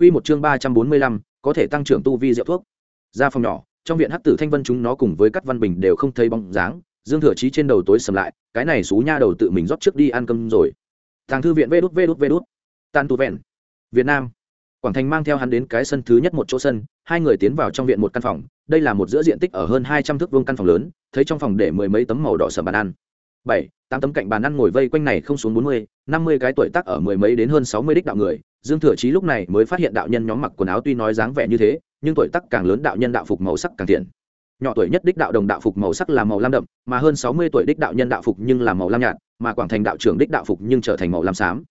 Quy một chương ba trăm bốn mươi lăm, có thể tăng trưởng tu vi rượu thuốc. Ra phòng nhỏ, trong viện Hắc Tử Thanh Vân chúng nó cùng với Cát Văn Bình đều không thấy bóng dáng, Dương Thừa Chí trên đầu tối sầm lại, cái này sú nha đầu tự mình rót trước đi ăn cơm rồi. Tàng thư viện vế đút vế đút vế đút. Tàn tụ vẹn. Việt Nam. Quảng Thành mang theo hắn đến cái sân thứ nhất một chỗ sân, hai người tiến vào trong viện một căn phòng, đây là một giữa diện tích ở hơn hai trăm thước vuông căn phòng lớn, thấy trong phòng để mười mấy tấm màu đỏ sẫm bàn ăn. Bảy, tám tấm cạnh bàn ăn ngồi vây quanh này không xuống bốn mươi, năm mươi cái tuổi tác ở mười mấy đến hơn sáu mươi đích đạo người, Dương Thừa Chí lúc này mới phát hiện đạo nhân nhóm mặc quần áo tuy nói dáng vẻ như thế, nhưng tuổi tác càng lớn đạo nhân đạo phục màu sắc càng thiện. Nhỏ tuổi nhất đích đạo đồng đạo phục màu sắc là màu lam đậm, mà hơn sáu mươi tuổi đích đạo nhân đạo phục nhưng là màu lam nhạt, mà Quảng Thành đạo trưởng đích đạo phục nhưng trở thành màu lam xám.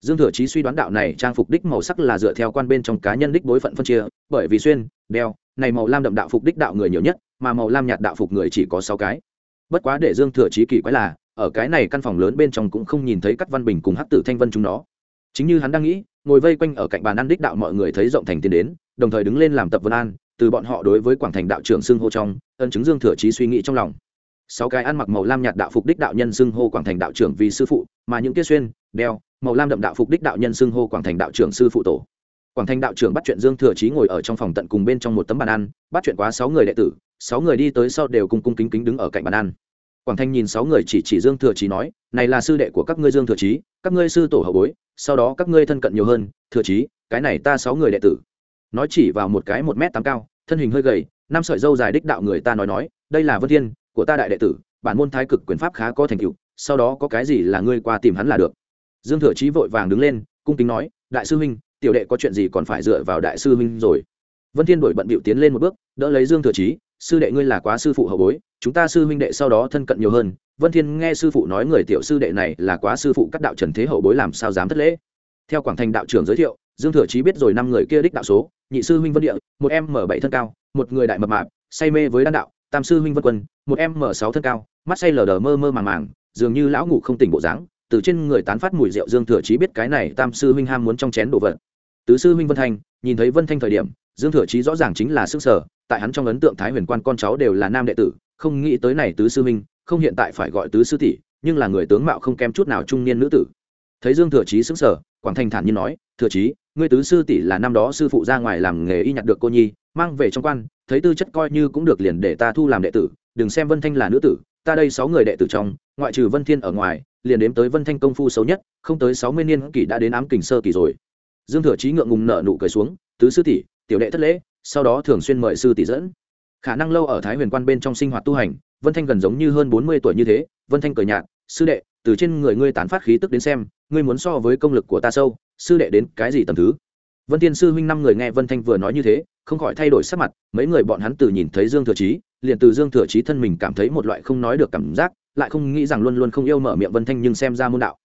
Dương thừa chí suy đoán đạo này trang phục đích màu sắc là dựa theo quan bên trong cá nhân đích bối phận phân chia bởi vì xuyên đeo này màu lam đậm đạo phục đích đạo người nhiều nhất mà màu lam nhạt đạo phục người chỉ có sáu cái. Bất quá để dương thừa chí kỳ quái là ở cái này căn phòng lớn bên trong cũng không nhìn thấy các văn bình cùng hắc tử thanh vân chúng nó. Chính như hắn đang nghĩ ngồi vây quanh ở cạnh bàn ăn đích đạo mọi người thấy rộng thành tiến đến, đồng thời đứng lên làm tập vân an, từ bọn họ đối với quảng thành đạo trưởng xưng hô trong, ân chứng dương thừa chí suy nghĩ trong lòng. Sáu cái ăn mặc màu lam nhạt đạo phục đích đạo nhân xưng hô quảng thành đạo trưởng vì sư phụ, mà những kia xuyên, đeo, màu lam đậm đạo phục đích đạo nhân xưng hô quảng thành đạo trưởng sư phụ tổ. Quảng thành đạo trưởng bắt chuyện dương thừa chí ngồi ở trong phòng tận cùng bên trong một tấm bàn ăn, bắt chuyện quá sáu người đệ tử, sáu người đi tới sau đều cùng cung kính kính đứng ở cạnh bàn ăn quảng thanh nhìn sáu người chỉ chỉ dương thừa chí nói, này là sư đệ của các ngươi dương thừa chí, các ngươi sư tổ hậu bối, sau đó các ngươi thân cận nhiều hơn, thừa chí, cái này ta sáu người đệ tử. Nói chỉ vào một cái một m tám cao, thân hình hơi gầy, năm sợi dâu dài đích đạo người ta nói nói, đây là vân thiên, của ta đại đệ tử, bản môn thái cực quyền pháp khá có thành tựu, sau đó có cái gì là ngươi qua tìm hắn là được. Dương thừa chí vội vàng đứng lên, cung kính nói, đại sư huynh, tiểu đệ có chuyện gì còn phải dựa vào đại sư huynh rồi. Vân thiên đổi bận bịu tiến lên một bước, đỡ lấy dương thừa chí sư đệ ngươi là quá sư phụ hậu bối, chúng ta sư huynh đệ sau đó thân cận nhiều hơn. Vân thiên nghe sư phụ nói người tiểu sư đệ này là quá sư phụ các đạo trần thế hậu bối làm sao dám thất lễ. Theo quảng thành đạo trưởng giới thiệu, dương thừa chí biết rồi năm người kia đích đạo số, nhị sư huynh vân địa, một em m bảy thân cao, một người đại mập mạp, say mê với đan đạo, tam sư huynh vân quân, một em m sáu thân cao, mắt say lờ đờ mơ mơ màng màng, dường như lão ngủ không tỉnh bộ dáng. Từ trên người tán phát mùi rượu dương thừa chí biết cái này tam sư huynh ham muốn trong chén đồ vật. Tứ sư huynh vân thanh, nhìn thấy vân thanh thời điểm dương thừa chí rõ ràng chính là sức sở tại hắn trong ấn tượng thái huyền quan con cháu đều là nam đệ tử không nghĩ tới này tứ sư minh, không hiện tại phải gọi tứ sư tỷ nhưng là người tướng mạo không kém chút nào trung niên nữ tử. Thấy dương thừa chí sức sở quảng thanh thản nhiên nói thừa chí ngươi tứ sư tỷ là năm đó sư phụ ra ngoài làm nghề y nhặt được cô nhi mang về trong quan thấy tư chất coi như cũng được liền để ta thu làm đệ tử đừng xem vân thanh là nữ tử ta đây sáu người đệ tử trong ngoại trừ vân thiên ở ngoài liền đếm tới vân thanh công phu xấu nhất không tới sáu mươi niên kỷ đã đến ám kình sơ kỳ rồi. Dương thừa chí ngượng ngùng nở nụ cười xuống tứ sư tỷ tiểu đệ thất lễ, sau đó thường xuyên mời sư tỷ dẫn. Khả năng lâu ở thái huyền quan bên trong sinh hoạt tu hành, vân thanh gần giống như hơn bốn mươi tuổi như thế, vân thanh cười nhạt, sư đệ, từ trên người ngươi tán phát khí tức đến xem, ngươi muốn so với công lực của ta sâu, sư đệ đến cái gì tầm thứ? Vân tiên sư huynh năm người nghe vân thanh vừa nói như thế, không khỏi thay đổi sắc mặt, mấy người bọn hắn từ nhìn thấy dương thừa chí, liền từ dương thừa chí thân mình cảm thấy một loại không nói được cảm giác, lại không nghĩ rằng luôn luôn không yêu mở miệng vân thanh nhưng xem ra môn đạo.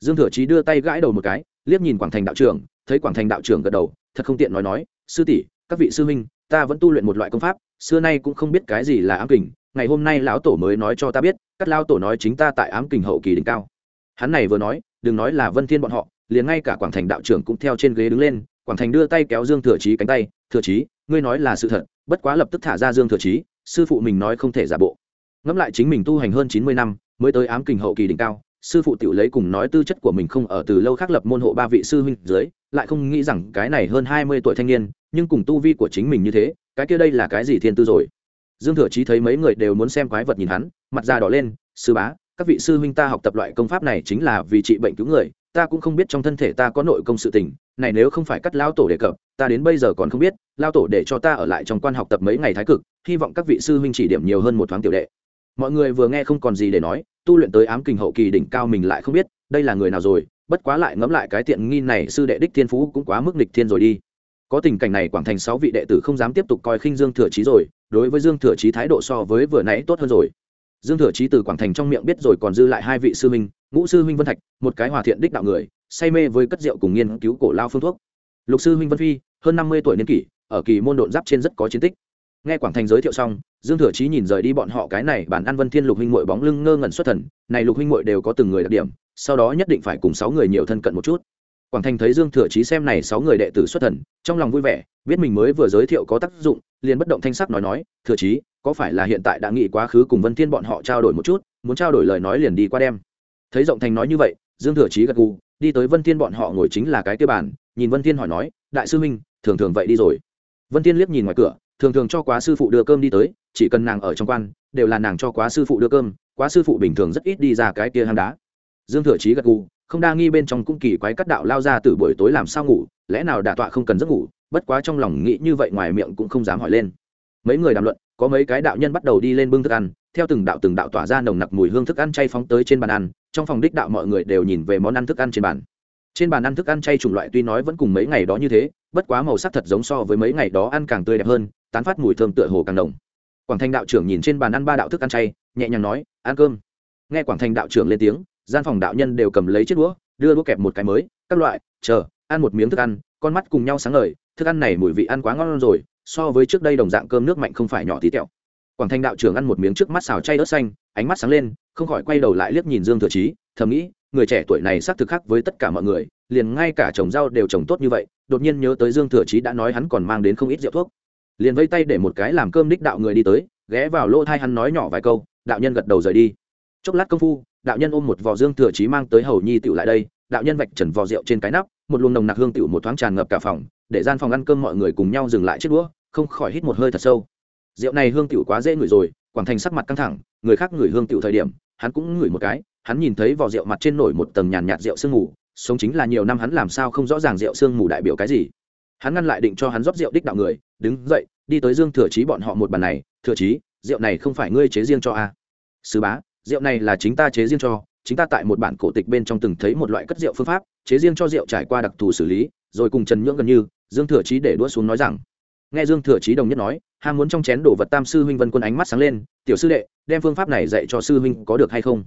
Dương thừa chí đưa tay gãi đầu một cái, liếc nhìn quảng thành đạo trưởng, thấy quảng thành đạo trưởng gật đầu thật không tiện nói nói sư tỷ các vị sư minh, ta vẫn tu luyện một loại công pháp xưa nay cũng không biết cái gì là ám kình ngày hôm nay lão tổ mới nói cho ta biết các lao tổ nói chính ta tại ám kình hậu kỳ đỉnh cao. Hắn này vừa nói đừng nói là vân thiên bọn họ liền ngay cả quảng thành đạo trưởng cũng theo trên ghế đứng lên quảng thành đưa tay kéo dương thừa chí cánh tay thừa chí ngươi nói là sự thật bất quá lập tức thả ra dương thừa chí sư phụ mình nói không thể giả bộ. Ngẫm lại chính mình tu hành hơn chín mươi năm mới tới ám kình hậu kỳ đỉnh cao sư phụ tiểu lấy cùng nói tư chất của mình không ở từ lâu khác lập môn hộ ba vị sư huynh dưới, lại không nghĩ rằng cái này hơn hai mươi tuổi thanh niên, nhưng cùng tu vi của chính mình như thế, cái kia đây là cái gì thiên tư rồi? Dương thừa chí thấy mấy người đều muốn xem quái vật nhìn hắn, mặt da đỏ lên, sư bá, các vị sư huynh ta học tập loại công pháp này chính là vì trị bệnh cứu người, ta cũng không biết trong thân thể ta có nội công sự tình, này nếu không phải cắt lao tổ đề cập, ta đến bây giờ còn không biết, lao tổ để cho ta ở lại trong quan học tập mấy ngày thái cực, hy vọng các vị sư huynh chỉ điểm nhiều hơn một thoáng tiểu đệ. Mọi người vừa nghe không còn gì để nói tu luyện tới ám kình hậu kỳ đỉnh cao mình lại không biết, đây là người nào rồi, bất quá lại ngẫm lại cái tiện nghi này sư đệ đích thiên phú cũng quá mức nịch thiên rồi đi. Có tình cảnh này quảng thành sáu vị đệ tử không dám tiếp tục coi khinh dương thừa trí rồi, đối với dương thừa trí thái độ so với vừa nãy tốt hơn rồi. Dương thừa trí từ quảng thành trong miệng biết rồi còn dư lại hai vị sư minh ngũ sư huynh vân thạch, một cái hòa thiện đích đạo người, say mê với cất rượu cùng nghiên cứu cổ lao phương thuốc. Lục sư huynh vân phi, hơn năm mươi tuổi niên kỷ, ở kỳ môn độn giáp trên rất có chiến tích. Nghe quảng thành giới thiệu xong dương thừa chí nhìn rời đi bọn họ cái này bản ăn vân thiên lục huynh mội bóng lưng ngơ ngẩn xuất thần này lục huynh mội đều có từng người đặc điểm sau đó nhất định phải cùng sáu người nhiều thân cận một chút. Quảng thành thấy dương thừa chí xem này sáu người đệ tử xuất thần trong lòng vui vẻ biết mình mới vừa giới thiệu có tác dụng liền bất động thanh sắc nói nói thừa chí có phải là hiện tại đã nghĩ quá khứ cùng vân thiên bọn họ trao đổi một chút muốn trao đổi lời nói liền đi qua đem. Thấy rộng thành nói như vậy dương thừa chí gật gù đi tới vân thiên bọn họ ngồi chính là cái kia bản nhìn vân thiên hỏi nói đại sư Minh, thường thường vậy đi rồi? Vân Thiên liếc nhìn ngoài cửa thường thường cho quá sư phụ đưa cơm đi tới, chỉ cần nàng ở trong quan, đều là nàng cho quá sư phụ đưa cơm, quá sư phụ bình thường rất ít đi ra cái kia hang đá. Dương thừa chí gật gù, không đa nghi bên trong cung kỳ quái cắt đạo lao ra từ buổi tối làm sao ngủ, lẽ nào đả tọa không cần giấc ngủ, bất quá trong lòng nghĩ như vậy ngoài miệng cũng không dám hỏi lên. Mấy người đàm luận, có mấy cái đạo nhân bắt đầu đi lên bưng thức ăn, theo từng đạo từng đạo tỏa ra nồng nặc mùi hương thức ăn chay phóng tới trên bàn ăn, trong phòng đích đạo mọi người đều nhìn về món ăn thức ăn trên bàn. Trên bàn ăn thức ăn chay chủng loại tuy nói vẫn cùng mấy ngày đó như thế, bất quá màu sắc thật giống so với mấy ngày đó ăn càng tươi đẹp hơn tán phát mùi thơm tựa hồ càng đồng quảng thành đạo trưởng nhìn trên bàn ăn ba đạo thức ăn chay, nhẹ nhàng nói, ăn cơm. Nghe quảng thành đạo trưởng lên tiếng, gian phòng đạo nhân đều cầm lấy chiếc đũa, đưa đũa kẹp một cái mới, các loại, chờ, ăn một miếng thức ăn, con mắt cùng nhau sáng ngời, thức ăn này mùi vị ăn quá ngon rồi, so với trước đây đồng dạng cơm nước mạnh không phải nhỏ tí tẹo. Quảng thanh đạo trưởng ăn một miếng trước mắt xào chay ớt xanh, ánh mắt sáng lên, không khỏi quay đầu lại liếc nhìn dương thừa chí, thầm nghĩ, người trẻ tuổi này xác thực khác với tất cả mọi người, liền ngay cả trồng rau đều trồng tốt như vậy, đột nhiên nhớ tới dương thừa chí đã nói hắn còn mang đến không ít rượu thuốc liền vây tay để một cái làm cơm đích đạo người đi tới, ghé vào lỗ thai hắn nói nhỏ vài câu, đạo nhân gật đầu rời đi. Chốc lát công phu, đạo nhân ôm một vò dương thừa chí mang tới hầu nhi tựu lại đây, đạo nhân vạch trần vò rượu trên cái nắp, một luồng nồng nặc hương tựu một thoáng tràn ngập cả phòng, để gian phòng ăn cơm mọi người cùng nhau dừng lại chiếc đũa, không khỏi hít một hơi thật sâu. Rượu này hương tựu quá dễ ngửi rồi, quảng thành sắc mặt căng thẳng, người khác ngửi hương tựu thời điểm, hắn cũng ngửi một cái, hắn nhìn thấy vò rượu mặt trên nổi một tầng nhàn nhạt rượu sương mù, sống chính là nhiều năm hắn làm sao không rõ ràng rượu sương mù đại biểu cái gì hắn ngăn lại định cho hắn rót rượu đích đạo người, đứng dậy, đi tới dương thừa chí bọn họ một bàn này, thừa chí, rượu này không phải ngươi chế riêng cho a à? sứ bá, rượu này là chính ta chế riêng cho, chính ta tại một bản cổ tịch bên trong từng thấy một loại cất rượu phương pháp, chế riêng cho rượu trải qua đặc thù xử lý, rồi cùng trần nhưỡng gần như, dương thừa chí để đũa xuống nói rằng nghe dương thừa chí đồng nhất nói, ham muốn trong chén đổ vật tam sư huynh vân quân ánh mắt sáng lên, tiểu sư đệ, đem phương pháp này dạy cho sư huynh có được hay không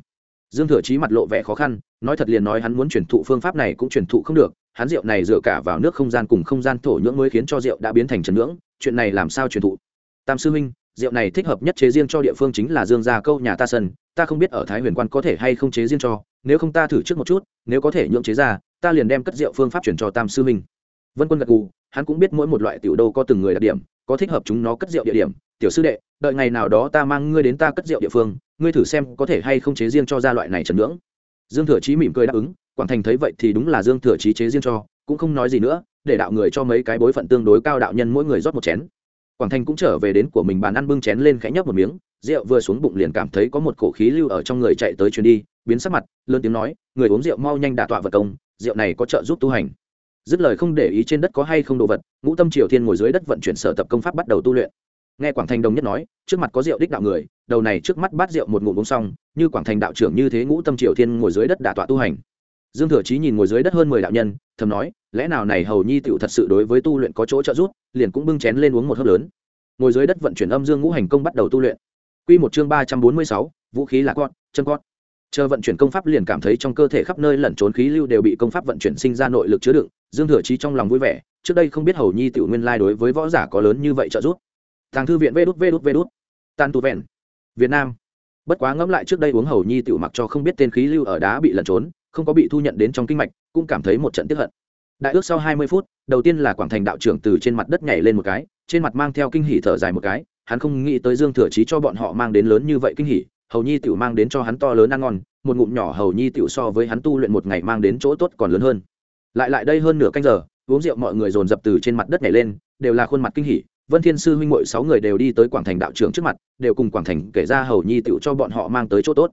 dương thừa chí mặt lộ vẻ khó khăn, nói thật liền nói hắn muốn truyền thụ phương pháp này cũng truyền thụ không được hắn rượu này dựa cả vào nước không gian cùng không gian thổ nhưỡng mới khiến cho rượu đã biến thành trần nhưỡng, chuyện này làm sao truyền thụ? Tam sư huynh, rượu này thích hợp nhất chế riêng cho địa phương chính là dương gia câu nhà ta sân, ta không biết ở thái huyền quan có thể hay không chế riêng cho, nếu không ta thử trước một chút, nếu có thể nhượng chế ra, ta liền đem cất rượu phương pháp chuyển cho tam sư huynh. Vân quân gật gù, hắn cũng biết mỗi một loại tiểu đâu có từng người đặc điểm, có thích hợp chúng nó cất rượu địa điểm. Tiểu sư đệ, đợi ngày nào đó ta mang ngươi đến ta cất rượu địa phương, ngươi thử xem có thể hay không chế riêng cho ra loại này trần ngưỡng dương thừa chí mỉm cười đáp ứng quảng thành thấy vậy thì đúng là dương thừa chí chế riêng cho, cũng không nói gì nữa, để đạo người cho mấy cái bối phận tương đối cao đạo nhân mỗi người rót một chén. Quảng thành cũng trở về đến của mình bàn ăn bưng chén lên khẽ nhấp một miếng, rượu vừa xuống bụng liền cảm thấy có một cổ khí lưu ở trong người chạy tới truyền đi, biến sắc mặt, lớn tiếng nói, người uống rượu mau nhanh đả tọa vật công, rượu này có trợ giúp tu hành. Dứt lời không để ý trên đất có hay không đồ vật, ngũ tâm triều thiên ngồi dưới đất vận chuyển sở tập công pháp bắt đầu tu luyện. Nghe quảng thành đồng nhất nói, trước mặt có rượu đích đạo người, đầu này trước mắt bát rượu một ngụm uống xong, như quảng thành đạo trưởng như thế ngũ tâm triều thiên ngồi dưới đất đả tọa tu hành dương thừa chí nhìn ngồi dưới đất hơn mười đạo nhân, thầm nói, lẽ nào này hầu nhi tựu thật sự đối với tu luyện có chỗ trợ giúp, liền cũng bưng chén lên uống một hớp lớn. Ngồi dưới đất vận chuyển âm dương ngũ hành công bắt đầu tu luyện. Quy một chương ba trăm bốn mươi sáu, vũ khí là con, chân con. Chờ vận chuyển công pháp liền cảm thấy trong cơ thể khắp nơi lẩn trốn khí lưu đều bị công pháp vận chuyển sinh ra nội lực chứa đựng, dương thừa chí trong lòng vui vẻ, trước đây không biết hầu nhi tiểu nguyên lai đối với võ giả có lớn như vậy trợ giúp. Thằng thư viện Vút Vút Vút. tan tu vẹn. Việt nam. Bất quá ngẫm lại trước đây uống hầu nhi tiểu mặc cho không biết tên khí lưu ở đá bị lẩn trốn không có bị thu nhận đến trong kinh mạch, cũng cảm thấy một trận tiếp hận. Đại ước sau hai mươi phút, đầu tiên là quảng thành đạo trưởng từ trên mặt đất nhảy lên một cái, trên mặt mang theo kinh hỉ thở dài một cái, hắn không nghĩ tới dương thừa chí cho bọn họ mang đến lớn như vậy kinh hỉ, hầu nhi tiểu mang đến cho hắn to lớn ăn ngon, một ngụm nhỏ hầu nhi tiểu so với hắn tu luyện một ngày mang đến chỗ tốt còn lớn hơn. Lại lại đây hơn nửa canh giờ, uống rượu mọi người dồn dập từ trên mặt đất nhảy lên, đều là khuôn mặt kinh hỉ. Vân thiên sư huynh muội sáu người đều đi tới quảng thành đạo trưởng trước mặt, đều cùng quảng thành kể ra hầu nhi tiểu cho bọn họ mang tới chỗ tốt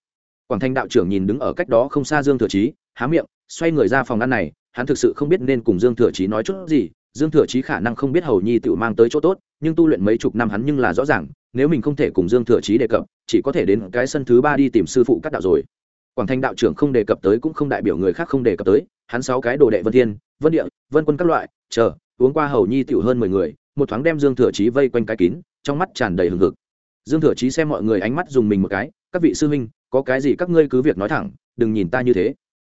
quảng Thanh đạo trưởng nhìn đứng ở cách đó không xa dương thừa chí, há miệng, xoay người ra phòng ăn này, hắn thực sự không biết nên cùng dương thừa chí nói chút gì, dương thừa chí khả năng không biết hầu nhi tiểu mang tới chỗ tốt, nhưng tu luyện mấy chục năm hắn nhưng là rõ ràng, nếu mình không thể cùng dương thừa chí đề cập, chỉ có thể đến cái sân thứ ba đi tìm sư phụ cắt đạo rồi. Quảng thanh đạo trưởng không đề cập tới cũng không đại biểu người khác không đề cập tới, hắn sáu cái đồ đệ vân thiên, vân địa, vân quân các loại, chờ, uống qua hầu nhi tiểu hơn mười người, một thoáng đem dương thừa chí vây quanh cái kín, trong mắt tràn đầy hừng hực. Dương thừa chí xem mọi người ánh mắt dùng mình một cái, các vị sư huynh có cái gì các ngươi cứ việc nói thẳng đừng nhìn ta như thế.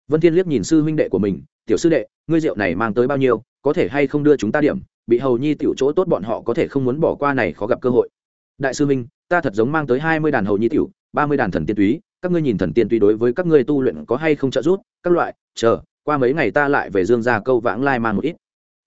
Vân thiên liếc nhìn sư huynh đệ của mình tiểu sư đệ ngươi rượu này mang tới bao nhiêu có thể hay không đưa chúng ta điểm bị hầu nhi tiểu chỗ tốt bọn họ có thể không muốn bỏ qua này khó gặp cơ hội. Đại sư huynh, ta thật giống mang tới hai mươi đàn hầu nhi tiểu ba mươi đàn thần tiên túy các ngươi nhìn thần tiên túy đối với các ngươi tu luyện có hay không trợ giúp các loại chờ qua mấy ngày ta lại về dương ra câu vãng lai mang một ít.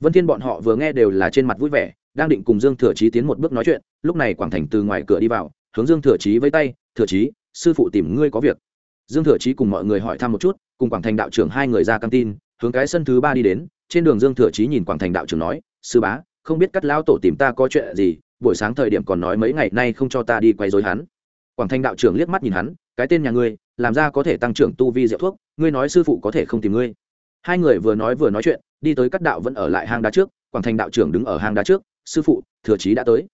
Vân thiên bọn họ vừa nghe đều là trên mặt vui vẻ đang định cùng dương thừa chí tiến một bước nói chuyện lúc này quảng thành từ ngoài cửa đi vào hướng dương thừa chí với tay thừa chí sư phụ tìm ngươi có việc. Dương thừa chí cùng mọi người hỏi thăm một chút, cùng quảng thành đạo trưởng hai người ra căng tin, hướng cái sân thứ ba đi đến, trên đường dương thừa chí nhìn quảng thành đạo trưởng nói, sư bá, không biết cắt lão tổ tìm ta có chuyện gì, buổi sáng thời điểm còn nói mấy ngày nay không cho ta đi quay dối hắn. Quảng thanh đạo trưởng liếc mắt nhìn hắn, cái tên nhà ngươi, làm ra có thể tăng trưởng tu vi rượu thuốc, ngươi nói sư phụ có thể không tìm ngươi. Hai người vừa nói vừa nói chuyện, đi tới cắt đạo vẫn ở lại hang đá trước, quảng thanh đạo trưởng đứng ở hang đá trước, sư phụ, thừa chí đã tới.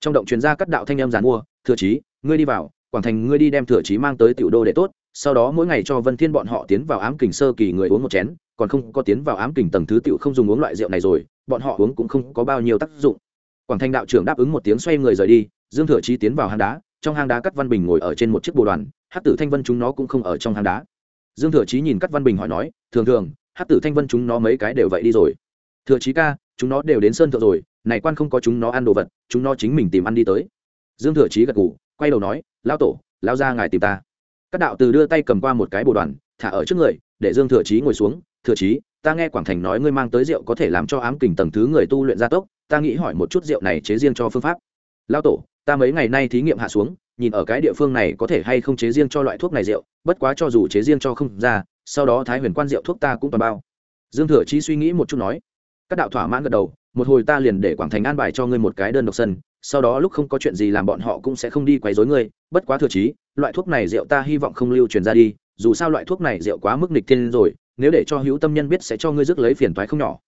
Trong động truyền ra cắt đạo thanh em giàn mua, thừa chí, ngươi đi vào quảng thành ngươi đi đem thừa chí mang tới tiểu đô để tốt, sau đó mỗi ngày cho vân thiên bọn họ tiến vào ám kình sơ kỳ người uống một chén, còn không có tiến vào ám kình tầng thứ tiểu không dùng uống loại rượu này rồi, bọn họ uống cũng không có bao nhiêu tác dụng. Quảng thành đạo trưởng đáp ứng một tiếng xoay người rời đi, dương thừa chí tiến vào hang đá, trong hang đá cắt văn bình ngồi ở trên một chiếc bồ đoàn hát tử thanh vân chúng nó cũng không ở trong hang đá. Dương thừa chí nhìn cắt văn bình hỏi nói, thường thường hát tử thanh vân chúng nó mấy cái đều vậy đi rồi? Thừa chí ca, chúng nó đều đến sơn thượng rồi, này quan không có chúng nó ăn đồ vật, chúng nó chính mình tìm ăn đi tới. Dương thừa chí gật ngủ quay đầu nói lao tổ lao ra ngài tìm ta. Các đạo từ đưa tay cầm qua một cái bồ đoàn, thả ở trước người, để dương thừa chí ngồi xuống. Thừa chí, ta nghe quảng thành nói ngươi mang tới rượu có thể làm cho ám kình tầng thứ người tu luyện gia tốc, ta nghĩ hỏi một chút rượu này chế riêng cho phương pháp. Lao tổ, ta mấy ngày nay thí nghiệm hạ xuống, nhìn ở cái địa phương này có thể hay không chế riêng cho loại thuốc này rượu, bất quá cho dù chế riêng cho không ra, sau đó thái huyền quan rượu thuốc ta cũng toàn bao. Dương thừa chí suy nghĩ một chút nói. Các đạo thỏa mãn gật đầu, một hồi ta liền để quảng thành an bài cho ngươi một cái đơn độc sân sau đó lúc không có chuyện gì làm bọn họ cũng sẽ không đi quấy rối ngươi, bất quá thừa chí loại thuốc này rượu ta hy vọng không lưu truyền ra đi, dù sao loại thuốc này rượu quá mức nịch thiên rồi, nếu để cho hữu tâm nhân biết sẽ cho ngươi rước lấy phiền toái không nhỏ.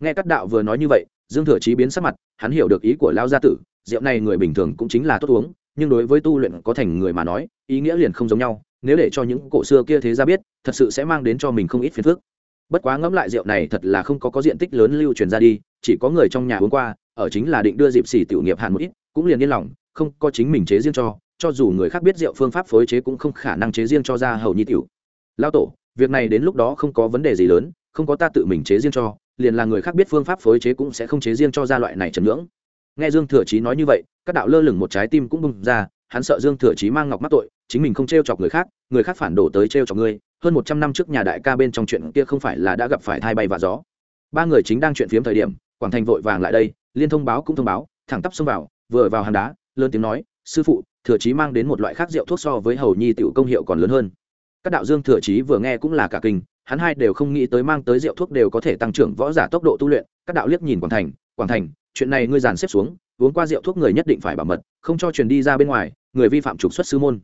Nghe các đạo vừa nói như vậy, dương thừa chí biến sắc mặt, hắn hiểu được ý của lao gia tử, rượu này người bình thường cũng chính là tốt uống, nhưng đối với tu luyện có thành người mà nói, ý nghĩa liền không giống nhau, nếu để cho những cổ xưa kia thế ra biết, thật sự sẽ mang đến cho mình không ít phiền phức. Bất quá ngẫm lại rượu này thật là không có có diện tích lớn lưu truyền ra đi, chỉ có người trong nhà uống qua ở chính là định đưa dịp xỉ tiểu nghiệp hạn một ít, cũng liền yên lòng, không có chính mình chế riêng cho cho dù người khác biết rượu phương pháp phối chế cũng không khả năng chế riêng cho ra hầu nhi tiểu. Lao tổ, việc này đến lúc đó không có vấn đề gì lớn, không có ta tự mình chế riêng cho, liền là người khác biết phương pháp phối chế cũng sẽ không chế riêng cho ra loại này trần ngưỡng. Nghe dương thừa chí nói như vậy, các đạo lơ lửng một trái tim cũng bung ra, hắn sợ dương thừa chí mang ngọc mắc tội, chính mình không t r e o chọc người khác người khác phản đổ tới t r e o chọc ngươi, hơn một trăm năm trước nhà đại ca bên trong chuyện kia không phải là đã gặp phải thai bay và gió. Ba người chính đang chuyện phiếm thời điểm, quảng thành vội vàng lại đây liên thông báo cũng thông báo, thẳng tắp xông vào, vừa vào hàng đá, lớn tiếng nói, sư phụ, thừa chí mang đến một loại khác rượu thuốc so với hầu nhi tiểu công hiệu còn lớn hơn. Các đạo dương thừa chí vừa nghe cũng là cả kinh, hắn hai đều không nghĩ tới mang tới rượu thuốc đều có thể tăng trưởng võ giả tốc độ tu luyện. Các đạo liếc nhìn quảng thành quảng thành, chuyện này ngươi dàn xếp xuống, uống qua rượu thuốc người nhất định phải bảo mật, không cho truyền đi ra bên ngoài, người vi phạm trục xuất sư môn.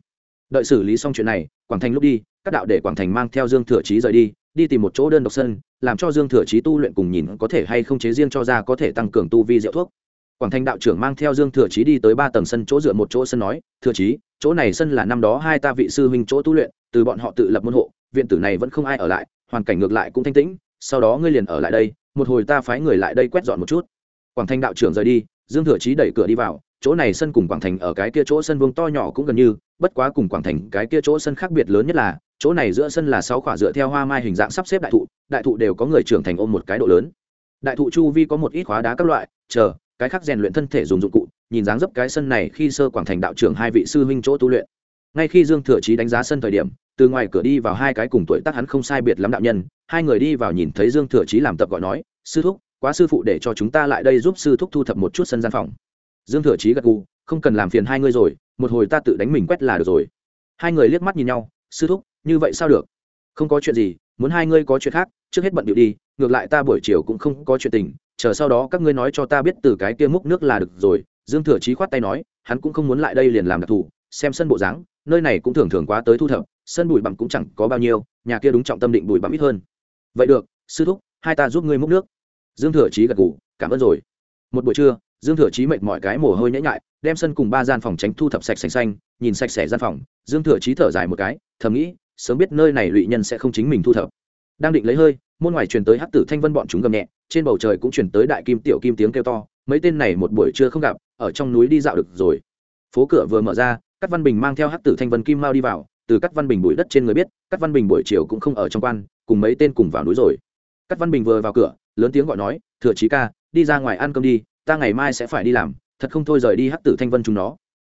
Đợi xử lý xong chuyện này, quảng thành lúc đi, các đạo để quảng thành mang theo dương thừa chí rời đi đi tìm một chỗ đơn độc sân, làm cho dương thừa chí tu luyện cùng nhìn có thể hay không chế riêng cho ra có thể tăng cường tu vi rượu thuốc. Quảng thành đạo trưởng mang theo dương thừa chí đi tới ba tầng sân chỗ dựa một chỗ sân nói, thừa chí, chỗ này sân là năm đó hai ta vị sư huynh chỗ tu luyện, từ bọn họ tự lập môn hộ, viện tử này vẫn không ai ở lại, hoàn cảnh ngược lại cũng thanh tĩnh, sau đó ngươi liền ở lại đây, một hồi ta phái người lại đây quét dọn một chút. Quảng thanh đạo trưởng rời đi, dương thừa chí đẩy cửa đi vào, chỗ này sân cùng quảng thành ở cái kia chỗ sân vương to nhỏ cũng gần như, bất quá cùng quảng thành cái kia chỗ sân khác biệt lớn nhất là chỗ này giữa sân là sáu quả dựa theo hoa mai hình dạng sắp xếp đại thụ đại thụ đều có người trưởng thành ôm một cái độ lớn. Đại thụ chu vi có một ít khóa đá các loại, chờ, cái khác rèn luyện thân thể dùng dụng cụ, nhìn dáng dấp cái sân này khi sơ quảng thành đạo trưởng hai vị sư huynh chỗ tu luyện. Ngay khi dương thừa chí đánh giá sân thời điểm, từ ngoài cửa đi vào hai cái cùng tuổi tác hắn không sai biệt lắm đạo nhân, hai người đi vào nhìn thấy dương thừa chí làm tập gọi nói, sư thúc, quá sư phụ để cho chúng ta lại đây giúp sư thúc thu thập một chút sân gian phòng. Dương thừa chí gật gù, không cần làm phiền hai ngươi rồi, một hồi ta tự đánh mình quét là được rồi. Hai người liếc mắt nhìn nhau, sư thúc như vậy sao được? Không có chuyện gì, muốn hai ngươi có chuyện khác, trước hết bận điệu đi, ngược lại ta buổi chiều cũng không có chuyện tình, chờ sau đó các ngươi nói cho ta biết từ cái kia múc nước là được rồi. Dương thừa chí khoát tay nói, hắn cũng không muốn lại đây liền làm đặc thù, xem sân bộ dáng, nơi này cũng thường thường quá tới thu thập, sân bụi bặm cũng chẳng có bao nhiêu, nhà kia đúng trọng tâm định bụi bặm ít hơn. Vậy được, sư thúc, hai ta giúp ngươi múc nước. Dương thừa chí gật gù, cảm ơn rồi. Một buổi trưa, dương thừa chí mệt mọi cái mồ hôi nhễ nhại, đem sân cùng ba gian phòng tránh thu thập sạch xanh xanh, nhìn sạch sẽ gian phòng, dương thừa chí thở dài một cái, thầm nghĩ sớm biết nơi này lụy nhân sẽ không chính mình thu thập. Đang định lấy hơi, môn ngoài truyền tới hát tử thanh vân bọn chúng gầm nhẹ, trên bầu trời cũng truyền tới đại kim tiểu kim tiếng kêu to, mấy tên này một buổi trưa không gặp, ở trong núi đi dạo được rồi. Phố cửa vừa mở ra các văn bình mang theo hát tử thanh vân kim mao đi vào, từ các văn bình bụi đất trên người biết các văn bình buổi chiều cũng không ở trong quan, cùng mấy tên cùng vào núi rồi. Các văn bình vừa vào cửa, lớn tiếng gọi nói, thừa trí ca, đi ra ngoài ăn cơm đi, ta ngày mai sẽ phải đi làm, thật không thôi rời đi hắc tử thanh vân chúng nó.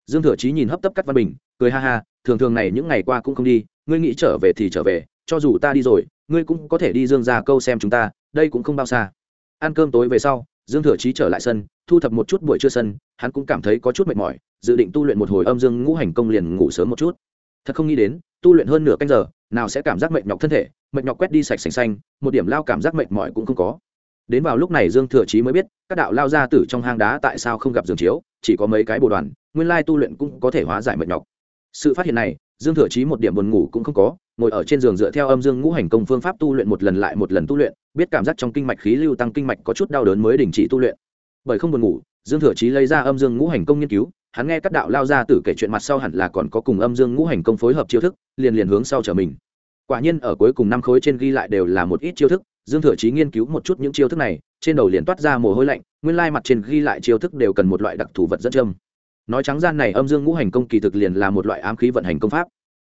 Dương thừa trí nhìn hấp tấp cắt văn bình, cười ha ha, thường thường này những ngày qua cũng không đi ngươi nghĩ trở về thì trở về, cho dù ta đi rồi, ngươi cũng có thể đi dương ra câu xem chúng ta, đây cũng không bao xa. Ăn cơm tối về sau, dương thừa chí trở lại sân, thu thập một chút buổi trưa sân, hắn cũng cảm thấy có chút mệt mỏi, dự định tu luyện một hồi âm dương ngũ hành công liền ngủ sớm một chút. Thật không nghĩ đến, tu luyện hơn nửa canh giờ, nào sẽ cảm giác mệt nhọc thân thể, mệt nhọc quét đi sạch sành xanh, một điểm lao cảm giác mệt mỏi cũng không có. Đến vào lúc này dương thừa chí mới biết, các đạo lao ra tử trong hang đá tại sao không gặp giường chiếu, chỉ có mấy cái bồ đoàn, nguyên lai tu luyện cũng có thể hóa giải mệt nhọc. Sự phát hiện này dương thừa chí một điểm buồn ngủ cũng không có, ngồi ở trên giường dựa theo âm dương ngũ hành công phương pháp tu luyện một lần lại một lần tu luyện, biết cảm giác trong kinh mạch khí lưu tăng kinh mạch có chút đau đớn mới đình chỉ tu luyện. Bởi không buồn ngủ, dương thừa chí lấy ra âm dương ngũ hành công nghiên cứu, hắn nghe các đạo lao ra tử kể chuyện mặt sau hẳn là còn có cùng âm dương ngũ hành công phối hợp chiêu thức, liền liền hướng sau trở mình. Quả nhiên ở cuối cùng năm khối trên ghi lại đều là một ít chiêu thức, dương thừa chí nghiên cứu một chút những chiêu thức này, trên đầu liền toát ra mồ hôi lạnh, nguyên lai mặt trên ghi lại chiêu thức đều cần một loại đặc thù vật dẫn châm nói trắng gian này âm dương ngũ hành công kỳ thực liền là một loại ám khí vận hành công pháp.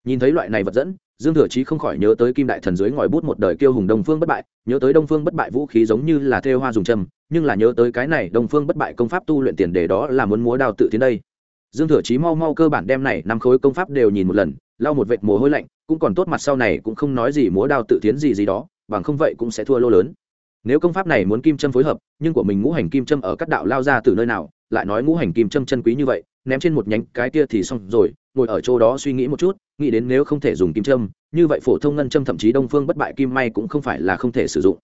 Nhìn thấy loại này vật dẫn, dương thừa chí không khỏi nhớ tới kim đại thần dưới ngòi bút một đời kiêu hùng đông phương bất bại, nhớ tới đông phương bất bại vũ khí giống như là thêu hoa dùng châm, nhưng là nhớ tới cái này đông phương bất bại công pháp tu luyện tiền đề đó là muốn múa đào tự tiến đây. Dương thừa chí mau mau cơ bản đem này năm khối công pháp đều nhìn một lần, lau một vệt mồ hôi lạnh, cũng còn tốt mặt sau này cũng không nói gì múa đào tự tiến gì gì đó, bằng không vậy cũng sẽ thua lô lớn. Nếu công pháp này muốn kim châm phối hợp, nhưng của mình ngũ hành kim châm ở các đạo lao ra từ nơi nào lại nói ngũ hành kim châm chân quý như vậy ném trên một nhánh cái kia thì xong rồi ngồi ở chỗ đó suy nghĩ một chút nghĩ đến nếu không thể dùng kim châm như vậy phổ thông ngân châm thậm chí đông phương bất bại kim may cũng không phải là không thể sử dụng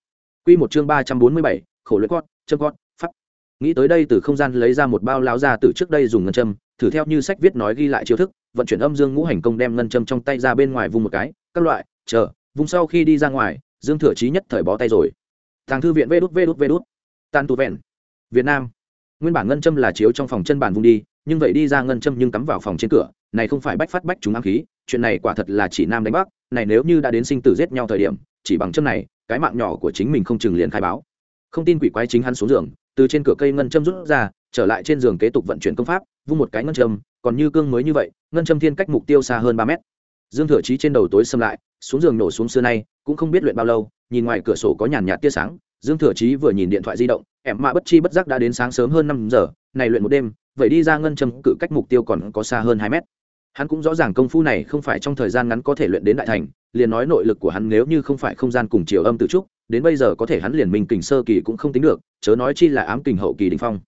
Quy một chương ba trăm bốn mươi bảy, khổ luyện cót, châm cót, pháp. Nghĩ tới đây từ không gian lấy ra một bao láo ra từ trước đây dùng ngân châm, thử theo như sách viết nói ghi lại chiêu thức, vận chuyển âm dương ngũ hành công đem ngân châm trong tay ra bên ngoài vùng một cái, các loại, chờ, vùng sau khi đi ra ngoài, Dương Thừa Chí nhất thời bó tay rồi. Tàng thư viện vê đút vê đút vê đút. Tàn tụ vẹn. Việt Nam. Nguyên bản ngân châm là chiếu trong phòng chân bàn vung đi, nhưng vậy đi ra ngân châm nhưng cắm vào phòng trên cửa, này không phải bách phát bách chúng ám khí, chuyện này quả thật là chỉ nam đánh bắc, này nếu như đã đến sinh tử giết nhau thời điểm, chỉ bằng châm này, cái mạng nhỏ của chính mình không chừng liền khai báo. Không tin quỷ quái chính hắn xuống giường, từ trên cửa cây ngân châm rút ra, trở lại trên giường kế tục vận chuyển công pháp, vung một cái ngân châm, còn như cương mới như vậy, ngân châm thiên cách mục tiêu xa hơn ba mét. Dương Thừa trí trên đầu tối xâm lại, xuống giường nổ xuống xưa nay, cũng không biết luyện bao lâu, nhìn ngoài cửa sổ có nhàn nhạt tia sáng, Dương Thừa Chí vừa nhìn điện thoại di động, em mạ bất chi bất giác đã đến sáng sớm hơn năm giờ, này luyện một đêm, vậy đi ra ngân châm cự cách mục tiêu còn có xa hơn hai mét. Hắn cũng rõ ràng công phu này không phải trong thời gian ngắn có thể luyện đến đại thành liền nói nội lực của hắn nếu như không phải không gian cùng chiều âm tự trúc đến bây giờ có thể hắn liền mình kình sơ kỳ cũng không tính được chớ nói chi là ám kình hậu kỳ đình phong.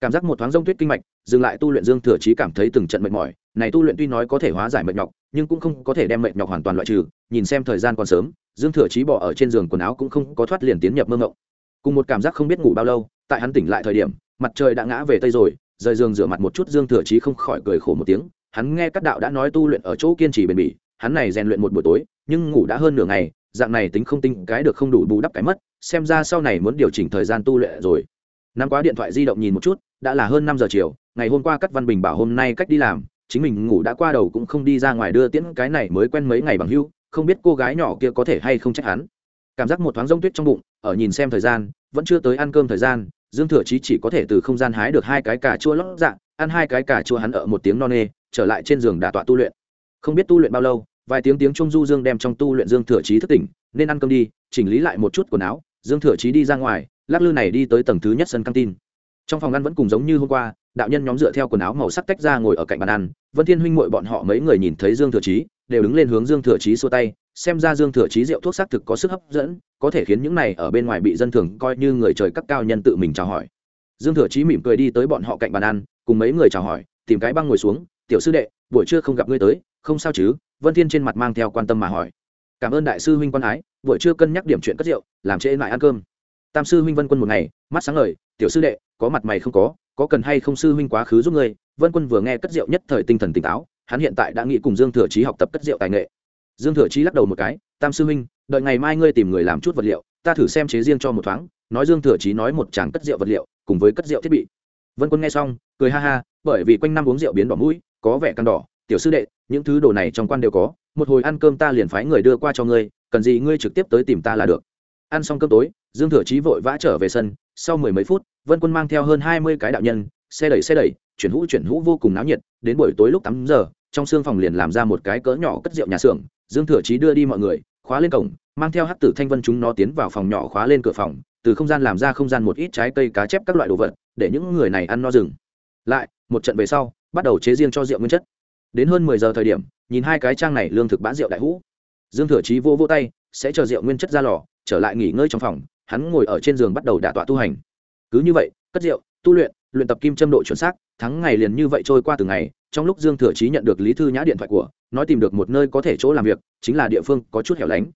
Cảm giác một thoáng rông tuyết kinh mạch dừng lại tu luyện dương thừa chí cảm thấy từng trận mệt mỏi. Này tu luyện tuy nói có thể hóa giải mệt nhọc, nhưng cũng không có thể đem mệt nhọc hoàn toàn loại trừ. Nhìn xem thời gian còn sớm, dương thừa chí bỏ ở trên giường quần áo cũng không có thoát liền tiến nhập mơ ngộng cùng một cảm giác không biết ngủ bao lâu, tại hắn tỉnh lại thời điểm, mặt trời đã ngã về tây rồi, rời giường rửa mặt một chút dương thừa chí không khỏi cười khổ một tiếng. Hắn nghe các đạo đã nói tu luyện ở chỗ kiên trì bền bỉ, hắn này rèn luyện một buổi tối, nhưng ngủ đã hơn nửa ngày, dạng này tính không tinh cái được không đủ bù đắp cái mất, xem ra sau này muốn điều chỉnh thời gian tu luyện rồi. Năm quá điện thoại di động nhìn một chút, đã là hơn năm giờ chiều ngày hôm qua cắt văn bình bảo hôm nay cách đi làm, chính mình ngủ đã qua đầu cũng không đi ra ngoài đưa tiễn cái này mới quen mấy ngày bằng hưu, không biết cô gái nhỏ kia có thể hay không trách hắn. Cảm giác một thoáng rông tuyết trong bụng, ở nhìn xem thời gian, vẫn chưa tới ăn cơm thời gian, dương thừa chí chỉ có thể từ không gian hái được hai cái cà chua lót dạ ăn hai cái cà chua hắn ở một tiếng no nê, trở lại trên giường đà tọa tu luyện. Không biết tu luyện bao lâu, vài tiếng tiếng trung du dương đem trong tu luyện dương thừa chí thức tỉnh, nên ăn cơm đi, chỉnh lý lại một chút quần áo, dương thừa chí đi ra ngoài, lắc lư này đi tới tầng thứ nhất sân căng tin. Trong phòng ăn vẫn cùng giống như hôm qua đạo nhân nhóm dựa theo quần áo màu sắc tách ra ngồi ở cạnh bàn ăn, vân thiên huynh mội bọn họ mấy người nhìn thấy dương thừa chí, đều đứng lên hướng dương thừa chí xua tay, xem ra dương thừa chí rượu thuốc xác thực có sức hấp dẫn, có thể khiến những này ở bên ngoài bị dân thường coi như người trời cấp cao nhân tự mình chào hỏi. Dương thừa chí mỉm cười đi tới bọn họ cạnh bàn ăn, cùng mấy người chào hỏi, tìm cái băng ngồi xuống, tiểu sư đệ, buổi trưa không gặp ngươi tới, không sao chứ? Vân thiên trên mặt mang theo quan tâm mà hỏi. Cảm ơn đại sư huynh quan ái, buổi trưa cân nhắc điểm chuyện cất rượu, làm trễ lại ăn cơm. Tam sư huynh vân quân một ngày, mắt sáng ngời, tiểu sư đệ, có mặt mày không có có cần hay không sư huynh quá khứ giúp ngươi, vân quân vừa nghe cất rượu nhất thời tinh thần tỉnh táo, hắn hiện tại đã nghĩ cùng dương thừa trí học tập cất rượu tài nghệ. Dương thừa trí lắc đầu một cái, tam sư huynh, đợi ngày mai ngươi tìm người làm chút vật liệu, ta thử xem chế riêng cho một thoáng. Nói dương thừa trí nói một chàng cất rượu vật liệu, cùng với cất rượu thiết bị. Vân quân nghe xong, cười ha ha, bởi vì quanh năm uống rượu biến đỏ mũi, có vẻ căn đỏ. Tiểu sư đệ, những thứ đồ này trong quan đều có, một hồi ăn cơm ta liền phái người đưa qua cho ngươi, cần gì ngươi trực tiếp tới tìm ta là được. Ăn xong cơm tối, dương thừa trí vội vã trở về sân, sau mười mấy phút vân quân mang theo hơn hai mươi cái đạo nhân, xe đẩy xe đẩy, chuyển hũ chuyển hũ vô cùng náo nhiệt, đến buổi tối lúc tám giờ, trong xương phòng liền làm ra một cái cỡ nhỏ cất rượu nhà xưởng, dương thừa chí đưa đi mọi người, khóa lên cổng, mang theo hắc tử thanh vân chúng nó tiến vào phòng nhỏ khóa lên cửa phòng, từ không gian làm ra không gian một ít trái cây cá chép các loại đồ vật, để những người này ăn no rừng. Lại, một trận về sau, bắt đầu chế riêng cho rượu nguyên chất. Đến hơn mười giờ thời điểm, nhìn hai cái trang này lương thực bán rượu đại hũ. Dương thừa chí vô vô tay, sẽ chờ rượu nguyên chất ra lò, trở lại nghỉ ngơi trong phòng, hắn ngồi ở trên giường bắt đầu đả tọa tu hành cứ như vậy, cất rượu, tu luyện luyện tập kim châm độ chuẩn xác tháng ngày liền như vậy trôi qua từng ngày, trong lúc dương thừa chí nhận được lý thư nhã điện thoại của, nói tìm được một nơi có thể chỗ làm việc, chính là địa phương có chút hẻo lánh.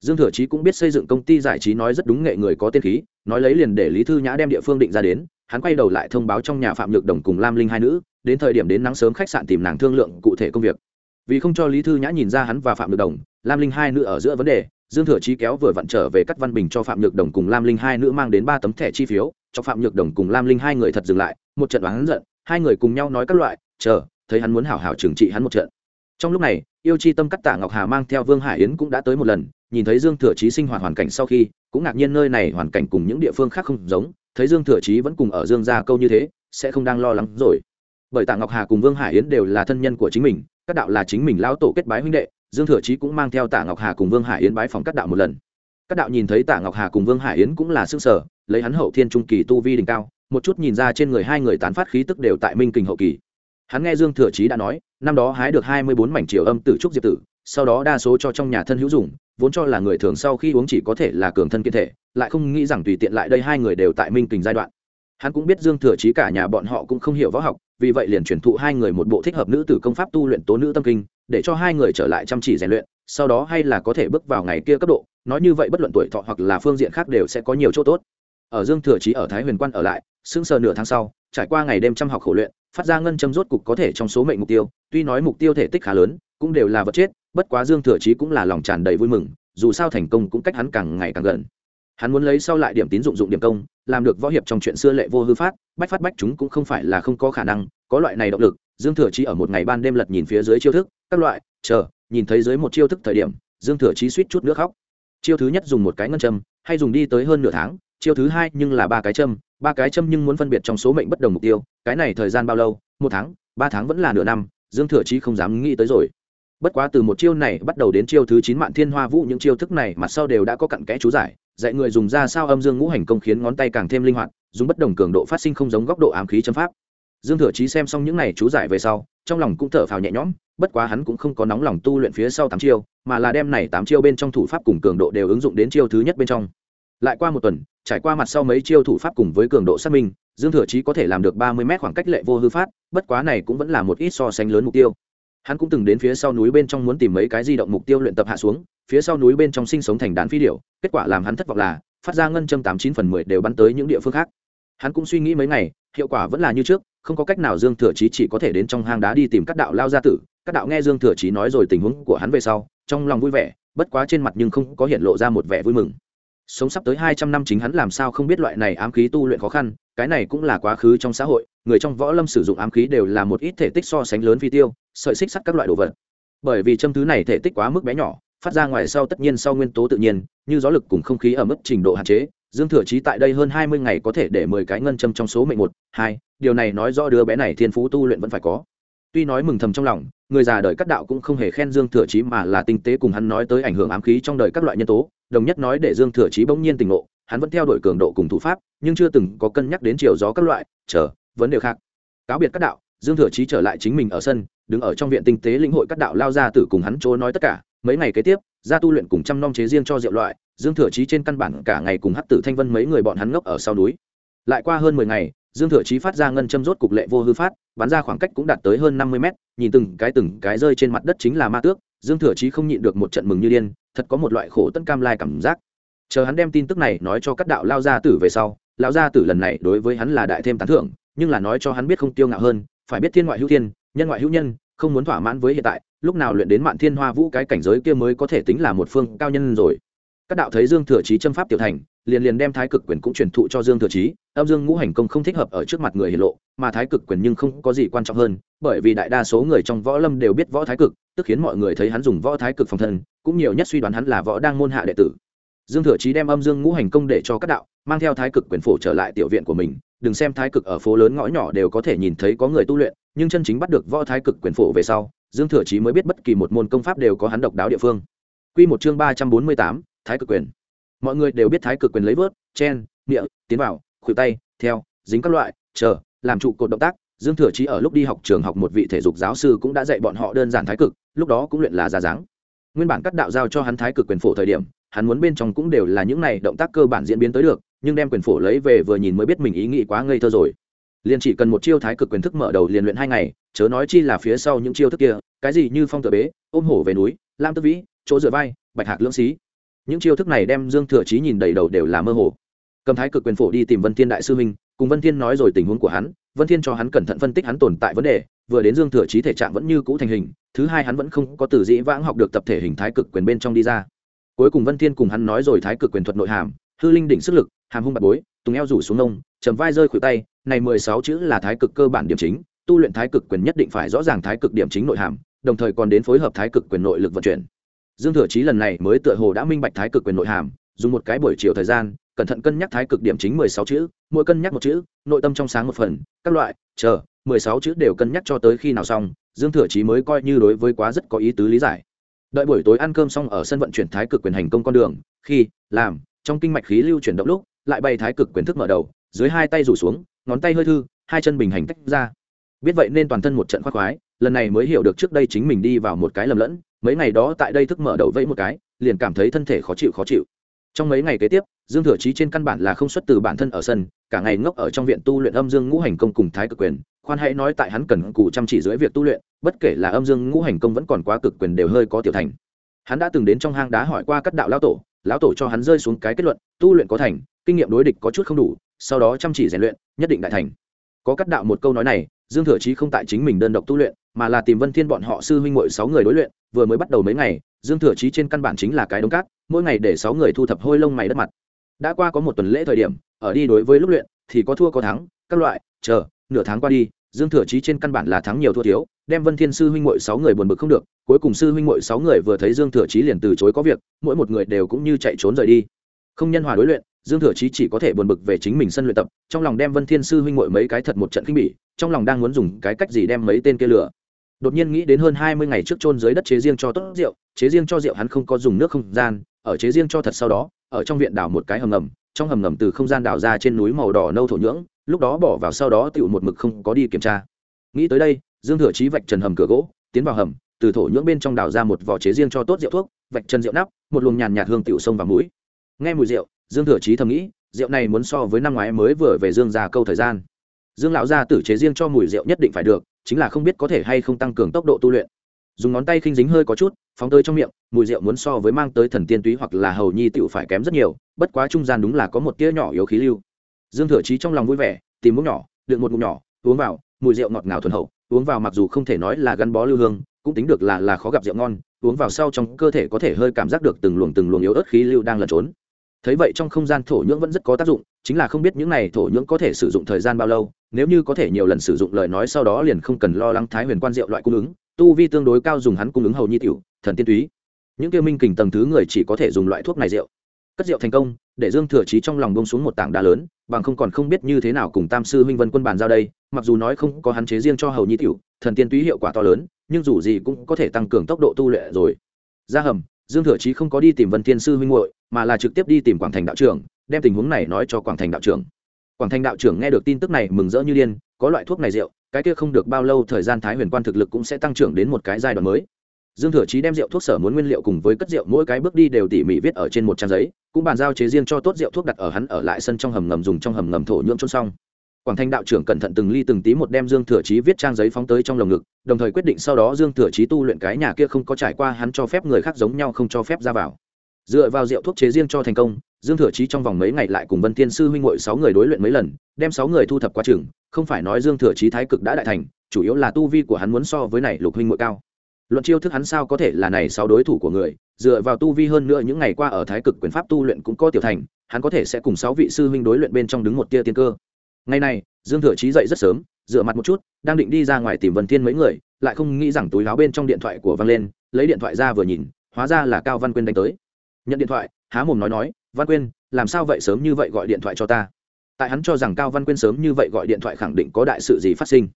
Dương thừa chí cũng biết xây dựng công ty giải trí nói rất đúng nghệ người có tên khí, nói lấy liền để lý thư nhã đem địa phương định ra đến, hắn quay đầu lại thông báo trong nhà phạm nhược đồng cùng lam linh hai nữ, đến thời điểm đến nắng sớm khách sạn tìm nàng thương lượng cụ thể công việc. Vì không cho lý thư nhã nhìn ra hắn và phạm nhược đồng, lam linh hai nữ ở giữa vấn đề dương thừa chí kéo vừa vặn trở về cắt văn bình cho phạm nhược đồng cùng lam linh hai nữ mang đến ba tấm thẻ chi phiếu. Cho phạm nhược đồng cùng lam linh hai người thật dừng lại, một trận oán giận, hai người cùng nhau nói các loại, chờ, thấy hắn muốn hảo hảo trừng trị hắn một trận. Trong lúc này, yêu chi tâm cắt tạ ngọc hà mang theo vương hải yến cũng đã tới một lần, nhìn thấy dương thừa chí sinh hoạt hoàn cảnh sau khi, cũng ngạc nhiên nơi này hoàn cảnh cùng những địa phương khác không giống, thấy dương thừa chí vẫn cùng ở dương gia câu như thế, sẽ không đang lo lắng rồi. Bởi tạ ngọc hà cùng vương hải yến đều là thân nhân của chính mình, các đạo là chính mình lão tổ kết bái huynh đệ dương thừa chí cũng mang theo tạ ngọc hà cùng vương hải yến bái phòng các đạo một lần. Các đạo nhìn thấy tạ ngọc hà cùng vương hải yến cũng là xương sở lấy hắn hậu thiên trung kỳ tu vi đỉnh cao, một chút nhìn ra trên người hai người tán phát khí tức đều tại minh kình hậu kỳ. Hắn nghe dương thừa chí đã nói, năm đó hái được hai mươi bốn mảnh triều âm tử trúc diệp tử, sau đó đa số cho trong nhà thân hữu dùng vốn cho là người thường sau khi uống chỉ có thể là cường thân kiên thể, lại không nghĩ rằng tùy tiện lại đây hai người đều tại minh kình giai đoạn hắn cũng biết dương thừa chí cả nhà bọn họ cũng không hiểu võ học, vì vậy liền truyền thụ hai người một bộ thích hợp nữ tử công pháp tu luyện tố nữ tâm kinh, để cho hai người trở lại chăm chỉ rèn luyện, sau đó hay là có thể bước vào ngày kia cấp độ, nói như vậy bất luận tuổi thọ hoặc là phương diện khác đều sẽ có nhiều chỗ tốt. Ở dương thừa chí ở thái huyền quan ở lại, sững sờ nửa tháng sau, trải qua ngày đêm chăm học khổ luyện, phát ra ngân châm rốt cục có thể trong số mệnh mục tiêu, tuy nói mục tiêu thể tích khá lớn, cũng đều là vật chết, bất quá dương thừa chí cũng là lòng tràn đầy vui mừng, dù sao thành công cũng cách hắn càng ngày càng gần hắn muốn lấy sau lại điểm tín dụng dụng điểm công, làm được võ hiệp trong chuyện xưa lệ vô hư phát, bách phát bách chúng cũng không phải là không có khả năng, có loại này động lực, dương thừa chí ở một ngày ban đêm lật nhìn phía dưới chiêu thức, các loại, chờ, nhìn thấy dưới một chiêu thức thời điểm, dương thừa chí suýt chút nước khóc. Chiêu thứ nhất dùng một cái ngân châm, hay dùng đi tới hơn nửa tháng, chiêu thứ hai nhưng là ba cái châm, ba cái châm nhưng muốn phân biệt trong số mệnh bất đồng mục tiêu, cái này thời gian bao lâu, một tháng, ba tháng vẫn là nửa năm, dương thừa chí không dám nghĩ tới rồi. Bất quá từ một chiêu này bắt đầu đến chiêu thứ chín mạn thiên hoa vũ, những chiêu thức này mặt sau đều đã có cặn kẽ chú giải dạy người dùng ra sao âm dương ngũ hành công khiến ngón tay càng thêm linh hoạt, dùng bất đồng cường độ phát sinh không giống góc độ ám khí chấm pháp. Dương thừa chí xem xong những này chú giải về sau, trong lòng cũng thở phào nhẹ nhõm, bất quá hắn cũng không có nóng lòng tu luyện phía sau tám chiêu, mà là đem này tám chiêu bên trong thủ pháp cùng cường độ đều ứng dụng đến chiêu thứ nhất bên trong. Lại qua một tuần, trải qua mặt sau mấy chiêu thủ pháp cùng với cường độ xác minh, dương thừa chí có thể làm được ba mươi mét khoảng cách lệ vô hư phát, bất quá này cũng vẫn là một ít so sánh lớn mục tiêu hắn cũng từng đến phía sau núi bên trong muốn tìm mấy cái di động mục tiêu luyện tập hạ xuống, phía sau núi bên trong sinh sống thành đàn phi điểu, kết quả làm hắn thất vọng là, phát ra ngân châm tám chín phần mười đều bắn tới những địa phương khác. Hắn cũng suy nghĩ mấy ngày, hiệu quả vẫn là như trước, không có cách nào dương thừa chí chỉ có thể đến trong hang đá đi tìm các đạo lao gia tử. Các đạo nghe dương thừa chí nói rồi tình huống của hắn về sau, trong lòng vui vẻ, bất quá trên mặt nhưng không có hiện lộ ra một vẻ vui mừng sống sắp tới hai trăm năm chính hắn làm sao không biết loại này ám khí tu luyện khó khăn, cái này cũng là quá khứ trong xã hội, người trong võ lâm sử dụng ám khí đều là một ít thể tích so sánh lớn phi tiêu, sợi xích sắt các loại đồ vật. Bởi vì châm thứ này thể tích quá mức bé nhỏ, phát ra ngoài sau tất nhiên sau nguyên tố tự nhiên, như gió lực cùng không khí ở mức trình độ hạn chế, dương thừa chí tại đây hơn hai mươi ngày có thể để mười cái ngân châm trong số mệnh một, hai, điều này nói rõ đứa bé này thiên phú tu luyện vẫn phải có. Tuy nói mừng thầm trong lòng người già đời các đạo cũng không hề khen dương thừa chí mà là tinh tế cùng hắn nói tới ảnh hưởng ám khí trong đời các loại nhân tố, đồng nhất nói để dương thừa chí bỗng nhiên tỉnh ngộ, hắn vẫn theo đuổi cường độ cùng thủ pháp, nhưng chưa từng có cân nhắc đến chiều gió các loại, chờ, vấn đề khác. Cáo biệt các đạo, dương thừa chí trở lại chính mình ở sân, đứng ở trong viện tinh tế lĩnh hội các đạo lao ra tử cùng hắn chỗ nói tất cả. Mấy ngày kế tiếp ra tu luyện cùng chăm nom chế riêng cho rượu loại, dương thừa chí trên căn bản cả ngày cùng hắc tử thanh vân mấy người bọn hắn ngốc ở sau núi. Lại qua hơn mười ngày dương thừa chí phát ra ngân châm rốt cục lệ vô hư phát, bắn ra khoảng cách cũng đạt tới hơn năm mươi mét, nhìn từng cái từng cái rơi trên mặt đất chính là ma tước, dương thừa chí không nhịn được một trận mừng như điên, thật có một loại khổ tân cam lai cảm giác. Chờ hắn đem tin tức này nói cho các đạo lao gia tử về sau, lão gia tử lần này đối với hắn là đại thêm tán thưởng, nhưng là nói cho hắn biết không tiêu ngạo hơn, phải biết thiên ngoại hữu thiên, nhân ngoại hữu nhân, không muốn thỏa mãn với hiện tại, lúc nào luyện đến mạn thiên hoa vũ cái cảnh giới kia mới có thể tính là một phương cao nhân rồi các đạo thấy dương thừa chí châm pháp tiểu thành liền liền đem thái cực quyền cũng truyền thụ cho dương thừa chí âm dương ngũ hành công không thích hợp ở trước mặt người hiển lộ mà thái cực quyền nhưng không có gì quan trọng hơn bởi vì đại đa số người trong võ lâm đều biết võ thái cực tức khiến mọi người thấy hắn dùng võ thái cực phòng thân cũng nhiều nhất suy đoán hắn là võ đang môn hạ đệ tử. Dương thừa chí đem âm dương ngũ hành công để cho các đạo mang theo thái cực quyền phổ trở lại tiểu viện của mình đừng xem thái cực ở phố lớn ngõ nhỏ đều có thể nhìn thấy có người tu luyện nhưng chân chính bắt được võ thái cực quyền phổ về sau dương thừa chí mới biết bất kỳ một môn công pháp đều có hắn độc đáo địa phương. Quy một chương 348, thái cực quyền. Mọi người đều biết thái cực quyền lấy vớt, chen địa tiến vào, khuỷu tay, theo, dính các loại, chờ, làm trụ cột động tác. Dương thừa chí ở lúc đi học trường học một vị thể dục giáo sư cũng đã dạy bọn họ đơn giản thái cực, lúc đó cũng luyện là ra dáng. Nguyên bản các đạo giao cho hắn thái cực quyền phổ thời điểm, hắn muốn bên trong cũng đều là những này động tác cơ bản diễn biến tới được, nhưng đem quyền phổ lấy về vừa nhìn mới biết mình ý nghĩ quá ngây thơ rồi. Liền chỉ cần một chiêu thái cực quyền thức mở đầu liền luyện hai ngày, chớ nói chi là phía sau những chiêu thức kia, cái gì như phong tự bế, ôm hổ về núi, lam tức vĩ, chỗ dựa vai, bạch hạc lưỡng xí những chiêu thức này đem dương thừa chí nhìn đầy đầu đều là mơ hồ. Cầm thái cực quyền phổ đi tìm vân thiên đại sư huynh, cùng vân thiên nói rồi tình huống của hắn, vân thiên cho hắn cẩn thận phân tích hắn tồn tại vấn đề, vừa đến dương thừa chí thể trạng vẫn như cũ thành hình, thứ hai hắn vẫn không có từ dĩ vãng học được tập thể hình thái cực quyền bên trong đi ra. Cuối cùng vân thiên cùng hắn nói rồi thái cực quyền thuật nội hàm, hư linh đỉnh sức lực, hàm hung bạc bối, tùng eo rủ xuống nông chầm vai rơi khuỷu tay, này mười sáu chữ là thái cực cơ bản điểm chính, tu luyện thái cực quyền nhất định phải rõ ràng thái cực điểm chính nội hàm, đồng thời còn đến phối hợp thái cực quyền nội lực vận chuyển dương thừa chí lần này mới tựa hồ đã minh bạch thái cực quyền nội hàm, dùng một cái buổi chiều thời gian, cẩn thận cân nhắc thái cực điểm chính mười sáu chữ, mỗi cân nhắc một chữ, nội tâm trong sáng một phần, các loại, chờ, mười sáu chữ đều cân nhắc cho tới khi nào xong, dương thừa chí mới coi như đối với quá rất có ý tứ lý giải. Đợi buổi tối ăn cơm xong ở sân vận chuyển thái cực quyền hành công con đường, khi, làm, trong kinh mạch khí lưu chuyển động lúc, lại bày thái cực quyền thức mở đầu, dưới hai tay rủ xuống, ngón tay hơi thư, hai chân bình hành tách ra. Biết vậy nên toàn thân một trận khoác khoái, lần này mới hiểu được trước đây chính mình đi vào một cái lầm lẫn mấy ngày đó tại đây thức mở đầu vẫy một cái, liền cảm thấy thân thể khó chịu khó chịu. Trong mấy ngày kế tiếp, dương thừa chí trên căn bản là không xuất từ bản thân ở sân, cả ngày ngốc ở trong viện tu luyện âm dương ngũ hành công cùng thái cực quyền. Khoan hãy nói tại hắn cần cù chăm chỉ dưới việc tu luyện, bất kể là âm dương ngũ hành công vẫn còn quá cực quyền đều hơi có tiểu thành. Hắn đã từng đến trong hang đá hỏi qua các đạo lão tổ lão tổ cho hắn rơi xuống cái kết luận, tu luyện có thành, kinh nghiệm đối địch có chút không đủ, sau đó chăm chỉ rèn luyện, nhất định đại thành. Có các đạo một câu nói này, dương thừa chí không tại chính mình đơn độc tu luyện mà là tìm vân thiên bọn họ sư huynh muội sáu người đối luyện, vừa mới bắt đầu mấy ngày, dương thừa chí trên căn bản chính là cái đống cát, mỗi ngày để sáu người thu thập hôi lông mày đất mặt. Đã qua có một tuần lễ thời điểm, ở đi đối với lúc luyện, thì có thua có thắng, các loại, chờ, nửa tháng qua đi, dương thừa chí trên căn bản là thắng nhiều thua thiếu, đem vân thiên sư huynh muội sáu người buồn bực không được, cuối cùng sư huynh muội sáu người vừa thấy dương thừa chí liền từ chối có việc, mỗi một người đều cũng như chạy trốn rời đi. Không nhân hòa đối luyện, dương thừa chí chỉ có thể buồn bực về chính mình sân luyện tập, trong lòng đem vân thiên sư huynh muội mấy cái thật một trận kinh bỉ, trong lòng đang muốn dùng cái cách gì đem mấy tên kia lửa đột nhiên nghĩ đến hơn hai mươi ngày trước chôn dưới đất chế riêng cho tốt rượu, chế riêng cho rượu hắn không có dùng nước không gian, ở chế riêng cho thật sau đó, ở trong viện đào một cái hầm ngầm, trong hầm ngầm từ không gian đào ra trên núi màu đỏ nâu thổ nhưỡng, lúc đó bỏ vào sau đó tựu một mực không có đi kiểm tra. Nghĩ tới đây, dương thừa chí vạch trần hầm cửa gỗ, tiến vào hầm, từ thổ nhưỡng bên trong đào ra một vỏ chế riêng cho tốt rượu thuốc, vạch trần rượu nắp, một luồng nhàn nhạt hương tựu sông vào mũi. Nghe mùi rượu, dương thừa chí thầm nghĩ, rượu này muốn so với năm ngoái mới vừa về dương già câu thời gian dương lão gia tử chế riêng cho mùi rượu nhất định phải được, chính là không biết có thể hay không tăng cường tốc độ tu luyện. Dùng ngón tay khinh dính hơi có chút, phóng tới trong miệng, mùi rượu muốn so với mang tới thần tiên túy hoặc là hầu nhi tựu phải kém rất nhiều, bất quá trung gian đúng là có một tia nhỏ yếu khí lưu. Dương thừa chí trong lòng vui vẻ, tìm muỗng nhỏ, đựng một ngụm nhỏ, uống vào, mùi rượu ngọt ngào thuần hậu, uống vào mặc dù không thể nói là gắn bó lưu hương, cũng tính được là là khó gặp rượu ngon, uống vào sau trong cơ thể có thể hơi cảm giác được từng luồng từng luồng yếu ớt khí lưu đang lẩn trốn. Thấy vậy trong không gian thổ nhưỡng vẫn rất có tác dụng, chính là không biết những này thổ nhưỡng có thể sử dụng thời gian bao lâu nếu như có thể nhiều lần sử dụng lời nói sau đó liền không cần lo lắng thái huyền quan diệu loại cung ứng, tu vi tương đối cao dùng hắn cung ứng hầu nhi tiểu, thần tiên túy. Những kia minh kình tầng thứ người chỉ có thể dùng loại thuốc này rượu. Cất rượu thành công, để dương thừa chí trong lòng bông xuống một tảng đá lớn, bằng không còn không biết như thế nào cùng tam sư huynh vân quân bàn giao đây, mặc dù nói không có hắn chế riêng cho hầu nhi tiểu, thần tiên túy hiệu quả to lớn, nhưng dù gì cũng có thể tăng cường tốc độ tu luyện rồi. Ra hầm, dương thừa chí không có đi tìm vân thiên sư huynh muội, mà là trực tiếp đi tìm quảng thành đạo trưởng, đem tình huống này nói cho quảng thành đạo trưởng quảng thành đạo trưởng nghe được tin tức này mừng rỡ như điên, có loại thuốc này rượu, cái kia không được bao lâu thời gian thái huyền quan thực lực cũng sẽ tăng trưởng đến một cái giai đoạn mới. Dương thừa chí đem rượu thuốc sở muốn nguyên liệu cùng với cất rượu mỗi cái bước đi đều tỉ mỉ viết ở trên một trang giấy, cũng bàn giao chế riêng cho tốt rượu thuốc đặt ở hắn ở lại sân trong hầm ngầm dùng trong hầm ngầm thổ nhưỡng trôn xong. Quảng thanh đạo trưởng cẩn thận từng ly từng tí một đem dương thừa chí viết trang giấy phóng tới trong lồng ngực, đồng thời quyết định sau đó dương thừa chí tu luyện cái nhà kia không có trải qua hắn cho phép người khác giống nhau không cho phép ra vào dựa vào rượu thuốc chế riêng cho thành công, dương thừa chí trong vòng mấy ngày lại cùng vân thiên sư huynh hội sáu người đối luyện mấy lần, đem sáu người thu thập qua trường, không phải nói dương thừa chí thái cực đã đại thành, chủ yếu là tu vi của hắn muốn so với này lục huynh hội cao. Luận chiêu thức hắn sao có thể là này sáu đối thủ của người, dựa vào tu vi hơn nữa những ngày qua ở thái cực quyền pháp tu luyện cũng có tiểu thành, hắn có thể sẽ cùng sáu vị sư huynh đối luyện bên trong đứng một tia tiên cơ. Ngày này, dương thừa chí dậy rất sớm, dựa mặt một chút, đang định đi ra ngoài tìm vân thiên mấy người, lại không nghĩ rằng túi láo bên trong điện thoại của văn lên, lấy điện thoại ra vừa nhìn, hóa ra là cao văn quyên đánh tới nhận điện thoại, há mồm nói nói, văn quyên, làm sao vậy sớm như vậy gọi điện thoại cho ta? Tại hắn cho rằng cao văn quyên sớm như vậy gọi điện thoại khẳng định có đại sự gì phát sinh.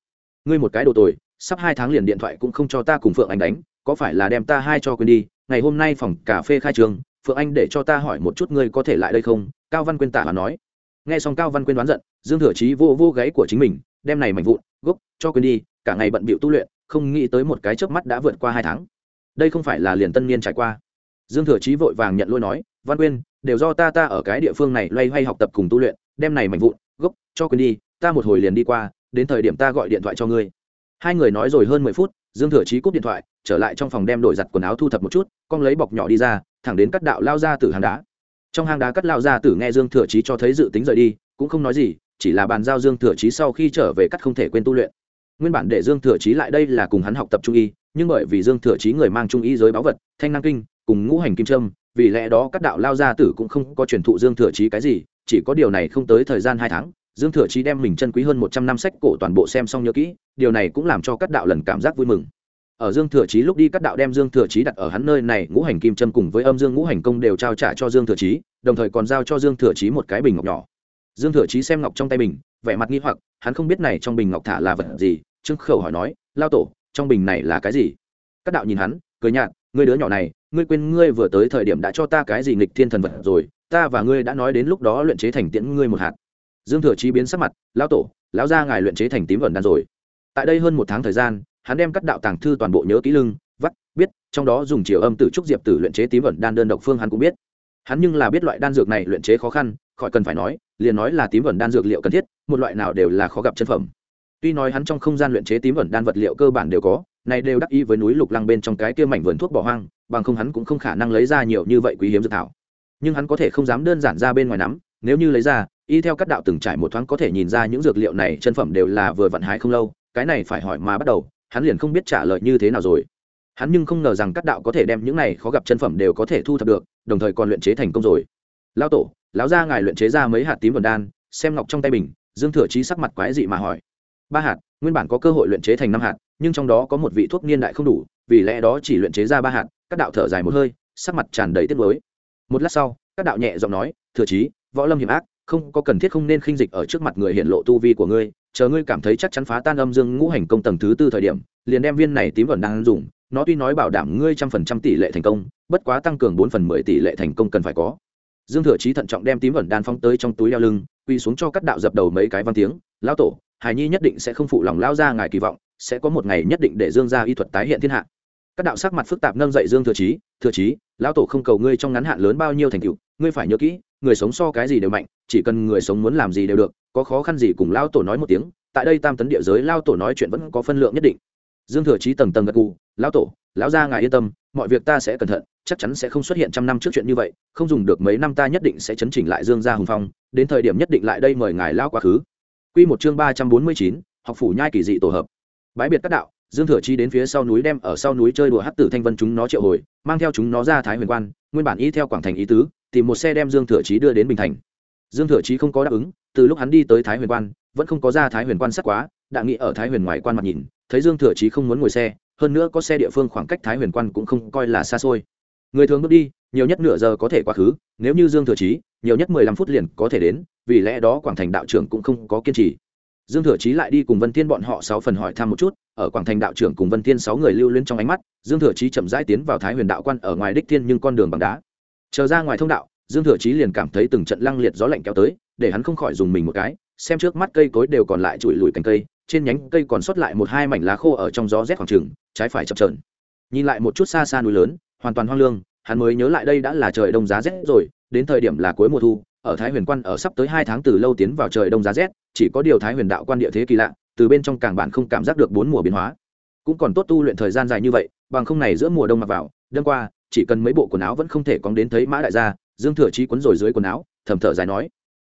Ngươi một cái đồ tồi, sắp hai tháng liền điện thoại cũng không cho ta cùng phượng anh đánh, có phải là đem ta hai cho quên đi? Ngày hôm nay phòng cà phê khai trường, phượng anh để cho ta hỏi một chút ngươi có thể lại đây không? Cao văn quyên tả và nói. Nghe xong cao văn quyên đoán giận, dương thừa chí vô vô gáy của chính mình, đem này mạnh vụn, gốc, cho quên đi, cả ngày bận bịu tu luyện, không nghĩ tới một cái chớp mắt đã vượt qua hai tháng. Đây không phải là liền tân niên trải qua dương thừa chí vội vàng nhận lỗi nói, văn quyên, đều do ta ta ở cái địa phương này loay hoay học tập cùng tu luyện, đem này mạnh vụn, gốc, cho quên đi, ta một hồi liền đi qua, đến thời điểm ta gọi điện thoại cho ngươi. Hai người nói rồi hơn mười phút, dương thừa chí cúp điện thoại, trở lại trong phòng đem đổi giặt quần áo thu thập một chút, con lấy bọc nhỏ đi ra, thẳng đến cắt đạo lao ra từ hàng đá. Trong hang đá cắt lao ra tử nghe dương thừa chí cho thấy dự tính rời đi, cũng không nói gì, chỉ là bàn giao dương thừa chí sau khi trở về cắt không thể quên tu luyện. Nguyên bản để dương thừa chí lại đây là cùng hắn học tập trung y, nhưng bởi vì dương thừa chí người mang trung y giới báu vật, thanh năng kinh cùng ngũ hành kim trâm vì lẽ đó các đạo lao gia tử cũng không có truyền thụ dương thừa chí cái gì, chỉ có điều này không tới thời gian hai tháng, dương thừa chí đem mình chân quý hơn một trăm năm sách cổ toàn bộ xem xong nhớ kỹ, điều này cũng làm cho các đạo lần cảm giác vui mừng. Ở dương thừa chí lúc đi, các đạo đem dương thừa chí đặt ở hắn nơi này, ngũ hành kim trâm cùng với âm dương ngũ hành công đều trao trả cho dương thừa chí, đồng thời còn giao cho dương thừa chí một cái bình ngọc nhỏ. Dương thừa chí xem ngọc trong tay bình vẻ mặt nghi hoặc, hắn không biết này trong bình ngọc thả là vật gì, trương khẩu hỏi nói, lao tổ, trong bình này là cái gì? Các đạo nhìn hắn, cười nhạt, ngươi đứa nhỏ này ngươi quên ngươi vừa tới thời điểm đã cho ta cái gì nghịch thiên thần vật rồi, ta và ngươi đã nói đến lúc đó luyện chế thành tiễn ngươi một hạt. Dương thừa chí biến sắc mặt, lão tổ, lão gia ngài luyện chế thành tím vẩn đan rồi. Tại đây hơn một tháng thời gian, hắn đem các đạo tàng thư toàn bộ nhớ kỹ lưng, vắt, biết, trong đó dùng chiều âm tử trúc diệp tử luyện chế tím vẩn đan đơn độc phương hắn cũng biết. Hắn nhưng là biết loại đan dược này luyện chế khó khăn, khỏi cần phải nói, liền nói là tím vẩn đan dược liệu cần thiết, một loại nào đều là khó gặp chân phẩm. Tuy nói hắn trong không gian luyện chế tím vẩn đan vật liệu cơ bản đều có, này đều đắc ý với núi lục lăng bên trong cái kia mảnh vườn thuốc bỏ hoang bằng không hắn cũng không khả năng lấy ra nhiều như vậy quý hiếm dược thảo. Nhưng hắn có thể không dám đơn giản ra bên ngoài nắm, nếu như lấy ra, y theo các đạo từng trải một thoáng có thể nhìn ra những dược liệu này chân phẩm đều là vừa vận hái không lâu, cái này phải hỏi mà bắt đầu, hắn liền không biết trả lời như thế nào rồi. Hắn nhưng không ngờ rằng các đạo có thể đem những này khó gặp chân phẩm đều có thể thu thập được, đồng thời còn luyện chế thành công rồi. Lão tổ, lão gia ngài luyện chế ra mấy hạt tím vần đan, xem ngọc trong tay bình dương thừa chí sắc mặt quái dị mà hỏi. Ba hạt, nguyên bản có cơ hội luyện chế thành năm hạt, nhưng trong đó có một vị thuốc niên đại không đủ, vì lẽ đó chỉ luyện chế ra ba hạt các đạo thở dài một hơi sắc mặt tràn đầy tiếc nuối. Một lát sau các đạo nhẹ giọng nói thừa trí, võ lâm hiểm ác không có cần thiết không nên khinh dịch ở trước mặt người hiện lộ tu vi của ngươi chờ ngươi cảm thấy chắc chắn phá tan âm dương ngũ hành công tầng thứ tư thời điểm liền đem viên này tím vẩn đang dùng nó tuy nói bảo đảm ngươi trăm phần trăm tỷ lệ thành công bất quá tăng cường bốn phần mười tỷ lệ thành công cần phải có. Dương thừa trí thận trọng đem tím vẩn đan phong tới trong túi đeo lưng quy xuống cho các đạo dập đầu mấy cái văn tiếng lão tổ hải nhi nhất định sẽ không phụ lòng lao ra ngài kỳ vọng sẽ có một ngày nhất định để dương gia y thuật tái hiện thiên hạ các đạo sắc mặt phức tạp nâng dậy dương thừa chí thừa chí, lão tổ không cầu ngươi trong ngắn hạn lớn bao nhiêu thành tựu, ngươi phải nhớ kỹ, người sống so cái gì đều mạnh, chỉ cần người sống muốn làm gì đều được, có khó khăn gì cùng lão tổ nói một tiếng, tại đây tam tấn địa giới lão tổ nói chuyện vẫn có phân lượng nhất định. Dương thừa chí tầng tầng gật gù, lão tổ, lão gia ngài yên tâm, mọi việc ta sẽ cẩn thận, chắc chắn sẽ không xuất hiện trăm năm trước chuyện như vậy, không dùng được mấy năm ta nhất định sẽ chấn chỉnh lại dương gia hùng phong, đến thời điểm nhất định lại đây mời ngài lão quá khứ. Quy một chương ba trăm bốn mươi chín, học phủ nhai kỳ dị tổ hợp. Bãi biệt các đạo dương thừa chi đến phía sau núi đem ở sau núi chơi đùa hát tử thanh vân chúng nó triệu hồi, mang theo chúng nó ra thái huyền quan, nguyên bản y theo quảng thành ý tứ, tìm một xe đem dương thừa chí đưa đến bình thành. Dương thừa chí không có đáp ứng, từ lúc hắn đi tới thái huyền quan, vẫn không có ra thái huyền quan sắc quá, đã nghĩ ở thái huyền ngoài quan mặt nhìn, thấy dương thừa chí không muốn ngồi xe, hơn nữa có xe địa phương khoảng cách thái huyền quan cũng không coi là xa xôi. Người thường bước đi, nhiều nhất nửa giờ có thể quá khứ, nếu như dương thừa chí nhiều nhất mười lăm phút liền có thể đến, vì lẽ đó quảng thành đạo trưởng cũng không có kiên trì. Dương thừa chí lại đi cùng vân thiên bọn họ sáu phần hỏi thăm một chút ở quảng thành đạo trưởng cùng vân thiên sáu người lưu luyến trong ánh mắt, dương thừa chí chậm rãi tiến vào thái huyền đạo quan ở ngoài đích thiên nhưng con đường bằng đá. Chờ ra ngoài thông đạo, dương thừa chí liền cảm thấy từng trận lăng liệt gió lạnh kéo tới, để hắn không khỏi dùng mình một cái, xem trước mắt cây cối đều còn lại trụi lùi cành cây, trên nhánh cây còn sót lại một hai mảnh lá khô ở trong gió rét khoảng trừng trái phải chập trờn nhìn lại một chút xa xa núi lớn, hoàn toàn hoang lương, hắn mới nhớ lại đây đã là trời đông giá rét rồi, đến thời điểm là cuối mùa thu, ở thái huyền quan ở sắp tới hai tháng từ lâu tiến vào trời đông giá rét, chỉ có điều thái huyền đạo quan địa thế kỳ lạ từ bên trong càng bản không cảm giác được bốn mùa biến hóa. Cũng còn tốt tu luyện thời gian dài như vậy, bằng không này giữa mùa đông mặc vào, đêm qua, chỉ cần mấy bộ quần áo vẫn không thể cóng đến thấy mã đại gia, dương thừa trí quấn rồi dưới quần áo, thầm thở dài nói.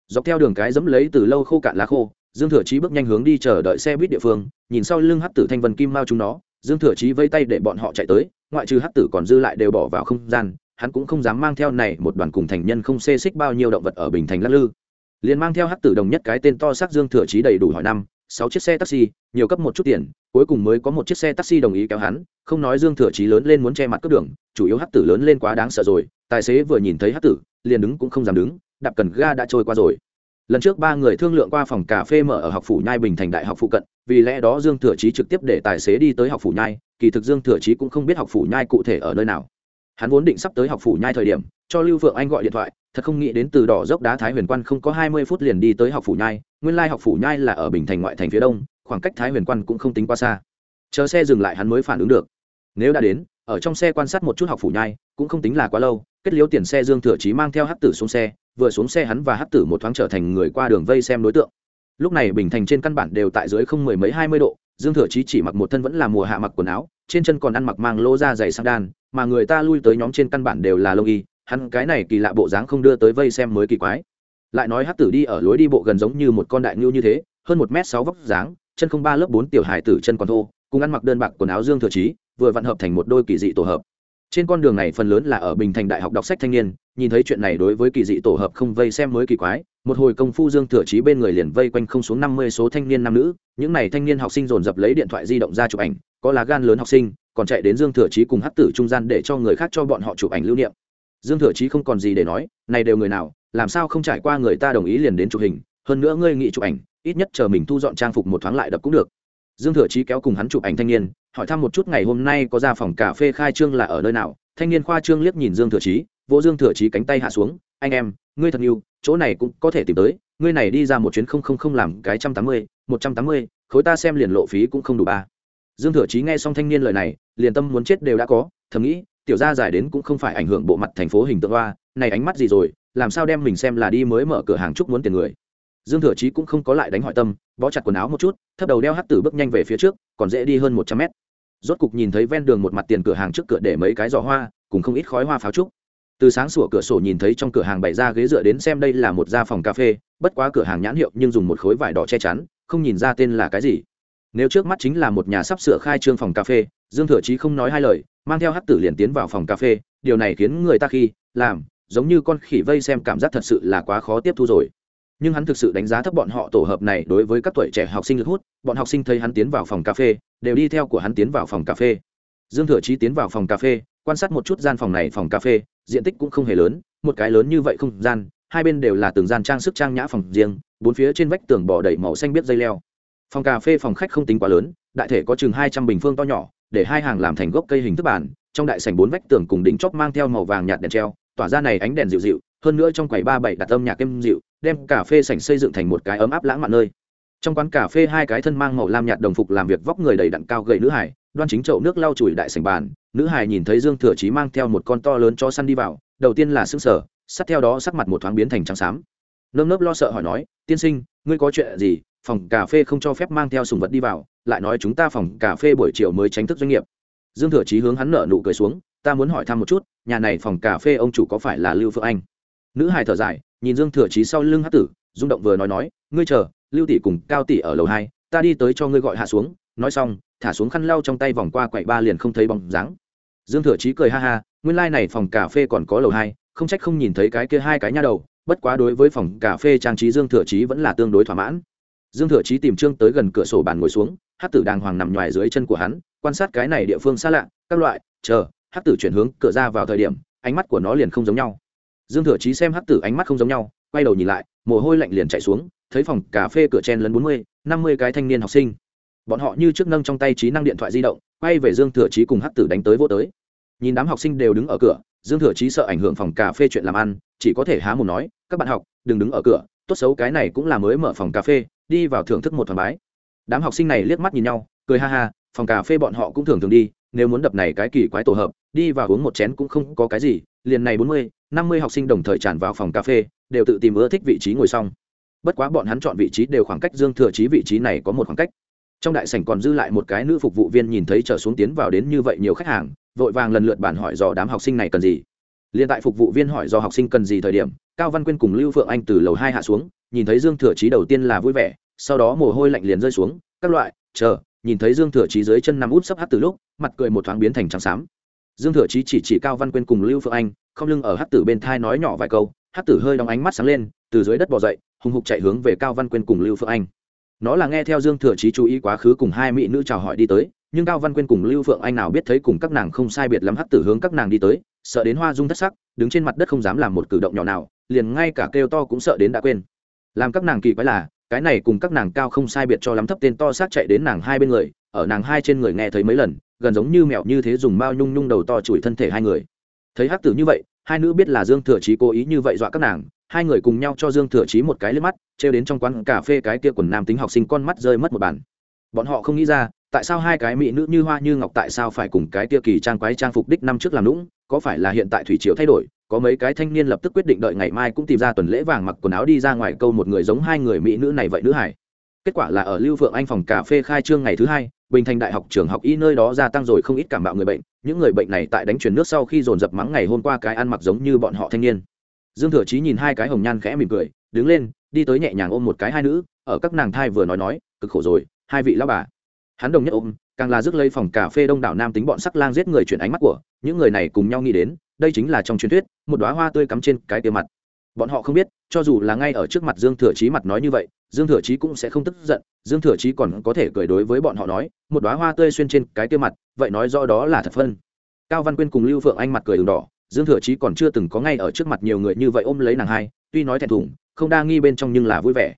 Dọc theo đường cái dẫm lấy từ lâu khô cạn lá khô, dương thừa trí bước nhanh hướng đi chờ đợi xe buýt địa phương, nhìn sau lưng hắc tử thanh vân kim mao chúng nó, dương thừa trí vây tay để bọn họ chạy tới, ngoại trừ hắc tử còn dư lại đều bỏ vào không gian, hắn cũng không dám mang theo này một đoàn cùng thành nhân không xê xích bao nhiêu động vật ở bình thành lắc lư. Liền mang theo hắc tử đồng nhất cái tên to xác dương thừa trí đầy đủ hỏi năm sáu chiếc xe taxi, nhiều cấp một chút tiền, cuối cùng mới có một chiếc xe taxi đồng ý kéo hắn, không nói dương thừa chí lớn lên muốn che mặt cướp đường, chủ yếu hắc tử lớn lên quá đáng sợ rồi, tài xế vừa nhìn thấy hắc tử, liền đứng cũng không dám đứng, đạp cần ga đã trôi qua rồi. Lần trước ba người thương lượng qua phòng cà phê mở ở học phủ nhai bình thành đại học phụ cận, vì lẽ đó dương thừa chí trực tiếp để tài xế đi tới học phủ nhai, kỳ thực dương thừa chí cũng không biết học phủ nhai cụ thể ở nơi nào. Hắn vốn định sắp tới học phủ nhai thời điểm, cho lưu phượng anh gọi điện thoại, thật không nghĩ đến từ đỏ dốc đá thái huyền quan không có hai mươi phút liền đi tới học phủ nhai nguyên lai học phủ nhai là ở bình thành ngoại thành phía đông, khoảng cách thái huyền quan cũng không tính quá xa. Chờ xe dừng lại hắn mới phản ứng được. Nếu đã đến, ở trong xe quan sát một chút học phủ nhai, cũng không tính là quá lâu, kết liễu tiền xe dương thừa chí mang theo hát tử xuống xe, vừa xuống xe hắn và hát tử một thoáng trở thành người qua đường vây xem đối tượng. Lúc này bình thành trên căn bản đều tại dưới không mười mấy hai mươi độ, dương thừa chí chỉ mặc một thân vẫn là mùa hạ mặc quần áo, trên chân còn ăn mặc mang lô da dày sang đan, mà người ta lui tới nhóm trên căn bản đều là lông y, hắn cái này kỳ lạ bộ dáng không đưa tới vây xem mới kỳ quái lại nói hắc tử đi ở lối đi bộ gần giống như một con đại ngưu như thế, hơn một m sáu vóc dáng, chân không ba lớp bốn tiểu hài tử chân còn thô, cùng ăn mặc đơn bạc quần áo dương thừa trí, vừa vặn hợp thành một đôi kỳ dị tổ hợp. Trên con đường này phần lớn là ở bình thành đại học đọc sách thanh niên, nhìn thấy chuyện này đối với kỳ dị tổ hợp không vây xem mới kỳ quái, một hồi công phu dương thừa trí bên người liền vây quanh không xuống năm mươi số thanh niên nam nữ, những n à y thanh niên học sinh dồn dập lấy điện thoại di động ra chụp ảnh, có lá gan lớn học sinh, còn chạy đến dương thừa trí cùng hắc tử trung gian để cho người khác cho bọn họ chụp ảnh lưu niệm. Dương thừa trí không còn gì để nói, này đều người nào làm sao không trải qua người ta đồng ý liền đến chụp hình hơn nữa ngươi nghị chụp ảnh ít nhất chờ mình thu dọn trang phục một thoáng lại đập cũng được. Dương thừa chí kéo cùng hắn chụp ảnh thanh niên hỏi thăm một chút ngày hôm nay có ra phòng cà phê khai trương là ở nơi nào thanh niên khoa trương liếc nhìn dương thừa chí vỗ dương thừa chí cánh tay hạ xuống anh em ngươi thật yêu, chỗ này cũng có thể tìm tới ngươi này đi ra một chuyến không không không làm cái trăm tám mươi một trăm tám mươi khối ta xem liền lộ phí cũng không đủ ba. Dương thừa chí nghe xong thanh niên lời này liền tâm muốn chết đều đã có thầm nghĩ tiểu gia dài đến cũng không phải ảnh hưởng bộ mặt thành phố hình tượng hoa, này ánh mắt gì rồi, làm sao đem mình xem là đi mới mở cửa hàng chúc muốn tiền người. Dương thừa chí cũng không có lại đánh hỏi tâm, bó chặt quần áo một chút, thấp đầu đeo hắt tử bước nhanh về phía trước, còn dễ đi hơn một trăm mét. Rốt cục nhìn thấy ven đường một mặt tiền cửa hàng trước cửa để mấy cái giò hoa, cùng không ít khói hoa pháo trúc từ sáng sủa cửa sổ nhìn thấy trong cửa hàng bày ra ghế dựa đến xem đây là một gia phòng cà phê, bất quá cửa hàng nhãn hiệu nhưng dùng một khối vải đỏ che chắn, không nhìn ra tên là cái gì. Nếu trước mắt chính là một nhà sắp sửa khai trương phòng cà phê dương thừa chí không nói hai lời, mang theo hắt tử liền tiến vào phòng cà phê, điều này khiến người ta khi làm, giống như con khỉ vây xem cảm giác thật sự là quá khó tiếp thu rồi. Nhưng hắn thực sự đánh giá thấp bọn họ tổ hợp này đối với các tuổi trẻ học sinh lực hút, bọn học sinh thấy hắn tiến vào phòng cà phê, đều đi theo của hắn tiến vào phòng cà phê. Dương thừa chí tiến vào phòng cà phê, quan sát một chút gian phòng này, phòng cà phê, diện tích cũng không hề lớn, một cái lớn như vậy không gian, hai bên đều là từng gian trang sức trang nhã phòng riêng, bốn phía trên vách tường bỏ đầy màu xanh biết dây leo. Phòng cà phê phòng khách không tính quá lớn, đại thể có chừng hai trăm bình phương to nhỏ để hai hàng làm thành gốc cây hình thức bản, trong đại sảnh bốn vách tường cùng đỉnh chóp mang theo màu vàng nhạt đèn treo, tỏa ra này ánh đèn dịu dịu, hơn nữa trong quầy ba bảy đặt âm nhạc êm dịu, đem cà phê sảnh xây dựng thành một cái ấm áp lãng mạn nơi. Trong quán cà phê hai cái thân mang màu lam nhạt đồng phục làm việc vóc người đầy đặn cao gầy nữ hải đoan chính chậu nước lau chùi đại sảnh bàn, nữ hải nhìn thấy dương thừa chí mang theo một con to lớn cho săn đi vào, đầu tiên là sững sờ, sát theo đó sắc mặt một thoáng biến thành trắng xám. Nơm nớp lo sợ hỏi nói, tiên sinh, ngươi có chuyện gì? Phòng cà phê không cho phép mang theo sùng vật đi vào, lại nói chúng ta phòng cà phê buổi chiều mới tránh thức doanh nghiệp. Dương thừa chí hướng hắn nở nụ cười xuống, ta muốn hỏi thăm một chút, nhà này phòng cà phê ông chủ có phải là lưu phượng anh? Nữ hài thở dài, nhìn dương thừa chí sau lưng hát tử, rung động vừa nói nói, ngươi chờ, lưu tỷ cùng cao tỷ ở lầu hai, ta đi tới cho ngươi gọi hạ xuống, nói xong, thả xuống khăn lau trong tay vòng qua quậy ba liền không thấy bóng dáng. Dương thừa chí cười ha ha, nguyên lai、like、này phòng cà phê còn có lầu hai, không trách không nhìn thấy cái kia hai cái nha đầu, bất quá đối với phòng cà phê trang trí dương thừa chí vẫn là tương đối thỏa mãn dương thừa chí tìm trương tới gần cửa sổ bàn ngồi xuống hát tử đàng hoàng nằm ngoài dưới chân của hắn, quan sát cái này địa phương xa lạ, các loại, chờ hát tử chuyển hướng cửa ra vào thời điểm, ánh mắt của nó liền không giống nhau. Dương thừa chí xem hát tử ánh mắt không giống nhau, quay đầu nhìn lại, mồ hôi lạnh liền chạy xuống, thấy phòng cà phê cửa chen lấn bốn mươi, năm mươi cái thanh niên học sinh. Bọn họ như trước nâng trong tay trí năng điện thoại di động, quay về dương thừa chí cùng hát tử đánh tới vô tới. Nhìn đám học sinh đều đứng ở cửa, dương thừa chí sợ ảnh hưởng phòng cà phê chuyện làm ăn, chỉ có thể há một nói, các bạn học, đừng đứng ở cửa tốt xấu cái này cũng là mới mở phòng cà phê, đi vào thưởng thức một thoải mái. Đám học sinh này liếc mắt nhìn nhau, cười ha ha, phòng cà phê bọn họ cũng thường thường đi, nếu muốn đập này cái kỳ quái tổ hợp, đi vào uống một chén cũng không có cái gì, liền này bốn mươi, năm mươi học sinh đồng thời tràn vào phòng cà phê, đều tự tìm ưa thích vị trí ngồi xong. Bất quá bọn hắn chọn vị trí đều khoảng cách dương thừa trí vị trí này có một khoảng cách. Trong đại sảnh còn dư lại một cái nữ phục vụ viên nhìn thấy trở xuống tiến vào đến như vậy nhiều khách hàng, vội vàng lần lượt bản hỏi dò đám học sinh này cần gì. Liền tại phục vụ viên hỏi do học sinh cần gì thời điểm cao văn quyên cùng lưu phượng anh từ lầu hai hạ xuống, nhìn thấy dương thừa chí đầu tiên là vui vẻ, sau đó mồ hôi lạnh liền rơi xuống, các loại, chờ, nhìn thấy dương thừa chí dưới chân nằm út sấp hát từ lúc, mặt cười một thoáng biến thành trắng xám. Dương thừa chí chỉ chỉ cao văn quyên cùng lưu phượng anh, không lưng ở hát tử bên thai nói nhỏ vài câu hát tử hơi đóng ánh mắt sáng lên, từ dưới đất bỏ dậy, hùng hục chạy hướng về cao văn quyên cùng lưu phượng anh. Nó là nghe theo dương thừa chí chú ý quá khứ cùng hai mỹ nữ chào hỏi đi tới, nhưng cao văn quyên cùng lưu phượng anh nào biết thấy cùng các nàng không sai biệt lắm hát tử hướng các nàng đi tới, sợ đến hoa dung thất sắc, đứng trên mặt đất không dám làm một cử động nhỏ nào liền ngay cả kêu to cũng sợ đến đã quên. Làm các nàng kỳ quái là, cái này cùng các nàng cao không sai biệt cho lắm thấp tên to xác chạy đến nàng hai bên người, ở nàng hai trên người nghe thấy mấy lần, gần giống như mẹo như thế dùng mao nhung nhung đầu to chùi thân thể hai người. Thấy hắc tử như vậy, hai nữ biết là dương thừa chí cố ý như vậy dọa các nàng, hai người cùng nhau cho dương thừa chí một cái lên mắt, trêu đến trong quán cà phê cái kia quần nam tính học sinh con mắt rơi mất một bản bọn họ không nghĩ ra, tại sao hai cái mỹ nữ như hoa như ngọc tại sao phải cùng cái kia kỳ trang quái trang phục đích năm trước làm lũng có phải là hiện tại thủy triều thay đổi có mấy cái thanh niên lập tức quyết định đợi ngày mai cũng tìm ra tuần lễ vàng mặc quần áo đi ra ngoài câu một người giống hai người mỹ nữ này vậy nữ hải. Kết quả là ở lưu phượng anh phòng cà phê khai trương ngày thứ hai, bình thành đại học trường học y nơi đó gia tăng rồi không ít cảm bạo người bệnh, những người bệnh này tại đánh chuyển nước sau khi dồn dập mắng ngày hôm qua cái ăn mặc giống như bọn họ thanh niên. Dương thừa chí nhìn hai cái hồng nhan khẽ mỉm cười, đứng lên, đi tới nhẹ nhàng ôm một cái hai nữ, ở các nàng thai vừa nói nói, cực khổ rồi, hai vị lão bà. Hắn đồng nhất ôm, càng là rước lấy phòng cà phê đông đảo nam tính bọn sắc lang giết người chuyển ánh mắt của, những người này cùng nhau nghĩ đến đây chính là trong truyền thuyết, một đoá hoa tươi cắm trên cái tiêu mặt. Bọn họ không biết, cho dù là ngay ở trước mặt dương thừa chí mặt nói như vậy, dương thừa chí cũng sẽ không tức giận, dương thừa chí còn có thể cười đối với bọn họ nói, một đoá hoa tươi xuyên trên cái tiêu mặt, vậy nói rõ đó là thật phân. Cao văn quyên cùng lưu phượng anh mặt cười đường đỏ, dương thừa chí còn chưa từng có ngay ở trước mặt nhiều người như vậy ôm lấy nàng hai, tuy nói thẹn thùng, không đa nghi bên trong nhưng là vui vẻ.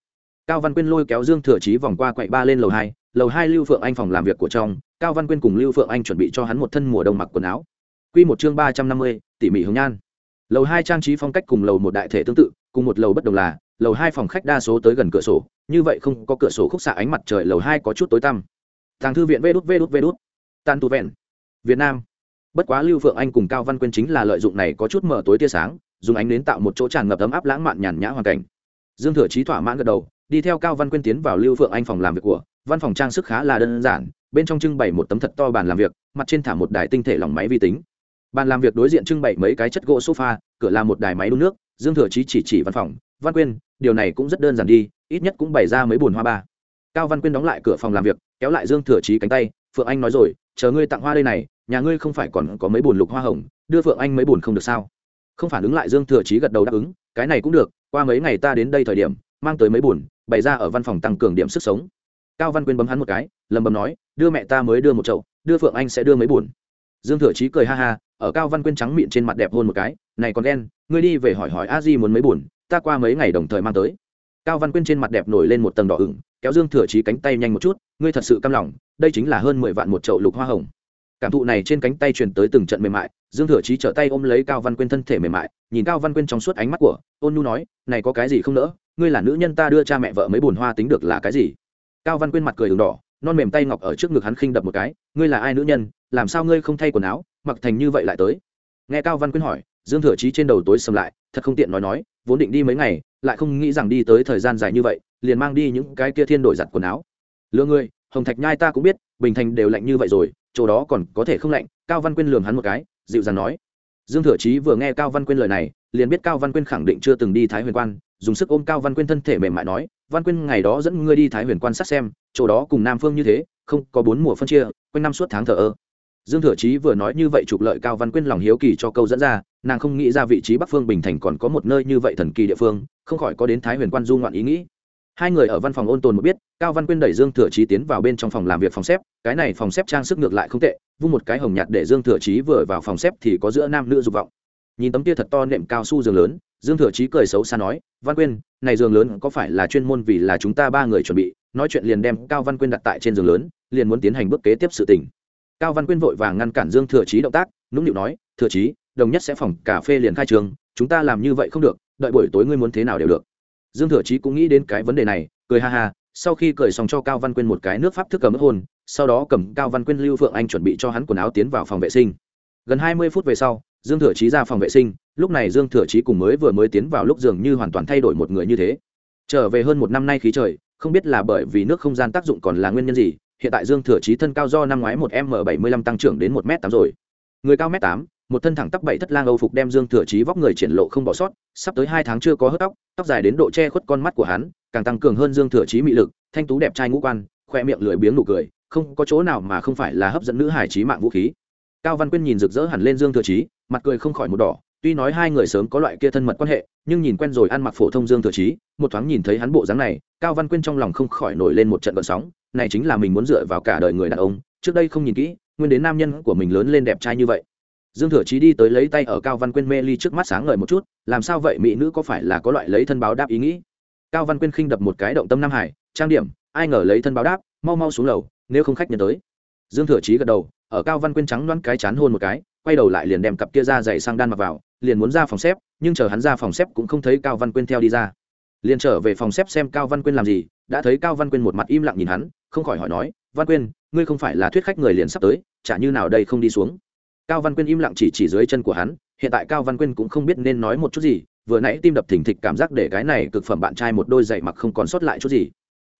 Cao văn quyên lôi kéo dương thừa chí vòng qua quậy ba lên lầu hai lầu hai lưu phượng anh phòng làm việc của trong, cao văn quyên cùng lưu phượng anh chuẩn bị cho hắn một thân mùa đông mặc quần áo. Quy một chương ba trăm năm mươi, tỉ mỉ hồng nhan. Lầu hai trang trí phong cách cùng lầu một đại thể tương tự, cùng một lầu bất đồng là, lầu hai phòng khách đa số tới gần cửa sổ, như vậy không có cửa sổ khúc xạ ánh mặt trời, lầu hai có chút tối tăm. Thằng thư viện vê đút vê đút vê đút. Vẹn. Việt nam. Bất quá lưu phượng anh cùng cao văn quyên chính là lợi dụng này có chút mở tối tia sáng, dùng ánh đến tạo một chỗ tràn ngập ấm áp lãng mạn nhàn nhã hoàn cảnh. Dương thừa Chí thỏa mãn gật đầu, đi theo cao văn quyên tiến vào lưu phượng anh phòng làm việc của. Văn phòng trang sức khá là đơn giản, bên trong trưng bày một tấm thật to bàn làm việc, mặt trên thả một đài tinh thể lỏng máy vi tính bàn làm việc đối diện trưng bày mấy cái chất gỗ sofa, cửa là một đài máy đun nước, dương thừa chí chỉ chỉ văn phòng. Văn quyên, điều này cũng rất đơn giản đi, ít nhất cũng bày ra mấy bồn hoa ba. Cao văn quyên đóng lại cửa phòng làm việc, kéo lại dương thừa chí cánh tay, phượng anh nói rồi, chờ ngươi tặng hoa đây này, nhà ngươi không phải còn có mấy bồn lục hoa hồng, đưa phượng anh mấy bồn không được sao? Không phản ứng lại dương thừa chí gật đầu đáp ứng, cái này cũng được, qua mấy ngày ta đến đây thời điểm, mang tới mấy bồn, bày ra ở văn phòng tăng cường điểm sức sống. Cao văn quyên bấm hắn một cái, lầm bầm nói, đưa mẹ ta mới đưa một chậu, đưa phượng anh sẽ đưa mấy bồn. Dương thừa chí cười ha ha ở cao văn quyên trắng miệng trên mặt đẹp hôn một cái, này còn đen ngươi đi về hỏi hỏi a di muốn mấy buồn, ta qua mấy ngày đồng thời mang tới. Cao văn quyên trên mặt đẹp nổi lên một tầng đỏ ửng, kéo dương thừa chí cánh tay nhanh một chút, ngươi thật sự căm lòng, đây chính là hơn mười vạn một chậu lục hoa hồng. Cảm thụ này trên cánh tay truyền tới từng trận mềm mại, dương thừa chí trở tay ôm lấy cao văn quyên thân thể mềm mại, nhìn cao văn quyên trong suốt ánh mắt của, ôn nu nói, này có cái gì không nỡ, ngươi là nữ nhân ta đưa cha mẹ vợ mấy bồn hoa tính được là cái gì? Cao văn quyên mặt cười đường đỏ, non mềm tay ngọc ở trước ngực hắn khinh đập một cái, ngươi là ai nữ nhân làm sao ngươi không thay quần áo, mặc thành như vậy lại tới? Nghe cao văn quyên hỏi, dương thừa chí trên đầu tối sầm lại, thật không tiện nói nói, vốn định đi mấy ngày, lại không nghĩ rằng đi tới thời gian dài như vậy, liền mang đi những cái kia thiên đổi giặt quần áo. Lừa ngươi hồng thạch nhai ta cũng biết, bình thành đều lạnh như vậy rồi, chỗ đó còn có thể không lạnh, cao văn quyên lường hắn một cái, dịu dàng nói. Dương thừa chí vừa nghe cao văn quyên lời này, liền biết cao văn quyên khẳng định chưa từng đi thái huyền quan, dùng sức ôm cao văn quyên thân thể mềm mại nói, văn quyên, ngày đó dẫn ngươi đi thái huyền quan sát xem, chỗ đó cùng nam phương như thế, không có bốn mùa phân chia, quanh năm suốt tháng thờ ơ dương thừa chí vừa nói như vậy trục lợi cao văn quyên lòng hiếu kỳ cho câu dẫn ra, nàng không nghĩ ra vị trí bắc phương bình thành còn có một nơi như vậy thần kỳ địa phương, không khỏi có đến thái huyền quan du ngoạn ý nghĩ. Hai người ở văn phòng ôn tồn một biết, cao văn quyên đẩy dương thừa chí tiến vào bên trong phòng làm việc phòng xếp, cái này phòng xếp trang sức ngược lại không tệ, vung một cái hồng nhạt để dương thừa chí vừa vào phòng xếp thì có giữa nam nữ dục vọng. Nhìn tấm tia thật to nệm cao su giường lớn, dương thừa chí cười xấu xa nói, văn quyên, này giường lớn có phải là chuyên môn vì là chúng ta ba người chuẩn bị, nói chuyện liền đem cao văn quyên đặt tại trên giường lớn, liền muốn tiến hành bước kế tiếp sự tình cao văn quyên vội vàng ngăn cản dương thừa chí động tác, nũng nịu nói, thừa chí, đồng nhất sẽ phòng cà phê liền khai trường, chúng ta làm như vậy không được, đợi buổi tối ngươi muốn thế nào đều được. Dương thừa chí cũng nghĩ đến cái vấn đề này, cười ha ha, sau khi cười xong cho cao văn quyên một cái nước pháp thức cầm hôn sau đó cầm cao văn quyên lưu phượng anh chuẩn bị cho hắn quần áo tiến vào phòng vệ sinh. Gần hai mươi phút về sau, dương thừa chí ra phòng vệ sinh, lúc này dương thừa chí cùng mới vừa mới tiến vào lúc dường như hoàn toàn thay đổi một người như thế. Trở về hơn một năm nay khí trời, không biết là bởi vì nước không gian tác dụng còn là nguyên nhân gì hiện tại dương thừa chí thân cao do năm ngoái một m bảy mươi lăm tăng trưởng đến một m tám rồi. Người cao m tám, một thân thẳng tắp bảy thất lang âu phục đem dương thừa chí vóc người triển lộ không bỏ sót, sắp tới hai tháng chưa có hớt tóc tóc dài đến độ che khuất con mắt của hắn, càng tăng cường hơn dương thừa chí mị lực, thanh tú đẹp trai ngũ quan, khoe miệng lười biếng nụ cười, không có chỗ nào mà không phải là hấp dẫn nữ hải trí mạng vũ khí. Cao văn quyên nhìn rực rỡ hẳn lên dương thừa chí mặt cười không khỏi một đỏ, tuy nói hai người sớm có loại kia thân mật quan hệ, nhưng nhìn quen rồi ăn mặc phổ thông dương thừa chí một thoáng nhìn thấy hắn bộ dáng này, cao văn quyên trong lòng không khỏi nổi lên một trận vận sóng này chính là mình muốn dựa vào cả đời người đàn ông, trước đây không nhìn kỹ, nguyên đến nam nhân của mình lớn lên đẹp trai như vậy. Dương thừa chí đi tới lấy tay ở cao văn quyên mê ly trước mắt sáng ngời một chút, làm sao vậy mỹ nữ có phải là có loại lấy thân báo đáp ý nghĩ? Cao văn quyên khinh đập một cái động tâm nam hải, trang điểm, ai ngờ lấy thân báo đáp, mau mau xuống lầu, nếu không khách nhận tới. Dương thừa chí gật đầu, ở cao văn quyên trắng đoán cái chán hôn một cái, quay đầu lại liền đem cặp kia ra dày sang đan mặc vào, liền muốn ra phòng xếp, nhưng chờ hắn ra phòng xếp cũng không thấy cao văn quyên theo đi ra. Liền trở về phòng xếp xem cao văn quyên làm gì đã thấy cao văn quyên một mặt im lặng nhìn hắn, không khỏi hỏi nói, văn quyên, ngươi không phải là thuyết khách người liền sắp tới, chả như nào đây không đi xuống? Cao văn quyên im lặng chỉ chỉ dưới chân của hắn, hiện tại cao văn quyên cũng không biết nên nói một chút gì, vừa nãy tim đập thình thịch cảm giác để cái này cực phẩm bạn trai một đôi giày mặc không còn sót lại chút gì.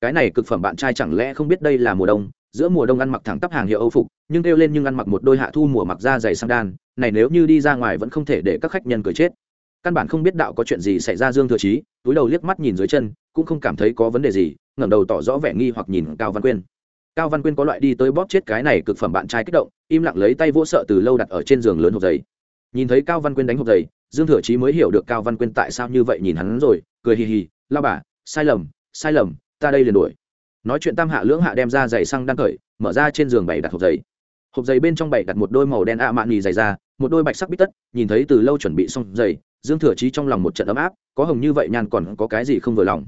Cái này cực phẩm bạn trai chẳng lẽ không biết đây là mùa đông, giữa mùa đông ăn mặc thẳng tắp hàng hiệu âu phục, nhưng kêu lên nhưng ăn mặc một đôi hạ thu mùa mặc da dày sang đan, này nếu như đi ra ngoài vẫn không thể để các khách nhân cười chết. Căn bản không biết đạo có chuyện gì xảy ra dương thừa chí, túi đầu liếc mắt nhìn dưới chân, cũng không cảm thấy có vấn đề gì ngẩng đầu tỏ rõ vẻ nghi hoặc nhìn cao văn quyên. Cao văn quyên có loại đi tới bóp chết cái này cực phẩm bạn trai kích động, im lặng lấy tay vỗ sợ từ lâu đặt ở trên giường lớn hộp giấy. Nhìn thấy cao văn quyên đánh hộp giấy, dương thừa chí mới hiểu được cao văn quyên tại sao như vậy nhìn hắn rồi, cười hì hì la bà, sai lầm sai lầm, ta đây liền đuổi. Nói chuyện tam hạ lưỡng hạ đem ra giày xăng đang cởi, mở ra trên giường bày đặt hộp giấy. Hộp giấy bên trong bày đặt một đôi màu đen ạ mạn nhì dày ra một đôi bạch sắc bít tất, nhìn thấy từ lâu chuẩn bị xong giày, dương thừa chí trong lòng một trận ấm áp, có hồng như vậy nhàn còn có cái gì không vừa lòng.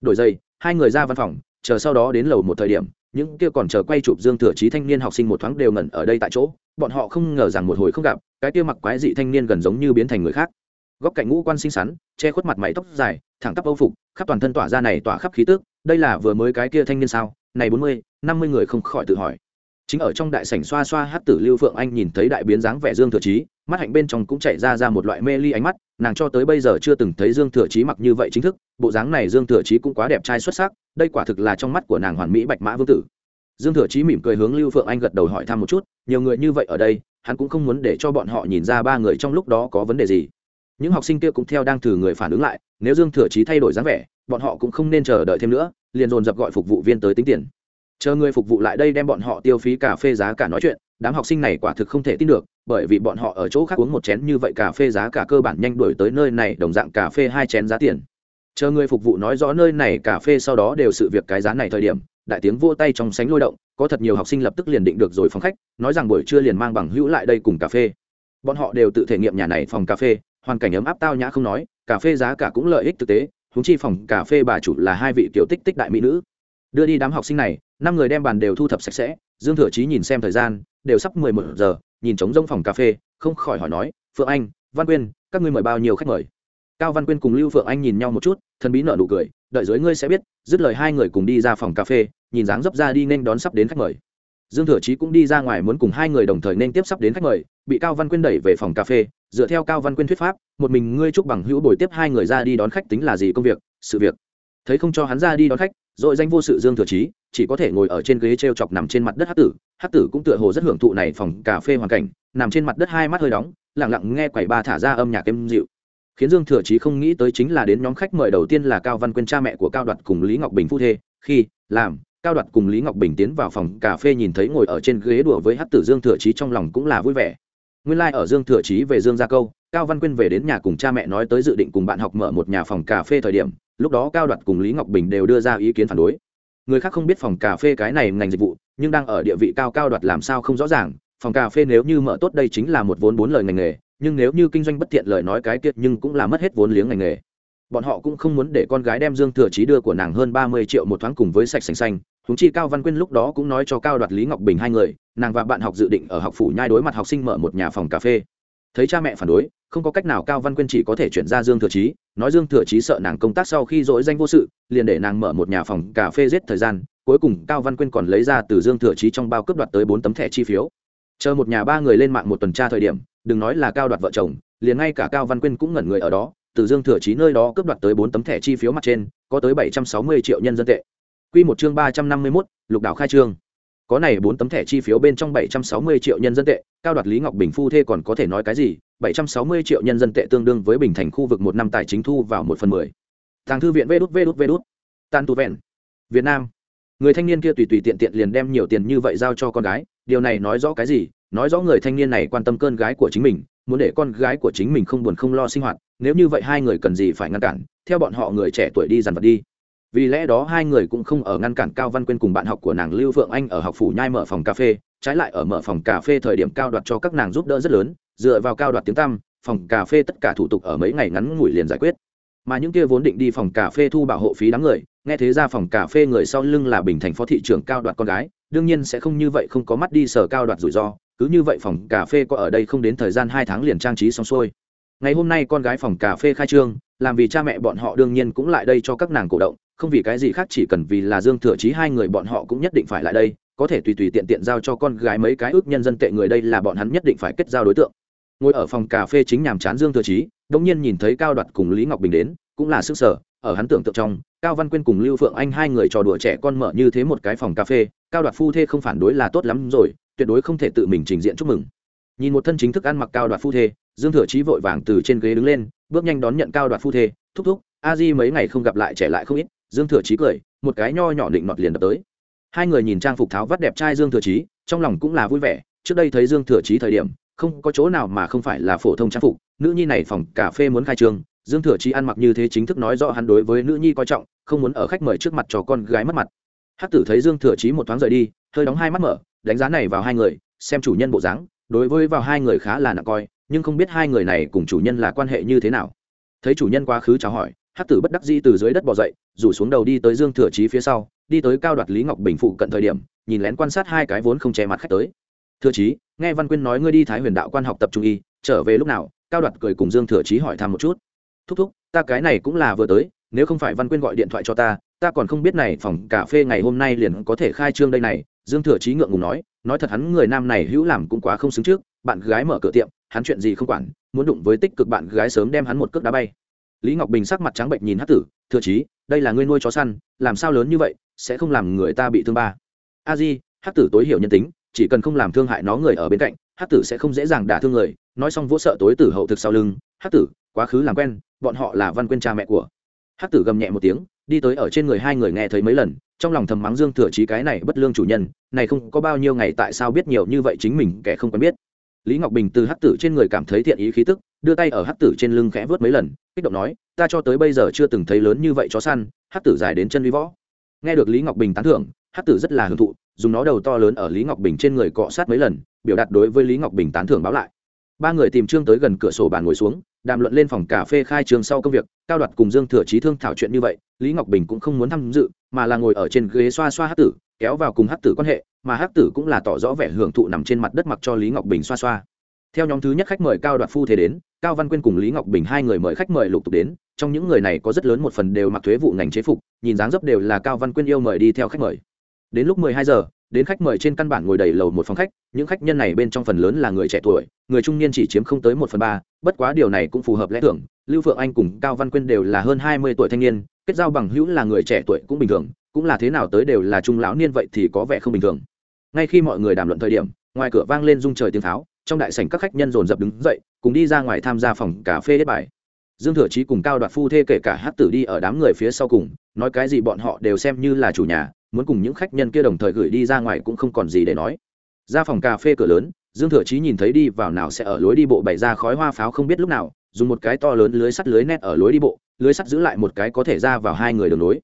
Đổi giày hai người ra văn phòng, chờ sau đó đến lầu một thời điểm, những kia còn chờ quay chụp dương thừa chí thanh niên học sinh một thoáng đều ngẩn ở đây tại chỗ, bọn họ không ngờ rằng một hồi không gặp, cái kia mặc quái dị thanh niên gần giống như biến thành người khác. Góc cạnh ngũ quan xinh xắn, che khuất mặt mày tóc dài, thẳng tắp âu phục, khắp toàn thân tỏa ra này tỏa khắp khí tức, đây là vừa mới cái kia thanh niên sao? Này bốn mươi, năm mươi người không khỏi tự hỏi. Chính ở trong đại sảnh xoa xoa hát tử lưu phượng anh nhìn thấy đại biến dáng vẻ dương thừa chí mắt hạnh bên trong cũng chạy ra ra một loại mê ly ánh mắt, nàng cho tới bây giờ chưa từng thấy dương thừa chí mặc như vậy chính thức, bộ dáng này dương thừa chí cũng quá đẹp trai xuất sắc, đây quả thực là trong mắt của nàng hoàn mỹ bạch mã vương tử. Dương thừa chí mỉm cười hướng lưu phượng anh gật đầu hỏi thăm một chút, nhiều người như vậy ở đây, hắn cũng không muốn để cho bọn họ nhìn ra ba người trong lúc đó có vấn đề gì. Những học sinh kia cũng theo đang thử người phản ứng lại, nếu dương thừa chí thay đổi dáng vẻ, bọn họ cũng không nên chờ đợi thêm nữa, liền dồn dập gọi phục vụ viên tới tính tiền. Chờ người phục vụ lại đây đem bọn họ tiêu phí cà phê giá cả nói chuyện, đám học sinh này quả thực không thể tin được bởi vì bọn họ ở chỗ khác uống một chén như vậy cà phê giá cả cơ bản nhanh đổi tới nơi này, đồng dạng cà phê hai chén giá tiền. Chờ người phục vụ nói rõ nơi này cà phê sau đó đều sự việc cái giá này thời điểm, đại tiếng vô tay trong sánh lôi động, có thật nhiều học sinh lập tức liền định được rồi phòng khách, nói rằng buổi trưa liền mang bằng hữu lại đây cùng cà phê. Bọn họ đều tự thể nghiệm nhà này phòng cà phê, hoàn cảnh ấm áp tao nhã không nói, cà phê giá cả cũng lợi ích thực tế húng chi phòng cà phê bà chủ là hai vị tiểu tích tích đại mỹ nữ. Đưa đi đám học sinh này, năm người đem bàn đều thu thập sạch sẽ, dương thừa chí nhìn xem thời gian, đều sắp mười một giờ nhìn trống rông phòng cà phê, không khỏi hỏi nói, phượng anh, văn quyên, các ngươi mời bao nhiêu khách mời? Cao văn quyên cùng lưu phượng anh nhìn nhau một chút, thần bí nợ nụ cười, đợi dưới ngươi sẽ biết, dứt lời hai người cùng đi ra phòng cà phê, nhìn dáng dấp ra đi nên đón sắp đến khách mời. Dương thừa chí cũng đi ra ngoài muốn cùng hai người đồng thời nên tiếp sắp đến khách mời, bị cao văn quyên đẩy về phòng cà phê, dựa theo cao văn quyên thuyết pháp, một mình ngươi chúc bằng hữu bồi tiếp hai người ra đi đón khách tính là gì công việc? Sự việc. Thấy không cho hắn ra đi đón khách rồi danh vô sự dương thừa chí, chỉ có thể ngồi ở trên ghế t r e o chọc nằm trên mặt đất hát tử. Hát tử cũng tựa hồ rất hưởng thụ này phòng cà phê hoàn cảnh, nằm trên mặt đất hai mắt hơi đóng lẳng lặng nghe quầy ba thả ra âm nhạc êm dịu. Khiến dương thừa chí không nghĩ tới chính là đến nhóm khách mời đầu tiên là cao văn quyên cha mẹ của cao đoạt cùng lý ngọc bình phu thê, khi làm, cao đoạt cùng lý ngọc bình tiến vào phòng cà phê nhìn thấy ngồi ở trên ghế đùa với hát tử dương thừa chí trong lòng cũng là vui vẻ. Nguyên lai、like、ở dương thừa chí về dương gia câu, cao văn quyên về đến nhà cùng cha mẹ nói tới dự định cùng bạn học mở một nhà phòng cà phê thời điểm lúc đó cao đoạt cùng lý ngọc bình đều đưa ra ý kiến phản đối. Người khác không biết phòng cà phê cái này ngành dịch vụ, nhưng đang ở địa vị cao cao đoạt làm sao không rõ ràng. Phòng cà phê nếu như mở tốt đây chính là một vốn bốn lời ngành nghề, nhưng nếu như kinh doanh bất tiện lời nói cái kiệt nhưng cũng là mất hết vốn liếng ngành nghề. Bọn họ cũng không muốn để con gái đem dương thừa trí đưa của nàng hơn ba mươi triệu một thoáng cùng với sạch sành xanh. Húng chi cao văn quyên lúc đó cũng nói cho cao đoạt lý ngọc bình hai người, nàng và bạn học dự định ở học phủ nhai đối mặt học sinh mở một nhà phòng cà phê thấy cha mẹ phản đối không có cách nào cao văn quyên chỉ có thể chuyển ra dương thừa Chí, nói dương thừa Chí sợ nàng công tác sau khi dỗi danh vô sự liền để nàng mở một nhà phòng cà phê giết thời gian cuối cùng cao văn quyên còn lấy ra từ dương thừa Chí trong bao cướp đoạt tới bốn tấm thẻ chi phiếu. Chờ một nhà ba người lên mạng một tuần tra thời điểm đừng nói là cao đoạt vợ chồng liền ngay cả cao văn quyên cũng ngẩn người ở đó từ dương thừa Chí nơi đó cướp đoạt tới bốn tấm thẻ chi phiếu mặt trên có tới bảy trăm sáu mươi triệu nhân dân tệ. Q một chương ba trăm năm mươi mốt lục đảo khai trương có này bốn tấm thẻ chi phiếu bên trong bảy trăm sáu mươi triệu nhân dân tệ, cao đoạt lý ngọc bình phu thê còn có thể nói cái gì? bảy trăm sáu mươi triệu nhân dân tệ tương đương với bình thành khu vực một năm tài chính thu vào một phần mười. Thằng thư viện Vút Vút Vút. Tàn tù tan vẹn. Việt nam. Người thanh niên kia tùy tùy tiện tiện liền đem nhiều tiền như vậy giao cho con gái. Điều này nói rõ cái gì? Nói rõ người thanh niên này quan tâm cơn gái của chính mình, muốn để con gái của chính mình không buồn không lo sinh hoạt. Nếu như vậy hai người cần gì phải ngăn cản? Theo bọn họ người trẻ tuổi đi dàn vật đi vì lẽ đó hai người cũng không ở ngăn cản cao văn quyên cùng bạn học của nàng lưu phượng anh ở học phủ nhai mở phòng cà phê, trái lại ở mở phòng cà phê thời điểm cao đoạt cho các nàng giúp đỡ rất lớn, dựa vào cao đoạt tiếng tăm, phòng cà phê tất cả thủ tục ở mấy ngày ngắn ngủi liền giải quyết. Mà những kia vốn định đi phòng cà phê thu bảo hộ phí đám người, nghe thế ra phòng cà phê người sau lưng là bình thành phó thị trưởng cao đoạt con gái, đương nhiên sẽ không như vậy không có mắt đi sở cao đoạt rủi ro, cứ như vậy phòng cà phê có ở đây không đến thời gian hai tháng liền trang trí xong xuôi ngày hôm nay con gái phòng cà phê khai trương, làm vì cha mẹ bọn họ đương nhiên cũng lại đây cho các nàng cổ động, không vì cái gì khác chỉ cần vì là dương thừa chí hai người bọn họ cũng nhất định phải lại đây, có thể tùy tùy tiện tiện giao cho con gái mấy cái ước nhân dân tệ người đây là bọn hắn nhất định phải kết giao đối tượng. Ngồi ở phòng cà phê chính nhàm chán dương thừa chí đống nhiên nhìn thấy cao đoạt cùng lý ngọc bình đến, cũng là sức sở, ở hắn tưởng tượng trong, cao văn quyên cùng lưu phượng anh hai người trò đùa trẻ con mở như thế một cái phòng cà phê, cao đoạt phu thê không phản đối là tốt lắm rồi, tuyệt đối không thể tự mình trình diện chúc mừng. Nhìn một thân chính thức ăn mặc cao đoạt phu thê dương thừa chí vội vàng từ trên ghế đứng lên, bước nhanh đón nhận cao đoạt phu thê, thúc thúc, a di mấy ngày không gặp lại trẻ lại không ít. Dương thừa chí cười, một cái nho nhỏ định nọt liền đập tới. Hai người nhìn trang phục tháo vắt đẹp trai dương thừa chí, trong lòng cũng là vui vẻ. Trước đây thấy dương thừa chí thời điểm, không có chỗ nào mà không phải là phổ thông trang phục, nữ nhi này phòng cà phê muốn khai trương dương thừa chí ăn mặc như thế chính thức nói rõ hắn đối với nữ nhi coi trọng, không muốn ở khách mời trước mặt cho con gái mất mặt. Hắc tử thấy dương thừa chí một thoáng rời đi, hơi đóng hai mắt mở, đánh giá này vào hai người, xem chủ nhân bộ dáng, đối với vào hai người khá là nặng coi nhưng không biết hai người này cùng chủ nhân là quan hệ như thế nào. Thấy chủ nhân quá khứ chào hỏi, hắc tử bất đắc dĩ từ dưới đất bò dậy, rủ xuống đầu đi tới dương thừa chí phía sau, đi tới cao đoạt lý ngọc bình phụ cận thời điểm, nhìn lén quan sát hai cái vốn không che mặt khách tới. Thừa chí, nghe văn quyên nói ngươi đi thái huyền đạo quan học tập trung y, trở về lúc nào? Cao đoạt cười cùng dương thừa chí hỏi thăm một chút. Thúc thúc, ta cái này cũng là vừa tới, nếu không phải văn quyên gọi điện thoại cho ta ta còn không biết này phòng cà phê ngày hôm nay liền có thể khai trương đây này. Dương thừa chí ngượng ngùng nói nói thật hắn người nam này hữu làm cũng quá không xứng trước bạn gái mở cửa tiệm, hắn chuyện gì không quản, muốn đụng với tích cực bạn gái sớm đem hắn một cước đá bay. Lý ngọc bình sắc mặt trắng bệnh nhìn hát tử thừa chí, đây là ngươi nuôi chó săn, làm sao lớn như vậy, sẽ không làm người ta bị thương ba? A di hát tử tối hiểu nhân tính, chỉ cần không làm thương hại nó người ở bên cạnh hát tử sẽ không dễ dàng đả thương người. Nói xong vỗ sợ tối tử hậu thực sau lưng hát tử, quá khứ làm quen, bọn họ là văn quên cha mẹ của. Hát tử gầm nhẹ một tiếng, đi tới ở trên người hai người nghe thấy mấy lần, trong lòng thầm mắng dương thừa chí cái này bất lương chủ nhân, này không có bao nhiêu ngày tại sao biết nhiều như vậy chính mình kẻ không quen biết lý ngọc bình từ Hắc tử trên người cảm thấy thiện ý khí tức, đưa tay ở Hắc tử trên lưng khẽ vớt mấy lần, kích động nói, ta cho tới bây giờ chưa từng thấy lớn như vậy chó săn, Hắc tử dài đến chân Lý võ. Nghe được lý ngọc bình tán thưởng, Hắc tử rất là hưởng thụ, dùng nó đầu to lớn ở lý ngọc bình trên người cọ sát mấy lần, biểu đạt đối với lý ngọc bình tán thưởng báo lại. Ba người tìm trương tới gần cửa sổ bàn ngồi xuống, đàm luận lên phòng cà phê khai trương sau công việc, cao đoạt cùng dương thừa trí thương thảo chuyện như vậy, lý ngọc bình cũng không muốn tham dự, mà là ngồi ở trên ghế xoa xoa hát tử kéo vào cùng hắc tử quan hệ, mà hắc tử cũng là tỏ rõ vẻ hưởng thụ nằm trên mặt đất mặc cho lý ngọc bình xoa xoa. Theo nhóm thứ nhất khách mời cao đoạt phu thế đến, cao văn quyên cùng lý ngọc bình hai người mời khách mời lục tục đến, trong những người này có rất lớn một phần đều mặc thuế vụ ngành chế phục, nhìn dáng dấp đều là cao văn quyên yêu mời đi theo khách mời. Đến lúc mười hai giờ, đến khách mời trên căn bản ngồi đầy lầu một phòng khách, những khách nhân này bên trong phần lớn là người trẻ tuổi, người trung niên chỉ chiếm không tới một phần ba, bất quá điều này cũng phù hợp lẽ tưởng lưu phượng anh cùng cao văn quyên đều là hơn hai mươi tuổi thanh niên, kết giao bằng hữu là người trẻ tuổi cũng bình thường cũng là thế nào tới đều là trung lão niên vậy thì có vẻ không bình thường. Ngay khi mọi người đàm luận thời điểm, ngoài cửa vang lên rung trời tiếng tháo, trong đại sảnh các khách nhân dồn dập đứng dậy, cùng đi ra ngoài tham gia phòng cà phê đế bài. Dương thừa chí cùng cao đoạt phu thê kể cả hát tử đi ở đám người phía sau cùng, nói cái gì bọn họ đều xem như là chủ nhà, muốn cùng những khách nhân kia đồng thời gửi đi ra ngoài cũng không còn gì để nói. Ra phòng cà phê cửa lớn, dương thừa chí nhìn thấy đi vào nào sẽ ở lối đi bộ bày ra khói hoa pháo không biết lúc nào, dùng một cái to lớn lưới sắt lưới nét ở lối đi bộ, lưới sắt giữ lại một cái có thể ra vào hai người đường lối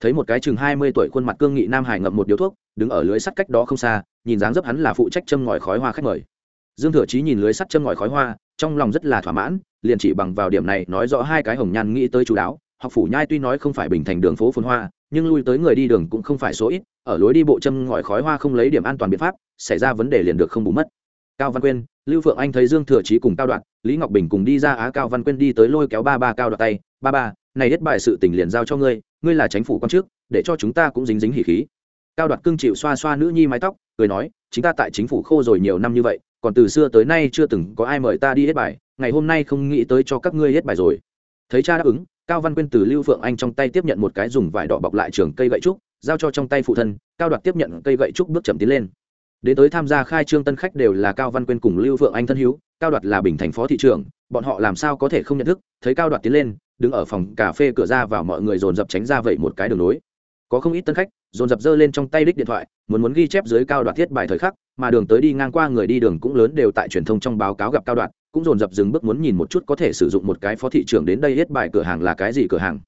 thấy một cái chừng hai mươi tuổi khuôn mặt cương nghị nam hải ngậm một điếu thuốc, đứng ở lưới sắt cách đó không xa, nhìn dáng dấp hắn là phụ trách châm ngòi khói hoa khách mời. Dương thừa chí nhìn lưới sắt châm ngòi khói hoa, trong lòng rất là thỏa mãn, liền chỉ bằng vào điểm này nói rõ hai cái hồng nhan nghĩ tới chú đáo, học phủ nhai tuy nói không phải bình thành đường phố phồn hoa, nhưng lui tới người đi đường cũng không phải số ít, ở lối đi bộ châm ngòi khói hoa không lấy điểm an toàn biện pháp, xảy ra vấn đề liền được không bù mất. Cao văn quyên, lưu phượng anh thấy dương thừa chí cùng cao đoạn, lý ngọc bình cùng đi ra á, cao văn quyên đi tới lôi kéo ba ba cao đoạt tay, ba ba, này hết bài sự tình liền giao cho ngươi ngươi là chính phủ quan trước, để cho chúng ta cũng dính dính hỉ khí. Cao đoạt cưng chịu xoa xoa nữ nhi mái tóc, cười nói chính ta tại chính phủ khô rồi nhiều năm như vậy, còn từ xưa tới nay chưa từng có ai mời ta đi hết bài, ngày hôm nay không nghĩ tới cho các ngươi hết bài rồi. Thấy cha đáp ứng, cao văn quyên từ lưu phượng anh trong tay tiếp nhận một cái dùng vải đỏ bọc lại trường cây gậy trúc, giao cho trong tay phụ thân, cao đoạt tiếp nhận cây gậy trúc bước chậm tiến lên. Đến tới tham gia khai trương tân khách đều là cao văn quyên cùng lưu phượng anh thân hữu cao đoạt là bình thành phó thị trưởng, bọn họ làm sao có thể không nhận thức? Thấy cao đoạt tiến lên, đứng ở phòng cà phê cửa ra vào mọi người dồn dập tránh ra vậy một cái đường nối có không ít tân khách, dồn dập giơ lên trong tay đích điện thoại, muốn muốn ghi chép dưới cao đoạt thiết bài thời khắc, mà đường tới đi ngang qua người đi đường cũng lớn đều tại truyền thông trong báo cáo gặp cao đoạt, cũng dồn dập dừng bước muốn nhìn một chút có thể sử dụng một cái phó thị trưởng đến đây hết bài cửa hàng là cái gì cửa hàng.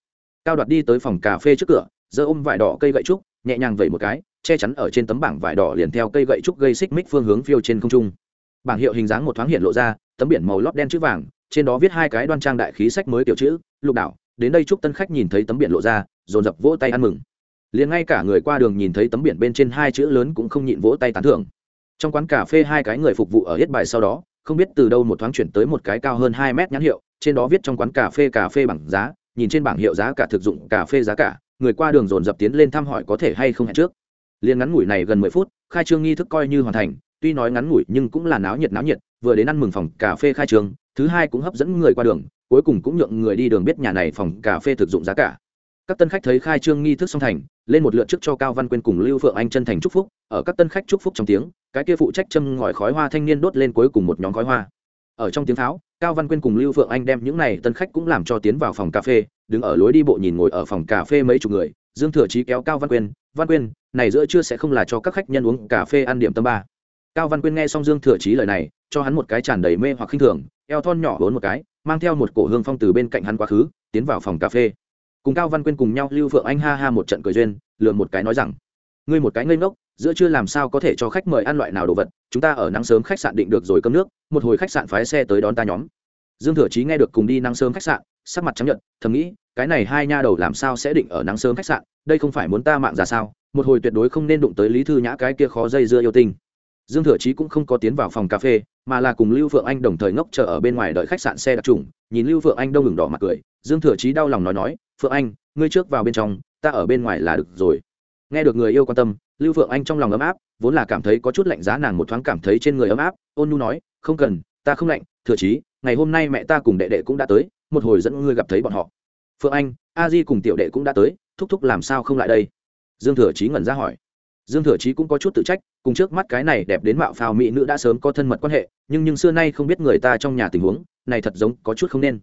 Cao đoạt đi tới phòng cà phê trước cửa, giơ ôm vải đỏ cây gậy trúc, nhẹ nhàng vẩy một cái, che chắn ở trên tấm bảng vải đỏ liền theo cây gậy trúc gây xích mích phương hướng phiêu trên không trung bảng hiệu hình dáng một thoáng hiện lộ ra, tấm biển màu lót đen chữ vàng, trên đó viết hai cái đoan trang đại khí sách mới tiểu chữ, lục đảo. Đến đây chúc tân khách nhìn thấy tấm biển lộ ra, dồn dập vỗ tay ăn mừng. Liền ngay cả người qua đường nhìn thấy tấm biển bên trên hai chữ lớn cũng không nhịn vỗ tay tán thưởng. Trong quán cà phê hai cái người phục vụ ở hết bài sau đó, không biết từ đâu một thoáng chuyển tới một cái cao hơn hai mét nhãn hiệu, trên đó viết trong quán cà phê cà phê bằng giá, nhìn trên bảng hiệu giá cả thực dụng, cà phê giá cả, người qua đường dồn dập tiến lên thăm hỏi có thể hay không hẹn trước. Liền ngắn ngủi này gần mười phút, khai trương nghi thức coi như hoàn thành tuy nói ngắn ngủi nhưng cũng là náo nhiệt náo nhiệt, vừa đến ăn mừng phòng cà phê khai trương thứ hai cũng hấp dẫn người qua đường, cuối cùng cũng nhượng người đi đường biết nhà này phòng cà phê thực dụng giá cả. Các tân khách thấy khai trương nghi thức song thành, lên một lượt trước cho cao văn quyên cùng lưu phượng anh chân thành chúc phúc, ở các tân khách chúc phúc trong tiếng, cái kia phụ trách châm ngòi khói hoa thanh niên đốt lên cuối cùng một nhóm khói hoa. Ở trong tiếng tháo, cao văn quyên cùng lưu phượng anh đem những này tân khách cũng làm cho tiến vào phòng cà phê, đứng ở lối đi bộ nhìn ngồi ở phòng cà phê mấy chục người, dương thừa trí kéo cao văn quyên văn quyên, này giữa trưa sẽ không là cho các khách nhân uống cà phê ăn điểm tâm ba cao văn quyên nghe xong dương thừa chí lời này, cho hắn một cái tràn đầy mê hoặc khinh thường, eo thon nhỏ bốn một cái, mang theo một cổ hương phong từ bên cạnh hắn quá khứ, tiến vào phòng cà phê. Cùng cao văn quyên cùng nhau lưu phượng anh ha ha một trận cười duyên lượn một cái nói rằng, ngươi một cái ngây ngốc, giữa chưa làm sao có thể cho khách mời ăn loại nào đồ vật, chúng ta ở nắng sớm khách sạn định được rồi cơm nước, một hồi khách sạn phái xe tới đón ta nhóm. Dương thừa chí nghe được cùng đi nắng sớm khách sạn, sắc mặt chấp nhận thầm nghĩ, cái này hai nha đầu làm sao sẽ định ở nắng sớm khách sạn, đây không phải muốn ta mạng ra sao, một hồi tuyệt đối không nên đụng tới lý thư nhã cái kia khó dây dưa yêu tinh dương thừa chí cũng không có tiến vào phòng cà phê, mà là cùng lưu phượng anh đồng thời ngốc chờ ở bên ngoài đợi khách sạn xe đặc trùng. Nhìn lưu phượng anh đông ngừng đỏ mặt cười, dương thừa chí đau lòng nói nói, phượng anh, ngươi trước vào bên trong, ta ở bên ngoài là được rồi. Nghe được người yêu quan tâm, lưu phượng anh trong lòng ấm áp, vốn là cảm thấy có chút lạnh giá nàng một thoáng cảm thấy trên người ấm áp, ôn nhu nói, không cần, ta không lạnh, thừa chí, ngày hôm nay mẹ ta cùng đệ đệ cũng đã tới, một hồi dẫn ngươi gặp thấy bọn họ. Phượng anh, a di cùng tiểu đệ cũng đã tới, thúc thúc làm sao không lại đây? Dương thừa chí ngẩn ra hỏi. Dương thừa chí cũng có chút tự trách cùng trước mắt cái này đẹp đến mạo phào mỹ nữ đã sớm có thân mật quan hệ, nhưng nhưng xưa nay không biết người ta trong nhà tình huống, này thật giống có chút không nên.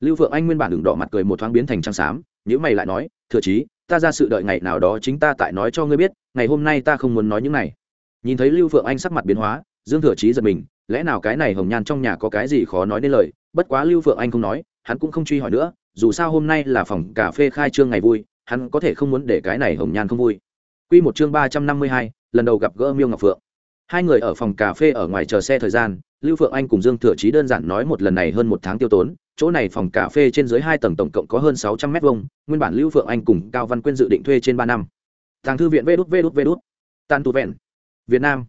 Lưu vượng anh nguyên bản đường đỏ mặt cười một thoáng biến thành trăng xám nhữ mày lại nói, thừa chí, ta ra sự đợi ngày nào đó chính ta tại nói cho ngươi biết, ngày hôm nay ta không muốn nói những này. Nhìn thấy lưu vượng anh sắc mặt biến hóa, dương thừa chí giật mình, lẽ nào cái này hồng nhan trong nhà có cái gì khó nói nên lời? Bất quá lưu vượng anh không nói, hắn cũng không truy hỏi nữa, dù sao hôm nay là phòng cà phê khai trương ngày vui, hắn có thể không muốn để cái này hồng nhan không vui. Quy một chương ba trăm năm mươi hai, lần đầu gặp gỡ Miêu Ngọc Phượng. Hai người ở phòng cà phê ở ngoài chờ xe thời gian, Lưu Phượng Anh cùng Dương Thừa Chí đơn giản nói một lần này hơn một tháng tiêu tốn, chỗ này phòng cà phê trên dưới hai tầng tổng cộng có hơn sáu trăm mét vuông, nguyên bản Lưu Phượng Anh cùng Cao Văn Quyên dự định thuê trên ba năm. Tàng thư viện Vút Vút Vút. Tàn tụ vẹn. Việt Nam.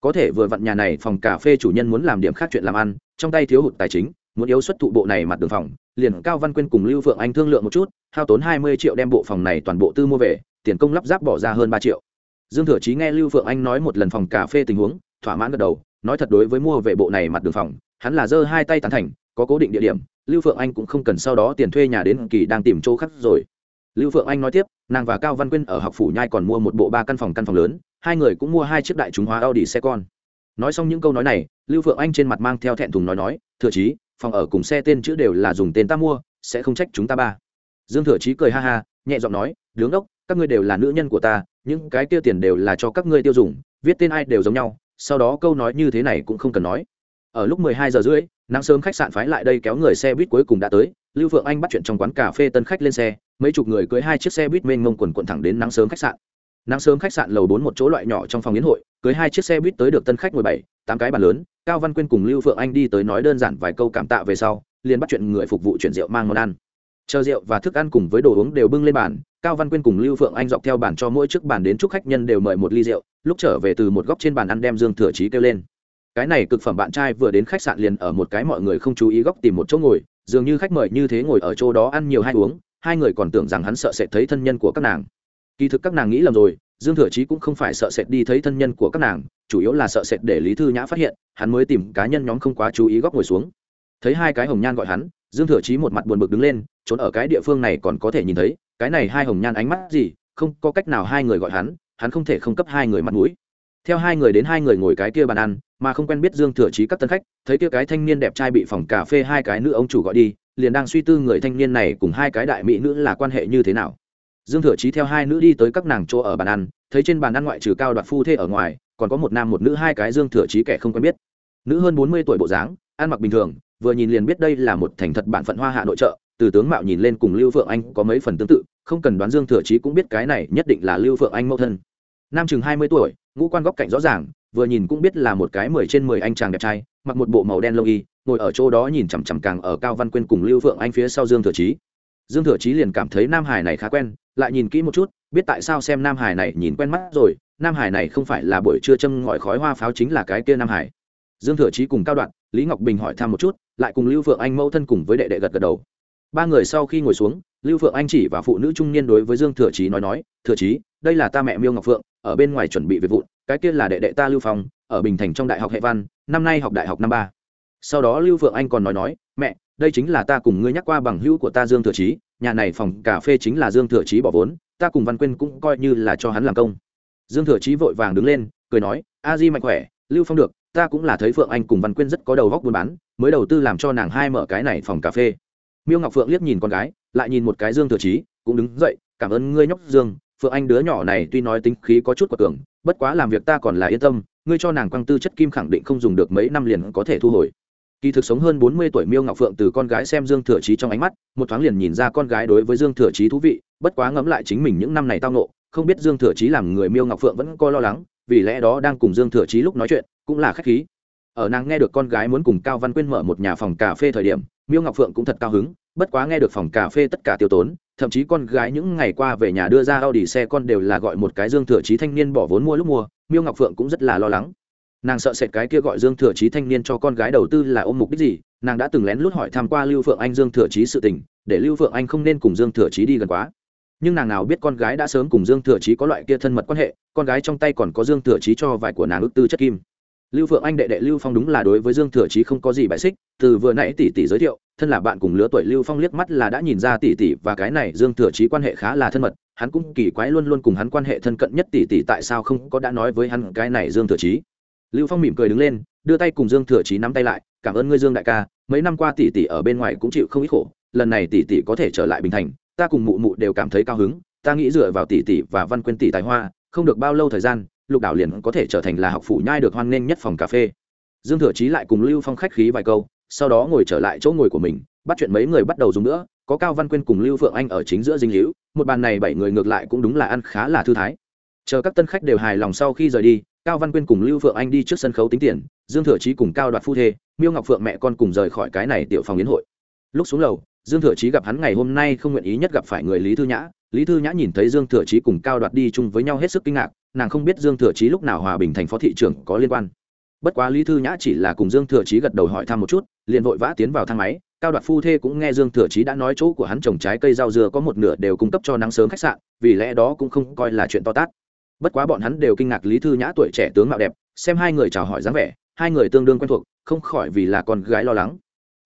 Có thể vừa vặn nhà này phòng cà phê chủ nhân muốn làm điểm khác chuyện làm ăn, trong tay thiếu hụt tài chính, muốn yếu xuất thụ bộ này mặt đường phòng, liền Cao Văn Quyên cùng Lưu Phượng Anh thương lượng một chút, hao tốn hai mươi triệu đem bộ phòng này toàn bộ tư mua về, tiền công lắp ráp bỏ ra hơn ba triệu. Dương thừa chí nghe lưu phượng anh nói một lần phòng cà phê tình huống, thỏa mãn gật đầu, nói thật đối với mua về bộ này mặt đường phòng, hắn là giơ hai tay tán thành, có cố định địa điểm, lưu phượng anh cũng không cần sau đó tiền thuê nhà đến kỳ đang tìm chỗ khác rồi. Lưu phượng anh nói tiếp, nàng và cao văn quyên ở học phủ nhai còn mua một bộ ba căn phòng căn phòng lớn, hai người cũng mua hai chiếc đại chúng hóa audi xe con. Nói xong những câu nói này, lưu phượng anh trên mặt mang theo thẹn thùng nói nói, thừa chí, phòng ở cùng xe tên chữ đều là dùng tên ta mua, sẽ không trách chúng ta ba. Dương thừa chí cười ha ha, nhẹ giọng nói, đứng đốc các ngươi đều là nữ nhân của ta, những cái kia tiền đều là cho các ngươi tiêu dùng, viết tên ai đều giống nhau, sau đó câu nói như thế này cũng không cần nói. Ở lúc mười hai giờ rưỡi, nắng sớm khách sạn phái lại đây kéo người xe buýt cuối cùng đã tới, lưu phượng anh bắt chuyện trong quán cà phê tân khách lên xe, mấy chục người cưới hai chiếc xe buýt mênh mông quần quận thẳng đến nắng sớm khách sạn. Nắng sớm khách sạn lầu bốn một chỗ loại nhỏ trong phòng yến hội, cưới hai chiếc xe buýt tới được tân khách ngồi bảy, tám cái bàn lớn, cao văn quyên cùng lưu phượng anh đi tới nói đơn giản vài câu cảm tạ về sau, liền bắt chuyện người phục vụ chuyển rượu mang món ăn. Chờ rượu và thức ăn cùng với đồ uống đều bưng lên bàn cao văn quyên cùng lưu phượng anh dọc theo bàn cho mỗi chiếc bàn đến chúc khách nhân đều mời một ly rượu, lúc trở về từ một góc trên bàn ăn đem dương thừa trí kêu lên. Cái này cực phẩm bạn trai vừa đến khách sạn liền ở một cái mọi người không chú ý góc tìm một chỗ ngồi, dường như khách mời như thế ngồi ở chỗ đó ăn nhiều hay uống, hai người còn tưởng rằng hắn sợ sẽ thấy thân nhân của các nàng. Kỳ thực các nàng nghĩ lầm rồi, dương thừa chí cũng không phải sợ sệt đi thấy thân nhân của các nàng, chủ yếu là sợ sệt để lý thư nhã phát hiện, hắn mới tìm cá nhân nhóm không quá chú ý góc ngồi xuống. Thấy hai cái hồng nhan gọi hắn, dương thừa chí một mặt buồn bực đứng lên, trốn ở cái địa phương này còn có thể nhìn thấy cái này hai hồng nhan ánh mắt gì, không có cách nào hai người gọi hắn hắn không thể không cấp hai người mặt mũi. Theo hai người đến hai người ngồi cái kia bàn ăn, mà không quen biết dương thừa chí các tân khách, thấy kia cái thanh niên đẹp trai bị phòng cà phê hai cái nữ ông chủ gọi đi, liền đang suy tư người thanh niên này cùng hai cái đại mỹ nữ là quan hệ như thế nào. Dương thừa chí theo hai nữ đi tới các nàng chỗ ở bàn ăn, thấy trên bàn ăn ngoại trừ cao đoạt phu thê ở ngoài, còn có một nam một nữ hai cái dương thừa chí kẻ không quen biết. Nữ hơn bốn mươi tuổi bộ dáng, ăn mặc bình thường, vừa nhìn liền biết đây là một thành thật bản phận hoa hạ nội trợ từ tướng mạo nhìn lên cùng lưu phượng anh có mấy phần tương tự, không cần đoán dương thừa chí cũng biết cái này nhất định là lưu phượng anh mẫu thân. Nam chừng hai mươi tuổi, ngũ quan góc cạnh rõ ràng, vừa nhìn cũng biết là một cái mười trên mười anh chàng đẹp trai, mặc một bộ màu đen lông y, ngồi ở chỗ đó nhìn chằm chằm càng ở cao văn quyên cùng lưu phượng anh phía sau dương thừa chí. Dương thừa chí liền cảm thấy nam hải này khá quen, lại nhìn kỹ một chút, biết tại sao xem nam hải này nhìn quen mắt rồi, nam hải này không phải là buổi trưa châm ngọi khói hoa pháo chính là cái kia nam hải. Dương thừa chí cùng cao đoạn, lý ngọc bình hỏi thăm một chút, lại cùng lưu phượng anh mẫu thân cùng với đệ đệ gật gật đầu ba người sau khi ngồi xuống, lưu phượng anh chỉ và phụ nữ trung niên đối với dương thừa chí nói nói, thừa chí, đây là ta mẹ miêu ngọc phượng, ở bên ngoài chuẩn bị việc vụn, cái kia là đệ đệ ta lưu phong, ở bình thành trong đại học hệ văn, năm nay học đại học năm ba. Sau đó lưu phượng anh còn nói nói, mẹ, đây chính là ta cùng ngươi nhắc qua bằng hữu của ta dương thừa chí, nhà này phòng cà phê chính là dương thừa chí bỏ vốn, ta cùng văn quyên cũng coi như là cho hắn làm công. Dương thừa chí vội vàng đứng lên, cười nói, a di mạnh khỏe, lưu phong được, ta cũng là thấy phượng anh cùng văn quyên rất có đầu góc buôn bán, mới đầu tư làm cho nàng hai mở cái này phòng cà phê miêu ngọc phượng liếc nhìn con gái, lại nhìn một cái dương thừa chí, cũng đứng dậy, cảm ơn ngươi nhóc dương, phượng anh đứa nhỏ này tuy nói tính khí có chút quật cường, bất quá làm việc ta còn là yên tâm, ngươi cho nàng quăng tư chất kim khẳng định không dùng được mấy năm liền có thể thu hồi. Kỳ thực sống hơn bốn mươi tuổi miêu ngọc phượng từ con gái xem dương thừa chí trong ánh mắt, một thoáng liền nhìn ra con gái đối với dương thừa chí thú vị, bất quá ngẫm lại chính mình những năm này tao nộ không biết dương thừa chí làm người miêu ngọc phượng vẫn coi lo lắng, vì lẽ đó đang cùng dương thừa chí lúc nói chuyện, cũng là khách khí. Ở nàng nghe được con gái muốn cùng cao văn quyên mở một nhà phòng cà phê thời điểm miêu ngọc phượng cũng thật cao hứng bất quá nghe được phòng cà phê tất cả tiêu tốn thậm chí con gái những ngày qua về nhà đưa ra Audi xe con đều là gọi một cái Dương Thừa Chí thanh niên bỏ vốn mua lúc mua, Miêu Ngọc Phượng cũng rất là lo lắng. Nàng sợ sệt cái kia gọi Dương Thừa Chí thanh niên cho con gái đầu tư là ôm mục đích gì, nàng đã từng lén lút hỏi tham qua Lưu Phượng Anh Dương Thừa Chí sự tình, để Lưu Phượng Anh không nên cùng Dương Thừa Chí đi gần quá. Nhưng nàng nào biết con gái đã sớm cùng Dương Thừa Chí có loại kia thân mật quan hệ, con gái trong tay còn có Dương Thừa Chí cho vài của nàng ước tư chất kim lưu phượng anh đệ đệ lưu phong đúng là đối với dương thừa chí không có gì bài xích, từ vừa nãy tỷ tỷ giới thiệu, thân là bạn cùng lứa tuổi lưu phong liếc mắt là đã nhìn ra tỷ tỷ và cái này dương thừa chí quan hệ khá là thân mật, hắn cũng kỳ quái luôn luôn cùng hắn quan hệ thân cận nhất tỷ tỷ tại sao không có đã nói với hắn cái này dương thừa chí. Lưu phong mỉm cười đứng lên, đưa tay cùng dương thừa chí nắm tay lại, cảm ơn ngươi dương đại ca, mấy năm qua tỷ tỷ ở bên ngoài cũng chịu không ít khổ, lần này tỷ tỷ có thể trở lại bình thành, ta cùng mụ mụ đều cảm thấy cao hứng, ta nghĩ dựa vào tỷ tỷ và văn quyên tỷ tài hoa, không được bao lâu thời gian lục đảo liền có thể trở thành là học phủ nhai được hoan nghênh nhất phòng cà phê. Dương thừa chí lại cùng lưu phong khách khí vài câu, sau đó ngồi trở lại chỗ ngồi của mình, bắt chuyện mấy người bắt đầu dùng nữa, có cao văn quyên cùng lưu phượng anh ở chính giữa dinh hữu, một bàn này bảy người ngược lại cũng đúng là ăn khá là thư thái. Chờ các tân khách đều hài lòng sau khi rời đi, cao văn quyên cùng lưu phượng anh đi trước sân khấu tính tiền, dương thừa chí cùng cao đoạt phu thê, miêu ngọc phượng mẹ con cùng rời khỏi cái này tiểu phòng yến hội. Lúc xuống lầu, dương thừa chí gặp hắn ngày hôm nay không nguyện ý nhất gặp phải người lý thư nhã, lý thư nhã nhìn thấy dương thừa chí cùng cao đoạt đi chung với nhau hết sức kinh ngạc nàng không biết dương thừa chí lúc nào hòa bình thành phó thị trưởng có liên quan. Bất quá lý thư nhã chỉ là cùng dương thừa chí gật đầu hỏi thăm một chút, liền vội vã tiến vào thang máy, cao đoạt phu thê cũng nghe dương thừa chí đã nói chỗ của hắn trồng trái cây rau dưa có một nửa đều cung cấp cho nắng sớm khách sạn, vì lẽ đó cũng không coi là chuyện to tát. Bất quá bọn hắn đều kinh ngạc lý thư nhã tuổi trẻ tướng mạo đẹp, xem hai người chào hỏi dáng vẻ, hai người tương đương quen thuộc, không khỏi vì là con gái lo lắng.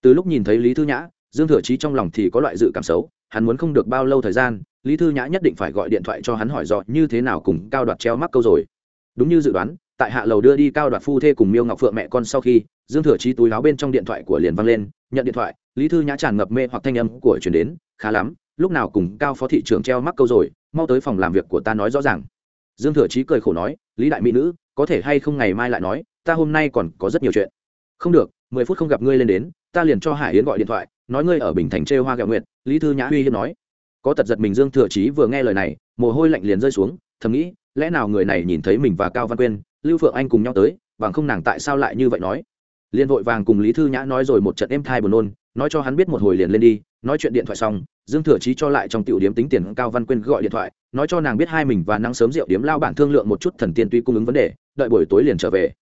Từ lúc nhìn thấy lý thư nhã, dương thừa chí trong lòng thì có loại dự cảm xấu, hắn muốn không được bao lâu thời gian lý thư nhã nhất định phải gọi điện thoại cho hắn hỏi dò như thế nào cùng cao đoạt treo mắc câu rồi. Đúng như dự đoán, tại hạ lầu đưa đi cao đoạt phu thê cùng miêu ngọc phượng mẹ con sau khi, dương thừa Chi túi láo bên trong điện thoại của liền văng lên, nhận điện thoại, lý thư nhã tràn ngập mê hoặc thanh âm của chuyển đến, khá lắm, lúc nào cùng cao phó thị trưởng treo mắc câu rồi, mau tới phòng làm việc của ta nói rõ ràng. Dương thừa chí cười khổ nói, lý đại mỹ nữ, có thể hay không ngày mai lại nói, ta hôm nay còn có rất nhiều chuyện. Không được, mười phút không gặp ngươi lên đến, ta liền cho hải yến gọi điện thoại, nói ngươi ở bình thành trêu hoa gạo nguyện lý thư nhã uy hiếp nói có tật giật mình dương thừa chí vừa nghe lời này, mồ hôi lạnh liền rơi xuống, thầm nghĩ, lẽ nào người này nhìn thấy mình và cao văn quyên, lưu phượng anh cùng nhau tới, bằng không nàng tại sao lại như vậy nói? Liền vội vàng cùng lý thư nhã nói rồi một trận êm thai buồn nôn, nói cho hắn biết một hồi liền lên đi, nói chuyện điện thoại xong, dương thừa chí cho lại trong tiểu điếm tính tiền cao văn quyên gọi điện thoại, nói cho nàng biết hai mình và nắng sớm rượu điếm lao bản thương lượng một chút thần tiên tuy cung ứng vấn đề, đợi buổi tối liền trở về.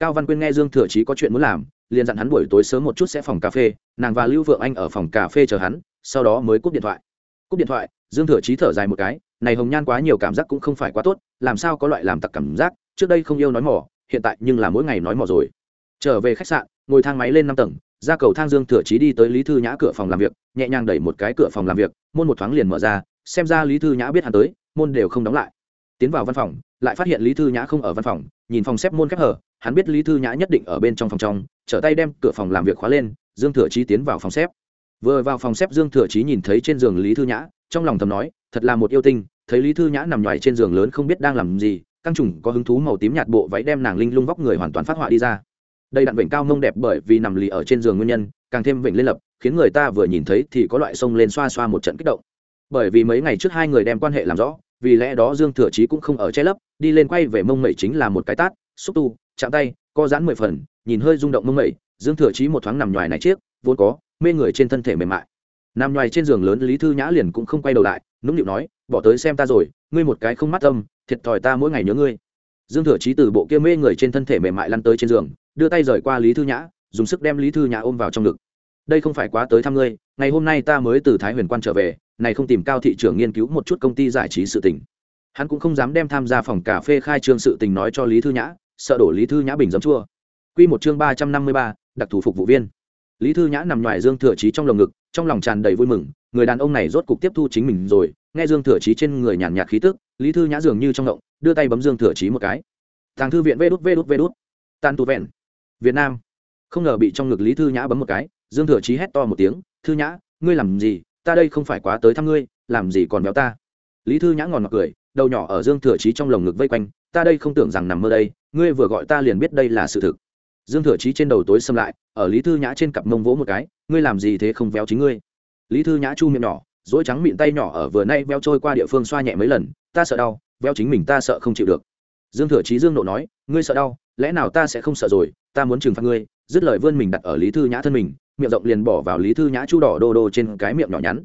Cao văn quyên nghe dương thừa chí có chuyện muốn làm, liền dặn hắn buổi tối sớm một chút sẽ phòng cà phê, nàng và lưu vượng anh ở phòng cà phê chờ hắn, sau đó mới cúp điện thoại cúp điện thoại, dương thừa chí thở dài một cái, này hồng nhan quá nhiều cảm giác cũng không phải quá tốt, làm sao có loại làm tặc cảm giác, trước đây không yêu nói mỏ, hiện tại nhưng là mỗi ngày nói mỏ rồi. Trở về khách sạn, ngồi thang máy lên năm tầng, ra cầu thang dương thừa chí đi tới lý thư nhã cửa phòng làm việc, nhẹ nhàng đẩy một cái cửa phòng làm việc, môn một thoáng liền mở ra, xem ra lý thư nhã biết hắn tới, môn đều không đóng lại. Tiến vào văn phòng, lại phát hiện lý thư nhã không ở văn phòng, nhìn phòng xếp môn khép hở, hắn biết lý thư nhã nhất định ở bên trong phòng trong, trở tay đem cửa phòng làm việc khóa lên, dương thừa chí tiến vào phòng xếp vừa vào phòng xếp dương thừa chí nhìn thấy trên giường lý thư nhã, trong lòng thầm nói, thật là một yêu tinh, thấy lý thư nhã nằm ngoài trên giường lớn không biết đang làm gì, căng trùng có hứng thú màu tím nhạt bộ váy đem nàng linh lung vóc người hoàn toàn phát họa đi ra. Đây đặn vịnh cao mông đẹp bởi vì nằm lì ở trên giường nguyên nhân, càng thêm vịnh lên lập, khiến người ta vừa nhìn thấy thì có loại sông lên xoa xoa một trận kích động. Bởi vì mấy ngày trước hai người đem quan hệ làm rõ, vì lẽ đó dương thừa chí cũng không ở che lấp, đi lên quay về mông mẩy chính là một cái tát, xúc tu, chạm tay, co giãn mười phần, nhìn hơi rung động mông mẩy. Dương thừa chí một thoáng nằm ngoài này chiếc, vốn có mê người trên thân thể mềm mại. Nằm ngoài trên giường lớn, lý thư nhã liền cũng không quay đầu lại, nũng nịu nói, bỏ tới xem ta rồi, ngươi một cái không mắt tâm thiệt thòi ta mỗi ngày nhớ ngươi. Dương thừa chí từ bộ kia mê người trên thân thể mềm mại lăn tới trên giường, đưa tay rời qua lý thư nhã, dùng sức đem lý thư nhã ôm vào trong ngực. Đây không phải quá tới thăm ngươi, ngày hôm nay ta mới từ thái huyền quan trở về, này không tìm cao thị trưởng nghiên cứu một chút công ty giải trí sự tình. Hắn cũng không dám đem tham gia phòng cà phê khai trương sự tình nói cho lý thư nhã, sợ đổ lý thư nhã bình giấm chua. Quy một chương ba trăm năm mươi ba, đặc thù phục vụ viên lý thư nhã nằm ngoài dương thừa chí trong lồng ngực, trong lòng tràn đầy vui mừng, người đàn ông này rốt cục tiếp thu chính mình rồi, nghe dương thừa chí trên người nhàn nhạt khí tức, lý thư nhã dường như trong động, đưa tay bấm dương thừa chí một cái. Tàng thư viện vê đút vê đút vê đút. Tan tu vẹn. Việt nam. Không ngờ bị trong ngực lý thư nhã bấm một cái, dương thừa chí hét to một tiếng, thư nhã, ngươi làm gì? Ta đây không phải quá tới thăm ngươi, làm gì còn béo ta? Lý thư nhã ngòn mặc cười, đầu nhỏ ở dương thừa chí trong lồng ngực vây quanh, ta đây không tưởng rằng nằm mơ đây, ngươi vừa gọi ta liền biết đây là sự thực dương thừa chí trên đầu tối xâm lại, ở lý thư nhã trên cặp mông vỗ một cái, ngươi làm gì thế không véo chính ngươi? Lý thư nhã chu miệng nhỏ dỗi trắng miệng tay nhỏ ở vừa nay véo trôi qua địa phương xoa nhẹ mấy lần, ta sợ đau, véo chính mình ta sợ không chịu được. Dương thừa chí dương nộ nói, ngươi sợ đau, lẽ nào ta sẽ không sợ rồi? Ta muốn trừng phạt ngươi. Dứt lời vươn mình đặt ở lý thư nhã thân mình, miệng rộng liền bỏ vào lý thư nhã chu đỏ đô đô trên cái miệng nhỏ nhắn.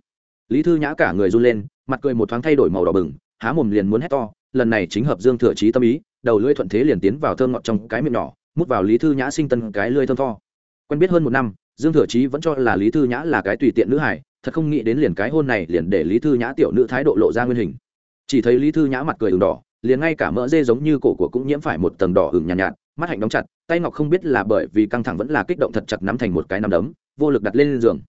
Lý thư nhã cả người run lên, mặt cười một thoáng thay đổi màu đỏ bừng, há mồm liền muốn hét to, lần này chính hợp dương thừa chí tâm ý, đầu lưỡi thuận thế liền tiến vào thơm ngọt trong cái miệng nhỏ mút vào lý thư nhã sinh tân cái lưỡi thơm tho. Quen biết hơn một năm dương thừa chí vẫn cho là lý thư nhã là cái tùy tiện nữ hải thật không nghĩ đến liền cái hôn này liền để lý thư nhã tiểu nữ thái độ lộ ra nguyên hình. Chỉ thấy lý thư nhã mặt cười ửng đỏ liền ngay cả mỡ dê giống như cổ của cũng nhiễm phải một tầng đỏ ửng nhàn nhạt, nhạt mắt hạnh đóng chặt tay ngọc không biết là bởi vì căng thẳng vẫn là kích động thật chặt nắm thành một cái nắm đấm vô lực đặt lên giường.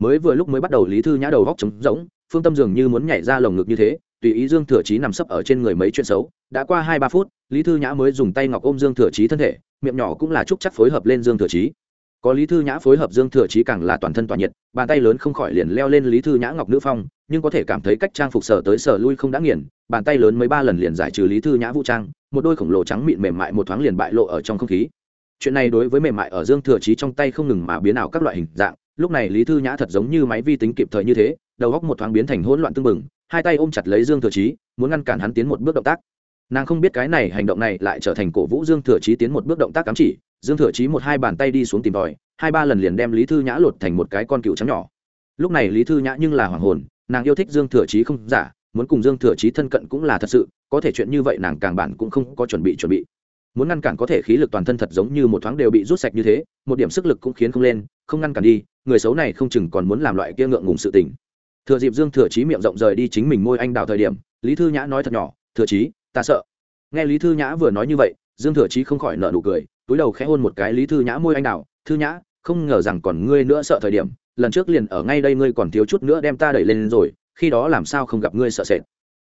Mới vừa lúc mới bắt đầu lý thư nhã đầu góc trống rỗng phương tâm dường như muốn nhảy ra lồng ngực như thế tùy ý dương thừa chí nằm sấp ở trên người mấy chuyện xấu đã qua hai ba phút lý thư nhã mới dùng tay ngọc ôm dương thừa chí thân thể miệng nhỏ cũng là chúc chắc phối hợp lên dương thừa chí. Có lý thư nhã phối hợp dương thừa chí càng là toàn thân toàn nhiệt, bàn tay lớn không khỏi liền leo lên lý thư nhã ngọc nữ phong, nhưng có thể cảm thấy cách trang phục sở tới sở lui không đã nghiền, bàn tay lớn mấy ba lần liền giải trừ lý thư nhã vũ trang, một đôi khổng lồ trắng mịn mềm mại một thoáng liền bại lộ ở trong không khí. Chuyện này đối với mềm mại ở dương thừa chí trong tay không ngừng mà biến ảo các loại hình dạng, lúc này lý thư nhã thật giống như máy vi tính kịp thời như thế, đầu góc một thoáng biến thành hỗn loạn tương bừng, hai tay ôm chặt lấy dương thừa chí, muốn ngăn cản hắn tiến một bước động tác nàng không biết cái này hành động này lại trở thành cổ vũ dương thừa chí tiến một bước động tác cắm chỉ. Dương thừa chí một hai bàn tay đi xuống tìm tòi, hai ba lần liền đem lý thư nhã lột thành một cái con cựu trắng nhỏ. Lúc này lý thư nhã nhưng là hoàng hồn, nàng yêu thích dương thừa chí không giả, muốn cùng dương thừa chí thân cận cũng là thật sự, có thể chuyện như vậy nàng càng bản cũng không có chuẩn bị chuẩn bị. Muốn ngăn cản có thể khí lực toàn thân thật giống như một thoáng đều bị rút sạch như thế, một điểm sức lực cũng khiến không lên, không ngăn cản đi, người xấu này không chừng còn muốn làm loại kia ngượng ngùng sự tình. Thừa dịp dương thừa chí miệng rộng rời đi chính mình môi anh đào thời điểm, lý thư nhã nói thật nhỏ, thừa chí ta sợ. Nghe lý thư nhã vừa nói như vậy, dương thừa chí không khỏi nợ nụ cười, túi đầu khẽ hôn một cái lý thư nhã môi anh đào, thư nhã, không ngờ rằng còn ngươi nữa sợ thời điểm, lần trước liền ở ngay đây ngươi còn thiếu chút nữa đem ta đẩy lên rồi, khi đó làm sao không gặp ngươi sợ sệt?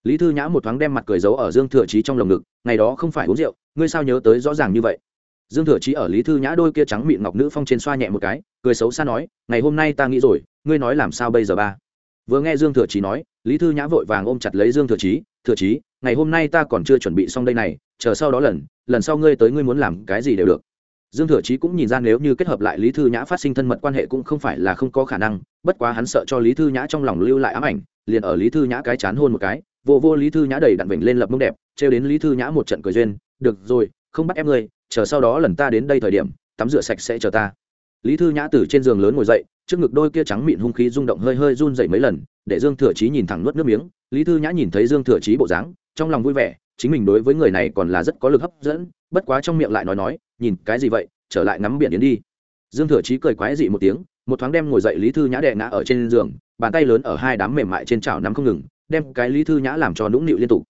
Lý thư nhã một thoáng đem mặt cười giấu ở dương thừa chí trong lồng ngực, ngày đó không phải uống rượu, ngươi sao nhớ tới rõ ràng như vậy? Dương thừa chí ở lý thư nhã đôi kia trắng mịn ngọc nữ phong trên xoa nhẹ một cái, cười xấu xa nói, ngày hôm nay ta nghĩ rồi, ngươi nói làm sao bây giờ ba? Vừa nghe dương thừa chí nói, lý thư nhã vội vàng ôm chặt lấy dương thừa chí thừa chí, ngày hôm nay ta còn chưa chuẩn bị xong đây này, chờ sau đó lần lần sau ngươi tới ngươi muốn làm cái gì đều được. Dương thừa chí cũng nhìn ra nếu như kết hợp lại lý thư nhã phát sinh thân mật quan hệ cũng không phải là không có khả năng, bất quá hắn sợ cho lý thư nhã trong lòng lưu lại ám ảnh, liền ở lý thư nhã cái chán hôn một cái, vô vô lý thư nhã đầy đặn vịnh lên lập mông đẹp, trêu đến lý thư nhã một trận cười duyên, được rồi, không bắt em ngươi, chờ sau đó lần ta đến đây thời điểm, tắm rửa sạch sẽ chờ ta. Lý thư nhã từ trên giường lớn ngồi dậy, trước ngực đôi kia trắng mịn hung khí rung động hơi hơi run dậy mấy lần, để dương thừa chí nhìn thẳng nuốt nước miếng lý thư nhã nhìn thấy dương thừa chí bộ dáng, trong lòng vui vẻ, chính mình đối với người này còn là rất có lực hấp dẫn, bất quá trong miệng lại nói nói, nhìn, cái gì vậy? Trở lại ngắm biển yến đi. Dương thừa chí cười quái dị một tiếng, một thoáng đem ngồi dậy lý thư nhã đè ngã ở trên giường, bàn tay lớn ở hai đám mềm mại trên chảo nắm không ngừng, đem cái lý thư nhã làm cho nũng nịu liên tục.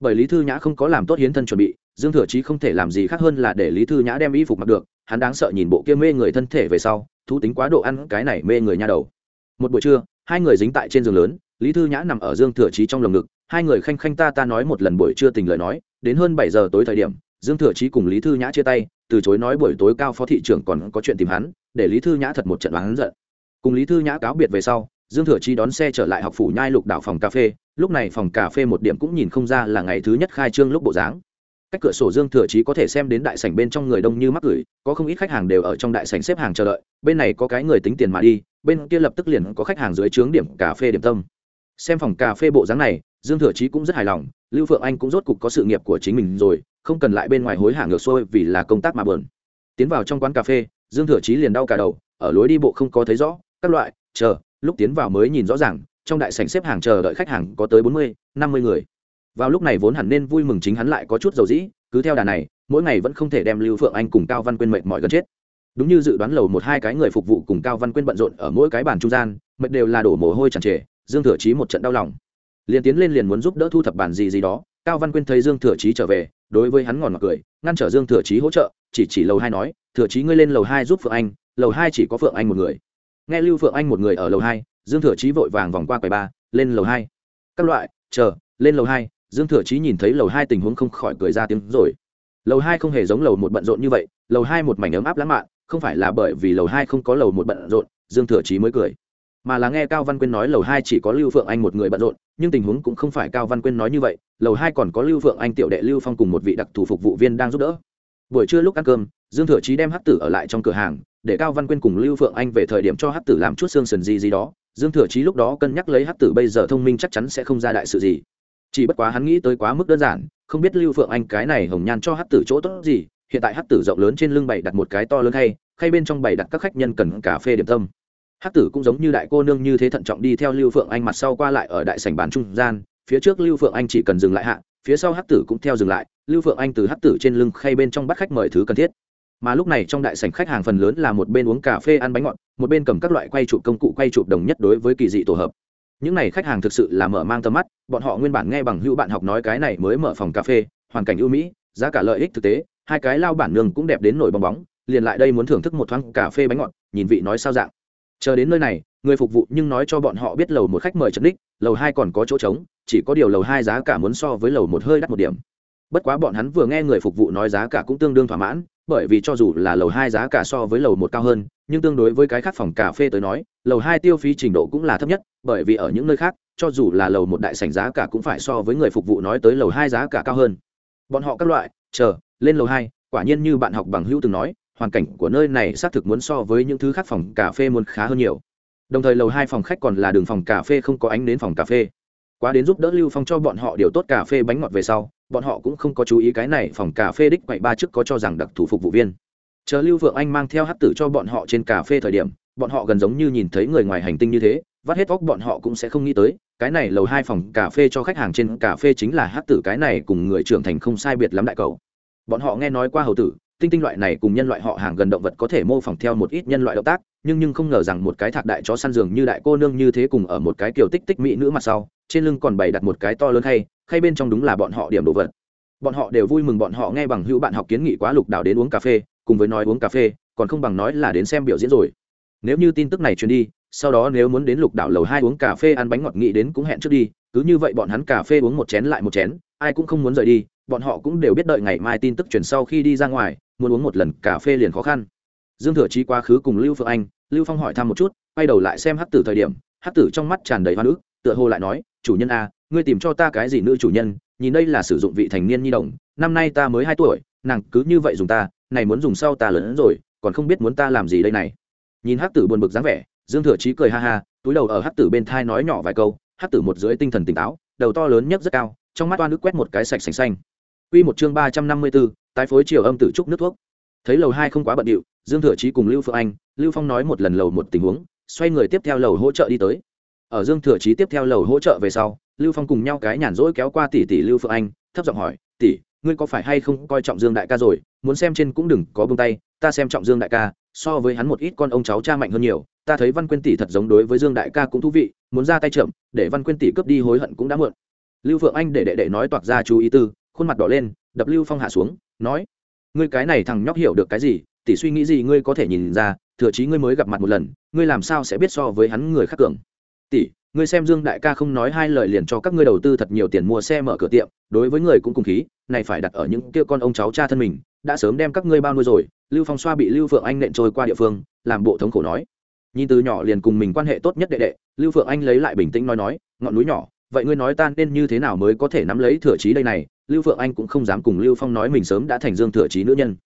Bởi lý thư nhã không có làm tốt hiến thân chuẩn bị, dương thừa chí không thể làm gì khác hơn là để lý thư nhã đem y phục mặc được, hắn đáng sợ nhìn bộ kia mê người thân thể về sau, thú tính quá độ ăn cái này mê người nha đầu. Một buổi trưa, hai người dính tại trên giường lớn lý thư nhã nằm ở dương thừa trí trong lồng ngực, hai người khanh khanh ta ta nói một lần buổi trưa tình lời nói, đến hơn bảy giờ tối thời điểm, dương thừa trí cùng lý thư nhã chia tay, từ chối nói buổi tối cao phó thị trưởng còn có chuyện tìm hắn, để lý thư nhã thật một trận đoán giận. Cùng lý thư nhã cáo biệt về sau, dương thừa trí đón xe trở lại học phủ nhai lục đảo phòng cà phê, lúc này phòng cà phê một điểm cũng nhìn không ra là ngày thứ nhất khai trương lúc bộ dáng. Cách cửa sổ dương thừa chí có thể xem đến đại sảnh bên trong người đông như mắc gửi có không ít khách hàng đều ở trong đại sảnh xếp hàng chờ đợi, bên này có cái người tính tiền mà đi, bên kia lập tức liền có khách hàng dưới trướng điểm cà phê điểm tâm xem phòng cà phê bộ dáng này, dương thừa chí cũng rất hài lòng, lưu phượng anh cũng rốt cục có sự nghiệp của chính mình rồi, không cần lại bên ngoài hối hả ngược xuôi vì là công tác mà bờn. Tiến vào trong quán cà phê, dương thừa chí liền đau cả đầu, ở lối đi bộ không có thấy rõ, các loại, chờ, lúc tiến vào mới nhìn rõ ràng, trong đại sảnh xếp hàng chờ đợi khách hàng có tới bốn mươi, năm mươi người. Vào lúc này vốn hẳn nên vui mừng chính hắn lại có chút dầu dĩ, cứ theo đà này, mỗi ngày vẫn không thể đem lưu phượng anh cùng cao văn quyên mệt mỏi gần chết. Đúng như dự đoán lầu một hai cái người phục vụ cùng cao văn quyên bận rộn ở mỗi cái bàn trung gian, mệt đều là đổ mồ hôi chẳng trề dương thừa chí một trận đau lòng. Liền tiến lên liền muốn giúp đỡ thu thập bàn gì gì đó, cao văn quyên thấy dương thừa chí trở về, đối với hắn ngòn mặc cười, ngăn trở dương thừa chí hỗ trợ, chỉ chỉ lầu hai nói, thừa chí ngươi lên lầu hai giúp phượng anh, lầu hai chỉ có phượng anh một người. Nghe lưu phượng anh một người ở lầu hai, dương thừa chí vội vàng vòng qua quầy ba, lên lầu hai. Các loại, chờ, lên lầu hai. Dương thừa chí nhìn thấy lầu hai tình huống không khỏi cười ra tiếng rồi. Lầu hai không hề giống lầu một bận rộn như vậy, lầu hai một mảnh ấm áp lãng mạn, không phải là bởi vì lầu hai không có lầu một bận rộn, dương thừa chí mới cười mà là nghe cao văn quyên nói lầu hai chỉ có lưu phượng anh một người bận rộn, nhưng tình huống cũng không phải cao văn quyên nói như vậy, lầu hai còn có lưu phượng anh, tiểu đệ lưu phong cùng một vị đặc thù phục vụ viên đang giúp đỡ. Buổi trưa lúc ăn cơm, dương thừa chí đem hắc tử ở lại trong cửa hàng, để cao văn quyên cùng lưu phượng anh về thời điểm cho hắc tử làm chút xương sần gì gì đó. Dương thừa chí lúc đó cân nhắc lấy hắc tử bây giờ thông minh chắc chắn sẽ không ra đại sự gì. Chỉ bất quá hắn nghĩ tới quá mức đơn giản, không biết lưu phượng anh cái này hồng nhan cho hắc tử chỗ tốt gì, hiện tại hắc tử rộng lớn trên lưng bày đặt một cái to lớn hay khay bên trong bày đặt các khách nhân cần cà phê điểm tâm hắc tử cũng giống như đại cô nương như thế thận trọng đi theo lưu phượng anh mặt sau qua lại ở đại sảnh bán trung gian, phía trước lưu phượng anh chỉ cần dừng lại hạ, phía sau hắc tử cũng theo dừng lại, lưu phượng anh từ hắc tử trên lưng khay bên trong bắt khách mời thứ cần thiết. Mà lúc này trong đại sảnh khách hàng phần lớn là một bên uống cà phê ăn bánh ngọt, một bên cầm các loại quay chụp công cụ quay chụp đồng nhất đối với kỳ dị tổ hợp. Những này khách hàng thực sự là mở mang tầm mắt, bọn họ nguyên bản nghe bằng hữu bạn học nói cái này mới mở phòng cà phê, hoàn cảnh ưu mỹ, giá cả lợi ích thực tế, hai cái lao bản nương cũng đẹp đến nổi bong bóng, liền lại đây muốn thưởng thức một thoáng cà phê bánh ngọt, nhìn vị nói sao dạng chờ đến nơi này, người phục vụ nhưng nói cho bọn họ biết lầu một khách mời trần đích lầu hai còn có chỗ trống, chỉ có điều lầu hai giá cả muốn so với lầu một hơi đắt một điểm. Bất quá bọn hắn vừa nghe người phục vụ nói giá cả cũng tương đương thỏa mãn, bởi vì cho dù là lầu hai giá cả so với lầu một cao hơn, nhưng tương đối với cái khác phòng cà phê tới nói, lầu hai tiêu phí trình độ cũng là thấp nhất, bởi vì ở những nơi khác, cho dù là lầu một đại sảnh giá cả cũng phải so với người phục vụ nói tới lầu hai giá cả cao hơn. Bọn họ các loại, chờ, lên lầu hai, quả nhiên như bạn học bằng hữu từng nói hoàn cảnh của nơi này xác thực muốn so với những thứ khác phòng cà phê muốn khá hơn nhiều. Đồng thời lầu hai phòng khách còn là đường phòng cà phê không có ánh đến phòng cà phê. Quá đến giúp đỡ lưu phong cho bọn họ điều tốt cà phê bánh ngọt về sau, bọn họ cũng không có chú ý cái này phòng cà phê đích quậy ba trước có cho rằng đặc thủ phục vụ viên. Chờ lưu vượng anh mang theo hát tử cho bọn họ trên cà phê thời điểm, bọn họ gần giống như nhìn thấy người ngoài hành tinh như thế, vắt hết vóc bọn họ cũng sẽ không nghĩ tới, cái này lầu hai phòng cà phê cho khách hàng trên cà phê chính là hát tử cái này cùng người trưởng thành không sai biệt lắm đại cầu. Bọn họ nghe nói qua hầu tử tinh tinh loại này cùng nhân loại họ hàng gần động vật có thể mô phỏng theo một ít nhân loại động tác, nhưng nhưng không ngờ rằng một cái thạc đại chó săn giường như đại cô nương như thế cùng ở một cái kiểu tích tích mỹ nữ mặt sau, trên lưng còn bày đặt một cái to lớn khay khay bên trong đúng là bọn họ điểm đồ vật. Bọn họ đều vui mừng bọn họ nghe bằng hữu bạn học kiến nghị quá lục đảo đến uống cà phê, cùng với nói uống cà phê, còn không bằng nói là đến xem biểu diễn rồi. Nếu như tin tức này truyền đi, sau đó nếu muốn đến lục đảo lầu hai uống cà phê ăn bánh ngọt nghị đến cũng hẹn trước đi, cứ như vậy bọn hắn cà phê uống một chén lại một chén, ai cũng không muốn rời đi, bọn họ cũng đều biết đợi ngày mai tin tức truyền sau khi đi ra ngoài muốn uống một lần cà phê liền khó khăn. Dương thừa chí quá khứ cùng lưu phượng anh, lưu phong hỏi thăm một chút, quay đầu lại xem hắc tử thời điểm, hắc tử trong mắt tràn đầy hoa nữ tựa hồ lại nói, chủ nhân a ngươi tìm cho ta cái gì nữ chủ nhân, nhìn đây là sử dụng vị thành niên nhi đồng, năm nay ta mới hai tuổi, nàng cứ như vậy dùng ta, này muốn dùng sau ta lớn hơn rồi, còn không biết muốn ta làm gì đây này. Nhìn hắc tử buồn bực dáng vẻ, dương thừa chí cười ha ha, túi đầu ở hắc tử bên thai nói nhỏ vài câu, hắc tử một dưới tinh thần tỉnh táo, đầu to lớn nhất rất cao, trong mắt oan nước quét một cái sạch sành xanh. Quy một chương ba trăm năm mươi 354, tái phối chiều âm tử trúc nước thuốc. Thấy lầu hai không quá bận điệu, Dương Thừa Chí cùng Lưu Phượng Anh, Lưu Phong nói một lần lầu một tình huống, xoay người tiếp theo lầu hỗ trợ đi tới. Ở Dương Thừa Chí tiếp theo lầu hỗ trợ về sau, Lưu Phong cùng nhau cái nhàn rỗi kéo qua tỷ tỷ Lưu Phượng Anh, thấp giọng hỏi, "Tỷ, ngươi có phải hay không coi trọng Dương đại ca rồi, muốn xem trên cũng đừng có buông tay, ta xem trọng Dương đại ca, so với hắn một ít con ông cháu cha mạnh hơn nhiều, ta thấy Văn Quyên tỷ thật giống đối với Dương đại ca cũng thú vị, muốn ra tay chậm, để Văn Quyên tỷ cướp đi hối hận cũng đã muộn." Lưu Phượng Anh để đệ đệ nói toạc ra chú ý tư, khuôn mặt đỏ lên, đập lưu phong hạ xuống nói ngươi cái này thằng nhóc hiểu được cái gì? Tỷ suy nghĩ gì ngươi có thể nhìn ra thừa chí ngươi mới gặp mặt một lần ngươi làm sao sẽ biết so với hắn người khác cường? Tỷ ngươi xem dương đại ca không nói hai lời liền cho các ngươi đầu tư thật nhiều tiền mua xe mở cửa tiệm đối với người cũng cùng khí này phải đặt ở những kia con ông cháu cha thân mình đã sớm đem các ngươi bao nuôi rồi. Lưu phong xoa bị lưu phượng anh nện trôi qua địa phương làm bộ thống khổ nói nhìn từ nhỏ liền cùng mình quan hệ tốt nhất đệ đệ. Lưu phượng anh lấy lại bình tĩnh nói nói ngọn núi nhỏ vậy ngươi nói ta nên như thế nào mới có thể nắm lấy thừa trí đây này? Lưu phượng anh cũng không dám cùng lưu phong nói mình sớm đã thành dương thừa trí nữ nhân.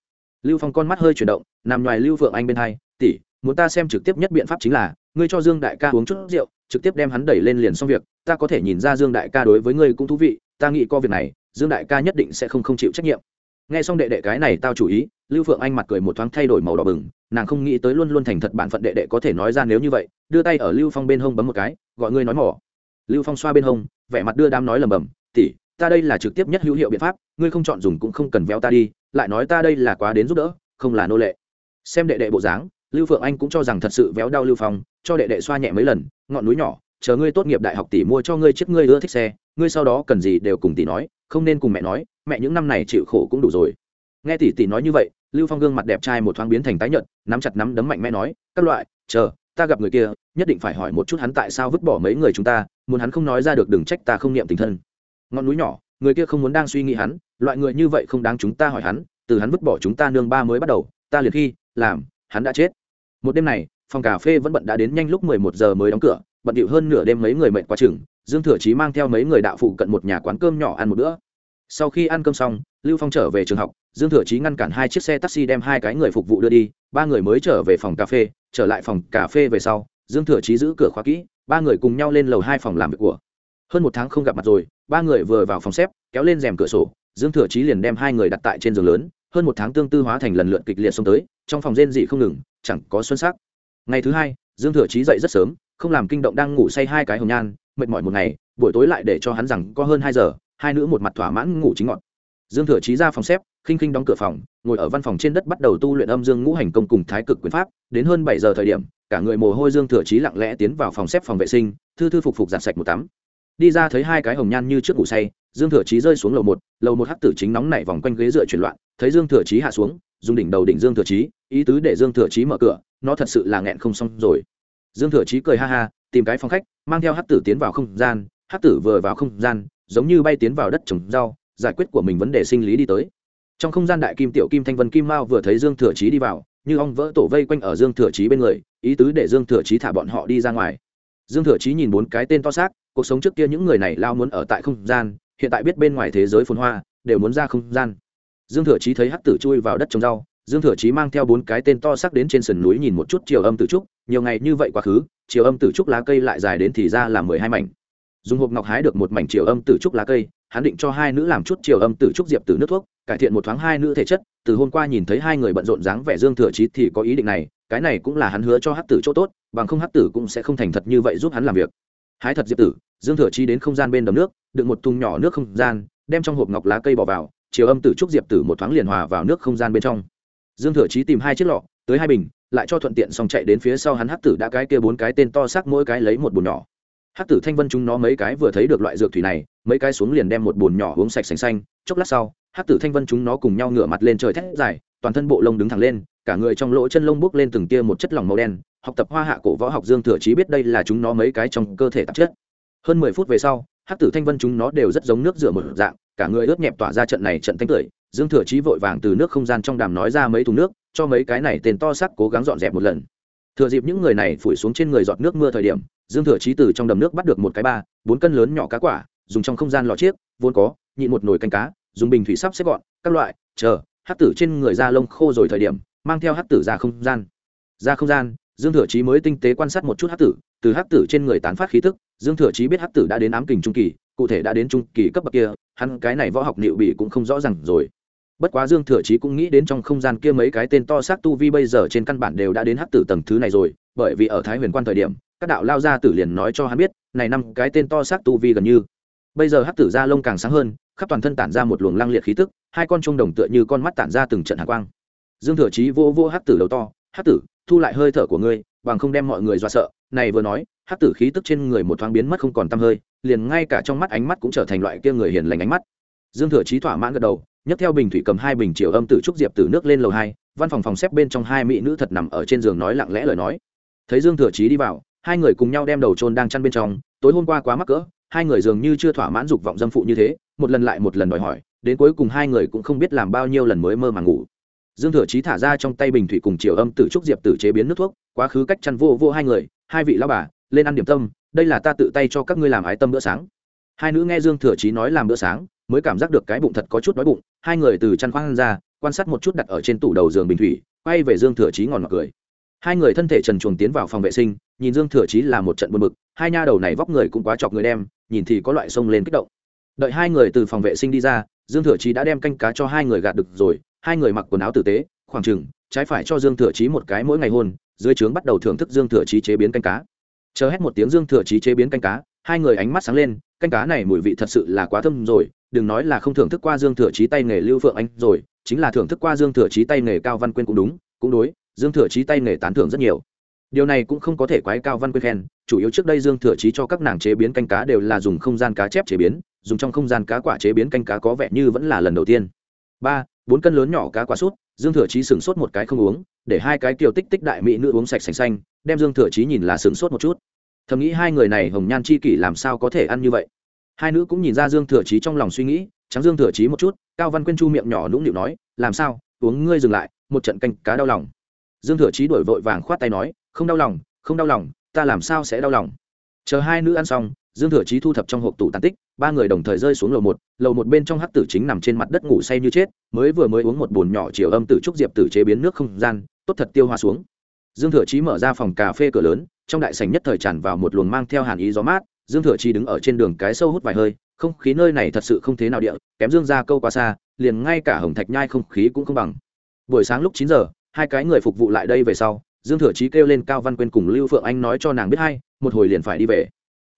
Lưu phong con mắt hơi chuyển động, nằm ngoài lưu phượng anh bên hai, tỷ, muốn ta xem trực tiếp nhất biện pháp chính là, ngươi cho dương đại ca uống chút rượu, trực tiếp đem hắn đẩy lên liền xong việc, ta có thể nhìn ra dương đại ca đối với ngươi cũng thú vị, ta nghĩ co việc này, dương đại ca nhất định sẽ không không chịu trách nhiệm. Nghe xong đệ đệ cái này tao chủ ý, lưu phượng anh mặt cười một thoáng thay đổi màu đỏ bừng, nàng không nghĩ tới luôn luôn thành thật bản phận đệ đệ có thể nói ra nếu như vậy, đưa tay ở lưu phong bên hông bấm một cái, gọi ngươi nói mỏ lưu phong xoa bên hông, vẻ mặt đưa đám nói lầm bầm tỉ ta đây là trực tiếp nhất hữu hiệu biện pháp, ngươi không chọn dùng cũng không cần véo ta đi, lại nói ta đây là quá đến giúp đỡ, không là nô lệ. Xem đệ đệ bộ dáng, lưu phượng anh cũng cho rằng thật sự véo đau lưu phong, cho đệ đệ xoa nhẹ mấy lần, ngọn núi nhỏ, chờ ngươi tốt nghiệp đại học tỷ mua cho ngươi chiếc ngươi ưa thích xe, ngươi sau đó cần gì đều cùng tỷ nói, không nên cùng mẹ nói, mẹ những năm này chịu khổ cũng đủ rồi. Nghe tỷ tỷ nói như vậy, lưu phong gương mặt đẹp trai một thoáng biến thành tái nhợt, nắm chặt nắm đấm mạnh mẽ nói, các loại, chờ ta gặp người kia, nhất định phải hỏi một chút hắn tại sao vứt bỏ mấy người chúng ta, muốn hắn không nói ra được đừng trách ta không niệm tình thân. Ngọn núi nhỏ, người kia không muốn đang suy nghĩ hắn, loại người như vậy không đáng chúng ta hỏi hắn, từ hắn vứt bỏ chúng ta nương ba mới bắt đầu, ta liền khi, làm, hắn đã chết. Một đêm này, phòng cà phê vẫn bận đã đến nhanh lúc mười một giờ mới đóng cửa, bận điệu hơn nửa đêm mấy người mệt quá chừng, dương thừa chí mang theo mấy người đạo phụ cận một nhà quán cơm nhỏ ăn một bữa. Sau khi ăn cơm xong, lưu phong trở về trường học, dương thừa chí ngăn cản hai chiếc xe taxi đem hai cái người phục vụ đưa đi, ba người mới trở về phòng cà phê trở lại phòng cà phê về sau, dương thừa chí giữ cửa khóa kỹ, ba người cùng nhau lên lầu hai phòng làm việc của. Hơn một tháng không gặp mặt rồi, ba người vừa vào phòng xếp, kéo lên rèm cửa sổ, dương thừa chí liền đem hai người đặt tại trên giường lớn, hơn một tháng tương tư hóa thành lần lượt kịch liệt xông tới, trong phòng rên dị không ngừng, chẳng có xuân sắc. Ngày thứ hai, dương thừa chí dậy rất sớm, không làm kinh động đang ngủ say hai cái hồng nhan, mệt mỏi một ngày, buổi tối lại để cho hắn rằng có hơn hai giờ, hai nữ một mặt thỏa mãn ngủ chính ngọn. Dương thừa chí ra phòng xếp khinh khinh đóng cửa phòng, ngồi ở văn phòng trên đất bắt đầu tu luyện âm dương ngũ hành công cùng thái cực quyền pháp, đến hơn bảy giờ thời điểm, cả người mồ hôi dương thừa chí lặng lẽ tiến vào phòng xếp phòng vệ sinh, thư thư phục phục giặt sạch một tắm. Đi ra thấy hai cái hồng nhan như trước ngủ say, dương thừa chí rơi xuống lầu một lầu một hắc tử chính nóng nảy vòng quanh ghế dựa chuyển loạn, thấy dương thừa chí hạ xuống, dùng đỉnh đầu đỉnh dương thừa chí, ý tứ để dương thừa chí mở cửa, nó thật sự là nghẹn không xong rồi. Dương thừa chí cười ha ha, tìm cái phòng khách, mang theo hắc tử tiến vào không gian, hắc tử vừa vào không gian, giống như bay tiến vào đất trồng rau, giải quyết của mình vấn đề sinh lý đi tới trong không gian đại kim tiểu kim thanh vân kim mao vừa thấy dương thừa chí đi vào, như ong vỡ tổ vây quanh ở dương thừa chí bên người, ý tứ để dương thừa chí thả bọn họ đi ra ngoài. Dương thừa chí nhìn bốn cái tên to xác, cuộc sống trước kia những người này lao muốn ở tại không gian, hiện tại biết bên ngoài thế giới phồn hoa, đều muốn ra không gian. Dương thừa chí thấy hắc tử chui vào đất trồng rau, dương thừa chí mang theo bốn cái tên to xác đến trên sườn núi nhìn một chút chiều âm tử trúc, nhiều ngày như vậy quá khứ, chiều âm tử trúc lá cây lại dài đến thì ra là mười hai mảnh. Dùng hộp ngọc hái được một mảnh chiều âm tử trúc lá cây, hắn định cho hai nữ làm chút chiều âm tử trúc diệp từ nước thuốc cải thiện một thoáng hai nữ thể chất, từ hôm qua nhìn thấy hai người bận rộn dáng vẻ dương thừa chí thì có ý định này, cái này cũng là hắn hứa cho hát tử chỗ tốt, bằng không hát tử cũng sẽ không thành thật như vậy giúp hắn làm việc. Hái thật diệp tử, dương thừa chí đến không gian bên đầm nước, đựng một thùng nhỏ nước không gian, đem trong hộp ngọc lá cây bỏ vào, chiều âm tử trúc diệp tử một thoáng liền hòa vào nước không gian bên trong. Dương thừa chí tìm hai chiếc lọ, tới hai bình, lại cho thuận tiện xong chạy đến phía sau hắn hát tử đã cái kia bốn cái tên to xác mỗi cái lấy một bùn nhỏ. Hát tử thanh vân chúng nó mấy cái vừa thấy được loại dược thủy này, mấy cái xuống liền đem một bùn nhỏ uống sạch sành xanh, chốc lát sau hát tử thanh vân chúng nó cùng nhau ngửa mặt lên trời thét dài, toàn thân bộ lông đứng thẳng lên, cả người trong lỗ chân lông bước lên từng tia một chất lỏng màu đen, học tập hoa hạ cổ võ học dương thừa chí biết đây là chúng nó mấy cái trong cơ thể tạp chất. Hơn mười phút về sau hát tử thanh vân chúng nó đều rất giống nước rửa một dạng, cả người ướt nhẹp tỏa ra trận này trận thanh tưởi. Dương thừa chí vội vàng từ nước không gian trong đàm nói ra mấy thùng nước, cho mấy cái này tên to sắc cố gắng dọn dẹp một lần. Thừa dịp những người này phủi xuống trên người giọt nước mưa thời điểm, dương thừa chí từ trong đầm nước bắt được một cái ba, bốn cân lớn nhỏ cá quả, dùng trong không gian lò chiếc, vốn có, nhịn một nồi canh cá dùng bình thủy sắp xếp gọn, các loại, chờ hát tử trên người da lông khô rồi thời điểm, mang theo hát tử ra không gian. Ra không gian, dương thừa chí mới tinh tế quan sát một chút hát tử, từ hát tử trên người tán phát khí tức, dương thừa chí biết hát tử đã đến ám kình trung kỳ, cụ thể đã đến trung kỳ cấp bậc kia, hắn cái này võ học liệu bị cũng không rõ ràng rồi. Bất quá dương thừa chí cũng nghĩ đến trong không gian kia mấy cái tên to xác tu vi bây giờ trên căn bản đều đã đến hát tử tầng thứ này rồi, bởi vì ở thái huyền quan thời điểm, các đạo lao ra tử liền nói cho hắn biết, này năm cái tên to xác tu vi gần như. Bây giờ hát tử da lông càng sáng hơn khắp toàn thân tản ra một luồng lang liệt khí tức, hai con trung đồng tựa như con mắt tản ra từng trận hạ quang. Dương thừa chí vô vô hắc tử đầu to, hắc tử, thu lại hơi thở của ngươi, bằng không đem mọi người dọa sợ. Này vừa nói, hắc tử khí tức trên người một thoáng biến mất không còn tăm hơi, liền ngay cả trong mắt ánh mắt cũng trở thành loại kia người hiền lành ánh mắt. Dương thừa chí thỏa mãn gật đầu, nhấc theo bình thủy cầm hai bình chiều âm tử trúc diệp từ nước lên lầu hai, văn phòng phòng xếp bên trong hai mỹ nữ thật nằm ở trên giường nói lặng lẽ lời nói. Thấy dương thừa chí đi vào, hai người cùng nhau đem đầu trôn đang chăn bên trong, tối hôm qua quá mắc cỡ hai người dường như chưa thỏa mãn dục vọng dâm phụ như thế, một lần lại một lần đòi hỏi, đến cuối cùng hai người cũng không biết làm bao nhiêu lần mới mơ mà ngủ. Dương thừa chí thả ra trong tay bình thủy cùng chiều âm tử trúc diệp tử chế biến nước thuốc, quá khứ cách chăn vô vô hai người, hai vị lao bà, lên ăn điểm tâm, đây là ta tự tay cho các ngươi làm ái tâm bữa sáng. Hai nữ nghe dương thừa chí nói làm bữa sáng, mới cảm giác được cái bụng thật có chút đói bụng, hai người từ chăn khoang ra, quan sát một chút đặt ở trên tủ đầu giường bình thủy, quay về dương thừa chí ngòn mặc cười. Hai người thân thể trần chuồng tiến vào phòng vệ sinh, nhìn dương thừa chí là một trận buồn bực, hai nha đầu này vóc người cũng quá chọc người đem nhìn thì có loại sông lên kích động. Đợi hai người từ phòng vệ sinh đi ra, dương thừa chí đã đem canh cá cho hai người gạt được rồi, hai người mặc quần áo tử tế, khoảng chừng, trái phải cho dương thừa chí một cái mỗi ngày hôn, dưới trướng bắt đầu thưởng thức dương thừa chí chế biến canh cá. Chờ hết một tiếng dương thừa chí chế biến canh cá, hai người ánh mắt sáng lên, canh cá này mùi vị thật sự là quá thơm rồi, đừng nói là không thưởng thức qua dương thừa chí tay nghề lưu phượng anh rồi, chính là thưởng thức qua dương thừa chí tay nghề cao văn quyên cũng đúng, cũng đối, dương thừa chí tay nghề tán thưởng rất nhiều. Điều này cũng không có thể quái cao văn quyên khen chủ yếu trước đây dương thừa chí cho các nàng chế biến canh cá đều là dùng không gian cá chép chế biến, dùng trong không gian cá quả chế biến canh cá có vẻ như vẫn là lần đầu tiên. Ba, bốn cân lớn nhỏ cá quả sút, dương thừa chí sửng sốt một cái không uống, để hai cái kiều tích tích đại mỹ nữ uống sạch sành xanh, đem dương thừa chí nhìn là sửng sốt một chút. Thầm nghĩ hai người này hồng nhan chi kỷ làm sao có thể ăn như vậy? Hai nữ cũng nhìn ra dương thừa chí trong lòng suy nghĩ, trắng dương thừa chí một chút, cao văn quyên chu miệng nhỏ nũng nịu nói, làm sao? Uống ngươi dừng lại, một trận canh cá đau lòng. Dương thừa chí đổi vội vàng khoát tay nói, không đau lòng, không đau lòng ta làm sao sẽ đau lòng? Chờ hai nữ ăn xong, dương thừa chí thu thập trong hộp tủ tàn tích, ba người đồng thời rơi xuống lầu một lầu một bên trong hắc tử chính nằm trên mặt đất ngủ say như chết, mới vừa mới uống một bồn nhỏ chiều âm tử trúc diệp tử chế biến nước không gian, tốt thật tiêu hoa xuống. Dương thừa chí mở ra phòng cà phê cửa lớn, trong đại sảnh nhất thời tràn vào một luồng mang theo hàn ý gió mát, dương thừa chí đứng ở trên đường cái sâu hút vài hơi, không khí nơi này thật sự không thế nào địa, kém dương ra câu quá xa, liền ngay cả hồng thạch nhai không khí cũng không bằng. Buổi sáng lúc chín giờ, hai cái người phục vụ lại đây về sau dương thừa chí kêu lên cao văn quyên cùng lưu phượng anh nói cho nàng biết hay một hồi liền phải đi về.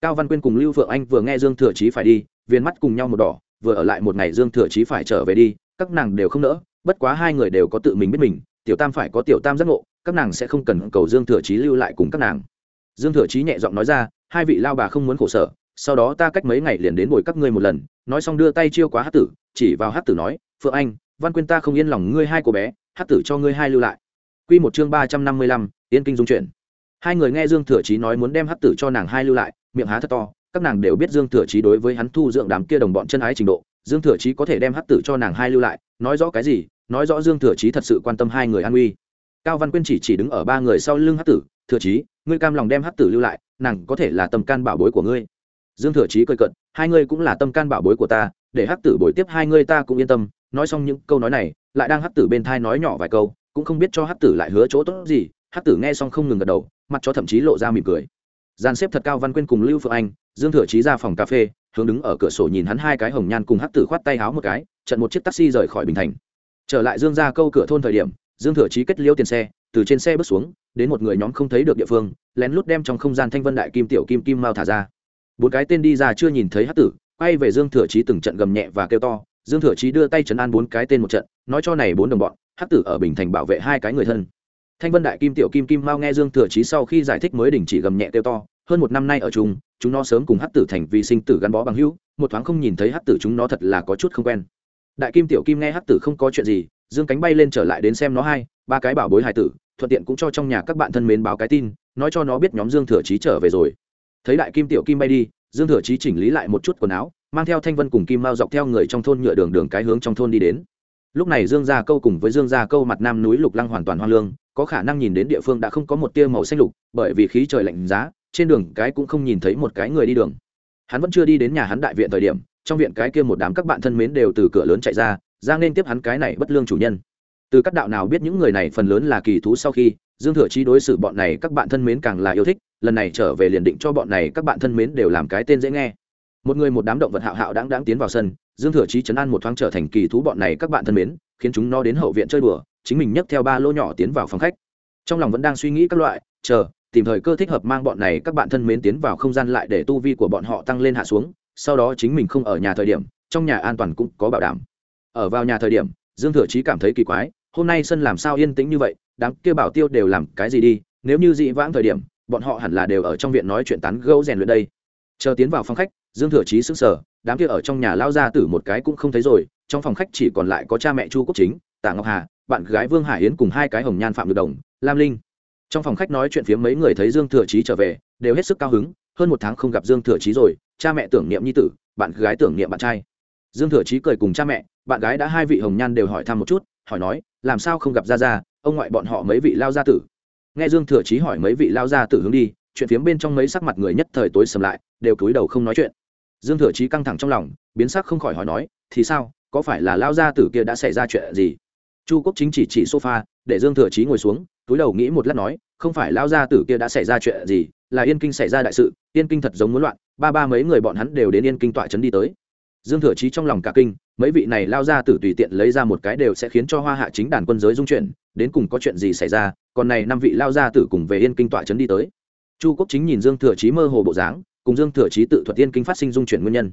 Cao văn quyên cùng lưu phượng anh vừa nghe dương thừa chí phải đi viên mắt cùng nhau một đỏ, vừa ở lại một ngày dương thừa chí phải trở về đi, các nàng đều không nỡ, bất quá hai người đều có tự mình biết mình, tiểu tam phải có tiểu tam giác ngộ, các nàng sẽ không cần cầu dương thừa chí lưu lại cùng các nàng. Dương thừa chí nhẹ giọng nói ra, hai vị lao bà không muốn khổ sở, sau đó ta cách mấy ngày liền đến bồi các ngươi một lần, nói xong đưa tay chiêu quá hát tử, chỉ vào hát tử nói, phượng anh, văn quyên ta không yên lòng ngươi hai cô bé hát tử cho ngươi hai lưu lại. Quy một chương ba trăm năm mươi lăm yên kinh dung chuyện. hai người nghe dương thừa chí nói muốn đem hắc tử cho nàng hai lưu lại, miệng há thật to, các nàng đều biết dương thừa chí đối với hắn thu dưỡng đám kia đồng bọn chân ái trình độ, dương thừa chí có thể đem hắc tử cho nàng hai lưu lại, nói rõ cái gì, nói rõ dương thừa chí thật sự quan tâm hai người an uy. Cao văn quyên chỉ chỉ đứng ở ba người sau lưng hắc tử, thừa chí, ngươi cam lòng đem hắc tử lưu lại, nàng có thể là tâm can bảo bối của ngươi. Dương thừa chí cười cận hai ngươi cũng là tâm can bảo bối của ta, để hắc tử bồi tiếp hai ngươi ta cũng yên tâm. Nói xong những câu nói này, lại đang hắc tử bên thai nói nhỏ vài câu cũng không biết cho hát tử lại hứa chỗ tốt gì hát tử nghe xong không ngừng gật đầu, mặt cho thậm chí lộ ra mỉm cười. Gian xếp thật cao văn quyên cùng lưu phượng anh, dương thừa chí ra phòng cà phê, hướng đứng ở cửa sổ nhìn hắn hai cái hồng nhan cùng hát tử khoát tay háo một cái trận một chiếc taxi rời khỏi bình thành. Trở lại dương ra câu cửa thôn thời điểm, dương thừa chí kết liêu tiền xe, từ trên xe bước xuống, đến một người nhóm không thấy được địa phương, lén lút đem trong không gian thanh vân đại kim tiểu kim kim mao thả ra. Bốn cái tên đi ra chưa nhìn thấy hát tử, quay về dương thừa chí từng trận gầm nhẹ và kêu to, dương thừa chí đưa tay chấn an bốn cái tên một trận, nói cho này bốn đồng bọn Hắc tử ở bình thành bảo vệ hai cái người thân. Thanh vân đại kim tiểu kim kim mao nghe dương thừa chí sau khi giải thích mới đình chỉ gầm nhẹ kêu to, hơn một năm nay ở chung, chúng nó sớm cùng Hắc tử thành vì sinh tử gắn bó bằng hữu, một thoáng không nhìn thấy Hắc tử chúng nó thật là có chút không quen. Đại kim tiểu kim nghe Hắc tử không có chuyện gì, dương cánh bay lên trở lại đến xem nó hai, ba cái bảo bối hài tử, thuận tiện cũng cho trong nhà các bạn thân mến báo cái tin, nói cho nó biết nhóm dương thừa chí trở về rồi. Thấy đại kim tiểu kim bay đi, dương thừa chí chỉnh lý lại một chút quần áo, mang theo thanh vân cùng kim mao dọc theo người trong thôn nhựa đường đường cái hướng trong thôn đi đến lúc này dương gia câu cùng với dương gia câu mặt nam núi lục lăng hoàn toàn hoang lương, có khả năng nhìn đến địa phương đã không có một tia màu xanh lục, bởi vì khí trời lạnh giá, trên đường cái cũng không nhìn thấy một cái người đi đường. Hắn vẫn chưa đi đến nhà hắn đại viện thời điểm, trong viện cái kia một đám các bạn thân mến đều từ cửa lớn chạy ra ra nên tiếp hắn cái này bất lương chủ nhân. Từ các đạo nào biết những người này phần lớn là kỳ thú sau khi, dương thừa Chi đối xử bọn này các bạn thân mến càng là yêu thích, lần này trở về liền định cho bọn này các bạn thân mến đều làm cái tên dễ nghe. Một người một đám động vật hạo hạo đáng đáng tiến vào sân dương thừa chí chấn an một thoáng trở thành kỳ thú bọn này các bạn thân mến, khiến chúng nó đến hậu viện chơi đùa, chính mình nhấc theo ba lô nhỏ tiến vào phòng khách. Trong lòng vẫn đang suy nghĩ các loại, chờ, tìm thời cơ thích hợp mang bọn này các bạn thân mến tiến vào không gian lại để tu vi của bọn họ tăng lên hạ xuống, sau đó chính mình không ở nhà thời điểm, trong nhà an toàn cũng có bảo đảm. Ở vào nhà thời điểm, dương thừa chí cảm thấy kỳ quái, hôm nay sân làm sao yên tĩnh như vậy, đám kia bảo tiêu đều làm cái gì đi, nếu như dị vãng thời điểm, bọn họ hẳn là đều ở trong viện nói chuyện tán gẫu rèn luyện đây chờ tiến vào phòng khách, dương thừa chí sững sờ, đám kia ở trong nhà lao ra tử một cái cũng không thấy rồi, trong phòng khách chỉ còn lại có cha mẹ chu quốc chính, tạ ngọc hà, bạn gái vương hải yến cùng hai cái hồng nhan phạm được đồng, lam linh. Trong phòng khách nói chuyện phía mấy người thấy dương thừa chí trở về, đều hết sức cao hứng, hơn một tháng không gặp dương thừa chí rồi, cha mẹ tưởng niệm nhi tử, bạn gái tưởng niệm bạn trai. Dương thừa chí cười cùng cha mẹ, bạn gái đã hai vị hồng nhan đều hỏi thăm một chút, hỏi nói, làm sao không gặp ra ra ông ngoại bọn họ mấy vị lao gia tử? Nghe dương thừa chí hỏi mấy vị lao gia tử hướng đi chuyện phiếm bên trong mấy sắc mặt người nhất thời tối sầm lại, đều cúi đầu không nói chuyện. Dương thừa chí căng thẳng trong lòng, biến sắc không khỏi hỏi nói, thì sao? Có phải là lao gia tử kia đã xảy ra chuyện gì? Chu quốc chính chỉ chỉ sofa, để dương thừa chí ngồi xuống, túi đầu nghĩ một lát nói, không phải lao gia tử kia đã xảy ra chuyện gì, là yên kinh xảy ra đại sự, yên kinh thật giống muốn loạn, ba ba mấy người bọn hắn đều đến yên kinh tọa trấn đi tới. Dương thừa chí trong lòng cả kinh, mấy vị này lao ra tử tùy tiện lấy ra một cái đều sẽ khiến cho hoa hạ chính đàn quân giới dung chuyển đến cùng có chuyện gì xảy ra, còn này năm vị lao ra tử cùng về yên kinh tọa trấn đi tới chu quốc chính nhìn dương thừa chí mơ hồ bộ dáng, cùng dương thừa chí tự thuật tiên kinh phát sinh dung chuyển nguyên nhân.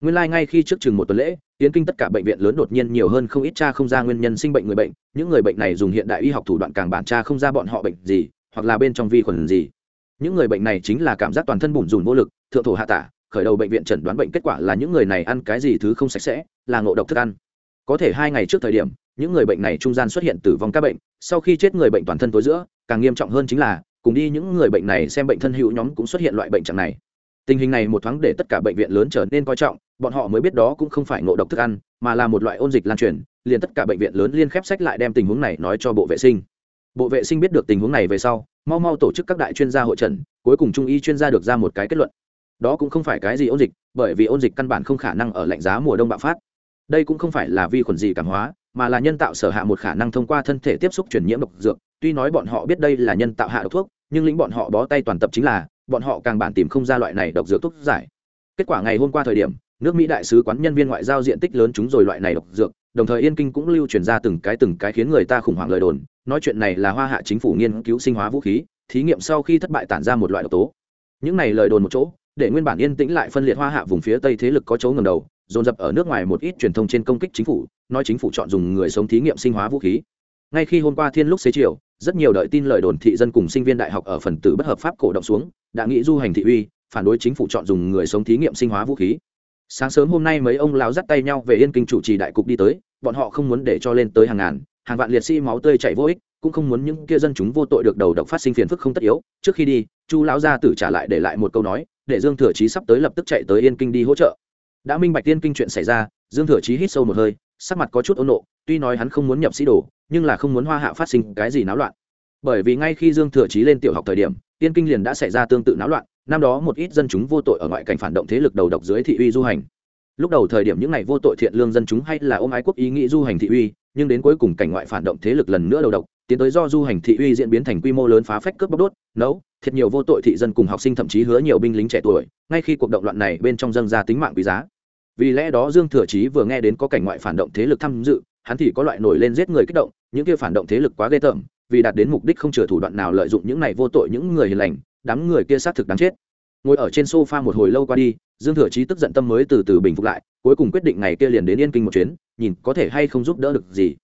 Nguyên lai、like、ngay khi trước chừng một tuần lễ tiến kinh tất cả bệnh viện lớn đột nhiên nhiều hơn không ít cha không ra nguyên nhân sinh bệnh người bệnh, những người bệnh này dùng hiện đại y học thủ đoạn càng bản cha không ra bọn họ bệnh gì, hoặc là bên trong vi khuẩn gì. Những người bệnh này chính là cảm giác toàn thân bùn rùn vô lực, thượng thổ hạ tả, khởi đầu bệnh viện chẩn đoán bệnh kết quả là những người này ăn cái gì thứ không sạch sẽ, là ngộ độc thức ăn. Có thể hai ngày trước thời điểm, những người bệnh này trung gian xuất hiện tử vong các bệnh, sau khi chết người bệnh toàn thân tối giữa, càng nghiêm trọng hơn chính là cùng đi những người bệnh này xem bệnh thân hữu nhóm cũng xuất hiện loại bệnh trạng này. Tình hình này một thoáng để tất cả bệnh viện lớn trở nên coi trọng, bọn họ mới biết đó cũng không phải ngộ độc thức ăn, mà là một loại ôn dịch lan truyền, liền tất cả bệnh viện lớn liên khép sách lại đem tình huống này nói cho bộ vệ sinh. Bộ vệ sinh biết được tình huống này về sau, mau mau tổ chức các đại chuyên gia hội trần, cuối cùng trung y chuyên gia được ra một cái kết luận. Đó cũng không phải cái gì ôn dịch, bởi vì ôn dịch căn bản không khả năng ở lạnh giá mùa đông bạo phát đây cũng không phải là vi khuẩn gì cảm hóa, mà là nhân tạo sở hạ một khả năng thông qua thân thể tiếp xúc truyền nhiễm độc dược. Tuy nói bọn họ biết đây là nhân tạo hạ độc thuốc, nhưng lĩnh bọn họ bó tay toàn tập chính là, bọn họ càng bản tìm không ra loại này độc dược thuốc giải. Kết quả ngày hôm qua thời điểm, nước mỹ đại sứ quán nhân viên ngoại giao diện tích lớn chúng rồi loại này độc dược, đồng thời yên kinh cũng lưu truyền ra từng cái từng cái khiến người ta khủng hoảng lời đồn, nói chuyện này là hoa hạ chính phủ nghiên cứu sinh hóa vũ khí, thí nghiệm sau khi thất bại tản ra một loại độc tố. Những này lời đồn một chỗ, để nguyên bản yên tĩnh lại phân liệt hoa hạ vùng phía tây thế lực có chỗ ngầm đầu dồn dập ở nước ngoài một ít truyền thông trên công kích chính phủ, nói chính phủ chọn dùng người sống thí nghiệm sinh hóa vũ khí. Ngay khi hôm qua thiên lúc xế chiều, rất nhiều đợi tin lời đồn thị dân cùng sinh viên đại học ở phần tử bất hợp pháp cổ động xuống, đã nghĩ du hành thị uy, phản đối chính phủ chọn dùng người sống thí nghiệm sinh hóa vũ khí. Sáng sớm hôm nay mấy ông lão dắt tay nhau về yên kinh chủ trì đại cục đi tới, bọn họ không muốn để cho lên tới hàng ngàn, hàng vạn liệt sĩ máu tươi chảy vô ích, cũng không muốn những kia dân chúng vô tội được đầu độc phát sinh phiền phức không tất yếu. Trước khi đi, chu lão gia tử trả lại để lại một câu nói, để dương thừa chí sắp tới lập tức chạy tới yên kinh đi hỗ trợ đã minh bạch tiên kinh chuyện xảy ra, dương thừa chí hít sâu một hơi, sắc mặt có chút ôn nộ, tuy nói hắn không muốn nhập sĩ đồ, nhưng là không muốn hoa hạ phát sinh cái gì náo loạn. Bởi vì ngay khi dương thừa chí lên tiểu học thời điểm, tiên kinh liền đã xảy ra tương tự náo loạn, năm đó một ít dân chúng vô tội ở ngoại cảnh phản động thế lực đầu độc dưới thị uy du hành. Lúc đầu thời điểm những ngày vô tội thiện lương dân chúng hay là ôm ái quốc ý nghĩ du hành thị uy, nhưng đến cuối cùng cảnh ngoại phản động thế lực lần nữa đầu độc, tiến tới do du hành thị uy diễn biến thành quy mô lớn phá phách cướp bóc đốt, nấu thiệt nhiều vô tội thị dân cùng học sinh thậm chí hứa nhiều binh lính trẻ tuổi, ngay khi cuộc động loạn này bên trong dân ra tính mạng quý giá. Vì lẽ đó dương thừa chí vừa nghe đến có cảnh ngoại phản động thế lực tham dự, hắn thì có loại nổi lên giết người kích động, những kia phản động thế lực quá ghê tởm, vì đạt đến mục đích không chừa thủ đoạn nào lợi dụng những này vô tội những người hiền lành, đám người kia xác thực đáng chết. Ngồi ở trên sofa một hồi lâu qua đi, dương thừa chí tức giận tâm mới từ từ bình phục lại, cuối cùng quyết định ngày kia liền đến yên kinh một chuyến, nhìn có thể hay không giúp đỡ được gì.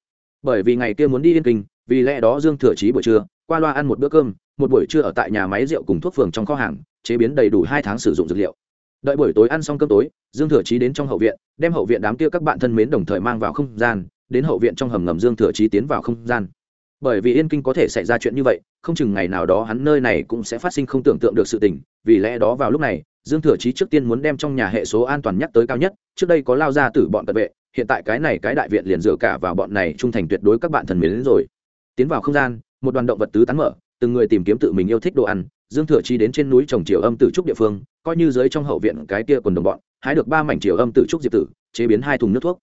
Bởi vì ngày kia muốn đi yên kinh, vì lẽ đó dương thừa chí buổi trưa qua loa ăn một bữa cơm một buổi trưa ở tại nhà máy rượu cùng thuốc phường trong kho hàng, chế biến đầy đủ hai tháng sử dụng dược liệu. Đợi buổi tối ăn xong cơm tối, dương thừa chí đến trong hậu viện, đem hậu viện đám kia các bạn thân mến đồng thời mang vào không gian, đến hậu viện trong hầm ngầm dương thừa chí tiến vào không gian. Bởi vì yên kinh có thể xảy ra chuyện như vậy, không chừng ngày nào đó hắn nơi này cũng sẽ phát sinh không tưởng tượng được sự tình, vì lẽ đó vào lúc này, dương thừa chí trước tiên muốn đem trong nhà hệ số an toàn nhắc tới cao nhất, trước đây có lao ra từ bọn cận vệ, hiện tại cái này cái đại viện liền dựa cả vào bọn này trung thành tuyệt đối các bạn thần mến đến rồi. Tiến vào không gian, một đoàn động vật tứ tán mở từng người tìm kiếm tự mình yêu thích đồ ăn, dương thừa chi đến trên núi trồng triều âm tử trúc địa phương, coi như dưới trong hậu viện cái kia quần đồng bọn, hái được ba mảnh triều âm tử trúc diệp tử, chế biến hai thùng nước thuốc.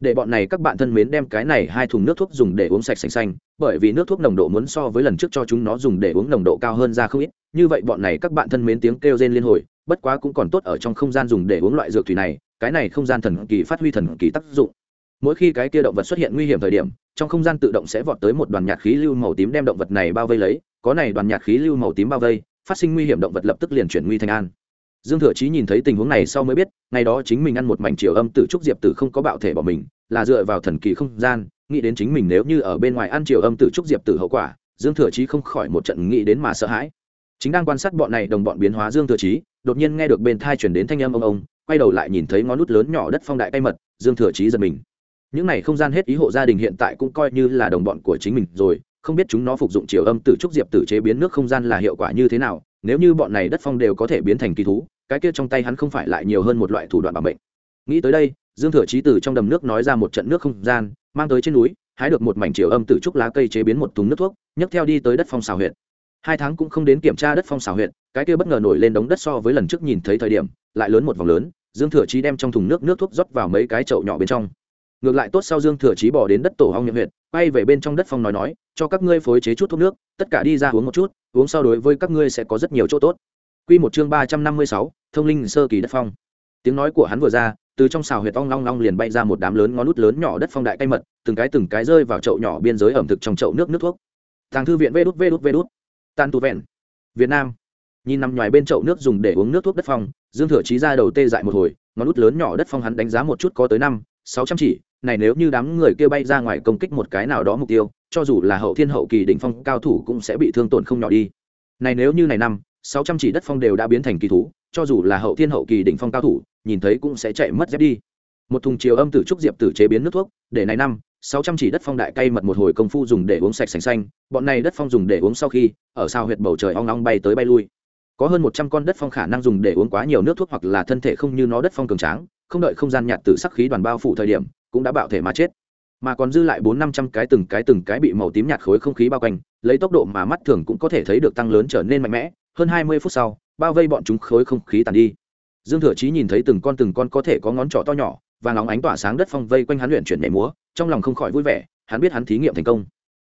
Để bọn này các bạn thân mến đem cái này hai thùng nước thuốc dùng để uống sạch xanh xanh, bởi vì nước thuốc nồng độ muốn so với lần trước cho chúng nó dùng để uống nồng độ cao hơn ra không ít, như vậy bọn này các bạn thân mến tiếng kêu rên liên hồi, bất quá cũng còn tốt ở trong không gian dùng để uống loại dược thủy này, cái này không gian thần kỳ phát huy thần kỳ tác dụng. Mỗi khi cái kia động vật xuất hiện nguy hiểm thời điểm, trong không gian tự động sẽ vọt tới một đoàn nhạt khí lưu màu tím đem động vật này bao vây lấy có này đoàn nhạc khí lưu màu tím bao vây, phát sinh nguy hiểm động vật lập tức liền chuyển nguy thành an. Dương thừa chí nhìn thấy tình huống này sau mới biết, ngày đó chính mình ăn một mảnh chiều âm tử trúc diệp tử không có bạo thể bỏ mình, là dựa vào thần kỳ không gian, nghĩ đến chính mình nếu như ở bên ngoài ăn chiều âm tử trúc diệp tử hậu quả, dương thừa chí không khỏi một trận nghĩ đến mà sợ hãi. Chính đang quan sát bọn này đồng bọn biến hóa dương thừa chí, đột nhiên nghe được bên thai chuyển đến thanh âm ông ông, quay đầu lại nhìn thấy ngón nút lớn nhỏ đất phong đại cây mật, dương thừa chí giật mình. Những này không gian hết ý hộ gia đình hiện tại cũng coi như là đồng bọn của chính mình rồi không biết chúng nó phục dụng chiều âm từ trúc diệp tử chế biến nước không gian là hiệu quả như thế nào, nếu như bọn này đất phong đều có thể biến thành kỳ thú, cái kia trong tay hắn không phải lại nhiều hơn một loại thủ đoạn bảo mệnh. Nghĩ tới đây, dương thừa trí từ trong đầm nước nói ra một trận nước không gian, mang tới trên núi, hái được một mảnh chiều âm từ trúc lá cây chế biến một thùng nước thuốc, nhấc theo đi tới đất phong xào huyện hai tháng cũng không đến kiểm tra đất phong xào huyện cái kia bất ngờ nổi lên đống đất so với lần trước nhìn thấy thời điểm, lại lớn một vòng lớn, dương thừa trí đem trong thùng nước nước thuốc rót vào mấy cái chậu nhỏ bên trong ngược lại tốt sau dương thừa chí bỏ đến đất tổ hong nhậm huyện quay về bên trong đất phong nói nói cho các ngươi phối chế chút thuốc nước tất cả đi ra uống một chút uống sau đối với các ngươi sẽ có rất nhiều chỗ tốt Quy một chương ba trăm năm mươi sáu, thông linh sơ kỳ đất phong. Tiếng nói của hắn vừa ra, từ trong xào huyệt ong long long liền bay ra một đám lớn ngón nút lớn nhỏ đất phong đại cây mật, từng cái từng cái rơi vào chậu nhỏ biên giới ẩm thực trong chậu nước nước thuốc. Tàng thư viện vê đút vê đút vê đút. tan tu vẹn. Việt Nam. Nhìn nằm ngoài bên chậu nước dùng để uống nước thuốc đất phong, Dương Thừa trí ra đầu tê dại một hồi, ngón nút lớn nhỏ đất phong hắn đánh giá một chút có tới năm, sáu trăm chỉ, này nếu như đám người kia bay ra ngoài công kích một cái nào đó mục tiêu, cho dù là hậu thiên hậu kỳ đỉnh phong cao thủ cũng sẽ bị thương tổn không nhỏ đi. Này nếu như này năm, sáu trăm chỉ đất phong đều đã biến thành kỳ thú, cho dù là hậu thiên hậu kỳ đỉnh phong cao thủ, nhìn thấy cũng sẽ chạy mất dép đi. Một thùng chiều âm tử trúc diệp tử chế biến nước thuốc, để này năm, sáu trăm chỉ đất phong đại cây mật một hồi công phu dùng để uống sạch sành xanh, bọn này đất phong dùng để uống sau khi, ở sao huyệt bầu trời ong ong bay tới bay lui. Có hơn một trăm con đất phong khả năng dùng để uống quá nhiều nước thuốc hoặc là thân thể không như nó đất phong cường tráng, không đợi không gian nhạt từ sắc khí đoàn bao phủ thời điểm cũng đã bạo thể mà chết. Mà còn dư lại bốn năm trăm cái từng cái từng cái bị màu tím nhạt khối không khí bao quanh, lấy tốc độ mà mắt thường cũng có thể thấy được tăng lớn trở nên mạnh mẽ. Hơn hai mươi phút sau, bao vây bọn chúng khối không khí tàn đi. Dương thừa chí nhìn thấy từng con từng con có thể có ngón trỏ to nhỏ và nóng ánh tỏa sáng đất phong vây quanh hắn luyện chuyển nhảy múa, trong lòng không khỏi vui vẻ, hắn biết hắn thí nghiệm thành công.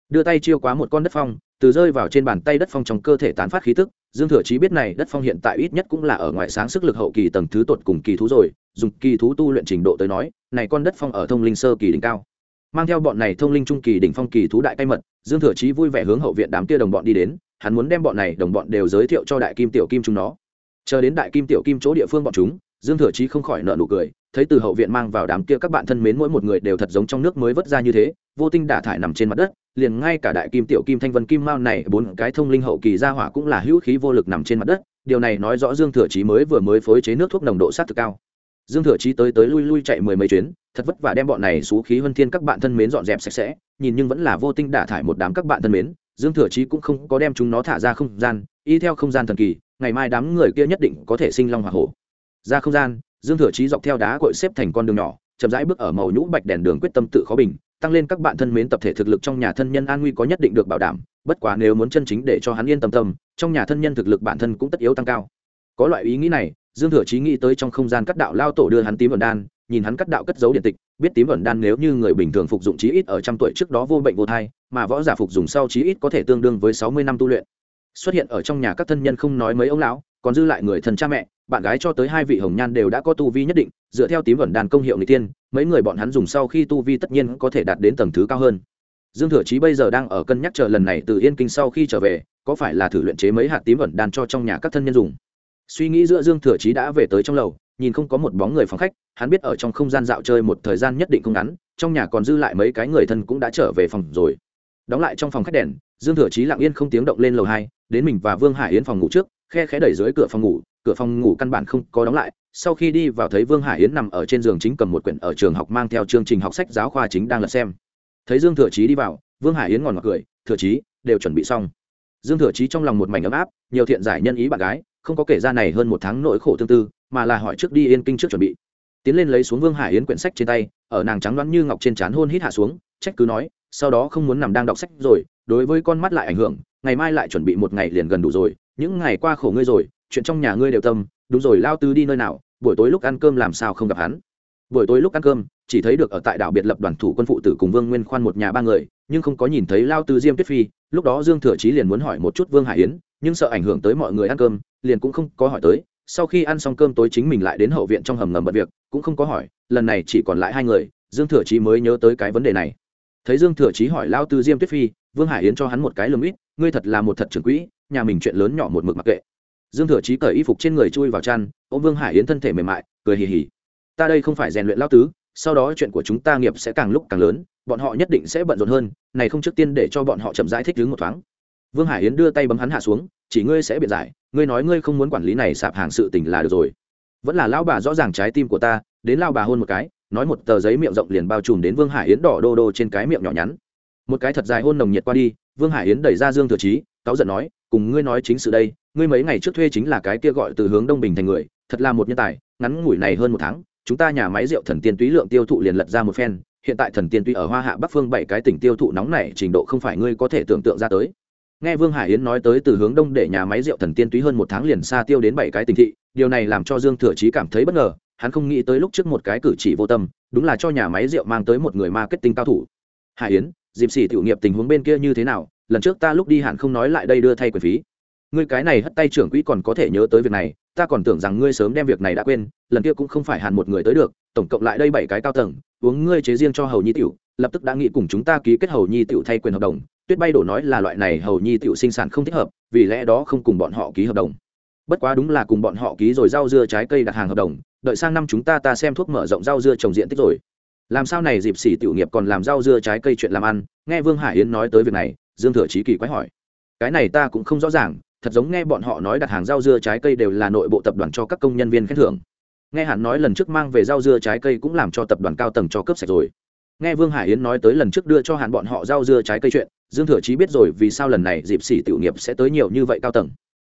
Đưa tay chiêu quá một con đất phong, từ rơi vào trên bàn tay đất phong trong cơ thể tán phát khí tức. Dương thừa chí biết này đất phong hiện tại ít nhất cũng là ở ngoại sáng sức lực hậu kỳ tầng thứ tột cùng kỳ thú rồi dùng kỳ thú tu luyện trình độ tới nói, này con đất phong ở thông linh sơ kỳ đỉnh cao. Mang theo bọn này thông linh trung kỳ đỉnh phong kỳ thú đại cay mật, dương thừa chí vui vẻ hướng hậu viện đám kia đồng bọn đi đến, hắn muốn đem bọn này đồng bọn đều giới thiệu cho đại kim tiểu kim chúng nó. Chờ đến đại kim tiểu kim chỗ địa phương bọn chúng, dương thừa chí không khỏi nợ nụ cười, thấy từ hậu viện mang vào đám kia các bạn thân mến mỗi một người đều thật giống trong nước mới vớt ra như thế, vô tinh đả thải nằm trên mặt đất, liền ngay cả đại kim tiểu kim thanh vân kim mao này bốn cái thông linh hậu kỳ gia hỏa cũng là hữu khí vô lực nằm trên mặt đất, điều này nói rõ dương thừa chí mới vừa mới phối chế nước thuốc nồng độ sát thực cao dương thừa chí tới tới lui lui chạy mười mấy chuyến, thật vất vả đem bọn này xú khí huân thiên các bạn thân mến dọn dẹp sạch sẽ, nhìn nhưng vẫn là vô tinh đả thải một đám các bạn thân mến, dương thừa chí cũng không có đem chúng nó thả ra không gian, y theo không gian thần kỳ, ngày mai đám người kia nhất định có thể sinh long hoa hổ. Ra không gian, dương thừa chí dọc theo đá cội xếp thành con đường nhỏ, chậm rãi bước ở màu nhũ bạch đèn đường quyết tâm tự khó bình, tăng lên các bạn thân mến tập thể thực lực trong nhà thân nhân an nguy có nhất định được bảo đảm, bất quá nếu muốn chân chính để cho hắn yên tâm tâm, trong nhà thân nhân thực lực bản thân cũng tất yếu tăng cao. Có loại ý nghĩ này dương thừa chí nghĩ tới trong không gian cắt đạo lao tổ đưa hắn tím ẩn đan, nhìn hắn cắt đạo cất dấu điện tịch, biết tím ẩn đan nếu như người bình thường phục dụng chí ít ở trăm tuổi trước đó vô bệnh vô thai, mà võ giả phục dùng sau chí ít có thể tương đương với sáu mươi năm tu luyện. Xuất hiện ở trong nhà các thân nhân không nói mấy ông lão, còn dư lại người thân cha mẹ, bạn gái cho tới hai vị hồng nhan đều đã có tu vi nhất định, dựa theo tím ẩn đan công hiệu người tiên mấy người bọn hắn dùng sau khi tu vi tất nhiên có thể đạt đến tầng thứ cao hơn. Dương thừa chí bây giờ đang ở cân nhắc chờ lần này từ yên kinh sau khi trở về, có phải là thử luyện chế mấy hạt tím ẩn đan cho trong nhà các thân nhân dùng? Suy nghĩ giữa dương thừa chí đã về tới trong lầu, nhìn không có một bóng người phòng khách, hắn biết ở trong không gian dạo chơi một thời gian nhất định không ngắn, trong nhà còn dư lại mấy cái người thân cũng đã trở về phòng rồi. Đóng lại trong phòng khách đèn, dương thừa chí lặng yên không tiếng động lên lầu hai, đến mình và vương hải yến phòng ngủ trước, khe khẽ đẩy dưới cửa phòng ngủ, cửa phòng ngủ căn bản không có đóng lại. Sau khi đi vào thấy vương hải yến nằm ở trên giường chính cầm một quyển ở trường học mang theo chương trình học sách giáo khoa chính đang lật xem. Thấy dương thừa chí đi vào, vương hải yến ngòn ngọt cười, thừa chí, đều chuẩn bị xong. Dương thừa chí trong lòng một mảnh ấm áp, nhiều thiện giải nhân ý bạn gái không có kể ra này hơn một tháng nỗi khổ tương tư, mà là hỏi trước đi yên kinh trước chuẩn bị. Tiến lên lấy xuống vương hải yến quyển sách trên tay, ở nàng trắng đoán như ngọc trên trán hôn hít hạ xuống, trách cứ nói, sau đó không muốn nằm đang đọc sách rồi, đối với con mắt lại ảnh hưởng, ngày mai lại chuẩn bị một ngày liền gần đủ rồi, những ngày qua khổ ngươi rồi, chuyện trong nhà ngươi đều tâm, đúng rồi lao tứ đi nơi nào, buổi tối lúc ăn cơm làm sao không gặp hắn. Buổi tối lúc ăn cơm, chỉ thấy được ở tại đảo biệt lập đoàn thủ quân phụ tử cùng vương nguyên khoan một nhà ba người, nhưng không có nhìn thấy lao Tư diêm tuyết phi, lúc đó dương thừa chí liền muốn hỏi một chút vương hải yến, nhưng sợ ảnh hưởng tới mọi người ăn cơm liền cũng không có hỏi tới, sau khi ăn xong cơm tối chính mình lại đến hậu viện trong hầm ngầm bật việc, cũng không có hỏi, lần này chỉ còn lại hai người, dương thừa chí mới nhớ tới cái vấn đề này. Thấy dương thừa chí hỏi lao tư diêm tuyết phi, vương hải yến cho hắn một cái lầm ít, ngươi thật là một thật trưởng quỹ, nhà mình chuyện lớn nhỏ một mực mặc kệ. Dương thừa chí cởi y phục trên người chui vào chăn ô vương hải yến thân thể mềm mại, cười hì hì. Ta đây không phải rèn luyện lao tứ, sau đó chuyện của chúng ta nghiệp sẽ càng lúc càng lớn, bọn họ nhất định sẽ bận rộn hơn, này không trước tiên để cho bọn họ chậm rãi thích đứng một thoáng. Vương hải yến đưa tay bấm hắn hạ xuống, chỉ ngươi sẽ biện giải ngươi nói ngươi không muốn quản lý này sạp hàng sự tình là được rồi. Vẫn là lão bà rõ ràng trái tim của ta đến lao bà hôn một cái nói một tờ giấy miệng rộng liền bao trùm đến vương hải yến đỏ đô đô trên cái miệng nhỏ nhắn. Một cái thật dài hôn nồng nhiệt qua đi vương hải yến đẩy ra dương thừa trí, cáu giận nói cùng ngươi nói chính sự đây ngươi mấy ngày trước thuê chính là cái kia gọi từ hướng đông bình thành người thật là một nhân tài ngắn ngủi này hơn một tháng chúng ta nhà máy rượu thần tiên túy lượng tiêu thụ liền lật ra một phen hiện tại thần tiên túy ở hoa hạ bắc phương bảy cái tỉnh tiêu thụ nóng này trình độ không phải ngươi có thể tưởng tượng ra tới nghe vương hải yến nói tới từ hướng đông để nhà máy rượu thần tiên túy hơn một tháng liền xa tiêu đến bảy cái tỉnh thị, điều này làm cho dương thừa chí cảm thấy bất ngờ, hắn không nghĩ tới lúc trước một cái cử chỉ vô tâm, đúng là cho nhà máy rượu mang tới một người marketing cao thủ. Hải yến, dịp xỉ tiểu nghiệp tình huống bên kia như thế nào? Lần trước ta lúc đi hẳn không nói lại đây đưa thay quyền phí. Ngươi cái này hất tay trưởng quỹ còn có thể nhớ tới việc này, ta còn tưởng rằng ngươi sớm đem việc này đã quên, lần kia cũng không phải hẳn một người tới được, tổng cộng lại đây bảy cái cao tầng, uống ngươi chế riêng cho hầu nhi tiểu, lập tức đã nghĩ cùng chúng ta ký kết hầu nhi tiểu thay quyền hợp đồng tuyết bay đổ nói là loại này hầu nhi tiểu sinh sản không thích hợp, vì lẽ đó không cùng bọn họ ký hợp đồng. Bất quá đúng là cùng bọn họ ký rồi rau dưa trái cây đặt hàng hợp đồng, đợi sang năm chúng ta ta xem thuốc mở rộng rau dưa trồng diện tích rồi. Làm sao này dịp xỉ tiểu nghiệp còn làm rau dưa trái cây chuyện làm ăn, nghe vương hải yến nói tới việc này, dương thừa trí kỳ quái hỏi. Cái này ta cũng không rõ ràng, thật giống nghe bọn họ nói đặt hàng rau dưa trái cây đều là nội bộ tập đoàn cho các công nhân viên khen thưởng. Nghe hắn nói lần trước mang về rau dưa trái cây cũng làm cho tập đoàn cao tầng cho cướp sạch rồi nghe vương hải yến nói tới lần trước đưa cho hạn bọn họ rau dưa trái cây chuyện, dương thừa chí biết rồi vì sao lần này dịp xỉ tiểu nghiệp sẽ tới nhiều như vậy cao tầng.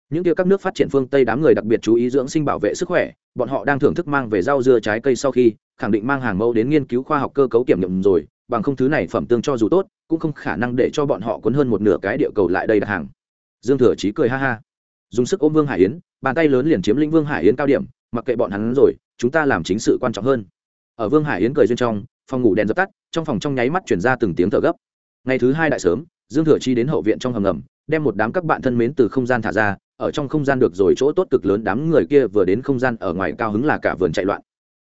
Những kia các nước phát triển phương tây đám người đặc biệt chú ý dưỡng sinh bảo vệ sức khỏe, bọn họ đang thưởng thức mang về rau dưa trái cây sau khi, khẳng định mang hàng mẫu đến nghiên cứu khoa học cơ cấu kiểm nghiệm rồi, bằng không thứ này phẩm tương cho dù tốt, cũng không khả năng để cho bọn họ cuốn hơn một nửa cái địa cầu lại đây đặt hàng. Dương thừa chí cười ha ha. Dùng sức ôm vương hải yến, bàn tay lớn liền chiếm lĩnh vương hải yến cao điểm, mặc kệ bọn hắn rồi, chúng ta làm chính sự quan trọng hơn. Ở vương hải yến cười duyên trong phòng ngủ đèn dập tắt, trong phòng trong nháy mắt chuyển ra từng tiếng thở gấp. Ngày thứ hai đại sớm, dương thừa chi đến hậu viện trong hầm ngầm, đem một đám các bạn thân mến từ không gian thả ra, ở trong không gian được rồi chỗ tốt cực lớn đám người kia vừa đến không gian ở ngoài cao hứng là cả vườn chạy loạn.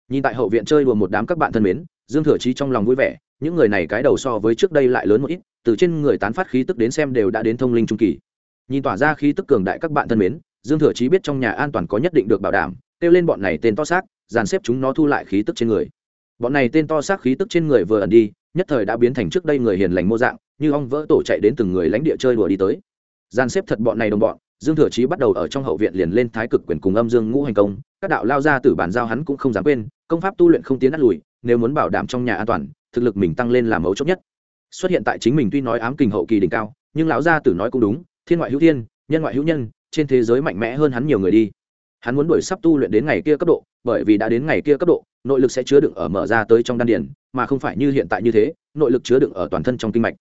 Nhìn tại hậu viện chơi đùa một đám các bạn thân mến, dương thừa chi trong lòng vui vẻ, những người này cái đầu so với trước đây lại lớn một ít, từ trên người tán phát khí tức đến xem đều đã đến thông linh trung kỳ. Nhìn tỏa ra khí tức cường đại các bạn thân mến, dương thừa chí biết trong nhà an toàn có nhất định được bảo đảm, kêu lên bọn này tên to xác, dàn xếp chúng nó thu lại khí tức trên người bọn này tên to xác khí tức trên người vừa ẩn đi, nhất thời đã biến thành trước đây người hiền lành mô dạng, như ong vỡ tổ chạy đến từng người lãnh địa chơi đùa đi tới. Gian xếp thật bọn này đồng bọn, dương thừa chí bắt đầu ở trong hậu viện liền lên thái cực quyền cùng âm dương ngũ hành công, các đạo lao ra từ bản giao hắn cũng không dám quên, công pháp tu luyện không tiến đắt lùi, nếu muốn bảo đảm trong nhà an toàn, thực lực mình tăng lên là mấu chốt nhất. Xuất hiện tại chính mình tuy nói ám kình hậu kỳ đỉnh cao, nhưng lão gia tử nói cũng đúng, thiên ngoại hữu thiên, nhân ngoại hữu nhân, trên thế giới mạnh mẽ hơn hắn nhiều người đi. Hắn muốn đuổi sắp tu luyện đến ngày kia cấp độ, bởi vì đã đến ngày kia cấp độ nội lực sẽ chứa đựng ở mở ra tới trong đan điền, mà không phải như hiện tại như thế, nội lực chứa đựng ở toàn thân trong kinh mạch.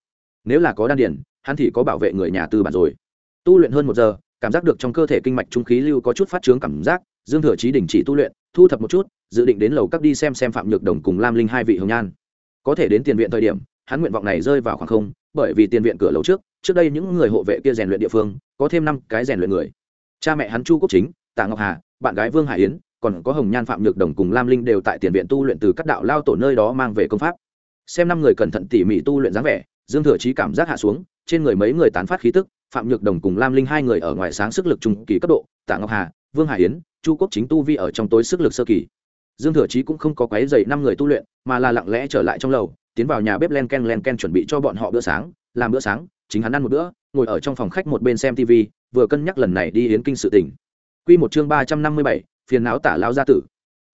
Nếu là có đan điền, hắn thì có bảo vệ người nhà tư bản rồi. Tu luyện hơn một giờ, cảm giác được trong cơ thể kinh mạch trung khí lưu có chút phát trướng cảm giác, dương thừa chí đình chỉ tu luyện, thu thập một chút, dự định đến lầu các đi xem xem phạm nhược đồng cùng lam linh hai vị hồng nhan. Có thể đến tiền viện thời điểm, hắn nguyện vọng này rơi vào khoảng không, bởi vì tiền viện cửa lầu trước trước đây những người hộ vệ kia rèn luyện địa phương, có thêm năm cái rèn luyện người. Cha mẹ hắn chu quốc chính, tạ ngọc hà, bạn gái vương hải yến còn có hồng nhan phạm nhược đồng cùng lam linh đều tại tiền viện tu luyện từ các đạo lao tổ nơi đó mang về công pháp. Xem năm người cẩn thận tỉ mỉ tu luyện dáng vẻ, dương thừa trí cảm giác hạ xuống, trên người mấy người tán phát khí tức, phạm nhược đồng cùng lam linh hai người ở ngoài sáng sức lực trung kỳ cấp độ, tạ ngọc hà, vương hải yến, chu quốc chính tu vi ở trong tối sức lực sơ kỳ. Dương thừa trí cũng không có quấy dày năm người tu luyện, mà là lặng lẽ trở lại trong lầu, tiến vào nhà bếp len ken len ken chuẩn bị cho bọn họ bữa sáng, làm bữa sáng, chính hắn ăn một bữa, ngồi ở trong phòng khách một bên xem tv vừa cân nhắc lần này đi yến kinh sự tỉnh Quy một chương ba trăm năm mươi bảy phiền não tả lão gia tử.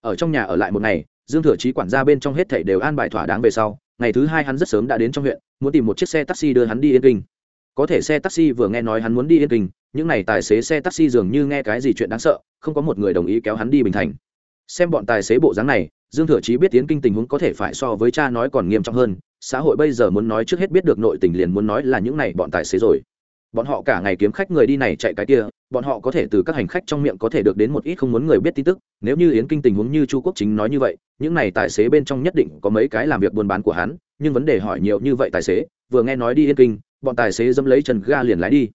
Ở trong nhà ở lại một ngày, dương thừa chí quản gia bên trong hết thảy đều an bài thỏa đáng về sau, ngày thứ hai hắn rất sớm đã đến trong huyện, muốn tìm một chiếc xe taxi đưa hắn đi yên kinh. Có thể xe taxi vừa nghe nói hắn muốn đi yên kinh, những n à y tài xế xe taxi dường như nghe cái gì chuyện đáng sợ, không có một người đồng ý kéo hắn đi bình thành. Xem bọn tài xế bộ dáng này, dương thừa chí biết tiến kinh tình huống có thể phải so với cha nói còn nghiêm trọng hơn, xã hội bây giờ muốn nói trước hết biết được nội tình liền muốn nói là những này bọn tài xế rồi bọn họ cả ngày kiếm khách người đi này chạy cái kia, bọn họ có thể từ các hành khách trong miệng có thể được đến một ít không muốn người biết tin tức. Nếu như yến kinh tình huống như chu quốc chính nói như vậy, những này tài xế bên trong nhất định có mấy cái làm việc buôn bán của hắn, nhưng vấn đề hỏi nhiều như vậy tài xế, vừa nghe nói đi yên kinh, bọn tài xế dẫm lấy chân ga liền lái đi.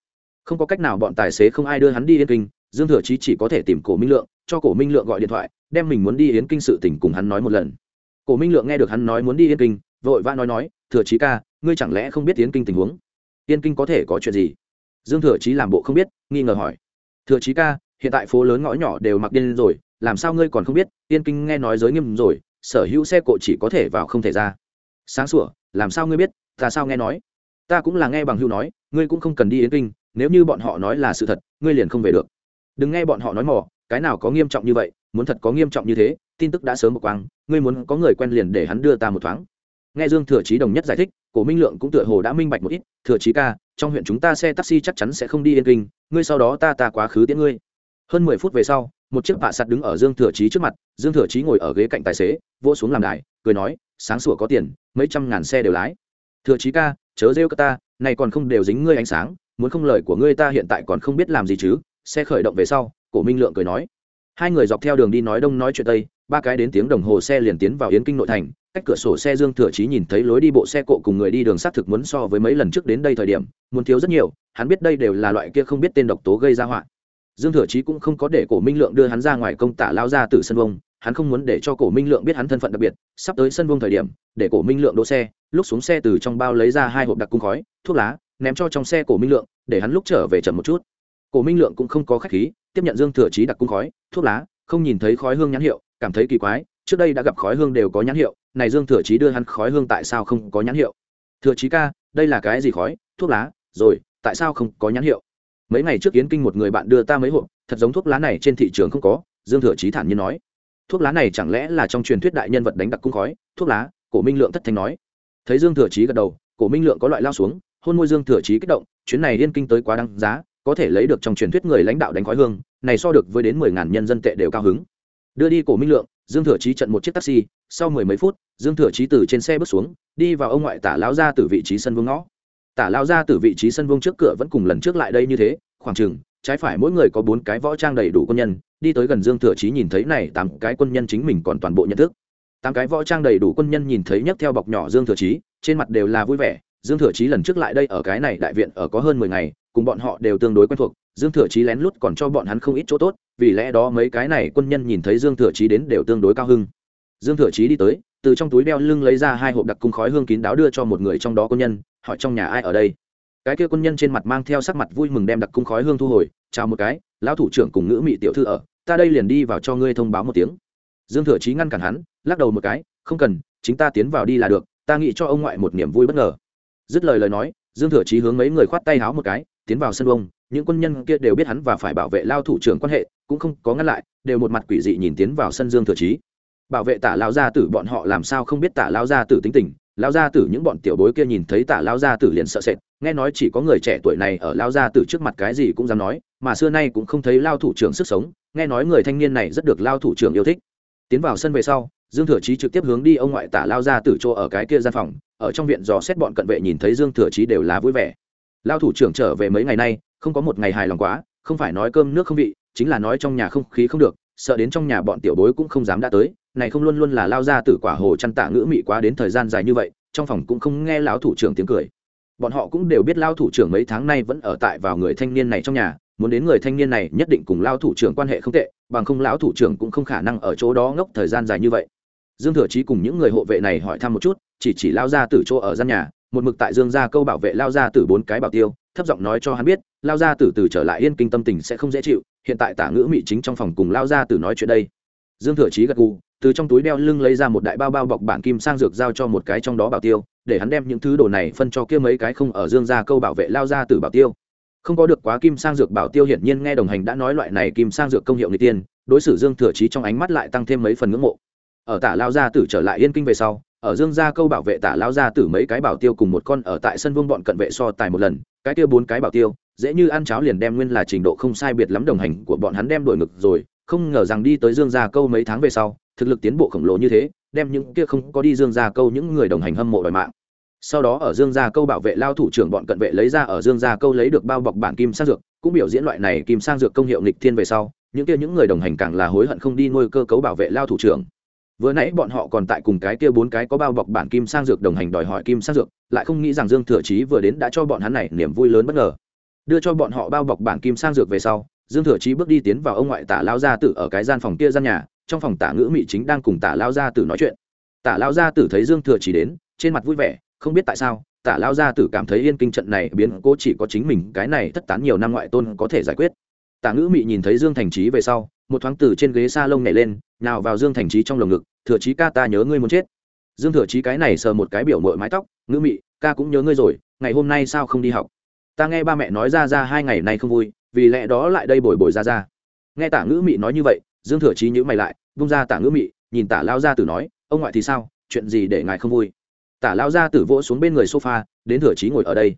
Không có cách nào bọn tài xế không ai đưa hắn đi yên kinh, dương thừa chí chỉ có thể tìm cổ minh lượng, cho cổ minh lượng gọi điện thoại, đem mình muốn đi yến kinh sự tình cùng hắn nói một lần. Cổ minh lượng nghe được hắn nói muốn đi yên kinh, vội vã nói nói, thừa chí ca, ngươi chẳng lẽ không biết yến kinh tình huống? Yên kinh có thể có chuyện gì? Dương thừa chí làm bộ không biết, nghi ngờ hỏi. Thừa chí ca, hiện tại phố lớn ngõ nhỏ đều mặc điên rồi, làm sao ngươi còn không biết? Yên kinh nghe nói giới nghiêm rồi, sở hữu xe cộ chỉ có thể vào không thể ra. Sáng sủa, làm sao ngươi biết? Ta sao nghe nói? Ta cũng là nghe bằng hữu nói, ngươi cũng không cần đi yến kinh, nếu như bọn họ nói là sự thật, ngươi liền không về được. Đừng nghe bọn họ nói mỏ cái nào có nghiêm trọng như vậy, muốn thật có nghiêm trọng như thế, tin tức đã sớm một quang, ngươi muốn có người quen liền để hắn đưa ta một thoáng. Nghe dương thừa chí đồng nhất giải thích, cổ minh lượng cũng tựa hồ đã minh bạch một ít, thừa chí ca trong huyện chúng ta xe taxi chắc chắn sẽ không đi yên kinh, ngươi sau đó ta ta quá khứ tiễn ngươi. Hơn mười phút về sau, một chiếc vạ sắt đứng ở dương thừa trí trước mặt, dương thừa trí ngồi ở ghế cạnh tài xế, vỗ xuống làm đài, cười nói, sáng sủa có tiền, mấy trăm ngàn xe đều lái. Thừa trí ca, chớ rêu cơ ta, này còn không đều dính ngươi ánh sáng, muốn không lời của ngươi ta hiện tại còn không biết làm gì chứ. Xe khởi động về sau, cổ minh lượng cười nói, hai người dọc theo đường đi nói đông nói chuyện tây, ba cái đến tiếng đồng hồ xe liền tiến vào yến kinh nội thành cách cửa sổ xe dương thừa chí nhìn thấy lối đi bộ xe cộ cùng người đi đường xác thực muốn so với mấy lần trước đến đây thời điểm, muốn thiếu rất nhiều, hắn biết đây đều là loại kia không biết tên độc tố gây ra họa. Dương thừa chí cũng không có để cổ minh lượng đưa hắn ra ngoài công tả lao ra từ sân vông, hắn không muốn để cho cổ minh lượng biết hắn thân phận đặc biệt. Sắp tới sân vông thời điểm, để cổ minh lượng đỗ xe, lúc xuống xe từ trong bao lấy ra hai hộp đặc cung khói, thuốc lá, ném cho trong xe cổ minh lượng, để hắn lúc trở về chậm một chút. Cổ minh lượng cũng không có khách khí, tiếp nhận dương thừa chí đặc cung khói, thuốc lá, không nhìn thấy khói hương nhãn hiệu, cảm thấy kỳ quái, trước đây đã gặp khói hương đều có nhãn hiệu này dương thừa chí đưa hắn khói hương tại sao không có nhãn hiệu? Thừa chí ca, đây là cái gì khói? Thuốc lá. Rồi, tại sao không có nhãn hiệu? Mấy ngày trước yến kinh một người bạn đưa ta mấy hộp, thật giống thuốc lá này trên thị trường không có, dương thừa chí thản nhiên nói. Thuốc lá này chẳng lẽ là trong truyền thuyết đại nhân vật đánh đặc cung khói? Thuốc lá, cổ minh lượng thất thanh nói. Thấy dương thừa chí gật đầu, cổ minh lượng có loại lao xuống, hôn môi dương thừa chí kích động, chuyến này Yên kinh tới quá đăng giá, có thể lấy được trong truyền thuyết người lãnh đạo đánh khói hương, này so được với đến mười ngàn nhân dân tệ đều cao hứng. Đưa đi cổ minh lượng dương thừa chí trận một chiếc taxi, sau mười mấy phút, dương thừa chí từ trên xe bước xuống, đi vào ông ngoại tả lão ra từ vị trí sân vương ngõ. Tả lão ra từ vị trí sân vương trước cửa vẫn cùng lần trước lại đây như thế, khoảng chừng, trái phải mỗi người có bốn cái võ trang đầy đủ quân nhân, đi tới gần dương thừa chí nhìn thấy này tám cái quân nhân chính mình còn toàn bộ nhận thức. Tám cái võ trang đầy đủ quân nhân nhìn thấy nhấc theo bọc nhỏ dương thừa chí, trên mặt đều là vui vẻ, dương thừa chí lần trước lại đây ở cái này đại viện ở có hơn mười ngày, cùng bọn họ đều tương đối quen thuộc, dương thừa chí lén lút còn cho bọn hắn không ít chỗ tốt vì lẽ đó mấy cái này quân nhân nhìn thấy dương thừa chí đến đều tương đối cao hưng. Dương thừa chí đi tới, từ trong túi đeo lưng lấy ra hai hộp đặc cung khói hương kín đáo đưa cho một người trong đó quân nhân, hỏi trong nhà ai ở đây. Cái kia quân nhân trên mặt mang theo sắc mặt vui mừng đem đặc cung khói hương thu hồi, chào một cái, lão thủ trưởng cùng ngữ mị tiểu thư ở, ta đây liền đi vào cho ngươi thông báo một tiếng. Dương thừa chí ngăn cản hắn, lắc đầu một cái, không cần, chính ta tiến vào đi là được, ta nghĩ cho ông ngoại một niềm vui bất ngờ. Dứt lời lời nói, dương thừa chí hướng mấy người khoát tay háo một cái tiến vào sân bông, những quân nhân kia đều biết hắn và phải bảo vệ lao thủ trưởng quan hệ, cũng không có ngăn lại, đều một mặt quỷ dị nhìn tiến vào sân dương thừa chí bảo vệ tả lao gia tử bọn họ làm sao không biết tả lao gia tử tính tình lao gia tử những bọn tiểu bối kia nhìn thấy tả lao gia tử liền sợ sệt, nghe nói chỉ có người trẻ tuổi này ở lao gia tử trước mặt cái gì cũng dám nói, mà xưa nay cũng không thấy lao thủ trưởng sức sống, nghe nói người thanh niên này rất được lao thủ trưởng yêu thích. Tiến vào sân về sau, dương thừa chí trực tiếp hướng đi ông ngoại tả lao gia tử chỗ ở cái kia gian phòng, ở trong viện dò xét bọn cận vệ nhìn thấy dương thừa chí đều là vui vẻ lao thủ trưởng trở về mấy ngày nay, không có một ngày hài lòng quá, không phải nói cơm nước không vị, chính là nói trong nhà không khí không được, sợ đến trong nhà bọn tiểu bối cũng không dám đã tới, này không luôn luôn là lao ra từ quả hồ chăn tạ ngữ mị quá đến thời gian dài như vậy, trong phòng cũng không nghe lão thủ trưởng tiếng cười. Bọn họ cũng đều biết lao thủ trưởng mấy tháng nay vẫn ở tại vào người thanh niên này trong nhà, muốn đến người thanh niên này nhất định cùng lao thủ trưởng quan hệ không tệ, bằng không lão thủ trưởng cũng không khả năng ở chỗ đó ngốc thời gian dài như vậy. Dương thừa chí cùng những người hộ vệ này hỏi thăm một chút, chỉ chỉ lao ra từ chỗ ở gian nhà một mực tại dương gia câu bảo vệ lao gia tử bốn cái bảo tiêu, thấp giọng nói cho hắn biết, lao gia tử từ trở lại yên kinh tâm tình sẽ không dễ chịu, hiện tại tả ngữ mỹ chính trong phòng cùng lao gia tử nói chuyện đây. Dương thừa chí gật gù, từ trong túi đeo lưng lấy ra một đại bao bao bọc bản kim sang dược giao cho một cái trong đó bảo tiêu, để hắn đem những thứ đồ này phân cho kia mấy cái không ở dương gia câu bảo vệ lao gia tử bảo tiêu. Không có được quá kim sang dược bảo tiêu hiển nhiên nghe đồng hành đã nói loại này kim sang dược công hiệu người tiên, đối xử dương thừa chí trong ánh mắt lại tăng thêm mấy phần ngưỡng mộ. Ở tả lao gia tử trở lại yên kinh về sau ở dương gia câu bảo vệ tả lao gia tử mấy cái bảo tiêu cùng một con ở tại sân vương bọn cận vệ so tài một lần, cái tiêu bốn cái bảo tiêu, dễ như ăn cháo liền đem nguyên là trình độ không sai biệt lắm đồng hành của bọn hắn đem đổi ngực rồi, không ngờ rằng đi tới dương gia câu mấy tháng về sau, thực lực tiến bộ khổng lồ như thế, đem những kia không có đi dương gia câu những người đồng hành hâm mộ đòi mạng. Sau đó ở dương gia câu bảo vệ lao thủ trưởng bọn cận vệ lấy ra ở dương gia câu lấy được bao bọc bản kim sang dược, cũng biểu diễn loại này kim sang dược công hiệu nghịch thiên về sau, những kia những người đồng hành càng là hối hận không đi nuôi cơ cấu bảo vệ lao thủ trưởng vừa nãy bọn họ còn tại cùng cái kia bốn cái có bao bọc bản kim sang dược đồng hành đòi hỏi kim sang dược, lại không nghĩ rằng dương thừa chí vừa đến đã cho bọn hắn này niềm vui lớn bất ngờ. Đưa cho bọn họ bao bọc bản kim sang dược về sau, dương thừa chí bước đi tiến vào ông ngoại tả lao gia tử ở cái gian phòng kia gian nhà, trong phòng tả ngữ mỹ chính đang cùng tả lao gia tử nói chuyện. Tả lao gia tử thấy dương thừa chí đến, trên mặt vui vẻ, không biết tại sao, tả lao gia tử cảm thấy yên kinh trận này biến cố chỉ có chính mình, cái này thất tán nhiều năm ngoại tôn có thể giải quyết. Tả ngữ mỹ nhìn thấy dương thành trí về sau một thoáng từ trên ghế s a lông nhảy lên, nào vào dương thành trí trong lồng ngực, thừa trí ca ta nhớ ngươi muốn chết. Dương thừa trí cái này sờ một cái biểu mội mái tóc, ngữ mị, ca cũng nhớ ngươi rồi, ngày hôm nay sao không đi học? Ta nghe ba mẹ nói ra ra hai ngày nay không vui, vì lẽ đó lại đây bồi bồi ra ra. Nghe tả ngữ mị nói như vậy, dương thừa trí nhữ mày lại bung ra tả ngữ mị, nhìn tả lao Ra tử nói, ông ngoại thì sao, chuyện gì để ngài không vui? Tả lao Ra tử vỗ xuống bên người sofa, đến thừa trí ngồi ở đây.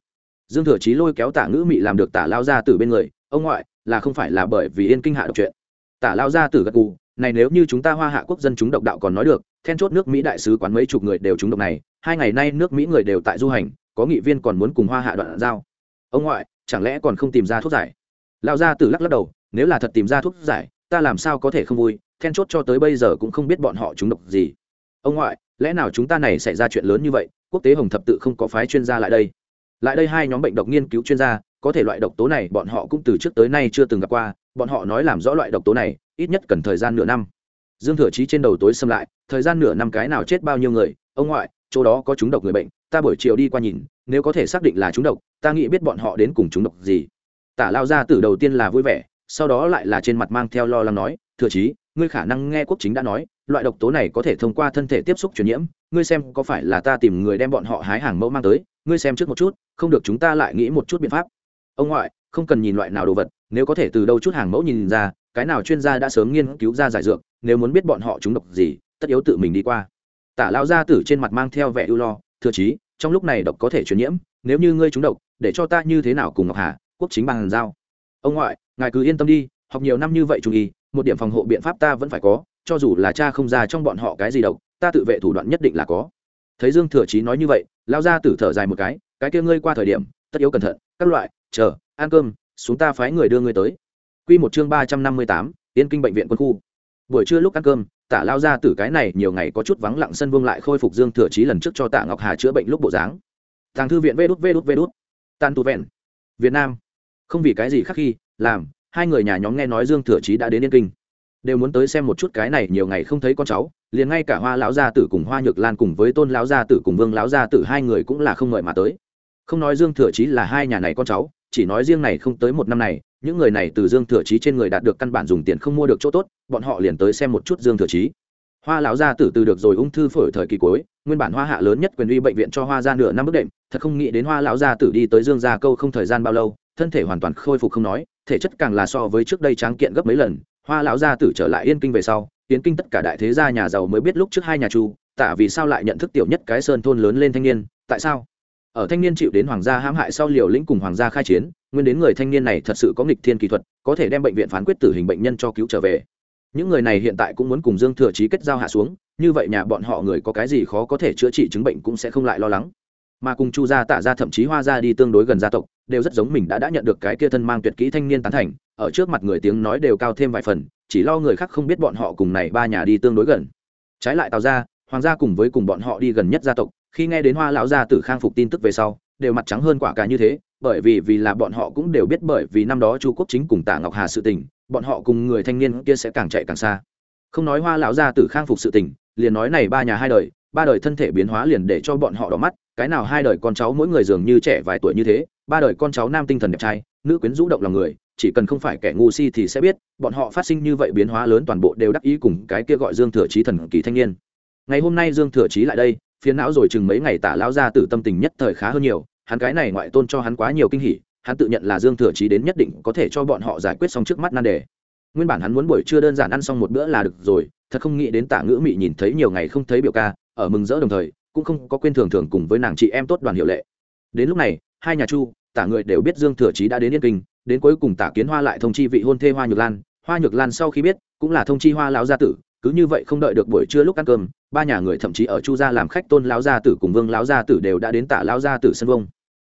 Dương thừa trí lôi kéo tả ngữ mị làm được tả lao Ra tử bên người, ông ngoại, là không phải là bởi vì yên kinh hạ độc chuyện tả lao gia tử gật gù, này nếu như chúng ta hoa hạ quốc dân chúng độc đạo còn nói được, then chốt nước mỹ đại sứ quán mấy chục người đều trúng độc này, hai ngày nay nước mỹ người đều tại du hành, có nghị viên còn muốn cùng hoa hạ đoạn giao. Ông ngoại, chẳng lẽ còn không tìm ra thuốc giải? Lao gia tử lắc lắc đầu, nếu là thật tìm ra thuốc giải, ta làm sao có thể không vui, then chốt cho tới bây giờ cũng không biết bọn họ trúng độc gì. Ông ngoại, lẽ nào chúng ta này xảy ra chuyện lớn như vậy, quốc tế hồng thập tự không có phái chuyên gia lại đây? Lại đây hai nhóm bệnh độc nghiên cứu chuyên gia, có thể loại độc tố này bọn họ cũng từ trước tới nay chưa từng gặp qua bọn họ nói làm rõ loại độc tố này, ít nhất cần thời gian nửa năm. Dương thừa chí trên đầu tối xâm lại, thời gian nửa năm cái nào chết bao nhiêu người, ông ngoại, chỗ đó có chúng độc người bệnh, ta buổi chiều đi qua nhìn, nếu có thể xác định là chúng độc, ta nghĩ biết bọn họ đến cùng chúng độc gì. Tả lao ra từ đầu tiên là vui vẻ, sau đó lại là trên mặt mang theo lo lắng nói, thừa chí, ngươi khả năng nghe quốc chính đã nói, loại độc tố này có thể thông qua thân thể tiếp xúc truyền nhiễm, ngươi xem có phải là ta tìm người đem bọn họ hái hàng mẫu mang tới, ngươi xem trước một chút, không được chúng ta lại nghĩ một chút biện pháp. Ông ngoại, không cần nhìn loại nào đồ vật nếu có thể từ đâu chút hàng mẫu nhìn ra, cái nào chuyên gia đã sớm nghiên cứu ra giải dược, nếu muốn biết bọn họ chúng độc gì, tất yếu tự mình đi qua. Tả lao gia tử trên mặt mang theo vẻ ưu lo thừa chí, trong lúc này độc có thể truyền nhiễm, nếu như ngươi chúng độc, để cho ta như thế nào cùng ngọc hà, quốc chính bằng giao? Ông ngoại, ngài cứ yên tâm đi, học nhiều năm như vậy chú ý, một điểm phòng hộ biện pháp ta vẫn phải có, cho dù là cha không ra trong bọn họ cái gì độc, ta tự vệ thủ đoạn nhất định là có. Thấy dương thừa chí nói như vậy lao ra tử thở dài một cái cái kia ngươi qua thời điểm, tất yếu cẩn thận, các loại, chờ, ăn cơm xuống ta phái người đưa ngươi tới. Q một chương ba trăm năm mươi tám, yên kinh bệnh viện quân khu. Buổi trưa lúc ăn cơm, tả lao ra tử cái này nhiều ngày có chút vắng lặng sân vương lại khôi phục dương thừa chí lần trước cho tạ ngọc hà chữa bệnh lúc bộ dáng. Thằng thư viện vê đút vê đút vê đút. Tan tu vẹn. Việt nam. Không vì cái gì khác khi, làm, hai người nhà nhóm nghe nói dương thừa chí đã đến yên kinh. Đều muốn tới xem một chút cái này nhiều ngày không thấy con cháu, liền ngay cả hoa lão gia tử cùng hoa nhược lan cùng với tôn lão gia tử cùng vương lão gia tử hai người cũng là không ngợi mà tới. Không nói dương thừa chí là hai nhà này con cháu chỉ nói riêng này không tới một năm này, những người này từ dương thừa chí trên người đạt được căn bản dùng tiền không mua được chỗ tốt, bọn họ liền tới xem một chút dương thừa chí. Hoa lão gia tử từ được rồi ung thư phổi thời kỳ cuối, nguyên bản hoa hạ lớn nhất quyền uy bệnh viện cho hoa ra nửa năm bước đệm, thật không nghĩ đến hoa lão gia tử đi tới dương gia câu không thời gian bao lâu, thân thể hoàn toàn khôi phục không nói, thể chất càng là so với trước đây tráng kiện gấp mấy lần. Hoa lão gia tử trở lại yên kinh về sau, yên kinh tất cả đại thế gia nhà giàu mới biết lúc trước hai nhà chu, tả vì sao lại nhận thức tiểu nhất cái sơn thôn lớn lên thanh niên, tại sao? Ở thanh niên chịu đến hoàng gia hãm hại sau liều lĩnh cùng hoàng gia khai chiến, nguyên đến người thanh niên này thật sự có nghịch thiên kỹ thuật, có thể đem bệnh viện phán quyết tử hình bệnh nhân cho cứu trở về. Những người này hiện tại cũng muốn cùng dương thừa chí kết giao hạ xuống, như vậy nhà bọn họ người có cái gì khó có thể chữa trị chứng bệnh cũng sẽ không lại lo lắng. Mà cùng chu gia tạ gia thậm chí hoa gia đi tương đối gần gia tộc, đều rất giống mình đã đã nhận được cái kia thân mang tuyệt kỹ thanh niên tán thành, ở trước mặt người tiếng nói đều cao thêm vài phần, chỉ lo người khác không biết bọn họ cùng này ba nhà đi tương đối gần. Trái lại tào gia, hoàng gia cùng với cùng bọn họ đi gần nhất gia tộc khi nghe đến hoa lão gia tử khang phục tin tức về sau, đều mặt trắng hơn quả cả như thế, bởi vì vì là bọn họ cũng đều biết bởi vì năm đó chu quốc chính cùng tạ ngọc hà sự tình, bọn họ cùng người thanh niên kia sẽ càng chạy càng xa. Không nói hoa lão gia tử khang phục sự tình, liền nói này ba nhà hai đời, ba đời thân thể biến hóa liền để cho bọn họ đỏ mắt, cái nào hai đời con cháu mỗi người dường như trẻ vài tuổi như thế, ba đời con cháu nam tinh thần đẹp trai, nữ quyến rũ động lòng người, chỉ cần không phải kẻ ngu si thì sẽ biết, bọn họ phát sinh như vậy biến hóa lớn toàn bộ đều đắc ý cùng cái kia gọi dương thừa trí thần kỳ thanh niên. Ngày hôm nay dương thừa trí lại đây phiền não rồi chừng mấy ngày tả lao ra từ tâm tình nhất thời khá hơn nhiều, hắn cái này ngoại tôn cho hắn quá nhiều kinh hỉ, hắn tự nhận là dương thừa chí đến nhất định có thể cho bọn họ giải quyết xong trước mắt nan đề. Nguyên bản hắn muốn buổi trưa đơn giản ăn xong một bữa là được rồi, thật không nghĩ đến tả ngữ mị nhìn thấy nhiều ngày không thấy biểu ca, ở mừng rỡ đồng thời, cũng không có quên thường thường cùng với nàng chị em tốt đoàn hiệu lệ. Đến lúc này, hai nhà chu, tả người đều biết dương thừa chí đã đến yên kinh, đến cuối cùng tả kiến hoa lại thông chi vị hôn thê hoa nhược lan. Hoa nhược lan sau khi biết, cũng là thông chi hoa lão gia tử, cứ như vậy không đợi được buổi trưa lúc ăn cơm ba nhà người thậm chí ở chu gia làm khách tôn lão gia tử cùng vương lão gia tử đều đã đến tả lão gia tử sân vông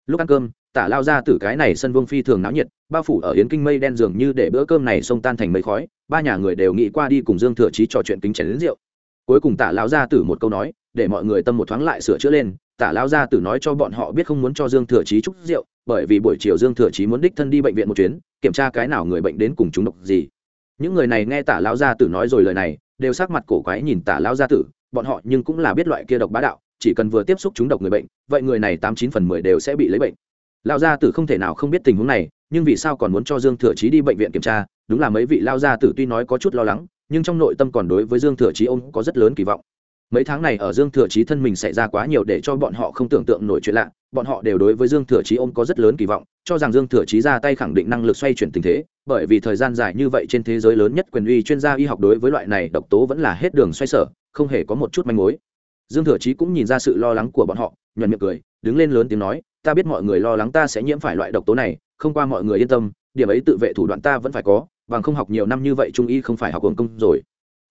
lúc ăn cơm, tả lao gia tử cái này sân vông phi thường náo nhiệt, bao phủ ở yến kinh mây đen dường như để bữa cơm này xông tan thành mây khói, ba nhà người đều nghĩ qua đi cùng dương thừa chí trò chuyện kính chén đến rượu. Cuối cùng tả lão gia tử một câu nói, để mọi người tâm một thoáng lại sửa chữa lên, tả lão gia tử nói cho bọn họ biết không muốn cho dương thừa chí chúc rượu, bởi vì buổi chiều dương thừa chí muốn đích thân đi bệnh viện một chuyến, kiểm tra cái nào người bệnh đến cùng chúng độc gì. Những người này nghe tả lão gia tử nói rồi lời này, đều sắc mặt cổ quái nhìn tả lão gia tử bọn họ nhưng cũng là biết loại kia độc bá đạo, chỉ cần vừa tiếp xúc chúng độc người bệnh, vậy người này tám chín phần mười đều sẽ bị lấy bệnh. Lao gia tử không thể nào không biết tình huống này, nhưng vì sao còn muốn cho dương thừa chí đi bệnh viện kiểm tra, đúng là mấy vị lao gia tử tuy nói có chút lo lắng, nhưng trong nội tâm còn đối với dương thừa chí ông có rất lớn kỳ vọng. Mấy tháng này ở dương thừa chí thân mình xảy ra quá nhiều để cho bọn họ không tưởng tượng nổi chuyện lạ, bọn họ đều đối với dương thừa chí ông có rất lớn kỳ vọng, cho rằng dương thừa chí ra tay khẳng định năng lực xoay chuyển tình thế, bởi vì thời gian dài như vậy trên thế giới lớn nhất quyền uy chuyên gia y học đối với loại này độc tố vẫn là hết đường xoay sở không hề có một chút manh mối. Dương thừa chí cũng nhìn ra sự lo lắng của bọn họ nhuận miệng cười, đứng lên lớn tiếng nói, ta biết mọi người lo lắng ta sẽ nhiễm phải loại độc tố này, không qua mọi người yên tâm, điểm ấy tự vệ thủ đoạn ta vẫn phải có, bằng không học nhiều năm như vậy trung y không phải học hưởng công rồi.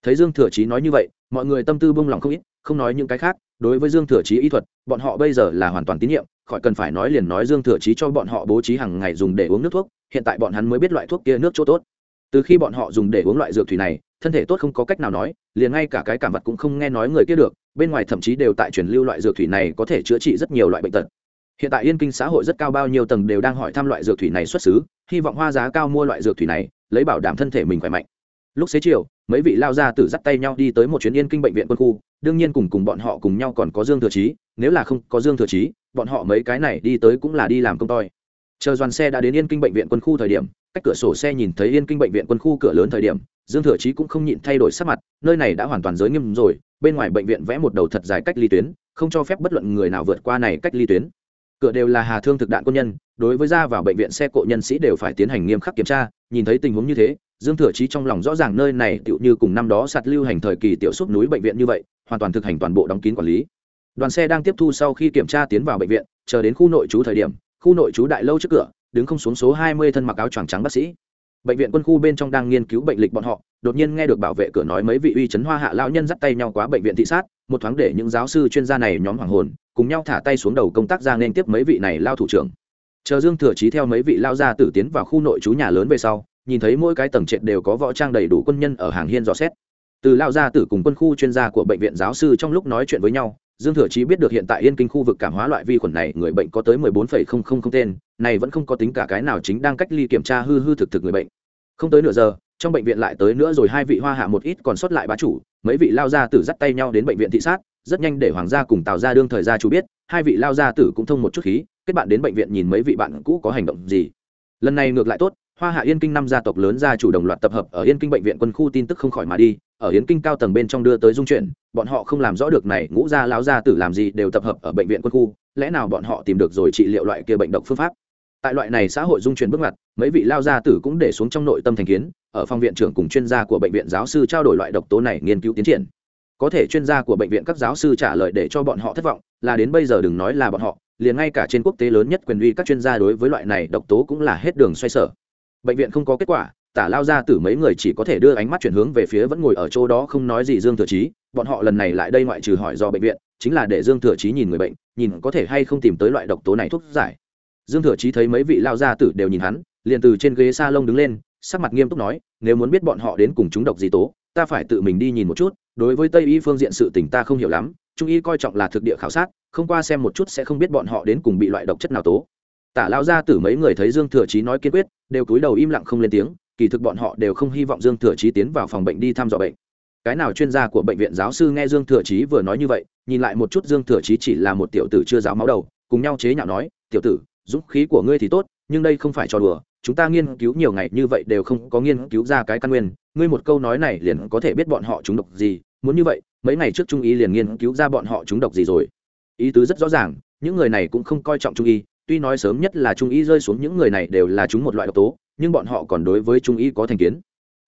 Thấy dương thừa chí nói như vậy, mọi người tâm tư bông lòng không ít, không nói những cái khác, đối với dương thừa chí y thuật, bọn họ bây giờ là hoàn toàn tín nhiệm, khỏi cần phải nói liền nói dương thừa chí cho bọn họ bố trí hàng ngày dùng để uống nước thuốc, hiện tại bọn hắn mới biết loại thuốc kia nước chỗ tốt. Từ khi bọn họ dùng để uống loại dược thủy này thân thể tốt không có cách nào nói liền ngay cả cái cảm vật cũng không nghe nói người kia được bên ngoài thậm chí đều tại truyền lưu loại dược thủy này có thể chữa trị rất nhiều loại bệnh tật. Hiện tại yên kinh xã hội rất cao bao nhiêu tầng đều đang hỏi thăm loại dược thủy này xuất xứ hy vọng hoa giá cao mua loại dược thủy này lấy bảo đảm thân thể mình khỏe mạnh. Lúc xế chiều mấy vị lao ra tử dắt tay nhau đi tới một chuyến yên kinh bệnh viện quân khu đương nhiên cùng cùng bọn họ cùng nhau còn có dương thừa trí, nếu là không có dương thừa trí, bọn họ mấy cái này đi tới cũng là đi làm công toi. Chờ đoàn xe đã đến yên kinh bệnh viện quân khu thời điểm cách cửa sổ xe nhìn thấy yên kinh bệnh viện quân khu cửa lớn thời điểm dương thừa chí cũng không nhịn thay đổi sắc mặt, nơi này đã hoàn toàn giới nghiêm rồi, bên ngoài bệnh viện vẽ một đầu thật dài cách ly tuyến, không cho phép bất luận người nào vượt qua này cách ly tuyến. Cửa đều là hà thương thực đạn quân nhân, đối với ra vào bệnh viện xe cộ nhân sĩ đều phải tiến hành nghiêm khắc kiểm tra, nhìn thấy tình huống như thế, dương thừa chí trong lòng rõ ràng nơi này tựu như cùng năm đó sạt lưu hành thời kỳ tiểu xúc núi bệnh viện như vậy, hoàn toàn thực hành toàn bộ đóng kín quản lý. Đoàn xe đang tiếp thu sau khi kiểm tra tiến vào bệnh viện, chờ đến khu nội trú thời điểm, khu nội trú đại lâu trước cửa, đứng không xuống số hai mươi thân mặc áo choàng trắng bác sĩ bệnh viện quân khu bên trong đang nghiên cứu bệnh lịch bọn họ, đột nhiên nghe được bảo vệ cửa nói mấy vị uy chấn hoa hạ lão nhân dắt tay nhau quá bệnh viện thị sát, một thoáng để những giáo sư chuyên gia này nhóm hoàng hồn, cùng nhau thả tay xuống đầu công tác ra nên tiếp mấy vị này lao thủ trưởng. Chờ dương thừa chí theo mấy vị lao gia tử tiến vào khu nội trú nhà lớn về sau, nhìn thấy mỗi cái tầng trệt đều có võ trang đầy đủ quân nhân ở hàng hiên dò xét. Từ lao gia tử cùng quân khu chuyên gia của bệnh viện giáo sư trong lúc nói chuyện với nhau dương thừa chí biết được hiện tại yên kinh khu vực cảm hóa loại vi khuẩn này người bệnh có tới 14,000 tên này vẫn không có tính cả cái nào chính đang cách ly kiểm tra hư hư thực thực người bệnh. Không tới nửa giờ trong bệnh viện lại tới nữa rồi hai vị hoa hạ một ít còn sót lại bá chủ mấy vị lao gia tử dắt tay nhau đến bệnh viện thị sát rất nhanh để hoàng gia cùng tào gia đương thời gia chủ biết hai vị lao gia tử cũng thông một chút khí kết bạn đến bệnh viện nhìn mấy vị bạn cũ có hành động gì. Lần này ngược lại tốt hoa hạ yên kinh năm gia tộc lớn gia chủ đồng loạt tập hợp ở yên kinh bệnh viện quân khu tin tức không khỏi mà đi ở Hiến kinh cao tầng bên trong đưa tới dung chuyển, bọn họ không làm rõ được này, ngũ gia, lão gia tử làm gì đều tập hợp ở bệnh viện quân khu, lẽ nào bọn họ tìm được rồi trị liệu loại kia bệnh độc phương pháp? Tại loại này xã hội dung chuyển bước ngoặt, mấy vị lao gia tử cũng để xuống trong nội tâm thành kiến, ở phòng viện trưởng cùng chuyên gia của bệnh viện giáo sư trao đổi loại độc tố này nghiên cứu tiến triển. Có thể chuyên gia của bệnh viện các giáo sư trả lời để cho bọn họ thất vọng, là đến bây giờ đừng nói là bọn họ, liền ngay cả trên quốc tế lớn nhất quyền uy các chuyên gia đối với loại này độc tố cũng là hết đường xoay sở. Bệnh viện không có kết quả tả lao ra từ mấy người chỉ có thể đưa ánh mắt chuyển hướng về phía vẫn ngồi ở chỗ đó không nói gì dương thừa chí, bọn họ lần này lại đây ngoại trừ hỏi do bệnh viện, chính là để dương thừa chí nhìn người bệnh, nhìn có thể hay không tìm tới loại độc tố này thuốc giải. Dương thừa chí thấy mấy vị lao gia tử đều nhìn hắn, liền từ trên ghế s a lông đứng lên, sắc mặt nghiêm túc nói, nếu muốn biết bọn họ đến cùng chúng độc gì tố, ta phải tự mình đi nhìn một chút, đối với tây y phương diện sự tình ta không hiểu lắm, trung y coi trọng là thực địa khảo sát, không qua xem một chút sẽ không biết bọn họ đến cùng bị loại độc chất nào tố. Tả lao gia tử mấy người thấy dương thừa chí nói kiên quyết, đều cúi đầu im lặng không lên tiếng kỳ thực bọn họ đều không hy vọng dương thừa chí tiến vào phòng bệnh đi thăm dò bệnh. Cái nào chuyên gia của bệnh viện giáo sư nghe dương thừa chí vừa nói như vậy, nhìn lại một chút dương thừa chí chỉ là một tiểu tử chưa giáo máu đầu, cùng nhau chế nhạo nói, tiểu tử, dũng khí của ngươi thì tốt, nhưng đây không phải trò đùa, chúng ta nghiên cứu nhiều ngày như vậy đều không có nghiên cứu ra cái căn nguyên, ngươi một câu nói này liền có thể biết bọn họ trúng độc gì, muốn như vậy, mấy ngày trước trung y liền nghiên cứu ra bọn họ trúng độc gì rồi. Ý tứ rất rõ ràng, những người này cũng không coi trọng trung y, tuy nói sớm nhất là trung y rơi xuống những người này đều là chúng một loại độc tố nhưng bọn họ còn đối với trung y có thành kiến.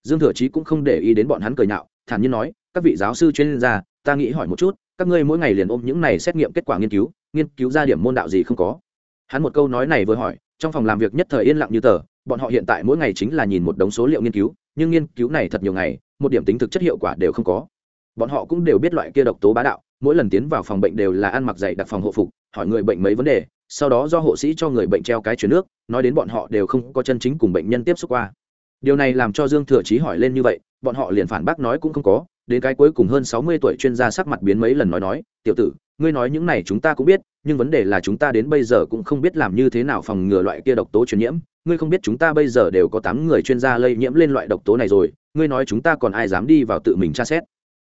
Dương thừa chí cũng không để ý đến bọn hắn cười nhạo, thản nhiên nói, các vị giáo sư chuyên gia, ta nghĩ hỏi một chút, các ngươi mỗi ngày liền ôm những này xét nghiệm kết quả nghiên cứu nghiên cứu ra điểm môn đạo gì không có? Hắn một câu nói này vừa hỏi, trong phòng làm việc nhất thời yên lặng như tờ, bọn họ hiện tại mỗi ngày chính là nhìn một đống số liệu nghiên cứu, nhưng nghiên cứu này thật nhiều ngày, một điểm tính thực chất hiệu quả đều không có. Bọn họ cũng đều biết loại kia độc tố bá đạo, mỗi lần tiến vào phòng bệnh đều là ăn mặc dày đặc phòng hộ phục, hỏi người bệnh mấy vấn đề sau đó do hộ sĩ cho người bệnh treo cái chuyển nước, nói đến bọn họ đều không có chân chính cùng bệnh nhân tiếp xúc qua. Điều này làm cho dương thừa chí hỏi lên như vậy, bọn họ liền phản bác nói cũng không có, đến cái cuối cùng hơn sáu mươi tuổi chuyên gia sắc mặt biến mấy lần nói nói, tiểu tử, ngươi nói những này chúng ta cũng biết, nhưng vấn đề là chúng ta đến bây giờ cũng không biết làm như thế nào phòng ngừa loại kia độc tố truyền nhiễm. Ngươi không biết chúng ta bây giờ đều có tám người chuyên gia lây nhiễm lên loại độc tố này rồi, ngươi nói chúng ta còn ai dám đi vào tự mình tra xét?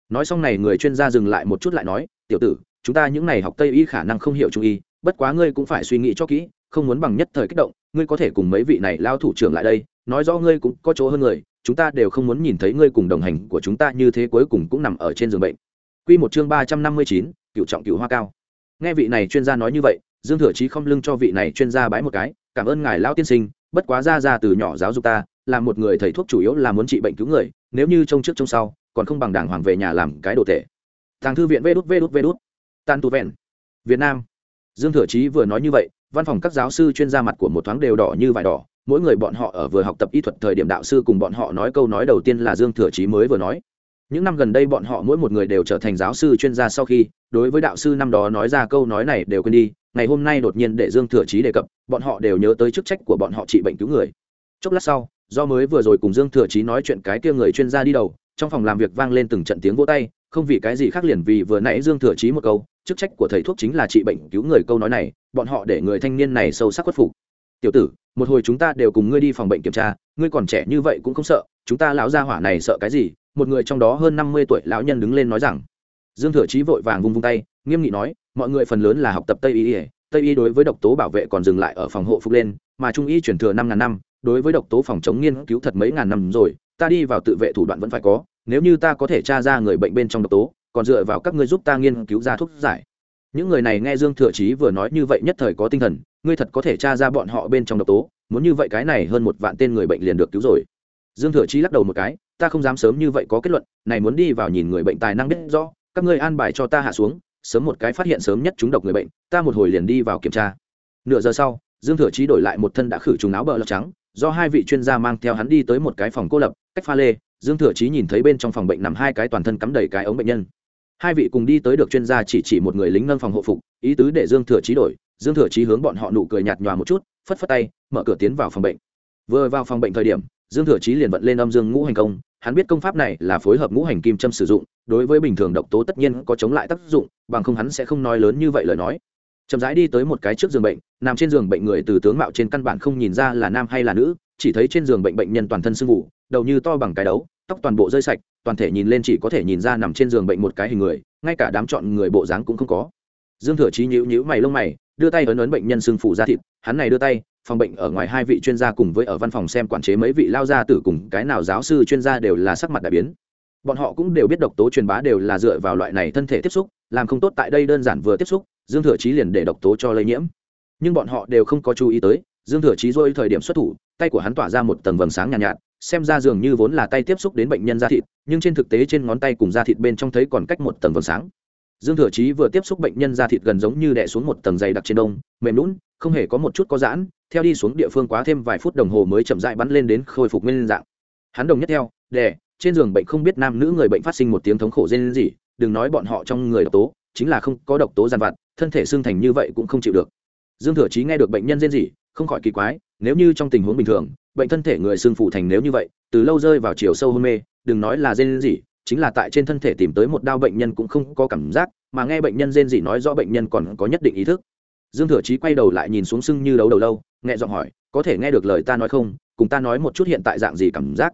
Nói xong này, người chuyên gia dừng lại một chút lại nói, tiểu tử, chúng ta những này học tây y khả năng không hiểu trung y bất quá ngươi cũng phải suy nghĩ cho kỹ không muốn bằng nhất thời kích động ngươi có thể cùng mấy vị này lao thủ trưởng lại đây nói rõ ngươi cũng có chỗ hơn người chúng ta đều không muốn nhìn thấy ngươi cùng đồng hành của chúng ta như thế cuối cùng cũng nằm ở trên giường bệnh Quy một chương ba trăm năm mươi chín, cựu trọng cựu hoa cao. Nghe vị này chuyên gia nói như vậy, Dương Thừa Chí không lưng cho vị này chuyên gia bái một cái, cảm ơn ngài lão tiên sinh, bất quá ra ra từ nhỏ giáo dục ta, là một người thầy thuốc chủ yếu là muốn trị bệnh cứu người, nếu như trông trước trông sau, còn không bằng đảng hoàng về nhà làm cái đồ tệ. Thằng thư viện vê đút vê đút vê đút. Tan tu vẹn. Việt Nam. Dương Thừa Chí vừa nói như vậy, văn phòng các giáo sư chuyên gia mặt của một thoáng đều đỏ như vải đỏ, mỗi người bọn họ ở vừa học tập y thuật thời điểm đạo sư cùng bọn họ nói câu nói đầu tiên là Dương Thừa Chí mới vừa nói. Những năm gần đây bọn họ mỗi một người đều trở thành giáo sư chuyên gia sau khi đối với đạo sư năm đó nói ra câu nói này đều quên đi ngày hôm nay đột nhiên để dương thừa chí đề cập bọn họ đều nhớ tới chức trách của bọn họ trị bệnh cứu người. Chốc lát sau do mới vừa rồi cùng dương thừa chí nói chuyện cái kia người chuyên gia đi đầu trong phòng làm việc vang lên từng trận tiếng vỗ tay không vì cái gì khác liền vì vừa nãy dương thừa chí một câu chức trách của thầy thuốc chính là trị bệnh cứu người câu nói này, bọn họ để người thanh niên này sâu sắc khuất phục. Tiểu tử, một hồi chúng ta đều cùng ngươi đi phòng bệnh kiểm tra, ngươi còn trẻ như vậy cũng không sợ, chúng ta lão gia hỏa này sợ cái gì? Một người trong đó hơn năm mươi tuổi lão nhân đứng lên nói rằng. Dương thừa chí vội vàng vung vung tay, nghiêm nghị nói, mọi người phần lớn là học tập tây y tây y đối với độc tố bảo vệ còn dừng lại ở phòng hộ phục lên, mà trung y chuyển thừa năm ngàn năm, đối với độc tố phòng chống nghiên cứu thật mấy ngàn năm rồi, ta đi vào tự vệ thủ đoạn vẫn phải có, nếu như ta có thể tra ra người bệnh bên trong độc tố còn dựa vào các ngươi giúp ta nghiên cứu ra thuốc giải. Những người này nghe dương thừa chí vừa nói như vậy nhất thời có tinh thần, ngươi thật có thể tra ra bọn họ bên trong độc tố, muốn như vậy cái này hơn một vạn tên người bệnh liền được cứu rồi. Dương thừa chí lắc đầu một cái, ta không dám sớm như vậy có kết luận, này muốn đi vào nhìn người bệnh tài năng biết rõ, các ngươi an bài cho ta hạ xuống, sớm một cái phát hiện sớm nhất chúng độc người bệnh, ta một hồi liền đi vào kiểm tra. Nửa giờ sau, dương thừa chí đổi lại một thân đã khử trùng áo bờ lọc trắng, do hai vị chuyên gia mang theo hắn đi tới một cái phòng cô lập, cách pha lê. Dương thừa chí nhìn thấy bên trong phòng bệnh nằm hai cái toàn thân cắm đầy cái ống bệnh nhân hai vị cùng đi tới được chuyên gia chỉ chỉ một người lính nâng phòng hộ phục, ý tứ để dương thừa chí đổi, dương thừa chí hướng bọn họ nụ cười nhạt nhòa một chút, phất phất tay, mở cửa tiến vào phòng bệnh. Vừa vào phòng bệnh thời điểm, dương thừa chí liền vận lên âm dương ngũ hành công, hắn biết công pháp này là phối hợp ngũ hành kim châm sử dụng, đối với bình thường độc tố tất nhiên có chống lại tác dụng, bằng không hắn sẽ không nói lớn như vậy lời nói. Chậm rãi đi tới một cái trước giường bệnh, nằm trên giường bệnh người từ tướng mạo trên căn bản không nhìn ra là nam hay là nữ, chỉ thấy trên giường bệnh bệnh nhân toàn thân sưng vụ đầu như to bằng cái đấu tóc toàn bộ rơi sạch toàn thể nhìn lên chỉ có thể nhìn ra nằm trên giường bệnh một cái hình người ngay cả đám chọn người bộ dáng cũng không có. Dương thừa chí nhíu nhíu mày lông mày đưa tay ấn ấn bệnh nhân xương phủ ra thịt hắn này đưa tay phòng bệnh ở ngoài hai vị chuyên gia cùng với ở văn phòng xem quản chế mấy vị lao gia tử cùng cái nào giáo sư chuyên gia đều là sắc mặt đại biến. Bọn họ cũng đều biết độc tố truyền bá đều là dựa vào loại này thân thể tiếp xúc làm không tốt tại đây đơn giản vừa tiếp xúc dương thừa chí liền để độc tố cho lây nhiễm. Nhưng bọn họ đều không có chú ý tới dương thừa chí dôi thời điểm xuất thủ tay của hắn tỏa ra một tầng vầng sáng nhàn nhạt, nhạt xem ra dường như vốn là tay tiếp xúc đến bệnh nhân da thịt, nhưng trên thực tế trên ngón tay cùng da thịt bên trong thấy còn cách một tầng vầng sáng. Dương thừa chí vừa tiếp xúc bệnh nhân da thịt gần giống như đè xuống một tầng dày đặc trên đông, mềm lún không hề có một chút có giãn, theo đi xuống địa phương quá thêm vài phút đồng hồ mới chậm rãi bắn lên đến khôi phục nguyên dạng. Hắn đồng nhất theo, đè, trên giường bệnh không biết nam nữ người bệnh phát sinh một tiếng thống khổ rên gì đừng nói bọn họ trong người độc tố, chính là không có độc tố giàn vặt, thân thể xương thành như vậy cũng không chịu được. Dương thừa chí nghe được bệnh nhân rên gì không khỏi kỳ quái, nếu như trong tình huống bình thường bệnh thân thể người xương phủ thành nếu như vậy, từ lâu rơi vào chiều sâu hôn mê, đừng nói là rên gì, chính là tại trên thân thể tìm tới một đau bệnh nhân cũng không có cảm giác, mà nghe bệnh nhân rên gì nói rõ bệnh nhân còn có nhất định ý thức. Dương thừa chí quay đầu lại nhìn xuống sưng như đấu đầu lâu nghe giọng hỏi, có thể nghe được lời ta nói không? Cùng ta nói một chút hiện tại dạng gì cảm giác?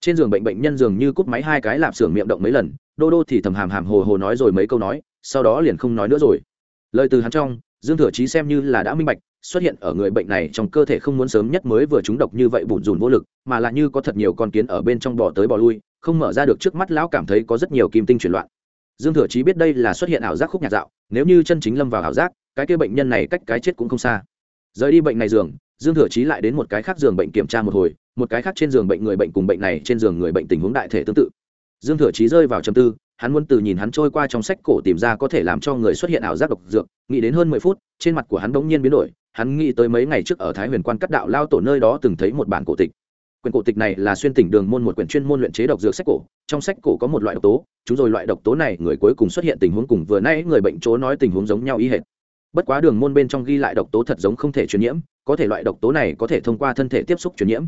Trên giường bệnh bệnh nhân dường như cúp máy hai cái lạp xưởng miệng động mấy lần, đô đô thì thầm hàm hàm hồ hồ nói rồi mấy câu nói, sau đó liền không nói nữa rồi. Lời từ hắn trong, dương thừa chí xem như là đã minh bạch xuất hiện ở người bệnh này trong cơ thể không muốn sớm nhất mới vừa trúng độc như vậy bùn rùn vô lực, mà là như có thật nhiều con kiến ở bên trong bò tới bò lui, không mở ra được trước mắt lão cảm thấy có rất nhiều kim tinh chuyển loạn. Dương thừa chí biết đây là xuất hiện ảo giác khúc nhạt dạo, nếu như chân chính lâm vào ảo giác, cái kia bệnh nhân này cách cái chết cũng không xa. Rời đi bệnh này giường, dương thừa chí lại đến một cái khác giường bệnh kiểm tra một hồi, một cái khác trên giường bệnh người bệnh cùng bệnh này trên giường người bệnh tình huống đại thể tương tự. Dương thừa chí rơi vào trầm tư, hắn muốn từ nhìn hắn trôi qua trong sách cổ tìm ra có thể làm cho người xuất hiện ảo giác độc dược, nghĩ đến hơn mười phút, trên mặt của hắn bỗng nhiên biến đổi hắn nghĩ tới mấy ngày trước ở thái huyền quan cắt đạo lao tổ nơi đó từng thấy một bản cổ tịch. Quyển cổ tịch này là xuyên tỉnh đường môn một quyển chuyên môn luyện chế độc dược sách cổ, trong sách cổ có một loại độc tố, chúng rồi loại độc tố này người cuối cùng xuất hiện tình huống cùng vừa nãy người bệnh chỗ nói tình huống giống nhau ý hệt. Bất quá đường môn bên trong ghi lại độc tố thật giống không thể truyền nhiễm, có thể loại độc tố này có thể thông qua thân thể tiếp xúc truyền nhiễm.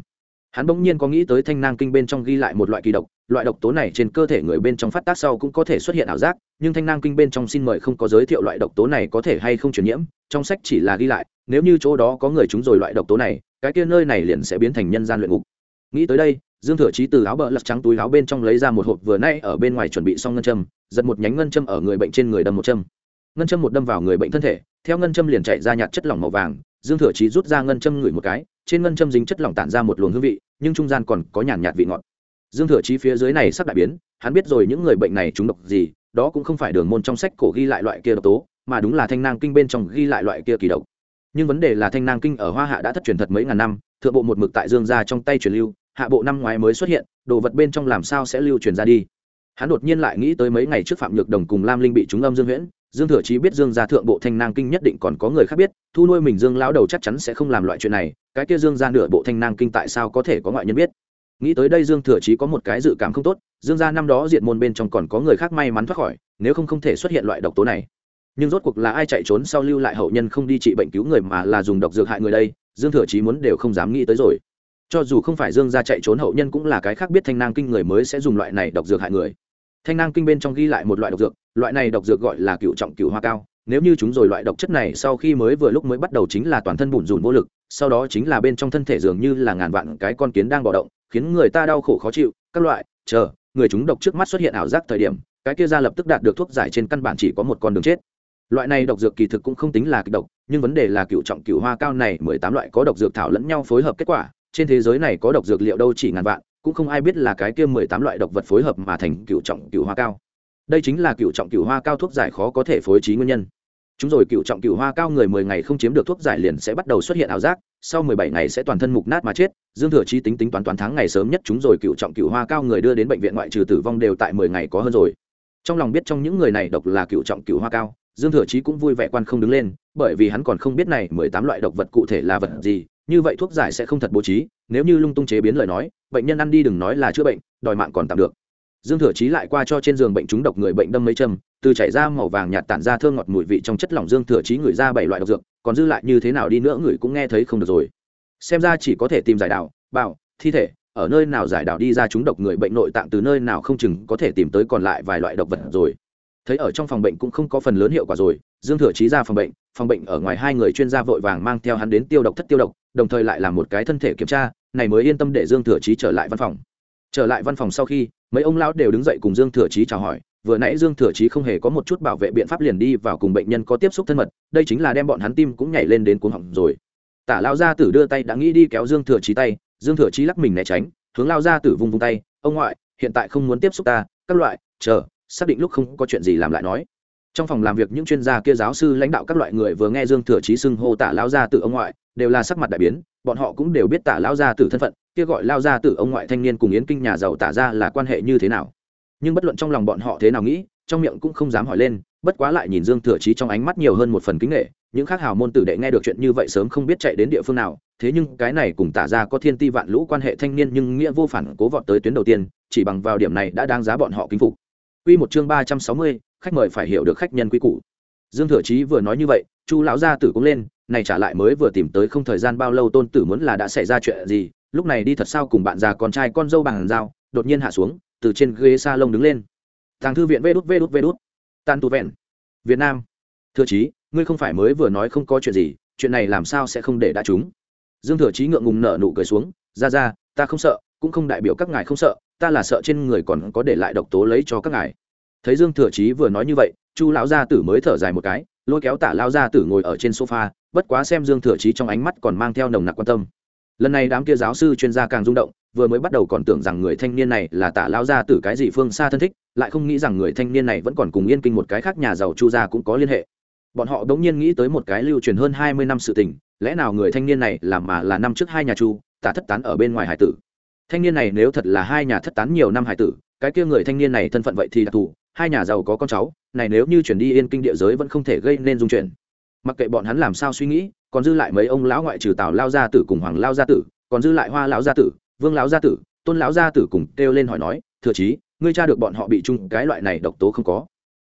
Hắn bỗng nhiên có nghĩ tới thanh nang kinh bên trong ghi lại một loại kỳ độc, loại độc tố này trên cơ thể người bên trong phát tác sau cũng có thể xuất hiện ảo giác, nhưng thanh nang kinh bên trong xin mời không có giới thiệu loại độc tố này có thể hay không truyền nhiễm trong sách chỉ là ghi lại, nếu như chỗ đó có người chúng rồi loại độc tố này, cái kia nơi này liền sẽ biến thành nhân gian luyện ngục. Nghĩ tới đây, dương thừa chí từ áo bờ lật trắng túi áo bên trong lấy ra một hộp vừa nay ở bên ngoài chuẩn bị xong ngân châm, giật một nhánh ngân châm ở người bệnh trên người đâm một châm. Ngân châm một đâm vào người bệnh thân thể, theo ngân châm liền chạy ra nhạt chất lỏng màu vàng, dương thừa chí rút ra ngân châm ngửi một cái, trên ngân châm dính chất lỏng tản ra một luồng hương vị, nhưng trung gian còn có nhàn nhạt vị ngọt. Dương thừa chí phía dưới này sắp đại biến, hắn biết rồi những người bệnh này trúng độc gì, đó cũng không phải đường môn trong sách cổ ghi lại loại kia độc tố mà đúng là thanh nang kinh bên trong ghi lại loại kia kỳ độc. Nhưng vấn đề là thanh nang kinh ở hoa hạ đã thất truyền thật mấy ngàn năm, thượng bộ một mực tại dương gia trong tay truyền lưu, hạ bộ năm ngoái mới xuất hiện, đồ vật bên trong làm sao sẽ lưu truyền ra đi? Hắn đột nhiên lại nghĩ tới mấy ngày trước phạm nhược đồng cùng lam linh bị chúng âm dương huyễn, dương thừa chí biết dương gia thượng bộ thanh nang kinh nhất định còn có người khác biết, thu nuôi mình dương lão đầu chắc chắn sẽ không làm loại chuyện này, cái kia dương gia nửa bộ thanh nang kinh tại sao có thể có ngoại nhân biết? Nghĩ tới đây dương thừa chí có một cái dự cảm không tốt, dương gia năm đó diện môn bên trong còn có người khác may mắn thoát khỏi, nếu không không thể xuất hiện loại độc tố này nhưng rốt cuộc là ai chạy trốn sau lưu lại hậu nhân không đi trị bệnh cứu người mà là dùng độc dược hại người đây, dương thừa chí muốn đều không dám nghĩ tới rồi. Cho dù không phải dương gia chạy trốn hậu nhân cũng là cái khác biết thanh nang kinh người mới sẽ dùng loại này độc dược hại người. Thanh nang kinh bên trong ghi lại một loại độc dược, loại này độc dược gọi là cựu trọng cựu hoa cao. Nếu như chúng rồi loại độc chất này sau khi mới vừa lúc mới bắt đầu chính là toàn thân bùn rùn vô lực, sau đó chính là bên trong thân thể dường như là ngàn vạn cái con kiến đang bạo động, khiến người ta đau khổ khó chịu, các loại, chờ, người chúng độc trước mắt xuất hiện ảo giác thời điểm, cái kia ra lập tức đạt được thuốc giải trên căn bản chỉ có một con đường chết loại này độc dược kỳ thực cũng không tính là kịch độc, nhưng vấn đề là cựu trọng cựu hoa cao này mười tám loại có độc dược thảo lẫn nhau phối hợp kết quả, trên thế giới này có độc dược liệu đâu chỉ ngàn vạn, cũng không ai biết là cái kia mười tám loại độc vật phối hợp mà thành cựu trọng cựu hoa cao. Đây chính là cựu trọng cựu hoa cao thuốc giải khó có thể phối trí nguyên nhân. Chúng rồi cựu trọng cựu hoa cao người mười ngày không chiếm được thuốc giải liền sẽ bắt đầu xuất hiện ảo giác, sau mười bảy ngày sẽ toàn thân mục nát mà chết, dương thừa chi tính tính toán toán tháng ngày sớm nhất chúng rồi cựu trọng cựu hoa cao người đưa đến bệnh viện ngoại trừ tử vong đều tại mười ngày có hơn rồi. Trong lòng biết trong những người này độc là cựu trọng cựu hoa cao dương thừa chí cũng vui vẻ quan không đứng lên, bởi vì hắn còn không biết này mười tám loại độc vật cụ thể là vật gì, như vậy thuốc giải sẽ không thật bố trí, nếu như lung tung chế biến lời nói, bệnh nhân ăn đi đừng nói là chữa bệnh, đòi mạng còn tạm được. Dương thừa chí lại qua cho trên giường bệnh trúng độc người bệnh đâm mấy châm, từ chảy ra màu vàng nhạt tản ra thơm ngọt mùi vị trong chất lỏng dương thừa chí người ra bảy loại độc dược, còn dư lại như thế nào đi nữa người cũng nghe thấy không được rồi. Xem ra chỉ có thể tìm giải đạo bảo, thi thể, ở nơi nào giải đạo đi ra trúng độc người bệnh nội tạng từ nơi nào không chừng có thể tìm tới còn lại vài loại độc vật rồi thấy ở trong phòng bệnh cũng không có phần lớn hiệu quả rồi, dương thừa chí ra phòng bệnh phòng bệnh ở ngoài hai người chuyên gia vội vàng mang theo hắn đến tiêu độc thất tiêu độc, đồng thời lại làm một cái thân thể kiểm tra, này mới yên tâm để dương thừa chí trở lại văn phòng. Trở lại văn phòng sau khi, mấy ông lão đều đứng dậy cùng dương thừa chí chào hỏi, vừa nãy dương thừa chí không hề có một chút bảo vệ biện pháp liền đi vào cùng bệnh nhân có tiếp xúc thân mật, đây chính là đem bọn hắn tim cũng nhảy lên đến cuống họng rồi. Tả lao gia tử đưa tay đã nghĩ đi kéo dương thừa chí tay, dương thừa chí lắc mình né tránh, hướng lao gia tử vung vung tay, ông ngoại, hiện tại không muốn tiếp xúc ta, các loại, chờ xác định lúc không có chuyện gì làm lại nói. Trong phòng làm việc những chuyên gia kia giáo sư lãnh đạo các loại người vừa nghe dương thừa chí xưng hô tả lao gia tử ông ngoại, đều là sắc mặt đại biến, bọn họ cũng đều biết tả lao gia tử thân phận, kia gọi lao gia tử ông ngoại thanh niên cùng yến kinh nhà giàu tả ra là quan hệ như thế nào. Nhưng bất luận trong lòng bọn họ thế nào nghĩ, trong miệng cũng không dám hỏi lên, bất quá lại nhìn dương thừa chí trong ánh mắt nhiều hơn một phần kính nghệ, những khác hào môn tử đệ nghe được chuyện như vậy sớm không biết chạy đến địa phương nào, thế nhưng cái này cùng tả ra có thiên ti vạn lũ quan hệ thanh niên nhưng nghĩa vô phản cố vọt tới tuyến đầu tiên, chỉ bằng vào điểm này đã đáng giá bọn họ kính phục. Quy một chương ba trăm sáu mươi, khách mời phải hiểu được khách nhân quý cũ. Dương Thừa Chí vừa nói như vậy, Chu lão gia tử cũng lên, này trả lại mới vừa tìm tới không thời gian bao lâu tôn tử muốn là đã xảy ra chuyện gì, lúc này đi thật sao cùng bạn già con trai con dâu bằng dao, đột nhiên hạ xuống, từ trên ghế salon đứng lên. Tàng thư viện vê đút vê đút vê đút. Tàn tù vẹn. Việt Nam. Thừa Chí, ngươi không phải mới vừa nói không có chuyện gì, chuyện này làm sao sẽ không để đã chúng. Dương Thừa Chí ngượng ngùng nở nụ cười xuống, ra ra, ta không sợ, cũng không đại biểu các ngài không sợ, ta là sợ trên người còn có để lại độc tố lấy cho các ngài. Thấy dương thừa chí vừa nói như vậy, chu lão gia tử mới thở dài một cái, lôi kéo tả lao gia tử ngồi ở trên sofa, bất quá xem dương thừa chí trong ánh mắt còn mang theo nồng nặc quan tâm. Lần này đám kia giáo sư chuyên gia càng rung động, vừa mới bắt đầu còn tưởng rằng người thanh niên này là tả lao gia tử cái gì phương xa thân thích, lại không nghĩ rằng người thanh niên này vẫn còn cùng yên kinh một cái khác nhà giàu chu gia cũng có liên hệ. Bọn họ đống nhiên nghĩ tới một cái lưu truyền hơn hai mươi năm sự tình, lẽ nào người thanh niên này làm mà là năm trước hai nhà chu, tả thất tán ở bên ngoài hải tử? Thanh niên này nếu thật là hai nhà thất tán nhiều năm hải tử, cái kia người thanh niên này thân phận vậy thì đặc thù, hai nhà giàu có con cháu, này nếu như chuyển đi yên kinh địa giới vẫn không thể gây nên dung chuyển. Mặc kệ bọn hắn làm sao suy nghĩ, còn dư lại mấy ông lão ngoại trừ tào lao gia tử cùng hoàng lao gia tử, còn dư lại hoa lão gia tử, vương lão gia tử, tôn lão gia tử cùng kêu lên hỏi nói, thừa chí, ngươi cha được bọn họ bị chung cái loại này độc tố không có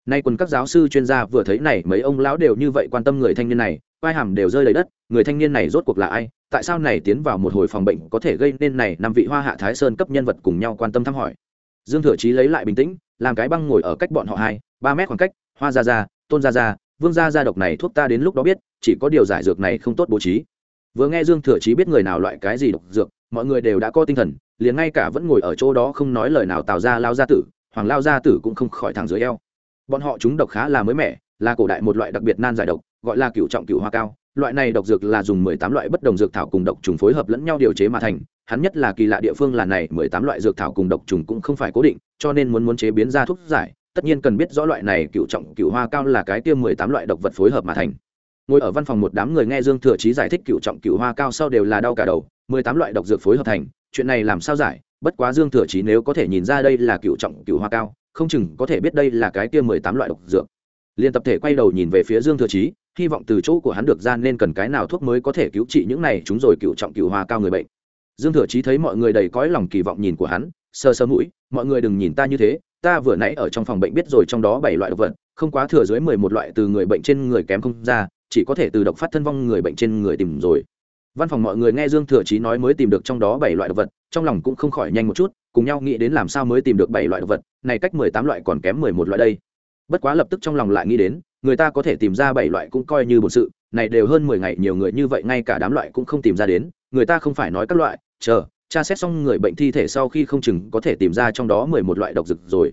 nay quần các giáo sư chuyên gia vừa thấy này, mấy ông lão đều như vậy quan tâm người thanh niên này vai hàm đều rơi lấy đất, người thanh niên này rốt cuộc là ai, tại sao này tiến vào một hồi phòng bệnh có thể gây nên này, năm vị hoa hạ thái sơn cấp nhân vật cùng nhau quan tâm thăm hỏi. Dương thừa chí lấy lại bình tĩnh, làm cái băng ngồi ở cách bọn họ hai, ba mét khoảng cách, hoa ra ra tôn ra ra vương gia gia độc này thuốc ta đến lúc đó biết, chỉ có điều giải dược này không tốt bố trí. Vừa nghe dương thừa chí biết người nào loại cái gì độc dược, mọi người đều đã có tinh thần, liền ngay cả vẫn ngồi ở chỗ đó không nói lời nào tào ra lao gia tử, hoàng lao gia tử cũng không khỏi thẳng dưới eo bọn họ chúng độc khá là mới mẻ, là cổ đại một loại đặc biệt nan giải độc, gọi là cựu trọng cựu hoa cao. Loại này độc dược là dùng mười tám loại bất đồng dược thảo cùng độc trùng phối hợp lẫn nhau điều chế mà thành. Hắn nhất là kỳ lạ địa phương là này mười tám loại dược thảo cùng độc trùng cũng không phải cố định, cho nên muốn muốn chế biến ra thuốc giải, tất nhiên cần biết rõ loại này cựu trọng cựu hoa cao là cái tiêm mười tám loại độc vật phối hợp mà thành. Ngồi ở văn phòng một đám người nghe dương thừa chí giải thích cựu trọng cựu hoa cao sau đều là đau cả đầu, mười tám loại độc dược phối hợp thành, chuyện này làm sao giải? Bất quá dương thừa chí nếu có thể nhìn ra đây là cựu trọng cựu hoa cao không chừng có thể biết đây là cái tiêm mười tám loại độc dược. Liên tập thể quay đầu nhìn về phía dương thừa chí, hy vọng từ chỗ của hắn được ra nên cần cái nào thuốc mới có thể cứu trị những này chúng rồi cựu trọng cựu hoa cao người bệnh. Dương thừa chí thấy mọi người đầy cõi lòng kỳ vọng nhìn của hắn sơ sơ mũi, mọi người đừng nhìn ta như thế, ta vừa nãy ở trong phòng bệnh biết rồi trong đó bảy loại độc vật, không quá thừa dưới mười một loại từ người bệnh trên người kém không ra, chỉ có thể từ độc phát thân vong người bệnh trên người tìm rồi văn phòng mọi người nghe dương thừa chí nói mới tìm được trong đó bảy loại độc vật, trong lòng cũng không khỏi nhanh một chút, cùng nhau nghĩ đến làm sao mới tìm được bảy loại độc vật, này cách mười tám loại còn kém mười một loại đây. Bất quá lập tức trong lòng lại nghĩ đến, người ta có thể tìm ra bảy loại cũng coi như một sự, này đều hơn mười ngày, nhiều người như vậy ngay cả đám loại cũng không tìm ra đến, người ta không phải nói các loại, chờ, tra xét xong người bệnh thi thể sau khi không chừng có thể tìm ra trong đó mười một loại độc dược rồi.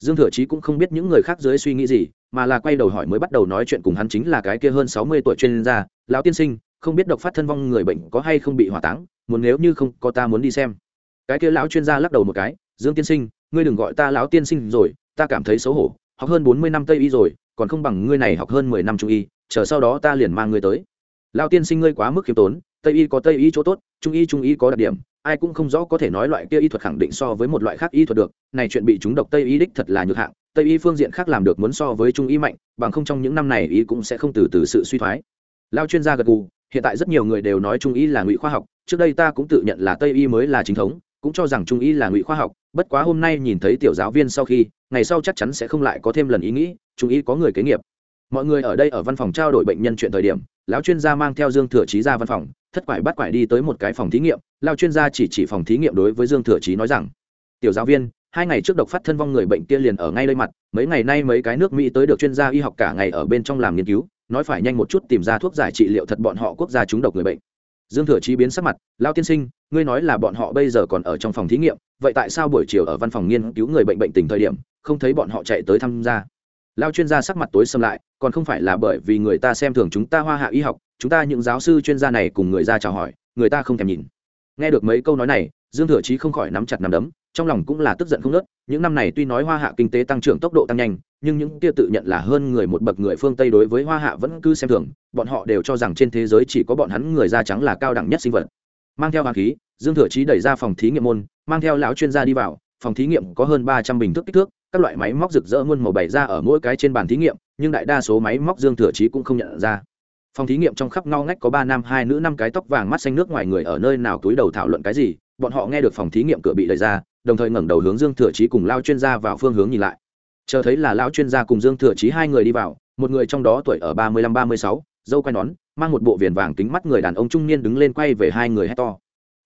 Dương thừa chí cũng không biết những người khác dưới suy nghĩ gì, mà là quay đầu hỏi mới bắt đầu nói chuyện cùng hắn chính là cái kia hơn sáu mươi tuổi chuyên gia, lão tiên sinh không biết độc phát thân vong người bệnh có hay không bị hỏa táng, muốn nếu như không, có ta muốn đi xem. Cái kia lão chuyên gia lắc đầu một cái, dương tiên sinh, ngươi đừng gọi ta lão tiên sinh rồi, ta cảm thấy xấu hổ, học hơn bốn mươi năm tây y rồi, còn không bằng ngươi này học hơn mười năm trung y, chờ sau đó ta liền mang ngươi tới. Lão tiên sinh ngươi quá mức khiêm tốn, tây y có tây y chỗ tốt, trung y trung y có đặc điểm, ai cũng không rõ có thể nói loại kia y thuật khẳng định so với một loại khác y thuật được, này chuyện bị chúng độc tây y đích thật là nhược hạng, tây y phương diện khác làm được muốn so với trung y mạnh, bằng không trong những năm này y cũng sẽ không từ từ sự suy thoái. Lao chuyên gia gật gù hiện tại rất nhiều người đều nói trung y là ngụy khoa học, trước đây ta cũng tự nhận là tây y mới là chính thống, cũng cho rằng trung y là ngụy khoa học, bất quá hôm nay nhìn thấy tiểu giáo viên sau khi, ngày sau chắc chắn sẽ không lại có thêm lần ý nghĩ, trung y có người kế nghiệp. Mọi người ở đây ở văn phòng trao đổi bệnh nhân chuyện thời điểm, lão chuyên gia mang theo dương thừa trí ra văn phòng, thất quải bắt quải đi tới một cái phòng thí nghiệm lao chuyên gia chỉ chỉ phòng thí nghiệm đối với dương thừa trí nói rằng, tiểu giáo viên, hai ngày trước độc phát thân vong người bệnh kia liền ở ngay đây mặt, mấy ngày nay mấy cái nước mỹ tới được chuyên gia y học cả ngày ở bên trong làm nghiên cứu nói phải nhanh một chút tìm ra thuốc giải trị liệu thật bọn họ quốc gia chúng độc người bệnh. Dương thừa chí biến sắc mặt lao tiên sinh, ngươi nói là bọn họ bây giờ còn ở trong phòng thí nghiệm, vậy tại sao buổi chiều ở văn phòng nghiên cứu người bệnh bệnh tình thời điểm, không thấy bọn họ chạy tới tham gia? Lao chuyên gia sắc mặt tối xâm lại, còn không phải là bởi vì người ta xem thường chúng ta hoa hạ y học, chúng ta những giáo sư chuyên gia này cùng người ra chào hỏi, người ta không thèm nhìn. Nghe được mấy câu nói này dương thừa chí không khỏi nắm chặt nắm đấm, trong lòng cũng là tức giận không nớt những năm này tuy nói hoa hạ kinh tế tăng trưởng tốc độ tăng nhanh, nhưng những kia tự nhận là hơn người một bậc người phương tây đối với hoa hạ vẫn cứ xem thường, bọn họ đều cho rằng trên thế giới chỉ có bọn hắn người da trắng là cao đẳng nhất sinh vật. Mang theo hoàng khí, dương thừa chí đẩy ra phòng thí nghiệm môn, mang theo lão chuyên gia đi vào, phòng thí nghiệm có hơn ba trăm bình thức kích thước, các loại máy móc rực rỡ muôn màu bày ra ở mỗi cái trên bàn thí nghiệm, nhưng đại đa số máy móc dương thừa chí cũng không nhận ra. Phòng thí nghiệm trong khắp ngao ngách có ba nam, hai nữ, năm cái tóc vàng mắt xanh nước ngoài người ở nơi nào túi đầu thảo luận cái gì bọn họ nghe được phòng thí nghiệm cửa bị đẩy ra, đồng thời ngẩng đầu hướng dương thừa chí cùng lao chuyên gia vào phương hướng nhìn lại. Chờ thấy là lão chuyên gia cùng dương thừa chí hai người đi vào, một người trong đó tuổi ở ba mươi lăm, ba mươi sáu, dâu quay nón, mang một bộ viền vàng kính mắt người đàn ông trung niên đứng lên quay về hai người hét to.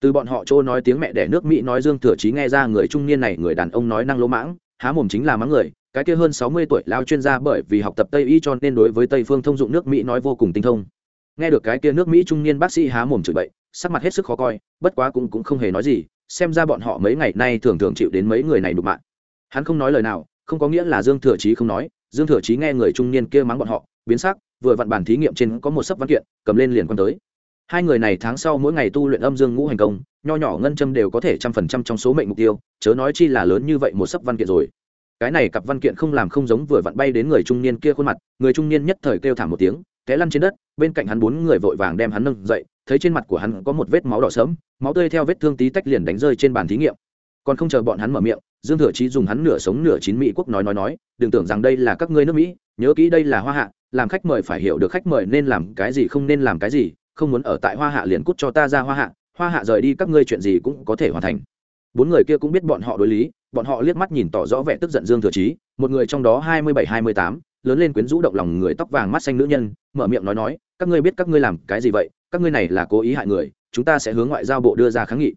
Từ bọn họ trôi nói tiếng mẹ đẻ nước mỹ nói dương thừa chí nghe ra người trung niên này người đàn ông nói năng lỗ mãng, há mồm chính là mắng người, cái kia hơn sáu mươi tuổi lao chuyên gia bởi vì học tập tây y cho nên đối với tây phương thông dụng nước mỹ nói vô cùng tinh thông. Nghe được cái kia nước mỹ trung niên bác sĩ há mồm chửi bậy sắc mặt hết sức khó coi, bất quá cũng cũng không hề nói gì, xem ra bọn họ mấy ngày nay thường thường chịu đến mấy người này đục mạng. Hắn không nói lời nào, không có nghĩa là dương thừa chí không nói, dương thừa chí nghe người trung niên kia mắng bọn họ, biến sắc, vừa vặn bản thí nghiệm trên có một sấp văn kiện, cầm lên liền quan tới. Hai người này tháng sau mỗi ngày tu luyện âm dương ngũ hành công, nho nhỏ ngân châm đều có thể trăm phần trăm trong số mệnh mục tiêu, chớ nói chi là lớn như vậy một sấp văn kiện rồi. Cái này cặp văn kiện không làm không giống vừa vặn bay đến người trung niên kia khuôn mặt, người trung niên nhất thời kêu thảm một tiếng té lăn trên đất, bên cạnh hắn bốn người vội vàng đem hắn nâng dậy, thấy trên mặt của hắn có một vết máu đỏ sớm máu tươi theo vết thương tí tách liền đánh rơi trên bàn thí nghiệm. Còn không chờ bọn hắn mở miệng, dương thừa chí dùng hắn nửa sống nửa chín mỹ quốc nói nói nói, đừng tưởng rằng đây là các ngươi nước mỹ, nhớ kỹ đây là hoa hạ, làm khách mời phải hiểu được khách mời nên làm cái gì không nên làm cái gì, không muốn ở tại hoa hạ liền cút cho ta ra hoa hạ hoa hạ rời đi các ngươi chuyện gì cũng có thể hoàn thành. Bốn người kia cũng biết bọn họ đối lý, bọn họ liếc mắt nhìn tỏ rõ vẻ tức giận dương thừa chí, một người trong đó hai mươi bảy hai mươi tám lớn lên quyến rũ động lòng người tóc vàng mắt xanh nữ nhân, mở miệng nói nói, các ngươi biết các ngươi làm cái gì vậy, các ngươi này là cố ý hại người, chúng ta sẽ hướng ngoại giao bộ đưa ra kháng nghị.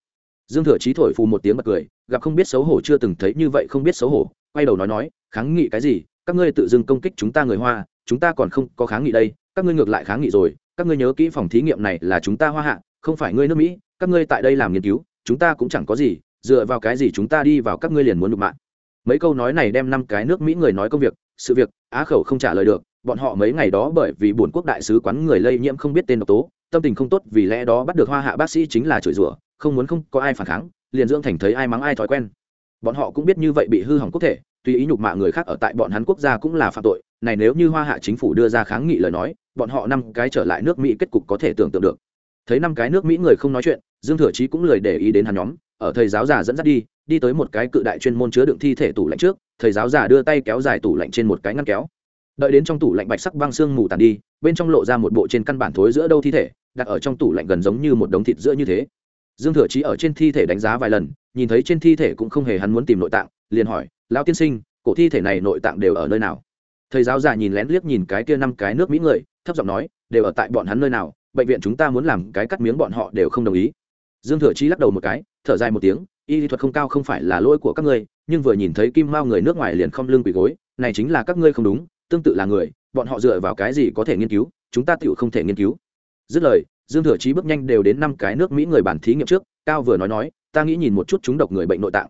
Dương thừa chí thổi phù một tiếng bật cười, gặp không biết xấu hổ chưa từng thấy như vậy không biết xấu hổ, quay đầu nói nói, kháng nghị cái gì, các ngươi tự dưng công kích chúng ta người hoa, chúng ta còn không có kháng nghị đây, các ngươi ngược lại kháng nghị rồi, các ngươi nhớ kỹ phòng thí nghiệm này là chúng ta hoa hạ, không phải ngươi nước mỹ, các ngươi tại đây làm nghiên cứu, chúng ta cũng chẳng có gì, dựa vào cái gì chúng ta đi vào các ngươi liền muốn đụng mạng. Mấy câu nói này đem năm cái nước mỹ người nói công việc sự việc, á khẩu không trả lời được, bọn họ mấy ngày đó bởi vì bổn quốc đại sứ quán người lây nhiễm không biết tên độc tố, tâm tình không tốt vì lẽ đó bắt được hoa hạ bác sĩ chính là chửi rủa, không muốn không có ai phản kháng, liền dưỡng thành thấy ai mắng ai thói quen. Bọn họ cũng biết như vậy bị hư hỏng quốc thể, tùy ý nhục mạ người khác ở tại bọn hắn quốc gia cũng là phạm tội, này nếu như hoa hạ chính phủ đưa ra kháng nghị lời nói, bọn họ năm cái trở lại nước mỹ kết cục có thể tưởng tượng được. Thấy năm cái nước mỹ người không nói chuyện, dương thừa chí cũng lười để ý đến hắn nhóm, ở thầy giáo già dẫn dắt đi đi tới một cái cự đại chuyên môn chứa đựng thi thể tủ lạnh trước thầy giáo già đưa tay kéo dài tủ lạnh trên một cái ngăn kéo. Đợi đến trong tủ lạnh bạch sắc băng xương mù tàn đi, bên trong lộ ra một bộ trên căn bản thối giữa đâu thi thể, đặt ở trong tủ lạnh gần giống như một đống thịt giữa như thế. Dương thừa chí ở trên thi thể đánh giá vài lần, nhìn thấy trên thi thể cũng không hề hắn muốn tìm nội tạng, liền hỏi, lão tiên sinh, cổ thi thể này nội tạng đều ở nơi nào? Thầy giáo già nhìn lén liếc nhìn cái kia năm cái nước mỹ người, thấp giọng nói, đều ở tại bọn hắn nơi nào? Bệnh viện chúng ta muốn làm cái cắt miếng bọn họ đều không đồng ý. Dương thừa chí lắc đầu một cái, thở dài một tiếng y lý thuật không cao không phải là lỗi của các ngươi, nhưng vừa nhìn thấy kim mao người nước ngoài liền không lưng quỳ gối, này chính là các ngươi không đúng, tương tự là người, bọn họ dựa vào cái gì có thể nghiên cứu, chúng ta tựu không thể nghiên cứu. Dứt lời, dương thừa chí bước nhanh đều đến năm cái nước mỹ người bản thí nghiệm trước, cao vừa nói nói, ta nghĩ nhìn một chút chúng độc người bệnh nội tạng.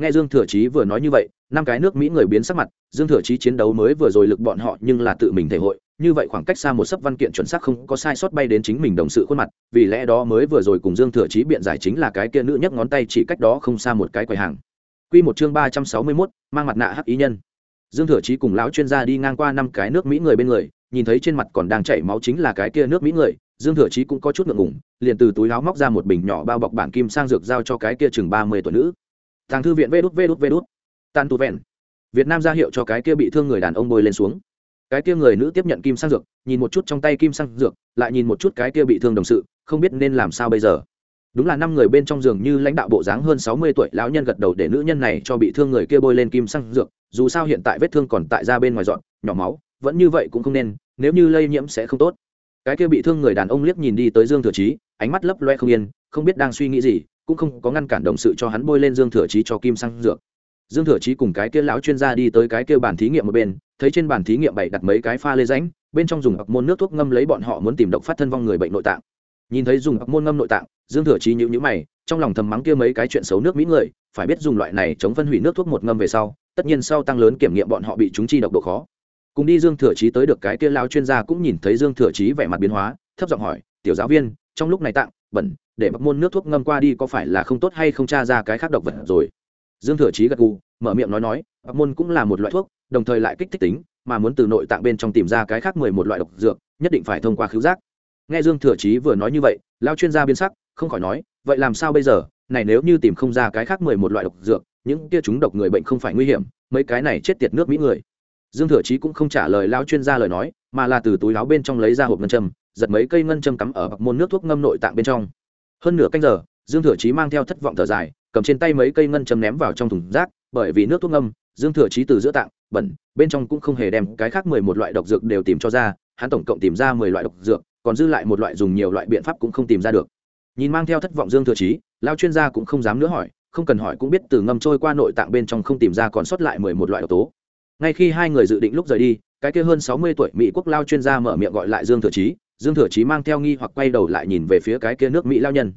Nghe dương thừa chí vừa nói như vậy, năm cái nước mỹ người biến sắc mặt, dương thừa chí chiến đấu mới vừa rồi lực bọn họ nhưng là tự mình thể hội như vậy khoảng cách xa một sấp văn kiện chuẩn xác không có sai sót bay đến chính mình đồng sự khuôn mặt vì lẽ đó mới vừa rồi cùng dương thừa chí biện giải chính là cái kia nữ nhấc ngón tay chỉ cách đó không xa một cái quầy hàng. Quy một chương ba trăm sáu mươi 361, mang mặt nạ hắc ý nhân. Dương thừa chí cùng lão chuyên gia đi ngang qua năm cái nước mỹ người bên người nhìn thấy trên mặt còn đang chảy máu chính là cái kia nước mỹ người dương thừa chí cũng có chút ngượng ngủng liền từ túi áo móc ra một bình nhỏ bao bọc bản kim sang dược giao cho cái kia chừng ba mươi tuổi nữ. Tàng thư viện vê đút vê đút vê đút. Tan tu vẹn. Việt nam ra hiệu cho cái kia bị thương người đàn ông bôi lên xuống cái kia người nữ tiếp nhận kim sang dược nhìn một chút trong tay kim sang dược lại nhìn một chút cái kia bị thương đồng sự không biết nên làm sao bây giờ. Đúng là năm người bên trong giường như lãnh đạo bộ dáng hơn sáu mươi tuổi lão nhân gật đầu để nữ nhân này cho bị thương người kia bôi lên kim sang dược dù sao hiện tại vết thương còn tại ra bên ngoài dọn nhỏ máu vẫn như vậy cũng không nên nếu như lây nhiễm sẽ không tốt. Cái kia bị thương người đàn ông liếc nhìn đi tới dương thừa trí, ánh mắt lấp loe không yên không biết đang suy nghĩ gì cũng không có ngăn cản đồng sự cho hắn bôi lên dương thừa trí cho kim sang dược dương thừa chí cùng cái kia lão chuyên gia đi tới cái kia bàn thí nghiệm một bên, thấy trên bàn thí nghiệm bày đặt mấy cái pha lê ránh bên trong dùng ập môn nước thuốc ngâm lấy bọn họ muốn tìm độc phát thân vong người bệnh nội tạng. Nhìn thấy dùng ập môn ngâm nội tạng, dương thừa chí nhữ nhữ mày, trong lòng thầm mắng kia mấy cái chuyện xấu nước mỹ người, phải biết dùng loại này chống phân hủy nước thuốc một ngâm về sau, tất nhiên sau tăng lớn kiểm nghiệm bọn họ bị chúng chi độc độ khó. Cùng đi dương thừa chí tới được cái kia lao chuyên gia cũng nhìn thấy dương thừa chí vẻ mặt biến hóa, thấp giọng hỏi, tiểu giáo viên, trong lúc này tạng, bẩn, để mặc môn nước thuốc ngâm qua đi có phải là không tốt hay không tra ra cái khác độc vật rồi? Dương thừa chí gật gù, mở miệng nói nói mặc môn cũng là một loại thuốc, đồng thời lại kích thích tính, mà muốn từ nội tạng bên trong tìm ra cái khác mười một loại độc dược, nhất định phải thông qua khứu giác. Nghe dương thừa chí vừa nói như vậy lao chuyên gia biến sắc, không khỏi nói, vậy làm sao bây giờ? Này nếu như tìm không ra cái khác mười một loại độc dược, những kia chúng độc người bệnh không phải nguy hiểm, mấy cái này chết tiệt nước mỹ người. Dương thừa chí cũng không trả lời lao chuyên gia lời nói, mà là từ túi láo bên trong lấy ra hộp ngân châm, giật mấy cây ngân châm cắm ở bậc môn nước thuốc ngâm nội tạng bên trong. Hơn nửa canh giờ, dương thừa chí mang theo thất vọng thở dài cầm trên tay mấy cây ngân châm ném vào trong thùng rác, bởi vì nước thuốc ngâm, dương thừa chí từ giữa tạng, bẩn, bên trong cũng không hề đem cái khác mười một loại độc dược đều tìm cho ra, hắn tổng cộng tìm ra mười loại độc dược, còn dư lại một loại dùng nhiều loại biện pháp cũng không tìm ra được. Nhìn mang theo thất vọng dương thừa chí lao chuyên gia cũng không dám nữa hỏi, không cần hỏi cũng biết từ ngâm trôi qua nội tạng bên trong không tìm ra còn sót lại mười một loại độc tố. Ngay khi hai người dự định lúc rời đi, cái kia hơn sáu mươi tuổi mỹ quốc lao chuyên gia mở miệng gọi lại dương thừa chí, dương thừa chí mang theo nghi hoặc quay đầu lại nhìn về phía cái kia nước mỹ lao nhân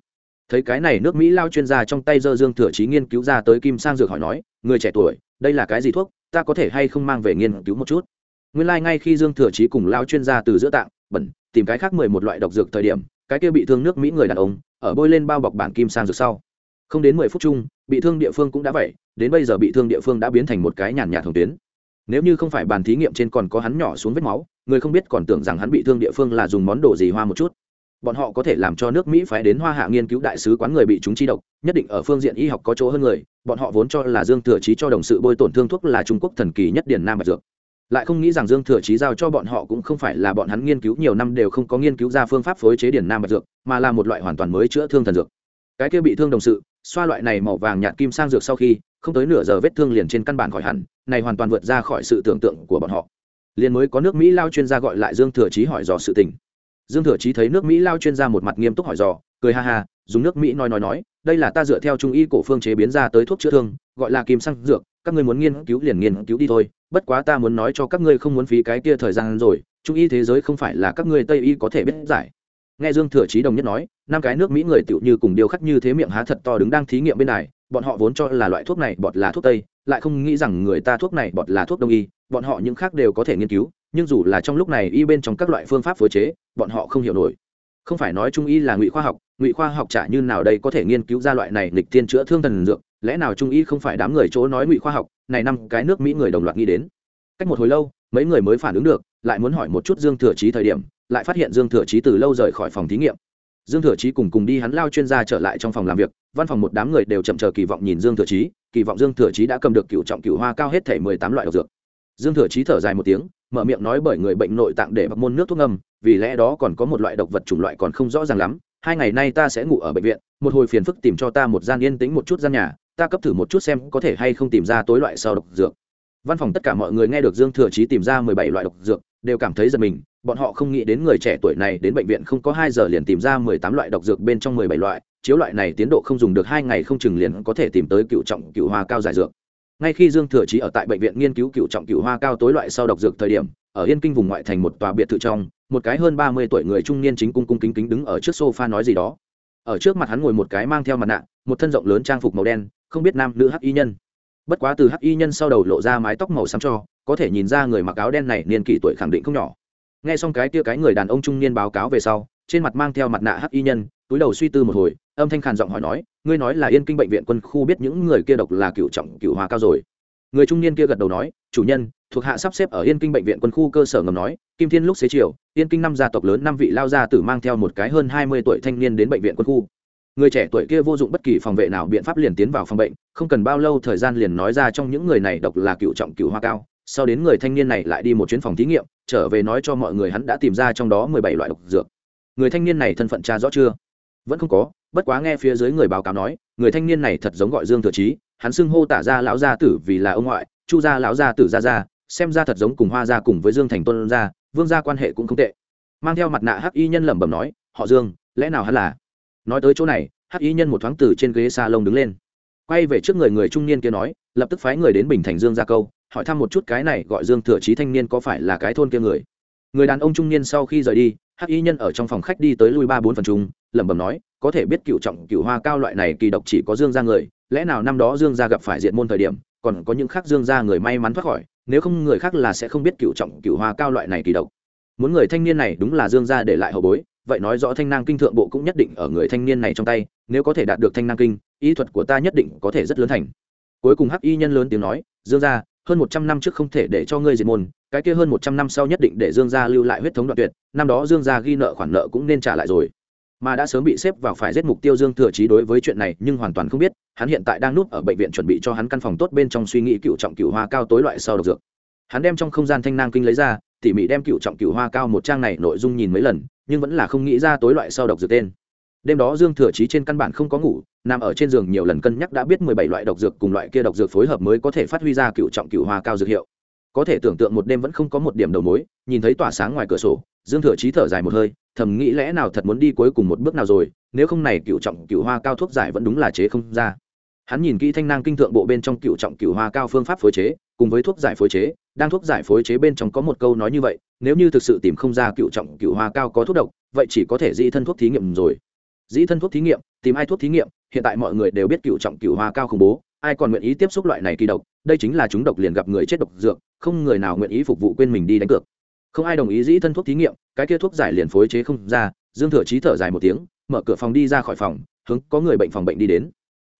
thấy cái này nước mỹ lao chuyên gia trong tay dơ dương thừa trí nghiên cứu ra tới kim sang dược hỏi nói, người trẻ tuổi, đây là cái gì thuốc? Ta có thể hay không mang về nghiên cứu một chút? Nguyên lai、like、ngay khi dương thừa trí cùng lao chuyên gia từ giữa tạng, bẩn, tìm cái khác mười một loại độc dược thời điểm, cái kia bị thương nước mỹ người đàn ông, ở bôi lên bao bọc bản kim sang dược sau. Không đến mười phút chung, bị thương địa phương cũng đã vậy, đến bây giờ bị thương địa phương đã biến thành một cái nhàn nhạt thường tuyến. Nếu như không phải bàn thí nghiệm trên còn có hắn nhỏ xuống vết máu, người không biết còn tưởng rằng hắn bị thương địa phương là dùng món đồ gì hoa một chút bọn họ có thể làm cho nước mỹ phải đến hoa hạ nghiên cứu đại sứ quán người bị chúng chi độc, nhất định ở phương diện y học có chỗ hơn người, bọn họ vốn cho là dương thừa chí cho đồng sự bôi tổn thương thuốc là trung quốc thần kỳ nhất điển nam bạch dược. Lại không nghĩ rằng dương thừa chí giao cho bọn họ cũng không phải là bọn hắn nghiên cứu nhiều năm đều không có nghiên cứu ra phương pháp phối chế điển nam bạch dược, mà là một loại hoàn toàn mới chữa thương thần dược. Cái kia bị thương đồng sự, xoa loại này màu vàng nhạt kim sang dược sau khi, không tới nửa giờ vết thương liền trên căn bản khỏi hẳn, này hoàn toàn vượt ra khỏi sự tưởng tượng của bọn họ. Liền mới có nước mỹ lao chuyên gia gọi lại dương thừa chí hỏi dò sự tình dương thừa chí thấy nước mỹ lao chuyên gia một mặt nghiêm túc hỏi dò, cười ha ha, dùng nước mỹ nói nói nói, đây là ta dựa theo trung y cổ phương chế biến ra tới thuốc chữa thương, gọi là kim xăng dược, các ngươi muốn nghiên cứu liền nghiên cứu đi thôi, bất quá ta muốn nói cho các ngươi không muốn phí cái kia thời gian rồi, trung y thế giới không phải là các ngươi tây y có thể biết giải. Nghe dương thừa chí đồng nhất nói, năm cái nước mỹ người tựu như cùng điều khắc như thế miệng há thật to đứng đang thí nghiệm bên này, bọn họ vốn cho là loại thuốc này bọt là thuốc tây, lại không nghĩ rằng người ta thuốc này bọt là thuốc đông y, bọn họ những khác đều có thể nghiên cứu nhưng dù là trong lúc này y bên trong các loại phương pháp phối chế, bọn họ không hiểu nổi. Không phải nói trung y là ngụy khoa học, ngụy khoa học chả như nào đây có thể nghiên cứu ra loại này lịch tiên chữa thương thần dược, lẽ nào trung y không phải đám người chỗ nói ngụy khoa học, này năm cái nước mỹ người đồng loạt nghĩ đến. Cách một hồi lâu, mấy người mới phản ứng được, lại muốn hỏi một chút dương thừa trí thời điểm, lại phát hiện dương thừa trí từ lâu rời khỏi phòng thí nghiệm. Dương thừa trí cùng cùng đi hắn lao chuyên gia trở lại trong phòng làm việc, văn phòng một đám người đều chậm chờ kỳ vọng nhìn dương thừa trí kỳ vọng dương thừa trí đã cầm được cựu trọng cựu hoa cao hết thể mười tám loại độc dược dương thừa chí thở dài một tiếng, mở miệng nói bởi người bệnh nội tạng để bạc môn nước thuốc ngâm, vì lẽ đó còn có một loại độc vật chủng loại còn không rõ ràng lắm, hai ngày nay ta sẽ ngủ ở bệnh viện, một hồi phiền phức tìm cho ta một gian yên tĩnh một chút gian nhà, ta cấp thử một chút xem có thể hay không tìm ra tối loại sau độc dược. Văn phòng tất cả mọi người nghe được dương thừa chí tìm ra mười bảy loại độc dược, đều cảm thấy giật mình, bọn họ không nghĩ đến người trẻ tuổi này đến bệnh viện không có hai giờ liền tìm ra mười tám loại độc dược bên trong mười bảy loại, chiếu loại này tiến độ không dùng được hai ngày không chừng liền có thể tìm tới cựu trọng, cựu hoa cao giải dược ngay khi dương thừa chí ở tại bệnh viện nghiên cứu cựu trọng cựu hoa cao tối loại sau độc dược thời điểm, ở yên kinh vùng ngoại thành một tòa biệt thự trong, một cái hơn ba mươi tuổi người trung niên chính cung cung kính kính đứng ở trước sofa nói gì đó. Ở trước mặt hắn ngồi một cái mang theo mặt nạ, một thân rộng lớn trang phục màu đen, không biết nam nữ hắc y nhân. Bất quá từ hắc y nhân sau đầu lộ ra mái tóc màu xám cho, có thể nhìn ra người mặc áo đen này niên kỷ tuổi khẳng định không nhỏ. Nghe xong cái kia cái người đàn ông trung niên báo cáo về sau, trên mặt mang theo mặt nạ hắc y nhân túi đầu suy tư một hồi, âm thanh khàn giọng hỏi nói, ngươi nói là yên kinh bệnh viện quân khu biết những người kia độc là cựu trọng, cựu hoa cao rồi. Người trung niên kia gật đầu nói, chủ nhân, thuộc hạ sắp xếp ở yên kinh bệnh viện quân khu cơ sở ngầm nói, kim thiên lúc xế chiều, yên kinh năm gia tộc lớn năm vị lao gia tử mang theo một cái hơn hai mươi tuổi thanh niên đến bệnh viện quân khu. Người trẻ tuổi kia vô dụng bất kỳ phòng vệ nào biện pháp liền tiến vào phòng bệnh, không cần bao lâu thời gian liền nói ra trong những người này độc là cựu trọng, cựu hoa cao. Sau đến người thanh niên này lại đi một chuyến phòng thí nghiệm, trở về nói cho mọi người hắn đã tìm ra trong đó mười bảy loại độc dược. Người thanh niên này thân phận cha rõ chưa? Vẫn không có, bất quá nghe phía dưới người báo cáo nói, người thanh niên này thật giống gọi dương thừa trí hắn xưng hô tả ra lão gia tử vì là ông ngoại, chu gia lão gia tử gia gia, xem ra thật giống cùng hoa gia cùng với dương thành tôn gia, vương gia quan hệ cũng không tệ. Mang theo mặt nạ hắc y nhân lẩm bẩm nói, họ dương, lẽ nào hắn là? Nói tới chỗ này, hắc y nhân một thoáng từ trên ghế xa lông đứng lên. Quay về trước người người trung niên kia nói, lập tức phái người đến bình thành dương gia câu, hỏi thăm một chút cái này gọi dương thừa trí thanh niên có phải là cái thôn kia người. Người đàn ông trung niên sau khi rời đi hắc y nhân ở trong phòng khách đi tới lui ba bốn phần chung, lẩm bẩm nói, có thể biết cựu trọng, cựu hoa cao loại này kỳ độc chỉ có dương gia người, lẽ nào năm đó dương gia gặp phải diện môn thời điểm, còn có những khác dương gia người may mắn thoát khỏi, nếu không người khác là sẽ không biết cựu trọng, cựu hoa cao loại này kỳ độc. Muốn người thanh niên này đúng là dương gia để lại hậu bối, vậy nói rõ thanh năng kinh thượng bộ cũng nhất định ở người thanh niên này trong tay, nếu có thể đạt được thanh năng kinh, ý thuật của ta nhất định có thể rất lớn thành. Cuối cùng hắc y nhân lớn tiếng nói, dương gia hơn một trăm năm trước không thể để cho ngươi diệt môn, cái kia hơn một trăm năm sau nhất định để dương gia lưu lại huyết thống đoạn tuyệt, năm đó dương gia ghi nợ khoản nợ cũng nên trả lại rồi. Mà đã sớm bị xếp vào phải giết mục tiêu dương thừa chí đối với chuyện này nhưng hoàn toàn không biết, hắn hiện tại đang núp ở bệnh viện chuẩn bị cho hắn căn phòng tốt bên trong suy nghĩ cựu trọng cựu hoa cao tối loại sau độc dược. Hắn đem trong không gian thanh nang kinh lấy ra, tỉ mỉ đem cựu trọng cựu hoa cao một trang này nội dung nhìn mấy lần, nhưng vẫn là không nghĩ ra tối loại sau độc dược tên đêm đó dương thừa chí trên căn bản không có ngủ, nằm ở trên giường nhiều lần cân nhắc đã biết mười bảy loại độc dược cùng loại kia độc dược phối hợp mới có thể phát huy ra cựu trọng cựu hoa cao dược hiệu. Có thể tưởng tượng một đêm vẫn không có một điểm đầu mối, nhìn thấy tỏa sáng ngoài cửa sổ, dương thừa chí thở dài một hơi, thầm nghĩ lẽ nào thật muốn đi cuối cùng một bước nào rồi, nếu không này cựu trọng cựu hoa cao thuốc giải vẫn đúng là chế không ra. Hắn nhìn kỹ thanh năng kinh thượng bộ bên trong cựu trọng cựu hoa cao phương pháp phối chế, cùng với thuốc giải phối chế, đang thuốc giải phối chế bên trong có một câu nói như vậy, nếu như thực sự tìm không ra cựu trọng cựu hoa cao có thuốc độc, vậy chỉ có thể di thân thuốc thí nghiệm rồi dĩ thân thuốc thí nghiệm, tìm ai thuốc thí nghiệm, hiện tại mọi người đều biết cựu trọng cựu hoa cao khủng bố, ai còn nguyện ý tiếp xúc loại này kỳ độc, đây chính là chúng độc liền gặp người chết độc dược, không người nào nguyện ý phục vụ quên mình đi đánh cược. Không ai đồng ý dĩ thân thuốc thí nghiệm, cái kia thuốc giải liền phối chế không ra, dương thừa trí thở dài một tiếng, mở cửa phòng đi ra khỏi phòng, hướng có người bệnh phòng bệnh đi đến.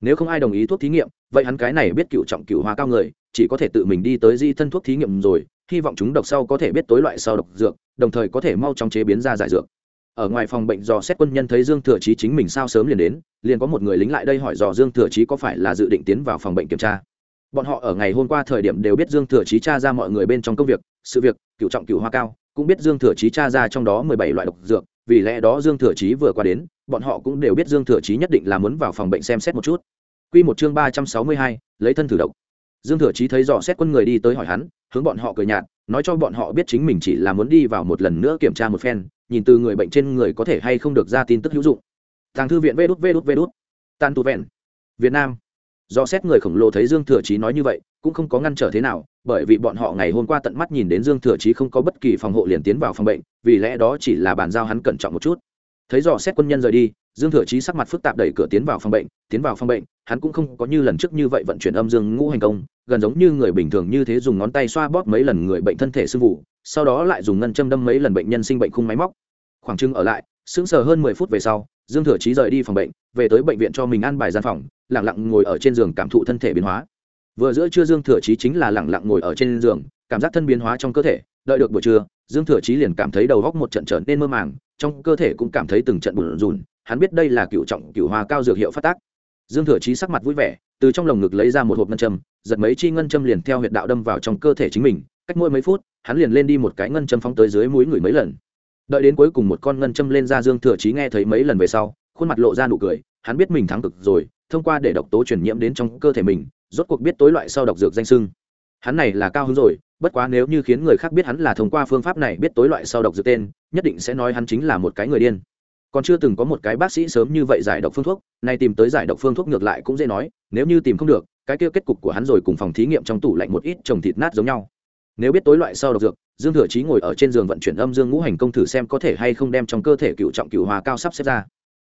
Nếu không ai đồng ý thuốc thí nghiệm, vậy hắn cái này biết cựu trọng cựu hoa cao người, chỉ có thể tự mình đi tới di thân thuốc thí nghiệm rồi, hy vọng chúng độc sau có thể biết tối loại sau độc dược, đồng thời có thể mau chóng chế biến ra giải dược ở ngoài phòng bệnh dò xét quân nhân thấy dương thừa chí chính mình sao sớm liền đến, liền có một người lính lại đây hỏi dò dương thừa chí có phải là dự định tiến vào phòng bệnh kiểm tra. Bọn họ ở ngày hôm qua thời điểm đều biết dương thừa chí tra ra mọi người bên trong công việc, sự việc, cựu trọng cựu hoa cao, cũng biết dương thừa chí tra ra trong đó mười bảy loại độc dược, vì lẽ đó dương thừa chí vừa qua đến, bọn họ cũng đều biết dương thừa chí nhất định là muốn vào phòng bệnh xem xét một chút. Quy một chương ba trăm sáu mươi hai, lấy thân thử độc. Dương thừa chí thấy dò xét quân người đi tới hỏi hắn, hướng bọn họ cười nhạt, nói cho bọn họ biết chính mình chỉ là muốn đi vào một lần nữa kiểm tra một phen nhìn từ người bệnh trên người có thể hay không được ra tin tức hữu dụng. Thằng thư viện vê đút vê đút vê đút tan tu vẹn. Việt nam. Do xét người khổng lồ thấy dương thừa chí nói như vậy, cũng không có ngăn trở thế nào, bởi vì bọn họ ngày hôm qua tận mắt nhìn đến dương thừa chí không có bất kỳ phòng hộ liền tiến vào phòng bệnh, vì lẽ đó chỉ là bàn giao hắn cẩn trọng một chút. Thấy dò xét quân nhân rời đi, dương thừa chí sắc mặt phức tạp đẩy cửa tiến vào phòng bệnh, tiến vào phòng bệnh, hắn cũng không có như lần trước như vậy vận chuyển âm dương ngũ hành công gần giống như người bình thường như thế dùng ngón tay xoa bóp mấy lần người bệnh thân thể sưng vụ, sau đó lại dùng ngân châm đâm mấy lần bệnh nhân sinh bệnh khung máy móc. Khoảng trưng ở lại, sững sờ hơn mười phút về sau, dương thừa trí rời đi phòng bệnh, về tới bệnh viện cho mình ăn bài gian phòng lẳng lặng ngồi ở trên giường cảm thụ thân thể biến hóa. Vừa giữa trưa dương thừa trí chính là lẳng lặng ngồi ở trên giường, cảm giác thân biến hóa trong cơ thể, đợi được buổi trưa, dương thừa trí liền cảm thấy đầu góc một trận trở nên mơ màng, trong cơ thể cũng cảm thấy từng trận bùn rùn, hắn biết đây là cựu trọng cựu hoa cao dược hiệu phát tác dương thừa chí sắc mặt vui vẻ, từ trong lồng ngực lấy ra một hộp ngân châm, giật mấy chi ngân châm liền theo huyệt đạo đâm vào trong cơ thể chính mình, cách mỗi mấy phút, hắn liền lên đi một cái ngân châm phóng tới dưới mũi người mấy lần. Đợi đến cuối cùng một con ngân châm lên ra dương thừa chí nghe thấy mấy lần về sau, khuôn mặt lộ ra nụ cười, hắn biết mình thắng cực rồi, thông qua để độc tố truyền nhiễm đến trong cơ thể mình, rốt cuộc biết tối loại sau độc dược danh sưng. Hắn này là cao hứng rồi, bất quá nếu như khiến người khác biết hắn là thông qua phương pháp này biết tối loại sau độc dược tên, nhất định sẽ nói hắn chính là một cái người điên còn chưa từng có một cái bác sĩ sớm như vậy giải độc phương thuốc, nay tìm tới giải độc phương thuốc ngược lại cũng dễ nói, nếu như tìm không được, cái kia kết cục của hắn rồi cùng phòng thí nghiệm trong tủ lạnh một ít trồng thịt nát giống nhau. Nếu biết tối loại sau độc dược, dương thừa chí ngồi ở trên giường vận chuyển âm dương ngũ hành công thử xem có thể hay không đem trong cơ thể cựu trọng cựu hòa cao sắp xếp ra.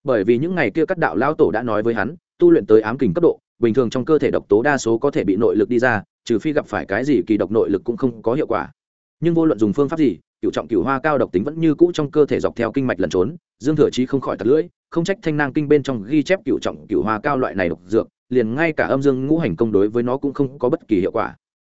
Bởi vì những ngày kia các đạo lão tổ đã nói với hắn, tu luyện tới ám kình cấp độ, bình thường trong cơ thể độc tố đa số có thể bị nội lực đi ra, trừ phi gặp phải cái gì kỳ độc nội lực cũng không có hiệu quả. Nhưng vô luận dùng phương pháp gì cựu trọng cựu hoa cao độc tính vẫn như cũ trong cơ thể dọc theo kinh mạch lẩn trốn, dương thừa chí không khỏi tật lưỡi, không trách thanh nang kinh bên trong ghi chép cựu trọng cựu hoa cao loại này độc dược, liền ngay cả âm dương ngũ hành công đối với nó cũng không có bất kỳ hiệu quả.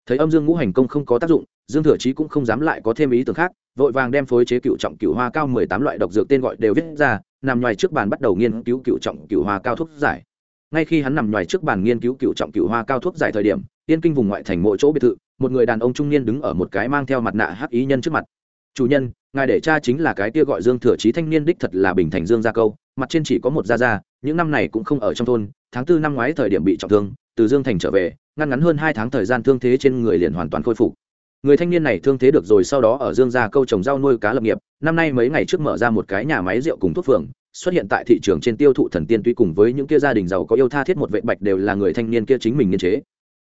Thấy âm dương ngũ hành công không có tác dụng, dương thừa chí cũng không dám lại có thêm ý tưởng khác, vội vàng đem phối chế cựu trọng cựu hoa cao mười tám loại độc dược tên gọi đều viết ra, nằm ngoài trước bàn bắt đầu nghiên cứu cựu trọng cựu hoa cao thuốc giải. Ngay khi hắn nằm ngoài trước bàn nghiên cứu cựu trọng cựu hoa cao thuốc giải thời điểm, yên kinh vùng ngoại thành mỗi chỗ biệt thự, một người đàn ông trung niên đứng ở một cái mang theo mặt nạ hắc ý nhân trước mặt chủ nhân, ngài để cha chính là cái kia gọi dương thừa chí thanh niên đích thật là bình thành dương gia câu, mặt trên chỉ có một gia gia, những năm này cũng không ở trong thôn, tháng tư năm ngoái thời điểm bị trọng thương, từ dương thành trở về, ngăn ngắn hơn hai tháng thời gian thương thế trên người liền hoàn toàn khôi phục. Người thanh niên này thương thế được rồi sau đó ở dương gia câu trồng rau nuôi cá lập nghiệp, năm nay mấy ngày trước mở ra một cái nhà máy rượu cùng thuốc phường, xuất hiện tại thị trường trên tiêu thụ thần tiên tuy cùng với những kia gia đình giàu có yêu tha thiết một vệ bạch đều là người thanh niên kia chính mình nghiên chế.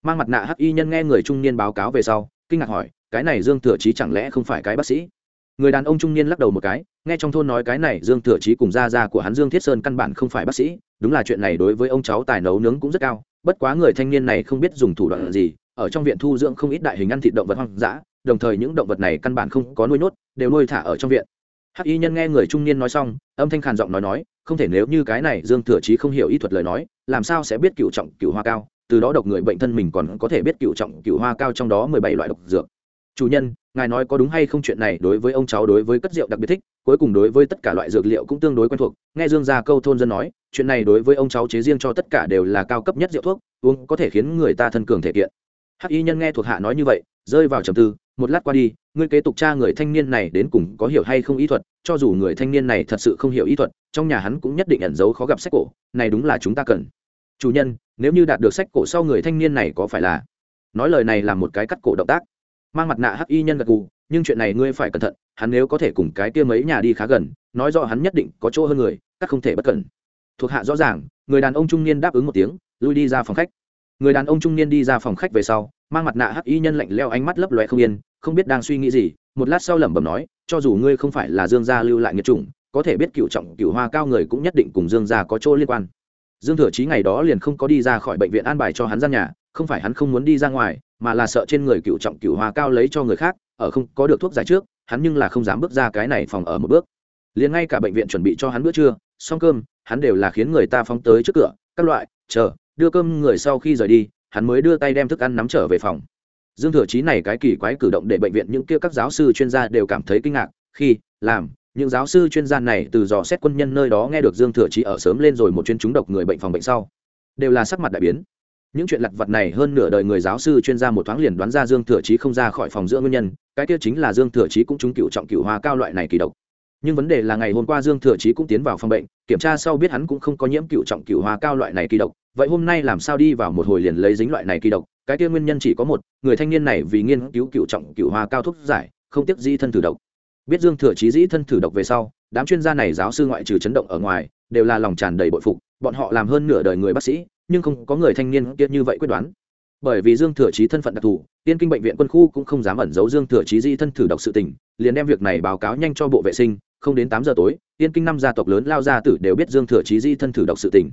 Mang mặt nạ hắc y nhân nghe người trung niên báo cáo về sau, kinh ngạc hỏi cái này dương thừa chí chẳng lẽ không phải cái bác sĩ? Người đàn ông trung niên lắc đầu một cái, nghe trong thôn nói cái này dương thừa chí cùng gia gia của hắn dương thiết sơn căn bản không phải bác sĩ, đúng là chuyện này đối với ông cháu tài nấu nướng cũng rất cao, bất quá người thanh niên này không biết dùng thủ đoạn gì, ở trong viện thu dưỡng không ít đại hình ăn thịt động vật hoang dã, đồng thời những động vật này căn bản không có nuôi nhốt, đều nuôi thả ở trong viện. Hắc y nhân nghe người trung niên nói xong, âm thanh khàn giọng nói nói, không thể nếu như cái này dương thừa chí không hiểu ý thuật lời nói, làm sao sẽ biết cựu trọng cựu hoa cao, từ đó độc người bệnh thân mình còn có thể biết cựu trọng cựu hoa cao trong đó mười bảy loại độc dược chủ nhân, ngài nói có đúng hay không chuyện này đối với ông cháu đối với cất rượu đặc biệt thích, cuối cùng đối với tất cả loại dược liệu cũng tương đối quen thuộc. Nghe dương gia câu thôn dân nói, chuyện này đối với ông cháu chế riêng cho tất cả đều là cao cấp nhất rượu thuốc, uống có thể khiến người ta thân cường thể kiện. Hắc y nhân nghe thuộc hạ nói như vậy, rơi vào trầm tư, một lát qua đi, ngươi kế tục tra người thanh niên này đến cùng có hiểu hay không ý thuật, cho dù người thanh niên này thật sự không hiểu ý thuật, trong nhà hắn cũng nhất định ẩn giấu khó gặp sách cổ, này đúng là chúng ta cần. Chủ nhân, nếu như đạt được sách cổ sau người thanh niên này có phải là? Nói lời này là một cái cắt cổ động tác mang mặt nạ hắc y nhân gật gù, nhưng chuyện này ngươi phải cẩn thận, hắn nếu có thể cùng cái kia mấy nhà đi khá gần, nói rõ hắn nhất định có chỗ hơn người, các không thể bất cẩn. Thuộc hạ rõ ràng, người đàn ông trung niên đáp ứng một tiếng, lui đi ra phòng khách. Người đàn ông trung niên đi ra phòng khách về sau, mang mặt nạ hắc y nhân lạnh leo ánh mắt lấp loe không yên, không biết đang suy nghĩ gì, một lát sau lẩm bẩm nói, cho dù ngươi không phải là dương gia lưu lại nghiệt chủng, có thể biết cựu trọng, cựu hoa cao người cũng nhất định cùng dương gia có chỗ liên quan. Dương thừa chí ngày đó liền không có đi ra khỏi bệnh viện an bài cho hắn gian nhà không phải hắn không muốn đi ra ngoài, mà là sợ trên người cựu trọng cựu hoa cao lấy cho người khác, ở không có được thuốc giải trước, hắn nhưng là không dám bước ra cái này phòng ở một bước. Liền ngay cả bệnh viện chuẩn bị cho hắn bữa trưa, xong cơm, hắn đều là khiến người ta phóng tới trước cửa, các loại, chờ, đưa cơm người sau khi rời đi, hắn mới đưa tay đem thức ăn nắm trở về phòng. Dương thừa chí này cái kỳ quái cử động để bệnh viện những kia các giáo sư chuyên gia đều cảm thấy kinh ngạc, khi, làm, những giáo sư chuyên gia này từ dò xét quân nhân nơi đó nghe được dương thừa chí ở sớm lên rồi một chuyên trúng độc người bệnh phòng bệnh sau, đều là sắc mặt đại biến những chuyện lặt vặt này hơn nửa đời người giáo sư chuyên gia một thoáng liền đoán ra dương thừa chí không ra khỏi phòng giữa nguyên nhân, cái kia chính là dương thừa chí cũng trúng cựu trọng cựu hoa cao loại này kỳ độc. Nhưng vấn đề là ngày hôm qua dương thừa chí cũng tiến vào phòng bệnh, kiểm tra sau biết hắn cũng không có nhiễm cựu trọng cựu hoa cao loại này kỳ độc. Vậy hôm nay làm sao đi vào một hồi liền lấy dính loại này kỳ độc? Cái kia nguyên nhân chỉ có một, người thanh niên này vì nghiên cứu cựu trọng cựu hoa cao thuốc giải, không tiếc di thân thử độc. Biết dương thừa chí dĩ thân thử độc về sau, đám chuyên gia này giáo sư ngoại trừ chấn động ở ngoài, đều là lòng tràn đầy bội phục. Bọn họ làm hơn nửa đời người bác sĩ nhưng không có người thanh niên kia như vậy quyết đoán. Bởi vì dương thừa chí thân phận đặc thù, tiên kinh bệnh viện quân khu cũng không dám ẩn giấu dương thừa chí di thân thử độc sự tình, liền đem việc này báo cáo nhanh cho bộ vệ sinh, không đến tám giờ tối, tiên kinh năm gia tộc lớn lao gia tử đều biết dương thừa chí di thân thử độc sự tình.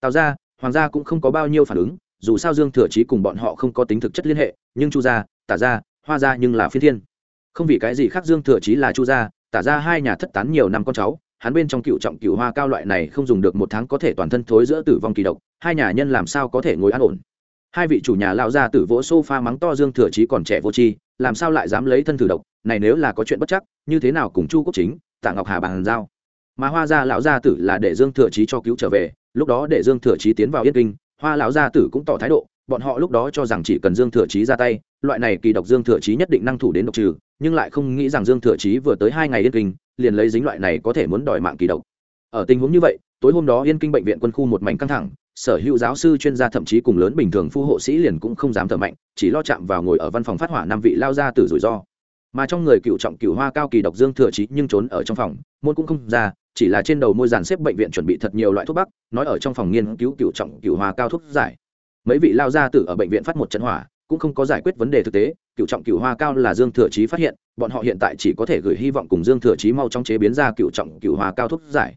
Tạo ra hoàng gia cũng không có bao nhiêu phản ứng, dù sao dương thừa chí cùng bọn họ không có tính thực chất liên hệ, nhưng chu gia, tả gia, hoa gia nhưng là phi thiên. Không vì cái gì khác dương thừa chí là chu gia, tả gia hai nhà thất tán nhiều năm con cháu hắn bên trong cựu trọng cựu hoa cao loại này không dùng được một tháng có thể toàn thân thối giữa tử vong kỳ độc, hai nhà nhân làm sao có thể ngồi an ổn? Hai vị chủ nhà lao ra tử vỗ sofa mắng to dương thừa chí còn trẻ vô tri, làm sao lại dám lấy thân thử độc? Này nếu là có chuyện bất chắc, như thế nào cùng chu quốc chính, tạ ngọc hà bàn giao? Mà hoa gia lão gia tử là để dương thừa chí cho cứu trở về, lúc đó để dương thừa chí tiến vào yên kinh, hoa lão gia tử cũng tỏ thái độ, bọn họ lúc đó cho rằng chỉ cần dương thừa chí ra tay, loại này kỳ độc dương thừa chí nhất định năng thủ đến độc trừ nhưng lại không nghĩ rằng dương thừa chí vừa tới hai ngày yên kinh, liền lấy dính loại này có thể muốn đòi mạng kỳ độc. Ở tình huống như vậy, tối hôm đó yên kinh bệnh viện quân khu một mảnh căng thẳng, sở hữu giáo sư chuyên gia thậm chí cùng lớn bình thường phu hộ sĩ liền cũng không dám thở mạnh, chỉ lo chạm vào ngồi ở văn phòng phát hỏa năm vị lao ra từ rủi ro. Mà trong người cựu trọng cựu hoa cao kỳ độc dương thừa chí nhưng trốn ở trong phòng, môn cũng không ra, chỉ là trên đầu môi dàn xếp bệnh viện chuẩn bị thật nhiều loại thuốc bắc, nói ở trong phòng nghiên cứu cựu trọng cựu hoa cao thuốc giải. Mấy vị lao gia tử ở bệnh viện phát một trận hỏa cũng không có giải quyết vấn đề thực tế, cựu trọng cựu hoa cao là dương thừa chí phát hiện, bọn họ hiện tại chỉ có thể gửi hy vọng cùng dương thừa chí mau trong chế biến ra cựu trọng cựu hoa cao thuốc giải.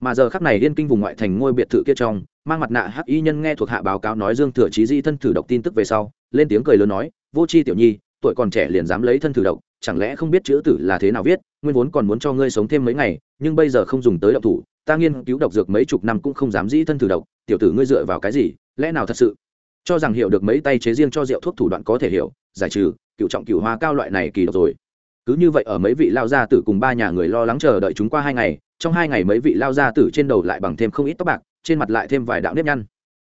Mà giờ khắc này liên kinh vùng ngoại thành ngôi biệt thự kia trong, mang mặt nạ hắc y nhân nghe thuộc hạ báo cáo nói dương thừa chí di thân thử độc tin tức về sau, lên tiếng cười lớn nói, vô c h i tiểu nhi, tuổi còn trẻ liền dám lấy thân thử độc, chẳng lẽ không biết chữ tử là thế nào viết, nguyên vốn còn muốn cho ngươi sống thêm mấy ngày, nhưng bây giờ không dùng tới độc thủ, ta nghiên cứu độc dược mấy chục năm cũng không dám dĩ thân thử độc, tiểu tử ngươi dựa vào cái gì, lẽ nào thật sự cho rằng hiểu được mấy tay chế riêng cho rượu thuốc thủ đoạn có thể hiểu, giải trừ, cựu trọng cựu hoa cao loại này kỳ độc rồi. Cứ như vậy ở mấy vị lao gia tử cùng ba nhà người lo lắng chờ đợi chúng qua hai ngày, trong hai ngày mấy vị lao gia tử trên đầu lại bằng thêm không ít tóc bạc, trên mặt lại thêm vài đạo nếp nhăn.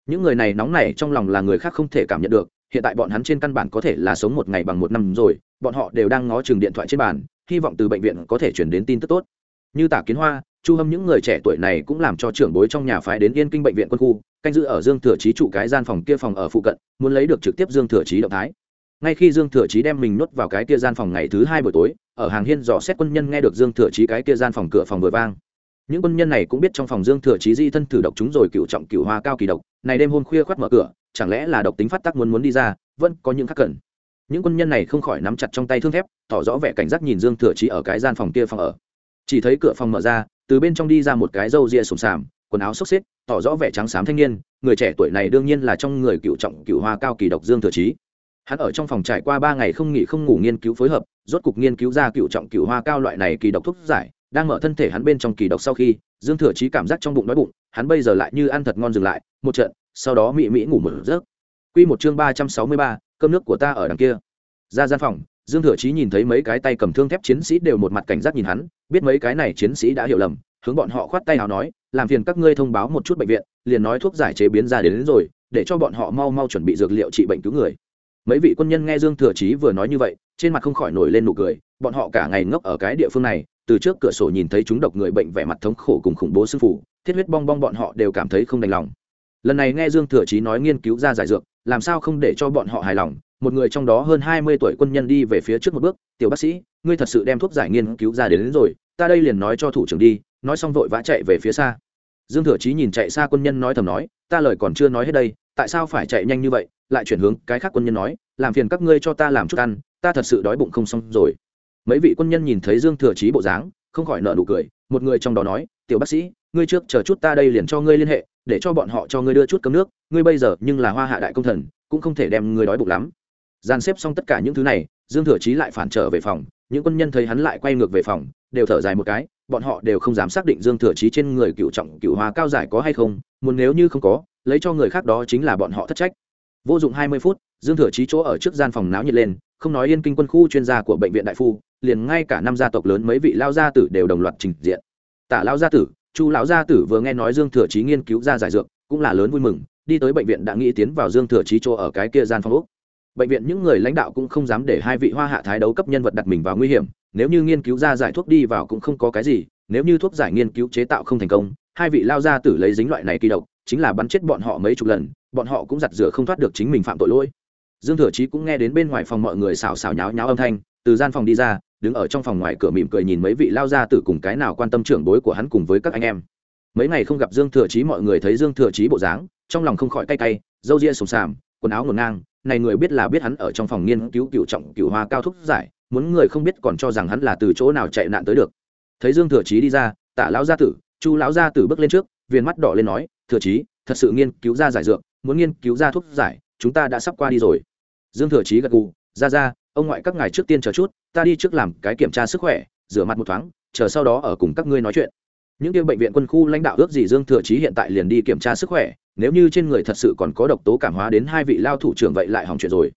Những người này nóng này trong lòng là người khác không thể cảm nhận được, hiện tại bọn hắn trên căn bản có thể là sống một ngày bằng một năm rồi, bọn họ đều đang ngó chừng điện thoại trên bàn, hy vọng từ bệnh viện có thể chuyển đến tin tức tốt. Như tả kiến hoa chu hâm những người trẻ tuổi này cũng làm cho trưởng bối trong nhà phái đến yên kinh bệnh viện quân khu, canh giữ ở dương thừa trí trụ cái gian phòng kia phòng ở phụ cận, muốn lấy được trực tiếp dương thừa trí động thái. Ngay khi dương thừa trí đem mình nuốt vào cái kia gian phòng ngày thứ hai buổi tối, ở hàng hiên dò xét quân nhân nghe được dương thừa trí cái kia gian phòng cửa phòng vừa vang. Những quân nhân này cũng biết trong phòng dương thừa trí di thân thử độc chúng rồi, cựu trọng, cựu hoa, cao kỳ độc. Này đêm hôm khuya khoát mở cửa, chẳng lẽ là độc tính phát tác muốn muốn đi ra, vẫn có những khác cần. Những quân nhân này không khỏi nắm chặt trong tay thương thép, tỏ rõ vẻ cảnh giác nhìn dương thừa trí ở cái gian phòng kia phòng ở chỉ thấy cửa phòng mở ra, từ bên trong đi ra một cái râu ria sùng sàm, quần áo xốc xếp tỏ rõ vẻ trắng xám thanh niên, người trẻ tuổi này đương nhiên là trong người cựu trọng, cựu hoa cao kỳ độc dương thừa trí. Hắn ở trong phòng trải qua ba ngày không nghỉ không ngủ nghiên cứu phối hợp, rốt cục nghiên cứu ra cựu trọng, cựu hoa cao loại này kỳ độc thuốc giải, đang mở thân thể hắn bên trong kỳ độc sau khi, dương thừa trí cảm giác trong bụng đói bụng, hắn bây giờ lại như ăn thật ngon dừng lại, một trận, sau đó mị mỹ ngủ một giấc. Quy một chương ba trăm sáu mươi ba, cơm nước của ta ở đằng kia. Ra gian phòng dương thừa chí nhìn thấy mấy cái tay cầm thương thép chiến sĩ đều một mặt cảnh giác nhìn hắn biết mấy cái này chiến sĩ đã hiểu lầm hướng bọn họ khoát tay nào nói làm phiền các ngươi thông báo một chút bệnh viện liền nói thuốc giải chế biến ra đến, đến rồi để cho bọn họ mau mau chuẩn bị dược liệu trị bệnh cứu người. Mấy vị quân nhân nghe dương thừa chí vừa nói như vậy trên mặt không khỏi nổi lên nụ cười bọn họ cả ngày ngốc ở cái địa phương này từ trước cửa sổ nhìn thấy chúng độc người bệnh vẻ mặt thống khổ cùng khủng bố sư phụ thiết huyết bong bong bọn họ đều cảm thấy không đành lòng. Lần này nghe dương thừa chí nói nghiên cứu ra giải dược làm sao không để cho bọn họ hài lòng một người trong đó hơn hai mươi tuổi quân nhân đi về phía trước một bước tiểu bác sĩ ngươi thật sự đem thuốc giải nghiên cứu ra đến, đến rồi ta đây liền nói cho thủ trưởng đi. Nói xong vội vã chạy về phía xa. Dương thừa chí nhìn chạy xa quân nhân nói thầm nói ta lời còn chưa nói hết đây tại sao phải chạy nhanh như vậy? Lại chuyển hướng cái khác quân nhân nói làm phiền các ngươi cho ta làm chút ăn ta thật sự đói bụng không xong rồi. Mấy vị quân nhân nhìn thấy dương thừa chí bộ dáng không khỏi nợ nụ cười một người trong đó nói tiểu bác sĩ ngươi trước chờ chút ta đây liền cho ngươi liên hệ để cho bọn họ cho ngươi đưa chút cơm nước ngươi bây giờ nhưng là hoa hạ đại công thần cũng không thể đem ngươi đói bụng lắm gian xếp xong tất cả những thứ này, dương thừa chí lại phản trở về phòng, những quân nhân thấy hắn lại quay ngược về phòng, đều thở dài một cái, bọn họ đều không dám xác định dương thừa chí trên người cựu trọng, cựu hòa cao giải có hay không, muốn nếu như không có, lấy cho người khác đó chính là bọn họ thất trách. Vô dụng hai mươi phút, dương thừa chí chỗ ở trước gian phòng náo nhiệt lên, không nói yên kinh quân khu chuyên gia của bệnh viện đại phu, liền ngay cả năm gia tộc lớn mấy vị lao gia tử đều đồng loạt trình diện. Tả lao gia tử, chu lão gia tử vừa nghe nói dương thừa chí nghiên cứu ra giải dược, cũng là lớn vui mừng, đi tới bệnh viện đã nghĩ tiến vào dương thừa chí chỗ ở cái kia gian phòng úc bệnh viện những người lãnh đạo cũng không dám để hai vị hoa hạ thái đấu cấp nhân vật đặt mình vào nguy hiểm, nếu như nghiên cứu ra giải thuốc đi vào cũng không có cái gì, nếu như thuốc giải nghiên cứu chế tạo không thành công, hai vị lao gia tử lấy dính loại này kỳ độc, chính là bắn chết bọn họ mấy chục lần, bọn họ cũng giặt rửa không thoát được chính mình phạm tội lỗi. Dương thừa chí cũng nghe đến bên ngoài phòng mọi người xào xào nháo nháo âm thanh, từ gian phòng đi ra, đứng ở trong phòng ngoài cửa mỉm cười nhìn mấy vị lao gia tử cùng cái nào quan tâm trưởng bối của hắn cùng với các anh em. Mấy ngày không gặp dương thừa chí mọi người thấy dương thừa chí bộ dáng, trong lòng không khỏi cay cay, râu ria sùng sàm, quần áo ngổn ngang này người biết là biết hắn ở trong phòng nghiên cứu cựu trọng cựu hoa cao thúc giải, muốn người không biết còn cho rằng hắn là từ chỗ nào chạy nạn tới được. Thấy dương thừa chí đi ra tạ lão gia tử, chu lão gia tử bước lên trước viên mắt đỏ lên nói, thừa chí, thật sự nghiên cứu ra giải dược, muốn nghiên cứu ra thuốc giải, chúng ta đã sắp qua đi rồi. Dương thừa chí gật gù, ra ra, ông ngoại các ngài trước tiên chờ chút, ta đi trước làm cái kiểm tra sức khỏe, rửa mặt một thoáng, chờ sau đó ở cùng các ngươi nói chuyện. Những kia bệnh viện quân khu lãnh đạo ước gì dương thừa chí hiện tại liền đi kiểm tra sức khỏe nếu như trên người thật sự còn có độc tố cảm hóa đến hai vị lao thủ trưởng vậy lại hỏng chuyện rồi.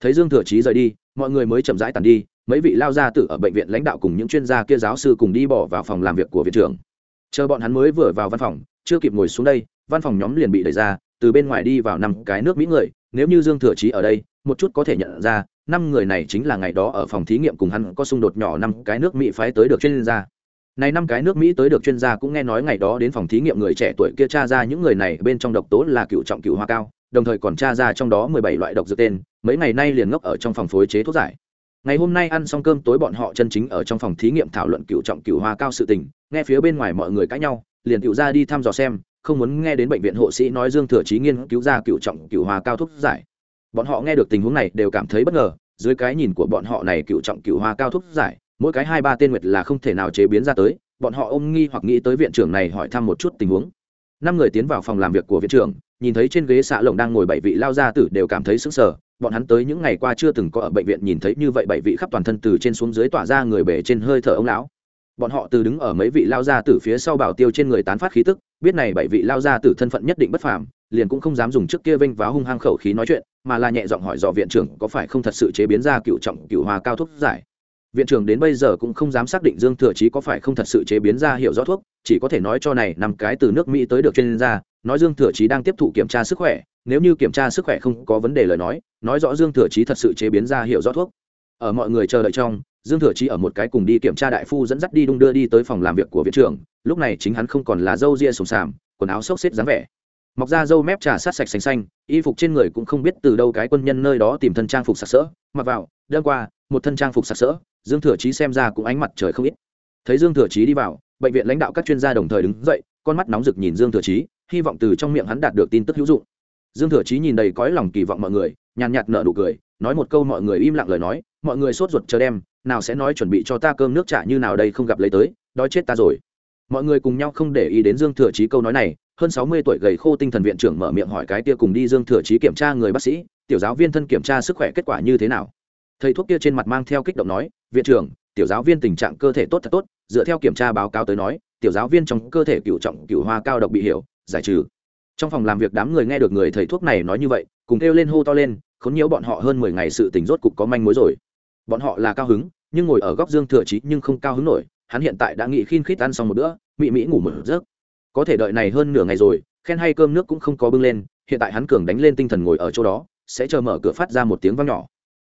Thấy dương thừa chí rời đi, mọi người mới chậm rãi tàn đi, mấy vị lao gia tử ở bệnh viện lãnh đạo cùng những chuyên gia kia giáo sư cùng đi bỏ vào phòng làm việc của viện trưởng. Chờ bọn hắn mới vừa vào văn phòng, chưa kịp ngồi xuống đây, văn phòng nhóm liền bị đẩy ra, từ bên ngoài đi vào năm cái nước mỹ người, nếu như dương thừa chí ở đây, một chút có thể nhận ra, năm người này chính là ngày đó ở phòng thí nghiệm cùng hắn có xung đột nhỏ năm cái nước mỹ phái tới được chuyên gia này năm cái nước mỹ tới được chuyên gia cũng nghe nói ngày đó đến phòng thí nghiệm người trẻ tuổi kia tra ra những người này bên trong độc tố là cựu trọng cựu hoa cao, đồng thời còn tra ra trong đó mười bảy loại độc dược tên, mấy ngày nay liền ngốc ở trong phòng phối chế thuốc giải. Ngày hôm nay ăn xong cơm tối bọn họ chân chính ở trong phòng thí nghiệm thảo luận cựu trọng cựu hoa cao sự tình, nghe phía bên ngoài mọi người cãi nhau, liền cựu ra đi thăm dò xem, không muốn nghe đến bệnh viện hộ sĩ nói dương thừa chí nghiên cứu ra cựu trọng cựu hoa cao thuốc giải. Bọn họ nghe được tình huống này đều cảm thấy bất ngờ, dưới cái nhìn của bọn họ này cựu trọng cựu hoa cao thuốc giải mỗi cái hai ba tên nguyệt là không thể nào chế biến ra tới, bọn họ ôm nghi hoặc nghĩ tới viện trưởng này hỏi thăm một chút tình huống. Năm người tiến vào phòng làm việc của viện trưởng, nhìn thấy trên ghế xạ lồng đang ngồi bảy vị lao gia tử đều cảm thấy sững sờ, bọn hắn tới những ngày qua chưa từng có ở bệnh viện nhìn thấy như vậy bảy vị khắp toàn thân từ trên xuống dưới tỏa ra người bể trên hơi thở ông lão. Bọn họ từ đứng ở mấy vị lao gia tử phía sau bảo tiêu trên người tán phát khí tức, biết này bảy vị lao gia tử thân phận nhất định bất phàm, liền cũng không dám dùng trước kia vênh váo hung hăng khẩu khí nói chuyện, mà là nhẹ giọng hỏi dò viện trưởng có phải không thật sự chế biến ra cựu trọng cựu hoa cao thuốc giải viện trưởng đến bây giờ cũng không dám xác định dương thừa chí có phải không thật sự chế biến ra hiệu rõ thuốc, chỉ có thể nói cho này nằm cái từ nước mỹ tới được chuyên gia, nói dương thừa chí đang tiếp thụ kiểm tra sức khỏe, nếu như kiểm tra sức khỏe không có vấn đề lời nói nói rõ dương thừa chí thật sự chế biến ra hiệu rõ thuốc. Ở mọi người chờ đợi trong, dương thừa chí ở một cái cùng đi kiểm tra đại phu dẫn dắt đi đung đưa đi tới phòng làm việc của viện trưởng, lúc này chính hắn không còn là dâu ria sùng sàm, quần áo xốc xếp dáng vẻ. Mọc ra dâu mép trà sát sạch xanh xanh, y phục trên người cũng không biết từ đâu cái quân nhân nơi đó tìm thân trang phục sặc sỡ, mặc vào đêm qua một thân trang phục sặc sỡ, dương thừa chí xem ra cũng ánh mặt trời không ít. Thấy dương thừa chí đi vào, bệnh viện lãnh đạo các chuyên gia đồng thời đứng dậy, con mắt nóng rực nhìn dương thừa chí, hy vọng từ trong miệng hắn đạt được tin tức hữu dụng. Dương thừa chí nhìn đầy cõi lòng kỳ vọng mọi người, nhàn nhạt nở nụ cười, nói một câu mọi người im lặng lời nói, mọi người sốt ruột chờ đem nào sẽ nói chuẩn bị cho ta cơm nước trả như nào đây không gặp lấy tới, đói chết ta rồi. Mọi người cùng nhau không để ý đến dương thừa chí câu nói này, hơn sáu mươi tuổi gầy khô tinh thần viện trưởng mở miệng hỏi cái tia cùng đi dương thừa chí kiểm tra người bác sĩ, tiểu giáo viên thân kiểm tra sức khỏe kết quả như thế nào? Thầy thuốc kia trên mặt mang theo kích động nói, viện trưởng, tiểu giáo viên tình trạng cơ thể tốt thật tốt, dựa theo kiểm tra báo cáo tới nói, tiểu giáo viên trong cơ thể cựu trọng, cựu hoa cao độc bị hiểu, giải trừ. Trong phòng làm việc đám người nghe được người thầy thuốc này nói như vậy, cùng kêu lên hô to lên, khốn nhiễu bọn họ hơn mười ngày sự tình rốt cục có manh mối rồi. Bọn họ là cao hứng, nhưng ngồi ở góc dương thừa trí nhưng không cao hứng nổi, hắn hiện tại đã nghĩ khin khít ăn xong một bữa, mị mỹ ngủ một giấc. Có thể đợi này hơn nửa ngày rồi, khen hay cơm nước cũng không có bưng lên, hiện tại hắn cường đánh lên tinh thần ngồi ở chỗ đó, sẽ chờ mở cửa phát ra một tiếng vang nhỏ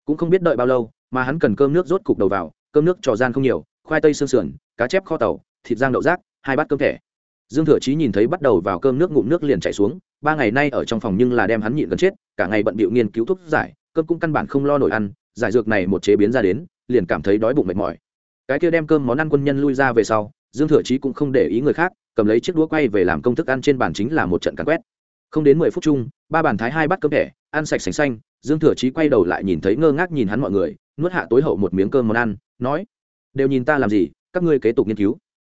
cũng không biết đợi bao lâu, mà hắn cần cơm nước rốt cục đầu vào, cơm nước trò gian không nhiều, khoai tây xương sườn, cá chép kho tàu, thịt giang đậu rác, hai bát cơm thẻ. Dương thừa chí nhìn thấy bắt đầu vào cơm nước ngụm nước liền chảy xuống, ba ngày nay ở trong phòng nhưng là đem hắn nhịn gần chết, cả ngày bận bịu nghiên cứu thuốc giải, cơm cũng căn bản không lo nổi ăn, giải dược này một chế biến ra đến, liền cảm thấy đói bụng mệt mỏi. Cái kia đem cơm món ăn quân nhân lui ra về sau, dương thừa chí cũng không để ý người khác, cầm lấy chiếc đũa quay về làm công thức ăn trên bàn chính là một trận cắn quét. Không đến mười phút chung, ba bàn thái hai bát cơm thẻ, ăn sạch sành xanh dương thừa chí quay đầu lại nhìn thấy ngơ ngác nhìn hắn mọi người, nuốt hạ tối hậu một miếng cơm món ăn, nói, đều nhìn ta làm gì, các ngươi kế tục nghiên cứu.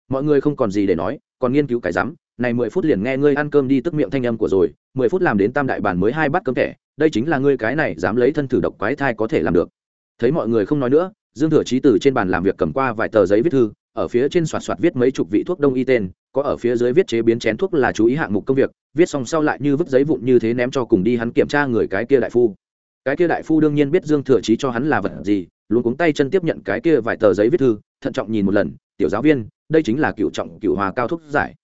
Mọi người không còn gì để nói, còn nghiên cứu cái rắm, này mười phút liền nghe ngươi ăn cơm đi tức miệng thanh âm của rồi, mười phút làm đến tam đại bản mới hai bát cơm thẻ, đây chính là ngươi cái này dám lấy thân thử độc quái thai có thể làm được. Thấy mọi người không nói nữa, dương thừa chí từ trên bàn làm việc cầm qua vài tờ giấy viết thư, ở phía trên soạt soạt viết mấy chục vị thuốc đông y tên, có ở phía dưới viết chế biến chén thuốc là chú ý hạng mục công việc, viết xong sau lại như vứt giấy vụn như thế ném cho cùng đi hắn kiểm tra người cái kia đại phu cái kia đại phu đương nhiên biết dương thừa chí cho hắn là vật gì, luôn cuống tay chân tiếp nhận cái kia vài tờ giấy viết thư, thận trọng nhìn một lần, tiểu giáo viên, đây chính là cựu trọng cựu hòa cao thuốc giải.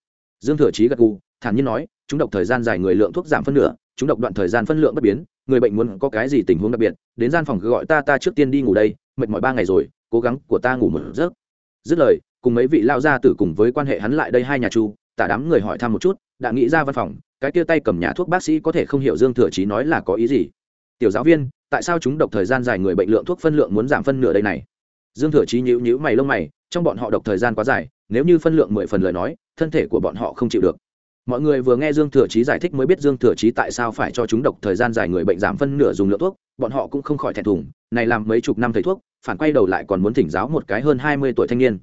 Dương thừa chí gật gù, thản nhiên nói, chúng độc thời gian dài người lượng thuốc giảm phân nửa, chúng độc đoạn thời gian phân lượng bất biến, người bệnh muốn có cái gì tình huống đặc biệt, đến gian phòng cứ gọi ta ta trước tiên đi ngủ đây, mệt mỏi ba ngày rồi, cố gắng của ta ngủ một giấc. Dứt lời, cùng mấy vị lao gia tử cùng với quan hệ hắn lại đây hai nhà chu tả đám người hỏi thăm một chút, đã nghĩ ra văn phòng, cái kia tay cầm nhà thuốc bác sĩ có thể không hiểu dương thừa chí nói là có ý gì tiểu giáo viên, tại sao chúng độc thời gian dài người bệnh lượng thuốc phân lượng muốn giảm phân nửa đây này? Dương thừa chí nhíu nhíu mày lông mày, trong bọn họ độc thời gian quá dài, nếu như phân lượng mười phần lời nói, thân thể của bọn họ không chịu được. Mọi người vừa nghe dương thừa chí giải thích mới biết dương thừa chí tại sao phải cho chúng độc thời gian dài người bệnh giảm phân nửa dùng lượng thuốc, bọn họ cũng không khỏi thẹn thùng, này làm mấy chục năm thầy thuốc, phản quay đầu lại còn muốn thỉnh giáo một cái hơn hai mươi tuổi thanh niên.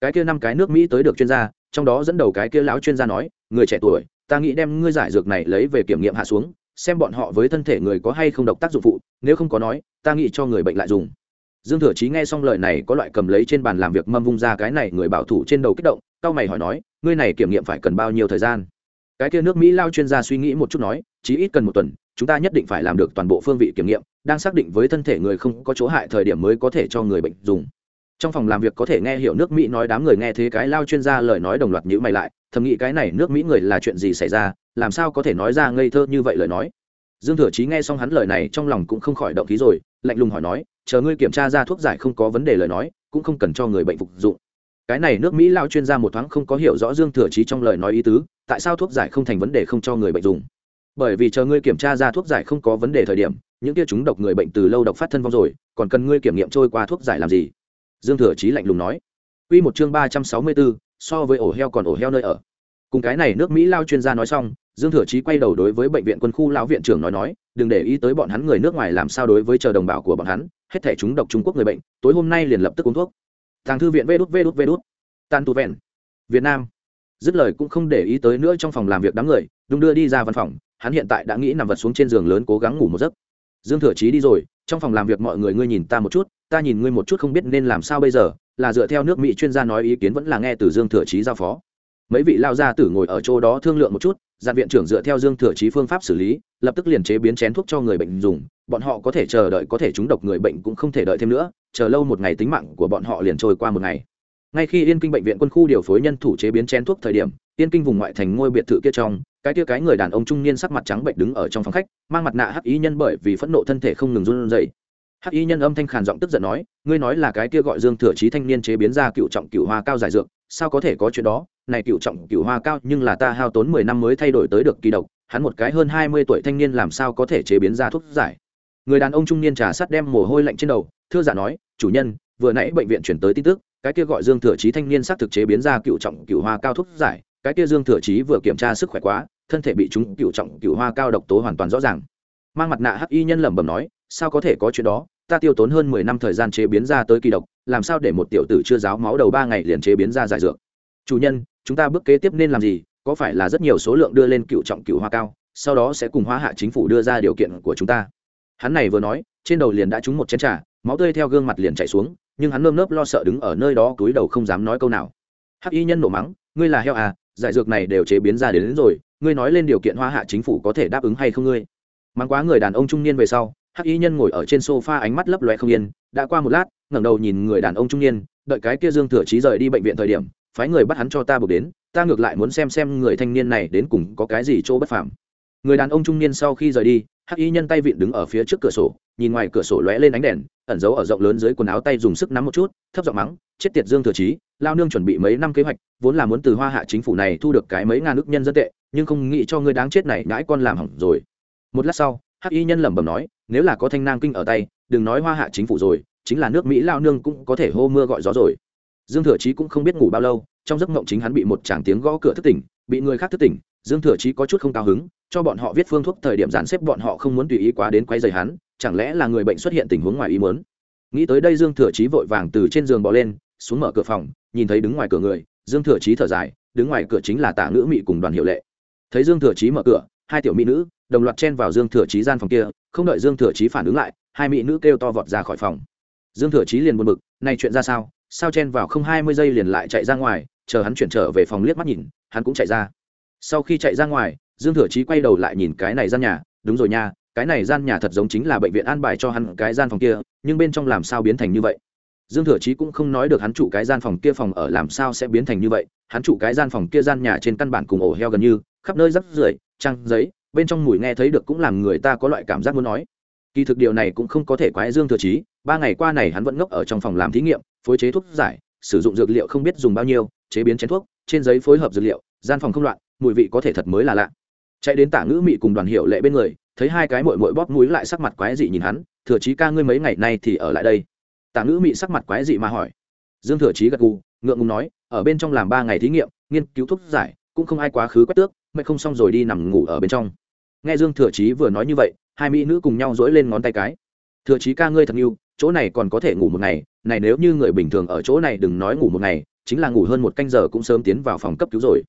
Cái kia năm cái nước mỹ tới được chuyên gia, trong đó dẫn đầu cái kia lão chuyên gia nói, người trẻ tuổi, ta nghĩ đem ngươi giải dược này lấy về kiểm nghiệm hạ xuống xem bọn họ với thân thể người có hay không độc tác dụng phụ, nếu không có nói, ta nghĩ cho người bệnh lại dùng. Dương thừa chí nghe xong lời này có loại cầm lấy trên bàn làm việc mâm vung ra cái này người bảo thủ trên đầu kích động cao mày hỏi nói, ngươi này kiểm nghiệm phải cần bao nhiêu thời gian? Cái kia nước mỹ lao chuyên gia suy nghĩ một chút nói, chí ít cần một tuần, chúng ta nhất định phải làm được toàn bộ phương vị kiểm nghiệm, đang xác định với thân thể người không có chỗ hại thời điểm mới có thể cho người bệnh dùng trong phòng làm việc có thể nghe hiểu nước mỹ nói đám người nghe thế cái lao chuyên gia lời nói đồng loạt nhữ mày lại, thầm nghĩ cái này nước mỹ người là chuyện gì xảy ra, làm sao có thể nói ra ngây thơ như vậy lời nói. Dương thừa chí nghe xong hắn lời này trong lòng cũng không khỏi động khí rồi, lạnh lùng hỏi nói, chờ ngươi kiểm tra ra thuốc giải không có vấn đề lời nói, cũng không cần cho người bệnh phục dụng. Cái này nước mỹ lao chuyên gia một thoáng không có hiểu rõ dương thừa chí trong lời nói ý tứ, tại sao thuốc giải không thành vấn đề không cho người bệnh dùng? Bởi vì chờ ngươi kiểm tra ra thuốc giải không có vấn đề thời điểm, những kia chúng độc người bệnh từ lâu độc phát thân vong rồi, còn cần ngươi kiểm nghiệm trôi qua thuốc giải làm gì? Dương thừa chí lạnh lùng nói. Quy một chương ba trăm sáu mươi 364, so với ổ heo còn ổ heo nơi ở. Cùng cái này nước mỹ lao chuyên gia nói xong dương thừa chí quay đầu đối với bệnh viện quân khu lão viện trưởng nói nói đừng để ý tới bọn hắn người nước ngoài làm sao đối với chờ đồng bào của bọn hắn hết thể chúng độc trung quốc người bệnh tối hôm nay liền lập tức uống thuốc. Thằng thư viện vê đút vê Tàn vê tan tu vẹn. Việt nam. Dứt lời cũng không để ý tới nữa trong phòng làm việc đám người đung đưa đi ra văn phòng hắn hiện tại đã nghĩ nằm vật xuống trên giường lớn cố gắng ngủ một giấc. Dương thừa chí đi rồi trong phòng làm việc mọi người ngươi nhìn ta một chút ta nhìn ngươi một chút không biết nên làm sao bây giờ, là dựa theo nước mỹ chuyên gia nói ý kiến vẫn là nghe từ dương thừa chí giao phó. Mấy vị lao gia tử ngồi ở chỗ đó thương lượng một chút dàn viện trưởng dựa theo dương thừa chí phương pháp xử lý, lập tức liền chế biến chén thuốc cho người bệnh dùng, bọn họ có thể chờ đợi, có thể trúng độc người bệnh cũng không thể đợi thêm nữa, chờ lâu một ngày tính mạng của bọn họ liền trôi qua một ngày. Ngay khi yên kinh bệnh viện quân khu điều phối nhân thủ chế biến chén thuốc thời điểm, yên kinh vùng ngoại thành ngôi biệt thự kia trong, cái kia cái người đàn ông trung niên sắc mặt trắng bệnh đứng ở trong phòng khách, mang mặt nạ hắc ý nhân bởi vì phẫn nộ thân thể không ngừng run rẩy hắc y nhân âm thanh khàn giọng tức giận nói, ngươi nói là cái kia gọi dương thừa chí thanh niên chế biến ra cựu trọng cựu hoa cao giải dược, sao có thể có chuyện đó? Này cựu trọng cựu hoa cao, nhưng là ta hao tốn mười năm mới thay đổi tới được kỳ độc, hắn một cái hơn hai mươi tuổi thanh niên làm sao có thể chế biến ra thuốc giải? Người đàn ông trung niên trà sắt đem mồ hôi lạnh trên đầu, thưa giả nói, chủ nhân, vừa nãy bệnh viện chuyển tới tin tức, cái kia gọi dương thừa chí thanh niên xác thực chế biến ra cựu trọng cựu hoa cao thuốc giải, cái kia dương thừa chí vừa kiểm tra sức khỏe quá, thân thể bị chúng cựu trọng cựu hoa cao độc tố hoàn toàn rõ ràng mang mặt nạ hắc y nhân lẩm bẩm nói sao có thể có chuyện đó? Ta tiêu tốn hơn mười năm thời gian chế biến ra tới kỳ độc làm sao để một tiểu tử chưa giáo máu đầu ba ngày liền chế biến ra giải dược? Chủ nhân chúng ta bước kế tiếp nên làm gì? Có phải là rất nhiều số lượng đưa lên cựu trọng cựu hoa cao sau đó sẽ cùng hóa hạ chính phủ đưa ra điều kiện của chúng ta? Hắn này vừa nói trên đầu liền đã trúng một chén trà máu tươi theo gương mặt liền chảy xuống nhưng hắn nơm nớp lo sợ đứng ở nơi đó túi đầu không dám nói câu nào. Hắc y nhân nổ mắng ngươi là heo à giải dược này đều chế biến ra đến, đến rồi ngươi nói lên điều kiện hoa hạ chính phủ có thể đáp ứng hay không ngươi? Mắng quá người đàn ông trung niên về sau, hắc y nhân ngồi ở trên sofa ánh mắt lấp loe không yên, đã qua một lát, ngẩng đầu nhìn người đàn ông trung niên, đợi cái kia dương thừa trí rời đi bệnh viện thời điểm, phái người bắt hắn cho ta buộc đến, ta ngược lại muốn xem xem người thanh niên này đến cùng có cái gì chỗ bất phàm. Người đàn ông trung niên sau khi rời đi, hắc y nhân tay vịn đứng ở phía trước cửa sổ, nhìn ngoài cửa sổ lóe lên ánh đèn, ẩn giấu ở rộng lớn dưới quần áo tay dùng sức nắm một chút, thấp giọng mắng, chết tiệt dương thừa trí lao nương chuẩn bị mấy năm kế hoạch, vốn là muốn từ hoa hạ chính phủ này thu được cái mấy ngàn nước nhân dân tệ, nhưng không nghĩ cho ngươi đáng chết này ngãi con làm hỏng rồi một lát sau, hắc y nhân lẩm bẩm nói, nếu là có thanh nang kinh ở tay, đừng nói hoa hạ chính phủ rồi, chính là nước mỹ lao nương cũng có thể hô mưa gọi gió rồi. Dương thừa chí cũng không biết ngủ bao lâu, trong giấc mộng chính hắn bị một tràng tiếng gõ cửa thức tỉnh, bị người khác thức tỉnh, dương thừa chí có chút không cao hứng, cho bọn họ viết phương thuốc thời điểm dàn xếp bọn họ không muốn tùy ý quá đến quay dày hắn, chẳng lẽ là người bệnh xuất hiện tình huống ngoài ý muốn? Nghĩ tới đây dương thừa chí vội vàng từ trên giường bỏ lên, xuống mở cửa phòng, nhìn thấy đứng ngoài cửa người, dương thừa chí thở dài, đứng ngoài cửa chính là tả ngữ mị cùng đoàn hiệu lệ. Thấy dương thừa chí mở cửa, hai tiểu mỹ nữ đồng loạt chen vào dương thừa chí gian phòng kia, không đợi dương thừa chí phản ứng lại, hai mỹ nữ kêu to vọt ra khỏi phòng. Dương thừa chí liền buồn bực, này chuyện ra sao? Sao chen vào không hai mươi giây liền lại chạy ra ngoài, chờ hắn chuyển trở về phòng liếc mắt nhìn, hắn cũng chạy ra. Sau khi chạy ra ngoài, dương thừa chí quay đầu lại nhìn cái này gian nhà, đúng rồi nha, cái này gian nhà thật giống chính là bệnh viện an bài cho hắn cái gian phòng kia, nhưng bên trong làm sao biến thành như vậy? Dương thừa chí cũng không nói được hắn trụ cái gian phòng kia phòng ở làm sao sẽ biến thành như vậy, hắn trụ cái gian phòng kia gian nhà trên căn bản cùng ổ heo gần như, khắp nơi rắc rưởi trăng giấy bên trong mùi nghe thấy được cũng làm người ta có loại cảm giác muốn nói. Kỳ thực điều này cũng không có thể quái dương thừa chí ba ngày qua này hắn vẫn ngốc ở trong phòng làm thí nghiệm, phối chế thuốc giải, sử dụng dược liệu không biết dùng bao nhiêu, chế biến chén thuốc, trên giấy phối hợp dược liệu, gian phòng không loạn, mùi vị có thể thật mới là lạ. Chạy đến tả ngữ mị cùng đoàn hiệu lệ bên người, thấy hai cái mội mội bóp mũi lại sắc mặt quái dị nhìn hắn, thừa chí ca ngươi mấy ngày nay thì ở lại đây? Tả ngữ mị sắc mặt quái dị mà hỏi. Dương thừa chí gật gù, ngượng ngùng nói, ở bên trong làm ba ngày thí nghiệm, nghiên cứu thuốc giải, cũng không ai quá khứ quét tước, mẹ không xong rồi đi nằm ngủ ở bên trong nghe dương thừa chí vừa nói như vậy, hai mỹ nữ cùng nhau dỗi lên ngón tay cái. Thừa chí ca ngươi thật yêu, chỗ này còn có thể ngủ một ngày, này nếu như người bình thường ở chỗ này đừng nói ngủ một ngày, chính là ngủ hơn một canh giờ cũng sớm tiến vào phòng cấp cứu rồi.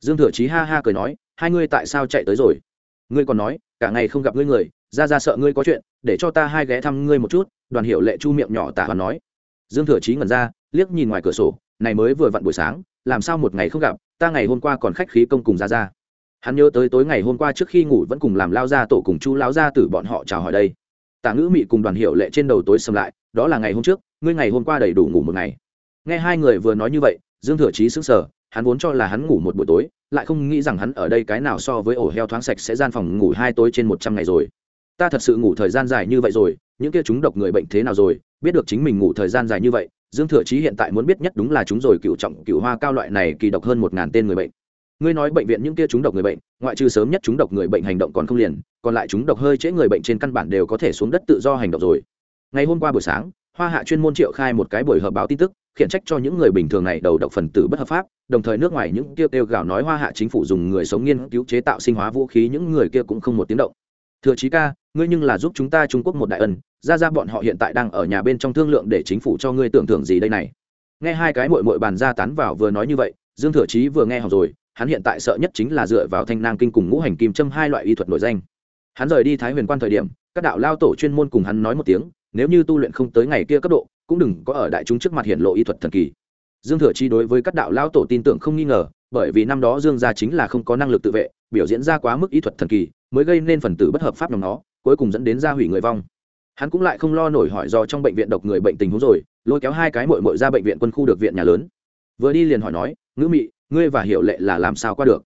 Dương thừa chí ha ha cười nói, hai ngươi tại sao chạy tới rồi? Ngươi còn nói, cả ngày không gặp ngươi người, ra ra sợ ngươi có chuyện, để cho ta hai ghé thăm ngươi một chút, đoàn hiệu lệ chu miệng nhỏ tả hoàn nói. Dương thừa chí ngẩn ra, liếc nhìn ngoài cửa sổ, này mới vừa vặn buổi sáng, làm sao một ngày không gặp, ta ngày hôm qua còn khách khí công cùng ra ra hắn nhớ tới tối ngày hôm qua trước khi ngủ vẫn cùng làm lao ra tổ cùng chu lao ra từ bọn họ chào hỏi đây. Tả ngữ mị cùng đoàn hiệu lệ trên đầu tối xâm lại, đó là ngày hôm trước, ngươi ngày hôm qua đầy đủ ngủ một ngày. Nghe hai người vừa nói như vậy, dương thừa chí sững sờ, hắn vốn cho là hắn ngủ một buổi tối, lại không nghĩ rằng hắn ở đây cái nào so với ổ heo thoáng sạch sẽ gian phòng ngủ hai tối trên một trăm ngày rồi. Ta thật sự ngủ thời gian dài như vậy rồi, những kia chúng độc người bệnh thế nào rồi, biết được chính mình ngủ thời gian dài như vậy, dương thừa chí hiện tại muốn biết nhất đúng là chúng rồi cựu trọng cựu hoa cao loại này kỳ độc hơn một ngàn tên người bệnh ngươi nói bệnh viện những kia chúng độc người bệnh, ngoại trừ sớm nhất chúng độc người bệnh hành động còn không liền, còn lại chúng độc hơi trễ người bệnh trên căn bản đều có thể xuống đất tự do hành động rồi. Ngày hôm qua buổi sáng, hoa hạ chuyên môn triệu khai một cái buổi họp báo tin tức, khiển trách cho những người bình thường này đầu độc phần tử bất hợp pháp, đồng thời nước ngoài những kia kêu gào nói hoa hạ chính phủ dùng người sống nghiên cứu chế tạo sinh hóa vũ khí, những người kia cũng không một tiếng động. Thừa chí ca, ngươi nhưng là giúp chúng ta trung quốc một đại ân, ra ra bọn họ hiện tại đang ở nhà bên trong thương lượng để chính phủ cho ngươi tưởng thưởng gì đây này. Nghe hai cái mội mội bàn ra tán vào vừa nói như vậy, dương thừa chí vừa nghe học rồi hắn hiện tại sợ nhất chính là dựa vào thanh nang kinh cùng ngũ hành kim châm hai loại y thuật nổi danh. Hắn rời đi thái huyền quan thời điểm, các đạo lao tổ chuyên môn cùng hắn nói một tiếng, nếu như tu luyện không tới ngày kia cấp độ, cũng đừng có ở đại chúng trước mặt hiện lộ y thuật thần kỳ. Dương thừa chi đối với các đạo lao tổ tin tưởng không nghi ngờ, bởi vì năm đó dương gia chính là không có năng lực tự vệ, biểu diễn ra quá mức y thuật thần kỳ, mới gây nên phần tử bất hợp pháp nhóm nó, cuối cùng dẫn đến gia hủy người vong. Hắn cũng lại không lo nổi hỏi do trong bệnh viện độc người bệnh tình huống rồi, lôi kéo hai cái mội mội ra bệnh viện quân khu được viện nhà lớn. Vừa đi liền hỏi nói, ngữ mị ngươi và hiệu lệ là làm sao qua được?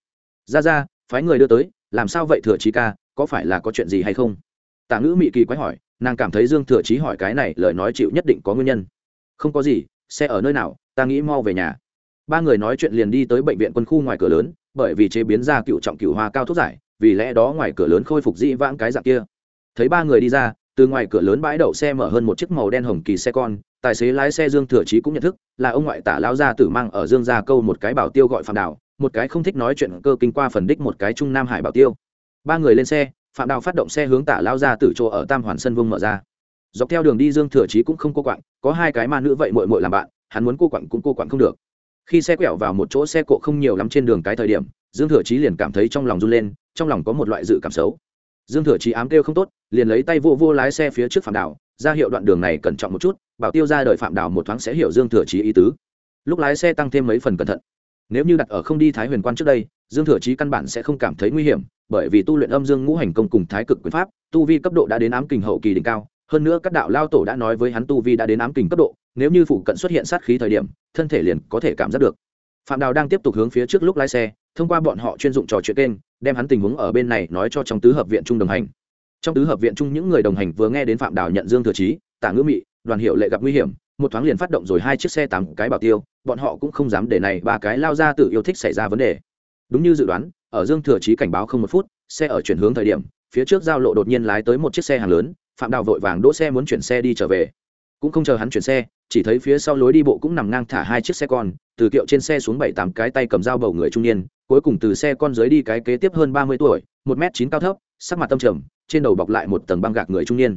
Ra ra, phái người đưa tới, làm sao vậy thừa trí ca, có phải là có chuyện gì hay không? Tả ngữ mị kỳ quái hỏi, nàng cảm thấy dương thừa trí hỏi cái này lời nói chịu nhất định có nguyên nhân. Không có gì, xe ở nơi nào, ta nghĩ mau về nhà. Ba người nói chuyện liền đi tới bệnh viện quân khu ngoài cửa lớn, bởi vì chế biến ra cựu trọng cựu hoa cao thuốc giải, vì lẽ đó ngoài cửa lớn khôi phục dĩ vãng cái dạng kia. Thấy ba người đi ra, từ ngoài cửa lớn bãi đậu xe mở hơn một chiếc màu đen hồng kỳ xe con tài xế lái xe dương thừa chí cũng nhận thức, là ông ngoại tả lao gia tử mang ở dương gia câu một cái bảo tiêu gọi phạm đào, một cái không thích nói chuyện cơ kinh qua phần đích một cái trung nam hải bảo tiêu. Ba người lên xe, phạm đào phát động xe hướng tả lao gia tử chỗ ở tam hoàn sân vương mở ra. Dọc theo đường đi dương thừa chí cũng không cô quạng, có hai cái ma nữ vậy mội mội làm bạn, hắn muốn cô quạng cũng cô quạng không được. Khi xe quẹo vào một chỗ xe cộ không nhiều lắm trên đường cái thời điểm, dương thừa chí liền cảm thấy trong lòng run lên, trong lòng có một loại dự cảm xấu. Dương thừa chí ám kêu không tốt, liền lấy tay vô vô lái xe phía trước phạm đảo ra hiệu đoạn đường này cẩn trọng một chút, bảo tiêu ra đợi phạm đảo một thoáng sẽ hiểu dương thừa chí ý tứ. Lúc lái xe tăng thêm mấy phần cẩn thận. Nếu như đặt ở không đi thái huyền quan trước đây, dương thừa chí căn bản sẽ không cảm thấy nguy hiểm, bởi vì tu luyện âm dương ngũ hành công cùng thái cực quyền pháp, tu vi cấp độ đã đến ám kình hậu kỳ đỉnh cao. Hơn nữa các đạo lao tổ đã nói với hắn tu vi đã đến ám kình cấp độ, nếu như phụ cận xuất hiện sát khí thời điểm, thân thể liền có thể cảm giác được. Phạm đào đang tiếp tục hướng phía trước lúc lái xe, thông qua bọn họ chuyên dụng trò chuyện kênh, đem hắn tình huống ở bên này nói cho trong tứ hợp viện trung đồng hành trong tứ hợp viện chung những người đồng hành vừa nghe đến phạm đào nhận dương thừa trí tả ngữ mị, đoàn hiệu lệ gặp nguy hiểm, một thoáng liền phát động rồi hai chiếc xe tám cái bảo tiêu, bọn họ cũng không dám để này ba cái lao ra tự yêu thích xảy ra vấn đề. Đúng như dự đoán, ở dương thừa trí cảnh báo không một phút, xe ở chuyển hướng thời điểm, phía trước giao lộ đột nhiên lái tới một chiếc xe hàng lớn, phạm đào vội vàng đỗ xe muốn chuyển xe đi trở về. Cũng không chờ hắn chuyển xe, chỉ thấy phía sau lối đi bộ cũng nằm ngang thả hai chiếc xe con, từ kiệu trên xe xuống bảy tám cái tay cầm dao bầu người trung niên, cuối cùng từ xe con dưới đi cái kế tiếp hơn ba mươi tuổi, một m chín cao thấp, sắc mặt tâm trầm trên đầu bọc lại một tầng băng gạc người trung niên.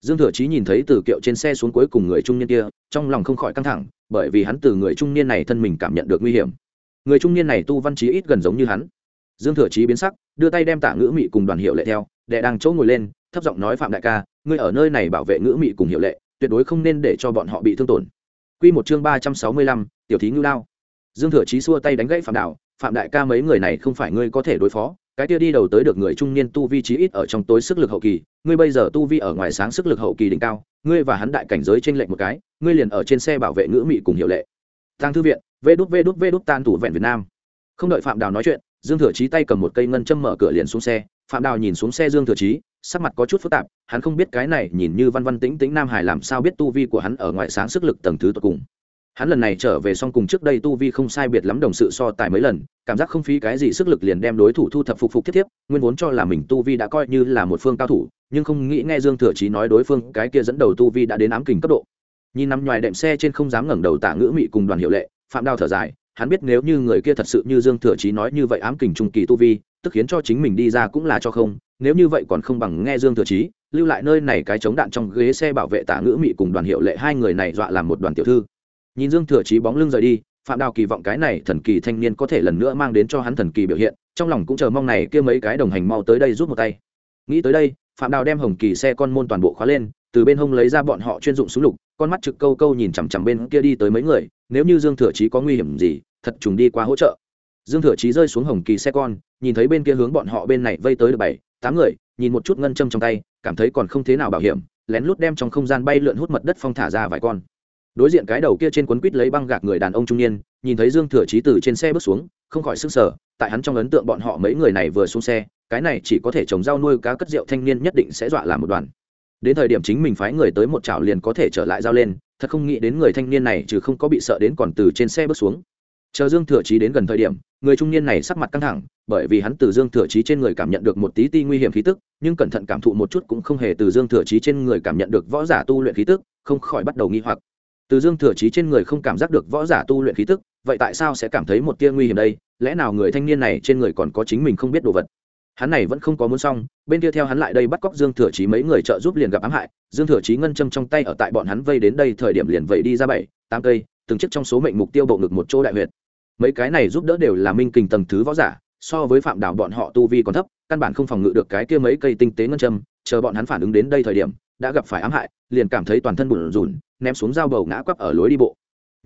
Dương thừa chí nhìn thấy từ kiệu trên xe xuống cuối cùng người trung niên kia trong lòng không khỏi căng thẳng bởi vì hắn từ người trung niên này thân mình cảm nhận được nguy hiểm. Người trung niên này tu văn trí ít gần giống như hắn. Dương thừa chí biến sắc đưa tay đem tả ngữ mị cùng đoàn hiệu lệ theo đệ đang chỗ ngồi lên thấp giọng nói phạm đại ca ngươi ở nơi này bảo vệ ngữ mị cùng hiệu lệ tuyệt đối không nên để cho bọn họ bị thương tổn. Quy một chương ba trăm sáu mươi lăm, tiểu thí ngưu lao. Dương Thừa Chí xua tay đánh gãy Phạm Đạo, Phạm đại ca mấy người này không phải ngươi có thể đối phó, cái kia đi đầu tới được người trung niên tu vi trí ít ở trong tối sức lực hậu kỳ, ngươi bây giờ tu vi ở ngoài sáng sức lực hậu kỳ đỉnh cao, ngươi và hắn đại cảnh giới trên lệnh một cái, ngươi liền ở trên xe bảo vệ ngữ mị cùng hiệu lệ. Tăng thư viện, vê đút vê đút vê đút tan thủ vẹn Việt Nam. Không đợi Phạm Đào nói chuyện, Dương Thừa Chí tay cầm một cây ngân châm mở cửa liền xuống xe, Phạm Đào nhìn xuống xe Dương Thừa Chí, sắc mặt có chút phức tạp, hắn không biết cái này nhìn như văn văn tĩnh tĩnh Nam Hải làm sao biết tu vi của hắn ở ngoài sáng sức lực tầng thứ tột cùng hắn lần này trở về xong cùng trước đây tu vi không sai biệt lắm đồng sự so tài mấy lần, cảm giác không phí cái gì sức lực liền đem đối thủ thu thập phục phục thiết thiếp, nguyên vốn cho là mình tu vi đã coi như là một phương cao thủ, nhưng không nghĩ nghe dương thừa chí nói đối phương cái kia dẫn đầu tu vi đã đến ám kình cấp độ. Nhìn nằm ngoài đệm xe trên không dám ngẩng đầu tả ngữ mị cùng đoàn hiệu lệ, phạm đao thở dài, hắn biết nếu như người kia thật sự như dương thừa chí nói như vậy ám kình trung kỳ tu vi, tức khiến cho chính mình đi ra cũng là cho không, nếu như vậy còn không bằng nghe dương thừa chí, lưu lại nơi này cái chống đạn trong ghế xe bảo vệ tả ngữ mị cùng đoàn hiệu lệ hai người này dọa làm một đoàn tiểu thư nhìn dương thừa chí bóng lưng rời đi, phạm đào kỳ vọng cái này thần kỳ thanh niên có thể lần nữa mang đến cho hắn thần kỳ biểu hiện, trong lòng cũng chờ mong này kia mấy cái đồng hành mau tới đây rút một tay. Nghĩ tới đây, phạm đào đem hồng kỳ xe con môn toàn bộ khóa lên, từ bên hông lấy ra bọn họ chuyên dụng súng lục, con mắt trực câu câu nhìn chằm chằm bên kia đi tới mấy người, nếu như dương thừa chí có nguy hiểm gì, thật trùng đi qua hỗ trợ. Dương thừa chí rơi xuống hồng kỳ xe con, nhìn thấy bên kia hướng bọn họ bên này vây tới được bảy, tám người, nhìn một chút ngân châm trong tay, cảm thấy còn không thế nào bảo hiểm, lén lút đem trong không gian bay lượn hút mật đất phong thả ra vài con đối diện cái đầu kia trên quấn quýt lấy băng gạc người đàn ông trung niên, nhìn thấy dương thừa chí từ trên xe bước xuống, không khỏi sức sở tại hắn trong ấn tượng bọn họ mấy người này vừa xuống xe, cái này chỉ có thể trồng rau nuôi cá cất rượu thanh niên nhất định sẽ dọa làm một đoàn. Đến thời điểm chính mình phái người tới một chảo liền có thể trở lại giao lên, thật không nghĩ đến người thanh niên này chứ không có bị sợ đến còn từ trên xe bước xuống. Chờ dương thừa chí đến gần thời điểm, người trung niên này sắc mặt căng thẳng, bởi vì hắn từ dương thừa chí trên người cảm nhận được một tí ti nguy hiểm khí tức, nhưng cẩn thận cảm thụ một chút cũng không hề từ dương thừa chí trên người cảm nhận được võ giả tu luyện khí tức, không khỏi bắt đầu nghi hoặc từ dương thừa chí trên người không cảm giác được võ giả tu luyện khí tức, vậy tại sao sẽ cảm thấy một tia nguy hiểm đây? Lẽ nào người thanh niên này trên người còn có chính mình không biết đồ vật? Hắn này vẫn không có muốn xong, bên kia theo hắn lại đây bắt cóc dương thừa chí mấy người trợ giúp liền gặp ám hại. Dương thừa chí ngân châm trong tay ở tại bọn hắn vây đến đây thời điểm liền vậy đi ra bảy, tám cây, từng chiếc trong số mệnh mục tiêu bộ ngực một chỗ đại huyệt. Mấy cái này giúp đỡ đều là minh kình tầng thứ võ giả, so với phạm đảo bọn họ tu vi còn thấp, căn bản không phòng ngự được cái kia mấy cây tinh tế ngân châm, chờ bọn hắn phản ứng đến đây thời điểm, đã gặp phải ám hại, liền cảm thấy toàn thân bùn rùn ném xuống dao bầu ngã quắp ở lối đi bộ.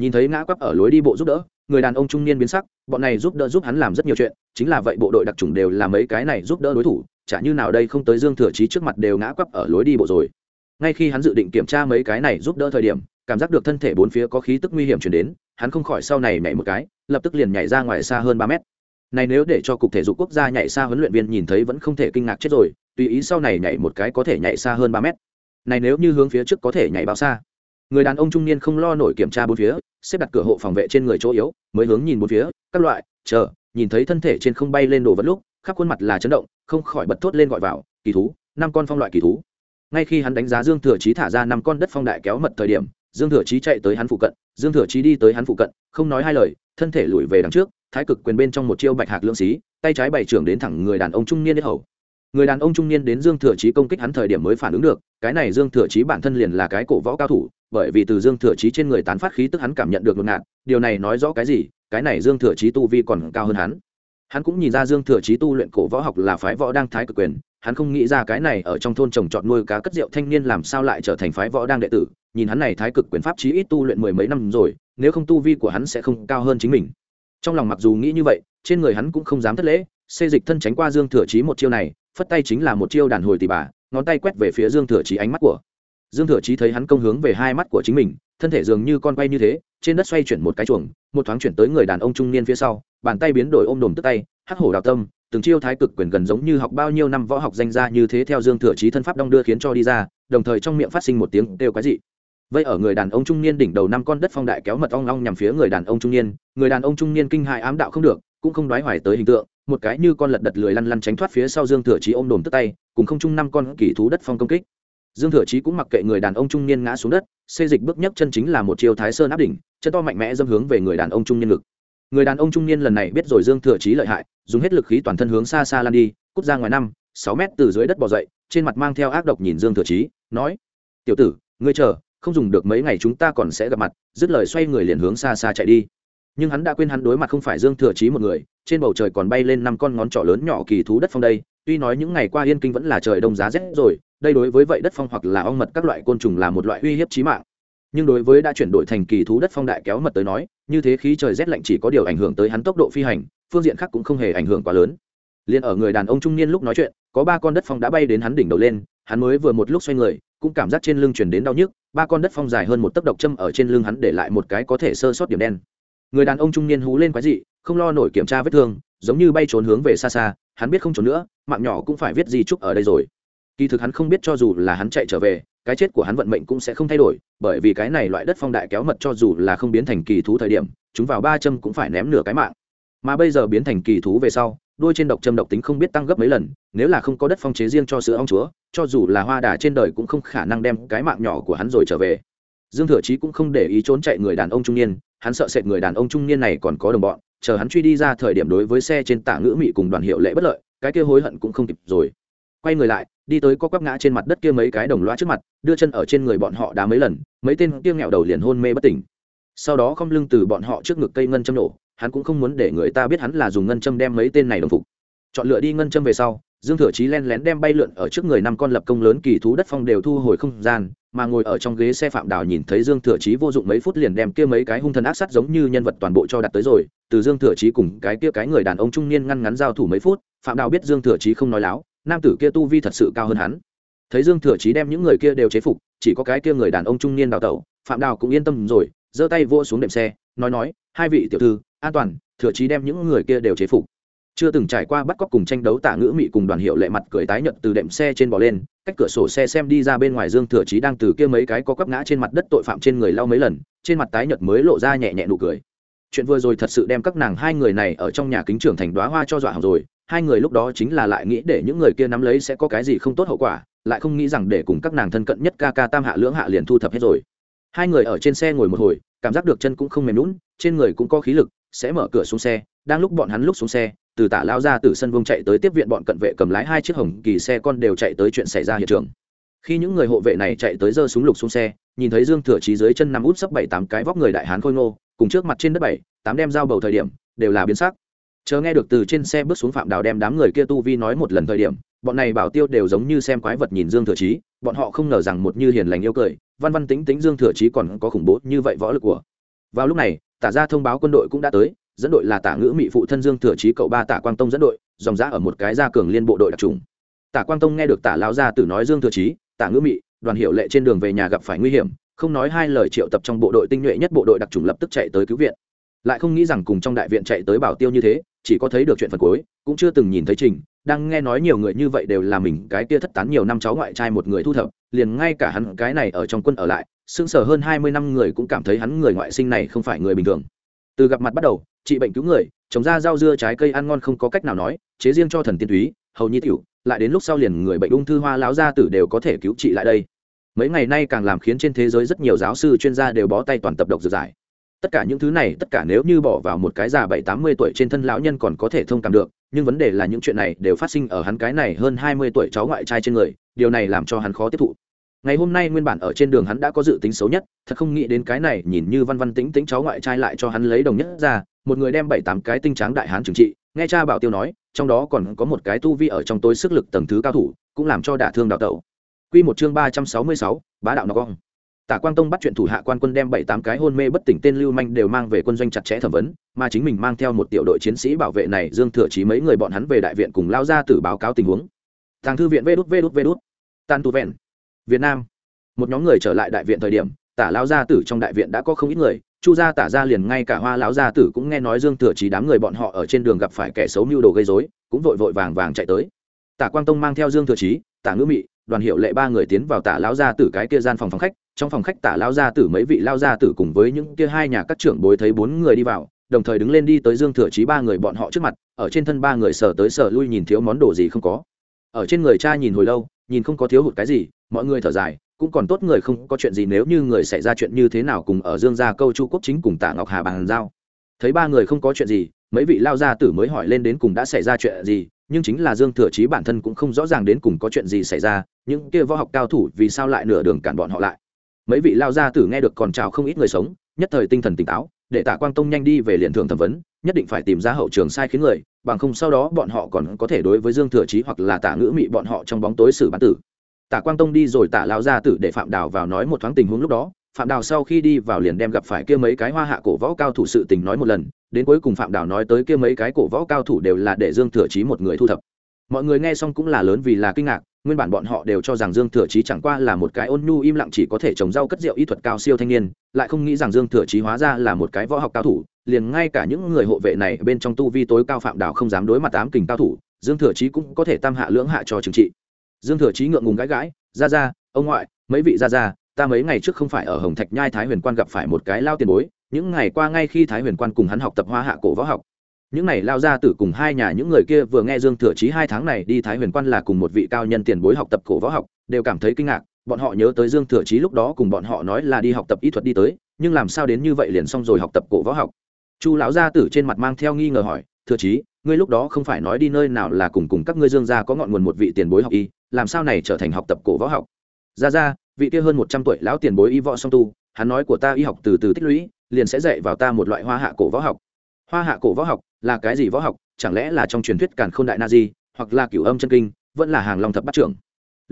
Nhìn thấy ngã quắp ở lối đi bộ giúp đỡ, người đàn ông trung niên biến sắc, bọn này giúp đỡ giúp hắn làm rất nhiều chuyện, chính là vậy bộ đội đặc trùng đều là mấy cái này giúp đỡ đối thủ, chả như nào đây không tới dương thừa chí trước mặt đều ngã quắp ở lối đi bộ rồi. Ngay khi hắn dự định kiểm tra mấy cái này giúp đỡ thời điểm, cảm giác được thân thể bốn phía có khí tức nguy hiểm chuyển đến, hắn không khỏi sau này nhảy một cái, lập tức liền nhảy ra ngoài xa hơn ba mét. Này nếu để cho cục thể dục quốc gia nhảy xa huấn luyện viên nhìn thấy vẫn không thể kinh ngạc chết rồi, tùy ý sau này nhảy một cái có thể nhảy xa hơn ba mét. Này nếu như hướng phía trước có thể nhảy bao xa người đàn ông trung niên không lo nổi kiểm tra bốn phía, xếp đặt cửa hộ phòng vệ trên người chỗ yếu, mới hướng nhìn bốn phía, các loại, chờ, nhìn thấy thân thể trên không bay lên đồ vật lúc, khắp khuôn mặt là chấn động, không khỏi bật thốt lên gọi vào, kỳ thú, năm con phong loại kỳ thú. Ngay khi hắn đánh giá dương thừa chí thả ra năm con đất phong đại kéo mật thời điểm, dương thừa chí chạy tới hắn phụ cận, dương thừa chí đi tới hắn phụ cận, không nói hai lời, thân thể lùi về đằng trước, thái cực quyền bên trong một chiêu bạch hạc lưỡng xí, tay trái bày trưởng đến thẳng người đàn ông trung niên đến hầu. Người đàn ông trung niên đến dương thừa chí công kích hắn thời điểm mới phản ứng được, cái này dương thừa chí bản thân liền là cái cổ võ cao thủ bởi vì từ dương thừa chí trên người tán phát khí tức hắn cảm nhận được ngột ngạt điều này nói rõ cái gì? Cái này dương thừa chí tu vi còn cao hơn hắn. Hắn cũng nhìn ra dương thừa chí tu luyện cổ võ học là phái võ đang thái cực quyền, hắn không nghĩ ra cái này ở trong thôn trồng trọt nuôi cá cất rượu thanh niên làm sao lại trở thành phái võ đang đệ tử. Nhìn hắn này thái cực quyền pháp chí ít tu luyện mười mấy năm rồi, nếu không tu vi của hắn sẽ không cao hơn chính mình. Trong lòng mặc dù nghĩ như vậy, trên người hắn cũng không dám thất lễ, xê dịch thân tránh qua dương thừa chí một chiêu này, phất tay chính là một chiêu đàn hồi tỷ bà, ngón tay quét về phía dương thừa chí ánh mắt của dương thừa chí thấy hắn công hướng về hai mắt của chính mình, thân thể dường như con quay như thế, trên đất xoay chuyển một cái chuồng, một thoáng chuyển tới người đàn ông trung niên phía sau, bàn tay biến đổi ôm đồm tức tay, hắc hổ đào tâm, từng chiêu thái cực quyền gần giống như học bao nhiêu năm võ học danh ra như thế theo dương thừa chí thân pháp đong đưa khiến cho đi ra, đồng thời trong miệng phát sinh một tiếng kêu quái dị. Vậy ở người đàn ông trung niên đỉnh đầu năm con đất phong đại kéo mật ong long nhằm phía người đàn ông trung niên, người đàn ông trung niên kinh hại ám đạo không được, cũng không đoái hoài tới hình tượng, một cái như con lật đật lười lăn lăn tránh thoát phía sau dương thừa chí ôm đồm tức tay, cùng không chung năm con kỳ thú đất phong công kích dương thừa chí cũng mặc kệ người đàn ông trung niên ngã xuống đất, xê dịch bước nhấc chân chính là một chiêu thái sơn áp đỉnh, chân to mạnh mẽ dâm hướng về người đàn ông trung niên ngực. Người đàn ông trung niên lần này biết rồi dương thừa chí lợi hại, dùng hết lực khí toàn thân hướng xa xa lan đi, cút ra ngoài năm, sáu mét từ dưới đất bỏ dậy, trên mặt mang theo ác độc nhìn dương thừa chí, nói, tiểu tử, ngươi chờ, không dùng được mấy ngày chúng ta còn sẽ gặp mặt, dứt lời xoay người liền hướng xa xa chạy đi. Nhưng hắn đã quên hắn đối mặt không phải dương thừa chí một người, trên bầu trời còn bay lên năm con ngón trỏ lớn nhỏ kỳ thú đất phong đây, tuy nói những ngày qua yên kinh vẫn là trời đông giá rét rồi đây đối với vậy đất phong hoặc là ong mật các loại côn trùng là một loại uy hiếp chí mạng. Nhưng đối với đã chuyển đổi thành kỳ thú đất phong đại kéo mật tới nói, như thế khí trời rét lạnh chỉ có điều ảnh hưởng tới hắn tốc độ phi hành, phương diện khác cũng không hề ảnh hưởng quá lớn. Liền ở người đàn ông trung niên lúc nói chuyện, có ba con đất phong đã bay đến hắn đỉnh đầu lên, hắn mới vừa một lúc xoay người, cũng cảm giác trên lưng chuyển đến đau nhức, ba con đất phong dài hơn một tấc độc châm ở trên lưng hắn để lại một cái có thể sơ sót điểm đen. Người đàn ông trung niên hú lên quái dị, không lo nổi kiểm tra vết thương, giống như bay trốn hướng về xa xa, hắn biết không trốn nữa, mạng nhỏ cũng phải viết gì chúc ở đây rồi kỳ thực hắn không biết cho dù là hắn chạy trở về, cái chết của hắn vận mệnh cũng sẽ không thay đổi, bởi vì cái này loại đất phong đại kéo mật cho dù là không biến thành kỳ thú thời điểm, chúng vào ba châm cũng phải ném nửa cái mạng. Mà bây giờ biến thành kỳ thú về sau, đôi trên độc châm độc tính không biết tăng gấp mấy lần, nếu là không có đất phong chế riêng cho sữa ong chúa, cho dù là hoa đà trên đời cũng không khả năng đem cái mạng nhỏ của hắn rồi trở về. Dương thừa chí cũng không để ý trốn chạy người đàn ông trung niên, hắn sợ sệt người đàn ông trung niên này còn có đồng bọn, chờ hắn truy đi ra thời điểm đối với xe trên tả ngữ mị cùng đoàn hiệu lệ bất lợi, cái kia hối hận cũng không kịp rồi quay người lại, đi tới có quắp ngã trên mặt đất kia mấy cái đồng loa trước mặt, đưa chân ở trên người bọn họ đá mấy lần, mấy tên kia nghẹo đầu liền hôn mê bất tỉnh. Sau đó không lưng từ bọn họ trước ngực cây ngân châm nổ, hắn cũng không muốn để người ta biết hắn là dùng ngân châm đem mấy tên này đồng phục. Chọn lựa đi ngân châm về sau, dương thừa chí len lén đem bay lượn ở trước người năm con lập công lớn kỳ thú đất phong đều thu hồi không gian, mà ngồi ở trong ghế xe phạm đào nhìn thấy dương thừa chí vô dụng mấy phút liền đem kia mấy cái hung thần ác sát giống như nhân vật toàn bộ cho đặt tới rồi, từ dương thừa chí cùng cái kia cái người đàn ông trung niên ngăn ngắn giao thủ mấy phút, phạm đào biết dương thừa chí không nói láo nam tử kia tu vi thật sự cao hơn hắn. Thấy dương thừa chí đem những người kia đều chế phục, chỉ có cái kia người đàn ông trung niên đào tẩu, phạm đào cũng yên tâm rồi, giơ tay vô xuống đệm xe, nói nói, hai vị tiểu thư, an toàn, thừa chí đem những người kia đều chế phục. Chưa từng trải qua bắt cóc cùng tranh đấu tả ngữ mị cùng đoàn hiệu lệ mặt cười tái nhợt từ đệm xe trên bò lên, cách cửa sổ xe xem đi ra bên ngoài dương thừa chí đang từ kia mấy cái có quắp ngã trên mặt đất tội phạm trên người lau mấy lần, trên mặt tái nhợt mới lộ ra nhẹ nhẹ nụ cười. Chuyện vừa rồi thật sự đem các nàng hai người này ở trong nhà kính trưởng thành đóa hoa cho dọa hỏng rồi hai người lúc đó chính là lại nghĩ để những người kia nắm lấy sẽ có cái gì không tốt hậu quả, lại không nghĩ rằng để cùng các nàng thân cận nhất ca ca tam hạ lưỡng hạ liền thu thập hết rồi. Hai người ở trên xe ngồi một hồi, cảm giác được chân cũng không mềm lún trên người cũng có khí lực, sẽ mở cửa xuống xe, đang lúc bọn hắn lúc xuống xe, từ tả lao ra từ sân vông chạy tới tiếp viện bọn cận vệ cầm lái hai chiếc hồng kỳ xe con đều chạy tới chuyện xảy ra hiện trường. Khi những người hộ vệ này chạy tới giơ súng lục xuống xe, nhìn thấy dương thừa trí dưới chân nằm út sấp bảy tám cái vóc người đại hán khôi ngô, cùng trước mặt trên đất bảy tám đem dao bầu thời điểm, đều là biến sắc chờ nghe được từ trên xe bước xuống phạm đào đem đám người kia tu vi nói một lần thời điểm, bọn này bảo tiêu đều giống như xem quái vật nhìn dương thừa trí bọn họ không ngờ rằng một như hiền lành yêu cười, văn văn tính tính dương thừa trí còn có khủng bố như vậy võ lực của. Vào lúc này, tả ra thông báo quân đội cũng đã tới, dẫn đội là tả ngữ mỹ phụ thân dương thừa trí cậu ba tả quang tông dẫn đội, dòng giã ở một cái gia cường liên bộ đội đặc trùng. Tả quang tông nghe được tả lao gia tử nói dương thừa trí tả ngữ mỹ đoàn hiệu lệ trên đường về nhà gặp phải nguy hiểm, không nói hai lời triệu tập trong bộ đội tinh nhuệ nhất bộ đội đặc trùng lập tức chạy tới cứu viện lại không nghĩ rằng cùng trong đại viện chạy tới bảo tiêu như thế, chỉ có thấy được chuyện phần cuối, cũng chưa từng nhìn thấy trình, đang nghe nói nhiều người như vậy đều là mình, cái kia thất tán nhiều năm cháu ngoại trai một người thu thập, liền ngay cả hắn, cái này ở trong quân ở lại, sững sờ hơn hai mươi năm người cũng cảm thấy hắn người ngoại sinh này không phải người bình thường. Từ gặp mặt bắt đầu trị bệnh cứu người, trồng ra rau dưa trái cây ăn ngon không có cách nào nói, chế riêng cho thần tiên túy, hầu nhi tiểu, lại đến lúc sau liền người bệnh ung thư hoa láo gia tử đều có thể cứu trị lại đây. Mấy ngày nay càng làm khiến trên thế giới rất nhiều giáo sư chuyên gia đều bó tay toàn tập độc dược giải tất cả những thứ này, tất cả nếu như bỏ vào một cái già bảy, tám mươi tuổi trên thân lão nhân còn có thể thông cảm được, nhưng vấn đề là những chuyện này đều phát sinh ở hắn cái này hơn hai mươi tuổi cháu ngoại trai trên người, điều này làm cho hắn khó tiếp thụ. Ngày hôm nay nguyên bản ở trên đường hắn đã có dự tính xấu nhất, thật không nghĩ đến cái này nhìn như văn văn tính tính cháu ngoại trai lại cho hắn lấy đồng nhất ra, một người đem bảy, tám cái tinh tráng đại hán trừng trị, nghe cha bảo tiêu nói, trong đó còn có một cái tu vi ở trong tối sức lực tầng thứ cao thủ, cũng làm cho đả thương đạo tẩu. Quy một chương ba trăm sáu mươi sáu, bá đạo nó cong Tả Quang Tông bắt chuyện thủ hạ quan quân đem bảy tám cái hôn mê bất tỉnh tên lưu manh đều mang về quân doanh chặt chẽ thẩm vấn, mà chính mình mang theo một tiểu đội chiến sĩ bảo vệ này Dương Thừa Chí mấy người bọn hắn về đại viện cùng lao ra tử báo cáo tình huống. Tàng thư viện Vút Vút Vút. Tan tu vẹn. Việt Nam. Một nhóm người trở lại đại viện thời điểm, Tả lao gia tử trong đại viện đã có không ít người, Chu gia Tả gia liền ngay cả Hoa lão gia tử cũng nghe nói Dương Thừa Chí đám người bọn họ ở trên đường gặp phải kẻ xấu mưu đồ gây rối, cũng vội vội vàng vàng chạy tới. Tả Quang Tông mang theo Dương Thừa Chí, Tả Ngữ Mị, đoàn hiệu lệ ba người tiến vào Tả lão gia tử cái kia gian phòng phòng khách, trong phòng khách tả lao gia tử mấy vị lao gia tử cùng với những kia hai nhà các trưởng bối thấy bốn người đi vào đồng thời đứng lên đi tới dương thừa chí ba người bọn họ trước mặt ở trên thân ba người sờ tới sờ lui nhìn thiếu món đồ gì không có. Ở trên người cha nhìn hồi lâu nhìn không có thiếu hụt cái gì mọi người thở dài cũng còn tốt người không có chuyện gì nếu như người xảy ra chuyện như thế nào cùng ở dương gia câu chu quốc chính cùng tạ ngọc hà bàn giao. Thấy ba người không có chuyện gì mấy vị lao gia tử mới hỏi lên đến cùng đã xảy ra chuyện gì, nhưng chính là dương thừa chí bản thân cũng không rõ ràng đến cùng có chuyện gì xảy ra, những kia võ học cao thủ vì sao lại nửa đường cản bọn họ lại. Mấy vị lao gia tử nghe được còn chào không ít người sống, nhất thời tinh thần tỉnh táo, để tạ quang tông nhanh đi về liền thưởng thẩm vấn, nhất định phải tìm ra hậu trường sai khiến người, bằng không sau đó bọn họ còn có thể đối với dương thừa chí hoặc là tả ngữ mị bọn họ trong bóng tối xử bán tử. Tạ quang tông đi rồi tả lao gia tử để phạm đào vào nói một thoáng tình huống lúc đó, phạm đào sau khi đi vào liền đem gặp phải kia mấy cái hoa hạ cổ võ cao thủ sự tình nói một lần đến cuối cùng phạm đào nói tới kia mấy cái cổ võ cao thủ đều là để dương thừa chí một người thu thập. Mọi người nghe xong cũng là lớn vì là kinh ngạc, nguyên bản bọn họ đều cho rằng dương thừa chí chẳng qua là một cái ôn nhu im lặng chỉ có thể trồng rau cất rượu y thuật cao siêu thanh niên, lại không nghĩ rằng dương thừa chí hóa ra là một cái võ học cao thủ, liền ngay cả những người hộ vệ này bên trong tu vi tối cao phạm đảo không dám đối mặt ám kình cao thủ, dương thừa chí cũng có thể tam hạ lưỡng hạ cho trừng trị. Dương thừa chí ngượng ngùng gãi gãi ra ra ông ngoại, mấy vị ra ra ta mấy ngày trước không phải ở hồng thạch nhai thái huyền quan gặp phải một cái lao tiền bối những ngày qua ngay khi thái huyền quan cùng hắn học tập hoa hạ cổ võ học, những này lao ra Tử cùng hai nhà những người kia vừa nghe dương thừa chí hai tháng này đi thái huyền quan là cùng một vị cao nhân tiền bối học tập cổ võ học, đều cảm thấy kinh ngạc, bọn họ nhớ tới dương thừa chí lúc đó cùng bọn họ nói là đi học tập y thuật đi tới, nhưng làm sao đến như vậy liền xong rồi học tập cổ võ học. Chu lão gia tử trên mặt mang theo nghi ngờ hỏi, thừa chí, ngươi lúc đó không phải nói đi nơi nào là cùng cùng các ngươi dương gia có ngọn nguồn một vị tiền bối học y, làm sao này trở thành học tập cổ võ học? Ra ra vị kia hơn một trăm tuổi lão tiền bối y võ song tu, hắn nói của ta y học từ từ tích lũy liền sẽ dạy vào ta một loại hoa hạ cổ võ học. Hoa hạ cổ võ học là cái gì võ học? Chẳng lẽ là trong truyền thuyết càn k h ô n đại na di, hoặc là cửu âm chân kinh, vẫn là hàng long thập bắt trưởng?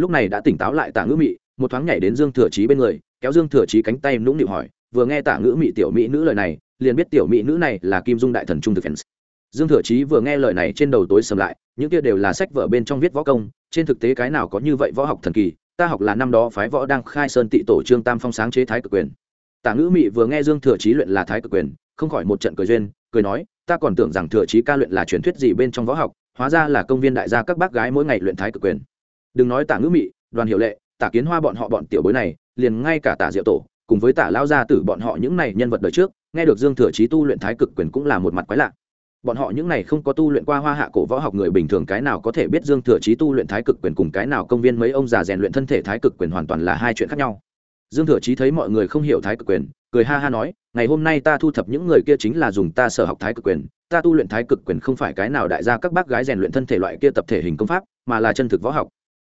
Lúc này đã tỉnh táo lại tả ngữ mị, một thoáng nhảy đến dương thừa trí bên người, kéo dương thừa trí cánh tay nũng nịu hỏi, vừa nghe tả ngữ mị tiểu mỹ nữ lời này, liền biết tiểu mỹ nữ này là kim dung đại thần trung thực fans dương thừa trí vừa nghe lời này trên đầu tối sầm lại, những kia đều là sách vở bên trong viết võ công, trên thực tế cái nào có như vậy võ học thần kỳ, ta học là năm đó phái võ đang khai sơn tị tổ trương tam phong sáng chế thái cực quyền tả ngữ mị vừa nghe dương thừa Chí luyện là thái cực quyền, không khỏi một trận cười duyên, cười nói, ta còn tưởng rằng thừa Chí ca luyện là truyền thuyết gì bên trong võ học, hóa ra là công viên đại gia các bác gái mỗi ngày luyện thái cực quyền. Đừng nói tả ngữ mị, đoàn hiệu lệ, tả kiến hoa bọn họ bọn tiểu bối này, liền ngay cả tả diệu tổ, cùng với tả lao gia tử bọn họ những này nhân vật đời trước, nghe được dương thừa Chí tu luyện thái cực quyền cũng là một mặt quái lạ. Bọn họ những này không có tu luyện qua hoa hạ cổ võ học người bình thường cái nào có thể biết dương thừa Chí tu luyện thái cực quyền cùng cái nào công viên mấy ông già rèn luyện thân thể thái cực quyền hoàn toàn là hai chuyện khác nhau dương thừa chí thấy mọi người không hiểu thái cực quyền, cười ha ha nói, ngày hôm nay ta thu thập những người kia chính là dùng ta sở học thái cực quyền, ta tu luyện thái cực quyền không phải cái nào đại gia các bác gái rèn luyện thân thể loại kia tập thể hình công pháp, mà là chân thực võ học.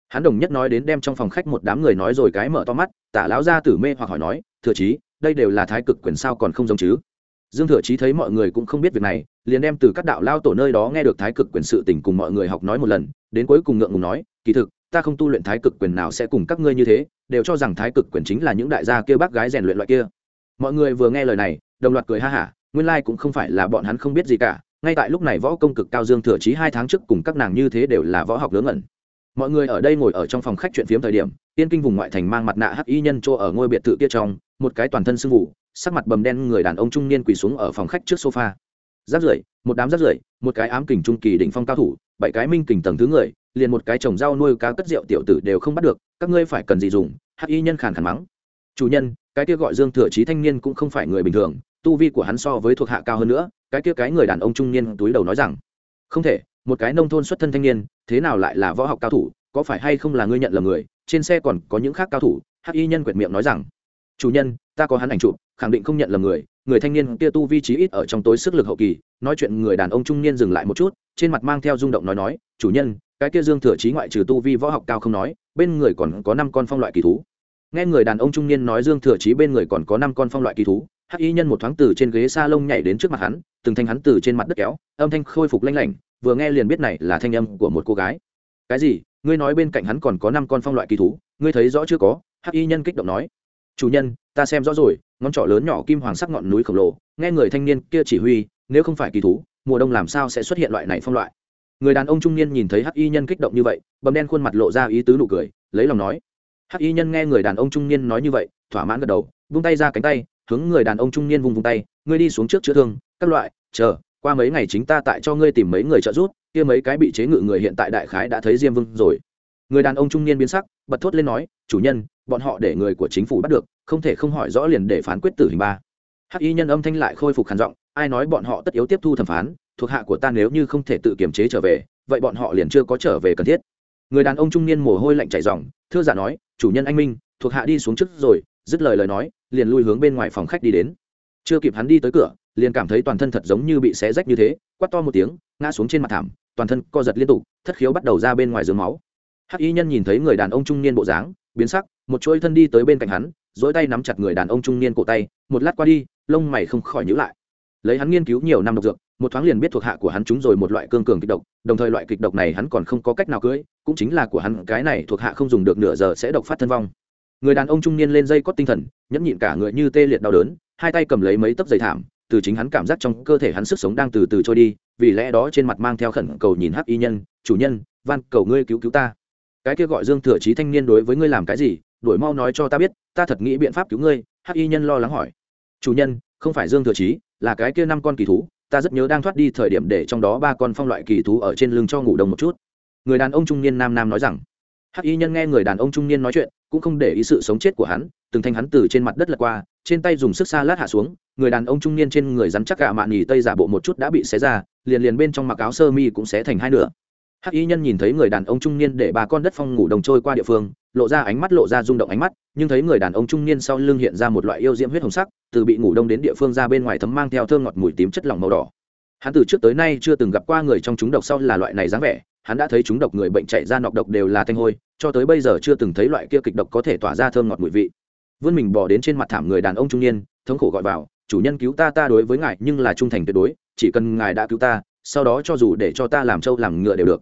Hắn đồng nhất nói đến đem trong phòng khách một đám người nói rồi cái mở to mắt, tả lão ra tử mê hoặc hỏi nói, thừa chí, đây đều là thái cực quyền sao còn không giống chứ? Dương thừa chí thấy mọi người cũng không biết việc này, liền đem từ các đạo lao tổ nơi đó nghe được thái cực quyền sự tình cùng mọi người học nói một lần, đến cuối cùng ngượng ngùng nói, kỳ thực ta không tu luyện thái cực quyền nào sẽ cùng các ngươi như thế, đều cho rằng thái cực quyền chính là những đại gia kia bác gái rèn luyện loại kia. Mọi người vừa nghe lời này, đồng loạt cười ha hả, nguyên lai、like、cũng không phải là bọn hắn không biết gì cả, ngay tại lúc này võ công cực cao dương thừa trí hai tháng trước cùng các nàng như thế đều là võ học ngớ ngẩn. Mọi người ở đây ngồi ở trong phòng khách chuyện phiếm thời điểm tiên kinh vùng ngoại thành mang mặt nạ hắc y nhân chỗ ở ngôi biệt thự kia trong, một cái toàn thân sưng vụ sắc mặt bầm đen người đàn ông trung niên quỳ xuống ở phòng khách trước sofa. Rác rưởi một đám rác rưởi một cái ám kình trung kỳ đỉnh phong cao thủ, bảy cái minh kình tầng thứ người liền một cái trồng rau nuôi cá cất rượu tiểu tử đều không bắt được, các ngươi phải cần gì dùng? Hắc y nhân khàn khàn mắng. Chủ nhân, cái kia gọi dương thừa chí thanh niên cũng không phải người bình thường, tu vi của hắn so với thuộc hạ cao hơn nữa, cái kia cái người đàn ông trung niên túi đầu nói rằng, không thể, một cái nông thôn xuất thân thanh niên, thế nào lại là võ học cao thủ, có phải hay không là ngươi nhận lầm người, trên xe còn có những khác cao thủ? Hắc y nhân quyệt miệng nói rằng, chủ nhân, ta có hắn ảnh chụp, khẳng định không nhận lầm người người thanh niên kia tu vi trí ít ở trong tối sức lực hậu kỳ. Nói chuyện, người đàn ông trung niên dừng lại một chút, trên mặt mang theo rung động nói nói, chủ nhân cái kia dương thừa trí ngoại trừ tu vi võ học cao không nói, bên người còn có năm con phong loại kỳ thú. Nghe người đàn ông trung niên nói dương thừa trí bên người còn có năm con phong loại kỳ thú, hắc y nhân một thoáng từ trên ghế s a lông nhảy đến trước mặt hắn, từng thanh hắn từ trên mặt đất kéo, âm thanh khôi phục lanh lảnh, vừa nghe liền biết này là thanh âm của một cô gái. Cái gì? Ngươi nói bên cạnh hắn còn có năm con phong loại kỳ thú, ngươi thấy rõ chưa có? Hắc y nhân kích động nói. Chủ nhân, ta xem rõ rồi, ngón trỏ lớn nhỏ kim hoàng sắc ngọn núi khổng lồ, nghe người thanh niên kia chỉ huy, nếu không phải kỳ thú, mùa đông làm sao sẽ xuất hiện loại này phong loại? Người đàn ông trung niên nhìn thấy hắc y nhân kích động như vậy bầm đen khuôn mặt lộ ra ý tứ nụ cười, lấy lòng nói. Hắc y nhân nghe người đàn ông trung niên nói như vậy, thỏa mãn gật đầu, vung tay ra cánh tay, hướng người đàn ông trung niên vùng vung tay. Ngươi đi xuống trước chữa thương, các loại, chờ, qua mấy ngày chính ta tại cho ngươi tìm mấy người trợ giúp, kia mấy cái bị chế ngự người hiện tại đại khái đã thấy diêm vương rồi. Người đàn ông trung niên biến sắc, bật thốt lên nói, chủ nhân, bọn họ để người của chính phủ bắt được, không thể không hỏi rõ liền để phán quyết tử hình ba. Hắc y nhân âm thanh lại khôi phục khản giọng, ai nói bọn họ tất yếu tiếp thu thẩm phán thuộc hạ của ta nếu như không thể tự kiềm chế trở về, vậy bọn họ liền chưa có trở về cần thiết. Người đàn ông trung niên mồ hôi lạnh chảy ròng, thưa giả nói, chủ nhân anh minh, thuộc hạ đi xuống trước rồi, dứt lời lời nói, liền lui hướng bên ngoài phòng khách đi đến. Chưa kịp hắn đi tới cửa, liền cảm thấy toàn thân thật giống như bị xé rách như thế quắt to một tiếng, ngã xuống trên mặt thảm, toàn thân co giật liên tục, thất khiếu bắt đầu ra bên ngoài giường máu. Hắc y nhân nhìn thấy người đàn ông trung niên bộ dáng, biến sắc, một chuỗi thân đi tới bên cạnh hắn dỗi tay nắm chặt người đàn ông trung niên cổ tay, một lát qua đi, lông mày không khỏi nhữ lại. Lấy hắn nghiên cứu nhiều năm độc dược một thoáng liền biết thuộc hạ của hắn trúng rồi một loại cương cường kịch độc đồng thời loại kịch độc này hắn còn không có cách nào cưỡi, cũng chính là của hắn cái này thuộc hạ không dùng được nửa giờ sẽ độc phát thân vong. Người đàn ông trung niên lên dây cót tinh thần nhẫn nhịn cả người như tê liệt đau đớn hai tay cầm lấy mấy tấc giày thảm từ chính hắn cảm giác trong cơ thể hắn sức sống đang từ từ trôi đi vì lẽ đó trên mặt mang theo khẩn cầu nhìn hắc y nhân chủ nhân van cầu ngươi cứu cứu ta. Cái kia gọi dương thừa chí thanh niên đối với ngươi làm cái gì? Đuổi mau nói cho ta biết ta thật nghĩ biện pháp cứu ngươi hắc y nhân lo lắng hỏi. Chủ nhân không phải dương thừa chí là cái kia năm con kỳ thú ta rất nhớ đang thoát đi thời điểm để trong đó ba con phong loại kỳ thú ở trên lưng cho ngủ đông một chút. Người đàn ông trung niên nam nam nói rằng, hắc y nhân nghe người đàn ông trung niên nói chuyện, cũng không để ý sự sống chết của hắn, từng thanh hắn từ trên mặt đất lật qua, trên tay dùng sức xa lát hạ xuống, người đàn ông trung niên trên người rắn chắc cả mạn nhì tây giả bộ một chút đã bị xé ra, liền liền bên trong mặc áo sơ mi cũng xé thành hai nửa hắc y nhân nhìn thấy người đàn ông trung niên để ba con đất phong ngủ đồng trôi qua địa phương, lộ ra ánh mắt, lộ ra rung động ánh mắt, nhưng thấy người đàn ông trung niên sau lưng hiện ra một loại yêu diễm huyết hồng sắc, từ bị ngủ đông đến địa phương ra bên ngoài thấm mang theo thơm ngọt mùi tím chất lỏng màu đỏ. Hắn từ trước tới nay chưa từng gặp qua người trong chúng độc sau là loại này dáng vẻ, hắn đã thấy chúng độc người bệnh chạy ra nọc độc đều là thanh hôi, cho tới bây giờ chưa từng thấy loại kia kịch độc có thể tỏa ra thơm ngọt mùi vị. Vươn mình bỏ đến trên mặt thảm người đàn ông trung niên, thống khổ gọi vào, chủ nhân cứu ta ta đối với ngài nhưng là trung thành tuyệt đối, chỉ cần ngài đã cứu ta, sau đó cho dù để cho ta làm trâu làm ngựa đều được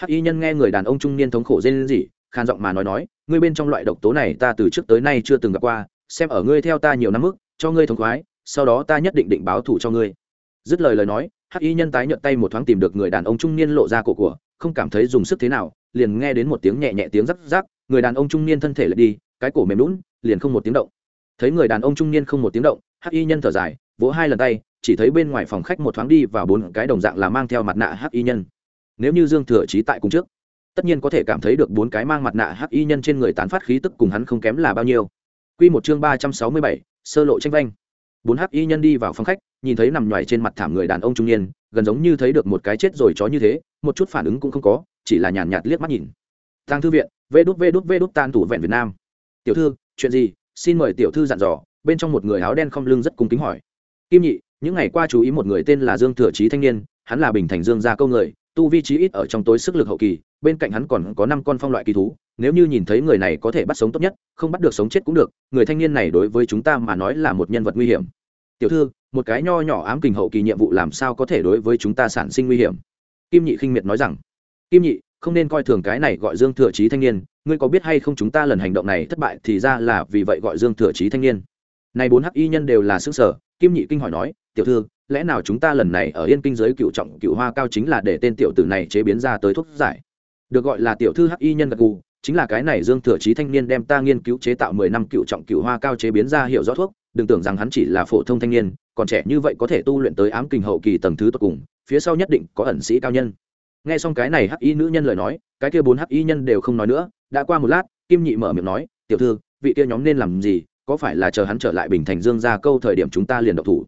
hắc y nhân nghe người đàn ông trung niên thống khổ rên rỉ khan giọng mà nói nói, ngươi bên trong loại độc tố này ta từ trước tới nay chưa từng gặp qua, xem ở ngươi theo ta nhiều năm mức, cho ngươi thống khoái, sau đó ta nhất định định báo thủ cho ngươi. Dứt lời lời nói, hắc y nhân tái nhợt tay một thoáng tìm được người đàn ông trung niên lộ ra cổ của, không cảm thấy dùng sức thế nào, liền nghe đến một tiếng nhẹ nhẹ tiếng rắc rắc, người đàn ông trung niên thân thể lại đi, cái cổ mềm lún liền không một tiếng động. Thấy người đàn ông trung niên không một tiếng động, hắc y nhân thở dài, vỗ hai lần tay, chỉ thấy bên ngoài phòng khách một thoáng đi và bốn cái đồng dạng là mang theo mặt nạ hắc y nhân nếu như dương thừa trí tại cùng trước tất nhiên có thể cảm thấy được bốn cái mang mặt nạ hắc y nhân trên người tán phát khí tức cùng hắn không kém là bao nhiêu Quy một chương ba trăm sáu mươi bảy, sơ lộ tranh vanh. Bốn hắc y nhân đi vào phòng khách, nhìn thấy nằm nhoài trên mặt thảm người đàn ông trung niên, gần giống như thấy được một cái chết rồi chó như thế, một chút phản ứng cũng không có, chỉ là nhàn nhạt liếc mắt nhìn. Tang thư viện, vê đút vê đút vê đút tan thủ vẹn Việt Nam. Tiểu thư, chuyện gì? Xin mời tiểu thư dặn dò. Bên trong một người áo đen không lưng rất cung kính hỏi. Kim nhị, những ngày qua chú ý một người tên là Dương Thừa Chí thanh niên, hắn là bình thành Dương gia câu người, tu vi trí ít ở trong tối sức lực hậu kỳ, bên cạnh hắn còn có năm con phong loại kỳ thú, nếu như nhìn thấy người này có thể bắt sống tốt nhất, không bắt được sống chết cũng được, người thanh niên này đối với chúng ta mà nói là một nhân vật nguy hiểm. Tiểu thư, một cái nho nhỏ ám kình hậu kỳ nhiệm vụ làm sao có thể đối với chúng ta sản sinh nguy hiểm? Kim nhị khinh miệt nói rằng, kim nhị, không nên coi thường cái này gọi dương thừa trí thanh niên, ngươi có biết hay không chúng ta lần hành động này thất bại thì ra là vì vậy gọi dương thừa trí thanh niên. Này bốn hắc y nhân đều là xứ sở kim nhị kinh hỏi nói, tiểu thư lẽ nào chúng ta lần này ở yên kinh giới cựu trọng cựu hoa cao chính là để tên tiểu tử này chế biến ra tới thuốc giải? Được gọi là tiểu thư hắc y nhân gật gù, chính là cái này dương thừa chí thanh niên đem ta nghiên cứu chế tạo mười năm cựu trọng cựu hoa cao chế biến ra hiệu rõ thuốc, đừng tưởng rằng hắn chỉ là phổ thông thanh niên, còn trẻ như vậy có thể tu luyện tới ám kình hậu kỳ tầng thứ tốt cùng, phía sau nhất định có ẩn sĩ cao nhân. Nghe xong cái này hắc y nữ nhân lời nói, cái kia bốn hắc y nhân đều không nói nữa, đã qua một lát, kim nhị mở miệng nói, tiểu thư, vị kia nhóm nên làm gì? Có phải là chờ hắn trở lại bình thành dương ra câu thời điểm chúng ta liền độc thủ?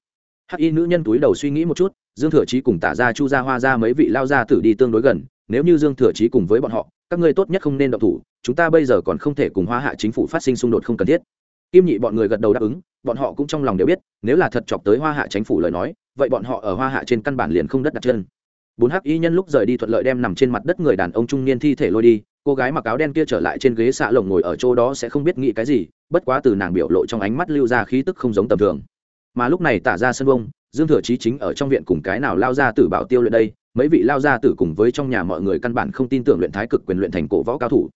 Hắc y nữ nhân túi đầu suy nghĩ một chút, dương thừa chí cùng tả ra chu ra hoa ra mấy vị lao ra tử đi tương đối gần, nếu như dương thừa chí cùng với bọn họ, các ngươi tốt nhất không nên độc thủ, chúng ta bây giờ còn không thể cùng hoa hạ chính phủ phát sinh xung đột không cần thiết. Kim nhị bọn người gật đầu đáp ứng, bọn họ cũng trong lòng đều biết, nếu là thật chọc tới hoa hạ chính phủ lời nói, vậy bọn họ ở hoa hạ trên căn bản liền không đất đặt chân. Bốn hắc y nhân lúc rời đi thuận lợi đem nằm trên mặt đất người đàn ông trung niên thi thể lôi đi, cô gái mặc áo đen kia trở lại trên ghế xạ lồng ngồi ở chỗ đó sẽ không biết nghĩ cái gì, bất quá từ nàng biểu lộ trong ánh mắt lưu ra khí tức không giống tầm thường mà lúc này tả ra sân bông, dương thừa chí chính ở trong viện cùng cái nào lao ra tử bảo tiêu luyện đây, mấy vị lao ra tử cùng với trong nhà mọi người căn bản không tin tưởng luyện thái cực quyền luyện thành cổ võ cao thủ.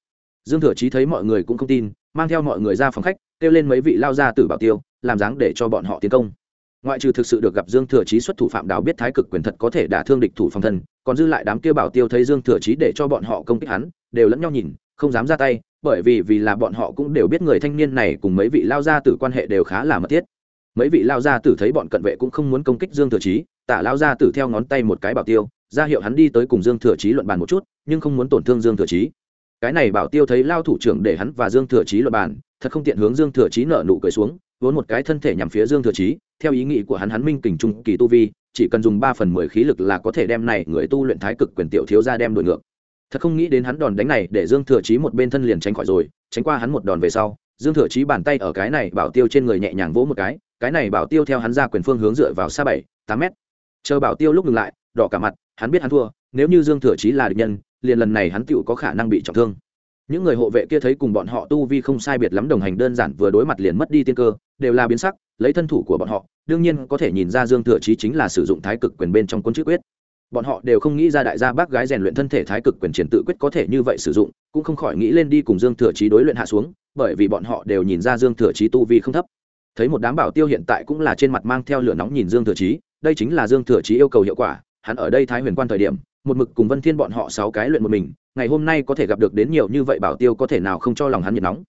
Dương thừa chí thấy mọi người cũng không tin, mang theo mọi người ra phòng khách, kêu lên mấy vị lao ra tử bảo tiêu, làm dáng để cho bọn họ tiến công. Ngoại trừ thực sự được gặp dương thừa chí xuất thủ phạm đào biết thái cực quyền thật có thể đả thương địch thủ phòng thân, còn dư lại đám kia bảo tiêu thấy dương thừa chí để cho bọn họ công kích hắn, đều lẫn nhau nhìn, không dám ra tay, bởi vì vì là bọn họ cũng đều biết người thanh niên này cùng mấy vị lao gia tử quan hệ đều khá là mật thiết mấy vị lao gia tử thấy bọn cận vệ cũng không muốn công kích dương thừa chí tả lao gia tử theo ngón tay một cái bảo tiêu, ra hiệu hắn đi tới cùng dương thừa chí luận bàn một chút, nhưng không muốn tổn thương dương thừa chí. Cái này bảo tiêu thấy lao thủ trưởng để hắn và dương thừa chí luận bàn, thật không tiện hướng dương thừa chí nợ nụ cười xuống, vốn một cái thân thể nhằm phía dương thừa chí, theo ý nghĩ của hắn hắn minh kình trung kỳ tu vi, chỉ cần dùng ba phần mười khí lực là có thể đem này người tu luyện thái cực quyền tiểu thiếu ra đem đổi ngược. Thật không nghĩ đến hắn đòn đánh này để dương thừa chí một bên thân liền tránh khỏi rồi, tránh qua hắn một đòn về sau, dương thừa chí bàn tay ở cái này bảo tiêu trên người nhẹ nhàng vỗ một cái cái này bảo tiêu theo hắn ra quyền phương hướng dựa vào xa bảy, tám mét. Chờ bảo tiêu lúc ngừng lại, đỏ cả mặt, hắn biết hắn thua, nếu như dương thừa chí là địch nhân, liền lần này hắn tựu có khả năng bị trọng thương. Những người hộ vệ kia thấy cùng bọn họ tu vi không sai biệt lắm đồng hành đơn giản vừa đối mặt liền mất đi tiên cơ, đều là biến sắc, lấy thân thủ của bọn họ, đương nhiên có thể nhìn ra dương thừa chí chính là sử dụng thái cực quyền bên trong quân chữ quyết. Bọn họ đều không nghĩ ra đại gia bác gái rèn luyện thân thể thái cực quyền triển tự quyết có thể như vậy sử dụng, cũng không khỏi nghĩ lên đi cùng dương thừa chí đối luyện hạ xuống, bởi vì bọn họ đều nhìn ra dương thừa chí tu vi không thấp thấy một đám bảo tiêu hiện tại cũng là trên mặt mang theo lửa nóng nhìn dương thừa chí, đây chính là dương thừa chí yêu cầu hiệu quả, hắn ở đây thái huyền quan thời điểm, một mực cùng vân thiên bọn họ sáu cái luyện một mình, ngày hôm nay có thể gặp được đến nhiều như vậy bảo tiêu có thể nào không cho lòng hắn nhiệt nóng.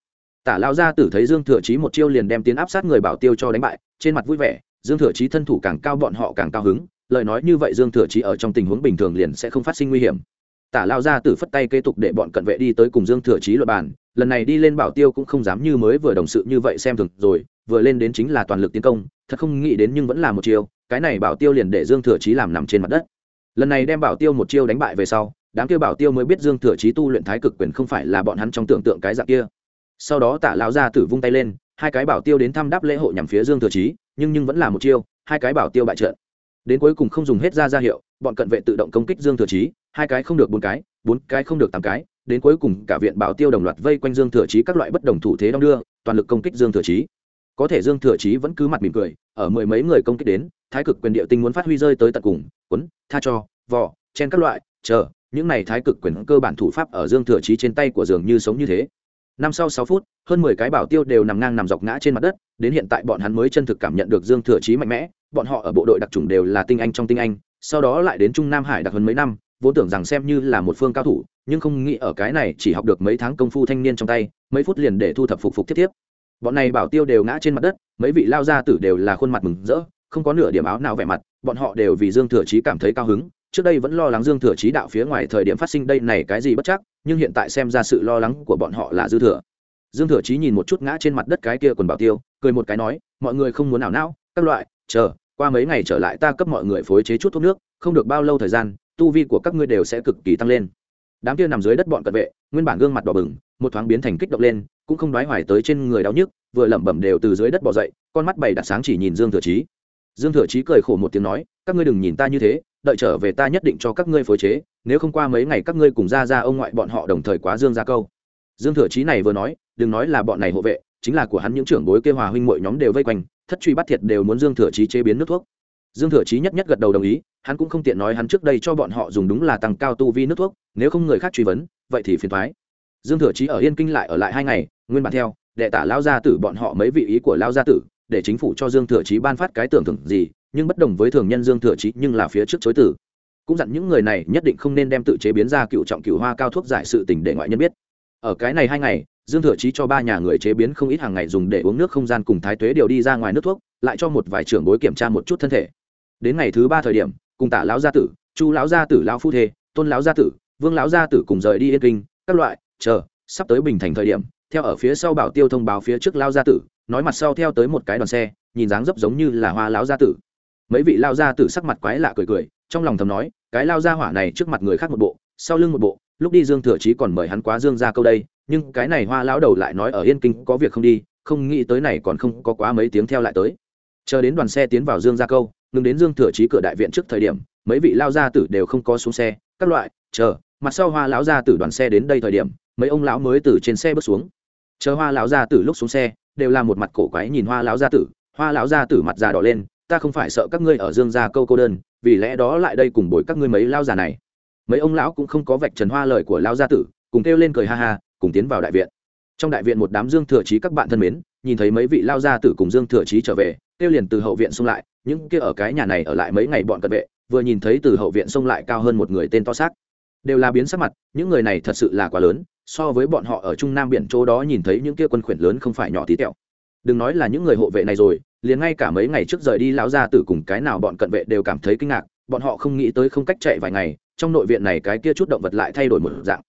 Tả lao gia tử thấy dương thừa chí một chiêu liền đem tiến áp sát người bảo tiêu cho đánh bại, trên mặt vui vẻ, dương thừa chí thân thủ càng cao bọn họ càng cao hứng, lời nói như vậy dương thừa chí ở trong tình huống bình thường liền sẽ không phát sinh nguy hiểm. Tả lao gia tử phất tay kế tục để bọn cận vệ đi tới cùng dương thừa chí luật bàn, lần này đi lên bảo tiêu cũng không dám như mới vừa đồng sự như vậy xem thường rồi vừa lên đến chính là toàn lực tiến công, thật không nghĩ đến nhưng vẫn là một chiêu, cái này bảo tiêu liền để dương thừa chí làm nằm trên mặt đất. Lần này đem bảo tiêu một chiêu đánh bại về sau, đám kia bảo tiêu mới biết dương thừa chí tu luyện thái cực quyền không phải là bọn hắn trong tưởng tượng cái dạng kia. Sau đó tả lão gia tử vung tay lên, hai cái bảo tiêu đến thăm đáp lễ hội nhằm phía dương thừa chí, nhưng nhưng vẫn là một chiêu, hai cái bảo tiêu bại trận. Đến cuối cùng không dùng hết ra ra hiệu, bọn cận vệ tự động công kích dương thừa chí, hai cái không được bốn cái bốn cái không được tám cái, đến cuối cùng cả viện bảo tiêu đồng loạt vây quanh dương thừa chí các loại bất đồng thủ thế đong đưa, toàn lực công kích dương thừa chí có thể dương thừa chí vẫn cứ mặt mỉm cười, ở mười mấy người công kích đến, thái cực quyền địa tinh muốn phát huy rơi tới tận cùng, quấn, tha cho vỏ chen các loại, chờ, những này thái cực quyền cơ bản thủ pháp ở dương thừa chí trên tay của dường như sống như thế. Năm sau sáu phút, hơn mười cái bảo tiêu đều nằm ngang nằm dọc ngã trên mặt đất, đến hiện tại bọn hắn mới chân thực cảm nhận được dương thừa chí mạnh mẽ, bọn họ ở bộ đội đặc trùng đều là tinh anh trong tinh anh, sau đó lại đến trung nam hải đặc hơn mấy năm, vốn tưởng rằng xem như là một phương cao thủ, nhưng không nghĩ ở cái này chỉ học được mấy tháng công phu thanh niên trong tay, mấy phút liền để thu thập phục phục tiếp tiếp bọn này bảo tiêu đều ngã trên mặt đất, mấy vị lao gia tử đều là khuôn mặt mừng rỡ, không có nửa điểm áo nào vẻ mặt, bọn họ đều vì dương thừa chí cảm thấy cao hứng. Trước đây vẫn lo lắng dương thừa chí đạo phía ngoài thời điểm phát sinh đây này cái gì bất chắc, nhưng hiện tại xem ra sự lo lắng của bọn họ là dư thừa. Dương thừa chí nhìn một chút ngã trên mặt đất cái kia quần bảo tiêu, cười một cái nói, mọi người không muốn ảo não, các loại, chờ, qua mấy ngày trở lại ta cấp mọi người phối chế chút thuốc nước, không được bao lâu thời gian, tu vi của các ngươi đều sẽ cực kỳ tăng lên. Đám kia nằm dưới đất bọn cận vệ, nguyên bản gương mặt đỏ bừng, một thoáng biến thành kích động lên cũng không đoái hoài tới trên người đau nhức, vừa lẩm bẩm đều từ dưới đất bỏ dậy, con mắt bày đặt sáng chỉ nhìn dương thừa chí. Dương thừa chí cười khổ một tiếng nói, các ngươi đừng nhìn ta như thế, đợi trở về ta nhất định cho các ngươi phối chế, nếu không qua mấy ngày các ngươi cùng ra ra ông ngoại bọn họ đồng thời quá dương ra câu. Dương thừa chí này vừa nói, đừng nói là bọn này hộ vệ, chính là của hắn những trưởng bối kêu hòa huynh mọi nhóm đều vây quanh, thất truy bắt thiệt đều muốn dương thừa chí chế biến nước thuốc. Dương thừa chí nhất nhất gật đầu đồng ý, hắn cũng không tiện nói hắn trước đây cho bọn họ dùng đúng là tăng cao tu vi nước thuốc, nếu không người khác truy vấn, vậy thì phiền thoái dương thừa chí ở yên kinh lại ở lại hai ngày nguyên bản theo, đệ tả lao gia tử bọn họ mấy vị ý của lao gia tử, để chính phủ cho dương thừa chí ban phát cái tưởng thưởng gì, nhưng bất đồng với thường nhân dương thừa chí nhưng là phía trước chối tử cũng dặn những người này nhất định không nên đem tự chế biến ra cựu trọng cựu hoa cao thuốc giải sự tình để ngoại nhân biết. Ở cái này hai ngày, dương thừa chí cho ba nhà người chế biến không ít hàng ngày dùng để uống nước không gian cùng thái tuế điều đi ra ngoài nước thuốc, lại cho một vài trưởng bối kiểm tra một chút thân thể. Đến ngày thứ ba thời điểm, cùng tả lão gia tử, chu lão gia tử lão phu thê, tôn lão gia tử, vương lão gia tử cùng rời đi yên kinh, các loại, chờ, sắp tới bình thành thời điểm theo ở phía sau bảo tiêu thông báo phía trước lao gia tử, nói mặt sau theo tới một cái đoàn xe, nhìn dáng dấp giống như là hoa lão gia tử. Mấy vị lao gia tử sắc mặt quái lạ cười cười, trong lòng thầm nói, cái lao gia hỏa này trước mặt người khác một bộ, sau lưng một bộ, lúc đi dương thừa chí còn mời hắn quá dương ra câu đây, nhưng cái này hoa lão đầu lại nói ở yên kinh có việc không đi, không nghĩ tới này còn không có quá mấy tiếng theo lại tới. Chờ đến đoàn xe tiến vào dương gia câu, ngừng đến dương thừa chí cửa đại viện trước thời điểm, mấy vị lao gia tử đều không có xuống xe, các loại, chờ, mặt sau hoa lão gia tử đoàn xe đến đây thời điểm, mấy ông lão mới từ trên xe bước xuống chờ hoa lão gia tử lúc xuống xe, đều là một mặt cổ quái nhìn hoa lão gia tử, hoa lão gia tử mặt già đỏ lên, ta không phải sợ các ngươi ở dương gia câu cô đơn, vì lẽ đó lại đây cùng bồi các ngươi mấy lao già này. Mấy ông lão cũng không có vạch trần hoa lời của lao gia tử, cùng kêu lên cười ha ha, cùng tiến vào đại viện. Trong đại viện một đám dương thừa trí các bạn thân mến, nhìn thấy mấy vị lao gia tử cùng dương thừa trí trở về, kêu liền từ hậu viện xông lại, những kia ở cái nhà này ở lại mấy ngày bọn cận vệ, vừa nhìn thấy từ hậu viện xông lại cao hơn một người tên to xác. Đều là biến sắc mặt, những người này thật sự là quá lớn so với bọn họ ở trung nam biển chỗ đó nhìn thấy những kia quân khuyển lớn không phải nhỏ tí tẹo. Đừng nói là những người hộ vệ này rồi, liền ngay cả mấy ngày trước rời đi lão gia tử cùng cái nào bọn cận vệ đều cảm thấy kinh ngạc, bọn họ không nghĩ tới không cách chạy vài ngày, trong nội viện này cái kia chút động vật lại thay đổi một dạng.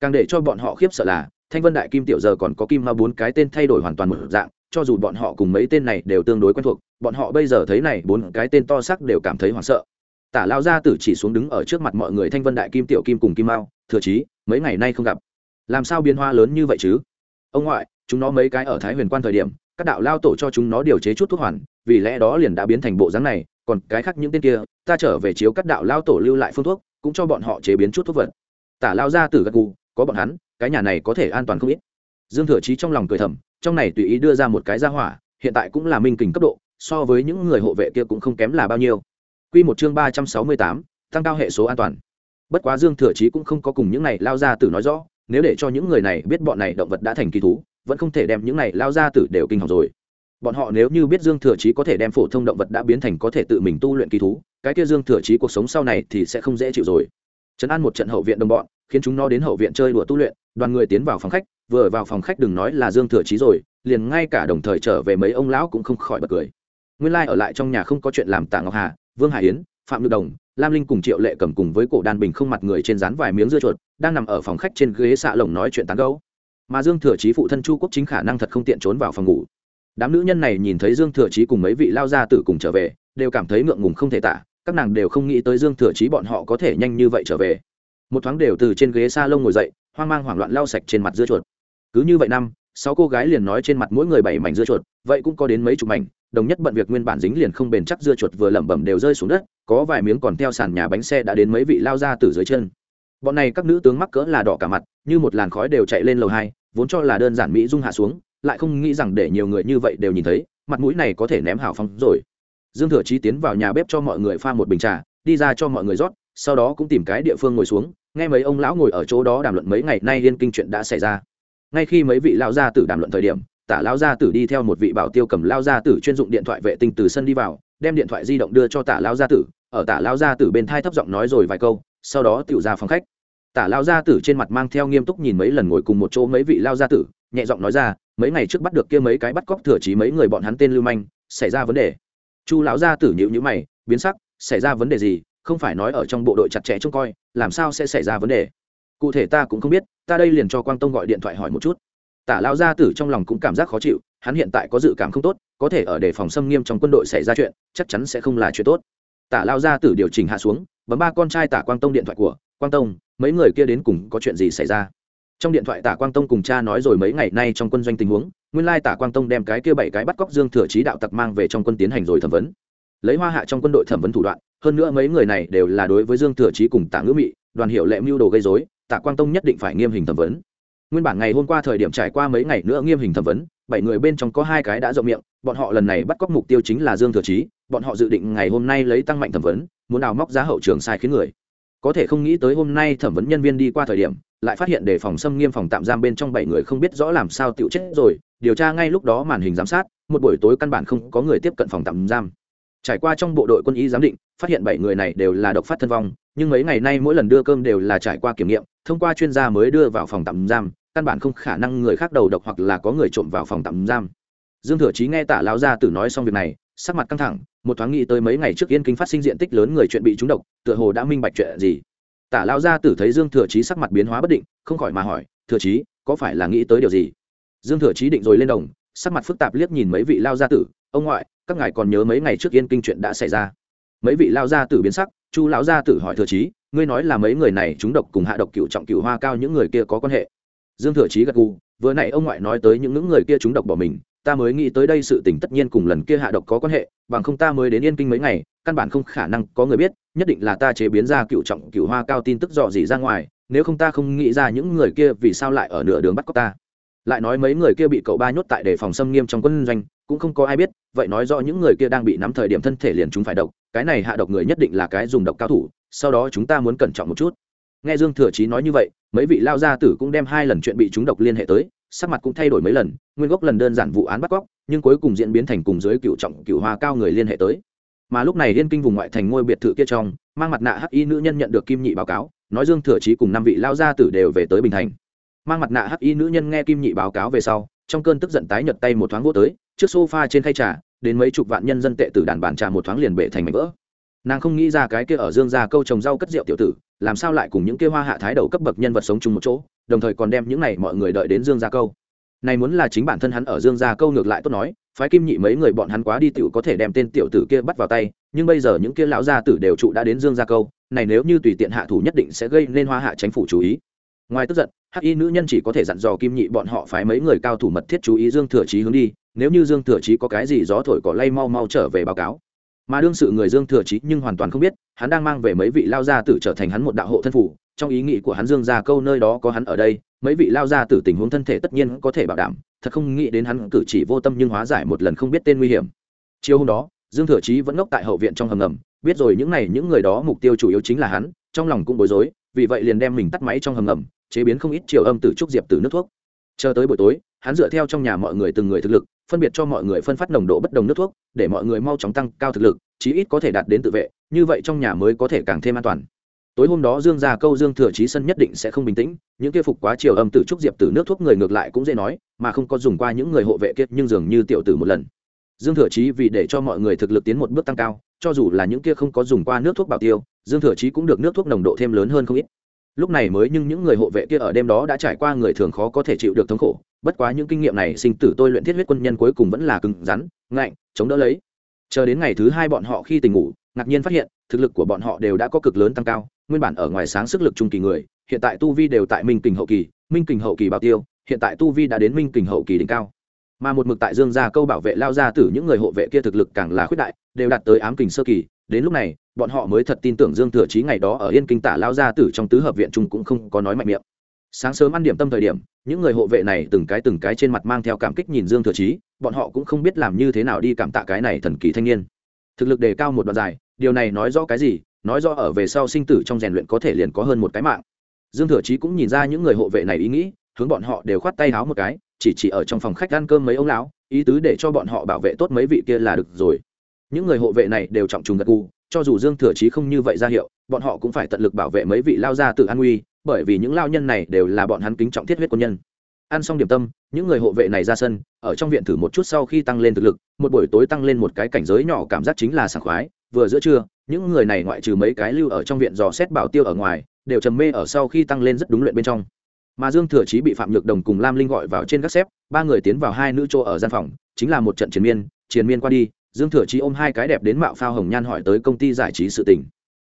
Càng để cho bọn họ khiếp sợ là, thanh vân đại kim tiểu giờ còn có kim ma bốn cái tên thay đổi hoàn toàn một dạng, cho dù bọn họ cùng mấy tên này đều tương đối quen thuộc, bọn họ bây giờ thấy này bốn cái tên to sắc đều cảm thấy hoảng sợ. Tả lao gia tử chỉ xuống đứng ở trước mặt mọi người thanh vân đại kim tiểu kim cùng kim mao, thừa chí, mấy ngày nay không gặp làm sao biến hoa lớn như vậy chứ? Ông ngoại, chúng nó mấy cái ở thái huyền quan thời điểm, các đạo lao tổ cho chúng nó điều chế chút thuốc hoàn, vì lẽ đó liền đã biến thành bộ dáng này, còn cái khác những tên kia, ta trở về chiếu các đạo lao tổ lưu lại phương thuốc, cũng cho bọn họ chế biến chút thuốc vật. Tả lao gia tử gật gù, có bọn hắn, cái nhà này có thể an toàn không ít. Dương thừa chí trong lòng cười thầm, trong này tùy ý đưa ra một cái ra hỏa, hiện tại cũng là minh kình cấp độ, so với những người hộ vệ kia cũng không kém là bao nhiêu. Quy một chương ba trăm sáu mươi tám, tăng cao hệ số an toàn. Bất quá dương thừa chí cũng không có cùng những này lao ra tử nói rõ nếu để cho những người này biết bọn này động vật đã thành kỳ thú, vẫn không thể đem những này lao ra tử đều kinh học rồi. Bọn họ nếu như biết dương thừa chí có thể đem phổ thông động vật đã biến thành có thể tự mình tu luyện kỳ thú, cái kia dương thừa chí cuộc sống sau này thì sẽ không dễ chịu rồi. Trấn an một trận hậu viện đồng bọn, khiến chúng nó đến hậu viện chơi đùa tu luyện, đoàn người tiến vào phòng khách, vừa vào phòng khách đừng nói là dương thừa chí rồi, liền ngay cả đồng thời trở về mấy ông lão cũng không khỏi bật cười. Nguyên lai ở lại trong nhà không có chuyện làm tạ ngọc hà, vương hải yến phạm nhược đồng, lam linh cùng triệu lệ cầm cùng với cổ đan bình không mặt người trên rán vài miếng dưa chuột, đang nằm ở phòng khách trên ghế xạ lồng nói chuyện tán gấu mà dương thừa chí phụ thân chu quốc chính khả năng thật không tiện trốn vào phòng ngủ. Đám nữ nhân này nhìn thấy dương thừa chí cùng mấy vị lao gia tử cùng trở về, đều cảm thấy ngượng ngùng không thể tả, các nàng đều không nghĩ tới dương thừa chí bọn họ có thể nhanh như vậy trở về. Một thoáng đều từ trên ghế s a lông ngồi dậy, hoang mang hoảng loạn lau sạch trên mặt dưa chuột. Cứ như vậy năm, sáu cô gái liền nói trên mặt mỗi người bảy mảnh dưa chuột, vậy cũng có đến mấy chục mảnh đồng nhất bận việc nguyên bản dính liền không bền chắc dưa chuột vừa lẩm bẩm đều rơi xuống đất, có vài miếng còn theo sàn nhà bánh xe đã đến mấy vị lao ra từ dưới chân. Bọn này các nữ tướng mắc cỡ là đỏ cả mặt, như một làn khói đều chạy lên lầu hai, vốn cho là đơn giản mỹ dung hạ xuống, lại không nghĩ rằng để nhiều người như vậy đều nhìn thấy, mặt mũi này có thể ném hào phong rồi. Dương thừa chí tiến vào nhà bếp cho mọi người pha một bình trà, đi ra cho mọi người rót, sau đó cũng tìm cái địa phương ngồi xuống, nghe mấy ông lão ngồi ở chỗ đó đàm luận mấy ngày nay liên kinh chuyện đã xảy ra. Ngay khi mấy vị lão gia tử đàm luận thời điểm tả lão gia tử đi theo một vị bảo tiêu cầm lão gia tử chuyên dụng điện thoại vệ tinh từ sân đi vào, đem điện thoại di động đưa cho tả lão gia tử. Ở tả lão gia tử bên thai thấp giọng nói rồi vài câu, sau đó tiểu ra phòng khách. Tả lão gia tử trên mặt mang theo nghiêm túc nhìn mấy lần ngồi cùng một chỗ mấy vị lão gia tử, nhẹ giọng nói ra, mấy ngày trước bắt được kia mấy cái bắt cóc thừa trí mấy người bọn hắn tên lưu manh, xảy ra vấn đề. Chu lão gia tử nhịu nhữ mày, biến sắc, xảy ra vấn đề gì? Không phải nói ở trong bộ đội chặt chẽ trông coi, làm sao sẽ xảy ra vấn đề? Cụ thể ta cũng không biết, ta đây liền cho quang tông gọi điện thoại hỏi một chút tả lão gia tử trong lòng cũng cảm giác khó chịu, hắn hiện tại có dự cảm không tốt, có thể ở đề phòng xâm nghiêm trong quân đội xảy ra chuyện, chắc chắn sẽ không là chuyện tốt. Tả lão gia tử điều chỉnh hạ xuống, bấm ba con trai tả quang tông điện thoại của quang tông, mấy người kia đến cùng có chuyện gì xảy ra? Trong điện thoại tả quang tông cùng cha nói rồi mấy ngày nay trong quân doanh tình huống, nguyên lai tả quang tông đem cái kia bảy cái bắt cóc dương thừa trí đạo tặc mang về trong quân tiến hành rồi thẩm vấn. Lấy hoa hạ trong quân đội thẩm vấn thủ đoạn, hơn nữa mấy người này đều là đối với dương thừa trí cùng tả ngữ mị, đoàn hiệu lệ mưu đồ gây dối tả quang tông nhất định phải nghiêm hình thẩm vấn nguyên bản ngày hôm qua thời điểm trải qua mấy ngày nữa nghiêm hình thẩm vấn, bảy người bên trong có hai cái đã rộng miệng, bọn họ lần này bắt cóc mục tiêu chính là dương thừa trí bọn họ dự định ngày hôm nay lấy tăng mạnh thẩm vấn, muốn đào móc giá hậu trường sai khiến người. Có thể không nghĩ tới hôm nay thẩm vấn nhân viên đi qua thời điểm, lại phát hiện đề phòng xâm nghiêm phòng tạm giam bên trong bảy người không biết rõ làm sao tựu chết rồi, điều tra ngay lúc đó màn hình giám sát, một buổi tối căn bản không có người tiếp cận phòng tạm giam. Trải qua trong bộ đội quân y giám định, phát hiện bảy người này đều là độc phát thân vong nhưng mấy ngày nay mỗi lần đưa cơm đều là trải qua kiểm nghiệm, thông qua chuyên gia mới đưa vào phòng tạm giam, căn bản không khả năng người khác đầu độc hoặc là có người trộm vào phòng tạm giam. Dương thừa chí nghe tả Lão gia tử nói xong việc này, sắc mặt căng thẳng, một thoáng nghĩ tới mấy ngày trước yên kinh phát sinh diện tích lớn người chuyện bị trúng độc, tựa hồ đã minh bạch chuyện gì. Tả Lão gia tử thấy dương thừa chí sắc mặt biến hóa bất định, không khỏi mà hỏi, thừa chí, có phải là nghĩ tới điều gì? Dương thừa chí định rồi lên đồng, sắc mặt phức tạp liếc nhìn mấy vị lao gia tử, ông ngoại, các ngài còn nhớ mấy ngày trước yên kinh chuyện đã xảy ra? Mấy vị lao gia tử biến sắc chu lão gia tử hỏi thừa trí, ngươi nói là mấy người này chúng độc cùng hạ độc cựu trọng cựu hoa cao những người kia có quan hệ? Dương thừa trí gật gù vừa nãy ông ngoại nói tới những những người kia chúng độc bỏ mình ta mới nghĩ tới đây sự tình tất nhiên cùng lần kia hạ độc có quan hệ bằng không ta mới đến yên kinh mấy ngày căn bản không khả năng có người biết nhất định là ta chế biến ra cựu trọng cựu hoa cao tin tức dò dỉ ra ngoài nếu không ta không nghĩ ra những người kia vì sao lại ở nửa đường bắt cóc ta. Lại nói mấy người kia bị cậu ba nhốt tại đề phòng xâm nghiêm trong quân doanh cũng không có ai biết, vậy nói rõ những người kia đang bị nắm thời điểm thân thể liền chúng phải độc, cái này hạ độc người nhất định là cái dùng độc cao thủ, sau đó chúng ta muốn cẩn trọng một chút. Nghe dương thừa chí nói như vậy, mấy vị lao gia tử cũng đem hai lần chuyện bị chúng độc liên hệ tới, sắc mặt cũng thay đổi mấy lần, nguyên gốc lần đơn giản vụ án bắt cóc, nhưng cuối cùng diễn biến thành cùng dưới cựu trọng, cựu hoa cao người liên hệ tới. Mà lúc này liên kinh vùng ngoại thành ngôi biệt thự kia trong, mang mặt nạ hắc y nữ nhân nhận được kim nhị báo cáo, nói dương thừa chí cùng năm vị lao gia tử đều về tới bình thành. Mang mặt nạ hắc y nữ nhân nghe kim nhị báo cáo về sau, trong cơn tức giận tái nhợt tay một thoáng vô tới trước sofa trên khay trà, đến mấy chục vạn nhân dân tệ từ đàn bàn trà một thoáng liền bể thành mảnh vỡ. Nàng không nghĩ ra cái kia ở dương gia câu trồng rau cất rượu tiểu tử, làm sao lại cùng những kia hoa hạ thái đầu cấp bậc nhân vật sống chung một chỗ, đồng thời còn đem những này mọi người đợi đến dương gia câu. Này muốn là chính bản thân hắn ở dương gia câu ngược lại tốt nói, phái kim nhị mấy người bọn hắn quá đi tiểu có thể đem tên tiểu tử kia bắt vào tay, nhưng bây giờ những kia lão gia tử đều trụ đã đến dương gia câu, này nếu như tùy tiện hạ thủ nhất định sẽ gây nên hoa hạ chính phủ chú ý. Ngoài tức giận, hắc y nữ nhân chỉ có thể dặn dò kim nhị bọn họ phái mấy người cao thủ mật thiết chú ý dương thừa chí hướng đi nếu như dương thừa chí có cái gì gió thổi cỏ lay mau mau trở về báo cáo. Mà đương sự người dương thừa chí nhưng hoàn toàn không biết, hắn đang mang về mấy vị lao gia tử trở thành hắn một đạo hộ thân phủ, trong ý nghĩ của hắn dương gia câu nơi đó có hắn ở đây, mấy vị lao gia tử tình huống thân thể tất nhiên có thể bảo đảm, thật không nghĩ đến hắn cử chỉ vô tâm nhưng hóa giải một lần không biết tên nguy hiểm. Chiều hôm đó, dương thừa chí vẫn ngốc tại hậu viện trong hầm ngầm, biết rồi những n à y những người đó mục tiêu chủ yếu chính là hắn, trong lòng cũng bối rối, vì vậy liền đem mình tắt máy trong hầm ngầm, chế biến không ít chiều âm từ trúc diệp từ nước thuốc chờ tới buổi tối, hắn dựa theo trong nhà mọi người từng người thực lực, phân biệt cho mọi người phân phát nồng độ bất đồng nước thuốc, để mọi người mau chóng tăng cao thực lực, chí ít có thể đạt đến tự vệ, như vậy trong nhà mới có thể càng thêm an toàn. Tối hôm đó dương già câu dương thừa trí sân nhất định sẽ không bình tĩnh, những kia phục quá chiều âm từ trúc diệp từ nước thuốc người ngược lại cũng dễ nói, mà không có dùng qua những người hộ vệ kiệt nhưng dường như tiểu tử một lần. Dương thừa trí vì để cho mọi người thực lực tiến một bước tăng cao, cho dù là những kia không có dùng qua nước thuốc bảo tiêu, dương thừa trí cũng được nước thuốc nồng độ thêm lớn hơn không ít lúc này mới nhưng những người hộ vệ kia ở đêm đó đã trải qua người thường khó có thể chịu được thống khổ. Bất quá những kinh nghiệm này, sinh tử tôi luyện thiết huyết quân nhân cuối cùng vẫn là cứng rắn, ngạnh, chống đỡ lấy. Chờ đến ngày thứ hai bọn họ khi tỉnh ngủ, ngạc nhiên phát hiện, thực lực của bọn họ đều đã có cực lớn tăng cao, nguyên bản ở ngoài sáng sức lực trung kỳ người, hiện tại tu vi đều tại minh kình hậu kỳ, minh kình hậu kỳ bảo tiêu, hiện tại tu vi đã đến minh kình hậu kỳ đỉnh cao. Mà một mực tại dương gia câu bảo vệ lao ra từ những người hộ vệ kia thực lực càng là khuyết đại, đều đạt tới ám kình sơ kỳ đến lúc này, bọn họ mới thật tin tưởng dương thừa chí ngày đó ở yên kinh tả lao gia tử trong tứ hợp viện trung cũng không có nói mạnh miệng. Sáng sớm ăn điểm tâm thời điểm, những người hộ vệ này từng cái từng cái trên mặt mang theo cảm kích nhìn dương thừa chí, bọn họ cũng không biết làm như thế nào đi cảm tạ cái này thần kỳ thanh niên. Thực lực đề cao một đoạn dài, điều này nói rõ cái gì? Nói rõ ở về sau sinh tử trong rèn luyện có thể liền có hơn một cái mạng. Dương thừa chí cũng nhìn ra những người hộ vệ này ý nghĩ, hướng bọn họ đều khoát tay háo một cái, chỉ chỉ ở trong phòng khách ăn cơm mấy ông lão, ý tứ để cho bọn họ bảo vệ tốt mấy vị kia là được rồi những người hộ vệ này đều trọng trùng gật gù, cho dù dương thừa chí không như vậy ra hiệu, bọn họ cũng phải tận lực bảo vệ mấy vị lao gia tự an nguy, bởi vì những lao nhân này đều là bọn hắn kính trọng thiết huyết quân nhân. Ăn xong điểm tâm, những người hộ vệ này ra sân, ở trong viện thử một chút sau khi tăng lên thực lực, một buổi tối tăng lên một cái cảnh giới nhỏ cảm giác chính là sảng khoái, vừa giữa trưa, những người này ngoại trừ mấy cái lưu ở trong viện dò xét bảo tiêu ở ngoài, đều trầm mê ở sau khi tăng lên rất đúng luyện bên trong. Mà dương thừa chí bị phạm nhược đồng cùng lam linh gọi vào trên các xếp, ba người tiến vào hai nữ chỗ ở gian phòng, chính là một trận chiến miên chiến miên qua đi dương thừa chí ôm hai cái đẹp đến mạo phao hồng nhan hỏi tới công ty giải trí sự tình.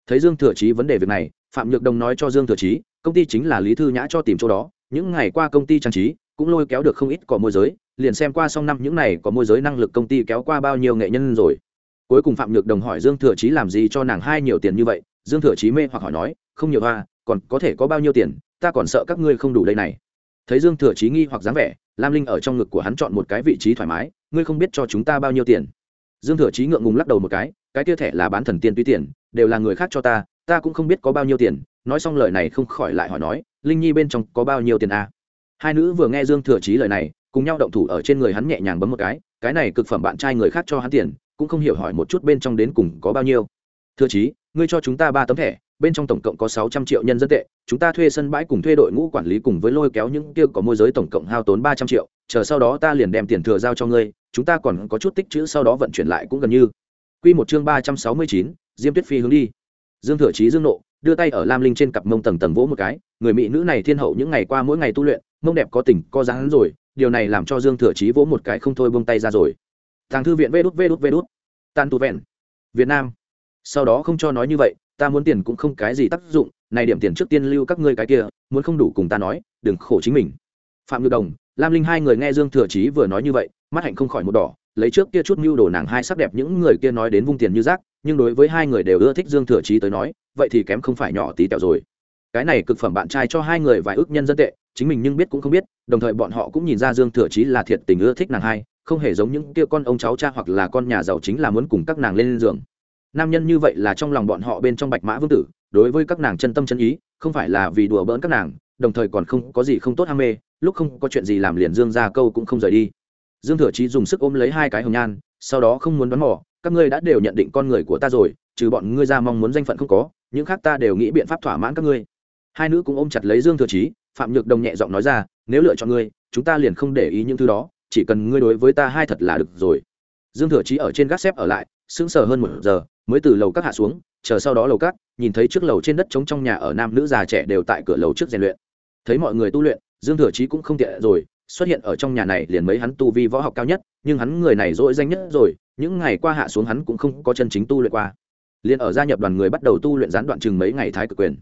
Thấy dương thừa chí vấn đề việc này, phạm nhược đồng nói cho dương thừa chí, công ty chính là lý thư nhã cho tìm chỗ đó, những ngày qua công ty trang trí cũng lôi kéo được không ít cỏ môi giới, liền xem qua xong năm những này có môi giới năng lực công ty kéo qua bao nhiêu nghệ nhân rồi. Cuối cùng phạm nhược đồng hỏi dương thừa chí làm gì cho nàng hai nhiều tiền như vậy, dương thừa chí mê hoặc hỏi nói, không nhiều hoa, còn có thể có bao nhiêu tiền, ta còn sợ các ngươi không đủ đây này. Thấy dương thừa chí nghi hoặc dáng vẻ, lam linh ở trong ngực của hắn chọn một cái vị trí thoải mái, ngươi không biết cho chúng ta bao nhiêu tiền dương thừa chí ngượng ngùng lắc đầu một cái cái kia thẻ là bán thần tiên tùy tiền, đều là người khác cho ta ta cũng không biết có bao nhiêu tiền nói xong lời này không khỏi lại hỏi nói, linh nhi bên trong có bao nhiêu tiền à? hai nữ vừa nghe dương thừa chí lời này, cùng nhau động thủ ở trên người hắn nhẹ nhàng bấm một cái cái này cực phẩm bạn trai người khác cho hắn tiền, cũng không hiểu hỏi một chút bên trong đến cùng có bao nhiêu Thừa chí, ngươi cho chúng ta ba tấm thẻ, bên trong tổng cộng có sáu trăm triệu nhân dân tệ, chúng ta thuê sân bãi cùng thuê đội ngũ quản lý cùng với lôi kéo những kia có môi giới tổng cộng hao tốn ba trăm triệu, chờ sau đó ta liền đem tiền thừa giao cho ngươi chúng ta còn có chút tích chữ sau đó vận chuyển lại cũng gần như. Quy một chương ba trăm sáu mươi chín, diêm tuyết phi hướng đi. Dương thừa chí dương nộ, đưa tay ở lam linh trên cặp mông tầng tầng vỗ một cái, người mỹ nữ này thiên hậu những ngày qua mỗi ngày tu luyện, mông đẹp có tình, có dáng rồi, điều này làm cho dương thừa chí vỗ một cái không thôi buông tay ra rồi. Thằng thư viện vê đút vê đút vê đút. Tan tu vẹn. Việt nam. Sau đó không cho nói như vậy, ta muốn tiền cũng không cái gì tác dụng, này điểm tiền trước tiên lưu các ngươi cái kia, muốn không đủ cùng ta nói, đừng khổ chính mình. Phạm nhược đồng, lam linh hai người nghe dương thừa chí vừa nói như vậy mắt hạnh không khỏi một đỏ, lấy trước kia chút mưu đồ nàng hai sắc đẹp những người kia nói đến vung tiền như rác, nhưng đối với hai người đều ưa thích dương thừa chí tới nói, vậy thì kém không phải nhỏ tí tẹo rồi. Cái này cực phẩm bạn trai cho hai người vài ước nhân dân tệ, chính mình nhưng biết cũng không biết, đồng thời bọn họ cũng nhìn ra dương thừa chí là thiệt tình ưa thích nàng hai, không hề giống những kia con ông cháu cha hoặc là con nhà giàu chính là muốn cùng các nàng lên giường. Nam nhân như vậy là trong lòng bọn họ bên trong bạch mã vương tử, đối với các nàng chân tâm chân ý, không phải là vì đùa bỡn các nàng, đồng thời còn không có gì không tốt ham mê, lúc không có chuyện gì làm liền dương ra câu cũng không rời đi dương thừa chí dùng sức ôm lấy hai cái hồng nhan, sau đó không muốn đoán mò, các ngươi đã đều nhận định con người của ta rồi, trừ bọn ngươi ra mong muốn danh phận không có, những khác ta đều nghĩ biện pháp thỏa mãn các ngươi. Hai nữ cũng ôm chặt lấy dương thừa chí, phạm nhược đồng nhẹ giọng nói ra, nếu lựa chọn ngươi, chúng ta liền không để ý những thứ đó, chỉ cần ngươi đối với ta hai thật là được rồi. Dương thừa chí ở trên gác xếp ở lại, sững sờ hơn một giờ, mới từ lầu các hạ xuống, chờ sau đó lầu các, nhìn thấy trước lầu trên đất trống trong nhà ở nam nữ già trẻ đều tại cửa lầu trước rèn luyện. Thấy mọi người tu luyện, dương thừa chí cũng không tiện rồi xuất hiện ở trong nhà này liền mấy hắn tu vi võ học cao nhất, nhưng hắn người này dỗi danh nhất rồi, những ngày qua hạ xuống hắn cũng không có chân chính tu luyện qua. Liền ở gia nhập đoàn người bắt đầu tu luyện gián đoạn chừng mấy ngày thái cực quyền.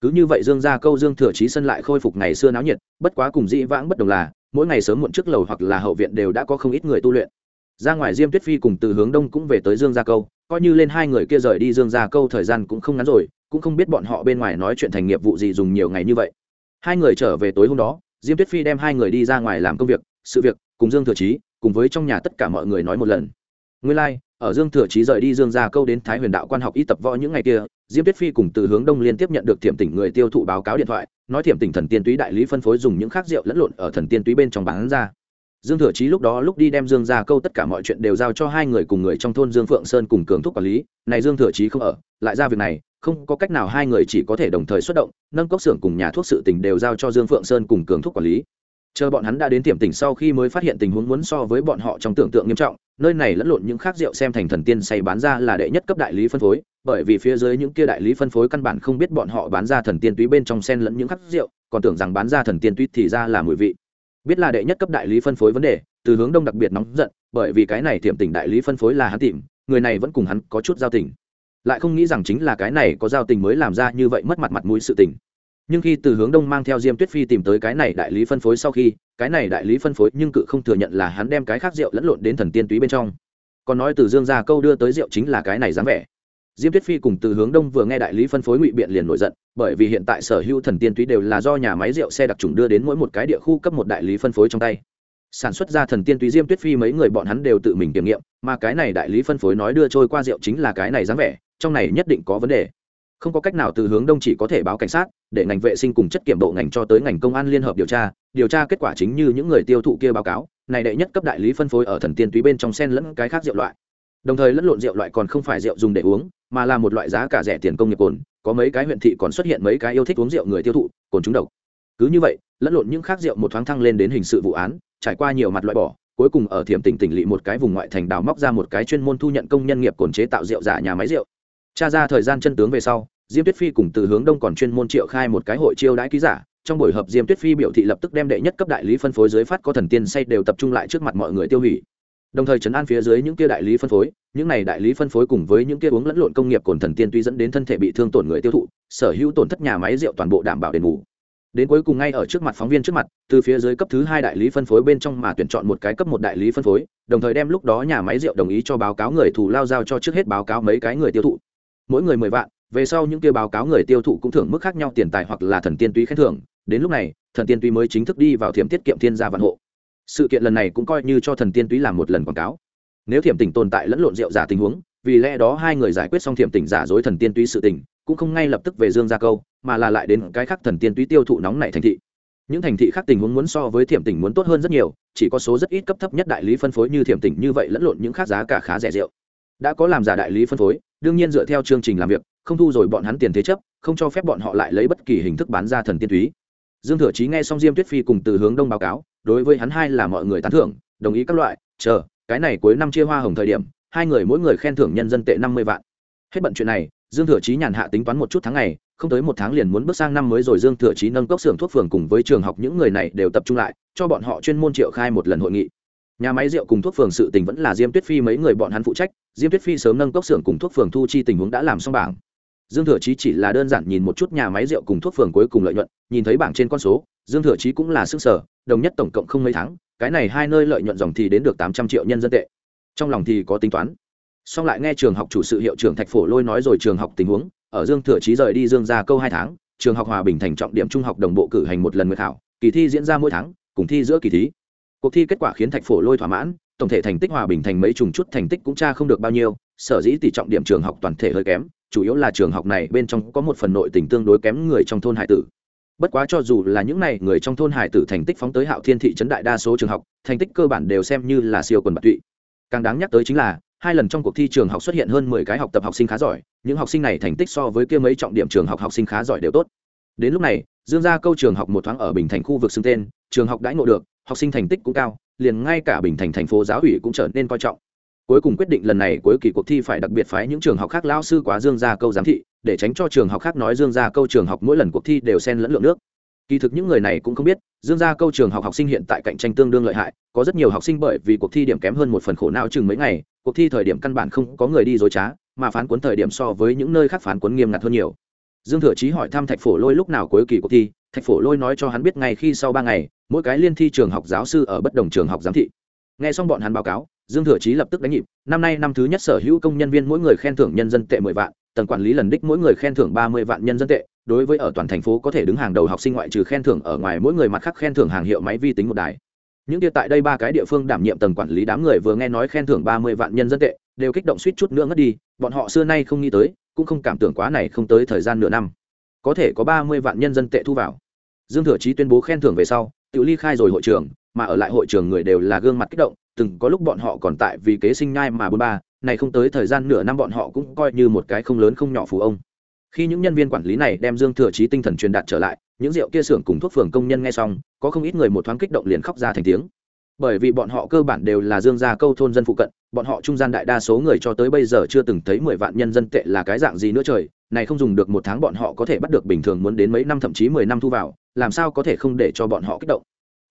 Cứ như vậy dương gia câu dương thừa trí sân lại khôi phục ngày xưa náo nhiệt, bất quá cùng dĩ vãng bất đồng là, mỗi ngày sớm muộn trước lầu hoặc là hậu viện đều đã có không ít người tu luyện. Ra ngoài diêm tuyết phi cùng từ hướng đông cũng về tới dương gia câu, coi như lên hai người kia rời đi dương gia câu thời gian cũng không ngắn rồi, cũng không biết bọn họ bên ngoài nói chuyện thành nghiệp vụ gì dùng nhiều ngày như vậy. Hai người trở về tối hôm đó diêm tuyết phi đem hai người đi ra ngoài làm công việc sự việc cùng dương thừa chí cùng với trong nhà tất cả mọi người nói một lần. Nguyên lai、like, ở dương thừa chí rời đi dương gia câu đến thái huyền đạo quan học y tập võ những ngày kia diêm tuyết phi cùng từ hướng đông liên tiếp nhận được thiểm tỉnh người tiêu thụ báo cáo điện thoại nói thiểm tỉnh thần tiên túy đại lý phân phối dùng những khác rượu lẫn lộn ở thần tiên túy bên trong bán ra dương thừa chí lúc đó lúc đi đem dương ra câu tất cả mọi chuyện đều giao cho hai người cùng người trong thôn dương phượng sơn cùng cường thúc quản lý, này dương thừa chí không ở, lại ra việc này, không có cách nào hai người chỉ có thể đồng thời xuất động, nâng cốc xưởng cùng nhà thuốc sự tình đều giao cho dương phượng sơn cùng cường thúc quản lý. Chờ bọn hắn đã đến tiệm tỉnh sau khi mới phát hiện tình huống muốn so với bọn họ trong tưởng tượng nghiêm trọng, nơi này lẫn lộn những khác rượu xem thành thần tiên say bán ra là đệ nhất cấp đại lý phân phối, bởi vì phía dưới những kia đại lý phân phối căn bản không biết bọn họ bán ra thần tiên túy bên trong sen lẫn những khác rượu, còn tưởng rằng bán ra thần tiên túy thì ra là mùi vị biết là đệ nhất cấp đại lý phân phối vấn đề, từ hướng đông đặc biệt nóng giận, bởi vì cái này tiềm tỉnh đại lý phân phối là hắn tìm, người này vẫn cùng hắn có chút giao tình. Lại không nghĩ rằng chính là cái này có giao tình mới làm ra như vậy mất mặt mặt mũi sự tình. Nhưng khi từ hướng đông mang theo diêm tuyết phi tìm tới cái này đại lý phân phối sau khi, cái này đại lý phân phối nhưng cự không thừa nhận là hắn đem cái khác rượu lẫn lộn đến thần tiên túy bên trong. Còn nói từ dương ra câu đưa tới rượu chính là cái này dáng vẻ diêm tuyết phi cùng từ hướng đông vừa nghe đại lý phân phối ngụy biện liền nổi giận, bởi vì hiện tại sở hữu thần tiên túy đều là do nhà máy rượu xe đặc trùng đưa đến mỗi một cái địa khu cấp một đại lý phân phối trong tay. Sản xuất ra thần tiên túy diêm tuyết phi mấy người bọn hắn đều tự mình kiểm nghiệm, mà cái này đại lý phân phối nói đưa trôi qua rượu chính là cái này dáng vẻ, trong này nhất định có vấn đề. Không có cách nào từ hướng đông chỉ có thể báo cảnh sát, để ngành vệ sinh cùng chất kiểm bộ ngành cho tới ngành công an liên hợp điều tra điều tra kết quả chính như những người tiêu thụ kia báo cáo, này đệ nhất cấp đại lý phân phối ở thần tiên túy bên trong sen lẫn cái khác rượu loại. Đồng thời lẫn lộn rượu loại còn không phải rượu dùng để uống mà là một loại giá cả rẻ tiền công nghiệp cồn, có mấy cái huyện thị còn xuất hiện mấy cái yêu thích uống rượu người tiêu thụ, cồn trúng độc. Cứ như vậy, lẫn lộn những khác rượu một thoáng thăng lên đến hình sự vụ án, trải qua nhiều mặt loại bỏ, cuối cùng ở thiểm tỉnh tỉnh lỵ một cái vùng ngoại thành đào móc ra một cái chuyên môn thu nhận công nhân nghiệp cồn chế tạo rượu giả nhà máy rượu. Tra ra thời gian chân tướng về sau, diêm tuyết phi cùng từ hướng đông còn chuyên môn triệu khai một cái hội chiêu đãi ký giả. Trong buổi họp, diêm tuyết phi biểu thị lập tức đem đệ nhất cấp đại lý phân phối dưới phát có thần tiên say đều tập trung lại trước mặt mọi người tiêu hủy đồng thời chấn an phía dưới những kia đại lý phân phối, những này đại lý phân phối cùng với những kia uống lẫn lộn công nghiệp cồn thần tiên tuy dẫn đến thân thể bị thương tổn người tiêu thụ, sở hữu tổn thất nhà máy rượu toàn bộ đảm bảo đền bù. Đến cuối cùng ngay ở trước mặt phóng viên trước mặt, từ phía dưới cấp thứ hai đại lý phân phối bên trong mà tuyển chọn một cái cấp một đại lý phân phối, đồng thời đem lúc đó nhà máy rượu đồng ý cho báo cáo người thủ lao giao cho trước hết báo cáo mấy cái người tiêu thụ. Mỗi người mười vạn, về sau những kia báo cáo người tiêu thụ cũng thưởng mức khác nhau tiền tài hoặc là thần tiên túy khen thưởng. Đến lúc này, thần tiên túy mới chính thức đi vào thiểm tiết kiệm thiên gia vạn hộ sự kiện lần này cũng coi như cho thần tiên túy làm một lần quảng cáo. Nếu thiểm tỉnh tồn tại lẫn lộn rượu giả tình huống, vì lẽ đó hai người giải quyết xong thiểm tỉnh giả dối thần tiên túy sự tình, cũng không ngay lập tức về dương gia câu, mà là lại đến cái khác thần tiên túy tiêu thụ nóng này thành thị. Những thành thị khác tình huống muốn so với thiểm tỉnh muốn tốt hơn rất nhiều, chỉ có số rất ít cấp thấp nhất đại lý phân phối như thiểm tỉnh như vậy lẫn lộn những khác giá cả khá rẻ rượu. Đã có làm giả đại lý phân phối, đương nhiên dựa theo chương trình làm việc, không thu rồi bọn hắn tiền thế chấp, không cho phép bọn họ lại lấy bất kỳ hình thức bán ra thần tiên túy. Dương thừa chí nghe xong diêm tuyết phi cùng từ hướng đông báo cáo đối với hắn hai là mọi người tán thưởng, đồng ý các loại, chờ, cái này cuối năm chia hoa hồng thời điểm, hai người mỗi người khen thưởng nhân dân tệ năm mươi vạn. Hết bận chuyện này, dương thừa chí nhàn hạ tính toán một chút tháng ngày, không tới một tháng liền muốn bước sang năm mới rồi dương thừa chí nâng cốc xưởng thuốc phường cùng với trường học những người này đều tập trung lại, cho bọn họ chuyên môn triệu khai một lần hội nghị. Nhà máy rượu cùng thuốc phường sự tình vẫn là diêm tuyết phi mấy người bọn hắn phụ trách, diêm tuyết phi sớm nâng cốc xưởng cùng thuốc phường thu chi tình huống đã làm xong bảng. Dương thừa chí chỉ là đơn giản nhìn một chút nhà máy rượu cùng thuốc phường cuối cùng lợi nhuận, nhìn thấy bảng trên con số dương thừa chí cũng là sức sở, đồng nhất tổng cộng không mấy tháng, cái này hai nơi lợi nhuận dòng thì đến được tám trăm triệu nhân dân tệ. Trong lòng thì có tính toán. Xong lại nghe trường học chủ sự hiệu trưởng thạch phổ lôi nói rồi trường học tình huống, ở dương thừa chí rời đi dương ra câu hai tháng, trường học hòa bình thành trọng điểm trung học đồng bộ cử hành một lần nguyệt khảo, kỳ thi diễn ra mỗi tháng, cùng thi giữa kỳ thí. Cuộc thi kết quả khiến thạch phổ lôi thỏa mãn, tổng thể thành tích hòa bình thành mấy trùng chút thành tích cũng tra không được bao nhiêu, sở dĩ tỷ trọng điểm trường học toàn thể hơi kém, chủ yếu là trường học này bên trong có một phần nội tình tương đối kém người trong thôn hải tử bất quá cho dù là những này người trong thôn hải tử thành tích phóng tới hạo thiên thị trấn đại đa số trường học, thành tích cơ bản đều xem như là siêu quần bạc tụy. Càng đáng nhắc tới chính là, hai lần trong cuộc thi trường học xuất hiện hơn mười cái học tập học sinh khá giỏi, những học sinh này thành tích so với kia mấy trọng điểm trường học học sinh khá giỏi đều tốt. Đến lúc này, dương ra câu trường học một thoáng ở bình thành khu vực xưng tên, trường học đãi ngộ được, học sinh thành tích cũng cao, liền ngay cả bình thành thành phố giáo ủy cũng trở nên coi trọng. Cuối cùng quyết định lần này cuối kỳ cuộc thi phải đặc biệt phái những trường học khác lao sư quá dương ra câu giám thị để tránh cho trường học khác nói dương ra câu trường học mỗi lần cuộc thi đều xen lẫn lượng nước. Kỳ thực những người này cũng không biết, dương ra câu trường học học sinh hiện tại cạnh tranh tương đương lợi hại, có rất nhiều học sinh bởi vì cuộc thi điểm kém hơn một phần khổ não chừng mấy ngày, cuộc thi thời điểm căn bản không có người đi dối trá, mà phán cuốn thời điểm so với những nơi khác phán cuốn nghiêm ngặt hơn nhiều. Dương thừa chí hỏi thăm thạch phổ lôi lúc nào cuối kỳ cuộc thi, thạch phổ lôi nói cho hắn biết ngay khi sau ba ngày, mỗi cái liên thi trường học giáo sư ở bất đồng trường học giám thị. Nghe xong bọn hắn báo cáo, dương thừa chí lập tức đánh nhịp, năm nay năm thứ nhất sở hữu công nhân viên mỗi người khen thưởng nhân dân tệ mười vạn tầng quản lý lần đích mỗi người khen thưởng ba mươi vạn nhân dân tệ, đối với ở toàn thành phố có thể đứng hàng đầu học sinh ngoại trừ khen thưởng ở ngoài mỗi người mặt khác khen thưởng hàng hiệu máy vi tính một đài. Những kia tại đây ba cái địa phương đảm nhiệm tầng quản lý đám người vừa nghe nói khen thưởng ba mươi vạn nhân dân tệ, đều kích động suýt chút nữa ngất đi, bọn họ xưa nay không nghĩ tới, cũng không cảm tưởng quá này không tới thời gian nửa năm. Có thể có ba mươi vạn nhân dân tệ thu vào. Dương thừa chí tuyên bố khen thưởng về sau, tự ly khai rồi hội trường, mà ở lại hội trường người đều là gương mặt kích động, từng có lúc bọn họ còn tại vì kế sinh nhai mà bôn ba này không tới thời gian nửa năm bọn họ cũng coi như một cái không lớn không nhỏ phù ông. Khi những nhân viên quản lý này đem dương thừa chí tinh thần truyền đạt trở lại, những rượu kia xưởng cùng thuốc phường công nhân nghe xong, có không ít người một thoáng kích động liền khóc ra thành tiếng. Bởi vì bọn họ cơ bản đều là dương gia câu thôn dân phụ cận, bọn họ trung gian đại đa số người cho tới bây giờ chưa từng thấy mười vạn nhân dân tệ là cái dạng gì nữa trời, này không dùng được một tháng bọn họ có thể bắt được bình thường muốn đến mấy năm thậm chí mười năm thu vào, làm sao có thể không để cho bọn họ kích động.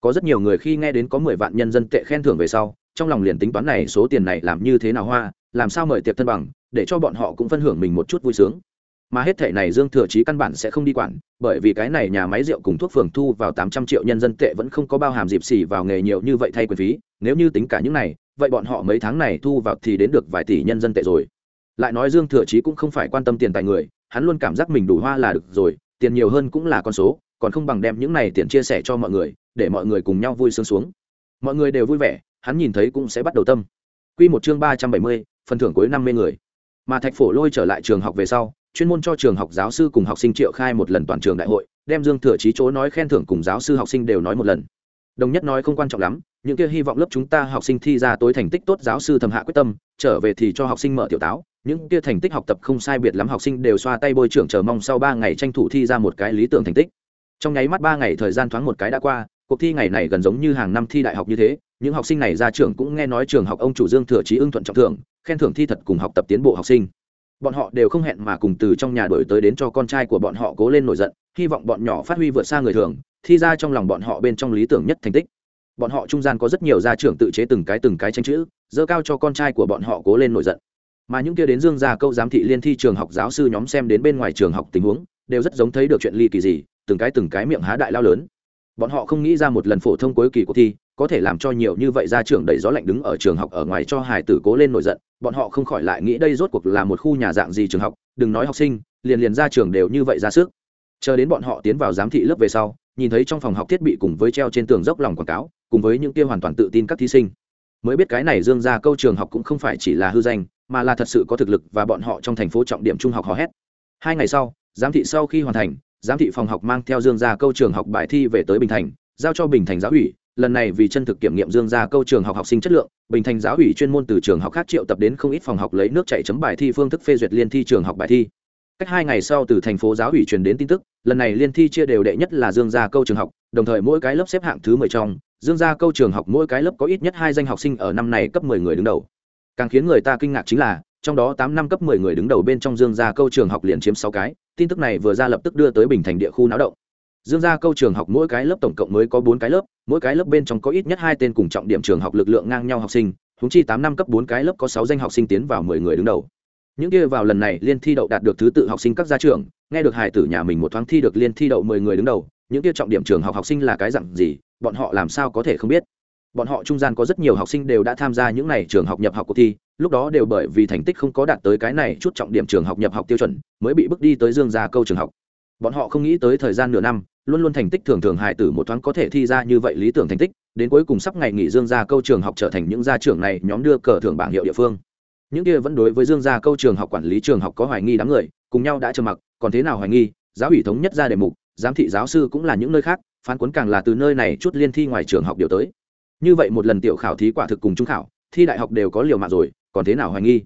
Có rất nhiều người khi nghe đến có mười vạn nhân dân tệ khen thưởng về sau trong lòng liền tính toán này số tiền này làm như thế nào hoa, làm sao mời tiệp thân bằng, để cho bọn họ cũng phân hưởng mình một chút vui sướng. Mà hết thể này dương thừa chí căn bản sẽ không đi quản, bởi vì cái này nhà máy rượu cùng thuốc phường thu vào tám trăm triệu nhân dân tệ vẫn không có bao hàm dịp xỉ vào nghề nhiều như vậy thay quyền phí, nếu như tính cả những này, vậy bọn họ mấy tháng này thu vào thì đến được vài tỷ nhân dân tệ rồi. Lại nói dương thừa chí cũng không phải quan tâm tiền tài người, hắn luôn cảm giác mình đủ hoa là được rồi, tiền nhiều hơn cũng là con số, còn không bằng đem những này tiền chia sẻ cho mọi người, để mọi người cùng nhau vui sướng xuống. Mọi người đều vui vẻ hắn nhìn thấy cũng sẽ bắt đầu tâm Quy một chương ba trăm bảy mươi, phần thưởng cuối năm mươi người. Mà Thạch Phổ Lôi trở lại trường học về sau, chuyên môn cho trường học giáo sư cùng học sinh triệu khai một lần toàn trường đại hội, đem Dương Thừa Chí chỗ nói khen thưởng cùng giáo sư học sinh đều nói một lần. Đồng nhất nói không quan trọng lắm, những kia hy vọng lớp chúng ta học sinh thi ra tối thành tích tốt giáo sư thầm hạ quyết tâm, trở về thì cho học sinh mở tiểu táo, những kia thành tích học tập không sai biệt lắm học sinh đều xoa tay bôi trưởng chờ mong sau ba ngày tranh thủ thi ra một cái lý tưởng thành tích. Trong nháy mắt ba ngày thời gian thoáng một cái đã qua, cuộc thi ngày này gần giống như hàng năm thi đại học như thế, những học sinh này ra trường cũng nghe nói trường học ông chủ dương thừa chí ưng thuận trọng thưởng, khen thưởng thi thật cùng học tập tiến bộ học sinh. Bọn họ đều không hẹn mà cùng từ trong nhà đổi tới đến cho con trai của bọn họ cố lên nổi giận, hy vọng bọn nhỏ phát huy vượt xa người thường, thi ra trong lòng bọn họ bên trong lý tưởng nhất thành tích. Bọn họ trung gian có rất nhiều gia trưởng tự chế từng cái từng cái tranh chữ dơ cao cho con trai của bọn họ cố lên nổi giận. Mà những kia đến dương gia câu giám thị liên thi trường học giáo sư nhóm xem đến bên ngoài trường học tình huống, đều rất giống thấy được chuyện ly kỳ gì, từng cái từng cái miệng há đại lao lớn. Bọn họ không nghĩ ra một lần phổ thông cuối kỳ cuộc thi có thể làm cho nhiều như vậy ra trường đầy gió lạnh đứng ở trường học ở ngoài cho hải tử cố lên nổi giận, bọn họ không khỏi lại nghĩ đây rốt cuộc là một khu nhà dạng gì trường học, đừng nói học sinh, liền liền ra trường đều như vậy ra sức. Chờ đến bọn họ tiến vào giám thị lớp về sau, nhìn thấy trong phòng học thiết bị cùng với treo trên tường dốc lòng quảng cáo, cùng với những kia hoàn toàn tự tin các thí sinh. Mới biết cái này dương ra câu trường học cũng không phải chỉ là hư danh, mà là thật sự có thực lực và bọn họ trong thành phố trọng điểm trung học hò hét. Hai ngày sau, giám thị sau khi hoàn thành, giám thị phòng học mang theo dương gia câu trường học bài thi về tới bình thành, giao cho bình thành giáo ủy lần này vì chân thực kiểm nghiệm dương gia câu trường học học sinh chất lượng, bình thành giáo ủy chuyên môn từ trường học khác triệu tập đến không ít phòng học lấy nước chạy chấm bài thi phương thức phê duyệt liên thi trường học bài thi. Cách hai ngày sau từ thành phố giáo ủy truyền đến tin tức, lần này liên thi chia đều đệ nhất là dương gia câu trường học, đồng thời mỗi cái lớp xếp hạng thứ mười trong, dương gia câu trường học mỗi cái lớp có ít nhất hai danh học sinh ở năm này cấp mười người đứng đầu. Càng khiến người ta kinh ngạc chính là, trong đó tám năm cấp mười người đứng đầu bên trong dương gia câu trường học liền chiếm sáu cái, tin tức này vừa ra lập tức đưa tới bình thành địa khu náo động dương gia câu trường học mỗi cái lớp tổng cộng mới có bốn cái lớp, mỗi cái lớp bên trong có ít nhất hai tên cùng trọng điểm trường học lực lượng ngang nhau học sinh húng chi tám năm cấp bốn cái lớp có sáu danh học sinh tiến vào mười người đứng đầu. Những kia vào lần này liên thi đậu đạt được thứ tự học sinh các gia trưởng, nghe được hải tử nhà mình một thoáng thi được liên thi đậu mười người đứng đầu, những kia trọng điểm trường học học sinh là cái dặn gì, bọn họ làm sao có thể không biết? Bọn họ trung gian có rất nhiều học sinh đều đã tham gia những này trường học nhập học cuộc thi, lúc đó đều bởi vì thành tích không có đạt tới cái này chút trọng điểm trường học nhập học tiêu chuẩn, mới bị bước đi tới dương gia câu trường học. Bọn họ không nghĩ tới thời gian nửa năm luôn luôn thành tích thường thường hài tử một thoáng có thể thi ra như vậy lý tưởng thành tích, đến cuối cùng sắp ngày nghỉ dương gia câu trường học trở thành những gia trưởng này nhóm đưa cờ thưởng bảng hiệu địa phương. Những kia vẫn đối với dương gia câu trường học quản lý trường học có hoài nghi đám người, cùng nhau đã trầm mặc, còn thế nào hoài nghi, giáo ủy thống nhất ra đề mục, giám thị giáo sư cũng là những nơi khác, phán cuốn càng là từ nơi này chút liên thi ngoài trường học điều tới. Như vậy một lần tiểu khảo thí quả thực cùng trung khảo, thi đại học đều có liều mạng rồi, còn thế nào hoài nghi?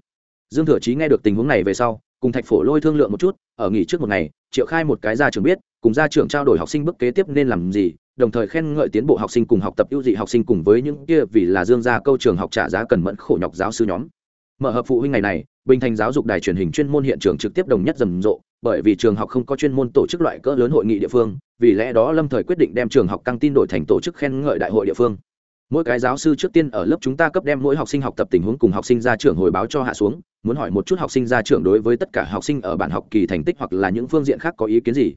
Dương thừa chí nghe được tình huống này về sau, cùng thạch phổ lôi thương lượng một chút, ở nghỉ trước một ngày, triệu khai một cái ra trường biết cùng gia trưởng trao đổi học sinh bước kế tiếp nên làm gì, đồng thời khen ngợi tiến bộ học sinh cùng học tập ưu dị học sinh cùng với những kia vì là dương gia câu trường học trả giá cần mẫn khổ nhọc giáo sư nhóm. Mở hợp phụ huynh ngày này, bình thành giáo dục đài truyền hình chuyên môn hiện trường trực tiếp đồng nhất rầm rộ, bởi vì trường học không có chuyên môn tổ chức loại cỡ lớn hội nghị địa phương, vì lẽ đó lâm thời quyết định đem trường học căng tin đổi thành tổ chức khen ngợi đại hội địa phương. Mỗi cái giáo sư trước tiên ở lớp chúng ta cấp đem mỗi học sinh học tập tình huống cùng học sinh ra trường hồi báo cho hạ xuống, muốn hỏi một chút học sinh ra trường đối với tất cả học sinh ở bản học kỳ thành tích hoặc là những phương diện khác có ý kiến gì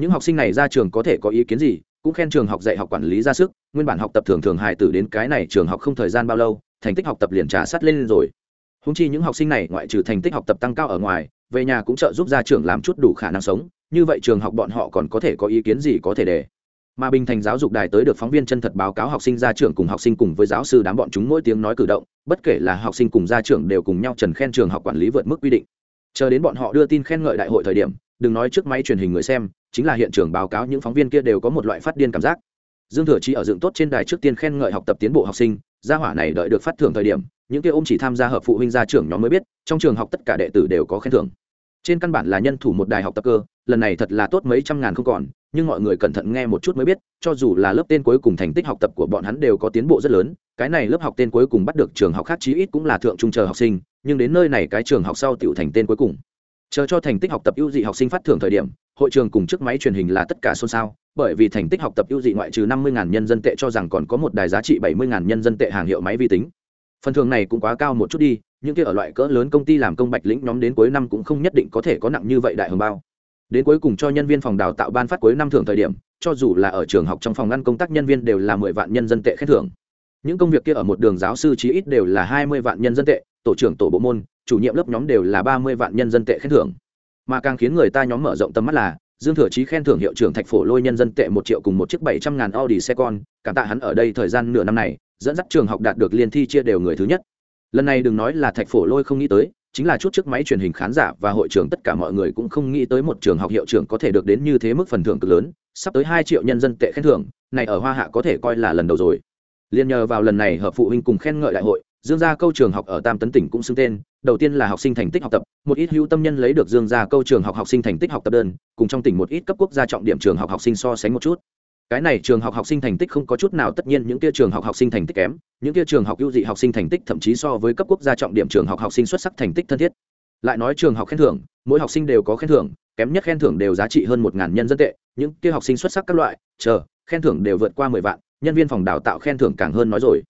những học sinh này ra trường có thể có ý kiến gì, cũng khen trường học dạy học quản lý ra sức, nguyên bản học tập thường thường hài tử đến cái này trường học không thời gian bao lâu, thành tích học tập liền trả sắt lên rồi. Húng chi những học sinh này ngoại trừ thành tích học tập tăng cao ở ngoài, về nhà cũng trợ giúp gia trưởng làm chút đủ khả năng sống, như vậy trường học bọn họ còn có thể có ý kiến gì có thể để. Mà bình thành giáo dục đài tới được phóng viên chân thật báo cáo học sinh ra trường cùng học sinh cùng với giáo sư đám bọn chúng mỗi tiếng nói cử động, bất kể là học sinh cùng gia trưởng đều cùng nhau trần khen trường học quản lý vượt mức quy định. Chờ đến bọn họ đưa tin khen ngợi đại hội thời điểm, đừng nói trước máy truyền hình người xem chính là hiện trường báo cáo những phóng viên kia đều có một loại phát điên cảm giác. Dương thừa chí ở dựng tốt trên đài trước tiên khen ngợi học tập tiến bộ học sinh, gia hỏa này đợi được phát thưởng thời điểm, những kia ôm chỉ tham gia hợp phụ huynh gia trưởng nhóm mới biết, trong trường học tất cả đệ tử đều có khen thưởng. Trên căn bản là nhân thủ một đài học tập cơ, lần này thật là tốt mấy trăm ngàn không còn, nhưng mọi người cẩn thận nghe một chút mới biết, cho dù là lớp tên cuối cùng thành tích học tập của bọn hắn đều có tiến bộ rất lớn, cái này lớp học tên cuối cùng bắt được trường học khác chí ít cũng là thượng trung chờ học sinh, nhưng đến nơi này cái trường học sau tựu thành tên cuối cùng chờ cho thành tích học tập ưu dị học sinh phát thưởng thời điểm, hội trường cùng chiếc máy truyền hình là tất cả xôn xao, bởi vì thành tích học tập ưu dị ngoại trừ năm mươi nhân dân tệ cho rằng còn có một đài giá trị bảy mươi nhân dân tệ hàng hiệu máy vi tính. Phần thưởng này cũng quá cao một chút đi, những kia ở loại cỡ lớn công ty làm công bạch lĩnh nhóm đến cuối năm cũng không nhất định có thể có nặng như vậy đại hồng bao. Đến cuối cùng cho nhân viên phòng đào tạo ban phát cuối năm thưởng thời điểm, cho dù là ở trường học trong phòng ngăn công tác nhân viên đều là mười vạn nhân dân tệ khen thưởng. Những công việc kia ở một đường giáo sư chí ít đều là hai mươi vạn nhân dân tệ, tổ trưởng tổ bộ môn chủ nhiệm lớp nhóm đều là ba mươi vạn nhân dân tệ khen thưởng. Mà càng khiến người ta nhóm mở rộng tầm mắt là, dương thừa chí khen thưởng hiệu trưởng thạch phổ lôi nhân dân tệ một triệu cùng một chiếc bảy trăm ngàn audi xe con, cảm tạ hắn ở đây thời gian nửa năm này, dẫn dắt trường học đạt được liên thi chia đều người thứ nhất. Lần này đừng nói là thạch phổ lôi không nghĩ tới, chính là chút chiếc máy truyền hình khán giả và hội trưởng tất cả mọi người cũng không nghĩ tới một trường học hiệu trưởng có thể được đến như thế mức phần thưởng cực lớn, sắp tới hai triệu nhân dân tệ khen thưởng, này ở hoa hạ có thể coi là lần đầu rồi. Liên nhờ vào lần này hợp phụ huynh cùng khen ngợi đại hội dương gia câu trường học ở tam tấn tỉnh cũng xưng tên, đầu tiên là học sinh thành tích học tập, một ít hữu tâm nhân lấy được dương gia câu trường học học sinh thành tích học tập đơn, cùng trong tỉnh một ít cấp quốc gia trọng điểm trường học học sinh so sánh một chút. Cái này trường học học sinh thành tích không có chút nào tất nhiên những kia trường học học sinh thành tích kém, những kia trường học ưu dị học sinh thành tích thậm chí so với cấp quốc gia trọng điểm trường học học sinh xuất sắc thành tích thân thiết. Lại nói trường học khen thưởng, mỗi học sinh đều có khen thưởng, kém nhất khen thưởng đều giá trị hơn một ngàn nhân dân tệ, những kia học sinh xuất sắc các loại, chờ, khen thưởng đều vượt qua mười vạn, nhân viên phòng đào tạo khen thưởng càng hơn nói rồi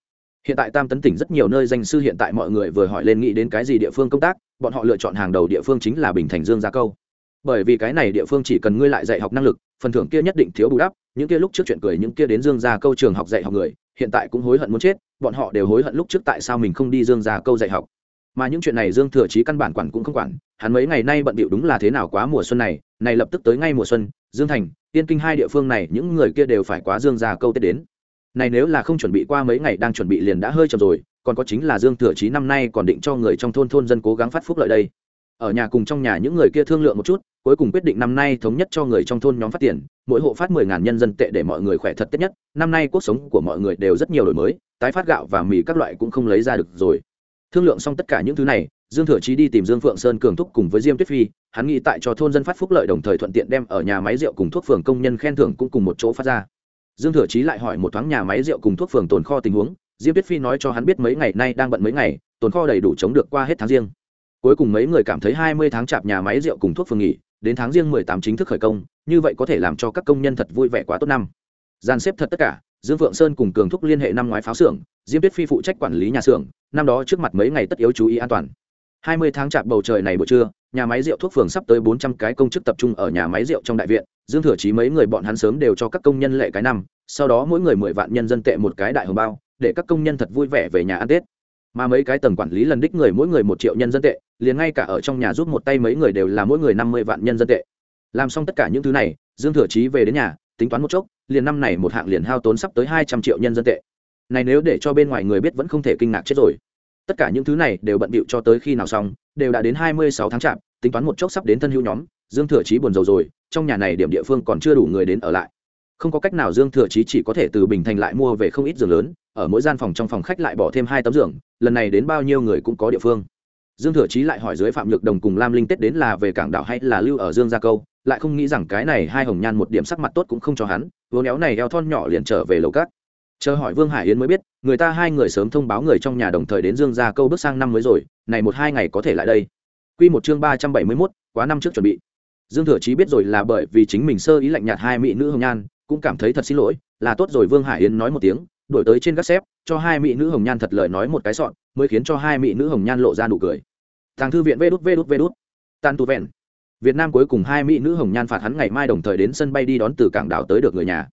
hiện tại tam tấn tỉnh rất nhiều nơi danh sư hiện tại mọi người vừa hỏi lên nghĩ đến cái gì địa phương công tác, bọn họ lựa chọn hàng đầu địa phương chính là bình thành dương gia câu. Bởi vì cái này địa phương chỉ cần ngươi lại dạy học năng lực, phần thưởng kia nhất định thiếu bù đắp, những kia lúc trước chuyện cười, những kia đến dương gia câu trường học dạy học người, hiện tại cũng hối hận muốn chết, bọn họ đều hối hận lúc trước tại sao mình không đi dương gia câu dạy học. Mà những chuyện này dương thừa chí căn bản quản cũng không quản, hắn mấy ngày nay bận bịu đúng là thế nào quá mùa xuân này này lập tức tới ngay mùa xuân, dương thành tiên kinh hai địa phương này, những người kia đều phải quá dương gia câu tết đến này nếu là không chuẩn bị qua mấy ngày đang chuẩn bị liền đã hơi chậm rồi, còn có chính là dương thừa chí năm nay còn định cho người trong thôn thôn dân cố gắng phát phúc lợi đây. Ở nhà cùng trong nhà những người kia thương lượng một chút, cuối cùng quyết định năm nay thống nhất cho người trong thôn nhóm phát tiền, mỗi hộ phát mười ngàn nhân dân tệ để mọi người khỏe thật tết nhất. Năm nay cuộc sống của mọi người đều rất nhiều đổi mới, tái phát gạo và mì các loại cũng không lấy ra được rồi. Thương lượng xong tất cả những thứ này, dương thừa chí đi tìm dương phượng sơn cường thúc cùng với diêm tuyết phi, hắn nghĩ tại cho thôn dân phát phúc lợi đồng thời thuận tiện đem ở nhà máy rượu cùng thuốc phường công nhân khen thưởng cũng cùng một chỗ phát ra dương thừa chí lại hỏi một thoáng nhà máy rượu cùng thuốc phường tồn kho tình huống, diêm tuyết phi nói cho hắn biết mấy ngày nay đang bận mấy ngày, tồn kho đầy đủ chống được qua hết tháng riêng. Cuối cùng mấy người cảm thấy hai mươi tháng chạp nhà máy rượu cùng thuốc phường nghỉ, đến tháng riêng mười tám chính thức khởi công, như vậy có thể làm cho các công nhân thật vui vẻ quá tốt năm. Gian xếp thật tất cả, dương phượng sơn cùng cường thúc liên hệ năm ngoái pháo xưởng, diêm tuyết phi phụ trách quản lý nhà xưởng, năm đó trước mặt mấy ngày tất yếu chú ý an toàn. Hai mươi tháng chạp bầu trời này buổi trưa nhà máy rượu thuốc phường sắp tới bốn trăm cái công chức tập trung ở nhà máy rượu trong đại viện, dương thừa chí mấy người bọn hắn sớm đều cho các công nhân lệ cái năm, sau đó mỗi người mười vạn nhân dân tệ một cái đại hồng bao, để các công nhân thật vui vẻ về nhà ăn tết. Mà mấy cái tầng quản lý lần đích người mỗi người một triệu nhân dân tệ, liền ngay cả ở trong nhà giúp một tay mấy người đều là mỗi người năm mươi vạn nhân dân tệ. Làm xong tất cả những thứ này, dương thừa chí về đến nhà, tính toán một chốc, liền năm này một hạng liền hao tốn sắp tới hai trăm triệu nhân dân tệ. Này nếu để cho bên ngoài người biết vẫn không thể kinh ngạc chết rồi tất cả những thứ này đều bận bịu cho tới khi nào xong, đều đã đến hai mươi sáu tháng chạp, tính toán một chốc sắp đến thân hữu nhóm, dương thừa chí buồn rầu rồi, trong nhà này điểm địa phương còn chưa đủ người đến ở lại. Không có cách nào dương thừa chí chỉ có thể từ bình thành lại mua về không ít giường lớn, ở mỗi gian phòng trong phòng khách lại bỏ thêm hai tấm giường, lần này đến bao nhiêu người cũng có địa phương. Dương thừa chí lại hỏi dưới phạm nhược đồng cùng lam linh tết đến là về cảng đảo hay là lưu ở dương gia câu, lại không nghĩ rằng cái này hai hồng nhan một điểm sắc mặt tốt cũng không cho hắn, vốn éo này eo thon nhỏ liền trở về lầu cát chờ hỏi vương hải yến mới biết người ta hai người sớm thông báo người trong nhà đồng thời đến dương gia câu bước sang năm mới rồi này một hai ngày có thể lại đây Quy một chương ba trăm bảy mươi mốt quá năm trước chuẩn bị. Dương Thừa Chí biết rồi là bởi vì chính mình sơ ý lạnh nhạt hai mỹ nữ hồng nhan, cũng cảm thấy thật xin lỗi, là tốt rồi Vương Hải Yến nói một tiếng, đổi tới trên gác xếp, cho hai mỹ nữ hồng nhan thật lời nói một cái sọn, mới khiến cho hai mỹ nữ hồng nhan lộ ra nụ cười. Tàng thư viện vê đút vê đút vê đút. tan tu vẹn. Việt Nam cuối cùng hai mỹ nữ hồng nhan phạt hắn ngày mai đồng thời đến sân bay đi đón từ cảng đảo tới được người nhà.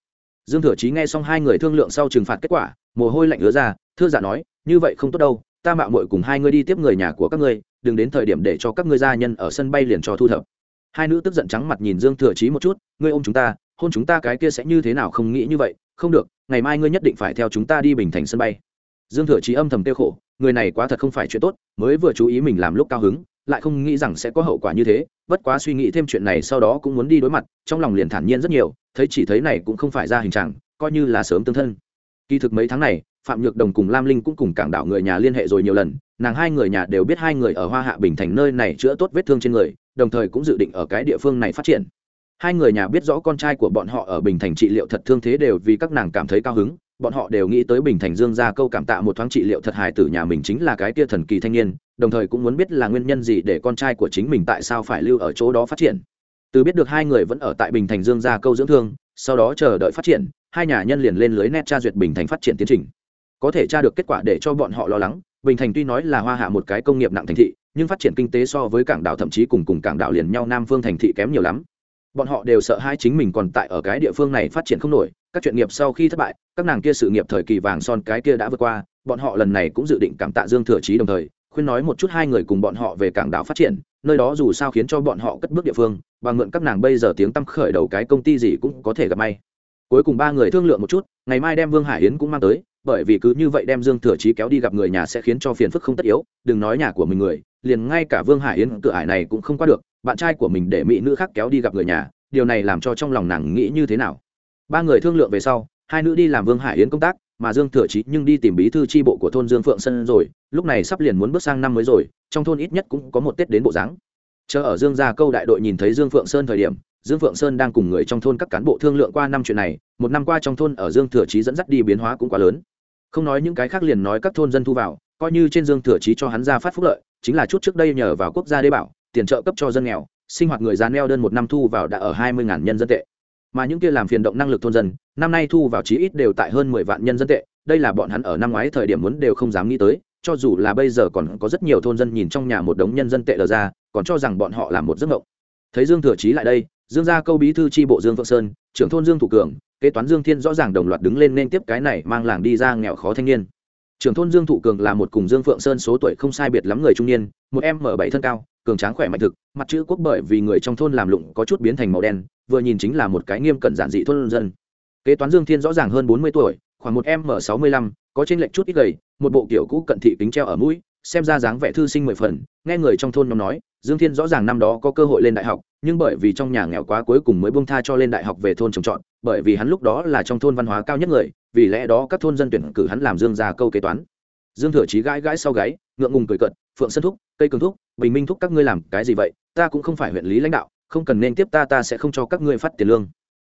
Dương Thừa Chí nghe xong hai người thương lượng sau trừng phạt kết quả, mồ hôi lạnh ứa ra, thưa dạ nói, như vậy không tốt đâu, ta mạo muội cùng hai người đi tiếp người nhà của các ngươi, đừng đến thời điểm để cho các ngươi gia nhân ở sân bay liền cho thu thập. Hai nữ tức giận trắng mặt nhìn dương thừa chí một chút ngươi ôm chúng ta hôn chúng ta cái kia sẽ như thế nào không nghĩ như vậy không được ngày mai ngươi nhất định phải theo chúng ta đi bình thành sân bay. Dương thừa chí âm thầm tiêu khổ người này quá thật không phải chuyện tốt mới vừa chú ý mình làm lúc cao hứng lại không nghĩ rằng sẽ có hậu quả như thế bất quá suy nghĩ thêm chuyện này sau đó cũng muốn đi đối mặt trong lòng liền thản nhiên rất nhiều thấy chỉ thấy này cũng không phải ra hình trạng, coi như là sớm tương thân. Kỳ thực mấy tháng này, phạm nhược đồng cùng lam linh cũng cùng cảng đảo người nhà liên hệ rồi nhiều lần, nàng hai người nhà đều biết hai người ở hoa hạ bình thành nơi này chữa tốt vết thương trên người, đồng thời cũng dự định ở cái địa phương này phát triển. Hai người nhà biết rõ con trai của bọn họ ở bình thành trị liệu thật thương thế đều vì các nàng cảm thấy cao hứng, bọn họ đều nghĩ tới bình thành dương ra câu cảm tạ một thoáng trị liệu thật hài tử nhà mình chính là cái kia thần kỳ thanh niên, đồng thời cũng muốn biết là nguyên nhân gì để con trai của chính mình tại sao phải lưu ở chỗ đó phát triển từ biết được hai người vẫn ở tại bình thành dương ra câu dưỡng thương, sau đó chờ đợi phát triển, hai nhà nhân liền lên lưới net tra duyệt bình thành phát triển tiến trình. Có thể tra được kết quả để cho bọn họ lo lắng, bình thành tuy nói là hoa hạ một cái công nghiệp nặng thành thị, nhưng phát triển kinh tế so với cảng đảo thậm chí cùng cùng cảng đảo liền nhau nam phương thành thị kém nhiều lắm. Bọn họ đều sợ hai chính mình còn tại ở cái địa phương này phát triển không nổi, các chuyện nghiệp sau khi thất bại, các nàng kia sự nghiệp thời kỳ vàng son cái kia đã vượt qua, bọn họ lần này cũng dự định cảm tạ dương thừa trí đồng thời khuyên nói một chút hai người cùng bọn họ về cảng đảo phát triển, nơi đó dù sao khiến cho bọn họ cất bước địa phương và mượn các nàng bây giờ tiếng tăm khởi đầu cái công ty gì cũng có thể gặp may. Cuối cùng ba người thương lượng một chút, ngày mai đem vương hải yến cũng mang tới, bởi vì cứ như vậy đem dương thừa chí kéo đi gặp người nhà sẽ khiến cho phiền phức không tất yếu, đừng nói nhà của mình người, liền ngay cả vương hải yến cửa ải này cũng không qua được, bạn trai của mình để mỹ nữ khác kéo đi gặp người nhà, điều này làm cho trong lòng nàng nghĩ như thế nào. Ba người thương lượng về sau, hai nữ đi làm vương hải yến công tác mà dương thừa chí nhưng đi tìm bí thư tri bộ của thôn dương phượng sân rồi, lúc này sắp liền muốn bước sang năm mới rồi, trong thôn ít nhất cũng có một tết đến bộ dáng. Chờ ở dương gia câu đại đội nhìn thấy dương phượng sơn thời điểm, dương phượng sơn đang cùng người trong thôn các cán bộ thương lượng qua năm chuyện này, một năm qua trong thôn ở dương thừa chí dẫn dắt đi biến hóa cũng quá lớn. Không nói những cái khác liền nói các thôn dân thu vào, coi như trên dương thừa chí cho hắn ra phát phúc lợi, chính là chút trước đây nhờ vào quốc gia đê bảo, tiền trợ cấp cho dân nghèo, sinh hoạt người già neo đơn một năm thu vào đã ở hai mươi nhân dân tệ mà những kia làm phiền động năng lực thôn dân, năm nay thu vào chí ít đều tại hơn mười vạn nhân dân tệ, đây là bọn hắn ở năm ngoái thời điểm muốn đều không dám nghĩ tới, cho dù là bây giờ còn có rất nhiều thôn dân nhìn trong nhà một đống nhân dân tệ lờ ra, còn cho rằng bọn họ làm một giấc mộng. Thấy dương thừa chí lại đây, dương gia câu bí thư tri bộ dương phượng sơn, trưởng thôn dương thủ cường, kế toán dương thiên rõ ràng đồng loạt đứng lên nên tiếp cái này mang làng đi ra nghèo khó thanh niên. Trưởng thôn dương thụ cường là một cùng dương phượng sơn số tuổi không sai biệt lắm người trung niên, một em m bảy thân cao, cường tráng khỏe mạnh thực, mặt chữ quốc bởi vì người trong thôn làm lụng có chút biến thành màu đen vừa nhìn chính là một cái nghiêm cẩn giản dị thôn dân. Kế toán dương thiên rõ ràng hơn bốn mươi tuổi, khoảng một em m sáu mươi lăm, có trên lệch chút ít gầy, một bộ kiểu cũ cận thị kính treo ở mũi, xem ra dáng vẻ thư sinh mười phần, nghe người trong thôn nhóm nói, dương thiên rõ ràng năm đó có cơ hội lên đại học, nhưng bởi vì trong nhà nghèo quá cuối cùng mới buông tha cho lên đại học về thôn trồng trọt, bởi vì hắn lúc đó là trong thôn văn hóa cao nhất người, vì lẽ đó các thôn dân tuyển cử hắn làm dương gia câu kế toán. Dương thừa chí gãi gãi sau gáy, ngượng ngùng cười cận phượng sân thúc cây cường thúc, bình minh thúc các ngươi làm cái gì vậy? Ta cũng không phải huyện lý lãnh đạo không cần nên tiếp ta ta sẽ không cho các ngươi phát tiền lương.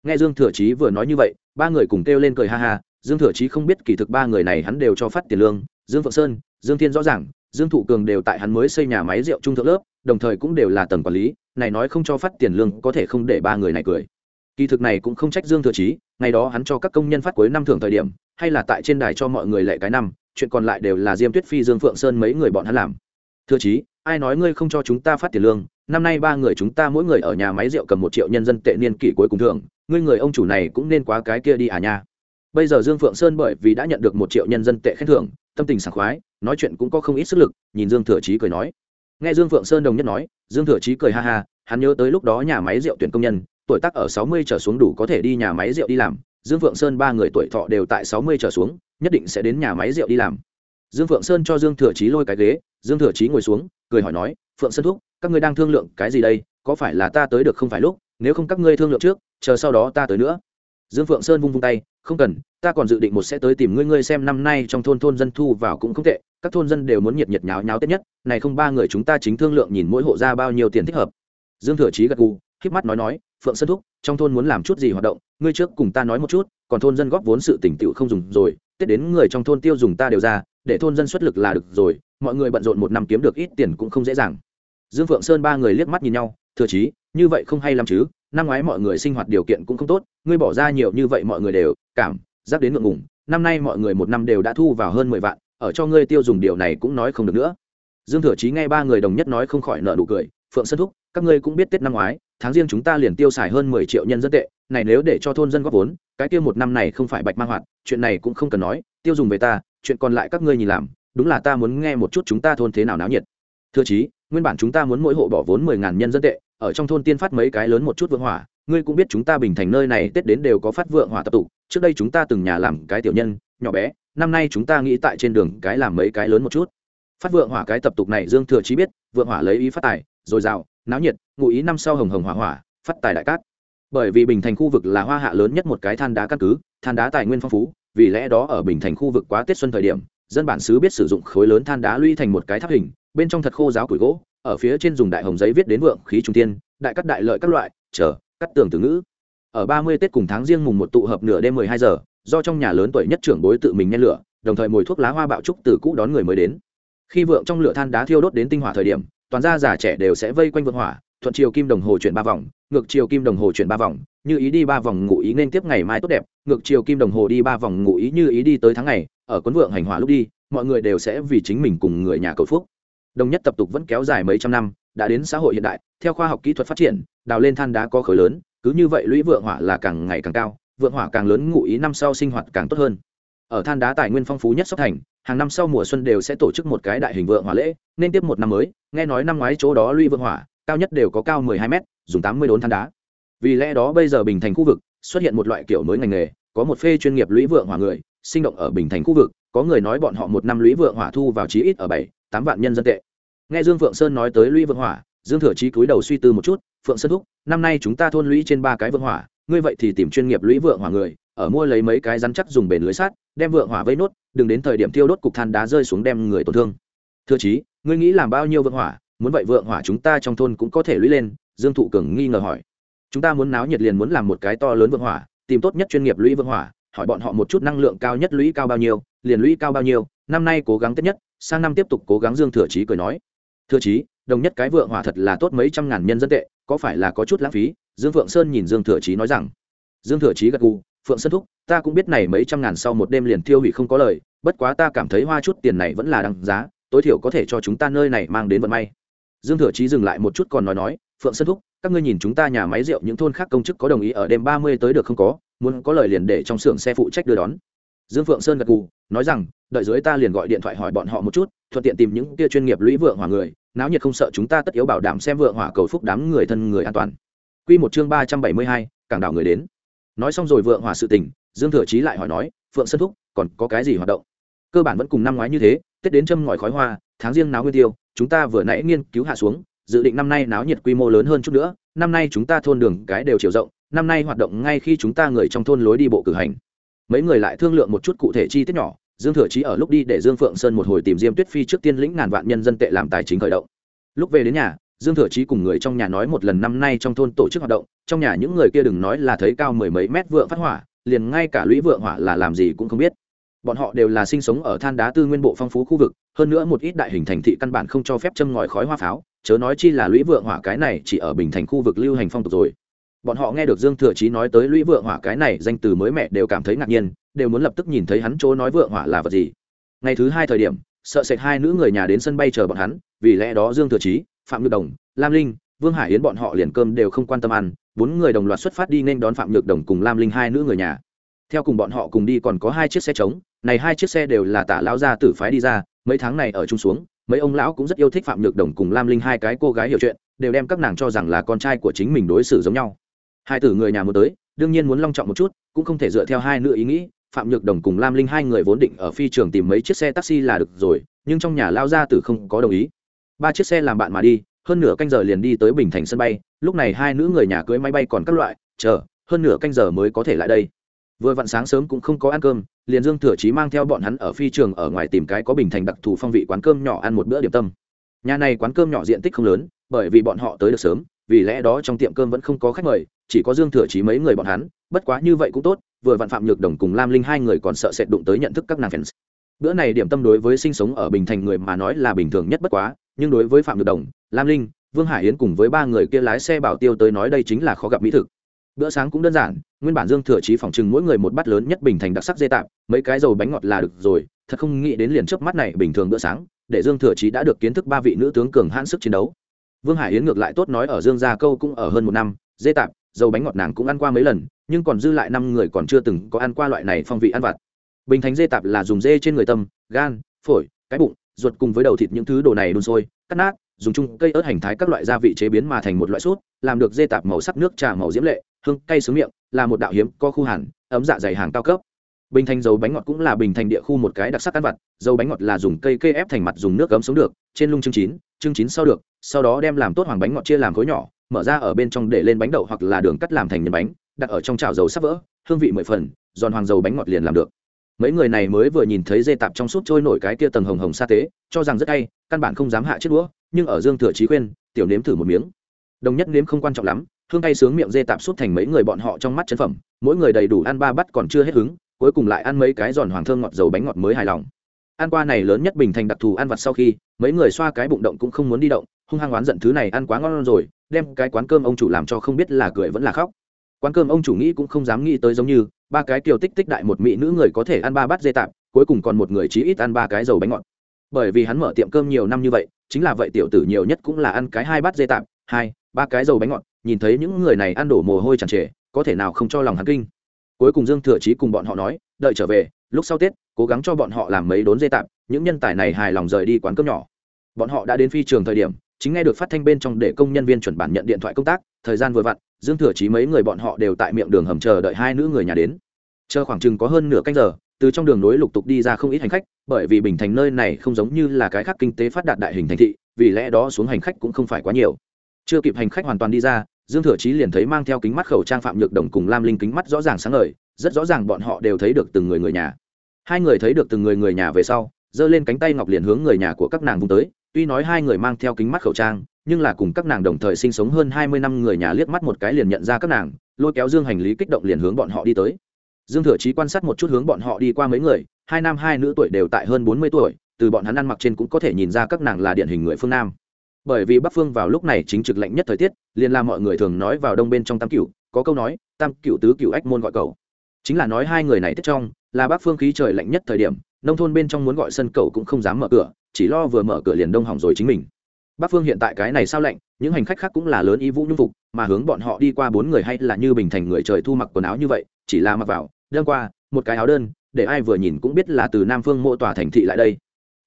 Nghe dương thừa chí vừa nói như vậy, ba người cùng kêu lên cười ha ha. Dương thừa chí không biết kỳ thực ba người này hắn đều cho phát tiền lương. Dương phượng sơn, dương thiên rõ ràng, dương thụ cường đều tại hắn mới xây nhà máy rượu trung thượng lớp, đồng thời cũng đều là tầng quản lý. Này nói không cho phát tiền lương có thể không để ba người này cười. Kỳ thực này cũng không trách dương thừa chí, ngày đó hắn cho các công nhân phát cuối năm thưởng thời điểm, hay là tại trên đài cho mọi người lệ cái năm, chuyện còn lại đều là diêm tuyết phi, dương phượng sơn mấy người bọn hắn làm. Thừa chí, ai nói ngươi không cho chúng ta phát tiền lương năm nay ba người chúng ta mỗi người ở nhà máy rượu cầm một triệu nhân dân tệ niên kỷ cuối cùng thưởng ngươi người ông chủ này cũng nên quá cái kia đi à nha. Bây giờ dương phượng sơn bởi vì đã nhận được một triệu nhân dân tệ khen thưởng, tâm tình sảng khoái, nói chuyện cũng có không ít sức lực, nhìn dương thừa chí cười nói. Nghe dương phượng sơn đồng nhất nói, dương thừa chí cười ha ha, hắn nhớ tới lúc đó nhà máy rượu tuyển công nhân, tuổi tác ở sáu mươi trở xuống đủ có thể đi nhà máy rượu đi làm. Dương phượng sơn ba người tuổi thọ đều tại sáu mươi trở xuống, nhất định sẽ đến nhà máy rượu đi làm. Dương phượng sơn cho dương thừa chí lôi cái ghế, dương thừa chí ngồi xuống, cười hỏi nói, phượng sơn thúc các ngươi đang thương lượng cái gì đây? Có phải là ta tới được không phải lúc? Nếu không các ngươi thương lượng trước, chờ sau đó ta tới nữa. Dương phượng sơn vung vung tay, không cần, ta còn dự định một sẽ tới tìm ngươi ngươi xem năm nay trong thôn thôn dân thu vào cũng không tệ, các thôn dân đều muốn nhiệt nhiệt nháo nháo tết nhất, này không ba người chúng ta chính thương lượng nhìn mỗi hộ ra bao nhiêu tiền thích hợp. Dương thừa chí gật gù híp mắt nói nói, phượng sơn thúc, trong thôn muốn làm chút gì hoạt động, ngươi trước cùng ta nói một chút, còn thôn dân góp vốn sự tỉnh tựu không dùng rồi, tết đến người trong thôn tiêu dùng ta đều ra, để thôn dân xuất lực là được rồi, mọi người bận rộn một năm kiếm được ít tiền cũng không dễ dàng dương phượng sơn ba người liếc mắt nhìn nhau, thừa chí, như vậy không hay lắm chứ, năm ngoái mọi người sinh hoạt điều kiện cũng không tốt, ngươi bỏ ra nhiều như vậy mọi người đều, cảm giác đến ngượng ngùng, năm nay mọi người một năm đều đã thu vào hơn mười vạn, ở cho ngươi tiêu dùng điều này cũng nói không được nữa. Dương thừa chí nghe ba người đồng nhất nói không khỏi nợ nụ cười, phượng sơn thúc, các ngươi cũng biết tết năm ngoái, tháng riêng chúng ta liền tiêu xài hơn mười triệu nhân dân tệ, này nếu để cho thôn dân góp vốn, cái tiêu một năm này không phải bạch mang hoạt, chuyện này cũng không cần nói, tiêu dùng về ta, chuyện còn lại các ngươi nhìn làm, đúng là ta muốn nghe một chút chúng ta thôn thế nào náo nhiệt. Thưa chí nguyên bản chúng ta muốn mỗi hộ bỏ vốn mười ngàn nhân dân tệ, ở trong thôn tiên phát mấy cái lớn một chút vượng hỏa, ngươi cũng biết chúng ta bình thành nơi này tết đến đều có phát vượng hỏa tập tụ, trước đây chúng ta từng nhà làm cái tiểu nhân, nhỏ bé, năm nay chúng ta nghĩ tại trên đường cái làm mấy cái lớn một chút. Phát vượng hỏa cái tập tục này dương thừa chí biết, vượng hỏa lấy ý phát tài dồi dào náo nhiệt, ngụ ý năm sau hồng hồng hỏa hỏa, phát tài đại cát. Bởi vì bình thành khu vực là hoa hạ lớn nhất một cái than đá căn cứ, than đá tài nguyên phong phú, vì lẽ đó ở bình thành khu vực quá tết xuân thời điểm, dân bản xứ biết sử dụng khối lớn than đá lũy thành một cái tháp hình bên trong thật khô giáo củi gỗ, ở phía trên dùng đại hồng giấy viết đến vượng khí trung tiên, đại cắt đại lợi các loại, chờ, cắt tường từ ngữ. Ở ba mươi tết cùng tháng riêng mùng một tụ hợp nửa đêm mười hai giờ, do trong nhà lớn tuổi nhất trưởng bối tự mình nhen lửa, đồng thời mùi thuốc lá hoa bạo trúc từ cũ đón người mới đến. Khi vượng trong lửa than đá thiêu đốt đến tinh hỏa thời điểm, toàn gia già trẻ đều sẽ vây quanh vượng hỏa, thuận chiều kim đồng hồ chuyển ba vòng, ngược chiều kim đồng hồ chuyển ba vòng, như ý đi ba vòng ngụ ý nên tiếp ngày mai tốt đẹp, ngược chiều kim đồng hồ đi ba vòng ngụ ý như ý đi tới tháng ngày, ở quấn vượng hành hỏa lúc đi, mọi người đều sẽ vì chính mình cùng người nhà cầu phúc đồng nhất tập tục vẫn kéo dài mấy trăm năm, đã đến xã hội hiện đại, theo khoa học kỹ thuật phát triển, đào lên than đá có khối lớn, cứ như vậy lũy vượng hỏa là càng ngày càng cao, vượng hỏa càng lớn ngụ ý năm sau sinh hoạt càng tốt hơn. Ở than đá tài nguyên phong phú nhất sóc thành, hàng năm sau mùa xuân đều sẽ tổ chức một cái đại hình vượng hỏa lễ, nên tiếp một năm mới, nghe nói năm ngoái chỗ đó lũy vượng hỏa, cao nhất đều có cao 12 mét, dùng 80 đốn than đá. Vì lẽ đó bây giờ bình thành khu vực xuất hiện một loại kiểu mới ngành nghề, có một phê chuyên nghiệp lũy vượng hỏa người sinh động ở bình thành khu vực, có người nói bọn họ một năm lũy vượng hỏa thu vào chí ít ở bảy, tám vạn nhân dân tệ. Nghe dương phượng sơn nói tới lũy vượng hỏa, dương thừa chí cúi đầu suy tư một chút, phượng sơn thúc, năm nay chúng ta thôn lũy trên ba cái vượng hỏa, ngươi vậy thì tìm chuyên nghiệp lũy vượng hỏa người, ở mua lấy mấy cái rắn chắc dùng bền lưới sát đem vượng hỏa vây nốt, đừng đến thời điểm tiêu đốt cục than đá rơi xuống đem người tổn thương. Thưa chí, ngươi nghĩ làm bao nhiêu vượng hỏa, muốn vậy vượng hỏa chúng ta trong thôn cũng có thể lũy lên? Dương thụ cường nghi ngờ hỏi. Chúng ta muốn náo nhiệt liền muốn làm một cái to lớn vượng hỏa, tìm tốt nhất chuyên nghiệp lũy vượng hỏa hỏi bọn họ một chút năng lượng cao nhất lũy cao bao nhiêu, liền lũy cao bao nhiêu, năm nay cố gắng tết nhất, sang năm tiếp tục cố gắng dương thừa chí cười nói. Thừa chí, đồng nhất cái vượng hỏa thật là tốt mấy trăm ngàn nhân dân tệ, có phải là có chút lãng phí? Dương phượng sơn nhìn dương thừa chí nói rằng. Dương thừa chí gật gù, phượng sơn thúc, ta cũng biết này mấy trăm ngàn sau một đêm liền tiêu hủy không có lời, bất quá ta cảm thấy hoa chút tiền này vẫn là đăng giá, tối thiểu có thể cho chúng ta nơi này mang đến vận may. Dương thừa chí dừng lại một chút còn nói nói, phượng sơn thúc, các ngươi nhìn chúng ta nhà máy rượu những thôn khác công chức có đồng ý ở đêm ba mươi tới được không có muốn có lời liền để trong xưởng xe phụ trách đưa đón dương phượng sơn gật gù nói rằng đợi dưới ta liền gọi điện thoại hỏi bọn họ một chút thuận tiện tìm những kia chuyên nghiệp lũy vượng hỏa người náo nhiệt không sợ chúng ta tất yếu bảo đảm xem vượng hỏa cầu phúc đám người thân người an toàn Quy một chương ba trăm bảy mươi hai, cảng đảo người đến. Nói xong rồi vượng hỏa sự tình, Dương Thừa Chí lại hỏi nói, Phượng Sơn thúc, còn có cái gì hoạt động? Cơ bản vẫn cùng năm ngoái như thế, Tết đến châm ngòi khói hoa, tháng riêng náo nguyên tiêu, chúng ta vừa nãy nghiên cứu hạ xuống, dự định năm nay náo nhiệt quy mô lớn hơn chút nữa năm nay chúng ta thôn đường cái đều chiều rộng năm nay hoạt động ngay khi chúng ta người trong thôn lối đi bộ cử hành. Mấy người lại thương lượng một chút cụ thể chi tiết nhỏ, dương thừa chí ở lúc đi để dương phượng sơn một hồi tìm diêm tuyết phi trước tiên lĩnh ngàn vạn nhân dân tệ làm tài chính khởi động. Lúc về đến nhà, dương thừa chí cùng người trong nhà nói một lần năm nay trong thôn tổ chức hoạt động, trong nhà những người kia đừng nói là thấy cao mười mấy mét vượng phát hỏa, liền ngay cả lũy vượng hỏa là làm gì cũng không biết. Bọn họ đều là sinh sống ở than đá tư nguyên bộ phong phú khu vực, hơn nữa một ít đại hình thành thị căn bản không cho phép châm ngòi khói hoa pháo, chớ nói chi là lũy vượng hỏa cái này chỉ ở bình thành khu vực lưu hành phong tục rồi bọn họ nghe được dương thừa chí nói tới lũy vượng hỏa cái này, danh từ mới mẹ đều cảm thấy ngạc nhiên, đều muốn lập tức nhìn thấy hắn chỗ nói vượng hỏa là vật gì. Ngày thứ hai thời điểm, sợ sệt hai nữ người nhà đến sân bay chờ bọn hắn, vì lẽ đó dương thừa chí, phạm nhược đồng, lam linh, vương hải yến bọn họ liền cơm đều không quan tâm ăn, bốn người đồng loạt xuất phát đi nên đón phạm nhược đồng cùng lam linh hai nữ người nhà. Theo cùng bọn họ cùng đi còn có hai chiếc xe trống, này hai chiếc xe đều là tả lão gia tử phái đi ra, mấy tháng này ở chung xuống, mấy ông lão cũng rất yêu thích phạm nhược đồng cùng lam linh hai cái cô gái hiểu chuyện, đều đem các nàng cho rằng là con trai của chính mình đối xử giống nhau hai tử người nhà muốn tới, đương nhiên muốn long trọng một chút, cũng không thể dựa theo hai nữ ý nghĩ, phạm nhược đồng cùng lam linh hai người vốn định ở phi trường tìm mấy chiếc xe taxi là được rồi, nhưng trong nhà lao ra tử không có đồng ý. Ba chiếc xe làm bạn mà đi, hơn nửa canh giờ liền đi tới bình thành sân bay, lúc này hai nữ người nhà cưới máy bay còn các loại, chờ, hơn nửa canh giờ mới có thể lại đây. Vừa vặn sáng sớm cũng không có ăn cơm, liền dương thừa chí mang theo bọn hắn ở phi trường ở ngoài tìm cái có bình thành đặc thù phong vị quán cơm nhỏ ăn một bữa điểm tâm. Nhà này quán cơm nhỏ diện tích không lớn, bởi vì bọn họ tới được sớm, vì lẽ đó trong tiệm cơm vẫn không có khách mời chỉ có dương thừa chí mấy người bọn hắn, bất quá như vậy cũng tốt, vừa vạn phạm nhược đồng cùng lam linh hai người còn sợ sệt đụng tới nhận thức các nàng fans. Bữa này điểm tâm đối với sinh sống ở bình thành người mà nói là bình thường nhất bất quá, nhưng đối với phạm nhược đồng, lam linh, vương hải yến cùng với ba người kia lái xe bảo tiêu tới nói đây chính là khó gặp mỹ thực. Bữa sáng cũng đơn giản, nguyên bản dương thừa chí phòng chừng mỗi người một bát lớn nhất bình thành đặc sắc dê tạp mấy cái dầu bánh ngọt là được rồi, thật không nghĩ đến liền trước mắt này bình thường bữa sáng, để dương thừa chí đã được kiến thức ba vị nữ tướng cường hãn sức chiến đấu. Vương hải yến ngược lại tốt nói ở dương gia câu cũng ở hơn một năm, dê tạp dầu bánh ngọt nàng cũng ăn qua mấy lần, nhưng còn dư lại năm người còn chưa từng có ăn qua loại này phong vị ăn vặt. Bình thánh dê tạp là dùng dê trên người tâm, gan, phổi, cái bụng, ruột cùng với đầu thịt những thứ đồ này đun sôi, cắt nát, dùng chung cây ớt hành thái các loại gia vị chế biến mà thành một loại sốt làm được dê tạp màu sắc nước trà màu diễm lệ, hương cay sướng miệng, là một đạo hiếm có khu hàn, ấm dạ dày hàng cao cấp. Bình thành dầu bánh ngọt cũng là bình thành địa khu một cái đặc sắc ăn vặt, dầu bánh ngọt là dùng cây cây ép thành mặt dùng nước ấm sống được, trên lung chương chín chương chín sau được, sau đó đem làm tốt hoàng bánh ngọt chia làm khối nhỏ mở ra ở bên trong để lên bánh đậu hoặc là đường cắt làm thành nhân bánh, đặt ở trong chảo dầu sắp vỡ, hương vị mười phần, giòn hoàng dầu bánh ngọt liền làm được. Mấy người này mới vừa nhìn thấy dê tạp trong suốt trôi nổi cái kia tầng hồng hồng sa tế, cho rằng rất hay, căn bản không dám hạ chiếc đũa, nhưng ở dương thừa trí khuyên, tiểu nếm thử một miếng. Đồng nhất nếm không quan trọng lắm, hương tay sướng miệng dê tạp suốt thành mấy người bọn họ trong mắt chân phẩm, mỗi người đầy đủ ăn ba bát còn chưa hết hứng, cuối cùng lại ăn mấy cái giòn hoàng thơm ngọt dầu bánh ngọt mới hài lòng. Ăn qua này lớn nhất bình thành đặc thù ăn vặt sau khi, mấy người xoa cái bụng động cũng không muốn đi động, hung hăng oán giận, thứ này ăn quá ngon rồi đem cái quán cơm ông chủ làm cho không biết là cười vẫn là khóc. Quán cơm ông chủ nghĩ cũng không dám nghĩ tới giống như, ba cái kiều tích tích đại một mỹ nữ người có thể ăn ba bát dê tạp, cuối cùng còn một người chí ít ăn ba cái dầu bánh ngọt. Bởi vì hắn mở tiệm cơm nhiều năm như vậy, chính là vậy tiểu tử nhiều nhất cũng là ăn cái hai bát dê tạp, hai, ba cái dầu bánh ngọt, nhìn thấy những người này ăn đổ mồ hôi tràn trề, có thể nào không cho lòng hắn kinh. Cuối cùng dương thừa chí cùng bọn họ nói, đợi trở về, lúc sau tết, cố gắng cho bọn họ làm mấy đốn dê tạp, những nhân tài này hài lòng rời đi quán cơm nhỏ. Bọn họ đã đến phi trường thời điểm chính nghe được phát thanh bên trong để công nhân viên chuẩn bản nhận điện thoại công tác, thời gian vừa vặn, dương thừa chí mấy người bọn họ đều tại miệng đường hầm chờ đợi hai nữ người nhà đến. Chờ khoảng chừng có hơn nửa canh giờ, từ trong đường nối lục tục đi ra không ít hành khách, bởi vì bình thành nơi này không giống như là cái khác kinh tế phát đạt đại hình thành thị, vì lẽ đó xuống hành khách cũng không phải quá nhiều. Chưa kịp hành khách hoàn toàn đi ra, dương thừa chí liền thấy mang theo kính mắt khẩu trang phạm nhược đồng cùng lam linh kính mắt rõ ràng sáng ngời, rất rõ ràng bọn họ đều thấy được từng người người nhà. Hai người thấy được từng người người nhà về sau, giơ lên cánh tay ngọc liền hướng người nhà của các nàng vung tới tuy nói hai người mang theo kính mắt khẩu trang, nhưng là cùng các nàng đồng thời sinh sống hơn hai mươi năm người nhà liếc mắt một cái liền nhận ra các nàng, lôi kéo dương hành lý kích động liền hướng bọn họ đi tới. Dương thừa chí quan sát một chút hướng bọn họ đi qua mấy người, hai nam hai nữ tuổi đều tại hơn bốn mươi tuổi, từ bọn hắn ăn mặc trên cũng có thể nhìn ra các nàng là điển hình người phương nam. Bởi vì bắc phương vào lúc này chính trực lạnh nhất thời tiết, liền làm mọi người thường nói vào đông bên trong tam cựu có câu nói, tam cựu tứ cựu ách môn gọi cầu chính là nói hai người này tiết trong, là bắc phương khí trời lạnh nhất thời điểm, nông thôn bên trong muốn gọi sân cầu cũng không dám mở cửa chỉ lo vừa mở cửa liền đông hỏng rồi chính mình. Bắc phương hiện tại cái này sao lạnh, những hành khách khác cũng là lớn y vũ nhung phục, mà hướng bọn họ đi qua bốn người hay là như bình thành người trời thu mặc quần áo như vậy, chỉ là mặc vào đơn qua, một cái áo đơn, để ai vừa nhìn cũng biết là từ nam phương mô tòa thành thị lại đây.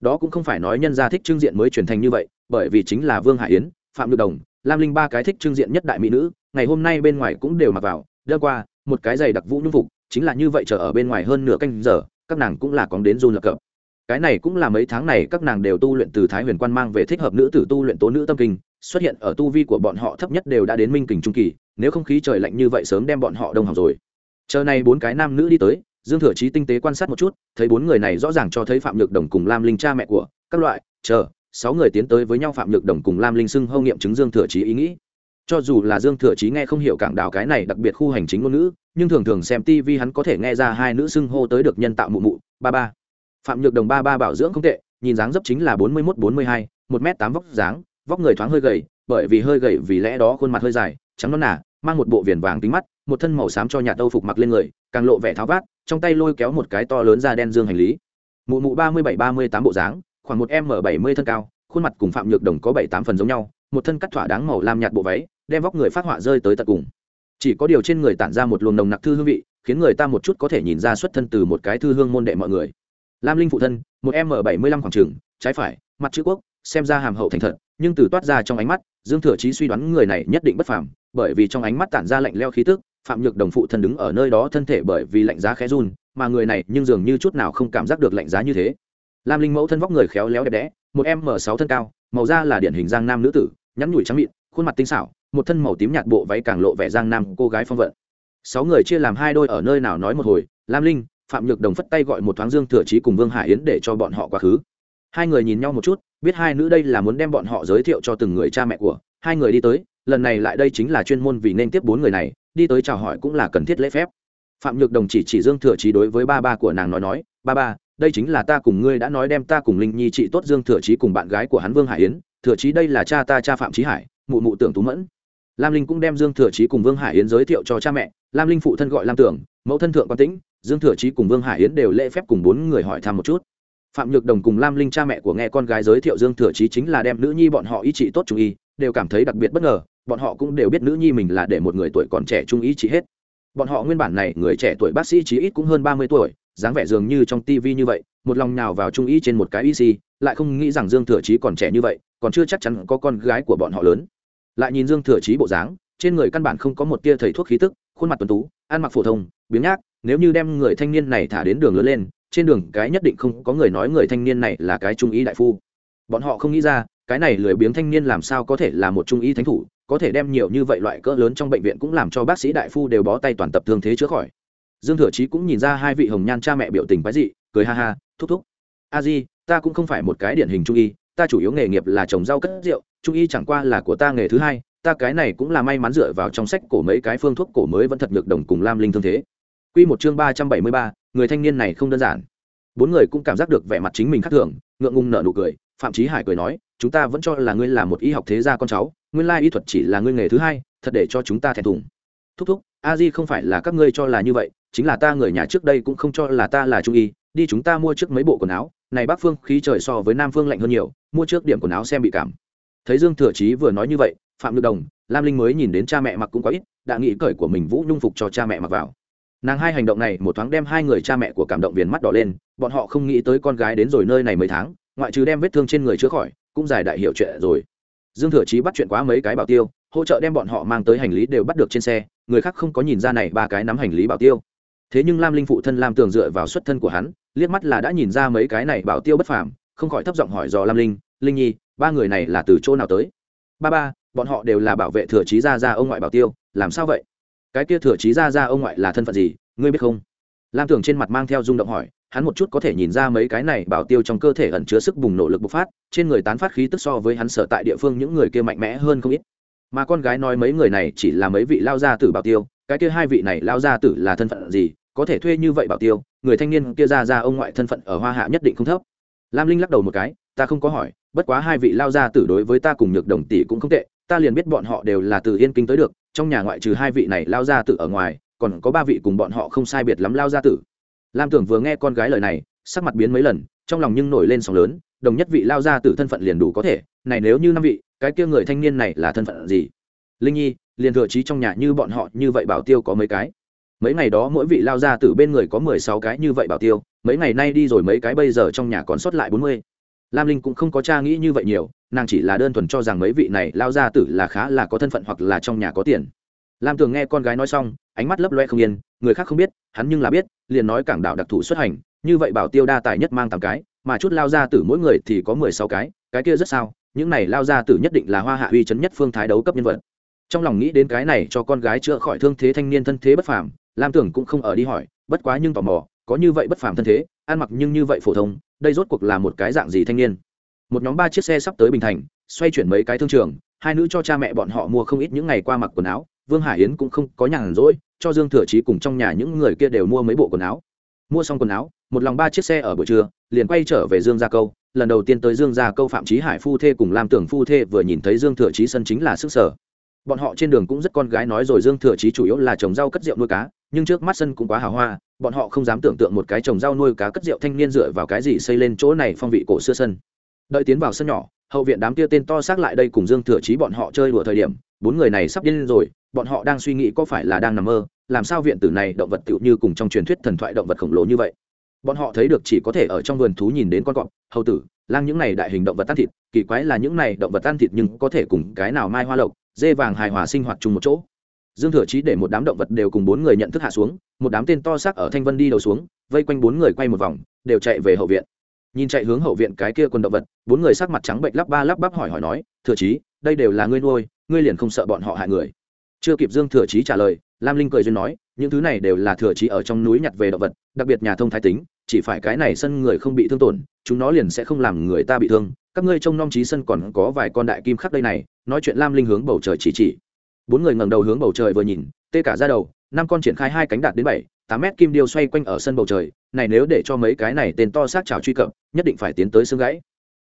Đó cũng không phải nói nhân gia thích trưng diện mới truyền thành như vậy, bởi vì chính là vương hải yến, phạm nhược đồng, lam linh ba cái thích trưng diện nhất đại mỹ nữ, ngày hôm nay bên ngoài cũng đều mặc vào đơn qua, một cái giày đặc vũ nhung phục, chính là như vậy chờ ở bên ngoài hơn nửa canh giờ, các nàng cũng là cóng đến run lập cập cái này cũng là mấy tháng này các nàng đều tu luyện từ thái huyền quan mang về thích hợp nữ tử tu luyện tố nữ tâm kinh, xuất hiện ở tu vi của bọn họ thấp nhất đều đã đến minh kình trung kỳ, nếu không khí trời lạnh như vậy sớm đem bọn họ đông học rồi. Chờ này bốn cái nam nữ đi tới, dương thừa chí tinh tế quan sát một chút, thấy bốn người này rõ ràng cho thấy phạm nhược đồng cùng lam linh cha mẹ của các loại, chờ, sáu người tiến tới với nhau phạm nhược đồng cùng lam linh xưng hâu nghiệm chứng dương thừa chí ý nghĩ. Cho dù là dương thừa chí nghe không hiểu cảng đảo cái này đặc biệt khu hành chính ngôn ngữ, nhưng thường thường xem tv hắn có thể nghe ra hai nữ xưng hô tới được nhân tạo mụ mụ, ba ba phạm nhược đồng ba ba bảo dưỡng không tệ, nhìn dáng dấp chính là bốn mươi mốt, bốn mươi hai, một m tám vóc dáng, vóc người thoáng hơi gầy, bởi vì hơi gầy vì lẽ đó khuôn mặt hơi dài, trắng non nả mang một bộ viền vàng tính mắt, một thân màu xám cho nhạt tâu phục mặc lên người, càng lộ vẻ tháo vát, trong tay lôi kéo một cái to lớn da đen dương hành lý. Mụ mụ ba mươi bảy, ba mươi tám bộ dáng, khoảng một m bảy mươi thân cao, khuôn mặt cùng phạm nhược đồng có bảy tám phần giống nhau, một thân cắt thỏa đáng màu lam nhạt bộ váy, đem vóc người phát họa rơi tới tận cùng. Chỉ có điều trên người tản ra một luồng nồng nặc thư hương vị, khiến người ta một chút có thể nhìn ra xuất thân từ một cái thư hương môn đệ mọi người lam linh phụ thân một m bảy mươi lăm khoảng trường, trái phải mặt chữ quốc xem ra hàm hậu thành thật nhưng từ toát ra trong ánh mắt dương thừa chí suy đoán người này nhất định bất phàm bởi vì trong ánh mắt tản ra lạnh leo khí tức phạm nhược đồng phụ thân đứng ở nơi đó thân thể bởi vì lạnh giá khẽ run mà người này nhưng dường như chút nào không cảm giác được lạnh giá như thế. Lam linh mẫu thân vóc người khéo léo đẹp đẽ một m sáu thân cao màu da là điển hình giang nam nữ tử nhắn nhủi trắng mịn khuôn mặt tinh xảo một thân màu tím nhạt bộ váy càng lộ vẻ giang nam cô gái phong vận. Sáu người chia làm hai đôi ở nơi nào nói một hồi lam linh phạm nhược đồng phất tay gọi một thoáng dương thừa chí cùng vương hải yến để cho bọn họ quá khứ. Hai người nhìn nhau một chút, biết hai nữ đây là muốn đem bọn họ giới thiệu cho từng người cha mẹ của hai người đi tới, lần này lại đây chính là chuyên môn vì nên tiếp bốn người này, đi tới chào hỏi cũng là cần thiết lễ phép. Phạm nhược đồng chỉ chỉ dương thừa chí đối với ba ba của nàng nói nói, ba ba, đây chính là ta cùng ngươi đã nói đem ta cùng linh nhi trị tốt dương thừa chí cùng bạn gái của hắn vương hải yến, thừa chí đây là cha ta cha phạm trí hải, mụ mụ tưởng tú mẫn. Lam linh cũng đem dương thừa chí cùng vương hải yến giới thiệu cho cha mẹ, lam linh phụ thân gọi lam tưởng, mẫu thân thượng quan tĩnh dương thừa chí cùng vương hải yến đều lễ phép cùng bốn người hỏi thăm một chút. Phạm nhược đồng cùng lam linh cha mẹ của nghe con gái giới thiệu dương thừa chí chính là đem nữ nhi bọn họ ý trị tốt trung y đều cảm thấy đặc biệt bất ngờ, bọn họ cũng đều biết nữ nhi mình là để một người tuổi còn trẻ trung y trị hết. Bọn họ nguyên bản này, người trẻ tuổi bác sĩ chí ít cũng hơn ba mươi tuổi, dáng vẻ dường như trong tivi như vậy, một lòng nào vào trung y trên một cái y si lại không nghĩ rằng dương thừa chí còn trẻ như vậy, còn chưa chắc chắn có con gái của bọn họ lớn. Lại nhìn dương thừa chí bộ dáng, trên người căn bản không có một tia thầy thuốc khí tức, khuôn mặt tuần tú, ăn mặc phổ thông, biếng nhác nếu như đem người thanh niên này thả đến đường lớn lên, trên đường cái nhất định không có người nói người thanh niên này là cái trung ý đại phu. Bọn họ không nghĩ ra, cái này lười biếng thanh niên làm sao có thể là một trung ý thánh thủ, có thể đem nhiều như vậy loại cỡ lớn trong bệnh viện cũng làm cho bác sĩ đại phu đều bó tay toàn tập thương thế chữa khỏi. Dương thừa chí cũng nhìn ra hai vị hồng nhan cha mẹ biểu tình quái dị, cười ha ha, thúc thúc. A di, ta cũng không phải một cái điển hình trung y, ta chủ yếu nghề nghiệp là trồng rau cất rượu, trung y chẳng qua là của ta nghề thứ hai, ta cái này cũng là may mắn dựa vào trong sách cổ mấy cái phương thuốc cổ mới vẫn thật ngược đồng cùng lam linh thương thế. Quy một chương ba trăm bảy mươi ba, người thanh niên này không đơn giản. Bốn người cũng cảm giác được vẻ mặt chính mình khác thường, ngượng ngùng nở nụ cười, Phạm Chí Hải cười nói, chúng ta vẫn cho là ngươi là một y học thế gia con cháu, nguyên lai y thuật chỉ là ngươi nghề thứ hai, thật để cho chúng ta thẹn thùng. Thúc thúc, A Di không phải là các ngươi cho là như vậy, chính là ta người nhà trước đây cũng không cho là ta là trung y, đi chúng ta mua trước mấy bộ quần áo, này Bắc phương khí trời so với Nam phương lạnh hơn nhiều, mua trước điểm quần áo xem bị cảm. Thấy Dương Thừa Chí vừa nói như vậy, Phạm Nhược Đồng, Lam Linh mới nhìn đến cha mẹ mặc cũng quá ít, đã nghĩ cởi của mình Vũ Nhung phục cho cha mẹ mặc vào nàng hai hành động này một thoáng đem hai người cha mẹ của cảm động viền mắt đỏ lên, bọn họ không nghĩ tới con gái đến rồi nơi này mấy tháng, ngoại trừ đem vết thương trên người chữa khỏi, cũng giải đại hiệu chuyện rồi. Dương thừa chí bắt chuyện quá mấy cái bảo tiêu, hỗ trợ đem bọn họ mang tới hành lý đều bắt được trên xe, người khác không có nhìn ra này ba cái nắm hành lý bảo tiêu. Thế nhưng lam linh phụ thân lam tường dựa vào xuất thân của hắn, liếc mắt là đã nhìn ra mấy cái này bảo tiêu bất phàm, không khỏi thấp giọng hỏi dò lam linh linh nhi, ba người này là từ chỗ nào tới? Ba ba, bọn họ đều là bảo vệ thừa chí ra ra ông ngoại bảo tiêu, làm sao vậy? Cái kia thừa trí ra ra ông ngoại là thân phận gì, ngươi biết không? Lam tưởng trên mặt mang theo rung động hỏi, hắn một chút có thể nhìn ra mấy cái này bảo tiêu trong cơ thể ẩn chứa sức bùng nổ lực bộc phát, trên người tán phát khí tức so với hắn sở tại địa phương những người kia mạnh mẽ hơn không ít. Mà con gái nói mấy người này chỉ là mấy vị lao gia tử bảo tiêu, cái kia hai vị này lao gia tử là thân phận gì, có thể thuê như vậy bảo tiêu, người thanh niên kia ra ra ông ngoại thân phận ở hoa hạ nhất định không thấp. Lam linh lắc đầu một cái, ta không có hỏi, bất quá hai vị lao gia tử đối với ta cùng nhược đồng tỷ cũng không tệ ta liền biết bọn họ đều là từ yên kinh tới được, trong nhà ngoại trừ hai vị này lao gia tử ở ngoài, còn có ba vị cùng bọn họ không sai biệt lắm lao gia tử. Lam tưởng vừa nghe con gái lời này, sắc mặt biến mấy lần, trong lòng nhưng nổi lên sóng lớn, đồng nhất vị lao gia tử thân phận liền đủ có thể, này nếu như năm vị, cái kia người thanh niên này là thân phận gì? Linh nhi, liền thừa trí trong nhà như bọn họ như vậy bảo tiêu có mấy cái? Mấy ngày đó mỗi vị lao gia tử bên người có mười sáu cái như vậy bảo tiêu, mấy ngày nay đi rồi mấy cái bây giờ trong nhà còn sót lại bốn mươi. Lam linh cũng không có cha nghĩ như vậy nhiều nàng chỉ là đơn thuần cho rằng mấy vị này lao ra tử là khá là có thân phận hoặc là trong nhà có tiền. Lam tường nghe con gái nói xong, ánh mắt lấp loe không yên, người khác không biết, hắn nhưng là biết, liền nói cảng đạo đặc thù xuất hành, như vậy bảo tiêu đa tài nhất mang tám cái, mà chút lao ra tử mỗi người thì có mười sáu cái cái kia rất sao, những này lao ra tử nhất định là hoa hạ uy chấn nhất phương thái đấu cấp nhân vật. Trong lòng nghĩ đến cái này cho con gái chữa khỏi thương thế thanh niên thân thế bất phàm, lam tưởng cũng không ở đi hỏi, bất quá nhưng tò mò, có như vậy bất phàm thân thế, ăn mặc nhưng như vậy phổ thông, đây rốt cuộc là một cái dạng gì thanh niên? Một nhóm ba chiếc xe sắp tới bình thành, xoay chuyển mấy cái thương trường, hai nữ cho cha mẹ bọn họ mua không ít những ngày qua mặc quần áo, vương hải yến cũng không có nhàn rỗi, cho dương thừa chí cùng trong nhà những người kia đều mua mấy bộ quần áo. Mua xong quần áo, một lòng ba chiếc xe ở buổi trưa, liền quay trở về dương gia câu, lần đầu tiên tới dương gia câu phạm trí hải phu thê cùng lam tưởng phu thê vừa nhìn thấy dương thừa chí sân chính là sức sở. Bọn họ trên đường cũng rất con gái nói rồi dương thừa chí chủ yếu là trồng rau cất rượu nuôi cá, nhưng trước mắt sân cũng quá hào hoa, bọn họ không dám tưởng tượng một cái trồng rau nuôi cá cất rượu thanh niên dựa vào cái gì xây lên chỗ này phong vị cổ xưa sân đợi tiến vào sân nhỏ, hậu viện đám kia tên to xác lại đây cùng dương thừa chí bọn họ chơi đùa thời điểm, bốn người này sắp điên rồi, bọn họ đang suy nghĩ có phải là đang nằm mơ, làm sao viện tử này động vật tựu như cùng trong truyền thuyết thần thoại động vật khổng lồ như vậy. Bọn họ thấy được chỉ có thể ở trong vườn thú nhìn đến con cọp, hầu tử, lang những này đại hình động vật ăn thịt, kỳ quái là những này động vật ăn thịt nhưng có thể cùng cái nào mai hoa lộc, dê vàng hài hòa sinh hoạt chung một chỗ. Dương thừa chí để một đám động vật đều cùng bốn người nhận thức hạ xuống, một đám tên to xác ở thanh vân đi đầu xuống, vây quanh bốn người quay một vòng, đều chạy về hậu viện nhìn chạy hướng hậu viện cái kia quần động vật, bốn người sắc mặt trắng bệnh lắp ba lắp bắp hỏi hỏi nói, thừa chí, đây đều là ngươi nuôi, ngươi liền không sợ bọn họ hại người? Chưa kịp dương thừa chí trả lời, lam linh cười duyên nói, những thứ này đều là thừa chí ở trong núi nhặt về động vật, đặc biệt nhà thông thái tính, chỉ phải cái này sân người không bị thương tổn, chúng nó liền sẽ không làm người ta bị thương. Các ngươi trong nom trí sân còn có vài con đại kim khắc đây này. Nói chuyện lam linh hướng bầu trời chỉ chỉ. Bốn người ngẩng đầu hướng bầu trời vừa nhìn tê cả ra đầu, năm con triển khai hai cánh đạt đến bảy, tám mét kim điêu xoay quanh ở sân bầu trời. Này nếu để cho mấy cái này tên to xác trào truy cập, nhất định phải tiến tới xương gãy.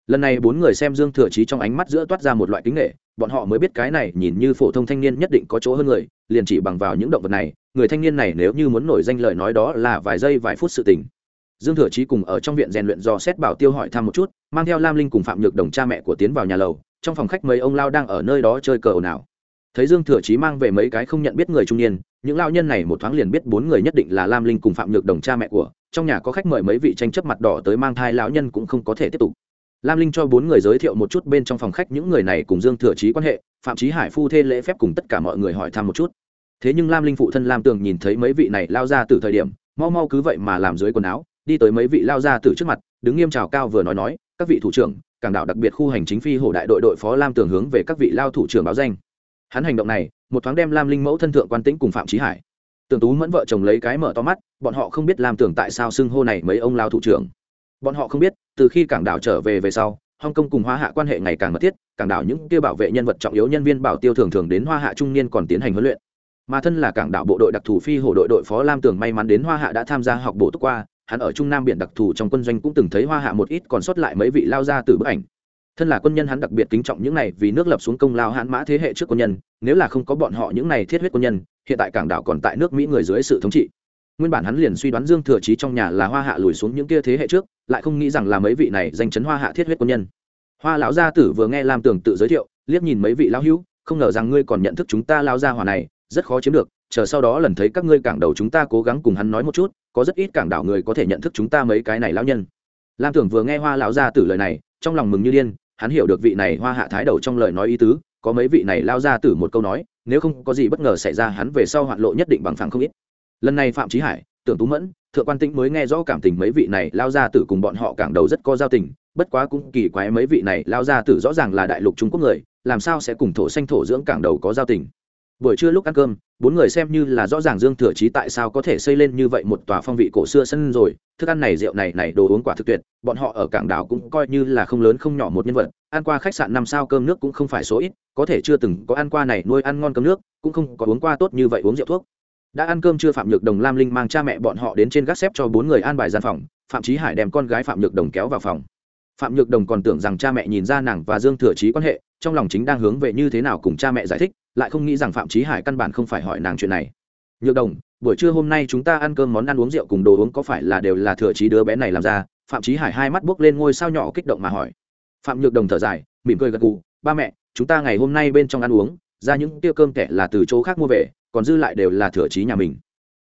Lần này bốn người xem dương thừa trí trong ánh mắt giữa toát ra một loại kính nghệ bọn họ mới biết cái này nhìn như phổ thông thanh niên nhất định có chỗ hơn người, liền chỉ bằng vào những động vật này, người thanh niên này nếu như muốn nổi danh lời nói đó là vài giây vài phút sự tình. Dương thừa trí cùng ở trong viện rèn luyện do xét bảo tiêu hỏi thăm một chút, mang theo lam linh cùng phạm nhược đồng cha mẹ của tiến vào nhà lầu, trong phòng khách mấy ông lao đang ở nơi đó chơi cờ nào thấy dương thừa chí mang về mấy cái không nhận biết người trung niên, những lao nhân này một thoáng liền biết bốn người nhất định là lam linh cùng phạm nhược đồng cha mẹ của, trong nhà có khách mời mấy vị tranh chấp mặt đỏ tới mang thai lão nhân cũng không có thể tiếp tục. Lam linh cho bốn người giới thiệu một chút bên trong phòng khách những người này cùng dương thừa chí quan hệ, phạm chí hải phu thê lễ phép cùng tất cả mọi người hỏi thăm một chút. Thế nhưng lam linh phụ thân lam tường nhìn thấy mấy vị này lao ra từ thời điểm, mau mau cứ vậy mà làm dưới quần áo, đi tới mấy vị lao ra từ trước mặt, đứng nghiêm trào cao vừa nói nói, các vị thủ trưởng, cảng đảo đặc biệt khu hành chính phi hổ đại đội đội phó lam tường hướng về các vị lao thủ trưởng báo danh hắn hành động này, một thoáng đem lam linh mẫu thân thượng quan tĩnh cùng phạm trí hải. Tường tú mẫn vợ chồng lấy cái mở to mắt, bọn họ không biết lam tưởng tại sao xưng hô này mấy ông lao thủ trưởng. Bọn họ không biết, từ khi cảng đảo trở về về sau, hong kong cùng hoa hạ quan hệ ngày càng mật thiết, cảng đảo những kia bảo vệ nhân vật trọng yếu nhân viên bảo tiêu thường thường đến hoa hạ trung niên còn tiến hành huấn luyện. Mà thân là cảng đảo bộ đội đặc thù phi hổ đội đội phó lam tường may mắn đến hoa hạ đã tham gia học bổ túc qua, hắn ở trung nam biển đặc thù trong quân doanh cũng từng thấy hoa hạ một ít còn sót lại mấy vị lao ra từ bức ảnh thân là quân nhân hắn đặc biệt kính trọng những này vì nước lập xuống công lao hãn mã thế hệ trước quân nhân, nếu là không có bọn họ những này thiết huyết quân nhân, hiện tại cảng đảo còn tại nước mỹ người dưới sự thống trị. Nguyên bản hắn liền suy đoán dương thừa chí trong nhà là hoa hạ lùi xuống những kia thế hệ trước, lại không nghĩ rằng là mấy vị này danh chấn hoa hạ thiết huyết quân nhân. Hoa lão gia tử vừa nghe lam tường tự giới thiệu, liếc nhìn mấy vị lão hữu, không ngờ rằng ngươi còn nhận thức chúng ta lao gia hòa này, rất khó chiếm được, chờ sau đó lần thấy các ngươi cảng đầu chúng ta cố gắng cùng hắn nói một chút, có rất ít cảng đảo người có thể nhận thức chúng ta mấy cái này lão nhân. Lam tưởng vừa nghe hoa lão gia tử lời này trong lòng mừng như điên, hắn hiểu được vị này hoa hạ thái đầu trong lời nói ý tứ, có mấy vị này lao ra tử một câu nói, nếu không có gì bất ngờ xảy ra hắn về sau hoạn lộ nhất định bằng phẳng không ít. Lần này phạm trí hải, tưởng tú mẫn, thượng quan tĩnh mới nghe rõ cảm tình mấy vị này lao ra tử cùng bọn họ cảng đầu rất có giao tình, bất quá cũng kỳ quái mấy vị này lao ra tử rõ ràng là đại lục trung quốc người, làm sao sẽ cùng thổ xanh thổ dưỡng cảng đầu có giao tình. Buổi trưa lúc ăn cơm bốn người xem như là rõ ràng dương thừa chí tại sao có thể xây lên như vậy một tòa phong vị cổ xưa sân rồi. Thức ăn này, rượu này này đồ uống quả thực tuyệt. Bọn họ ở cảng đảo cũng coi như là không lớn không nhỏ một nhân vật. Ăn qua khách sạn năm sao cơm nước cũng không phải số ít. Có thể chưa từng có ăn qua này nuôi ăn ngon cơm nước, cũng không có uống qua tốt như vậy uống rượu thuốc. Đã ăn cơm chưa phạm nhược đồng, lam linh mang cha mẹ bọn họ đến trên gác xếp cho bốn người an bài gian phòng. Phạm trí hải đem con gái phạm nhược đồng kéo vào phòng. Phạm nhược đồng còn tưởng rằng cha mẹ nhìn ra nàng và dương thừa chí quan hệ, trong lòng chính đang hướng về như thế nào cùng cha mẹ giải thích lại không nghĩ rằng phạm trí hải căn bản không phải hỏi nàng chuyện này. Nhược đồng, buổi trưa hôm nay chúng ta ăn cơm món ăn uống rượu cùng đồ uống có phải là đều là thừa trí đứa bé này làm ra? Phạm trí hải hai mắt buốc lên ngôi sao nhỏ kích động mà hỏi. Phạm nhược đồng thở dài, mỉm cười gật gù, ba mẹ, chúng ta ngày hôm nay bên trong ăn uống, ra những tiêu cơm kẻ là từ chỗ khác mua về, còn dư lại đều là thừa trí nhà mình.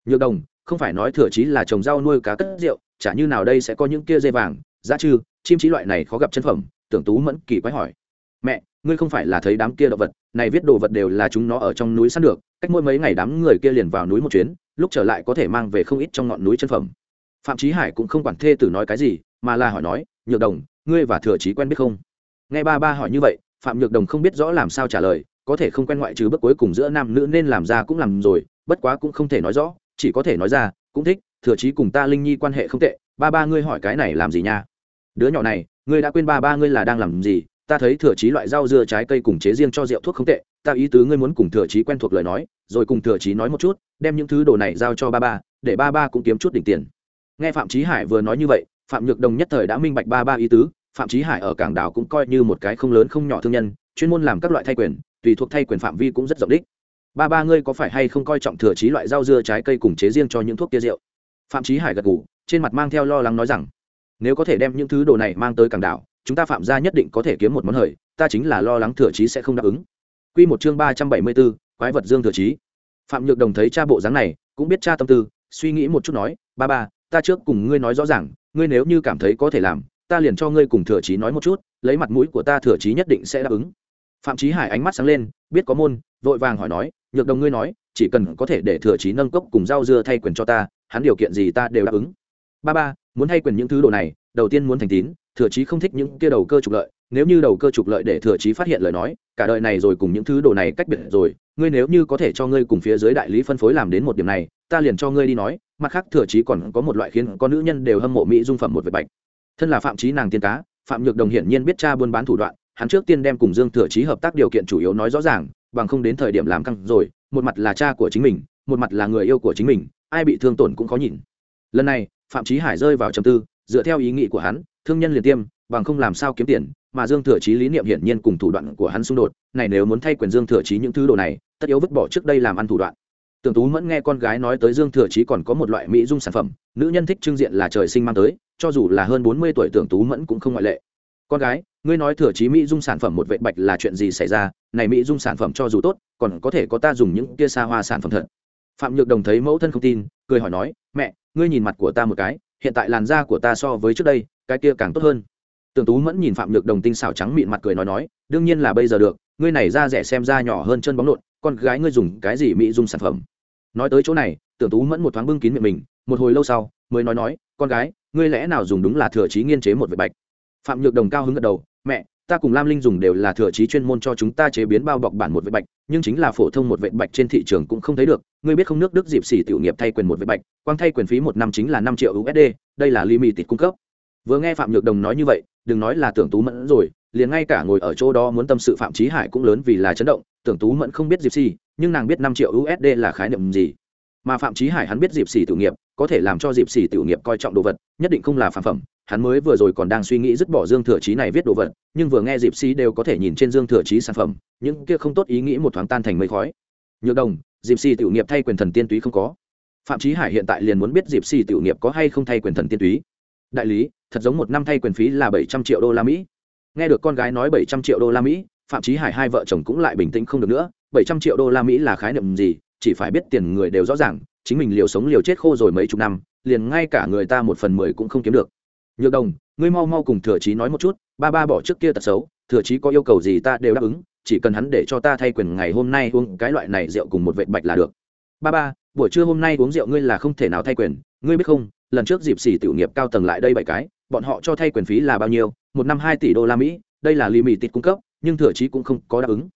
Nhược đồng, không phải nói thừa trí là trồng rau nuôi cá cất rượu, chả như nào đây sẽ có những kia dây vàng, giá trư, chim trí loại này khó gặp chân phẩm. Tưởng tú mẫn kỳ quái hỏi. Mẹ, ngươi không phải là thấy đám kia động vật này viết đồ vật đều là chúng nó ở trong núi săn được, cách mỗi mấy ngày đám người kia liền vào núi một chuyến, lúc trở lại có thể mang về không ít trong ngọn núi chân phẩm. Phạm trí hải cũng không quản thê tử nói cái gì, mà là hỏi nói, nhược đồng, ngươi và thừa trí quen biết không? Nghe ba ba hỏi như vậy, phạm nhược đồng không biết rõ làm sao trả lời, có thể không quen ngoại trừ bước cuối cùng giữa nam nữ nên làm ra cũng làm rồi, bất quá cũng không thể nói rõ, chỉ có thể nói ra, cũng thích, thừa chí cùng ta linh nhi quan hệ không tệ, ba ba ngươi hỏi cái này làm gì nha? Đứa nhỏ này, ngươi đã quên ba ba ngươi là đang làm gì ta thấy thừa chí loại rau dưa trái cây cùng chế riêng cho rượu thuốc không tệ, ta ý tứ ngươi muốn cùng thừa chí quen thuộc lời nói, rồi cùng thừa chí nói một chút, đem những thứ đồ này giao cho ba ba, để ba ba cũng kiếm chút đỉnh tiền. Nghe phạm chí hải vừa nói như vậy, phạm nhược đồng nhất thời đã minh bạch ba ba ý tứ, phạm chí hải ở cảng đảo cũng coi như một cái không lớn không nhỏ thương nhân, chuyên môn làm các loại thay quyền, tùy thuộc thay quyền phạm vi cũng rất rộng đích. Ba ba ngươi có phải hay không coi trọng thừa chí loại rau dưa trái cây cùng chế riêng cho những thuốc kia rượu? Phạm chí hải gật ngủ trên mặt mang theo lo lắng nói rằng, nếu có thể đem những thứ đồ này mang tới cảng đảo chúng ta phạm gia nhất định có thể kiếm một món hời ta chính là lo lắng thừa chí sẽ không đáp ứng Quy một chương ba trăm bảy mươi 374, quái vật Dương Thừa Chí. Phạm Nhược Đồng thấy cha bộ dáng này, cũng biết cha tâm tư, suy nghĩ một chút nói, "Ba ba, ta trước cùng ngươi nói rõ ràng, ngươi nếu như cảm thấy có thể làm, ta liền cho ngươi cùng Thừa Chí nói một chút, lấy mặt mũi của ta Thừa Chí nhất định sẽ đáp ứng." Phạm Chí Hải ánh mắt sáng lên, biết có môn, vội vàng hỏi nói, "Nhược Đồng ngươi nói, chỉ cần có thể để Thừa Chí nâng cốc cùng rau dưa thay quyền cho ta, hắn điều kiện gì ta đều đáp ứng." "Ba ba, muốn thay quyền những thứ đồ này, đầu tiên muốn thành tín, Thừa Chí không thích những kia đầu cơ trục lợi, nếu như đầu cơ trục lợi để thừa chí phát hiện lời nói cả đời này rồi cùng những thứ đồ này cách biệt rồi ngươi nếu như có thể cho ngươi cùng phía dưới đại lý phân phối làm đến một điểm này ta liền cho ngươi đi nói mặt khác thừa chí còn có một loại khiến con nữ nhân đều hâm mộ mỹ dung phẩm một vệt bạch. Thân là phạm chí nàng tiên cá phạm nhược đồng hiển nhiên biết cha buôn bán thủ đoạn hắn trước tiên đem cùng dương thừa chí hợp tác điều kiện chủ yếu nói rõ ràng bằng không đến thời điểm làm căng rồi một mặt là cha của chính mình một mặt là người yêu của chính mình ai bị thương tổn cũng khó nhìn. Lần này phạm chí hải rơi vào trầm tư dựa theo ý nghĩ của hắn, thương nhân liền tiêm, bằng không làm sao kiếm tiền, mà dương thừa chí lý niệm hiển nhiên cùng thủ đoạn của hắn xung đột, này nếu muốn thay quyền dương thừa chí những thứ đồ này, tất yếu vứt bỏ trước đây làm ăn thủ đoạn. Tưởng tú mẫn nghe con gái nói tới dương thừa chí còn có một loại mỹ dung sản phẩm, nữ nhân thích trưng diện là trời sinh mang tới, cho dù là hơn bốn mươi tuổi tưởng tú mẫn cũng không ngoại lệ. Con gái, ngươi nói thừa chí mỹ dung sản phẩm một vệ bạch là chuyện gì xảy ra? Này mỹ dung sản phẩm cho dù tốt, còn có thể có ta dùng những kia xa hoa sản phẩm thật. Phạm nhược đồng thấy mẫu thân không tin, cười hỏi nói, mẹ, ngươi nhìn mặt của ta một cái hiện tại làn da của ta so với trước đây cái kia càng tốt hơn Tưởng Tú Mẫn nhìn Phạm Nhược Đồng tinh xảo trắng mịn mặt cười nói nói, đương nhiên là bây giờ được, ngươi này da rẻ xem da nhỏ hơn chân bóng lộn, con gái ngươi dùng cái gì mỹ dung sản phẩm. Nói tới chỗ này, Tưởng Tú Mẫn một thoáng bưng kín miệng mình, một hồi lâu sau, mới nói nói, con gái, ngươi lẽ nào dùng đúng là thừa trí nghiên chế một vệt bạch. Phạm Nhược Đồng cao hứng gật đầu, mẹ, ta cùng Lam Linh dùng đều là thừa trí chuyên môn cho chúng ta chế biến bao bọc bản một vệt bạch, nhưng chính là phổ thông một vệt bạch trên thị trường cũng không thấy được, ngươi biết không nước Đức dịp xỉ tiểu nghiệp thay quyền một vệt bạch, quang thay quyền phí một năm chính là năm triệu USD, đây là limited cung cấp. Vừa nghe Phạm Nhược Đồng nói như vậy, đừng nói là tưởng tú mẫn rồi liền ngay cả ngồi ở chỗ đó muốn tâm sự phạm trí hải cũng lớn vì là chấn động tưởng tú mẫn không biết dịp xỉ nhưng nàng biết năm triệu usd là khái niệm gì mà phạm trí hải hắn biết dịp xỉ tiểu nghiệp có thể làm cho dịp xỉ tiểu nghiệp coi trọng đồ vật nhất định không là phản phẩm hắn mới vừa rồi còn đang suy nghĩ dứt bỏ dương thừa chí này viết đồ vật, nhưng vừa nghe dịp sĩ đều có thể nhìn trên dương thừa chí sản phẩm, những kia không tốt ý nghĩ một thoáng tan thành mây khói. Nhược đồng dịp xì tiểu nghiệp thay quyền thần tiên túy không có. Phạm trí hải hiện tại liền muốn biết dịp xì tiểu nghiệp có hay không thay quyền thần tiên túy. Đại lý, thật giống một năm thay quyền phí là bảy trăm triệu đô la mỹ. Nghe được con gái nói bảy trăm triệu đô la mỹ, phạm trí hải hai vợ chồng cũng lại bình tĩnh không được nữa. bảy trăm triệu đô la mỹ là khái niệm gì? Chỉ phải biết tiền người đều rõ ràng, chính mình liều sống liều chết khô rồi mấy chục năm, liền ngay cả người ta một phần mười cũng không kiếm được nhược đồng, ngươi mau mau cùng thừa trí nói một chút, ba ba bỏ trước kia tật xấu, thừa trí có yêu cầu gì ta đều đáp ứng, chỉ cần hắn để cho ta thay quyền ngày hôm nay uống cái loại này rượu cùng một vệt bạch là được. Ba ba, buổi trưa hôm nay uống rượu ngươi là không thể nào thay quyền, ngươi biết không, lần trước dịp xỉ tiểu nghiệp cao tầng lại đây bảy cái, bọn họ cho thay quyền phí là bao nhiêu, một năm hai tỷ đô la mỹ, đây là lì mì tịt cung cấp, nhưng thừa chí cũng không có đáp ứng.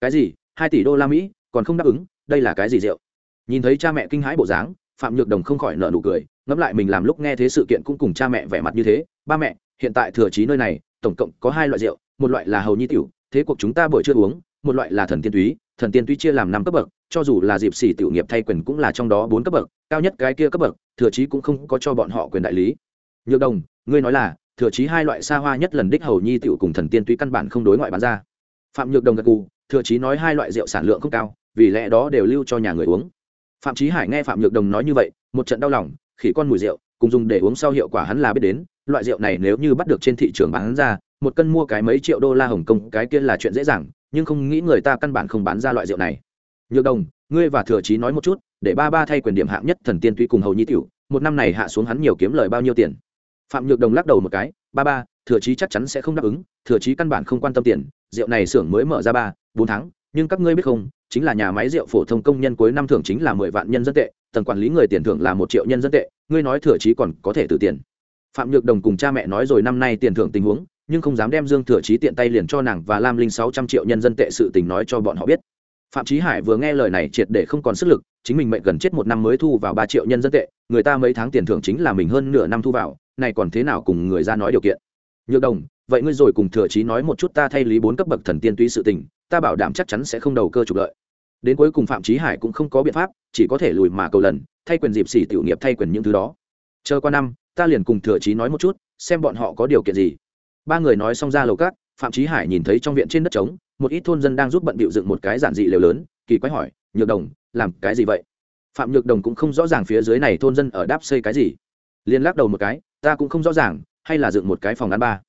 Cái gì? Hai tỷ đô la mỹ? Còn không đáp ứng, đây là cái gì rượu? Nhìn thấy cha mẹ kinh hãi bộ dáng, phạm nhược đồng không khỏi nợ nụ cười ngẫm lại mình làm lúc nghe thế sự kiện cũng cùng cha mẹ vẻ mặt như thế, ba mẹ, hiện tại thừa trí nơi này, tổng cộng có hai loại rượu, một loại là hầu nhi tiểu, thế cuộc chúng ta buổi chưa uống, một loại là thần tiên túy, thần tiên túy chia làm năm cấp bậc, cho dù là dịp xỉ tiểu nghiệp thay quyền cũng là trong đó bốn cấp bậc, cao nhất cái kia cấp bậc, thừa trí cũng không có cho bọn họ quyền đại lý. Nhược đồng, ngươi nói là, thừa trí hai loại xa hoa nhất lần đích hầu nhi tiểu cùng thần tiên túy căn bản không đối ngoại bán ra. Phạm nhược đồng gật cù thừa trí nói hai loại rượu sản lượng không cao, vì lẽ đó đều lưu cho nhà người uống. Phạm trí hải nghe phạm nhược đồng nói như vậy, một trận đau lòng khỉ con mùi rượu, cùng dùng để uống sau hiệu quả hắn là biết đến, loại rượu này nếu như bắt được trên thị trường bán ra, một cân mua cái mấy triệu đô la hồng kông, cái kia là chuyện dễ dàng, nhưng không nghĩ người ta căn bản không bán ra loại rượu này. Nhược đồng, ngươi và thừa chí nói một chút, để ba ba thay quyền điểm hạng nhất thần tiên tuy cùng hầu nhi tiểu, một năm này hạ xuống hắn nhiều kiếm lời bao nhiêu tiền? Phạm nhược đồng lắc đầu một cái, ba ba, thừa chí chắc chắn sẽ không đáp ứng, thừa chí căn bản không quan tâm tiền, rượu này xưởng mới mở ra ba, bốn tháng, nhưng các ngươi biết không, chính là nhà máy rượu phổ thông công nhân cuối năm thưởng chính là mười vạn nhân dân tệ tầng quản lý người tiền thưởng là một triệu nhân dân tệ, ngươi nói thừa chí còn có thể từ tiền phạm nhược đồng cùng cha mẹ nói rồi năm nay tiền thưởng tình huống, nhưng không dám đem dương thừa chí tiện tay liền cho nàng và lam linh sáu trăm triệu nhân dân tệ sự tình nói cho bọn họ biết. Phạm trí hải vừa nghe lời này triệt để không còn sức lực, chính mình mệnh gần chết một năm mới thu vào ba triệu nhân dân tệ, người ta mấy tháng tiền thưởng chính là mình hơn nửa năm thu vào, này còn thế nào cùng người ra nói điều kiện? Nhược đồng, vậy ngươi rồi cùng thừa chí nói một chút ta thay lý bốn cấp bậc thần tiên túy sự tình, ta bảo đảm chắc chắn sẽ không đầu cơ trục lợi đến cuối cùng phạm trí hải cũng không có biện pháp, chỉ có thể lùi mà cầu lần, thay quyền dịp xỉ tiểu nghiệp thay quyền những thứ đó. Chờ qua năm, ta liền cùng thừa trí nói một chút, xem bọn họ có điều kiện gì. Ba người nói xong ra lầu cát, phạm trí hải nhìn thấy trong viện trên đất trống, một ít thôn dân đang giúp bận bịu dựng một cái giản dị lều lớn, kỳ quái hỏi, nhược đồng, làm cái gì vậy? Phạm nhược đồng cũng không rõ ràng phía dưới này thôn dân ở đáp xây cái gì. Liên lắc đầu một cái, ta cũng không rõ ràng, hay là dựng một cái phòng ăn ba.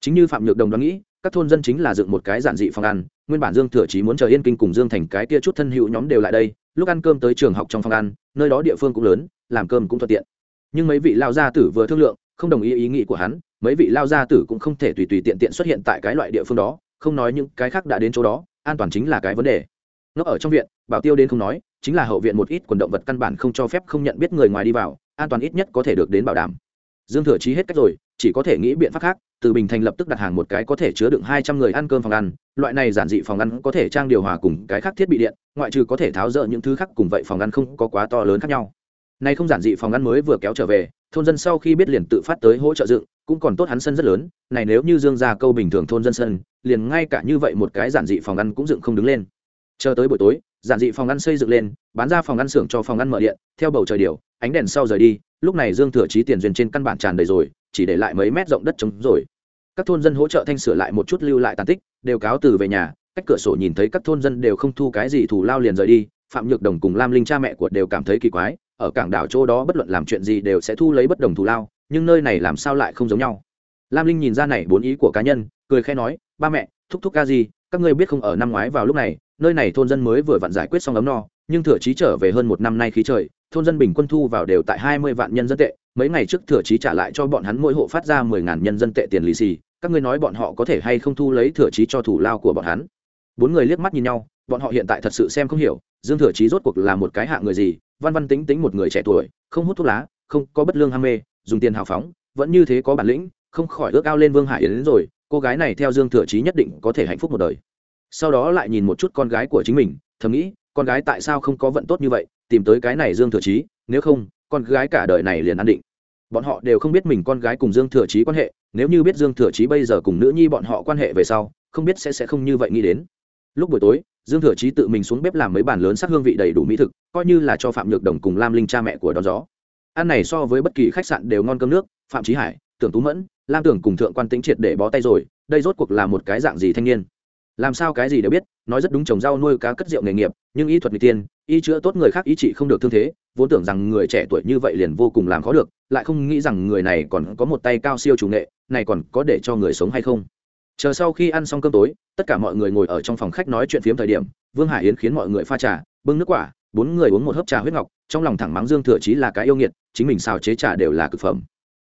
Chính như phạm nhược đồng đoán nghĩ các thôn dân chính là dựng một cái giản dị phòng ăn, nguyên bản dương thừa chí muốn chờ yên kinh cùng dương thành cái kia chút thân hữu nhóm đều lại đây, lúc ăn cơm tới trường học trong phòng ăn, nơi đó địa phương cũng lớn, làm cơm cũng thuận tiện. Nhưng mấy vị lao gia tử vừa thương lượng, không đồng ý ý nghĩ của hắn, mấy vị lao gia tử cũng không thể tùy tùy tiện tiện xuất hiện tại cái loại địa phương đó, không nói những cái khác đã đến chỗ đó, an toàn chính là cái vấn đề. Nó ở trong viện, bảo tiêu đến không nói, chính là hậu viện một ít quần động vật căn bản không cho phép không nhận biết người ngoài đi vào, an toàn ít nhất có thể được đến bảo đảm. Dương thừa chí hết cách rồi, chỉ có thể nghĩ biện pháp khác từ bình thành lập tức đặt hàng một cái có thể chứa đựng hai trăm người ăn cơm phòng ăn, loại này giản dị phòng ăn có thể trang điều hòa cùng cái khác thiết bị điện, ngoại trừ có thể tháo rỡ những thứ khác cùng vậy phòng ăn không có quá to lớn khác nhau. Nay không giản dị phòng ăn mới vừa kéo trở về, thôn dân sau khi biết liền tự phát tới hỗ trợ dựng, cũng còn tốt hắn sân rất lớn, này nếu như dương ra câu bình thường thôn dân sân, liền ngay cả như vậy một cái giản dị phòng ăn cũng dựng không đứng lên. Chờ tới buổi tối, giản dị phòng ăn xây dựng lên, bán ra phòng ăn xưởng cho phòng ăn mở điện, theo bầu trời điều, ánh đèn sau rời đi, lúc này dương thừa chí tiền duyên trên căn bản tràn đầy rồi chỉ để lại mấy mét rộng đất trống rồi. Các thôn dân hỗ trợ thanh sửa lại một chút lưu lại tàn tích, đều cáo từ về nhà, cách cửa sổ nhìn thấy các thôn dân đều không thu cái gì thủ lao liền rời đi, phạm nhược đồng cùng lam linh cha mẹ của đều cảm thấy kỳ quái, ở cảng đảo chỗ đó bất luận làm chuyện gì đều sẽ thu lấy bất đồng thù lao, nhưng nơi này làm sao lại không giống nhau. Lam linh nhìn ra này bốn ý của cá nhân, cười khẽ nói, ba mẹ, thúc thúc ca gì, các ngươi biết không, ở năm ngoái vào lúc này, nơi này thôn dân mới vừa vặn giải quyết xong ấm no, nhưng thừa trí trở về hơn một năm nay khí trời, thôn dân bình quân thu vào đều tại hai mươi vạn nhân dân tệ mấy ngày trước thừa trí trả lại cho bọn hắn mỗi hộ phát ra mười ngàn nhân dân tệ tiền lì xì, các ngươi nói bọn họ có thể hay không thu lấy thừa trí cho thủ lao của bọn hắn? Bốn người liếc mắt nhìn nhau, bọn họ hiện tại thật sự xem không hiểu, dương thừa trí rốt cuộc là một cái hạng người gì, văn văn tính tính một người trẻ tuổi, không hút thuốc lá, không có bất lương ham mê, dùng tiền hào phóng, vẫn như thế có bản lĩnh, không khỏi ước ao lên vương hải yến đến rồi, cô gái này theo dương thừa chí nhất định có thể hạnh phúc một đời. Sau đó lại nhìn một chút con gái của chính mình, thầm nghĩ, con gái tại sao không có vận tốt như vậy, tìm tới cái này dương thừa chí, nếu không, con gái cả đời này liền an định bọn họ đều không biết mình con gái cùng dương thừa chí quan hệ, nếu như biết dương thừa chí bây giờ cùng nữ nhi bọn họ quan hệ về sau, không biết sẽ sẽ không như vậy nghĩ đến. Lúc buổi tối, dương thừa chí tự mình xuống bếp làm mấy bàn lớn sắc hương vị đầy đủ mỹ thực, coi như là cho phạm nhược đồng cùng lam linh cha mẹ của đón gió. Ăn này so với bất kỳ khách sạn đều ngon cơm nước, phạm trí hải, tưởng tú mẫn, lam tưởng cùng thượng quan tính triệt để bó tay rồi, đây rốt cuộc là một cái dạng gì thanh niên? Làm sao cái gì đều biết, nói rất đúng trồng rau nuôi cá cất rượu nghề nghiệp, nhưng ý thuật người tiên y chữa tốt người khác ý trị không được thương thế, vốn tưởng rằng người trẻ tuổi như vậy liền vô cùng làm khó được, lại không nghĩ rằng người này còn có một tay cao siêu chủ nghệ, này còn có để cho người sống hay không. Chờ sau khi ăn xong cơm tối, tất cả mọi người ngồi ở trong phòng khách nói chuyện phiếm thời điểm, vương hải yến khiến mọi người pha trà, bưng nước quả, bốn người uống một hớp trà huyết ngọc, trong lòng thẳng mắng dương thừa chí là cái yêu nghiệt, chính mình xào chế trà đều là cực phẩm.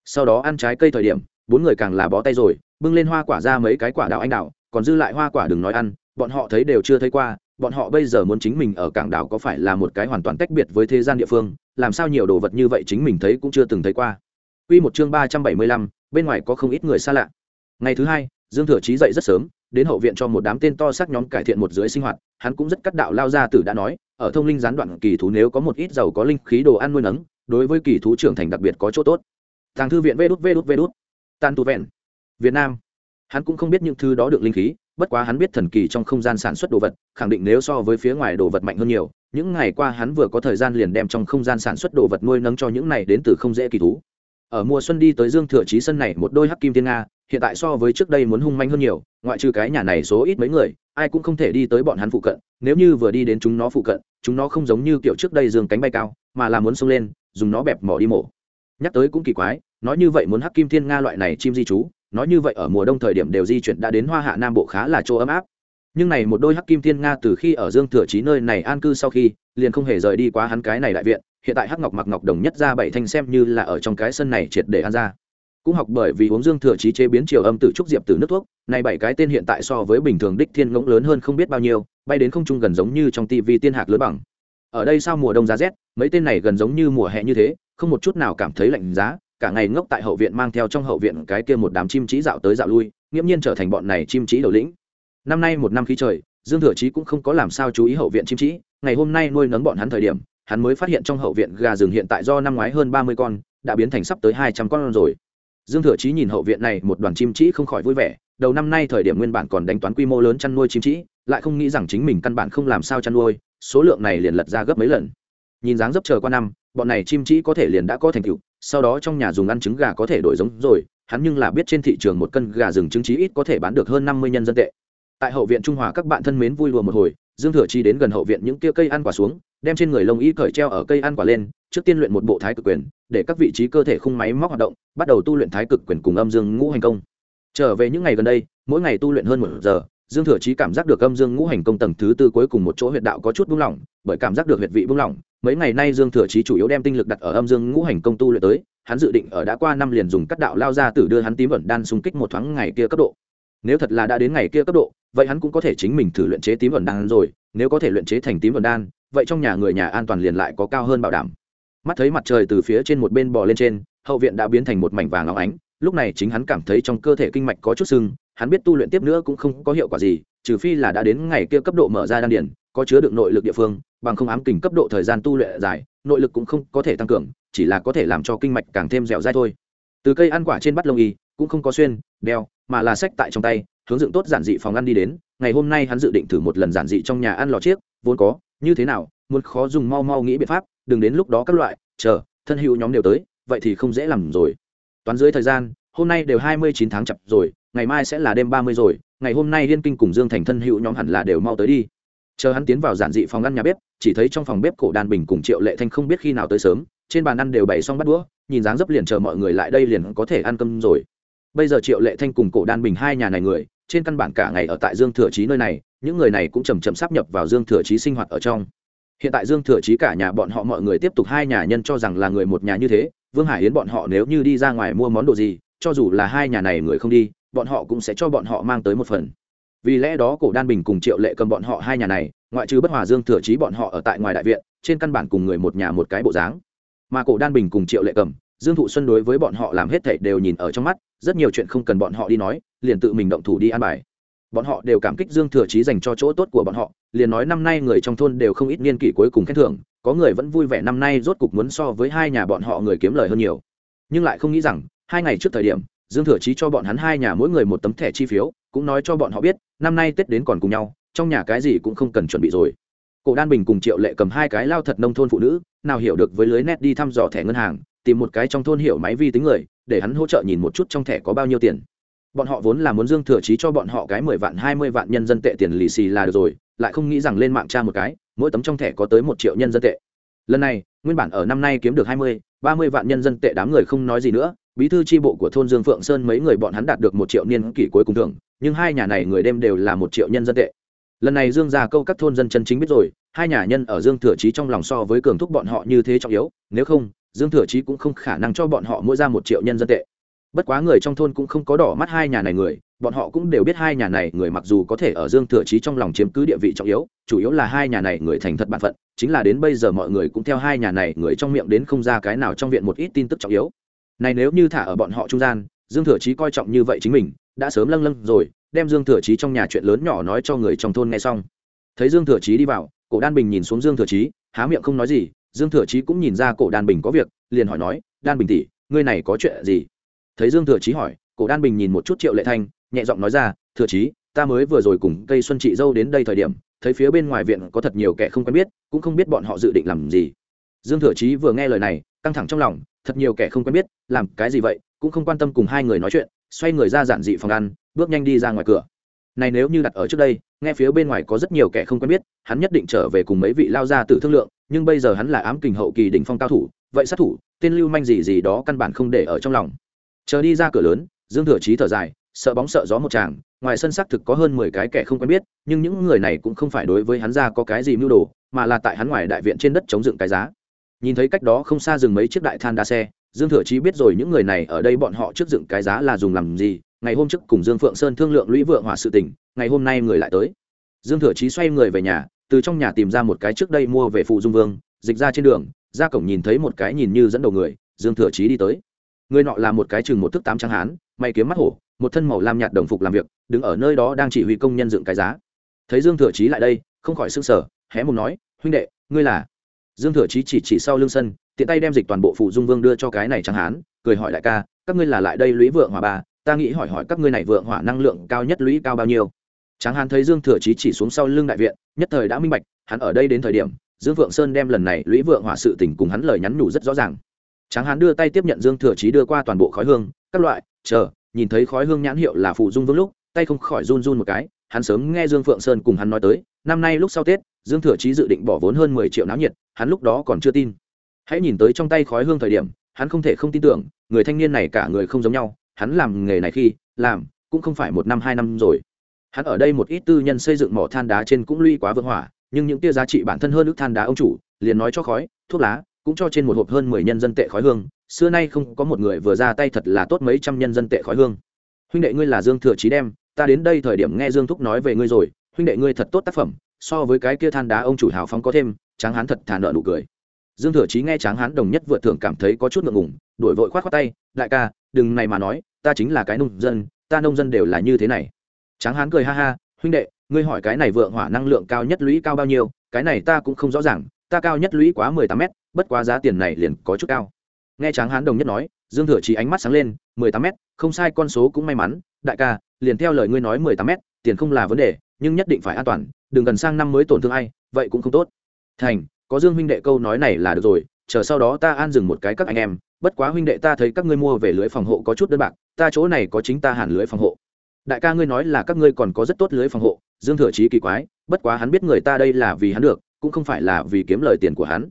Sau đó ăn trái cây thời điểm, bốn người càng là bó tay rồi, bưng lên hoa quả ra mấy cái quả đào anh đào, còn dư lại hoa quả đừng nói ăn, bọn họ thấy đều chưa thấy qua bọn họ bây giờ muốn chính mình ở cảng đảo có phải là một cái hoàn toàn tách biệt với thế gian địa phương làm sao nhiều đồ vật như vậy chính mình thấy cũng chưa từng thấy qua Quy một chương ba trăm bảy mươi lăm, bên ngoài có không ít người xa lạ. Ngày thứ hai, Dương Thừa Chí dậy rất sớm, đến hậu viện cho một đám tên to xác nhóm cải thiện một dưới sinh hoạt, hắn cũng rất cắt đạo lao ra tử đã nói, ở thông linh gián đoạn kỳ thú nếu có một ít dầu có linh khí đồ ăn nuôi nấng, đối với kỳ thú trưởng thành đặc biệt có chỗ tốt. Tàng thư viện Vđút Vđút Vđút. Tàn tu vẹn. Việt Nam. Hắn cũng không biết những thứ đó được linh khí, bất quá hắn biết thần kỳ trong không gian sản xuất đồ vật, khẳng định nếu so với phía ngoài đồ vật mạnh hơn nhiều, những ngày qua hắn vừa có thời gian liền đem trong không gian sản xuất đồ vật nuôi nấng cho những này đến từ không dễ kỳ thú. Ở mùa xuân đi tới Dương Thừa trí sân này một đôi hắc kim thiên nga, hiện tại so với trước đây muốn hung manh hơn nhiều ngoại trừ cái nhà này số ít mấy người ai cũng không thể đi tới bọn hắn phụ cận nếu như vừa đi đến chúng nó phụ cận chúng nó không giống như kiểu trước đây dương cánh bay cao mà là muốn xông lên dùng nó bẹp mỏ đi mổ nhắc tới cũng kỳ quái nói như vậy muốn hắc kim thiên nga loại này chim di trú nói như vậy ở mùa đông thời điểm đều di chuyển đã đến hoa hạ nam bộ khá là chỗ ấm áp. Nhưng này một đôi hắc kim thiên nga từ khi ở dương thừa trí nơi này an cư sau khi, liền không hề rời đi quá hắn cái này đại viện, hiện tại hắc ngọc mặc ngọc đồng nhất ra bảy thanh xem như là ở trong cái sân này triệt để ăn ra. Cũng học bởi vì uống dương thừa trí chế biến chiều âm từ trúc diệp từ nước thuốc, này bảy cái tên hiện tại so với bình thường đích thiên ngỗng lớn hơn không biết bao nhiêu, bay đến không trung gần giống như trong tivi tiên hạc lớn bằng. Ở đây sao mùa đông giá rét, mấy tên này gần giống như mùa hè như thế, không một chút nào cảm thấy lạnh giá cả ngày ngốc tại hậu viện mang theo trong hậu viện cái kia một đám chim trí dạo tới dạo lui, nghiễm nhiên trở thành bọn này chim trí đầu lĩnh. Năm nay một năm khí trời, dương thừa chí cũng không có làm sao chú ý hậu viện chim trí ngày hôm nay nuôi nấng bọn hắn thời điểm, hắn mới phát hiện trong hậu viện gà rừng hiện tại do năm ngoái hơn ba mươi con, đã biến thành sắp tới hai trăm con rồi. Dương thừa chí nhìn hậu viện này một đoàn chim trí không khỏi vui vẻ, đầu năm nay thời điểm nguyên bản còn đánh toán quy mô lớn chăn nuôi chim trí lại không nghĩ rằng chính mình căn bản không làm sao chăn nuôi, số lượng này liền lật ra gấp mấy lần. Nhìn dáng dấp chờ qua năm, bọn này chim trí có thể liền đã có thành tựu sau đó trong nhà dùng ăn trứng gà có thể đổi giống rồi, hắn nhưng là biết trên thị trường một cân gà rừng trứng trí ít có thể bán được hơn năm mươi nhân dân tệ. Tại hậu viện trung hòa các bạn thân mến vui lùa một hồi, dương thừa chi đến gần hậu viện những kia cây ăn quả xuống, đem trên người lông y cởi treo ở cây ăn quả lên, trước tiên luyện một bộ thái cực quyền, để các vị trí cơ thể khung máy móc hoạt động, bắt đầu tu luyện thái cực quyền cùng âm dương ngũ hành công. Trở về những ngày gần đây, mỗi ngày tu luyện hơn một giờ, dương thừa chí cảm giác được âm dương ngũ hành công tầng thứ tư cuối cùng một chỗ huyệt đạo có chút buông lỏng, bởi cảm giác được huyệt vị buông lỏng mấy ngày nay dương thừa chí chủ yếu đem tinh lực đặt ở âm dương ngũ hành công tu luyện tới, hắn dự định ở đã qua năm liền dùng cắt đạo lao ra tử đưa hắn tím ẩn đan xung kích một thoáng ngày kia cấp độ. Nếu thật là đã đến ngày kia cấp độ, vậy hắn cũng có thể chính mình thử luyện chế tím ẩn đan rồi, nếu có thể luyện chế thành tím ẩn đan, vậy trong nhà người nhà an toàn liền lại có cao hơn bảo đảm. Mắt thấy mặt trời từ phía trên một bên bò lên trên, hậu viện đã biến thành một mảnh vàng óng ánh, lúc này chính hắn cảm thấy trong cơ thể kinh mạch có chút sưng, hắn biết tu luyện tiếp nữa cũng không có hiệu quả gì, trừ phi là đã đến ngày kia cấp độ mở ra đan điển có chứa được nội lực địa phương, bằng không ám kình cấp độ thời gian tu luyện dài, nội lực cũng không có thể tăng cường, chỉ là có thể làm cho kinh mạch càng thêm dẻo dai thôi. Từ cây ăn quả trên bắt lông y, cũng không có xuyên, đeo, mà là sách tại trong tay, hướng dựng tốt giản dị phòng ăn đi đến. Ngày hôm nay hắn dự định thử một lần giản dị trong nhà ăn lò chiếc, vốn có, như thế nào, muốn khó dùng mau mau nghĩ biện pháp, đừng đến lúc đó các loại, chờ, thân hữu nhóm đều tới, vậy thì không dễ làm rồi. Toán dưới thời gian, hôm nay đều hai mươi chín tháng chập rồi, ngày mai sẽ là đêm ba mươi rồi, ngày hôm nay liên kinh cùng dương thành thân hữu nhóm hẳn là đều mau tới đi chờ hắn tiến vào giản dị phòng ăn nhà bếp, chỉ thấy trong phòng bếp cổ đan bình cùng triệu lệ thanh không biết khi nào tới sớm, trên bàn ăn đều bày xong bắt đũa, nhìn dáng dấp liền chờ mọi người lại đây liền có thể ăn cơm rồi. Bây giờ triệu lệ thanh cùng cổ đan bình hai nhà này người, trên căn bản cả ngày ở tại dương thừa trí nơi này, những người này cũng chầm chậm sắp nhập vào dương thừa trí sinh hoạt ở trong. Hiện tại dương thừa trí cả nhà bọn họ mọi người tiếp tục hai nhà nhân cho rằng là người một nhà như thế, vương hải yến bọn họ nếu như đi ra ngoài mua món đồ gì, cho dù là hai nhà này người không đi, bọn họ cũng sẽ cho bọn họ mang tới một phần vì lẽ đó cổ đan bình cùng triệu lệ cầm bọn họ hai nhà này, ngoại trừ bất hòa dương thừa trí bọn họ ở tại ngoài đại viện, trên căn bản cùng người một nhà một cái bộ dáng. Mà cổ đan bình cùng triệu lệ cầm, dương thụ xuân đối với bọn họ làm hết thảy đều nhìn ở trong mắt, rất nhiều chuyện không cần bọn họ đi nói, liền tự mình động thủ đi an bài. Bọn họ đều cảm kích dương thừa trí dành cho chỗ tốt của bọn họ, liền nói năm nay người trong thôn đều không ít niên kỷ cuối cùng khen thưởng, có người vẫn vui vẻ năm nay rốt cục muốn so với hai nhà bọn họ người kiếm lời hơn nhiều. Nhưng lại không nghĩ rằng, hai ngày trước thời điểm, dương thừa trí cho bọn hắn hai nhà mỗi người một tấm thẻ chi phiếu cũng nói cho bọn họ biết, năm nay tết đến còn cùng nhau, trong nhà cái gì cũng không cần chuẩn bị rồi. Cổ đan bình cùng triệu lệ cầm hai cái lao thật nông thôn phụ nữ, nào hiểu được với lưới net đi thăm dò thẻ ngân hàng, tìm một cái trong thôn hiểu máy vi tính người, để hắn hỗ trợ nhìn một chút trong thẻ có bao nhiêu tiền. Bọn họ vốn là muốn dương thừa trí cho bọn họ cái mười vạn, hai mươi vạn nhân dân tệ tiền lì xì là được rồi, lại không nghĩ rằng lên mạng tra một cái, mỗi tấm trong thẻ có tới một triệu nhân dân tệ. Lần này, nguyên bản ở năm nay kiếm được hai mươi, ba mươi vạn nhân dân tệ đám người không nói gì nữa, bí thư tri bộ của thôn dương phượng sơn mấy người bọn hắn đạt được một triệu niên kỷ cuối cùng thưởng nhưng hai nhà này người đêm đều là một triệu nhân dân tệ. Lần này dương già câu các thôn dân chân chính biết rồi, hai nhà nhân ở dương thừa chí trong lòng so với cường thúc bọn họ như thế trọng yếu, nếu không, dương thừa chí cũng không khả năng cho bọn họ mỗi ra một triệu nhân dân tệ. Bất quá người trong thôn cũng không có đỏ mắt hai nhà này người, bọn họ cũng đều biết hai nhà này người mặc dù có thể ở dương thừa chí trong lòng chiếm cứ địa vị trọng yếu, chủ yếu là hai nhà này người thành thật bản phận, chính là đến bây giờ mọi người cũng theo hai nhà này người trong miệng đến không ra cái nào trong viện một ít tin tức trọng yếu. Này nếu như thả ở bọn họ trung gian, dương thừa chí coi trọng như vậy chính mình đã sớm lâng lâng rồi, đem dương thừa chí trong nhà chuyện lớn nhỏ nói cho người trong thôn nghe xong. Thấy dương thừa chí đi vào, cổ đan bình nhìn xuống dương thừa chí, há miệng không nói gì, dương thừa chí cũng nhìn ra cổ đan bình có việc, liền hỏi nói, đan bình tỷ, ngươi này có chuyện gì? Thấy dương thừa chí hỏi, cổ đan bình nhìn một chút triệu lệ thanh, nhẹ giọng nói ra, thừa chí, ta mới vừa rồi cùng cây xuân chị dâu đến đây thời điểm, thấy phía bên ngoài viện có thật nhiều kẻ không quen biết, cũng không biết bọn họ dự định làm gì. Dương thừa chí vừa nghe lời này, căng thẳng trong lòng, thật nhiều kẻ không quen biết, làm cái gì vậy? Cũng không quan tâm cùng hai người nói chuyện xoay người ra giản dị phòng ăn, bước nhanh đi ra ngoài cửa. Này nếu như đặt ở trước đây, nghe phía bên ngoài có rất nhiều kẻ không quen biết, hắn nhất định trở về cùng mấy vị lao ra tự thương lượng, nhưng bây giờ hắn là ám kình hậu kỳ đỉnh phong cao thủ, vậy sát thủ, tên lưu manh gì gì đó căn bản không để ở trong lòng. Chờ đi ra cửa lớn, dương thừa chí thở dài, sợ bóng sợ gió một chàng ngoài sân xác thực có hơn mười cái kẻ không quen biết, nhưng những người này cũng không phải đối với hắn ra có cái gì mưu đồ, mà là tại hắn ngoài đại viện trên đất chống dựng cái giá. Nhìn thấy cách đó không xa dừng mấy chiếc đại than đa xe dương thừa chí biết rồi những người này ở đây bọn họ trước dựng cái giá là dùng làm gì, ngày hôm trước cùng dương phượng sơn thương lượng lũy vượng hỏa sự tình, ngày hôm nay người lại tới. Dương thừa chí xoay người về nhà, từ trong nhà tìm ra một cái trước đây mua về phụ dung vương, dịch ra trên đường, ra cổng nhìn thấy một cái nhìn như dẫn đầu người, dương thừa chí đi tới. Người nọ là một cái chừng một thước tám trắng hán, may kiếm mắt hổ, một thân màu lam nhạt đồng phục làm việc, đứng ở nơi đó đang chỉ huy công nhân dựng cái giá. Thấy dương thừa chí lại đây, không khỏi s ư n g sở hé mùng nói, huynh đệ, ngươi là? Dương thừa chí chỉ chỉ sau lưng sân tiện tay đem dịch toàn bộ phụ dung vương đưa cho cái này chẳng hán, cười hỏi đại ca, các ngươi là lại đây lũy vượng hỏa ba ta nghĩ hỏi hỏi các ngươi này vượng hỏa năng lượng cao nhất lũy cao bao nhiêu. Tráng hán thấy dương thừa chí chỉ xuống sau lưng đại viện, nhất thời đã minh bạch, hắn ở đây đến thời điểm, dương vượng sơn đem lần này lũy vượng hỏa sự tình cùng hắn lời nhắn nhủ rất rõ ràng. Tráng hán đưa tay tiếp nhận dương thừa chí đưa qua toàn bộ khói hương, các loại, chờ, nhìn thấy khói hương nhãn hiệu là phụ dung vương lúc, tay không khỏi run run một cái, hắn sớm nghe dương phượng sơn cùng hắn nói tới, năm nay lúc sau tết, dương thừa chí dự định bỏ vốn hơn mười triệu náo nhiệt, hắn lúc đó còn chưa tin hãy nhìn tới trong tay khói hương thời điểm, hắn không thể không tin tưởng, người thanh niên này cả người không giống nhau, hắn làm nghề này khi, làm, cũng không phải một năm, hai năm rồi. Hắn ở đây một ít tư nhân xây dựng mỏ than đá trên cũng lũy quá vượng hỏa, nhưng những tia giá trị bản thân hơn nước than đá ông chủ, liền nói cho khói, thuốc lá, cũng cho trên một hộp hơn mười nhân dân tệ khói hương, xưa nay không có một người vừa ra tay thật là tốt mấy trăm nhân dân tệ khói hương. Huynh đệ ngươi là dương thừa trí đem, ta đến đây thời điểm nghe dương thúc nói về ngươi rồi, huynh đệ ngươi thật tốt tác phẩm, so với cái kia than đá ông chủ hào phóng có thêm, tráng hán thật thả nợ nụ cười dương thừa chí nghe tráng hán đồng nhất vượt thưởng cảm thấy có chút ngượng ngùng, đổi vội khoát khoát tay, đại ca, đừng này mà nói, ta chính là cái nông dân, ta nông dân đều là như thế này. Tráng hán cười ha ha, huynh đệ, ngươi hỏi cái này vượng hỏa năng lượng cao nhất lũy cao bao nhiêu, cái này ta cũng không rõ ràng, ta cao nhất lũy quá mười tám mét, bất quá giá tiền này liền có chút cao. Nghe tráng hán đồng nhất nói, dương thừa chí ánh mắt sáng lên, mười tám mét, không sai, con số cũng may mắn, đại ca, liền theo lời ngươi nói mười tám mét, tiền không là vấn đề, nhưng nhất định phải an toàn, đừng gần sang năm mới tổn thương ai, vậy cũng không tốt. Thành có dương huynh đệ câu nói này là được rồi chờ sau đó ta an dừng một cái các anh em bất quá huynh đệ ta thấy các ngươi mua về lưới phòng hộ có chút đơn bạc ta chỗ này có chính ta hàn lưới phòng hộ đại ca ngươi nói là các ngươi còn có rất tốt lưới phòng hộ dương thừa chí kỳ quái bất quá hắn biết người ta đây là vì hắn được cũng không phải là vì kiếm lời tiền của hắn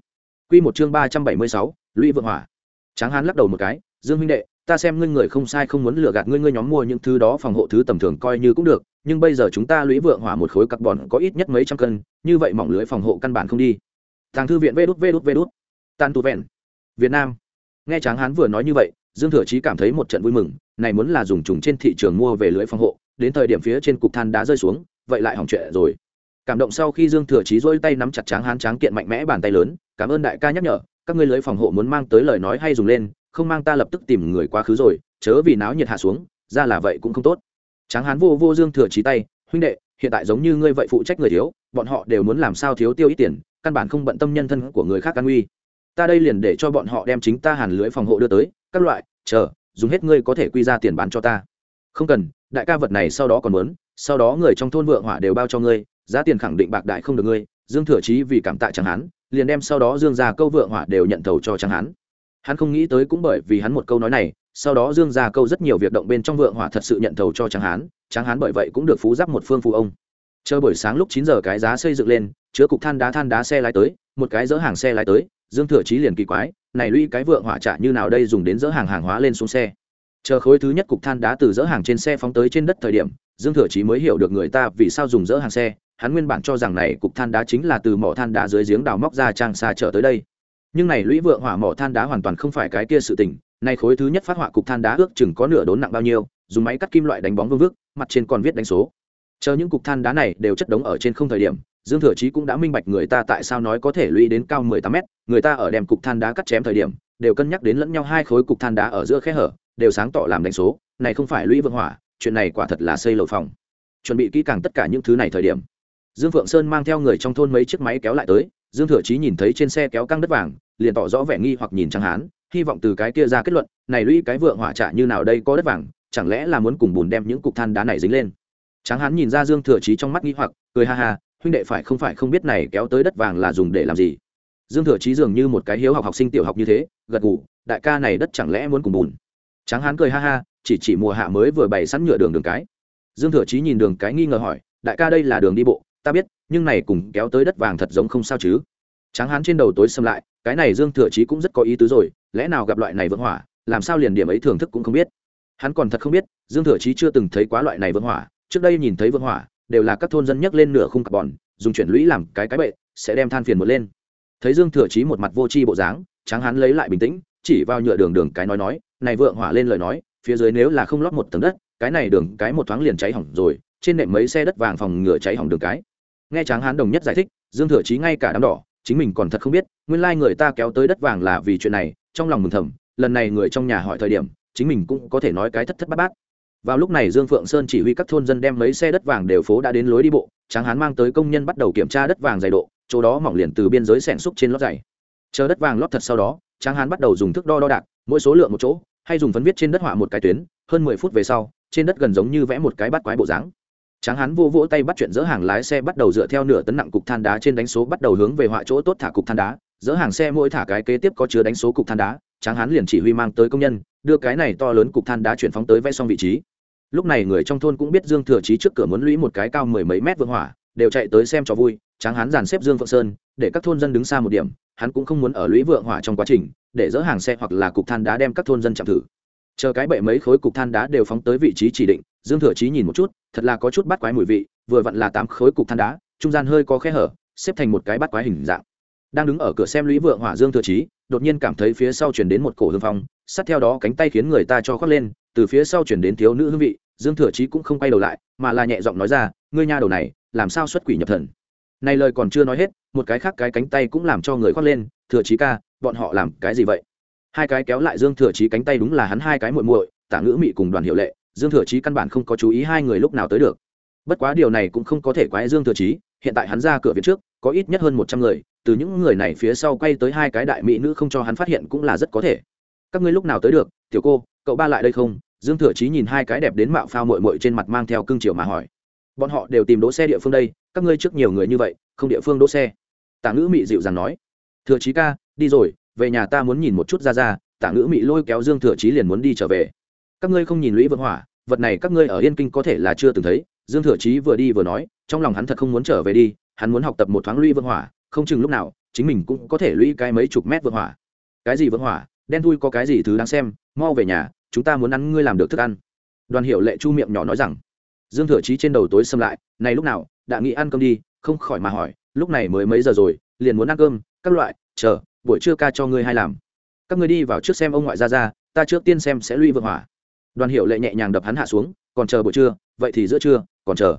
Quy một chương ba trăm bảy mươi sáu, Lũy Vượng Hỏa. Tráng hắn lắc đầu một cái, "Dương huynh đệ, ta xem ngươi người không sai không muốn lừa gạt ngươi ngươi nhóm mua những thứ đó phòng hộ thứ tầm thường coi như cũng được, nhưng bây giờ chúng ta lũy vượng hỏa một khối carbon có ít nhất mấy trăm cân, như vậy mỏng lưới phòng hộ căn bản không đi." Tàng thư viện Vê đút Vê đút Vê đút. Tàn tụ vẹn. Việt Nam. Nghe Tráng Hán vừa nói như vậy, Dương Thừa Chí cảm thấy một trận vui mừng, này muốn là dùng trùng trên thị trường mua về lưới phòng hộ, đến thời điểm phía trên cục than đá rơi xuống, vậy lại hỏng chuyện rồi. Cảm động sau khi Dương Thừa Chí rỗi tay nắm chặt Tráng Hán tráng kiện mạnh mẽ bàn tay lớn, cảm ơn đại ca nhắc nhở, các ngươi lưới phòng hộ muốn mang tới lời nói hay dùng lên, không mang ta lập tức tìm người quá khứ rồi, chớ vì náo nhiệt hạ xuống, ra là vậy cũng không tốt. Tráng Hán vô vô Dương Thừa Chí tay, huynh đệ, hiện tại giống như ngươi vậy phụ trách người thiếu, bọn họ đều muốn làm sao thiếu tiêu ít tiền, căn bản không bận tâm nhân thân của người khác can nguy. Ta đây liền để cho bọn họ đem chính ta hàn lưới phòng hộ đưa tới, các loại, chờ, dùng hết ngươi có thể quy ra tiền bán cho ta. Không cần, đại ca vật này sau đó còn muốn, sau đó người trong thôn vượng hỏa đều bao cho ngươi, giá tiền khẳng định bạc đại không được ngươi, dương thừa chí vì cảm tạ chẳng hắn, liền đem sau đó dương gia câu vượng hỏa đều nhận thầu cho chẳng hắn. Hắn không nghĩ tới cũng bởi vì hắn một câu nói này, sau đó dương gia câu rất nhiều việc động bên trong vượng hỏa thật sự nhận thầu cho chẳng hắn chẳng hắn bởi vậy cũng được phú giáp một phương phù ông. Chờ buổi sáng lúc chín giờ cái giá xây dựng lên chứa cục than đá than đá xe lái tới, một cái dỡ hàng xe lái tới, dương thừa chí liền kỳ quái, này lũy cái vượng hỏa trả như nào đây dùng đến dỡ hàng hàng hóa lên xuống xe. Chờ khối thứ nhất cục than đá từ dỡ hàng trên xe phóng tới trên đất thời điểm, dương thừa chí mới hiểu được người ta vì sao dùng dỡ hàng xe, hắn nguyên bản cho rằng này cục than đá chính là từ mỏ than đá dưới giếng đào móc ra trang xa trở tới đây. Nhưng này lũy vượng hỏa mỏ than đá hoàn toàn không phải cái kia sự tình này khối thứ nhất phát họa cục than đá ước chừng có nửa đốn nặng bao nhiêu, dùng máy cắt kim loại đánh bóng vương vức, mặt trên còn viết đánh số. Chờ những cục than đá này đều chất đống ở trên không thời điểm dương thừa chí cũng đã minh bạch người ta tại sao nói có thể lũy đến cao mười tám mét, người ta ở đem cục than đá cắt chém thời điểm, đều cân nhắc đến lẫn nhau hai khối cục than đá ở giữa khe hở, đều sáng tỏ làm đánh số, này không phải lũy vượng hỏa, chuyện này quả thật là xây lầu phòng. Chuẩn bị kỹ càng tất cả những thứ này thời điểm. Dương phượng sơn mang theo người trong thôn mấy chiếc máy kéo lại tới, dương thừa chí nhìn thấy trên xe kéo căng đất vàng, liền tỏ rõ vẻ nghi hoặc nhìn chẳng hán, hy vọng từ cái kia ra kết luận, này lũy cái vượng hỏa trả như nào đây có đất vàng, chẳng lẽ là muốn cùng bùn đem những cục than đá này dính lên. Tráng hán nhìn ra dương thừa chí trong mắt nghi hoặc, cười ha ha huynh đệ phải không phải không biết này kéo tới đất vàng là dùng để làm gì? Dương thừa chí dường như một cái hiếu học học sinh tiểu học như thế, gật gù, đại ca này đất chẳng lẽ muốn cùng bùn? Tráng hán cười ha ha, chỉ chỉ mùa hạ mới vừa bày sẵn nhựa đường đường cái. Dương thừa chí nhìn đường cái nghi ngờ hỏi, đại ca đây là đường đi bộ, ta biết, nhưng này cùng kéo tới đất vàng thật giống không sao chứ. Tráng hán trên đầu tối xâm lại, cái này dương thừa chí cũng rất có ý tứ rồi, lẽ nào gặp loại này vỡ hỏa, làm sao liền điểm ấy thưởng thức cũng không biết. Hắn còn thật không biết, dương thừa chí chưa từng thấy quá loại này vỡ hỏa, trước đây nhìn thấy vỡ hỏa đều là các thôn dân nhấc lên nửa khung carbon dùng chuyển lũy làm cái cái bệ, sẽ đem than phiền một lên. Thấy dương thừa chí một mặt vô tri bộ dáng, tráng hán lấy lại bình tĩnh, chỉ vào nhựa đường đường cái nói nói, này vượng hỏa lên lời nói, phía dưới nếu là không lót một tầng đất, cái này đường cái một thoáng liền cháy hỏng rồi, trên nệm mấy xe đất vàng phòng ngừa cháy hỏng đường cái. Nghe tráng hán đồng nhất giải thích, dương thừa chí ngay cả đám đỏ, chính mình còn thật không biết, nguyên lai người ta kéo tới đất vàng là vì chuyện này, trong lòng mừng thầm, lần này người trong nhà hỏi thời điểm, chính mình cũng có thể nói cái thất thất bát bát vào lúc này dương phượng sơn chỉ huy các thôn dân đem mấy xe đất vàng đều phố đã đến lối đi bộ, tráng hán mang tới công nhân bắt đầu kiểm tra đất vàng dày độ, chỗ đó mỏng liền từ biên giới xẻng xúc trên lót dày. Chờ đất vàng lót thật sau đó, tráng hán bắt đầu dùng thước đo đo đạc, mỗi số lượng một chỗ, hay dùng phấn viết trên đất họa một cái tuyến, hơn mười phút về sau, trên đất gần giống như vẽ một cái bắt quái bộ dáng. Tráng hán vô vỗ tay bắt chuyện dỡ hàng lái xe bắt đầu dựa theo nửa tấn nặng cục than đá trên đánh số bắt đầu hướng về họa chỗ tốt thả cục than đá, dỡ hàng xe mỗi thả cái kế tiếp có chứa đánh số cục than đá, tráng hán liền chỉ huy mang tới công nhân, đưa cái này to lớn cục than đá chuyển phóng tới vẽ xong vị trí lúc này người trong thôn cũng biết dương thừa chí trước cửa muốn lũy một cái cao mười mấy mét vượng hỏa, đều chạy tới xem cho vui, tráng hán dàn xếp dương phượng sơn, để các thôn dân đứng xa một điểm, hắn cũng không muốn ở lũy vượng hỏa trong quá trình, để dỡ hàng xe hoặc là cục than đá đem các thôn dân chạm thử. Chờ cái bệ mấy khối cục than đá đều phóng tới vị trí chỉ định, dương thừa chí nhìn một chút, thật là có chút bắt quái mùi vị, vừa vặn là tám khối cục than đá, trung gian hơi có khe hở, xếp thành một cái bắt quái hình dạng. Đang đứng ở cửa xem lũy vượng hỏa dương thừa chí, đột nhiên cảm thấy phía sau chuyển đến một cổ hương phong, sát theo đó cánh tay khiến người ta cho khoác lên từ phía sau chuyển đến thiếu nữ hương vị, dương thừa chí cũng không quay đầu lại, mà là nhẹ giọng nói ra, ngươi nha đầu này, làm sao xuất quỷ nhập thần? Này lời còn chưa nói hết, một cái khác cái cánh tay cũng làm cho người khoác lên, thừa chí ca, bọn họ làm cái gì vậy? Hai cái kéo lại dương thừa chí cánh tay đúng là hắn hai cái muội muội, tả ngữ mị cùng đoàn hiệu lệ, dương thừa chí căn bản không có chú ý hai người lúc nào tới được. Bất quá điều này cũng không có thể quái dương thừa chí, hiện tại hắn ra cửa viện trước, có ít nhất hơn một trăm người, từ những người này phía sau quay tới hai cái đại mỹ nữ không cho hắn phát hiện cũng là rất có thể. Các ngươi lúc nào tới được, tiểu cô, cậu ba lại đây không? Dương thừa chí nhìn hai cái đẹp đến mạo phao mội mội trên mặt mang theo cương triều mà hỏi. Bọn họ đều tìm đỗ xe địa phương đây, các ngươi trước nhiều người như vậy, không địa phương đỗ xe. Tả ngữ mị dịu dàng nói. Thừa chí ca, đi rồi, về nhà ta muốn nhìn một chút ra ra. Tả ngữ mị lôi kéo dương thừa chí liền muốn đi trở về. Các ngươi không nhìn lũy vượng hỏa, vật này các ngươi ở yên kinh có thể là chưa từng thấy. Dương thừa chí vừa đi vừa nói, trong lòng hắn thật không muốn trở về đi, hắn muốn học tập một thoáng lũy vượng hỏa, không chừng lúc nào, chính mình cũng có thể lũy cái mấy chục mét vượng hỏa. Cái gì vượng hỏa? Đen thui có cái gì thứ đáng xem? Mau về nhà chúng ta muốn ăn, ngươi làm được thức ăn. Đoàn hiệu lệ chu miệng nhỏ nói rằng. Dương thừa chí trên đầu tối xâm lại, này lúc nào, đã nghĩ ăn cơm đi, không khỏi mà hỏi, lúc này mới mấy giờ rồi, liền muốn ăn cơm, các loại, chờ, buổi trưa ca cho ngươi hay làm. Các ngươi đi vào trước xem ông ngoại ra ra ta trước tiên xem sẽ lũy vượng hỏa. Đoàn hiệu lệ nhẹ nhàng đập hắn hạ xuống, còn chờ buổi trưa, vậy thì giữa trưa, còn chờ.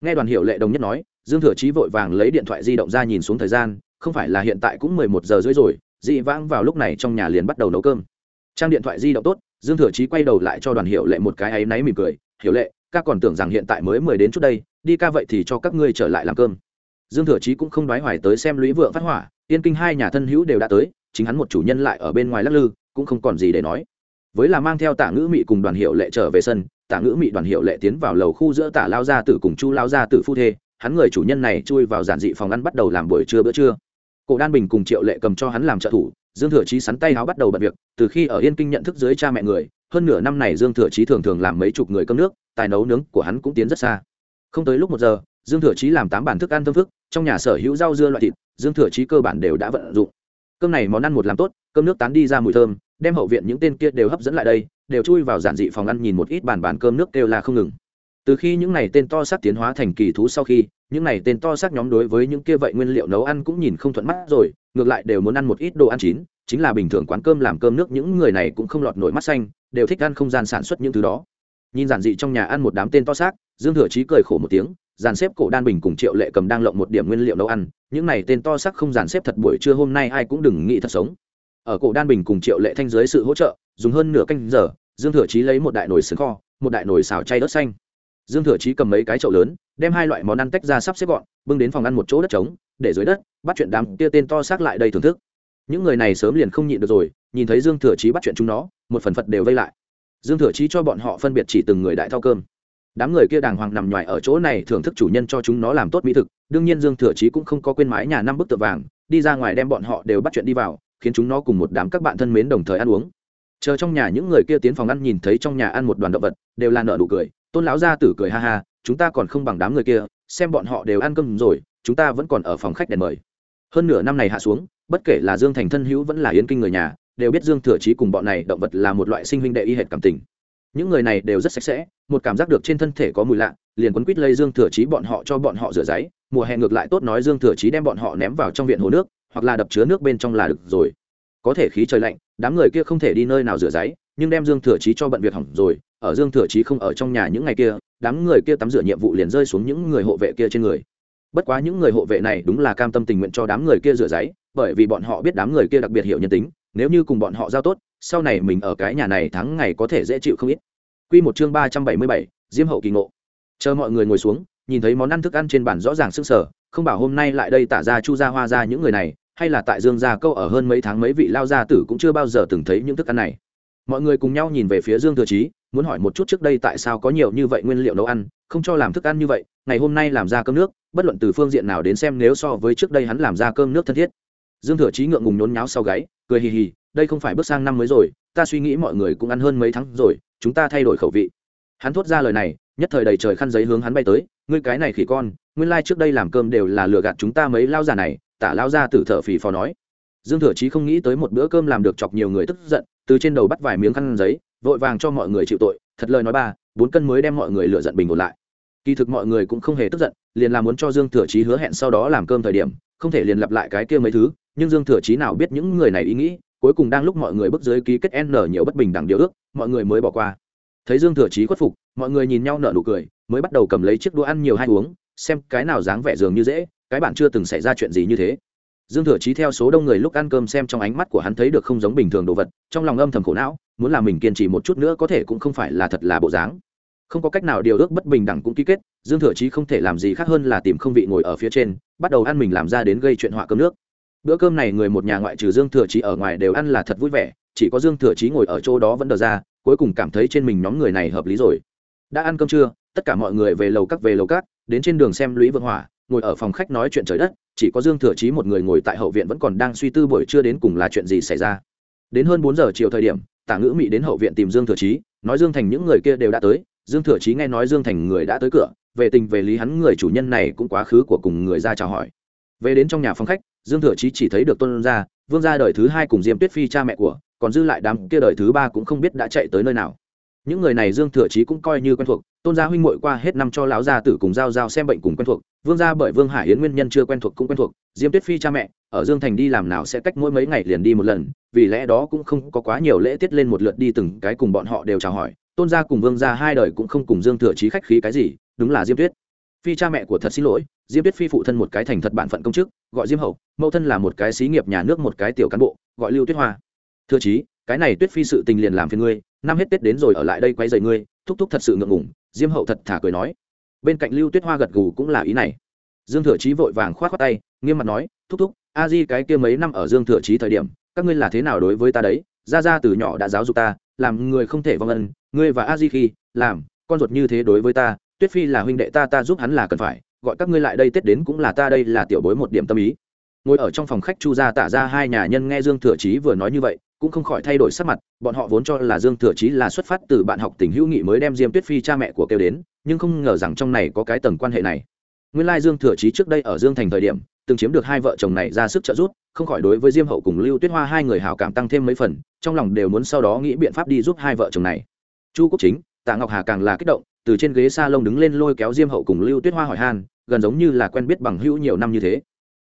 Nghe đoàn hiệu lệ đồng nhất nói, dương thừa chí vội vàng lấy điện thoại di động ra nhìn xuống thời gian, không phải là hiện tại cũng mười một giờ rưỡi rồi, dị vãng vào lúc này trong nhà liền bắt đầu nấu cơm. Trang điện thoại di động tốt dương thừa chí quay đầu lại cho đoàn hiệu lệ một cái áy náy mỉm cười, hiểu lệ ca còn tưởng rằng hiện tại mới mười đến chút đây, đi ca vậy thì cho các ngươi trở lại làm cơm. Dương thừa chí cũng không nói hoài tới xem lũy vượng phát hỏa, yên kinh hai nhà thân hữu đều đã tới, chính hắn một chủ nhân lại ở bên ngoài lắc lư, cũng không còn gì để nói. Với là mang theo tả ngữ mị cùng đoàn hiệu lệ trở về sân, tả ngữ mị đoàn hiệu lệ tiến vào lầu khu giữa tả lao gia tử cùng chu lao gia tử phu thê, hắn người chủ nhân này chui vào giản dị phòng ăn bắt đầu làm buổi trưa bữa trưa. Cổ đan bình cùng triệu lệ cầm cho hắn làm trợ thủ dương thừa chí sắn tay áo bắt đầu bận việc, từ khi ở yên kinh nhận thức dưới cha mẹ người, hơn nửa năm này dương thừa chí thường thường làm mấy chục người cơm nước, tài nấu nướng của hắn cũng tiến rất xa. Không tới lúc một giờ, dương thừa chí làm tám bản thức ăn thơm phức, trong nhà sở hữu rau dưa loại thịt, dương thừa chí cơ bản đều đã vận dụng. Cơm này món ăn một làm tốt, cơm nước tán đi ra mùi thơm, đem hậu viện những tên kia đều hấp dẫn lại đây, đều chui vào giản dị phòng ăn nhìn một ít bàn bàn cơm nước kêu là không ngừng. Từ khi những này tên to xác tiến hóa thành kỳ thú sau khi, những này tên to xác nhóm đối với những kia vậy nguyên liệu nấu ăn cũng nhìn không thuận mắt rồi ngược lại đều muốn ăn một ít đồ ăn chín, chính là bình thường quán cơm làm cơm nước những người này cũng không lọt nổi mắt xanh, đều thích ăn không gian sản xuất những thứ đó. Nhìn giản dị trong nhà ăn một đám tên to xác, dương thừa chí cười khổ một tiếng, dàn xếp cổ đan bình cùng triệu lệ cầm đang lộng một điểm nguyên liệu nấu ăn, những này tên to xác không dàn xếp thật buổi trưa hôm nay ai cũng đừng nghĩ thật sống. Ở cổ đan bình cùng triệu lệ thanh dưới sự hỗ trợ, dùng hơn nửa canh giờ, dương thừa chí lấy một đại nồi sừng kho, một đại nồi xào chay đất xanh. Dương thừa chí cầm mấy cái chậu lớn, đem hai loại món ăn tách ra sắp xếp gọn, bưng đến phòng ăn một chỗ đất trống để dưới đất, bắt chuyện đám kia tên to xác lại đây thưởng thức. Những người này sớm liền không nhịn được rồi, nhìn thấy dương thừa chí bắt chuyện chúng nó, một phần phật đều vây lại. Dương thừa chí cho bọn họ phân biệt chỉ từng người đại thao cơm. Đám người kia đàng hoàng nằm ngoài ở chỗ này thưởng thức chủ nhân cho chúng nó làm tốt mỹ thực, đương nhiên dương thừa chí cũng không có quên mái nhà năm bức tượng vàng, đi ra ngoài đem bọn họ đều bắt chuyện đi vào, khiến chúng nó cùng một đám các bạn thân mến đồng thời ăn uống. Chờ trong nhà những người kia tiến phòng ăn nhìn thấy trong nhà ăn một đoàn động vật, đều là nợ nụ cười, tôn lão gia tử cười ha ha, chúng ta còn không bằng đám người kia, xem bọn họ đều ăn cơm rồi chúng ta vẫn còn ở phòng khách đèn mời. Hơn nửa năm này hạ xuống, bất kể là dương thành thân hữu vẫn là yến kinh người nhà, đều biết dương thừa chí cùng bọn này động vật là một loại sinh huynh đệ y hệt cảm tình. Những người này đều rất sạch sẽ, một cảm giác được trên thân thể có mùi lạ, liền quấn quýt lây dương thừa chí bọn họ cho bọn họ rửa giấy, mùa hè ngược lại tốt nói dương thừa chí đem bọn họ ném vào trong viện hồ nước, hoặc là đập chứa nước bên trong là được rồi. Có thể khí trời lạnh, đám người kia không thể đi nơi nào rửa giấy, nhưng đem dương thừa chí cho bận việc hỏng rồi, ở dương thừa chí không ở trong nhà những ngày kia, đám người kia tắm rửa nhiệm vụ liền rơi xuống những người hộ vệ kia trên người bất quá những người hộ vệ này đúng là cam tâm tình nguyện cho đám người kia rửa giấy, bởi vì bọn họ biết đám người kia đặc biệt hiểu nhân tính, nếu như cùng bọn họ giao tốt, sau này mình ở cái nhà này tháng ngày có thể dễ chịu không ít. Quy một chương ba trăm bảy mươi bảy, diêm hậu kỳ ngộ. Chờ mọi người ngồi xuống, nhìn thấy món ăn thức ăn trên bàn rõ ràng sức sở không bảo hôm nay lại đây tả ra chu ra hoa ra những người này, hay là tại dương gia câu ở hơn mấy tháng mấy vị lao gia tử cũng chưa bao giờ từng thấy những thức ăn này. Mọi người cùng nhau nhìn về phía dương thừa chí muốn hỏi một chút trước đây tại sao có nhiều như vậy nguyên liệu nấu ăn, không cho làm thức ăn như vậy, ngày hôm nay làm ra cơm nước, bất luận từ phương diện nào đến xem nếu so với trước đây hắn làm ra cơm nước thân thiết. Dương thừa chí ngượng ngùng nhốn nháo sau gáy, cười hì hì, đây không phải bước sang năm mới rồi, ta suy nghĩ mọi người cũng ăn hơn mấy tháng rồi, chúng ta thay đổi khẩu vị. Hắn thốt ra lời này, nhất thời đầy trời khăn giấy hướng hắn bay tới, ngươi cái này khỉ con, nguyên lai trước đây làm cơm đều là lừa gạt chúng ta mấy lao già này, tả lao ra tử thợ phì phò nói. Dương thừa chí không nghĩ tới một bữa cơm làm được chọc nhiều người tức giận, từ trên đầu bắt vài miếng khăn giấy vội vàng cho mọi người chịu tội, thật lời nói ba, bốn cân mới đem mọi người lựa giận bình ổn lại. Kỳ thực mọi người cũng không hề tức giận, liền là muốn cho dương thừa chí hứa hẹn sau đó làm cơm thời điểm, không thể liền lặp lại cái kia mấy thứ, nhưng dương thừa chí nào biết những người này ý nghĩ, cuối cùng đang lúc mọi người bước dưới ký kết n nhiều bất bình đẳng điều ước, mọi người mới bỏ qua. Thấy dương thừa chí khuất phục, mọi người nhìn nhau nở nụ cười, mới bắt đầu cầm lấy chiếc đũa ăn nhiều hay uống, xem cái nào dáng vẻ dường như dễ, cái bạn chưa từng xảy ra chuyện gì như thế dương thừa chí theo số đông người lúc ăn cơm xem trong ánh mắt của hắn thấy được không giống bình thường đồ vật, trong lòng âm thầm khổ não, muốn làm mình kiên trì một chút nữa có thể cũng không phải là thật là bộ dáng. Không có cách nào điều ước bất bình đẳng cũng ký kết, dương thừa chí không thể làm gì khác hơn là tìm không vị ngồi ở phía trên, bắt đầu ăn mình làm ra đến gây chuyện họa cơm nước. Bữa cơm này người một nhà ngoại trừ dương thừa chí ở ngoài đều ăn là thật vui vẻ, chỉ có dương thừa chí ngồi ở chỗ đó vẫn đờ ra, cuối cùng cảm thấy trên mình nhóm người này hợp lý rồi. Đã ăn cơm trưa, tất cả mọi người về lầu các về lầu các, đến trên đường xem lũy vượng hỏa, ngồi ở phòng khách nói chuyện trời đất chỉ có dương thừa chí một người ngồi tại hậu viện vẫn còn đang suy tư buổi trưa đến cùng là chuyện gì xảy ra. Đến hơn bốn giờ chiều thời điểm, tả ngữ mỹ đến hậu viện tìm dương thừa chí, nói dương thành những người kia đều đã tới. Dương thừa chí nghe nói dương thành người đã tới cửa, về tình về lý hắn người chủ nhân này cũng quá khứ của cùng người ra chào hỏi. Về đến trong nhà phòng khách, dương thừa chí chỉ thấy được tôn gia, vương gia đời thứ hai cùng diêm tuyết phi cha mẹ của, còn dư lại đám kia đời thứ ba cũng không biết đã chạy tới nơi nào những người này dương thừa chí cũng coi như quen thuộc, tôn gia huynh muội qua hết năm cho lão gia tử cùng giao giao xem bệnh cùng quen thuộc, vương gia bởi vương hải yến nguyên nhân chưa quen thuộc cũng quen thuộc, diêm tuyết phi cha mẹ, ở dương thành đi làm nào sẽ cách mỗi mấy ngày liền đi một lần, vì lẽ đó cũng không có quá nhiều lễ tiết lên một lượt đi từng cái cùng bọn họ đều chào hỏi, tôn gia cùng vương gia hai đời cũng không cùng dương thừa chí khách khí cái gì, đúng là diêm tuyết phi cha mẹ của thật xin lỗi, diêm tuyết phi phụ thân một cái thành thật bản phận công chức, gọi diêm hậu, mẫu thân là một cái xí nghiệp nhà nước một cái tiểu cán bộ, gọi lưu tuyết hoa. Thưa chí cái này tuyết phi sự tình liền làm phiền ngươi, năm hết tết đến rồi ở lại đây quay dày ngươi, thúc thúc thật sự ngượng ngủng diêm hậu thật thả cười nói. Bên cạnh lưu tuyết hoa gật gù cũng là ý này. Dương thừa chí vội vàng k h o á t khoác tay, nghiêm mặt nói, thúc thúc, a di cái kia mấy năm ở dương thừa chí thời điểm, các ngươi là thế nào đối với ta đấy? Ra ra từ nhỏ đã giáo dục ta, làm người không thể vong ân, ngươi và a di khi, làm, con ruột như thế đối với ta, tuyết phi là huynh đệ ta ta giúp hắn là cần phải, gọi các ngươi lại đây tết đến cũng là ta đây là tiểu bối một điểm tâm ý. Ngồi ở trong phòng khách chu gia tả ra hai nhà nhân nghe dương thừa chí vừa nói như vậy cũng không khỏi thay đổi sắc mặt, bọn họ vốn cho là dương thừa chí là xuất phát từ bạn học tình hữu nghị mới đem diêm tuyết phi cha mẹ của kêu đến, nhưng không ngờ rằng trong này có cái tầng quan hệ này. Nguyên lai dương thừa chí trước đây ở dương thành thời điểm, từng chiếm được hai vợ chồng này ra sức trợ giúp, không khỏi đối với diêm hậu cùng lưu tuyết hoa hai người hào cảm tăng thêm mấy phần, trong lòng đều muốn sau đó nghĩ biện pháp đi giúp hai vợ chồng này. Chu quốc chính, tạ ngọc hà càng là kích động, từ trên ghế s a lông đứng lên lôi kéo diêm hậu cùng lưu tuyết hoa hỏi han, gần giống như là quen biết bằng hữu nhiều năm như thế.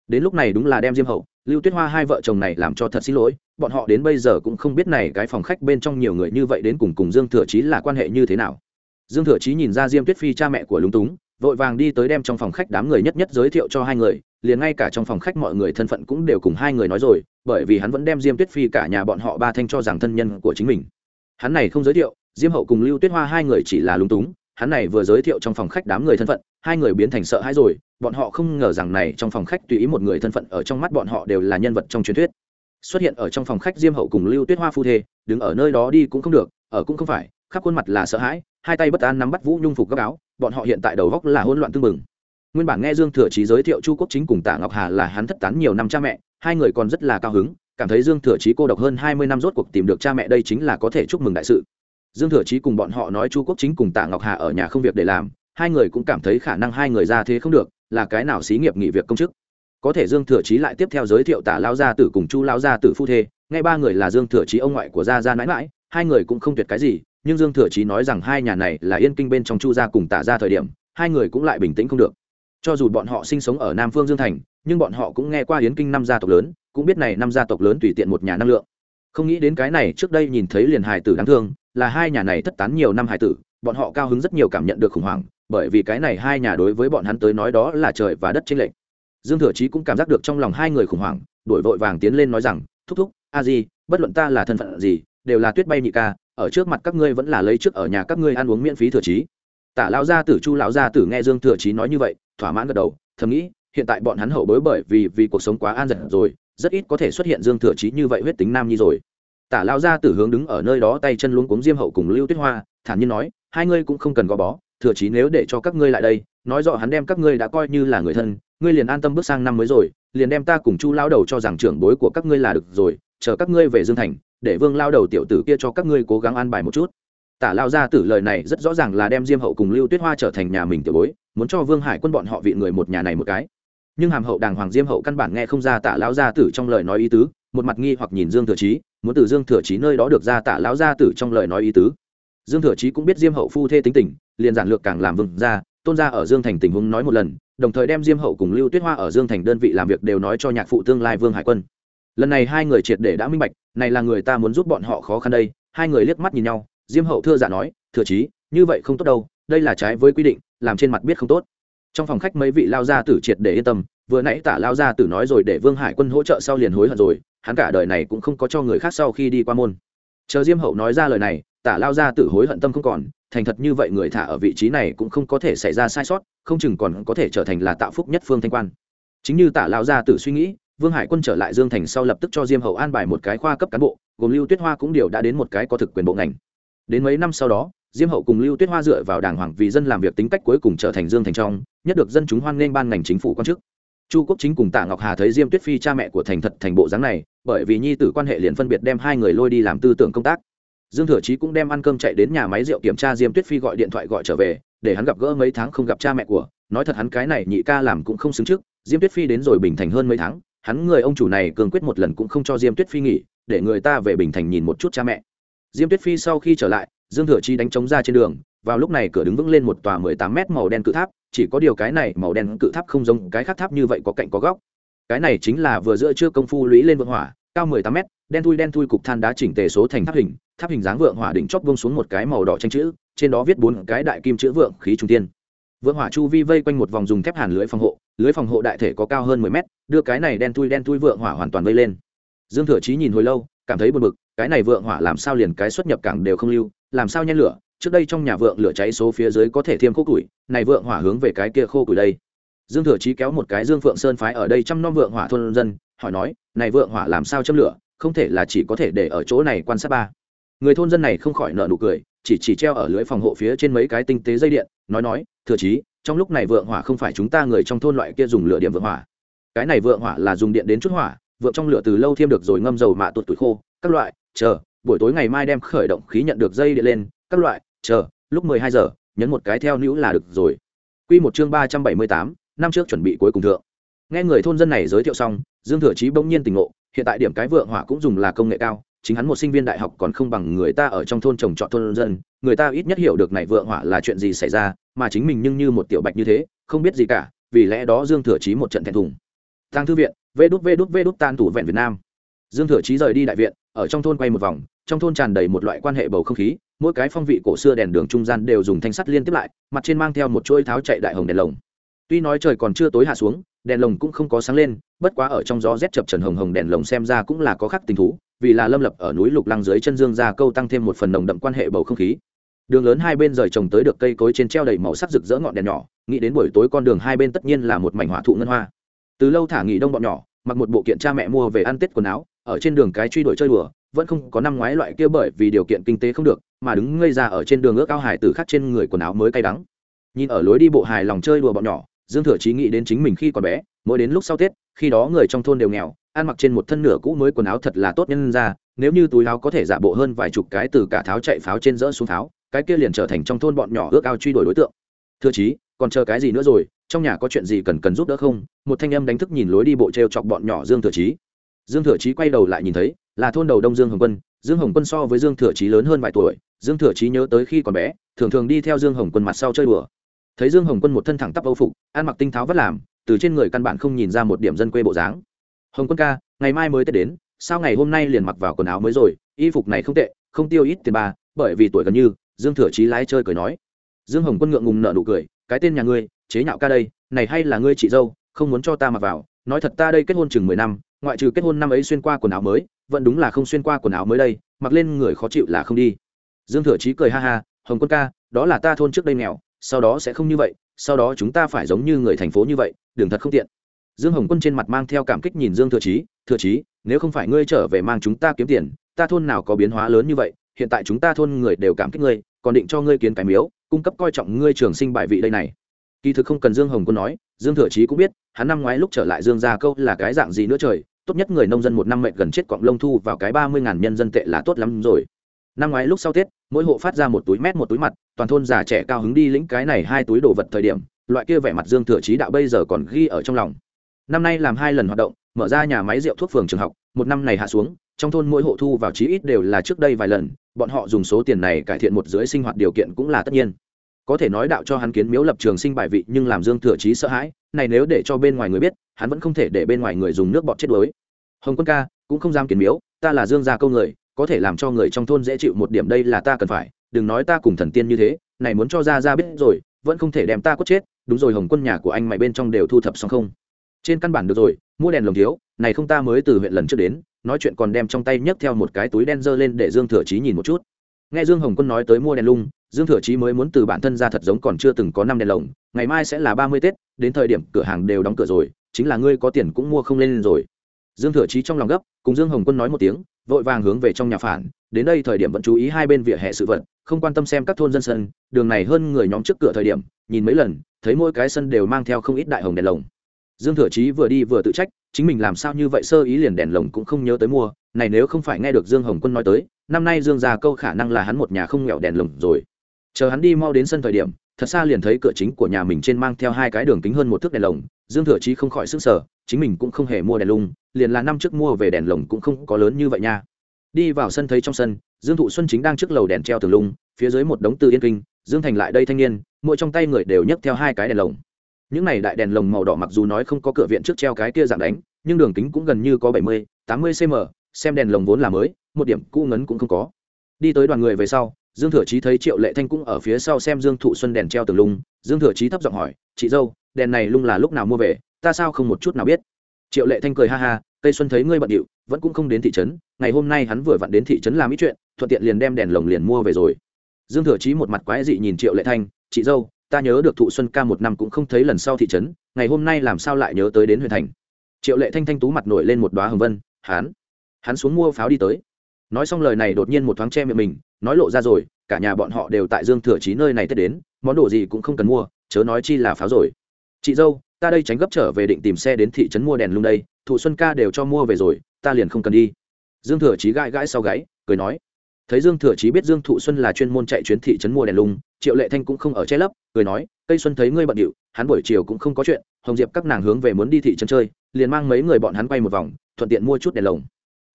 Đến lúc này đúng là đem diêm hậu lưu tuyết hoa hai vợ chồng này làm cho thật xin lỗi, bọn họ đến bây giờ cũng không biết này cái phòng khách bên trong nhiều người như vậy đến cùng cùng dương thừa chí là quan hệ như thế nào. Dương thừa chí nhìn ra diêm tuyết phi cha mẹ của lúng túng, vội vàng đi tới đem trong phòng khách đám người nhất nhất giới thiệu cho hai người, liền ngay cả trong phòng khách mọi người thân phận cũng đều cùng hai người nói rồi, bởi vì hắn vẫn đem diêm tuyết phi cả nhà bọn họ ba thanh cho rằng thân nhân của chính mình. Hắn này không giới thiệu, diêm hậu cùng lưu tuyết hoa hai người chỉ là lúng túng, hắn này vừa giới thiệu trong phòng khách đám người thân phận hai người biến thành sợ hãi rồi, bọn họ không ngờ rằng này trong phòng khách tùy ý một người thân phận ở trong mắt bọn họ đều là nhân vật trong truyền thuyết. Xuất hiện ở trong phòng khách diêm hậu cùng lưu tuyết hoa phu thê, đứng ở nơi đó đi cũng không được, ở cũng không phải, khắp khuôn mặt là sợ hãi, hai tay bất an nắm bắt vũ nhung phục gấp áo, bọn họ hiện tại đầu góc là hỗn loạn tương mừng nguyên bản nghe dương thừa chí giới thiệu chu quốc chính cùng tạ ngọc hà là hắn thất tán nhiều năm cha mẹ, hai người còn rất là cao hứng, cảm thấy dương thừa chí cô độc hơn hai mươi năm rốt cuộc tìm được cha mẹ đây chính là có thể chúc mừng đại sự. Dương thừa chí cùng bọn họ nói chu quốc chính cùng tạ ngọc hà ở nhà không việc để làm hai người cũng cảm thấy khả năng hai người ra thế không được, là cái nào xí nghiệp nghỉ việc công chức. Có thể dương thừa chí lại tiếp theo giới thiệu tả lao gia tử cùng chu lao gia tử phu thê ngay ba người là dương thừa chí ông ngoại của gia gia mãi mãi hai người cũng không tuyệt cái gì, nhưng dương thừa chí nói rằng hai nhà này là yên kinh bên trong chu gia cùng tả ra thời điểm, hai người cũng lại bình tĩnh không được. Cho dù bọn họ sinh sống ở nam phương dương thành, nhưng bọn họ cũng nghe qua yến kinh năm gia tộc lớn, cũng biết này năm gia tộc lớn tùy tiện một nhà năng lượng. Không nghĩ đến cái này, trước đây nhìn thấy liền hài tử đáng thương, là hai nhà này thất tán nhiều năm hài tử, bọn họ cao hứng rất nhiều cảm nhận được khủng hoảng bởi vì cái này hai nhà đối với bọn hắn tới nói đó là trời và đất trên lệnh dương thừa chí cũng cảm giác được trong lòng hai người khủng hoảng, đổi vội vàng tiến lên nói rằng, thúc thúc, a di, bất luận ta là thân phận gì, đều là tuyết bay nhị ca, ở trước mặt các ngươi vẫn là lấy trước ở nhà các ngươi ăn uống miễn phí thừa trí tả lão gia tử chu lão gia tử nghe dương thừa trí nói như vậy, thỏa mãn gật đầu, thầm nghĩ, hiện tại bọn hắn hậu bối bởi vì vì cuộc sống quá an dần rồi, rất ít có thể xuất hiện dương thừa trí như vậy huyết tính nam nhi rồi. Tả lão gia tử hướng đứng ở nơi đó tay chân luống cuống diêm hậu cùng lưu tuyết hoa, thản nhiên nói, hai ngươi cũng không cần gò bó thừa Chí nếu để cho các ngươi lại đây, nói rõ hắn đem các ngươi đã coi như là người thân, ngươi liền an tâm bước sang năm mới rồi, liền đem ta cùng chu lão đầu cho rằng trưởng bối của các ngươi là được rồi, chờ các ngươi về dương thành, để vương lao đầu tiểu tử kia cho các ngươi cố gắng an bài một chút. Tả lao gia tử lời này rất rõ ràng là đem diêm hậu cùng lưu tuyết hoa trở thành nhà mình tiểu bối, muốn cho vương hải quân bọn họ vị người một nhà này một cái. Nhưng hàm hậu đàng hoàng diêm hậu căn bản nghe không ra tả lao gia tử trong lời nói ý tứ, một mặt nghi hoặc nhìn dương thừa chí, muốn từ dương thừa chí nơi đó được ra tả lao gia tử trong lời nói ý tứ. Dương thừa chí cũng biết diêm hậu phu thê tính tình liền giản lược càng làm vừng ra tôn ra ở dương thành tình huống nói một lần, đồng thời đem diêm hậu cùng lưu tuyết hoa ở dương thành đơn vị làm việc đều nói cho nhạc phụ tương lai vương hải quân. Lần này hai người triệt để đã minh bạch, này là người ta muốn giúp bọn họ khó khăn đây, hai người liếc mắt nhìn nhau, diêm hậu thưa giả nói, thừa chí, như vậy không tốt đâu, đây là trái với quy định, làm trên mặt biết không tốt. Trong phòng khách mấy vị lao gia tử triệt để yên tâm, vừa nãy tả lao gia tử nói rồi để vương hải quân hỗ trợ sau liền hối hận rồi, hắn cả đời này cũng không có cho người khác sau khi đi qua môn. Chờ diêm hậu nói ra lời này tả lao gia tự hối hận tâm không còn, thành thật như vậy người thả ở vị trí này cũng không có thể xảy ra sai sót, không chừng còn có thể trở thành là tạo phúc nhất phương thanh quan. Chính như tả lao gia tự suy nghĩ, vương hải quân trở lại dương thành sau lập tức cho diêm hậu an bài một cái khoa cấp cán bộ, gồm lưu tuyết hoa cũng đều đã đến một cái có thực quyền bộ ngành. Đến mấy năm sau đó, diêm hậu cùng lưu tuyết hoa dựa vào đảng hoàng vì dân làm việc tính cách cuối cùng trở thành dương thành trong, nhất được dân chúng hoan nghênh ban ngành chính phủ quan chức. Chu quốc chính cùng tạ ngọc hà thấy diêm tuyết phi cha mẹ của thành thật thành bộ dáng này, bởi vì nhi tử quan hệ liền phân biệt đem hai người lôi đi làm tư tưởng công tác dương thừa chí cũng đem ăn cơm chạy đến nhà máy rượu kiểm tra diêm tuyết phi gọi điện thoại gọi trở về, để hắn gặp gỡ mấy tháng không gặp cha mẹ của. Nói thật hắn cái này nhị ca làm cũng không xứng trước, diêm tuyết phi đến rồi bình thành hơn mấy tháng, hắn người ông chủ này cường quyết một lần cũng không cho diêm tuyết phi nghỉ, để người ta về bình thành nhìn một chút cha mẹ. Diêm tuyết phi sau khi trở lại, dương thừa chi đánh trống ra trên đường, vào lúc này cửa đứng vững lên một tòa mười tám mét màu đen cự tháp, chỉ có điều cái này màu đen cự tháp không giống cái khác tháp như vậy có cạnh có góc. Cái này chính là vừa giữa chưa công phu lũy lên vượng hỏa, cao mười tám mét, đen thui đen thui cục than đá chỉnh tề số thành tháp hình tháp hình dáng vượng hỏa đỉnh chóp vung xuống một cái màu đỏ tranh chữ, trên đó viết bốn cái đại kim chữ vượng khí trung tiên. Vượng hỏa chu vi vây quanh một vòng dùng thép hàn lưới phòng hộ, lưới phòng hộ đại thể có cao hơn mười mét, đưa cái này đen thui đen thui vượng hỏa hoàn toàn vây lên. Dương thừa chí nhìn hồi lâu, cảm thấy buồn bực, cái này vượng hỏa làm sao liền cái xuất nhập cảng đều không lưu, làm sao nhen lửa, trước đây trong nhà vượng lửa cháy số phía dưới có thể thêm khô củi, này vượng hỏa hướng về cái kia khô củi đây. Dương thừa chí kéo một cái dương phượng sơn phái ở đây chăm nom vượng hỏa thôn dân, hỏi nói, này vượng hỏa làm sao châm lửa, không thể là chỉ có thể để ở chỗ này quan sát ba người thôn dân này không khỏi nợ nụ cười, chỉ chỉ treo ở lưới phòng hộ phía trên mấy cái tinh tế dây điện, nói nói, thừa chí, trong lúc này vượng hỏa không phải chúng ta người trong thôn loại kia dùng lửa điểm vượng hỏa. Cái này vượng hỏa là dùng điện đến chút hỏa, vượng trong lửa từ lâu thêm được rồi ngâm dầu mạ tuột tuổi khô, các loại, chờ, buổi tối ngày mai đem khởi động khí nhận được dây điện lên, các loại, chờ, lúc mười hai giờ, nhấn một cái theo nữ là được rồi. Quy một chương ba trăm bảy mươi tám, năm trước chuẩn bị cuối cùng thượng. Nghe người thôn dân này giới thiệu xong, dương thừa chí bỗng nhiên tỉnh ngộ, hiện tại điểm cái vượng hỏa cũng dùng là công nghệ cao chính hắn một sinh viên đại học còn không bằng người ta ở trong thôn trồng trọt thôn dân, người ta ít nhất hiểu được này vượng hỏa là chuyện gì xảy ra, mà chính mình nhưng như một tiểu bạch như thế, không biết gì cả, vì lẽ đó dương thừa chí một trận thẹn thùng. Tăng thư viện, vê đút vê đút vê đút tan tủ vẹn việt nam. Dương thừa chí rời đi đại viện, ở trong thôn quay một vòng, trong thôn tràn đầy một loại quan hệ bầu không khí, mỗi cái phong vị cổ xưa đèn đường trung gian đều dùng thanh sắt liên tiếp lại, mặt trên mang theo một chuỗi tháo chạy đại hồng đèn lồng. Tuy nói trời còn chưa tối hạ xuống, đèn lồng cũng không có sáng lên, bất quá ở trong gió rét chập trần hồng hồng đèn lồng xem ra cũng là có khắc tình thú vì là lâm lập ở núi lục lăng dưới chân dương ra câu tăng thêm một phần nồng đậm quan hệ bầu không khí. Đường lớn hai bên rời trồng tới được cây cối trên treo đầy màu sắc rực rỡ ngọn đèn nhỏ, nghĩ đến buổi tối con đường hai bên tất nhiên là một mảnh hỏa thụ ngân hoa. Từ lâu thả nghỉ đông bọn nhỏ, mặc một bộ kiện cha mẹ mua về ăn tết quần áo, ở trên đường cái truy đuổi chơi đùa, vẫn không có năm ngoái loại kia bởi vì điều kiện kinh tế không được, mà đứng ngây ra ở trên đường ước ao hải tử khắc trên người quần áo mới cay đắng. Nhìn ở lối đi bộ hài lòng chơi đùa bọn nhỏ, dương thừa chí nghĩ đến chính mình khi còn bé mỗi đến lúc sau tết khi đó người trong thôn đều nghèo ăn mặc trên một thân nửa cũ mới quần áo thật là tốt nhân ra nếu như túi áo có thể giả bộ hơn vài chục cái từ cả tháo chạy pháo trên rỡ xuống pháo cái kia liền trở thành trong thôn bọn nhỏ ước ao truy đuổi đối tượng thưa chí còn chờ cái gì nữa rồi trong nhà có chuyện gì cần cần giúp đỡ không một thanh âm đánh thức nhìn lối đi bộ t r e o chọc bọn nhỏ dương thừa chí dương thừa chí quay đầu lại nhìn thấy là thôn đầu đông dương hồng quân dương hồng quân so với dương thừa chí lớn hơn vài tuổi dương thừa chí nhớ tới khi còn bé thường thường đi theo dương hồng quân mặt sau chơi đùa thấy dương hồng quân một thân thẳng tắp âu phục ăn mặc tinh tháo vất làm từ trên người căn bản không nhìn ra một điểm dân quê bộ dáng. Hồng quân ca, ngày mai mới tết đến, sao ngày hôm nay liền mặc vào quần áo mới rồi, y phục này không tệ, không tiêu ít tiền bà bởi vì tuổi gần như, dương thừa chí lái chơi cười nói. Dương hồng quân ngượng ngùng nợ nụ cười, cái tên nhà ngươi, chế nhạo ca đây, này hay là ngươi chị dâu, không muốn cho ta mặc vào, nói thật ta đây kết hôn chừng mười năm, ngoại trừ kết hôn năm ấy xuyên qua quần áo mới, vẫn đúng là không xuyên qua quần áo mới đây, mặc lên người khó chịu là không đi. Dương thừa chí cười ha ha, hồng quân ca, đó là ta thôn trước đây nghèo sau đó sẽ không như vậy, sau đó chúng ta phải giống như người thành phố như vậy, đường thật không tiện. Dương hồng quân trên mặt mang theo cảm kích nhìn dương thừa chí thừa chí, nếu không phải ngươi trở về mang chúng ta kiếm tiền, ta thôn nào có biến hóa lớn như vậy, hiện tại chúng ta thôn người đều cảm kích ngươi, còn định cho ngươi kiến cái miếu, cung cấp coi trọng ngươi trường sinh bài vị đây này. Kỳ thực không cần dương hồng quân nói, dương thừa chí cũng biết, hắn năm ngoái lúc trở lại dương gia câu là cái dạng gì nữa trời, tốt nhất người nông dân một năm mệnh gần chết cọng lông thu vào cái ba mươi ngàn nhân dân tệ là tốt lắm rồi. Năm ngoái lúc sau tết mỗi hộ phát ra một túi mét một túi mặt, toàn thôn già trẻ cao hứng đi lĩnh cái này hai túi đồ vật thời điểm, loại kia vẻ mặt dương thừa chí đạo bây giờ còn ghi ở trong lòng. Năm nay làm hai lần hoạt động, mở ra nhà máy rượu thuốc phường trường học, một năm này hạ xuống, trong thôn mỗi hộ thu vào chí ít đều là trước đây vài lần, bọn họ dùng số tiền này cải thiện một dưới sinh hoạt điều kiện cũng là tất nhiên. Có thể nói đạo cho hắn kiến miếu lập trường sinh bài vị nhưng làm dương thừa chí sợ hãi, này nếu để cho bên ngoài người biết, hắn vẫn không thể để bên ngoài người dùng nước bọt chết đuối. Hồng quân ca, cũng không dám kiến miếu, ta là dương gia câu người có thể làm cho người trong thôn dễ chịu một điểm đây là ta cần phải, đừng nói ta cùng thần tiên như thế, này muốn cho ra ra biết rồi, vẫn không thể đem ta cốt chết, đúng rồi, hồng quân nhà của anh mày bên trong đều thu thập xong không? Trên căn bản được rồi, mua đèn lồng thiếu, này không ta mới từ huyện lần trước đến, nói chuyện còn đem trong tay nhấc theo một cái túi đen dơ lên để dương thừa chí nhìn một chút. Nghe dương hồng quân nói tới mua đèn lung, dương thừa chí mới muốn từ bản thân ra thật giống còn chưa từng có năm đèn lồng, ngày mai sẽ là ba mươi tết, đến thời điểm cửa hàng đều đóng cửa rồi, chính là ngươi có tiền cũng mua không lên rồi dương thừa chí trong lòng gấp, cùng dương hồng quân nói một tiếng, vội vàng hướng về trong nhà phản, đến đây thời điểm vẫn chú ý hai bên vỉa hè sự vật, không quan tâm xem các thôn dân sân, đường này hơn người nhóm trước cửa thời điểm, nhìn mấy lần, thấy mỗi cái sân đều mang theo không ít đại hồng đèn lồng. Dương thừa chí vừa đi vừa tự trách, chính mình làm sao như vậy sơ ý liền đèn lồng cũng không nhớ tới mua, này nếu không phải nghe được dương hồng quân nói tới, năm nay dương già câu khả năng là hắn một nhà không nghèo đèn lồng rồi. Chờ hắn đi mau đến sân thời điểm, thật xa liền thấy cửa chính của nhà mình trên mang theo hai cái đường kính hơn một thước đèn lồng, dương thừa chí không khỏi sức sở chính mình cũng không hề mua đèn lung, liền là năm trước mua về đèn lồng cũng không có lớn như vậy nha. Đi vào sân thấy trong sân, dương thụ xuân chính đang trước lầu đèn treo tường lung, phía dưới một đống từ yên kinh, dương thành lại đây thanh niên, mỗi trong tay người đều nhấc theo hai cái đèn lồng. Những này đại đèn lồng màu đỏ mặc dù nói không có cửa viện trước treo cái kia dạng đánh, nhưng đường kính cũng gần như có bảy mươi, tám mươi cm xem đèn lồng vốn là mới, một điểm cũ ngấn cũng không có. Đi tới đoàn người về sau, dương thừa chí thấy triệu lệ thanh cũng ở phía sau xem dương thụ xuân đèn treo tường lung, dương thừa chí thấp giọng hỏi, chị dâu, đèn này lung là lúc nào mua về? Ta sao không một chút nào biết? Triệu lệ thanh cười ha ha, tây xuân thấy ngươi bận điệu, vẫn cũng không đến thị trấn, ngày hôm nay hắn vừa vặn đến thị trấn làm ít chuyện, thuận tiện liền đem đèn lồng liền mua về rồi. Dương thừa chí một mặt quái dị nhìn triệu lệ thanh, chị dâu, ta nhớ được thụ xuân ca một năm cũng không thấy lần sau thị trấn, ngày hôm nay làm sao lại nhớ tới đến huyện thành? Triệu lệ thanh thanh tú mặt nổi lên một đoá hồng vân hắn hắn xuống mua pháo đi tới. Nói xong lời này đột nhiên một thoáng che miệng mình, nói lộ ra rồi, cả nhà bọn họ đều tại dương thừa chí nơi này tết đến, món đồ gì cũng không cần mua, chớ nói chi là pháo rồi. Chị dâu ta đây tránh gấp trở về định tìm xe đến thị trấn mua đèn lung đây, thụ xuân ca đều cho mua về rồi, ta liền không cần đi. Dương thừa chí gãi gãi sau gáy, cười nói. Thấy dương thừa chí biết dương thụ xuân là chuyên môn chạy chuyến thị trấn mua đèn lung, triệu lệ thanh cũng không ở che lấp, cười nói, cây xuân thấy ngươi bận điệu, hắn buổi chiều cũng không có chuyện, hồng diệp các nàng hướng về muốn đi thị trấn chơi, liền mang mấy người bọn hắn quay một vòng, thuận tiện mua chút đèn lồng.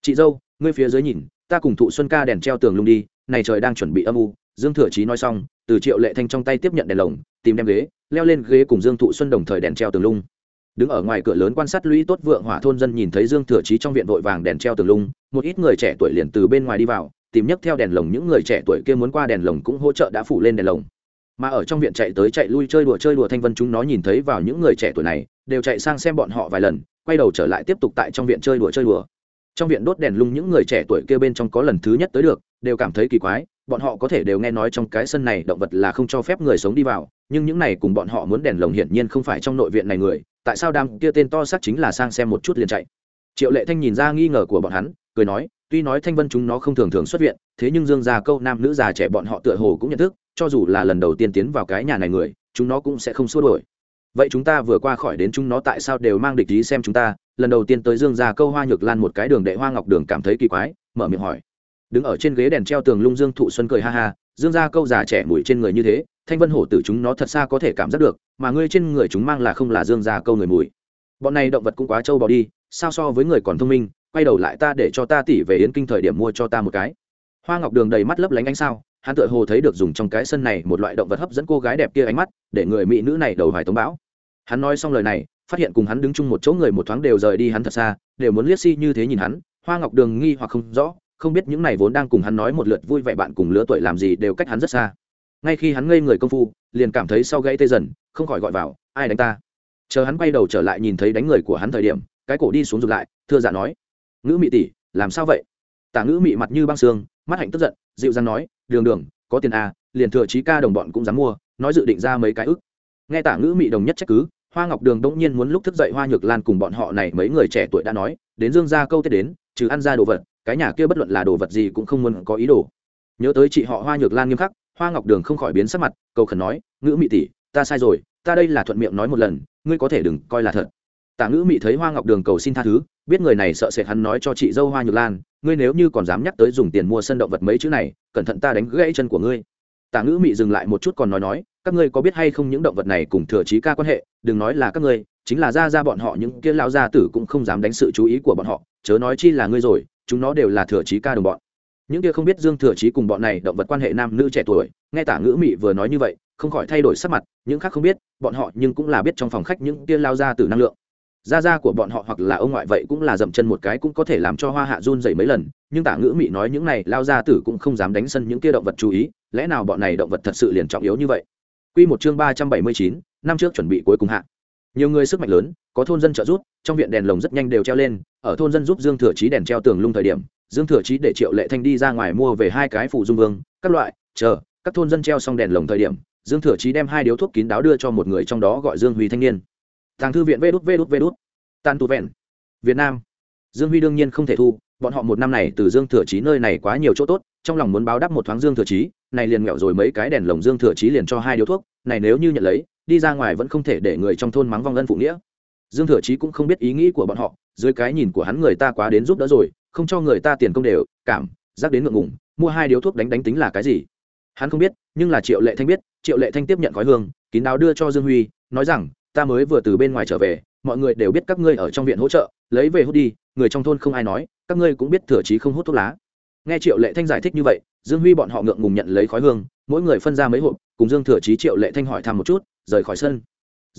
Chị dâu, ngươi phía dưới nhìn, ta cùng thụ xuân ca đèn treo tường lung đi, này trời đang chuẩn bị âm u dương thừa chí nói xong, từ triệu lệ thanh trong tay tiếp nhận đèn lồng, tìm đem ghế, leo lên ghế cùng dương thụ xuân đồng thời đèn treo tường lung. Đứng ở ngoài cửa lớn quan sát lũy tốt vượng hỏa thôn dân nhìn thấy dương thừa chí trong viện vội vàng đèn treo tường lung, một ít người trẻ tuổi liền từ bên ngoài đi vào, tìm nhấc theo đèn lồng những người trẻ tuổi kia muốn qua đèn lồng cũng hỗ trợ đã phủ lên đèn lồng. Mà ở trong viện chạy tới chạy lui chơi đùa chơi đùa thanh vân chúng nó nhìn thấy vào những người trẻ tuổi này, đều chạy sang xem bọn họ vài lần, quay đầu trở lại tiếp tục tại trong viện chơi đùa chơi đùa. Trong viện đốt đèn lung những người trẻ tuổi kia bên trong có lần thứ nhất tới được, đều cảm thấy kỳ quái bọn họ có thể đều nghe nói trong cái sân này động vật là không cho phép người sống đi vào, nhưng những này cùng bọn họ muốn đèn lồng hiển nhiên không phải trong nội viện này người, tại sao đam kia tên to xác chính là sang xem một chút liền chạy? Triệu lệ thanh nhìn ra nghi ngờ của bọn hắn, cười nói, tuy nói thanh vân chúng nó không thường thường xuất viện, thế nhưng dương già câu nam nữ già trẻ bọn họ tựa hồ cũng nhận thức, cho dù là lần đầu tiên tiến vào cái nhà này người, chúng nó cũng sẽ không xua đổi vậy chúng ta vừa qua khỏi đến chúng nó tại sao đều mang địch ý xem chúng ta? Lần đầu tiên tới dương già câu hoa nhược lan một cái đường đệ hoa ngọc đường cảm thấy kỳ quái, mở miệng hỏi đứng ở trên ghế đèn treo tường lung dương thụ xuân cười ha ha, dương gia câu già trẻ mùi trên người như thế, thanh vân hổ tử chúng nó thật xa có thể cảm giác được, mà ngươi trên người chúng mang là không là dương gia câu người mùi. Bọn này động vật cũng quá trâu bò đi, sao so với người còn thông minh, quay đầu lại ta để cho ta tỉ về yến kinh thời điểm mua cho ta một cái. Hoa ngọc đường đầy mắt lấp lánh ánh sao, hắn tựa hồ thấy được dùng trong cái sân này một loại động vật hấp dẫn cô gái đẹp kia ánh mắt, để người mỹ nữ này đầu hoài tống bão. Hắn nói xong lời này, phát hiện cùng hắn đứng chung một chỗ người một thoáng đều rời đi hắn thật xa, đều muốn liếc si như thế nhìn hắn, hoa ngọc đường nghi hoặc không rõ không biết những này vốn đang cùng hắn nói một lượt vui vẻ bạn cùng lứa tuổi làm gì đều cách hắn rất xa. Ngay khi hắn ngây người công phu, liền cảm thấy sau gãy tê dần, không khỏi gọi vào, ai đánh ta? Chờ hắn quay đầu trở lại nhìn thấy đánh người của hắn thời điểm, cái cổ đi xuống rụt lại, thưa dạ nói, ngữ mị tỷ, làm sao vậy? Tả ngữ mị mặt như băng xương mắt hạnh tức giận, dịu dàng nói, đường đường, có tiền à liền thừa trí ca đồng bọn cũng dám mua, nói dự định ra mấy cái ức. Nghe tả ngữ mị đồng nhất trách cứ, hoa ngọc đường đỗng nhiên muốn lúc thức dậy hoa nhược lan cùng bọn họ này mấy người trẻ tuổi đã nói, đến dương ra câu tết đến, trừ ăn ra đồ vật cái nhà kia bất luận là đồ vật gì cũng không muốn có ý đồ. Nhớ tới chị họ hoa nhược lan nghiêm khắc, hoa ngọc đường không khỏi biến sắc mặt, cầu khẩn nói, ngữ mị tỷ, ta sai rồi, ta đây là thuận miệng nói một lần, ngươi có thể đừng coi là thật. Tả ngữ mị thấy hoa ngọc đường cầu xin tha thứ, biết người này sợ sệt hắn nói cho chị dâu hoa nhược lan, ngươi nếu như còn dám nhắc tới dùng tiền mua sân động vật mấy chữ này, cẩn thận ta đánh gãy chân của ngươi. Tả ngữ mị dừng lại một chút còn nói nói, các ngươi có biết hay không những động vật này cùng thừa trí ca quan hệ, đừng nói là các ngươi, chính là ra ra bọn họ những kia lao gia tử cũng không dám đánh sự chú ý của bọn họ, chớ nói chi là ngươi rồi chúng nó đều là thừa trí ca đồng bọn. Những kia không biết dương thừa trí cùng bọn này động vật quan hệ nam nữ trẻ tuổi, nghe tả ngữ mị vừa nói như vậy, không khỏi thay đổi sắc mặt, những khác không biết, bọn họ nhưng cũng là biết trong phòng khách những kia lao ra từ năng lượng. Gia gia của bọn họ hoặc là ông ngoại vậy cũng là dậm chân một cái cũng có thể làm cho hoa hạ run dày mấy lần, nhưng tả ngữ mị nói những này lao ra tử cũng không dám đánh sân những kia động vật chú ý, lẽ nào bọn này động vật thật sự liền trọng yếu như vậy? Quy một chương ba trăm bảy mươi chín, năm trước chuẩn bị cuối cùng hạ. Nhiều người sức mạnh lớn, có thôn dân trợ giúp, trong viện đèn lồng rất nhanh đều treo lên ở thôn dân giúp dương thừa Chí đèn treo tường lung thời điểm, dương thừa Chí để triệu lệ thanh đi ra ngoài mua về hai cái phụ dung vương, các loại, chờ, các thôn dân treo xong đèn lồng thời điểm, dương thừa Chí đem hai điếu thuốc kín đáo đưa cho một người trong đó gọi dương huy thanh niên. Tàng thư viện vê đút vê đút vê đút. Tan tu vẹn. Việt nam. Dương huy đương nhiên không thể thu, bọn họ một năm này từ dương thừa Chí nơi này quá nhiều chỗ tốt, trong lòng muốn báo đáp một thoáng dương thừa Chí, này liền nghẹo rồi mấy cái đèn lồng dương thừa Chí liền cho hai điếu thuốc, này nếu như nhận lấy, đi ra ngoài vẫn không thể để người trong thôn mắng vong ân phụ nghĩa dương thừa Chí cũng không biết ý nghĩ của bọn họ, dưới cái nhìn của hắn người ta quá đến giúp đỡ rồi, không cho người ta tiền công đều, cảm, giác đến ngượng ngùng, mua hai điếu thuốc đánh đánh tính là cái gì? Hắn không biết, nhưng là triệu lệ thanh biết, triệu lệ thanh tiếp nhận khói hương, kín đáo đưa cho dương huy, nói rằng, ta mới vừa từ bên ngoài trở về, mọi người đều biết các ngươi ở trong viện hỗ trợ, lấy về hút đi, người trong thôn không ai nói, các ngươi cũng biết thừa Chí không hút thuốc lá. Nghe triệu lệ thanh giải thích như vậy, dương huy bọn họ ngượng ngùng nhận lấy khói hương, mỗi người phân ra mấy hộp, cùng dương thừa Chí triệu lệ thanh hỏi thăm một chút, rời khỏi sân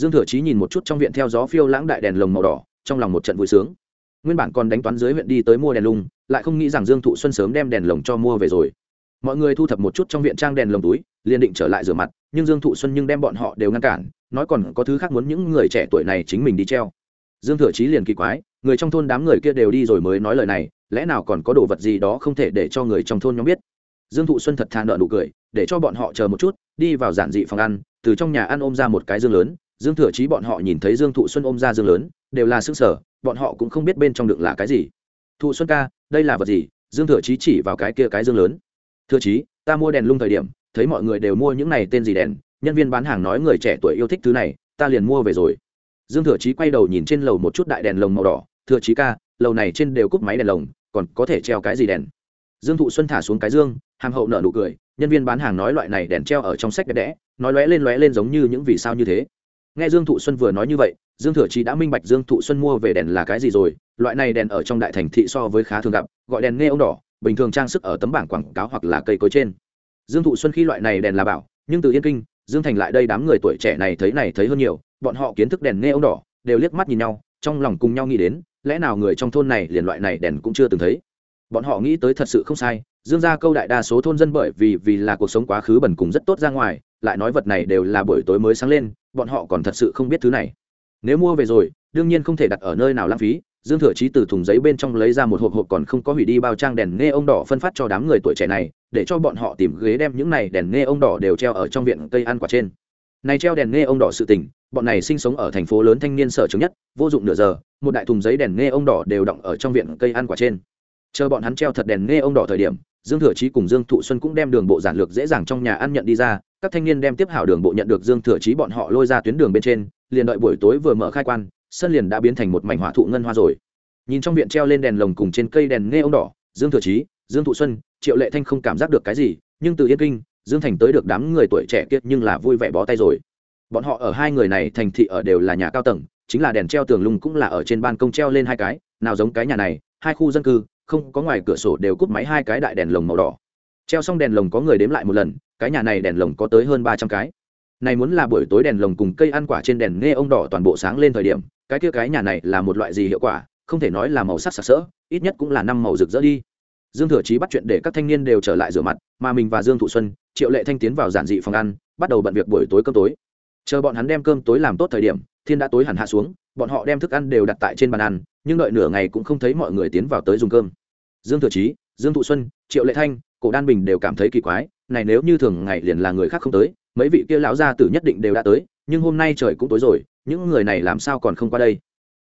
dương thừa Chí nhìn một chút trong viện theo gió phiêu lãng đại đèn lồng màu đỏ, trong lòng một trận vui sướng. Nguyên bản còn đánh toán dưới huyện đi tới mua đèn lung, lại không nghĩ rằng dương thụ xuân sớm đem đèn lồng cho mua về rồi. Mọi người thu thập một chút trong viện trang đèn lồng túi, liền định trở lại rửa mặt, nhưng dương thụ xuân nhưng đem bọn họ đều ngăn cản, nói còn có thứ khác muốn những người trẻ tuổi này chính mình đi treo. Dương thừa chí liền kỳ quái, người trong thôn đám người kia đều đi rồi mới nói lời này, lẽ nào còn có đồ vật gì đó không thể để cho người trong thôn nhóm biết? Dương thụ xuân thật thà nợ nụ cười, để cho bọn họ chờ một chút, đi vào giản dị phòng ăn, từ trong nhà ăn ôm ra một cái dương lớn dương thừa chí bọn họ nhìn thấy dương thụ xuân ôm ra dương lớn, đều là xương sở bọn họ cũng không biết bên trong đựng là cái gì. Thụ xuân ca, đây là vật gì? Dương thừa chí chỉ vào cái kia cái dương lớn. Thừa chí, ta mua đèn lung thời điểm, thấy mọi người đều mua những này tên gì đèn, nhân viên bán hàng nói người trẻ tuổi yêu thích thứ này, ta liền mua về rồi. Dương thừa chí quay đầu nhìn trên lầu một chút đại đèn lồng màu đỏ, thừa chí ca, lầu này trên đều cúp máy đèn lồng, còn có thể treo cái gì đèn? Dương thụ xuân thả xuống cái dương hàng hậu nợ nụ cười, nhân viên bán hàng nói loại này đèn treo ở trong sách đẹp đẽ, nói lóe lên lóe lên giống như những vì sao như thế nghe dương thụ xuân vừa nói như vậy, dương thừa chí đã minh bạch dương thụ xuân mua về đèn là cái gì rồi, loại này đèn ở trong đại thành thị so với khá thường gặp, gọi đèn nghe ông đỏ, bình thường trang sức ở tấm bảng quảng cáo hoặc là cây cối trên. Dương thụ xuân khi loại này đèn là bảo, nhưng từ yên kinh, dương thành lại đây đám người tuổi trẻ này thấy này thấy hơn nhiều, bọn họ kiến thức đèn nghe ông đỏ, đều liếc mắt nhìn nhau, trong lòng cùng nhau nghĩ đến, lẽ nào người trong thôn này liền loại này đèn cũng chưa từng thấy? Bọn họ nghĩ tới thật sự không sai, dương ra câu đại đa số thôn dân bởi vì vì là cuộc sống quá khứ bẩn cùng rất tốt ra ngoài, lại nói vật này đều là buổi tối mới sáng lên bọn họ còn thật sự không biết thứ này. Nếu mua về rồi, đương nhiên không thể đặt ở nơi nào lãng phí. Dương thừa chí từ thùng giấy bên trong lấy ra một hộp hộp còn không có hủy đi bao trang đèn nghe ông đỏ phân phát cho đám người tuổi trẻ này, để cho bọn họ tìm ghế đem những này đèn nghe ông đỏ đều treo ở trong viện cây ăn quả trên. Này treo đèn nghe ông đỏ sự tình, bọn này sinh sống ở thành phố lớn thanh niên sở chứng nhất, vô dụng nửa giờ, một đại thùng giấy đèn nghe ông đỏ đều đọng ở trong viện cây ăn quả trên. Chờ bọn hắn treo thật đèn nghe ông đỏ thời điểm, dương thừa chí cùng dương thụ xuân cũng đem đường bộ giản lược dễ dàng trong nhà ăn nhận đi ra các thanh niên đem tiếp hảo đường bộ nhận được dương thừa chí bọn họ lôi ra tuyến đường bên trên, liền đợi buổi tối vừa mở khai quan, sân liền đã biến thành một mảnh hỏa thụ ngân hoa rồi. Nhìn trong viện treo lên đèn lồng cùng trên cây đèn nghe ông đỏ, dương thừa chí, dương thụ xuân, triệu lệ thanh không cảm giác được cái gì, nhưng từ yên kinh, dương thành tới được đám người tuổi trẻ kiệt nhưng là vui vẻ bó tay rồi. Bọn họ ở hai người này thành thị ở đều là nhà cao tầng, chính là đèn treo tường lùng cũng là ở trên ban công treo lên hai cái, nào giống cái nhà này, hai khu dân cư, không có ngoài cửa sổ đều cúp máy hai cái đại đèn lồng màu đỏ. Treo xong đèn lồng có người đếm lại một lần cái nhà này đèn lồng có tới hơn ba trăm cái. Này muốn là buổi tối đèn lồng cùng cây ăn quả trên đèn nghe ông đỏ toàn bộ sáng lên thời điểm, cái kia cái nhà này là một loại gì hiệu quả, không thể nói là màu sắc sặc sỡ, ít nhất cũng là năm màu rực rỡ đi. Dương thừa chí bắt chuyện để các thanh niên đều trở lại rửa mặt, mà mình và dương thụ xuân, triệu lệ thanh tiến vào giản dị phòng ăn, bắt đầu bận việc buổi tối cơm tối. Chờ bọn hắn đem cơm tối làm tốt thời điểm, thiên đã tối hẳn hạ xuống, bọn họ đem thức ăn đều đặt tại trên bàn ăn, nhưng đợi nửa ngày cũng không thấy mọi người tiến vào tới dùng cơm. Dương thừa chí, dương thụ xuân, triệu lệ thanh, cổ đan bình đều cảm thấy kỳ quái này nếu như thường ngày liền là người khác không tới mấy vị kia lão gia tử nhất định đều đã tới nhưng hôm nay trời cũng tối rồi những người này làm sao còn không qua đây?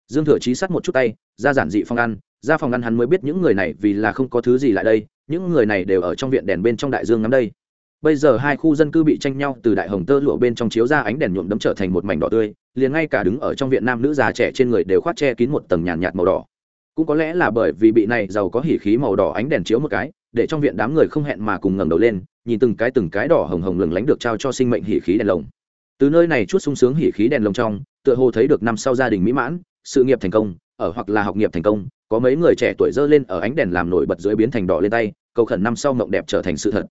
Dương thừa chí sắt một chút tay ra giản dị phòng ăn ra phòng ăn hắn mới biết những người này vì là không có thứ gì lại đây những người này đều ở trong viện đèn bên trong đại dương ngắm đây. Bây giờ hai khu dân cư bị tranh nhau từ đại hồng tơ lụa bên trong chiếu ra ánh đèn nhuộm đấm trở thành một mảnh đỏ tươi liền ngay cả đứng ở trong viện nam nữ già trẻ trên người đều khoác che kín một tầng nhàn nhạt, nhạt màu đỏ. Cũng có lẽ là bởi vì bị này giàu có hỉ khí màu đỏ ánh đèn chiếu một cái để trong viện đám người không hẹn mà cùng ngẩng đầu lên, nhìn từng cái từng cái đỏ hồng hồng lừng lánh được trao cho sinh mệnh hỉ khí đèn lồng. Từ nơi này chút sung sướng hỉ khí đèn lồng trong, tựa hồ thấy được năm sau gia đình mỹ mãn, sự nghiệp thành công, ở hoặc là học nghiệp thành công, có mấy người trẻ tuổi dơ lên ở ánh đèn làm nổi bật dưới biến thành đỏ lên tay, cầu khẩn năm sau mộng đẹp trở thành sự thật.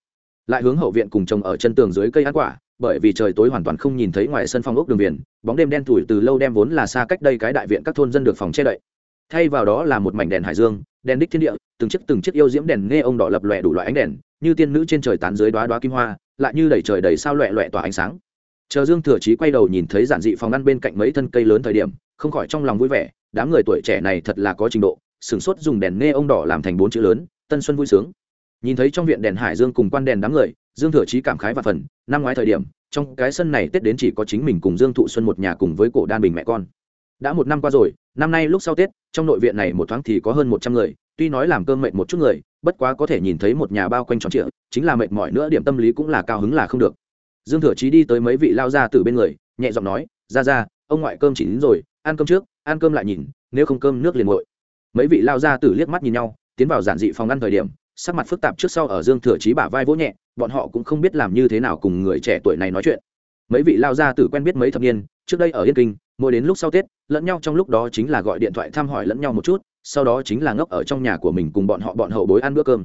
Lại hướng hậu viện cùng chồng ở chân tường dưới cây ăn quả, bởi vì trời tối hoàn toàn không nhìn thấy ngoài sân phong ốc đường viền, bóng đêm đen thủi từ lâu đem vốn là xa cách đây cái đại viện các thôn dân được phòng che đậy thay vào đó là một mảnh đèn hải dương, đèn đích thiên địa, từng chiếc từng chiếc yêu diễm đèn nghe ông đỏ lập lòe đủ loại ánh đèn, như tiên nữ trên trời tán dưới đoá đoá kim hoa, lại như đầy trời đầy sao loẹ loẹ tỏa ánh sáng. Chờ dương thừa chí quay đầu nhìn thấy giản dị phòng ngăn bên cạnh mấy thân cây lớn thời điểm, không khỏi trong lòng vui vẻ, đám người tuổi trẻ này thật là có trình độ, sửng sốt dùng đèn nghe ông đỏ làm thành bốn chữ lớn, tân xuân vui sướng. Nhìn thấy trong viện đèn hải dương cùng quan đèn đám người, dương thừa chí cảm khái và phần năm ngoái thời điểm, trong cái sân này tết đến chỉ có chính mình cùng dương thụ xuân một nhà cùng với cổ đan bình mẹ con. Đã một năm qua rồi năm nay lúc sau tết, trong nội viện này một thoáng thì có hơn một trăm người, tuy nói làm cơm mệt một chút người, bất quá có thể nhìn thấy một nhà bao quanh tròn trịa, chính là mệt mỏi nữa điểm tâm lý cũng là cao hứng là không được. Dương thừa chí đi tới mấy vị lao ra từ bên người, nhẹ giọng nói, ra ra, ông ngoại cơm chỉ đến rồi, ăn cơm trước, ăn cơm lại nhìn, nếu không cơm nước liền nguội. Mấy vị lao ra từ liếc mắt nhìn nhau, tiến vào giản dị phòng ăn thời điểm, sắc mặt phức tạp trước sau ở dương thừa chí bả vai vỗ nhẹ, bọn họ cũng không biết làm như thế nào cùng người trẻ tuổi này nói chuyện. Mấy vị lao gia tử quen biết mấy thập niên, trước đây ở yên kinh mỗi đến lúc sau tết, lẫn nhau trong lúc đó chính là gọi điện thoại thăm hỏi lẫn nhau một chút, sau đó chính là ngốc ở trong nhà của mình cùng bọn họ bọn hậu bối ăn bữa cơm.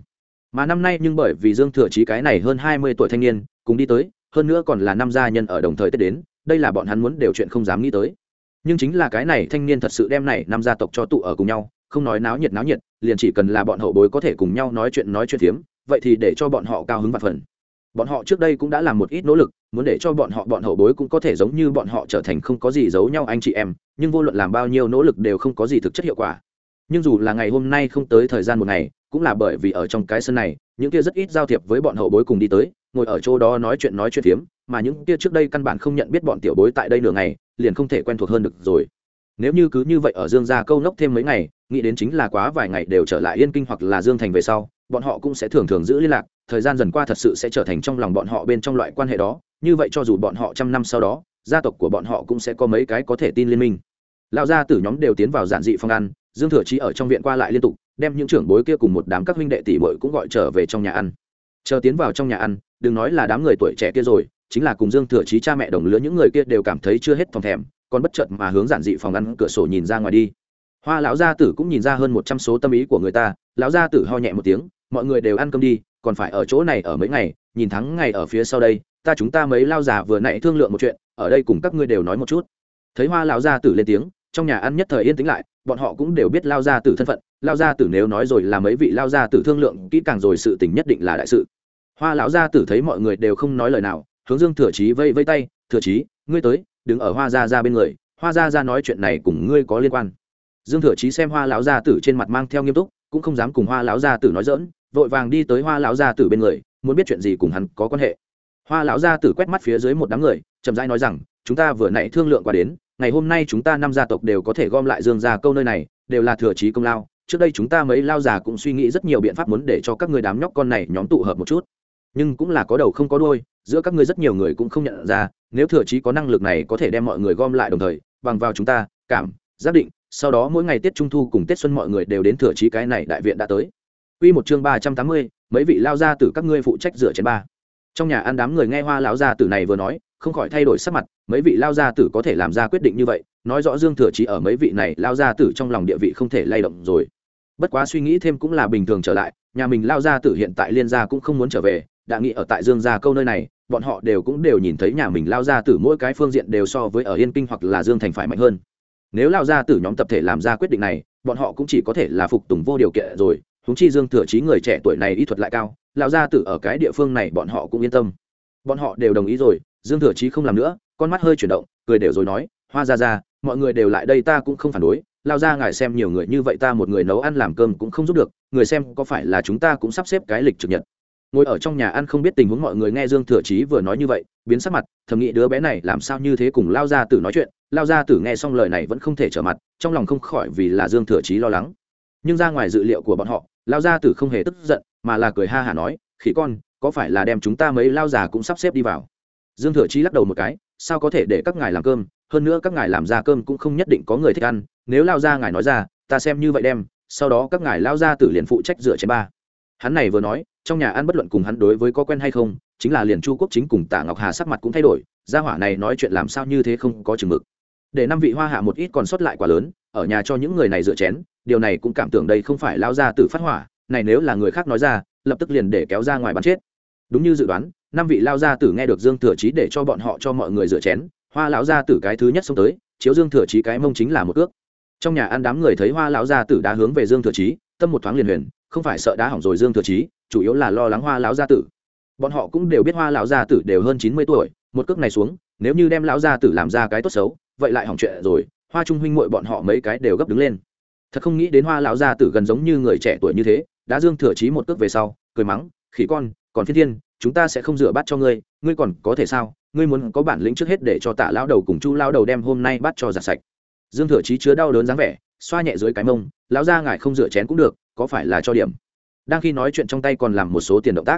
Mà năm nay nhưng bởi vì dương thừa chí cái này hơn hai mươi tuổi thanh niên, cùng đi tới, hơn nữa còn là năm gia nhân ở đồng thời tết đến, đây là bọn hắn muốn đều chuyện không dám nghĩ tới. Nhưng chính là cái này thanh niên thật sự đem này năm gia tộc cho tụ ở cùng nhau, không nói náo nhiệt náo nhiệt, liền chỉ cần là bọn hậu bối có thể cùng nhau nói chuyện nói chuyện phiếm, vậy thì để cho bọn họ cao hứng và phần bọn họ trước đây cũng đã làm một ít nỗ lực, muốn để cho bọn họ, bọn hậu bối cũng có thể giống như bọn họ trở thành không có gì giấu nhau anh chị em, nhưng vô luận làm bao nhiêu nỗ lực đều không có gì thực chất hiệu quả. Nhưng dù là ngày hôm nay không tới thời gian một ngày, cũng là bởi vì ở trong cái sân này, những kia rất ít giao thiệp với bọn hậu bối cùng đi tới, ngồi ở chỗ đó nói chuyện nói chuyện phiếm, mà những kia trước đây căn bản không nhận biết bọn tiểu bối tại đây nửa ngày, liền không thể quen thuộc hơn được rồi. Nếu như cứ như vậy ở dương gia câu nốc thêm mấy ngày, nghĩ đến chính là quá vài ngày đều trở lại yên kinh hoặc là dương thành về sau bọn họ cũng sẽ thường thường giữ liên lạc, thời gian dần qua thật sự sẽ trở thành trong lòng bọn họ bên trong loại quan hệ đó, như vậy cho dù bọn họ trăm năm sau đó, gia tộc của bọn họ cũng sẽ có mấy cái có thể tin liên minh. Lão gia tử nhóm đều tiến vào giản dị phong ăn, dương thừa chí ở trong viện qua lại liên tục, đem những trưởng bối kia cùng một đám các huynh đệ tỷ muội cũng gọi trở về trong nhà ăn. Chờ tiến vào trong nhà ăn, đừng nói là đám người tuổi trẻ kia rồi, chính là cùng dương thừa chí cha mẹ đồng lứa những người kia đều cảm thấy chưa hết phòng thèm, còn bất chợt mà hướng giản dị phòng ăn cửa sổ nhìn ra ngoài đi. Hoa lão gia tử cũng nhìn ra hơn một trăm số tâm ý của người ta, lão gia tử ho nhẹ một tiếng mọi người đều ăn cơm đi, còn phải ở chỗ này ở mấy ngày, nhìn thắng ngày ở phía sau đây, ta chúng ta mấy lao già vừa nãy thương lượng một chuyện, ở đây cùng các ngươi đều nói một chút. Thấy hoa lão gia tử lên tiếng, trong nhà ăn nhất thời yên tĩnh lại, bọn họ cũng đều biết lao gia tử thân phận, lao gia tử nếu nói rồi là mấy vị lao gia tử thương lượng kỹ càng rồi sự tình nhất định là đại sự. Hoa lão gia tử thấy mọi người đều không nói lời nào, hướng dương thừa chí vây vây tay, thừa chí, ngươi tới, đứng ở hoa gia ra bên người, hoa gia ra nói chuyện này cùng ngươi có liên quan. Dương thừa chí xem hoa lão gia tử trên mặt mang theo nghiêm túc, cũng không dám cùng hoa lão gia tử nói dỡn vội vàng đi tới hoa lão gia tử bên người, muốn biết chuyện gì cùng hắn có quan hệ. Hoa lão gia tử quét mắt phía dưới một đám người, chậm rãi nói rằng, chúng ta vừa nãy thương lượng qua đến, ngày hôm nay chúng ta năm gia tộc đều có thể gom lại dương gia câu nơi này, đều là thừa trí công lao. Trước đây chúng ta mấy lao già cũng suy nghĩ rất nhiều biện pháp muốn để cho các người đám nhóc con này nhóm tụ hợp một chút. Nhưng cũng là có đầu không có đuôi, giữa các ngươi rất nhiều người cũng không nhận ra, nếu thừa trí có năng lực này có thể đem mọi người gom lại đồng thời, bằng vào chúng ta, cảm, giác định, sau đó mỗi ngày tết trung thu cùng tết xuân mọi người đều đến thừa trí cái này đại viện đã tới. Quy một chương ba trăm tám mươi, mấy vị lao gia tử các ngươi phụ trách rửa chén ba. Trong nhà ăn đám người nghe Hoa lão gia tử này vừa nói, không khỏi thay đổi sắc mặt, mấy vị lao gia tử có thể làm ra quyết định như vậy, nói rõ Dương Thừa Chí ở mấy vị này lao gia tử trong lòng địa vị không thể lay động rồi. Bất quá suy nghĩ thêm cũng là bình thường trở lại, nhà mình lao gia tử hiện tại liên gia cũng không muốn trở về, đã nghĩ ở tại Dương gia câu nơi này, bọn họ đều cũng đều nhìn thấy nhà mình lao gia tử mỗi cái phương diện đều so với ở Yên Kinh hoặc là Dương Thành phải mạnh hơn. Nếu lao gia tử nhóm tập thể làm ra quyết định này, bọn họ cũng chỉ có thể là phục tùng vô điều kiện rồi, huống chi dương thừa chí người trẻ tuổi này y thuật lại cao, lão gia tử ở cái địa phương này bọn họ cũng yên tâm. Bọn họ đều đồng ý rồi, dương thừa chí không làm nữa, con mắt hơi chuyển động, cười đều rồi nói, hoa ra ra mọi người đều lại đây ta cũng không phản đối lao ra ngài xem nhiều người như vậy ta một người nấu ăn làm cơm cũng không giúp được, người xem có phải là chúng ta cũng sắp xếp cái lịch trực nhật? Ngồi ở trong nhà ăn không biết tình huống mọi người nghe dương thừa chí vừa nói như vậy, biến sắc mặt, thầm nghĩ đứa bé này làm sao như thế cùng lao gia tử nói chuyện lao gia tử nghe xong lời này vẫn không thể trở mặt, trong lòng không khỏi vì là dương thừa chí lo lắng. Nhưng ra ngoài dự liệu của bọn họ lao gia tử không hề tức giận, mà là cười ha hả nói, khỉ con, có phải là đem chúng ta mấy lao già cũng sắp xếp đi vào? Dương thừa chí lắc đầu một cái, sao có thể để các ngài làm cơm, hơn nữa các ngài làm ra cơm cũng không nhất định có người thích ăn, nếu lao ra ngài nói ra, ta xem như vậy đem, sau đó các ngài lao ra tử liền phụ trách dựa trên ba. Hắn này vừa nói, trong nhà ăn bất luận cùng hắn đối với có quen hay không, chính là liền chu quốc chính cùng tạ ngọc hà sắc mặt cũng thay đổi, gia hỏa này nói chuyện làm sao như thế không có chừng mực. Để năm vị hoa hạ một ít còn sót lại quả lớn ở nhà cho những người này dựa chén, điều này cũng cảm tưởng đây không phải lao ra từ phát hỏa, này nếu là người khác nói ra, lập tức liền để kéo ra ngoài bắn chết. Đúng như dự đoán, năm vị lao gia tử nghe được dương thừa chí để cho bọn họ cho mọi người rửa chén, hoa lão gia tử cái thứ nhất xông tới, chiếu dương thừa chí cái mông chính là một ước trong nhà ăn đám người thấy hoa lão gia tử đã hướng về dương thừa chí, tâm một thoáng liền huyền, không phải sợ đá hỏng rồi dương thừa chí, chủ yếu là lo lắng hoa lão gia tử. Bọn họ cũng đều biết hoa lão gia tử đều hơn chín mươi tuổi, một cước này xuống, nếu như đem lão gia tử làm ra cái tốt xấu, vậy lại hỏng chuyện rồi hoa trung huynh mội bọn họ mấy cái đều gấp đứng lên. Thật không nghĩ đến hoa lão gia tử gần giống như người trẻ tuổi như thế, đã dương thừa chí một cước về sau, cười mắng, khỉ con, còn phiên thiên, chúng ta sẽ không rửa bát cho ngươi ngươi còn có thể sao? Ngươi muốn có bản lĩnh trước hết để cho tạ lão đầu cùng chu lao đầu đem hôm nay bắt cho giặt sạch. Dương thừa chí chứa đau đớn dáng vẻ, xoa nhẹ dưới cái mông, lão ra ngài không rửa chén cũng được, có phải là cho điểm? Đang khi nói chuyện trong tay còn làm một số tiền động tác.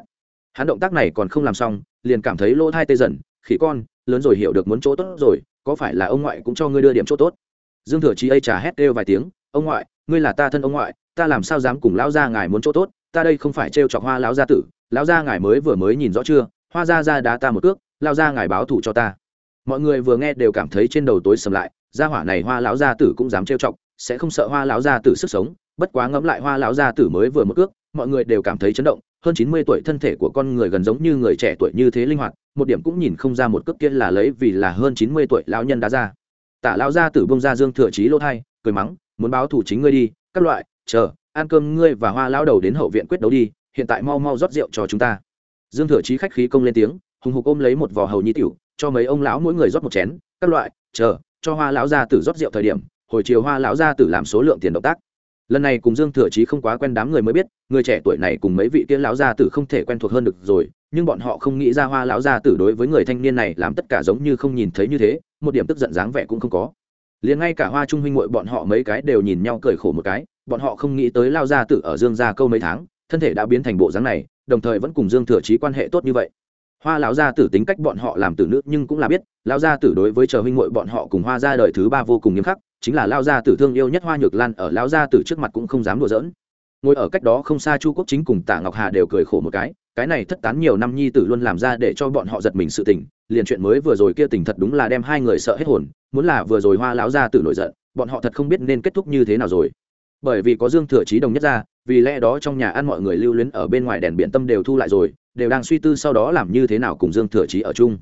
Hắn động tác này còn không làm xong, liền cảm thấy lỗ thai tê dần, khỉ con, lớn rồi hiểu được muốn chỗ tốt rồi, có phải là ông ngoại cũng cho ngươi đưa điểm chỗ tốt? Dương thừa chí ây trà hét kêu vài tiếng, ông ngoại, ngươi là ta thân ông ngoại, ta làm sao dám cùng lão gia ngài muốn chỗ tốt, ta đây không phải trêu chọc hoa lão gia tử, lão gia ngài mới vừa mới nhìn rõ chưa, hoa gia gia đá ta một cước, lão gia ngài báo thủ cho ta. Mọi người vừa nghe đều cảm thấy trên đầu tối sầm lại, gia hỏa này hoa lão gia tử cũng dám trêu chọc, sẽ không sợ hoa lão gia tử sức sống, bất quá ngẫm lại hoa lão gia tử mới vừa một cước, mọi người đều cảm thấy chấn động, hơn chín mươi tuổi thân thể của con người gần giống như người trẻ tuổi như thế linh hoạt, một điểm cũng nhìn không ra một cước kia là lấy vì là hơn chín mươi tuổi lão nhân đá ra tả lão gia tử bông ra dương thừa Chí lỗ thai, cười mắng, muốn báo thủ chính ngươi đi, các loại, chờ, ăn cơm ngươi và hoa lão đầu đến hậu viện quyết đấu đi, hiện tại mau mau rót rượu cho chúng ta. Dương thừa Chí khách khí công lên tiếng, hùng hục ôm lấy một vò hầu nhi tiểu, cho mấy ông lão mỗi người rót một chén, các loại, chờ, cho hoa lão gia tử rót rượu thời điểm, hồi chiều hoa lão gia tử làm số lượng tiền động tác. Lần này cùng dương thừa chí không quá quen đám người mới biết, người trẻ tuổi này cùng mấy vị kia lão gia tử không thể quen thuộc hơn được rồi nhưng bọn họ không nghĩ ra hoa lão gia tử đối với người thanh niên này làm tất cả giống như không nhìn thấy như thế, một điểm tức giận dáng vẻ cũng không có. Liền ngay cả hoa trung huynh muội bọn họ mấy cái đều nhìn nhau cười khổ một cái, bọn họ không nghĩ tới lao gia tử ở dương gia câu mấy tháng, thân thể đã biến thành bộ dáng này, đồng thời vẫn cùng dương thừa trí quan hệ tốt như vậy. Hoa lão gia tử tính cách bọn họ làm tử nữ nhưng cũng là biết, lão gia tử đối với chờ huynh muội bọn họ cùng hoa gia đời thứ ba vô cùng nghiêm khắc, chính là lao gia tử thương yêu nhất hoa nhược lan ở lão gia tử trước mặt cũng không dám đùa giỡn ngồi ở cách đó không xa chu quốc chính cùng tạ ngọc hà đều cười khổ một cái cái này thất tán nhiều năm nhi tử luôn làm ra để cho bọn họ giật mình sự tình, liền chuyện mới vừa rồi kia tình thật đúng là đem hai người sợ hết hồn, muốn là vừa rồi hoa lão ra tử nổi giận, bọn họ thật không biết nên kết thúc như thế nào rồi. Bởi vì có dương thừa trí đồng nhất ra vì lẽ đó trong nhà ăn mọi người lưu luyến ở bên ngoài đèn biển tâm đều thu lại rồi, đều đang suy tư sau đó làm như thế nào cùng dương thừa chí ở chung.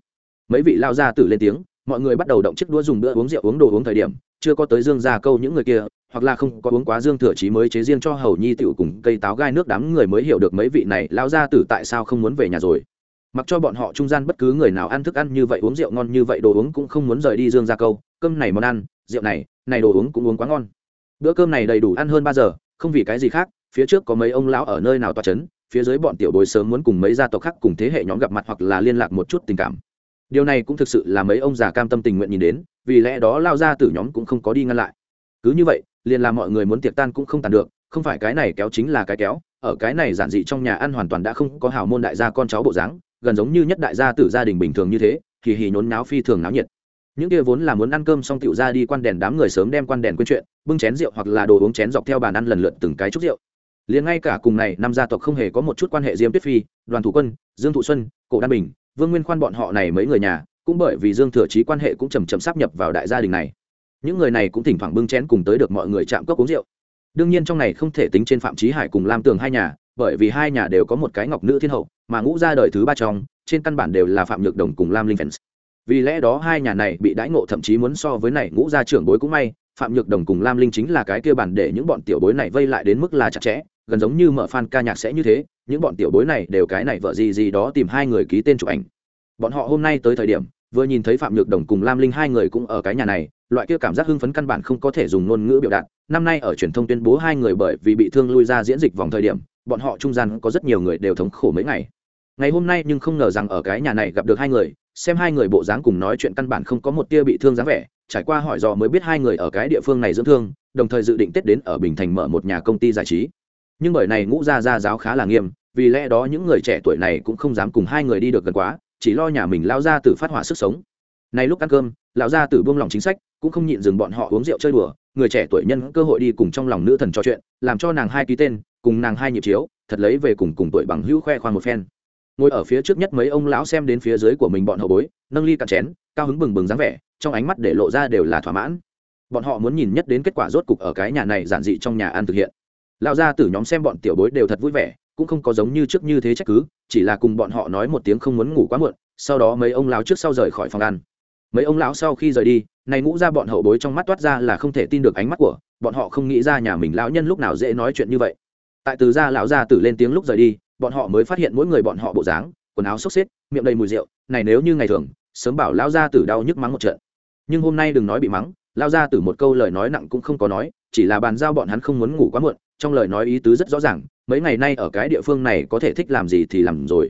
Mấy vị lao ra tử lên tiếng, mọi người bắt đầu động chiếc đũa dùng bữa uống rượu uống đồ uống thời điểm, chưa có tới dương gia câu những người kia hoặc là không có uống quá dương thừa chí mới chế riêng cho hầu nhi tiểu cùng cây táo gai nước đám người mới hiểu được mấy vị này lao gia tử tại sao không muốn về nhà rồi. Mặc cho bọn họ trung gian bất cứ người nào ăn thức ăn như vậy, uống rượu ngon như vậy, đồ uống cũng không muốn rời đi dương gia câu. Cơm này món ăn, rượu này này đồ uống cũng uống quá ngon. Bữa cơm này đầy đủ ăn hơn ba giờ, không vì cái gì khác, phía trước có mấy ông lão ở nơi nào toa chấn, phía dưới bọn tiểu bối sớm muốn cùng mấy gia tộc khác cùng thế hệ nhóm gặp mặt hoặc là liên lạc một chút tình cảm. Điều này cũng thực sự là mấy ông già cam tâm tình nguyện nhìn đến, vì lẽ đó lao ra từ nhóm cũng không có đi ngăn lại. Cứ như vậy liền làm mọi người muốn tiệc tan cũng không tàn được, không phải cái này kéo chính là cái kéo, ở cái này giản dị trong nhà ăn hoàn toàn đã không có hào môn đại gia con cháu bộ dáng, gần giống như nhất đại gia tử gia đình bình thường như thế kỳ hì nhốn náo phi thường náo nhiệt. Những kia vốn là muốn ăn cơm xong tiểu ra đi quan đèn đám người sớm đem quan đèn quên chuyện, bưng chén rượu hoặc là đồ uống chén dọc theo bàn ăn lần lượt từng cái chút rượu. Liền ngay cả cùng này, năm gia tộc không hề có một chút quan hệ diêm tuyết phi, đoàn thủ quân, dương thụ xuân, cổ đan bình, vương nguyên khoan bọn họ này mấy người nhà, cũng bởi vì dương thừa trí quan hệ cũng chầm chậm sắp nhập vào đại gia đình này những người này cũng thỉnh thoảng bưng chén cùng tới được mọi người chạm cốc uống rượu. Đương nhiên trong này không thể tính trên phạm trí hải cùng lam tường hai nhà, bởi vì hai nhà đều có một cái ngọc nữ thiên hậu, mà ngũ ra đời thứ ba trong, trên căn bản đều là phạm nhược đồng cùng lam linh fans. Vì lẽ đó hai nhà này bị đãi ngộ thậm chí muốn so với này ngũ gia trưởng bối cũng may, phạm nhược đồng cùng lam linh chính là cái kia bản để những bọn tiểu bối này vây lại đến mức là chặt chẽ, gần giống như mở fan ca nhạc sẽ như thế, những bọn tiểu bối này đều cái này vợ gì gì đó tìm hai người ký tên chụp ảnh. Bọn họ hôm nay tới thời điểm, vừa nhìn thấy phạm nhược đồng cùng lam linh hai người cũng ở cái nhà này loại kia cảm giác hưng phấn căn bản không có thể dùng ngôn ngữ biểu đạt. Năm nay ở truyền thông tuyên bố hai người bởi vì bị thương lui ra diễn dịch vòng thời điểm, bọn họ trung gian có rất nhiều người đều thống khổ mấy ngày. Ngày hôm nay nhưng không ngờ rằng ở cái nhà này gặp được hai người, xem hai người bộ dáng cùng nói chuyện căn bản không có một tia bị thương dáng vẻ, trải qua hỏi dò mới biết hai người ở cái địa phương này dưỡng thương, đồng thời dự định tết đến ở bình thành mở một nhà công ty giải trí. Nhưng bởi này ngũ gia gia giáo khá là nghiêm, vì lẽ đó những người trẻ tuổi này cũng không dám cùng hai người đi được gần quá, chỉ lo nhà mình lao ra từ phát hỏa sức sống. Nay lúc ăn cơm, lão gia tử buông lòng chính sách cũng không nhịn dừng bọn họ uống rượu chơi đùa, người trẻ tuổi nhân cơ hội đi cùng trong lòng nữ thần trò chuyện, làm cho nàng hai ký tên, cùng nàng hai nhịp chiếu, thật lấy về cùng cùng tuổi bằng hữu khoe khoang một phen. Ngồi ở phía trước nhất mấy ông lão xem đến phía dưới của mình bọn hậu bối, nâng ly cạn chén, cao hứng bừng bừng dáng vẻ, trong ánh mắt để lộ ra đều là thỏa mãn. Bọn họ muốn nhìn nhất đến kết quả rốt cục ở cái nhà này giản dị trong nhà ăn thực hiện. Lão gia tử nhóm xem bọn tiểu bối đều thật vui vẻ, cũng không có giống như trước như thế trách cứ, chỉ là cùng bọn họ nói một tiếng không muốn ngủ quá muộn, sau đó mấy ông lão trước sau rời khỏi phòng ăn. Mấy ông lão sau khi rời đi này ngũ ra bọn hậu bối trong mắt toát ra là không thể tin được ánh mắt của, bọn họ không nghĩ ra nhà mình lão nhân lúc nào dễ nói chuyện như vậy. Tại từ gia lão gia tử lên tiếng lúc rời đi, bọn họ mới phát hiện mỗi người bọn họ bộ dáng, quần áo xốc xếp, miệng đầy mùi rượu, này nếu như ngày thường, sớm bảo lão gia tử đau nhức mắng một trận. Nhưng hôm nay đừng nói bị mắng, lão gia tử một câu lời nói nặng cũng không có nói, chỉ là bàn giao bọn hắn không muốn ngủ quá muộn, trong lời nói ý tứ rất rõ ràng, mấy ngày nay ở cái địa phương này có thể thích làm gì thì làm rồi.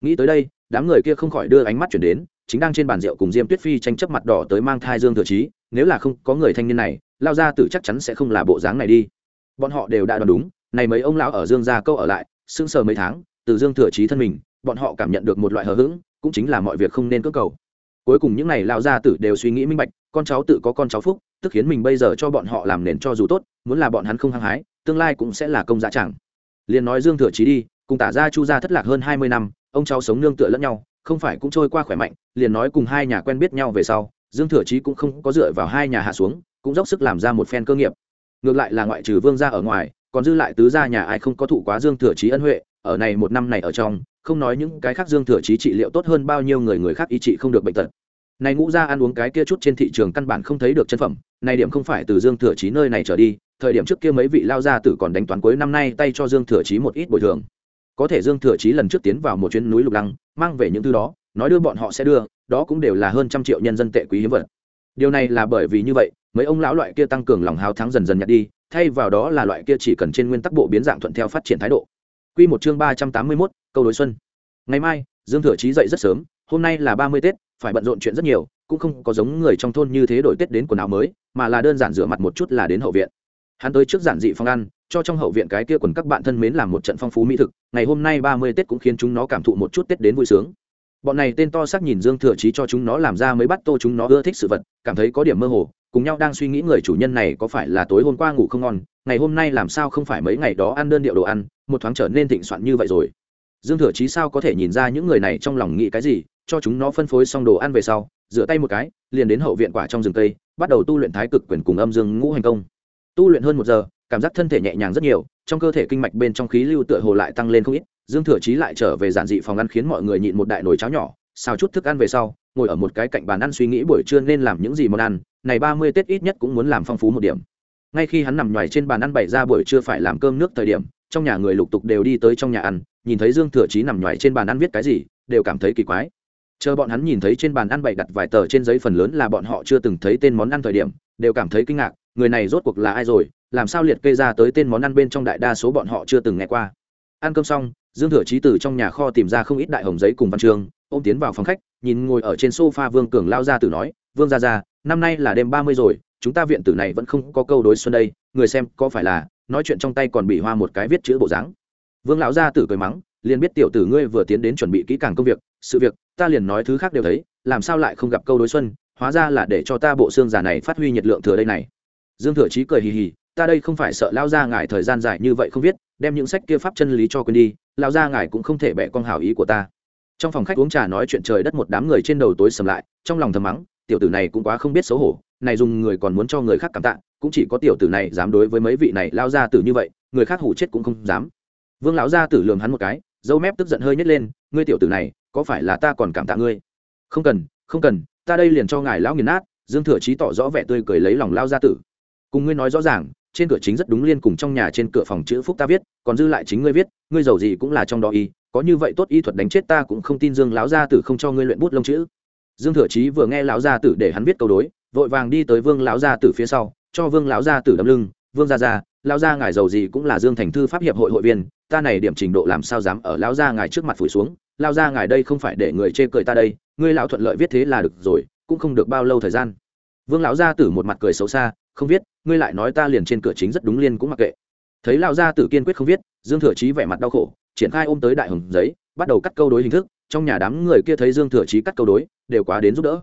Nghĩ tới đây, đám người kia không khỏi đưa ánh mắt chuyển đến chính đang trên bàn rượu cùng diêm tuyết phi tranh chấp mặt đỏ tới mang thai dương thừa trí nếu là không có người thanh niên này, lao ra tử chắc chắn sẽ không là bộ dáng này đi. Bọn họ đều đã đoán đúng, này mấy ông lão ở dương gia câu ở lại, sững sờ mấy tháng, từ dương thừa trí thân mình, bọn họ cảm nhận được một loại hờ hững, cũng chính là mọi việc không nên cơ cầu. Cuối cùng những n à y lao gia tử đều suy nghĩ minh bạch, con cháu tự có con cháu phúc, tức khiến mình bây giờ cho bọn họ làm nền cho dù tốt, muốn là bọn hắn không hăng hái, tương lai cũng sẽ là công giá chẳng. Liền nói dương thừa trí đi, cùng tả ra chu gia thất lạc hơn hai mươi năm, ông cháu sống nương tựa lẫn nhau không phải cũng trôi qua khỏe mạnh, liền nói cùng hai nhà quen biết nhau về sau, dương thừa chí cũng không có dựa vào hai nhà hạ xuống, cũng dốc sức làm ra một phen cơ nghiệp. Ngược lại là ngoại trừ vương gia ở ngoài, còn dư lại tứ gia nhà ai không có thụ quá dương thừa chí ân huệ, ở này một năm này ở trong, không nói những cái khác dương thừa chí trị liệu tốt hơn bao nhiêu người người khác y trị không được bệnh tật. Này ngũ gia ăn uống cái kia chút trên thị trường căn bản không thấy được chân phẩm, này điểm không phải từ dương thừa chí nơi này trở đi, thời điểm trước kia mấy vị lao gia tử còn đánh toán cuối năm nay tay cho dương thừa chí một ít bồi thường có thể dương thừa chí lần trước tiến vào một chuyến núi lục lăng mang về những thứ đó nói đưa bọn họ sẽ đưa đó cũng đều là hơn trăm triệu nhân dân tệ quý hiếm vật điều này là bởi vì như vậy mấy ông lão loại kia tăng cường lòng hào thắng dần dần nhặt đi thay vào đó là loại kia chỉ cần trên nguyên tắc bộ biến dạng thuận theo phát triển thái độ Quy một chương ba trăm tám mươi 381, câu đối xuân. Ngày mai, Dương Thừa Chí dậy rất sớm, hôm nay là ba mươi Tết, phải bận rộn chuyện rất nhiều, cũng không có giống người trong thôn như thế đổi Tết đến quần áo mới, mà là đơn giản rửa mặt một chút là đến hậu viện. Hắn tới trước giản dị phòng ăn, cho trong hậu viện cái kia quần các bạn thân mến làm một trận phong phú mỹ thực, ngày hôm nay ba mươi Tết cũng khiến chúng nó cảm thụ một chút Tết đến vui sướng. Bọn này tên to xác nhìn dương thừa chí cho chúng nó làm ra mới bắt tô chúng nó ưa thích sự vật cảm thấy có điểm mơ hồ cùng nhau đang suy nghĩ người chủ nhân này có phải là tối hôm qua ngủ không ngon ngày hôm nay làm sao không phải mấy ngày đó ăn đơn điệu đồ ăn một thoáng trở nên thịnh soạn như vậy rồi. Dương thừa chí sao có thể nhìn ra những người này trong lòng nghĩ cái gì cho chúng nó phân phối xong đồ ăn về sau rửa tay một cái liền đến hậu viện quả trong rừng tây bắt đầu tu luyện thái cực quyền cùng âm dương ngũ hành công. Tu luyện hơn một giờ cảm giác thân thể nhẹ nhàng rất nhiều, trong cơ thể kinh mạch bên trong khí lưu tựa hồ lại tăng lên không ít, dương thừa chí lại trở về giản dị phòng ăn khiến mọi người nhịn một đại nồi cháo nhỏ, xào chút thức ăn về sau, ngồi ở một cái cạnh bàn ăn suy nghĩ buổi trưa nên làm những gì món ăn, này ba mươi tết ít nhất cũng muốn làm phong phú một điểm. Ngay khi hắn nằm ngoài trên bàn ăn bày ra buổi trưa phải làm cơm nước thời điểm, trong nhà người lục tục đều đi tới trong nhà ăn, nhìn thấy dương thừa chí nằm ngoài trên bàn ăn viết cái gì, đều cảm thấy kỳ quái. Chờ bọn hắn nhìn thấy trên bàn ăn bày đặt vài tờ trên giấy phần lớn là bọn họ chưa từng thấy tên món ăn thời điểm, đều cảm thấy kinh ngạc người này rốt cuộc là ai rồi làm sao liệt kê ra tới tên món ăn bên trong đại đa số bọn họ chưa từng nghe qua. Ăn cơm xong dương thừa trí từ trong nhà kho tìm ra không ít đại hồng giấy cùng văn trường, ô m tiến vào phòng khách nhìn ngồi ở trên s o f a vương cường lao ra từ nói vương ra ra năm nay là đêm ba mươi rồi chúng ta viện tử này vẫn không có câu đối xuân đây người xem có phải là nói chuyện trong tay còn bị hoa một cái viết chữ bộ dáng. Vương lão gia tử cười mắng liền biết tiểu tử ngươi vừa tiến đến chuẩn bị kỹ càng công việc sự việc ta liền nói thứ khác đều thấy làm sao lại không gặp câu đối xuân hóa ra là để cho ta bộ xương già này phát huy nhiệt lượng thừa đây này dương thừa Chí cười hì hì, ta đây không phải sợ lao ra ngài thời gian dài như vậy không viết, đem những sách kia pháp chân lý cho quên đi lao ra ngài cũng không thể bẻ con hảo ý của ta. Trong phòng khách uống trà nói chuyện trời đất một đám người trên đầu tối sầm lại, trong lòng thầm mắng, tiểu tử này cũng quá không biết xấu hổ, này dùng người còn muốn cho người khác cảm tạ, cũng chỉ có tiểu tử này dám đối với mấy vị này lao ra tử như vậy, người khác hủ chết cũng không dám. Vương lão gia tử lường hắn một cái, dâu mép tức giận hơi nhét lên, ngươi tiểu tử này, có phải là ta còn cảm tạ ngươi? Không cần không cần, ta đây liền cho ngài lão nghiền nát. Dương thừa chí tỏ rõ vẻ tươi cười lấy lòng lao gia tử cùng ngươi nói rõ ràng, trên cửa chính rất đúng liên cùng trong nhà trên cửa phòng chữ phúc ta viết, còn dư lại chính ngươi viết, ngươi giàu gì cũng là trong đó y, có như vậy tốt y thuật đánh chết ta cũng không tin dương lão gia tử không cho ngươi luyện bút lông chữ. Dương thừa chí vừa nghe lão gia tử để hắn viết câu đối, vội vàng đi tới vương lão gia tử phía sau, cho vương lão gia tử đâm lưng, vương gia gia, lão gia ngài giàu gì cũng là dương thành thư pháp hiệp hội hội viên, ta này điểm trình độ làm sao dám ở lão gia ngài trước mặt phủi xuống, lão gia ngài đây không phải để người chê cười ta đây, ngươi lão thuận lợi viết thế là được rồi, cũng không được bao lâu thời gian. Vương lão gia tử một mặt cười xấu xa không viết, ngươi lại nói ta liền trên cửa chính rất đúng liên cũng mặc kệ. Thấy lão gia tử kiên quyết không viết, dương thừa chí vẻ mặt đau khổ, triển khai ôm tới đại hồng giấy, bắt đầu cắt câu đối hình thức, trong nhà đám người kia thấy dương thừa chí cắt câu đối, đều quá đến giúp đỡ.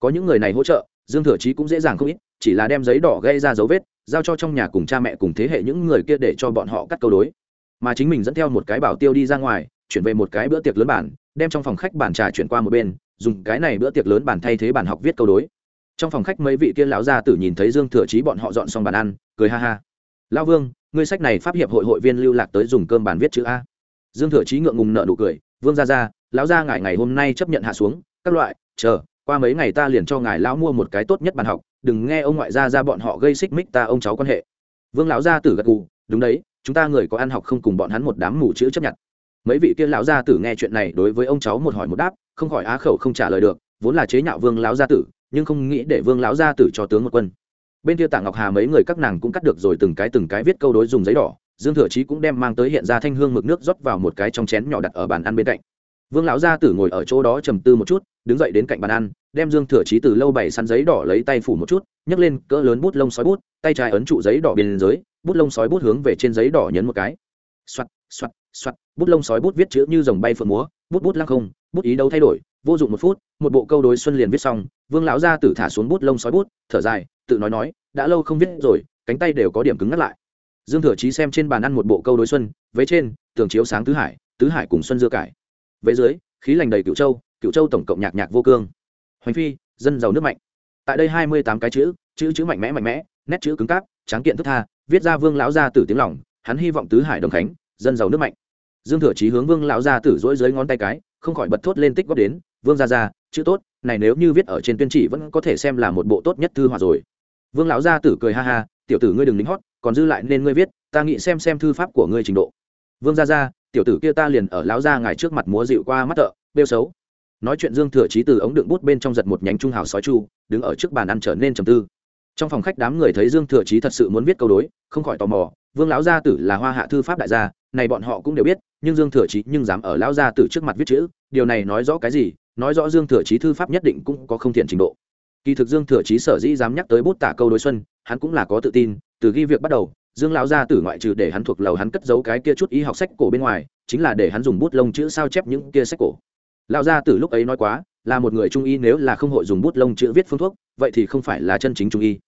Có những người này hỗ trợ, dương thừa chí cũng dễ dàng không ít, chỉ là đem giấy đỏ gây ra dấu vết, giao cho trong nhà cùng cha mẹ cùng thế hệ những người kia để cho bọn họ cắt câu đối. Mà chính mình dẫn theo một cái bảo tiêu đi ra ngoài, chuyển về một cái bữa tiệc lớn bản, đem trong phòng khách bàn trà chuyển qua một bên, dùng cái này bữa tiệc lớn bản thay thế bản học viết câu đối trong phòng khách mấy vị kia lão gia tử nhìn thấy dương thừa chí bọn họ dọn xong bàn ăn, cười ha ha. Lão vương, ngươi sách này pháp hiệp hội hội viên lưu lạc tới dùng cơm bàn viết chữ a. Dương thừa chí ngượng ngùng nợ nụ cười, vương ra ra lão gia ngài ngày hôm nay chấp nhận hạ xuống, các loại, chờ, qua mấy ngày ta liền cho ngài lão mua một cái tốt nhất bàn học, đừng nghe ông ngoại gia ra bọn họ gây xích mích ta ông cháu quan hệ. Vương lão gia tử gật gù, đúng đấy, chúng ta người có ăn học không cùng bọn hắn một đám mù chữ chấp nhận. Mấy vị kia lão gia tử nghe chuyện này đối với ông cháu một hỏi một đáp, không khỏi á khẩu không trả lời được, vốn là chế nhạo vương lão gia tử nhưng không nghĩ để vương lão gia tử cho tướng một quân. Bên kia tạ ngọc hà mấy người các nàng cũng cắt được rồi từng cái từng cái viết câu đối dùng giấy đỏ, dương thừa chí cũng đem mang tới hiện ra thanh hương mực nước rót vào một cái trong chén nhỏ đặt ở bàn ăn bên cạnh. Vương lão gia tử ngồi ở chỗ đó trầm tư một chút, đứng dậy đến cạnh bàn ăn, đem dương thừa chí từ lâu bày săn giấy đỏ lấy tay phủ một chút, nhấc lên cỡ lớn bút lông sói bút, tay trái ấn trụ giấy đỏ bên dưới, bút lông sói bút hướng về trên giấy đỏ nhấn một cái. Xoặt xoặt xoặt bút lông sói bút viết chữ như dòng bay phượng múa, bút bút lăng không, bút ý đâu thay đổi, vô dụng một phút, một bộ câu đối xuân liền viết xong vương lão gia tử thả xuống bút lông sói bút, thở dài, tự nói nói, đã lâu không viết rồi, cánh tay đều có điểm cứng ngắt lại. Dương thừa chí xem trên bàn ăn một bộ câu đối xuân, vế trên, tường chiếu sáng tứ hải tứ hải cùng xuân dưa cải. Vế dưới, khí lành đầy cựu châu cựu châu tổng cộng nhạc nhạc vô cương. Hoành phi, dân giàu nước mạnh. Tại đây hai mươi tám cái chữ chữ chữ mạnh mẽ mạnh mẽ, nét chữ cứng cáp, tráng kiện thức tha, viết ra vương lão gia tử tiếng lòng, hắn hy vọng tứ hải đồng khánh, dân giàu nước mạnh. Dương thừa chí hướng vương lão gia tử dỗi dưới ngón tay cái, không khỏi bật thốt lên tích góp đến, vương gia gia, chữ tốt này nếu như viết ở trên tuyên chỉ vẫn có thể xem là một bộ tốt nhất thư hòa rồi. Vương lão gia tử cười ha ha tiểu tử ngươi đừng lính hót còn dư lại nên ngươi viết ta nghĩ xem xem thư pháp của ngươi trình độ. Vương gia gia tiểu tử kia ta liền ở lão gia ngài trước mặt múa dịu qua mắt tợ, bêu xấu. Nói chuyện dương thừa chí từ ống đựng bút bên trong giật một nhánh trung hào sói chu đứng ở trước bàn ăn trở nên trầm tư. Trong phòng khách đám người thấy dương thừa chí thật sự muốn viết câu đối không khỏi tò mò vương lão gia tử là hoa hạ thư pháp đại gia này bọn họ cũng đều biết nhưng dương thừa chí nhưng dám ở lão gia tử trước mặt viết chữ điều này nói rõ cái gì nói rõ dương thừa chí thư pháp nhất định cũng có không thiện trình độ. Kỳ thực dương thừa chí sở dĩ dám nhắc tới bút tả câu đối xuân, hắn cũng là có tự tin, từ ghi việc bắt đầu, dương lão gia tử ngoại trừ để hắn thuộc lầu hắn cất giấu cái kia chút y học sách cổ bên ngoài, chính là để hắn dùng bút lông chữ sao chép những kia sách cổ. Lão gia tử lúc ấy nói quá, là một người trung y nếu là không hội dùng bút lông chữ viết phương thuốc, vậy thì không phải là chân chính trung y.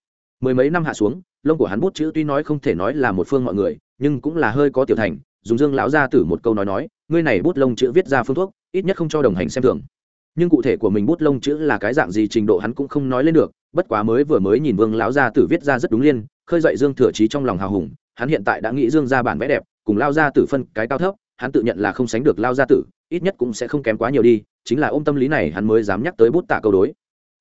Mười mấy năm hạ xuống, lông của hắn bút chữ tuy nói không thể nói là một phương mọi người, nhưng cũng là hơi có tiểu thành, dùng dương lão gia tử một câu nói nói, ngươi này bút lông chữ viết ra phương thuốc, ít nhất không cho đồng hành xem thường nhưng cụ thể của mình bút lông chữ là cái dạng gì trình độ hắn cũng không nói lên được, bất quá mới vừa mới nhìn vương lão gia tử viết ra rất đúng liên, khơi dậy dương thừa trí trong lòng hào hùng, hắn hiện tại đã nghĩ dương ra bản vẽ đẹp, cùng lao gia tử phân cái cao thấp, hắn tự nhận là không sánh được lao gia tử, ít nhất cũng sẽ không kém quá nhiều đi, chính là ôm tâm lý này hắn mới dám nhắc tới bút tạ câu đối.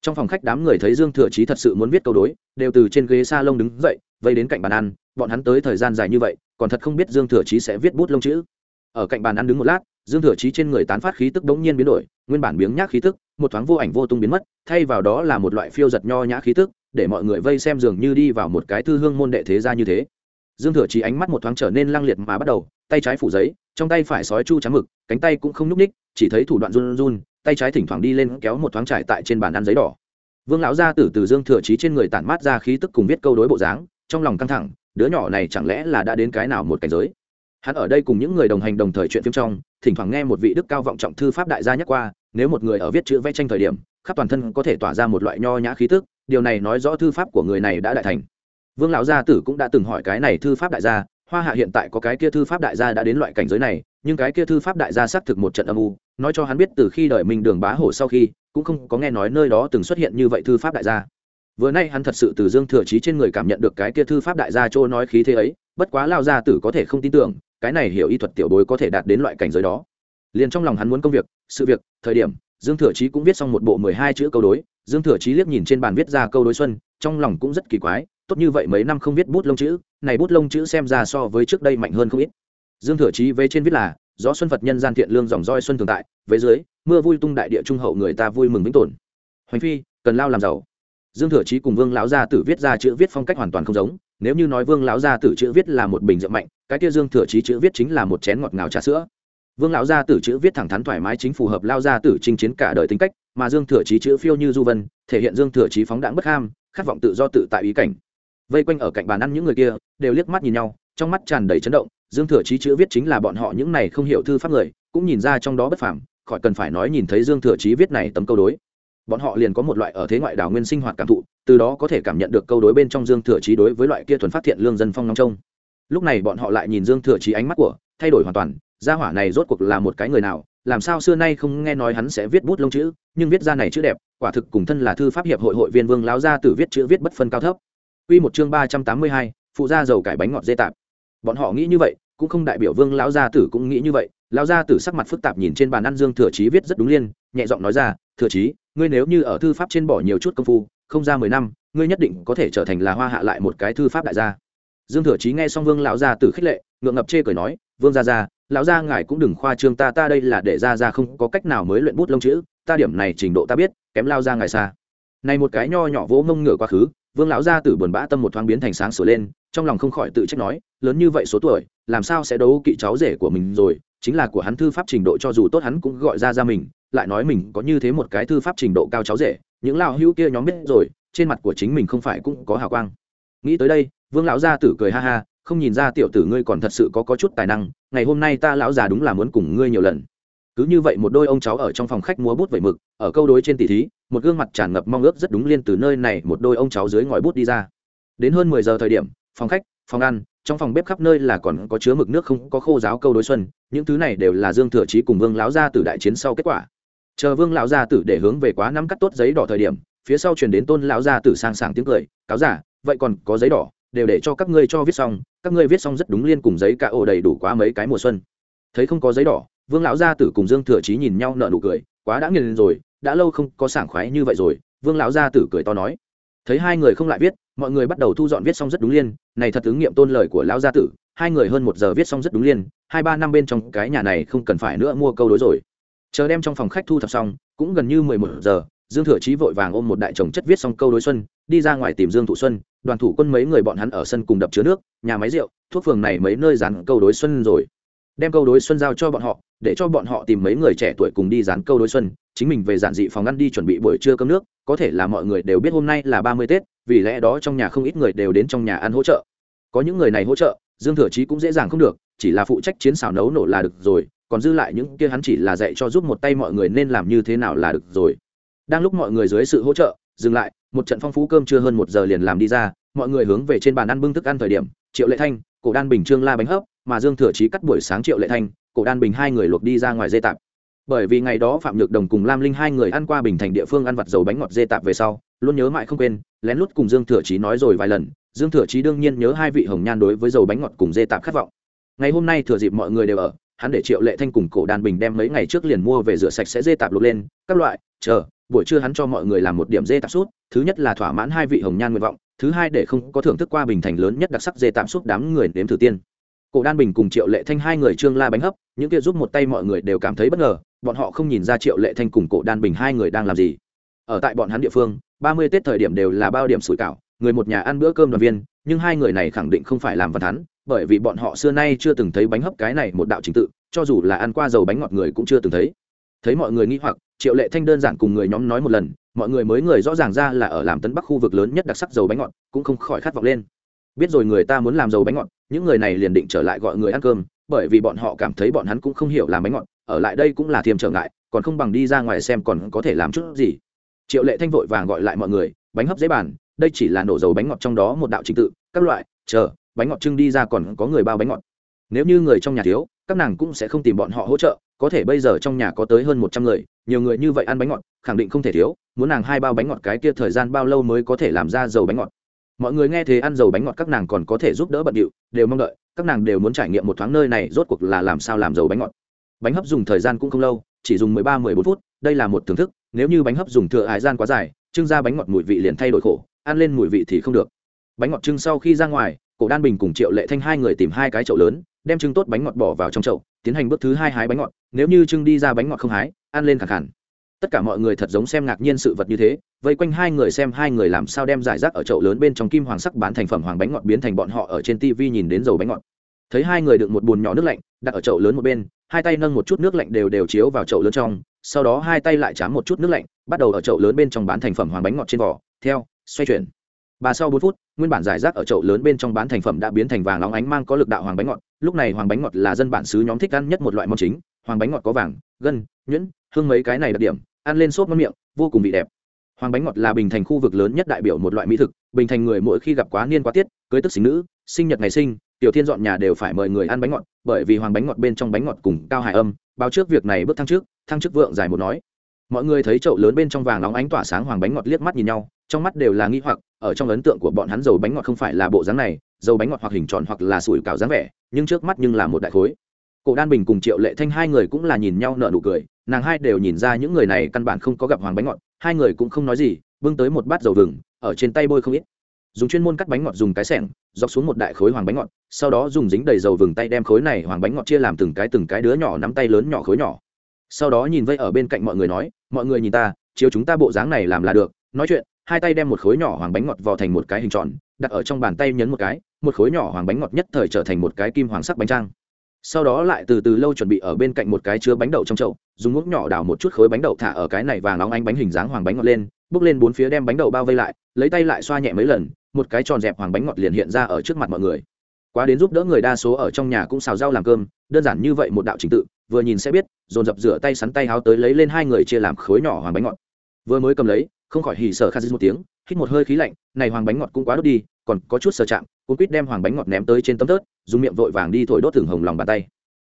Trong phòng khách đám người thấy dương thừa trí thật sự muốn viết câu đối, đều từ trên ghế s a lông đứng dậy, vây đến cạnh bàn ăn, bọn hắn tới thời gian dài như vậy, còn thật không biết dương thừa trí sẽ viết bút lông chữ. Ở cạnh bàn ăn đứng một lát dương thừa chí trên người tán phát khí tức đống nhiên biến đổi, nguyên bản biếng nhác khí tức, một thoáng vô ảnh vô tung biến mất, thay vào đó là một loại phiêu giật nho nhã khí tức, để mọi người vây xem dường như đi vào một cái thư hương môn đệ thế gia như thế. Dương thừa chí ánh mắt một thoáng trở nên lăng liệt mà bắt đầu, tay trái phủ giấy, trong tay phải sói chu trắng mực, cánh tay cũng không nhúc ních chỉ thấy thủ đoạn run run, tay trái thỉnh thoảng đi lên kéo một thoáng trải tại trên bàn ăn giấy đỏ. Vương lão gia tử từ dương thừa chí trên người tản mát ra khí tức cùng viết câu đối bộ dáng, trong lòng căng thẳng, đứa nhỏ này chẳng lẽ là đã đến cái nào một cảnh giới? Hắn ở đây cùng những người đồng hành đồng thời chuyện phim trong, thỉnh thoảng nghe một vị đức cao vọng trọng thư pháp đại gia nhắc qua, nếu một người ở viết chữ vẽ tranh thời điểm, khắp toàn thân có thể tỏa ra một loại nho nhã khí tức, điều này nói rõ thư pháp của người này đã đại thành. Vương lão gia tử cũng đã từng hỏi cái này thư pháp đại gia, hoa hạ hiện tại có cái kia thư pháp đại gia đã đến loại cảnh giới này, nhưng cái kia thư pháp đại gia xác thực một trận âm u, nói cho hắn biết từ khi đợi mình đường bá hổ sau khi, cũng không có nghe nói nơi đó từng xuất hiện như vậy thư pháp đại gia. Vừa nay hắn thật sự từ dương thừa trí trên người cảm nhận được cái kia thư pháp đại gia chỗ nói khí thế ấy bất quá lao gia tử có thể không tin tưởng, cái này hiểu y thuật tiểu bối có thể đạt đến loại cảnh giới đó. Liền trong lòng hắn muốn công việc, sự việc, thời điểm, dương thừa chí cũng viết xong một bộ mười hai chữ câu đối. Dương thừa chí liếc nhìn trên bàn viết ra câu đối xuân, trong lòng cũng rất kỳ quái, tốt như vậy mấy năm không viết bút lông chữ, này bút lông chữ xem ra so với trước đây mạnh hơn không ít. Dương thừa chí về trên viết là, gió xuân phật nhân gian thiện lương dòng roi xuân thường tại, về dưới, mưa vui tung đại địa trung hậu người ta vui mừng vĩnh tồn. Hoành phi, cần lao làm giàu dương thừa chí cùng vương lão gia tử viết ra chữ viết phong cách hoàn toàn không giống, nếu như nói vương lão gia tử chữ viết là một bình rượu mạnh, cái kia dương thừa chí chữ viết chính là một chén ngọt ngào trà sữa. Vương lão gia tử chữ viết thẳng thắn thoải mái chính phù hợp lao gia tử chinh chiến cả đời tính cách, mà dương thừa chí chữ phiêu như du vân, thể hiện dương thừa chí phóng đãng bất ham, khát vọng tự do tự tại ý cảnh. Vây quanh ở cạnh bàn ăn những người kia, đều liếc mắt nhìn nhau, trong mắt tràn đầy chấn động, dương thừa chí chữ viết chính là bọn họ những này không hiểu thư pháp người, cũng nhìn ra trong đó bất phàm, khỏi cần phải nói nhìn thấy dương thừa chí viết này tấm câu đối bọn họ liền có một loại ở thế ngoại đảo nguyên sinh hoạt cảm thụ từ đó có thể cảm nhận được câu đối bên trong dương thừa trí đối với loại kia thuần phát thiện lương dân phong nóng trông lúc này bọn họ lại nhìn dương thừa trí ánh mắt của thay đổi hoàn toàn gia hỏa này rốt cuộc là một cái người nào làm sao xưa nay không nghe nói hắn sẽ viết bút lông chữ nhưng viết ra này chữ đẹp quả thực cùng thân là thư pháp hiệp hội hội viên vương láo gia tử viết chữ viết bất phân cao thấp Quy một chương ba trăm tám mươi hai, phụ gia dầu cải bánh ngọt dê tạp. Bọn họ nghĩ như vậy, cũng không đại biểu Vương lão gia tử cũng nghĩ như vậy. Lão gia tử sắc mặt phức tạp nhìn trên bàn ăn Dương Thừa Chí viết rất đúng liên, nhẹ giọng nói ra, "Thừa Chí, ngươi nếu như ở thư pháp trên bỏ nhiều chút công phu, không ra mười năm, ngươi nhất định có thể trở thành là hoa hạ lại một cái thư pháp đại gia." Dương Thừa Chí nghe xong Vương lão gia tử khích lệ, ngượng ngập chê cười nói, "Vương gia gia, lão gia ngài cũng đừng khoa trương ta ta đây là để gia gia không có cách nào mới luyện bút lông chữ, ta điểm này trình độ ta biết, kém lao gia ngài xa." Này một cái nho nhỏ vỗ mông ngựa quá khứ, vương lão gia tử buồn bã tâm một thoáng biến thành sáng sửa lên trong lòng không khỏi tự trách nói lớn như vậy số tuổi làm sao sẽ đấu kỵ cháu rể của mình rồi chính là của hắn thư pháp trình độ cho dù tốt hắn cũng gọi ra ra mình lại nói mình có như thế một cái thư pháp trình độ cao cháu rể, những lão hữu kia nhóm biết rồi, trên mặt của chính mình không phải cũng có hào quang. Nghĩ tới đây, vương lão gia tử cười ha ha, không nhìn ra tiểu tử ngươi còn thật sự có có chút tài năng, ngày hôm nay ta lão già đúng là muốn cùng ngươi nhiều lần. Cứ như vậy một đôi ông cháu ở trong phòng khách múa bút vẩy mực, ở câu đối trên tỷ thí, một gương mặt tràn ngập mong ước rất đúng liên từ nơi này một đôi ông cháu dưới ngòi bút đi ra. Đến hơn mười giờ thời điểm, phòng khách, phòng ăn, trong phòng bếp khắp nơi là còn có chứa mực nước không có khô giáo câu đối xuân, những thứ này đều là dương thừa chí cùng vương lão gia tử đại chiến sau kết quả chờ vương lão gia tử để hướng về quá năm cắt tốt giấy đỏ thời điểm, phía sau truyền đến tôn lão gia tử sang sảng tiếng cười, cáo giả vậy còn có giấy đỏ, đều để cho các ngươi cho viết xong, các ngươi viết xong rất đúng liên cùng giấy cả ổ đầy đủ quá mấy cái mùa xuân. Thấy không có giấy đỏ, vương lão gia tử cùng dương thừa chí nhìn nhau nợ nụ cười, quá đã nghiền rồi, đã lâu không có sảng khoái như vậy rồi. Vương lão gia tử cười to nói. Thấy hai người không lại viết, mọi người bắt đầu thu dọn viết xong rất đúng liên, này thật ứng nghiệm tôn lời của lão gia tử, hai người hơn một giờ viết xong rất đúng liên, hai ba năm bên trong cái nhà này không cần phải nữa mua câu đối rồi chờ đem trong phòng khách thu thập xong, cũng gần như mười một giờ, dương thừa chí vội vàng ôm một đại chồng chất viết xong câu đối xuân, đi ra ngoài tìm dương thụ xuân, đoàn thủ quân mấy người bọn hắn ở sân cùng đập chứa nước, nhà máy rượu, thuốc phường này mấy nơi dán câu đối xuân rồi. Đem câu đối xuân giao cho bọn họ, để cho bọn họ tìm mấy người trẻ tuổi cùng đi dán câu đối xuân, chính mình về giản dị phòng ăn đi chuẩn bị buổi trưa cơm nước, có thể là mọi người đều biết hôm nay là ba mươi tết, vì lẽ đó trong nhà không ít người đều đến trong nhà ăn hỗ trợ. Có những người này hỗ trợ, dương thừa chí cũng dễ dàng không được, chỉ là phụ trách chiến xào nấu nổ là được rồi còn dư lại những kia hắn chỉ là dạy cho giúp một tay mọi người nên làm như thế nào là được rồi. Đang lúc mọi người dưới sự hỗ trợ, dừng lại, một trận phong phú cơm chưa hơn một giờ liền làm đi ra, mọi người hướng về trên bàn ăn bưng thức ăn thời điểm, triệu lệ thanh, cổ đan bình trương la bánh hấp, mà dương thừa chí cắt buổi sáng triệu lệ thanh, cổ đan bình hai người luộc đi ra ngoài dê tạp. Bởi vì ngày đó phạm nhược đồng cùng lam linh hai người ăn qua bình thành địa phương ăn vặt dầu bánh ngọt dê tạp về sau, luôn nhớ mãi không quên, lén lút cùng dương thừa chí nói rồi vài lần, dương thừa chí đương nhiên nhớ hai vị hồng nhan đối với dầu bánh ngọt cùng dê tạp khát vọng. Ngày hôm nay thừa dịp mọi người đều ở hắn để triệu lệ thanh cùng cổ đan bình đem mấy ngày trước liền mua về rửa sạch sẽ dê tạp lục lên, các loại, chờ, buổi trưa hắn cho mọi người làm một điểm dê tạp sút thứ nhất là thỏa mãn hai vị hồng nhan nguyện vọng, thứ hai để không có thưởng thức qua bình thành lớn nhất đặc sắc dê tạp sút đám người đếm thử tiên. Cổ đan bình cùng triệu lệ thanh hai người trương la bánh hấp, những kia giúp một tay mọi người đều cảm thấy bất ngờ, bọn họ không nhìn ra triệu lệ thanh cùng cổ đan bình hai người đang làm gì. Ở tại bọn hắn địa phương, ba mươi tết thời điểm đều là bao điểm sủi cảo người một nhà ăn bữa cơm đoàn viên, nhưng hai người này khẳng định không phải làm văn thắn bởi vì bọn họ xưa nay chưa từng thấy bánh hấp cái này một đạo trình tự, cho dù là ăn qua dầu bánh ngọt người cũng chưa từng thấy. Thấy mọi người nghĩ hoặc, triệu lệ thanh đơn giản cùng người nhóm nói một lần, mọi người mới người rõ ràng ra là ở làm tấn bắc khu vực lớn nhất đặc sắc dầu bánh ngọt, cũng không khỏi khát vọng lên. Biết rồi người ta muốn làm dầu bánh ngọt, những người này liền định trở lại gọi người ăn cơm, bởi vì bọn họ cảm thấy bọn hắn cũng không hiểu làm bánh ngọt, ở lại đây cũng là thiềm trở ngại, còn không bằng đi ra ngoài xem còn có thể làm chút gì. Triệu lệ thanh vội vàng gọi lại mọi người, bánh hấp dễ bàn đây chỉ là nổ dầu bánh ngọt trong đó một đạo trình tự, các loại, chờ, bánh ngọt trưng đi ra còn có người bao bánh ngọt. Nếu như người trong nhà thiếu, các nàng cũng sẽ không tìm bọn họ hỗ trợ, có thể bây giờ trong nhà có tới hơn một trăm người, nhiều người như vậy ăn bánh ngọt, khẳng định không thể thiếu, muốn nàng hai bao bánh ngọt cái kia thời gian bao lâu mới có thể làm ra dầu bánh ngọt. Mọi người nghe thế ăn dầu bánh ngọt các nàng còn có thể giúp đỡ bận điệu, đều mong đợi, các nàng đều muốn trải nghiệm một thoáng nơi này rốt cuộc là làm sao làm dầu bánh ngọt. Bánh hấp dùng thời gian cũng không lâu, chỉ dùng mười ba, mười bốn phút, đây là một thưởng thức, nếu như bánh hấp dùng thừa hải gian quá dài, trưng ra bánh ngọt mùi vị liền thay đổi khổ ăn lên mùi vị thì không được. Bánh ngọt trưng sau khi ra ngoài, cổ đan bình cùng triệu lệ thanh hai người tìm hai cái chậu lớn, đem trưng tốt bánh ngọt bỏ vào trong chậu, tiến hành bước thứ hai hái bánh ngọt. Nếu như trưng đi ra bánh ngọt không hái, ăn lên khẳng khẳng tất cả mọi người thật giống xem ngạc nhiên sự vật như thế, vây quanh hai người xem hai người làm sao đem giải rác ở chậu lớn bên trong kim hoàng sắc bán thành phẩm hoàng bánh ngọt biến thành bọn họ ở trên tv nhìn đến dầu bánh ngọt. Thấy hai người đựng một bùn nhỏ nước lạnh, đặt ở chậu lớn một bên, hai tay nâng một chút nước lạnh đều đều chiếu vào chậu lớn trong, sau đó hai tay lại chám một chút nước lạnh, bắt đầu ở chậu lớn bên trong bán thành phẩm hoàng bánh ngọt trên vỏ. Theo xoay chuyển. Bà sau bốn phút, nguyên bản giải rác ở chậu lớn bên trong bán thành phẩm đã biến thành vàng óng ánh mang có lực đạo hoàng bánh ngọt. Lúc này hoàng bánh ngọt là dân bản xứ nhóm thích ăn nhất một loại món chính. Hoàng bánh ngọt có vàng, gân, nhuyễn, hương mấy cái này đặc điểm, ăn lên sốt ngon miệng, vô cùng vị đẹp. Hoàng bánh ngọt là bình thành khu vực lớn nhất đại biểu một loại mỹ thực, bình thành người mỗi khi gặp quá niên quá tiết, cưới tức sinh nữ, sinh nhật ngày sinh, tiểu thiên dọn nhà đều phải mời người ăn bánh ngọt, bởi vì hoàng bánh ngọt bên trong bánh ngọt cùng cao hải âm, báo trước việc này bước thăng trước, thăng chức vượng dài một nói. Mọi người thấy chậu lớn bên trong vàng nóng ánh tỏa sáng, hoàng bánh ngọt liếc mắt nhìn nhau trong mắt đều là nghi hoặc, ở trong ấn tượng của bọn hắn dầu bánh ngọt không phải là bộ dáng này, dầu bánh ngọt hoặc hình tròn hoặc là sủi cảo dáng vẻ, nhưng trước mắt nhưng là một đại khối. Cổ đan bình cùng triệu lệ thanh hai người cũng là nhìn nhau nợ nụ cười, nàng hai đều nhìn ra những người này căn bản không có gặp hoàng bánh ngọt, hai người cũng không nói gì, bưng tới một bát dầu vừng, ở trên tay bôi không ít. Dùng chuyên môn cắt bánh ngọt dùng cái sẻng, dọc xuống một đại khối hoàng bánh ngọt, sau đó dùng dính đầy dầu vừng tay đem khối này hoàng bánh ngọt chia làm từng cái từng cái đứa nhỏ nắm tay lớn nhỏ khối nhỏ. Sau đó nhìn vây ở bên cạnh mọi người nói, mọi người nhìn ta, chiếu chúng ta bộ dáng này làm là được, nói chuyện hai tay đem một khối nhỏ hoàng bánh ngọt vò thành một cái hình tròn, đặt ở trong bàn tay nhấn một cái, một khối nhỏ hoàng bánh ngọt nhất thời trở thành một cái kim hoàng sắc bánh trang. Sau đó lại từ từ lâu chuẩn bị ở bên cạnh một cái chứa bánh đậu trong chậu, dùng ngốc nhỏ đào một chút khối bánh đậu thả ở cái này vàng nóng ánh bánh hình dáng hoàng bánh ngọt lên, bước lên bốn phía đem bánh đậu bao vây lại, lấy tay lại xoa nhẹ mấy lần, một cái tròn dẹp hoàng bánh ngọt liền hiện ra ở trước mặt mọi người. Quá đến giúp đỡ người đa số ở trong nhà cũng xào rau làm cơm, đơn giản như vậy một đạo trình tự, vừa nhìn sẽ biết, dồn dập rửa tay sắn tay háo tới lấy lên hai người chia làm khối nhỏ hoàng bánh ngọt. Vừa mới cầm lấy không khỏi hỉ sở kha khát một tiếng, hít một hơi khí lạnh, này hoàng bánh ngọt cũng quá đốt đi, còn có chút sờ chạm, cuốn quýt đem hoàng bánh ngọt ném tới trên tấm tớt dùng miệng vội vàng đi thổi đốt thường hồng lòng bàn tay.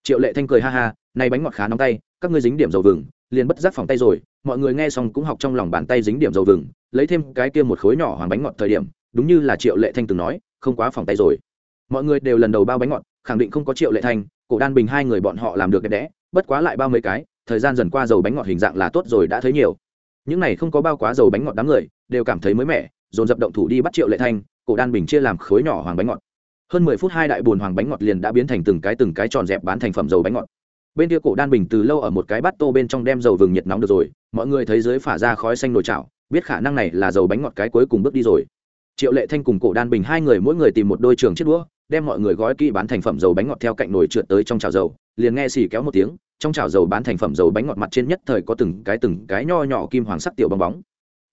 Triệu lệ thanh cười ha ha, này bánh ngọt khá nóng tay, các ngươi dính điểm dầu vừng, liền bất giác phòng tay rồi, mọi người nghe xong cũng học trong lòng bàn tay dính điểm dầu vừng, lấy thêm cái kia một khối nhỏ hoàng bánh ngọt thời điểm, đúng như là triệu lệ thanh từng nói, không quá phòng tay rồi. Mọi người đều lần đầu bao bánh ngọt, khẳng định không có triệu lệ thanh, cổ đan bình hai người bọn họ làm được đẹp đẽ, bất quá lại bao mấy cái, thời gian dần qua dầu bánh ngọt hình dạng là tốt rồi đã thấy nhiều những này không có bao quá dầu bánh ngọt đám người, đều cảm thấy mới mẻ, dồn dập động thủ đi bắt triệu lệ thanh, cổ đan bình chia làm khối nhỏ hoàng bánh ngọt. Hơn mười phút hai đại bồn hoàng bánh ngọt liền đã biến thành từng cái từng cái tròn dẹp bán thành phẩm dầu bánh ngọt. Bên kia cổ đan bình từ lâu ở một cái bát tô bên trong đem dầu vừng nhiệt nóng được rồi, mọi người thấy dưới phả ra khói xanh nồi chảo biết khả năng này là dầu bánh ngọt cái cuối cùng bước đi rồi. Triệu lệ thanh cùng cổ đan bình hai người mỗi người tìm một đôi trường chiếc đũa, đem mọi người gói kỹ bán thành phẩm dầu bánh ngọt theo cạnh nồi trượt tới trong chảo dầu, liền nghe xì kéo một tiếng trong chảo dầu bán thành phẩm dầu bánh ngọt mặt trên nhất thời có từng cái từng cái nho nhỏ kim hoàng sắc tiểu bong bóng.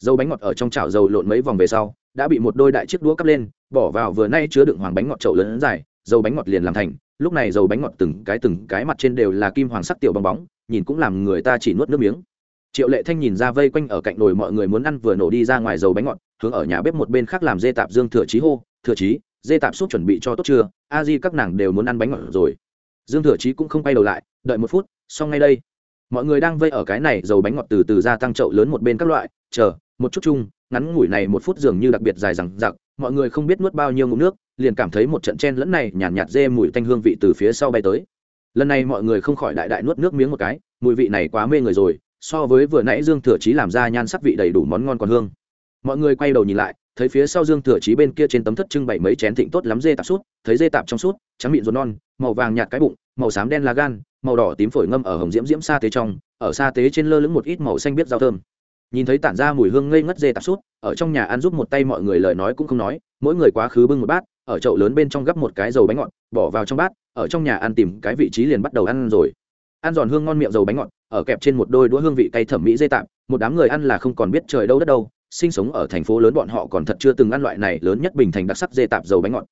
Dầu bánh ngọt ở trong chảo dầu lộn mấy vòng về sau, đã bị một đôi đại chiếc đũa cắp lên, bỏ vào vừa nay chứa đựng hoàng bánh ngọt chậu lớn dài, dầu bánh ngọt liền làm thành, lúc này dầu bánh ngọt từng cái từng cái mặt trên đều là kim hoàng sắc tiểu bong bóng, nhìn cũng làm người ta chỉ nuốt nước miếng. Triệu lệ thanh nhìn ra vây quanh ở cạnh nồi mọi người muốn ăn vừa nổ đi ra ngoài dầu bánh ngọt, hướng ở nhà bếp một bên khác làm dê tạp dương thừa trí hô, thừa trí dê tạp súp chuẩn bị cho tốt chưa? A di các nàng đều muốn ăn bánh ngọt rồi. Dương thừa trí cũng không quay đầu lại, đợi một phút xong ngay đây. Mọi người đang vây ở cái này dầu bánh ngọt từ từ ra tăng chậu lớn một bên các loại. Chờ một chút chung ngắn ngủi này một phút dường như đặc biệt dài rằng giặc mọi người không biết nuốt bao nhiêu ngụm nước liền cảm thấy một trận chen lẫn này nhàn nhạt, nhạt dê mùi tanh hương vị từ phía sau bay tới. Lần này mọi người không khỏi đại đại nuốt nước miếng một cái mùi vị này quá mê người rồi so với vừa nãy dương thừa chí làm ra nhan sắc vị đầy đủ món ngon còn hương. Mọi người quay đầu nhìn lại thấy phía sau dương thừa chí bên kia trên tấm thất trưng bày mấy chén thịnh tốt lắm dê tạp sút thấy dê tạp trong sút trắng mịn ruột non màu vàng nhạt cái bụng màu xám đen là gan, màu đỏ tím phổi ngâm ở hồng diễm diễm sa tế trong, ở sa tế trên lơ lửng một ít màu xanh biết rau thơm. Nhìn thấy tản ra mùi hương ngây ngất dê tạp sút, ở trong nhà ăn giúp một tay mọi người lời nói cũng không nói, mỗi người quá khứ bưng một bát, ở chậu lớn bên trong gấp một cái dầu bánh ngọt, bỏ vào trong bát, ở trong nhà ăn tìm cái vị trí liền bắt đầu ăn rồi. Ăn giòn hương ngon miệng dầu bánh ngọt, ở kẹp trên một đôi đũa hương vị cay thẩm mỹ dây tạm một đám người ăn là không còn biết trời đâu đất đâu, sinh sống ở thành phố lớn bọn họ còn thật chưa từng ăn loại này lớn nhất bình thành đặc sắc dê tạp dầu bánh ngọt.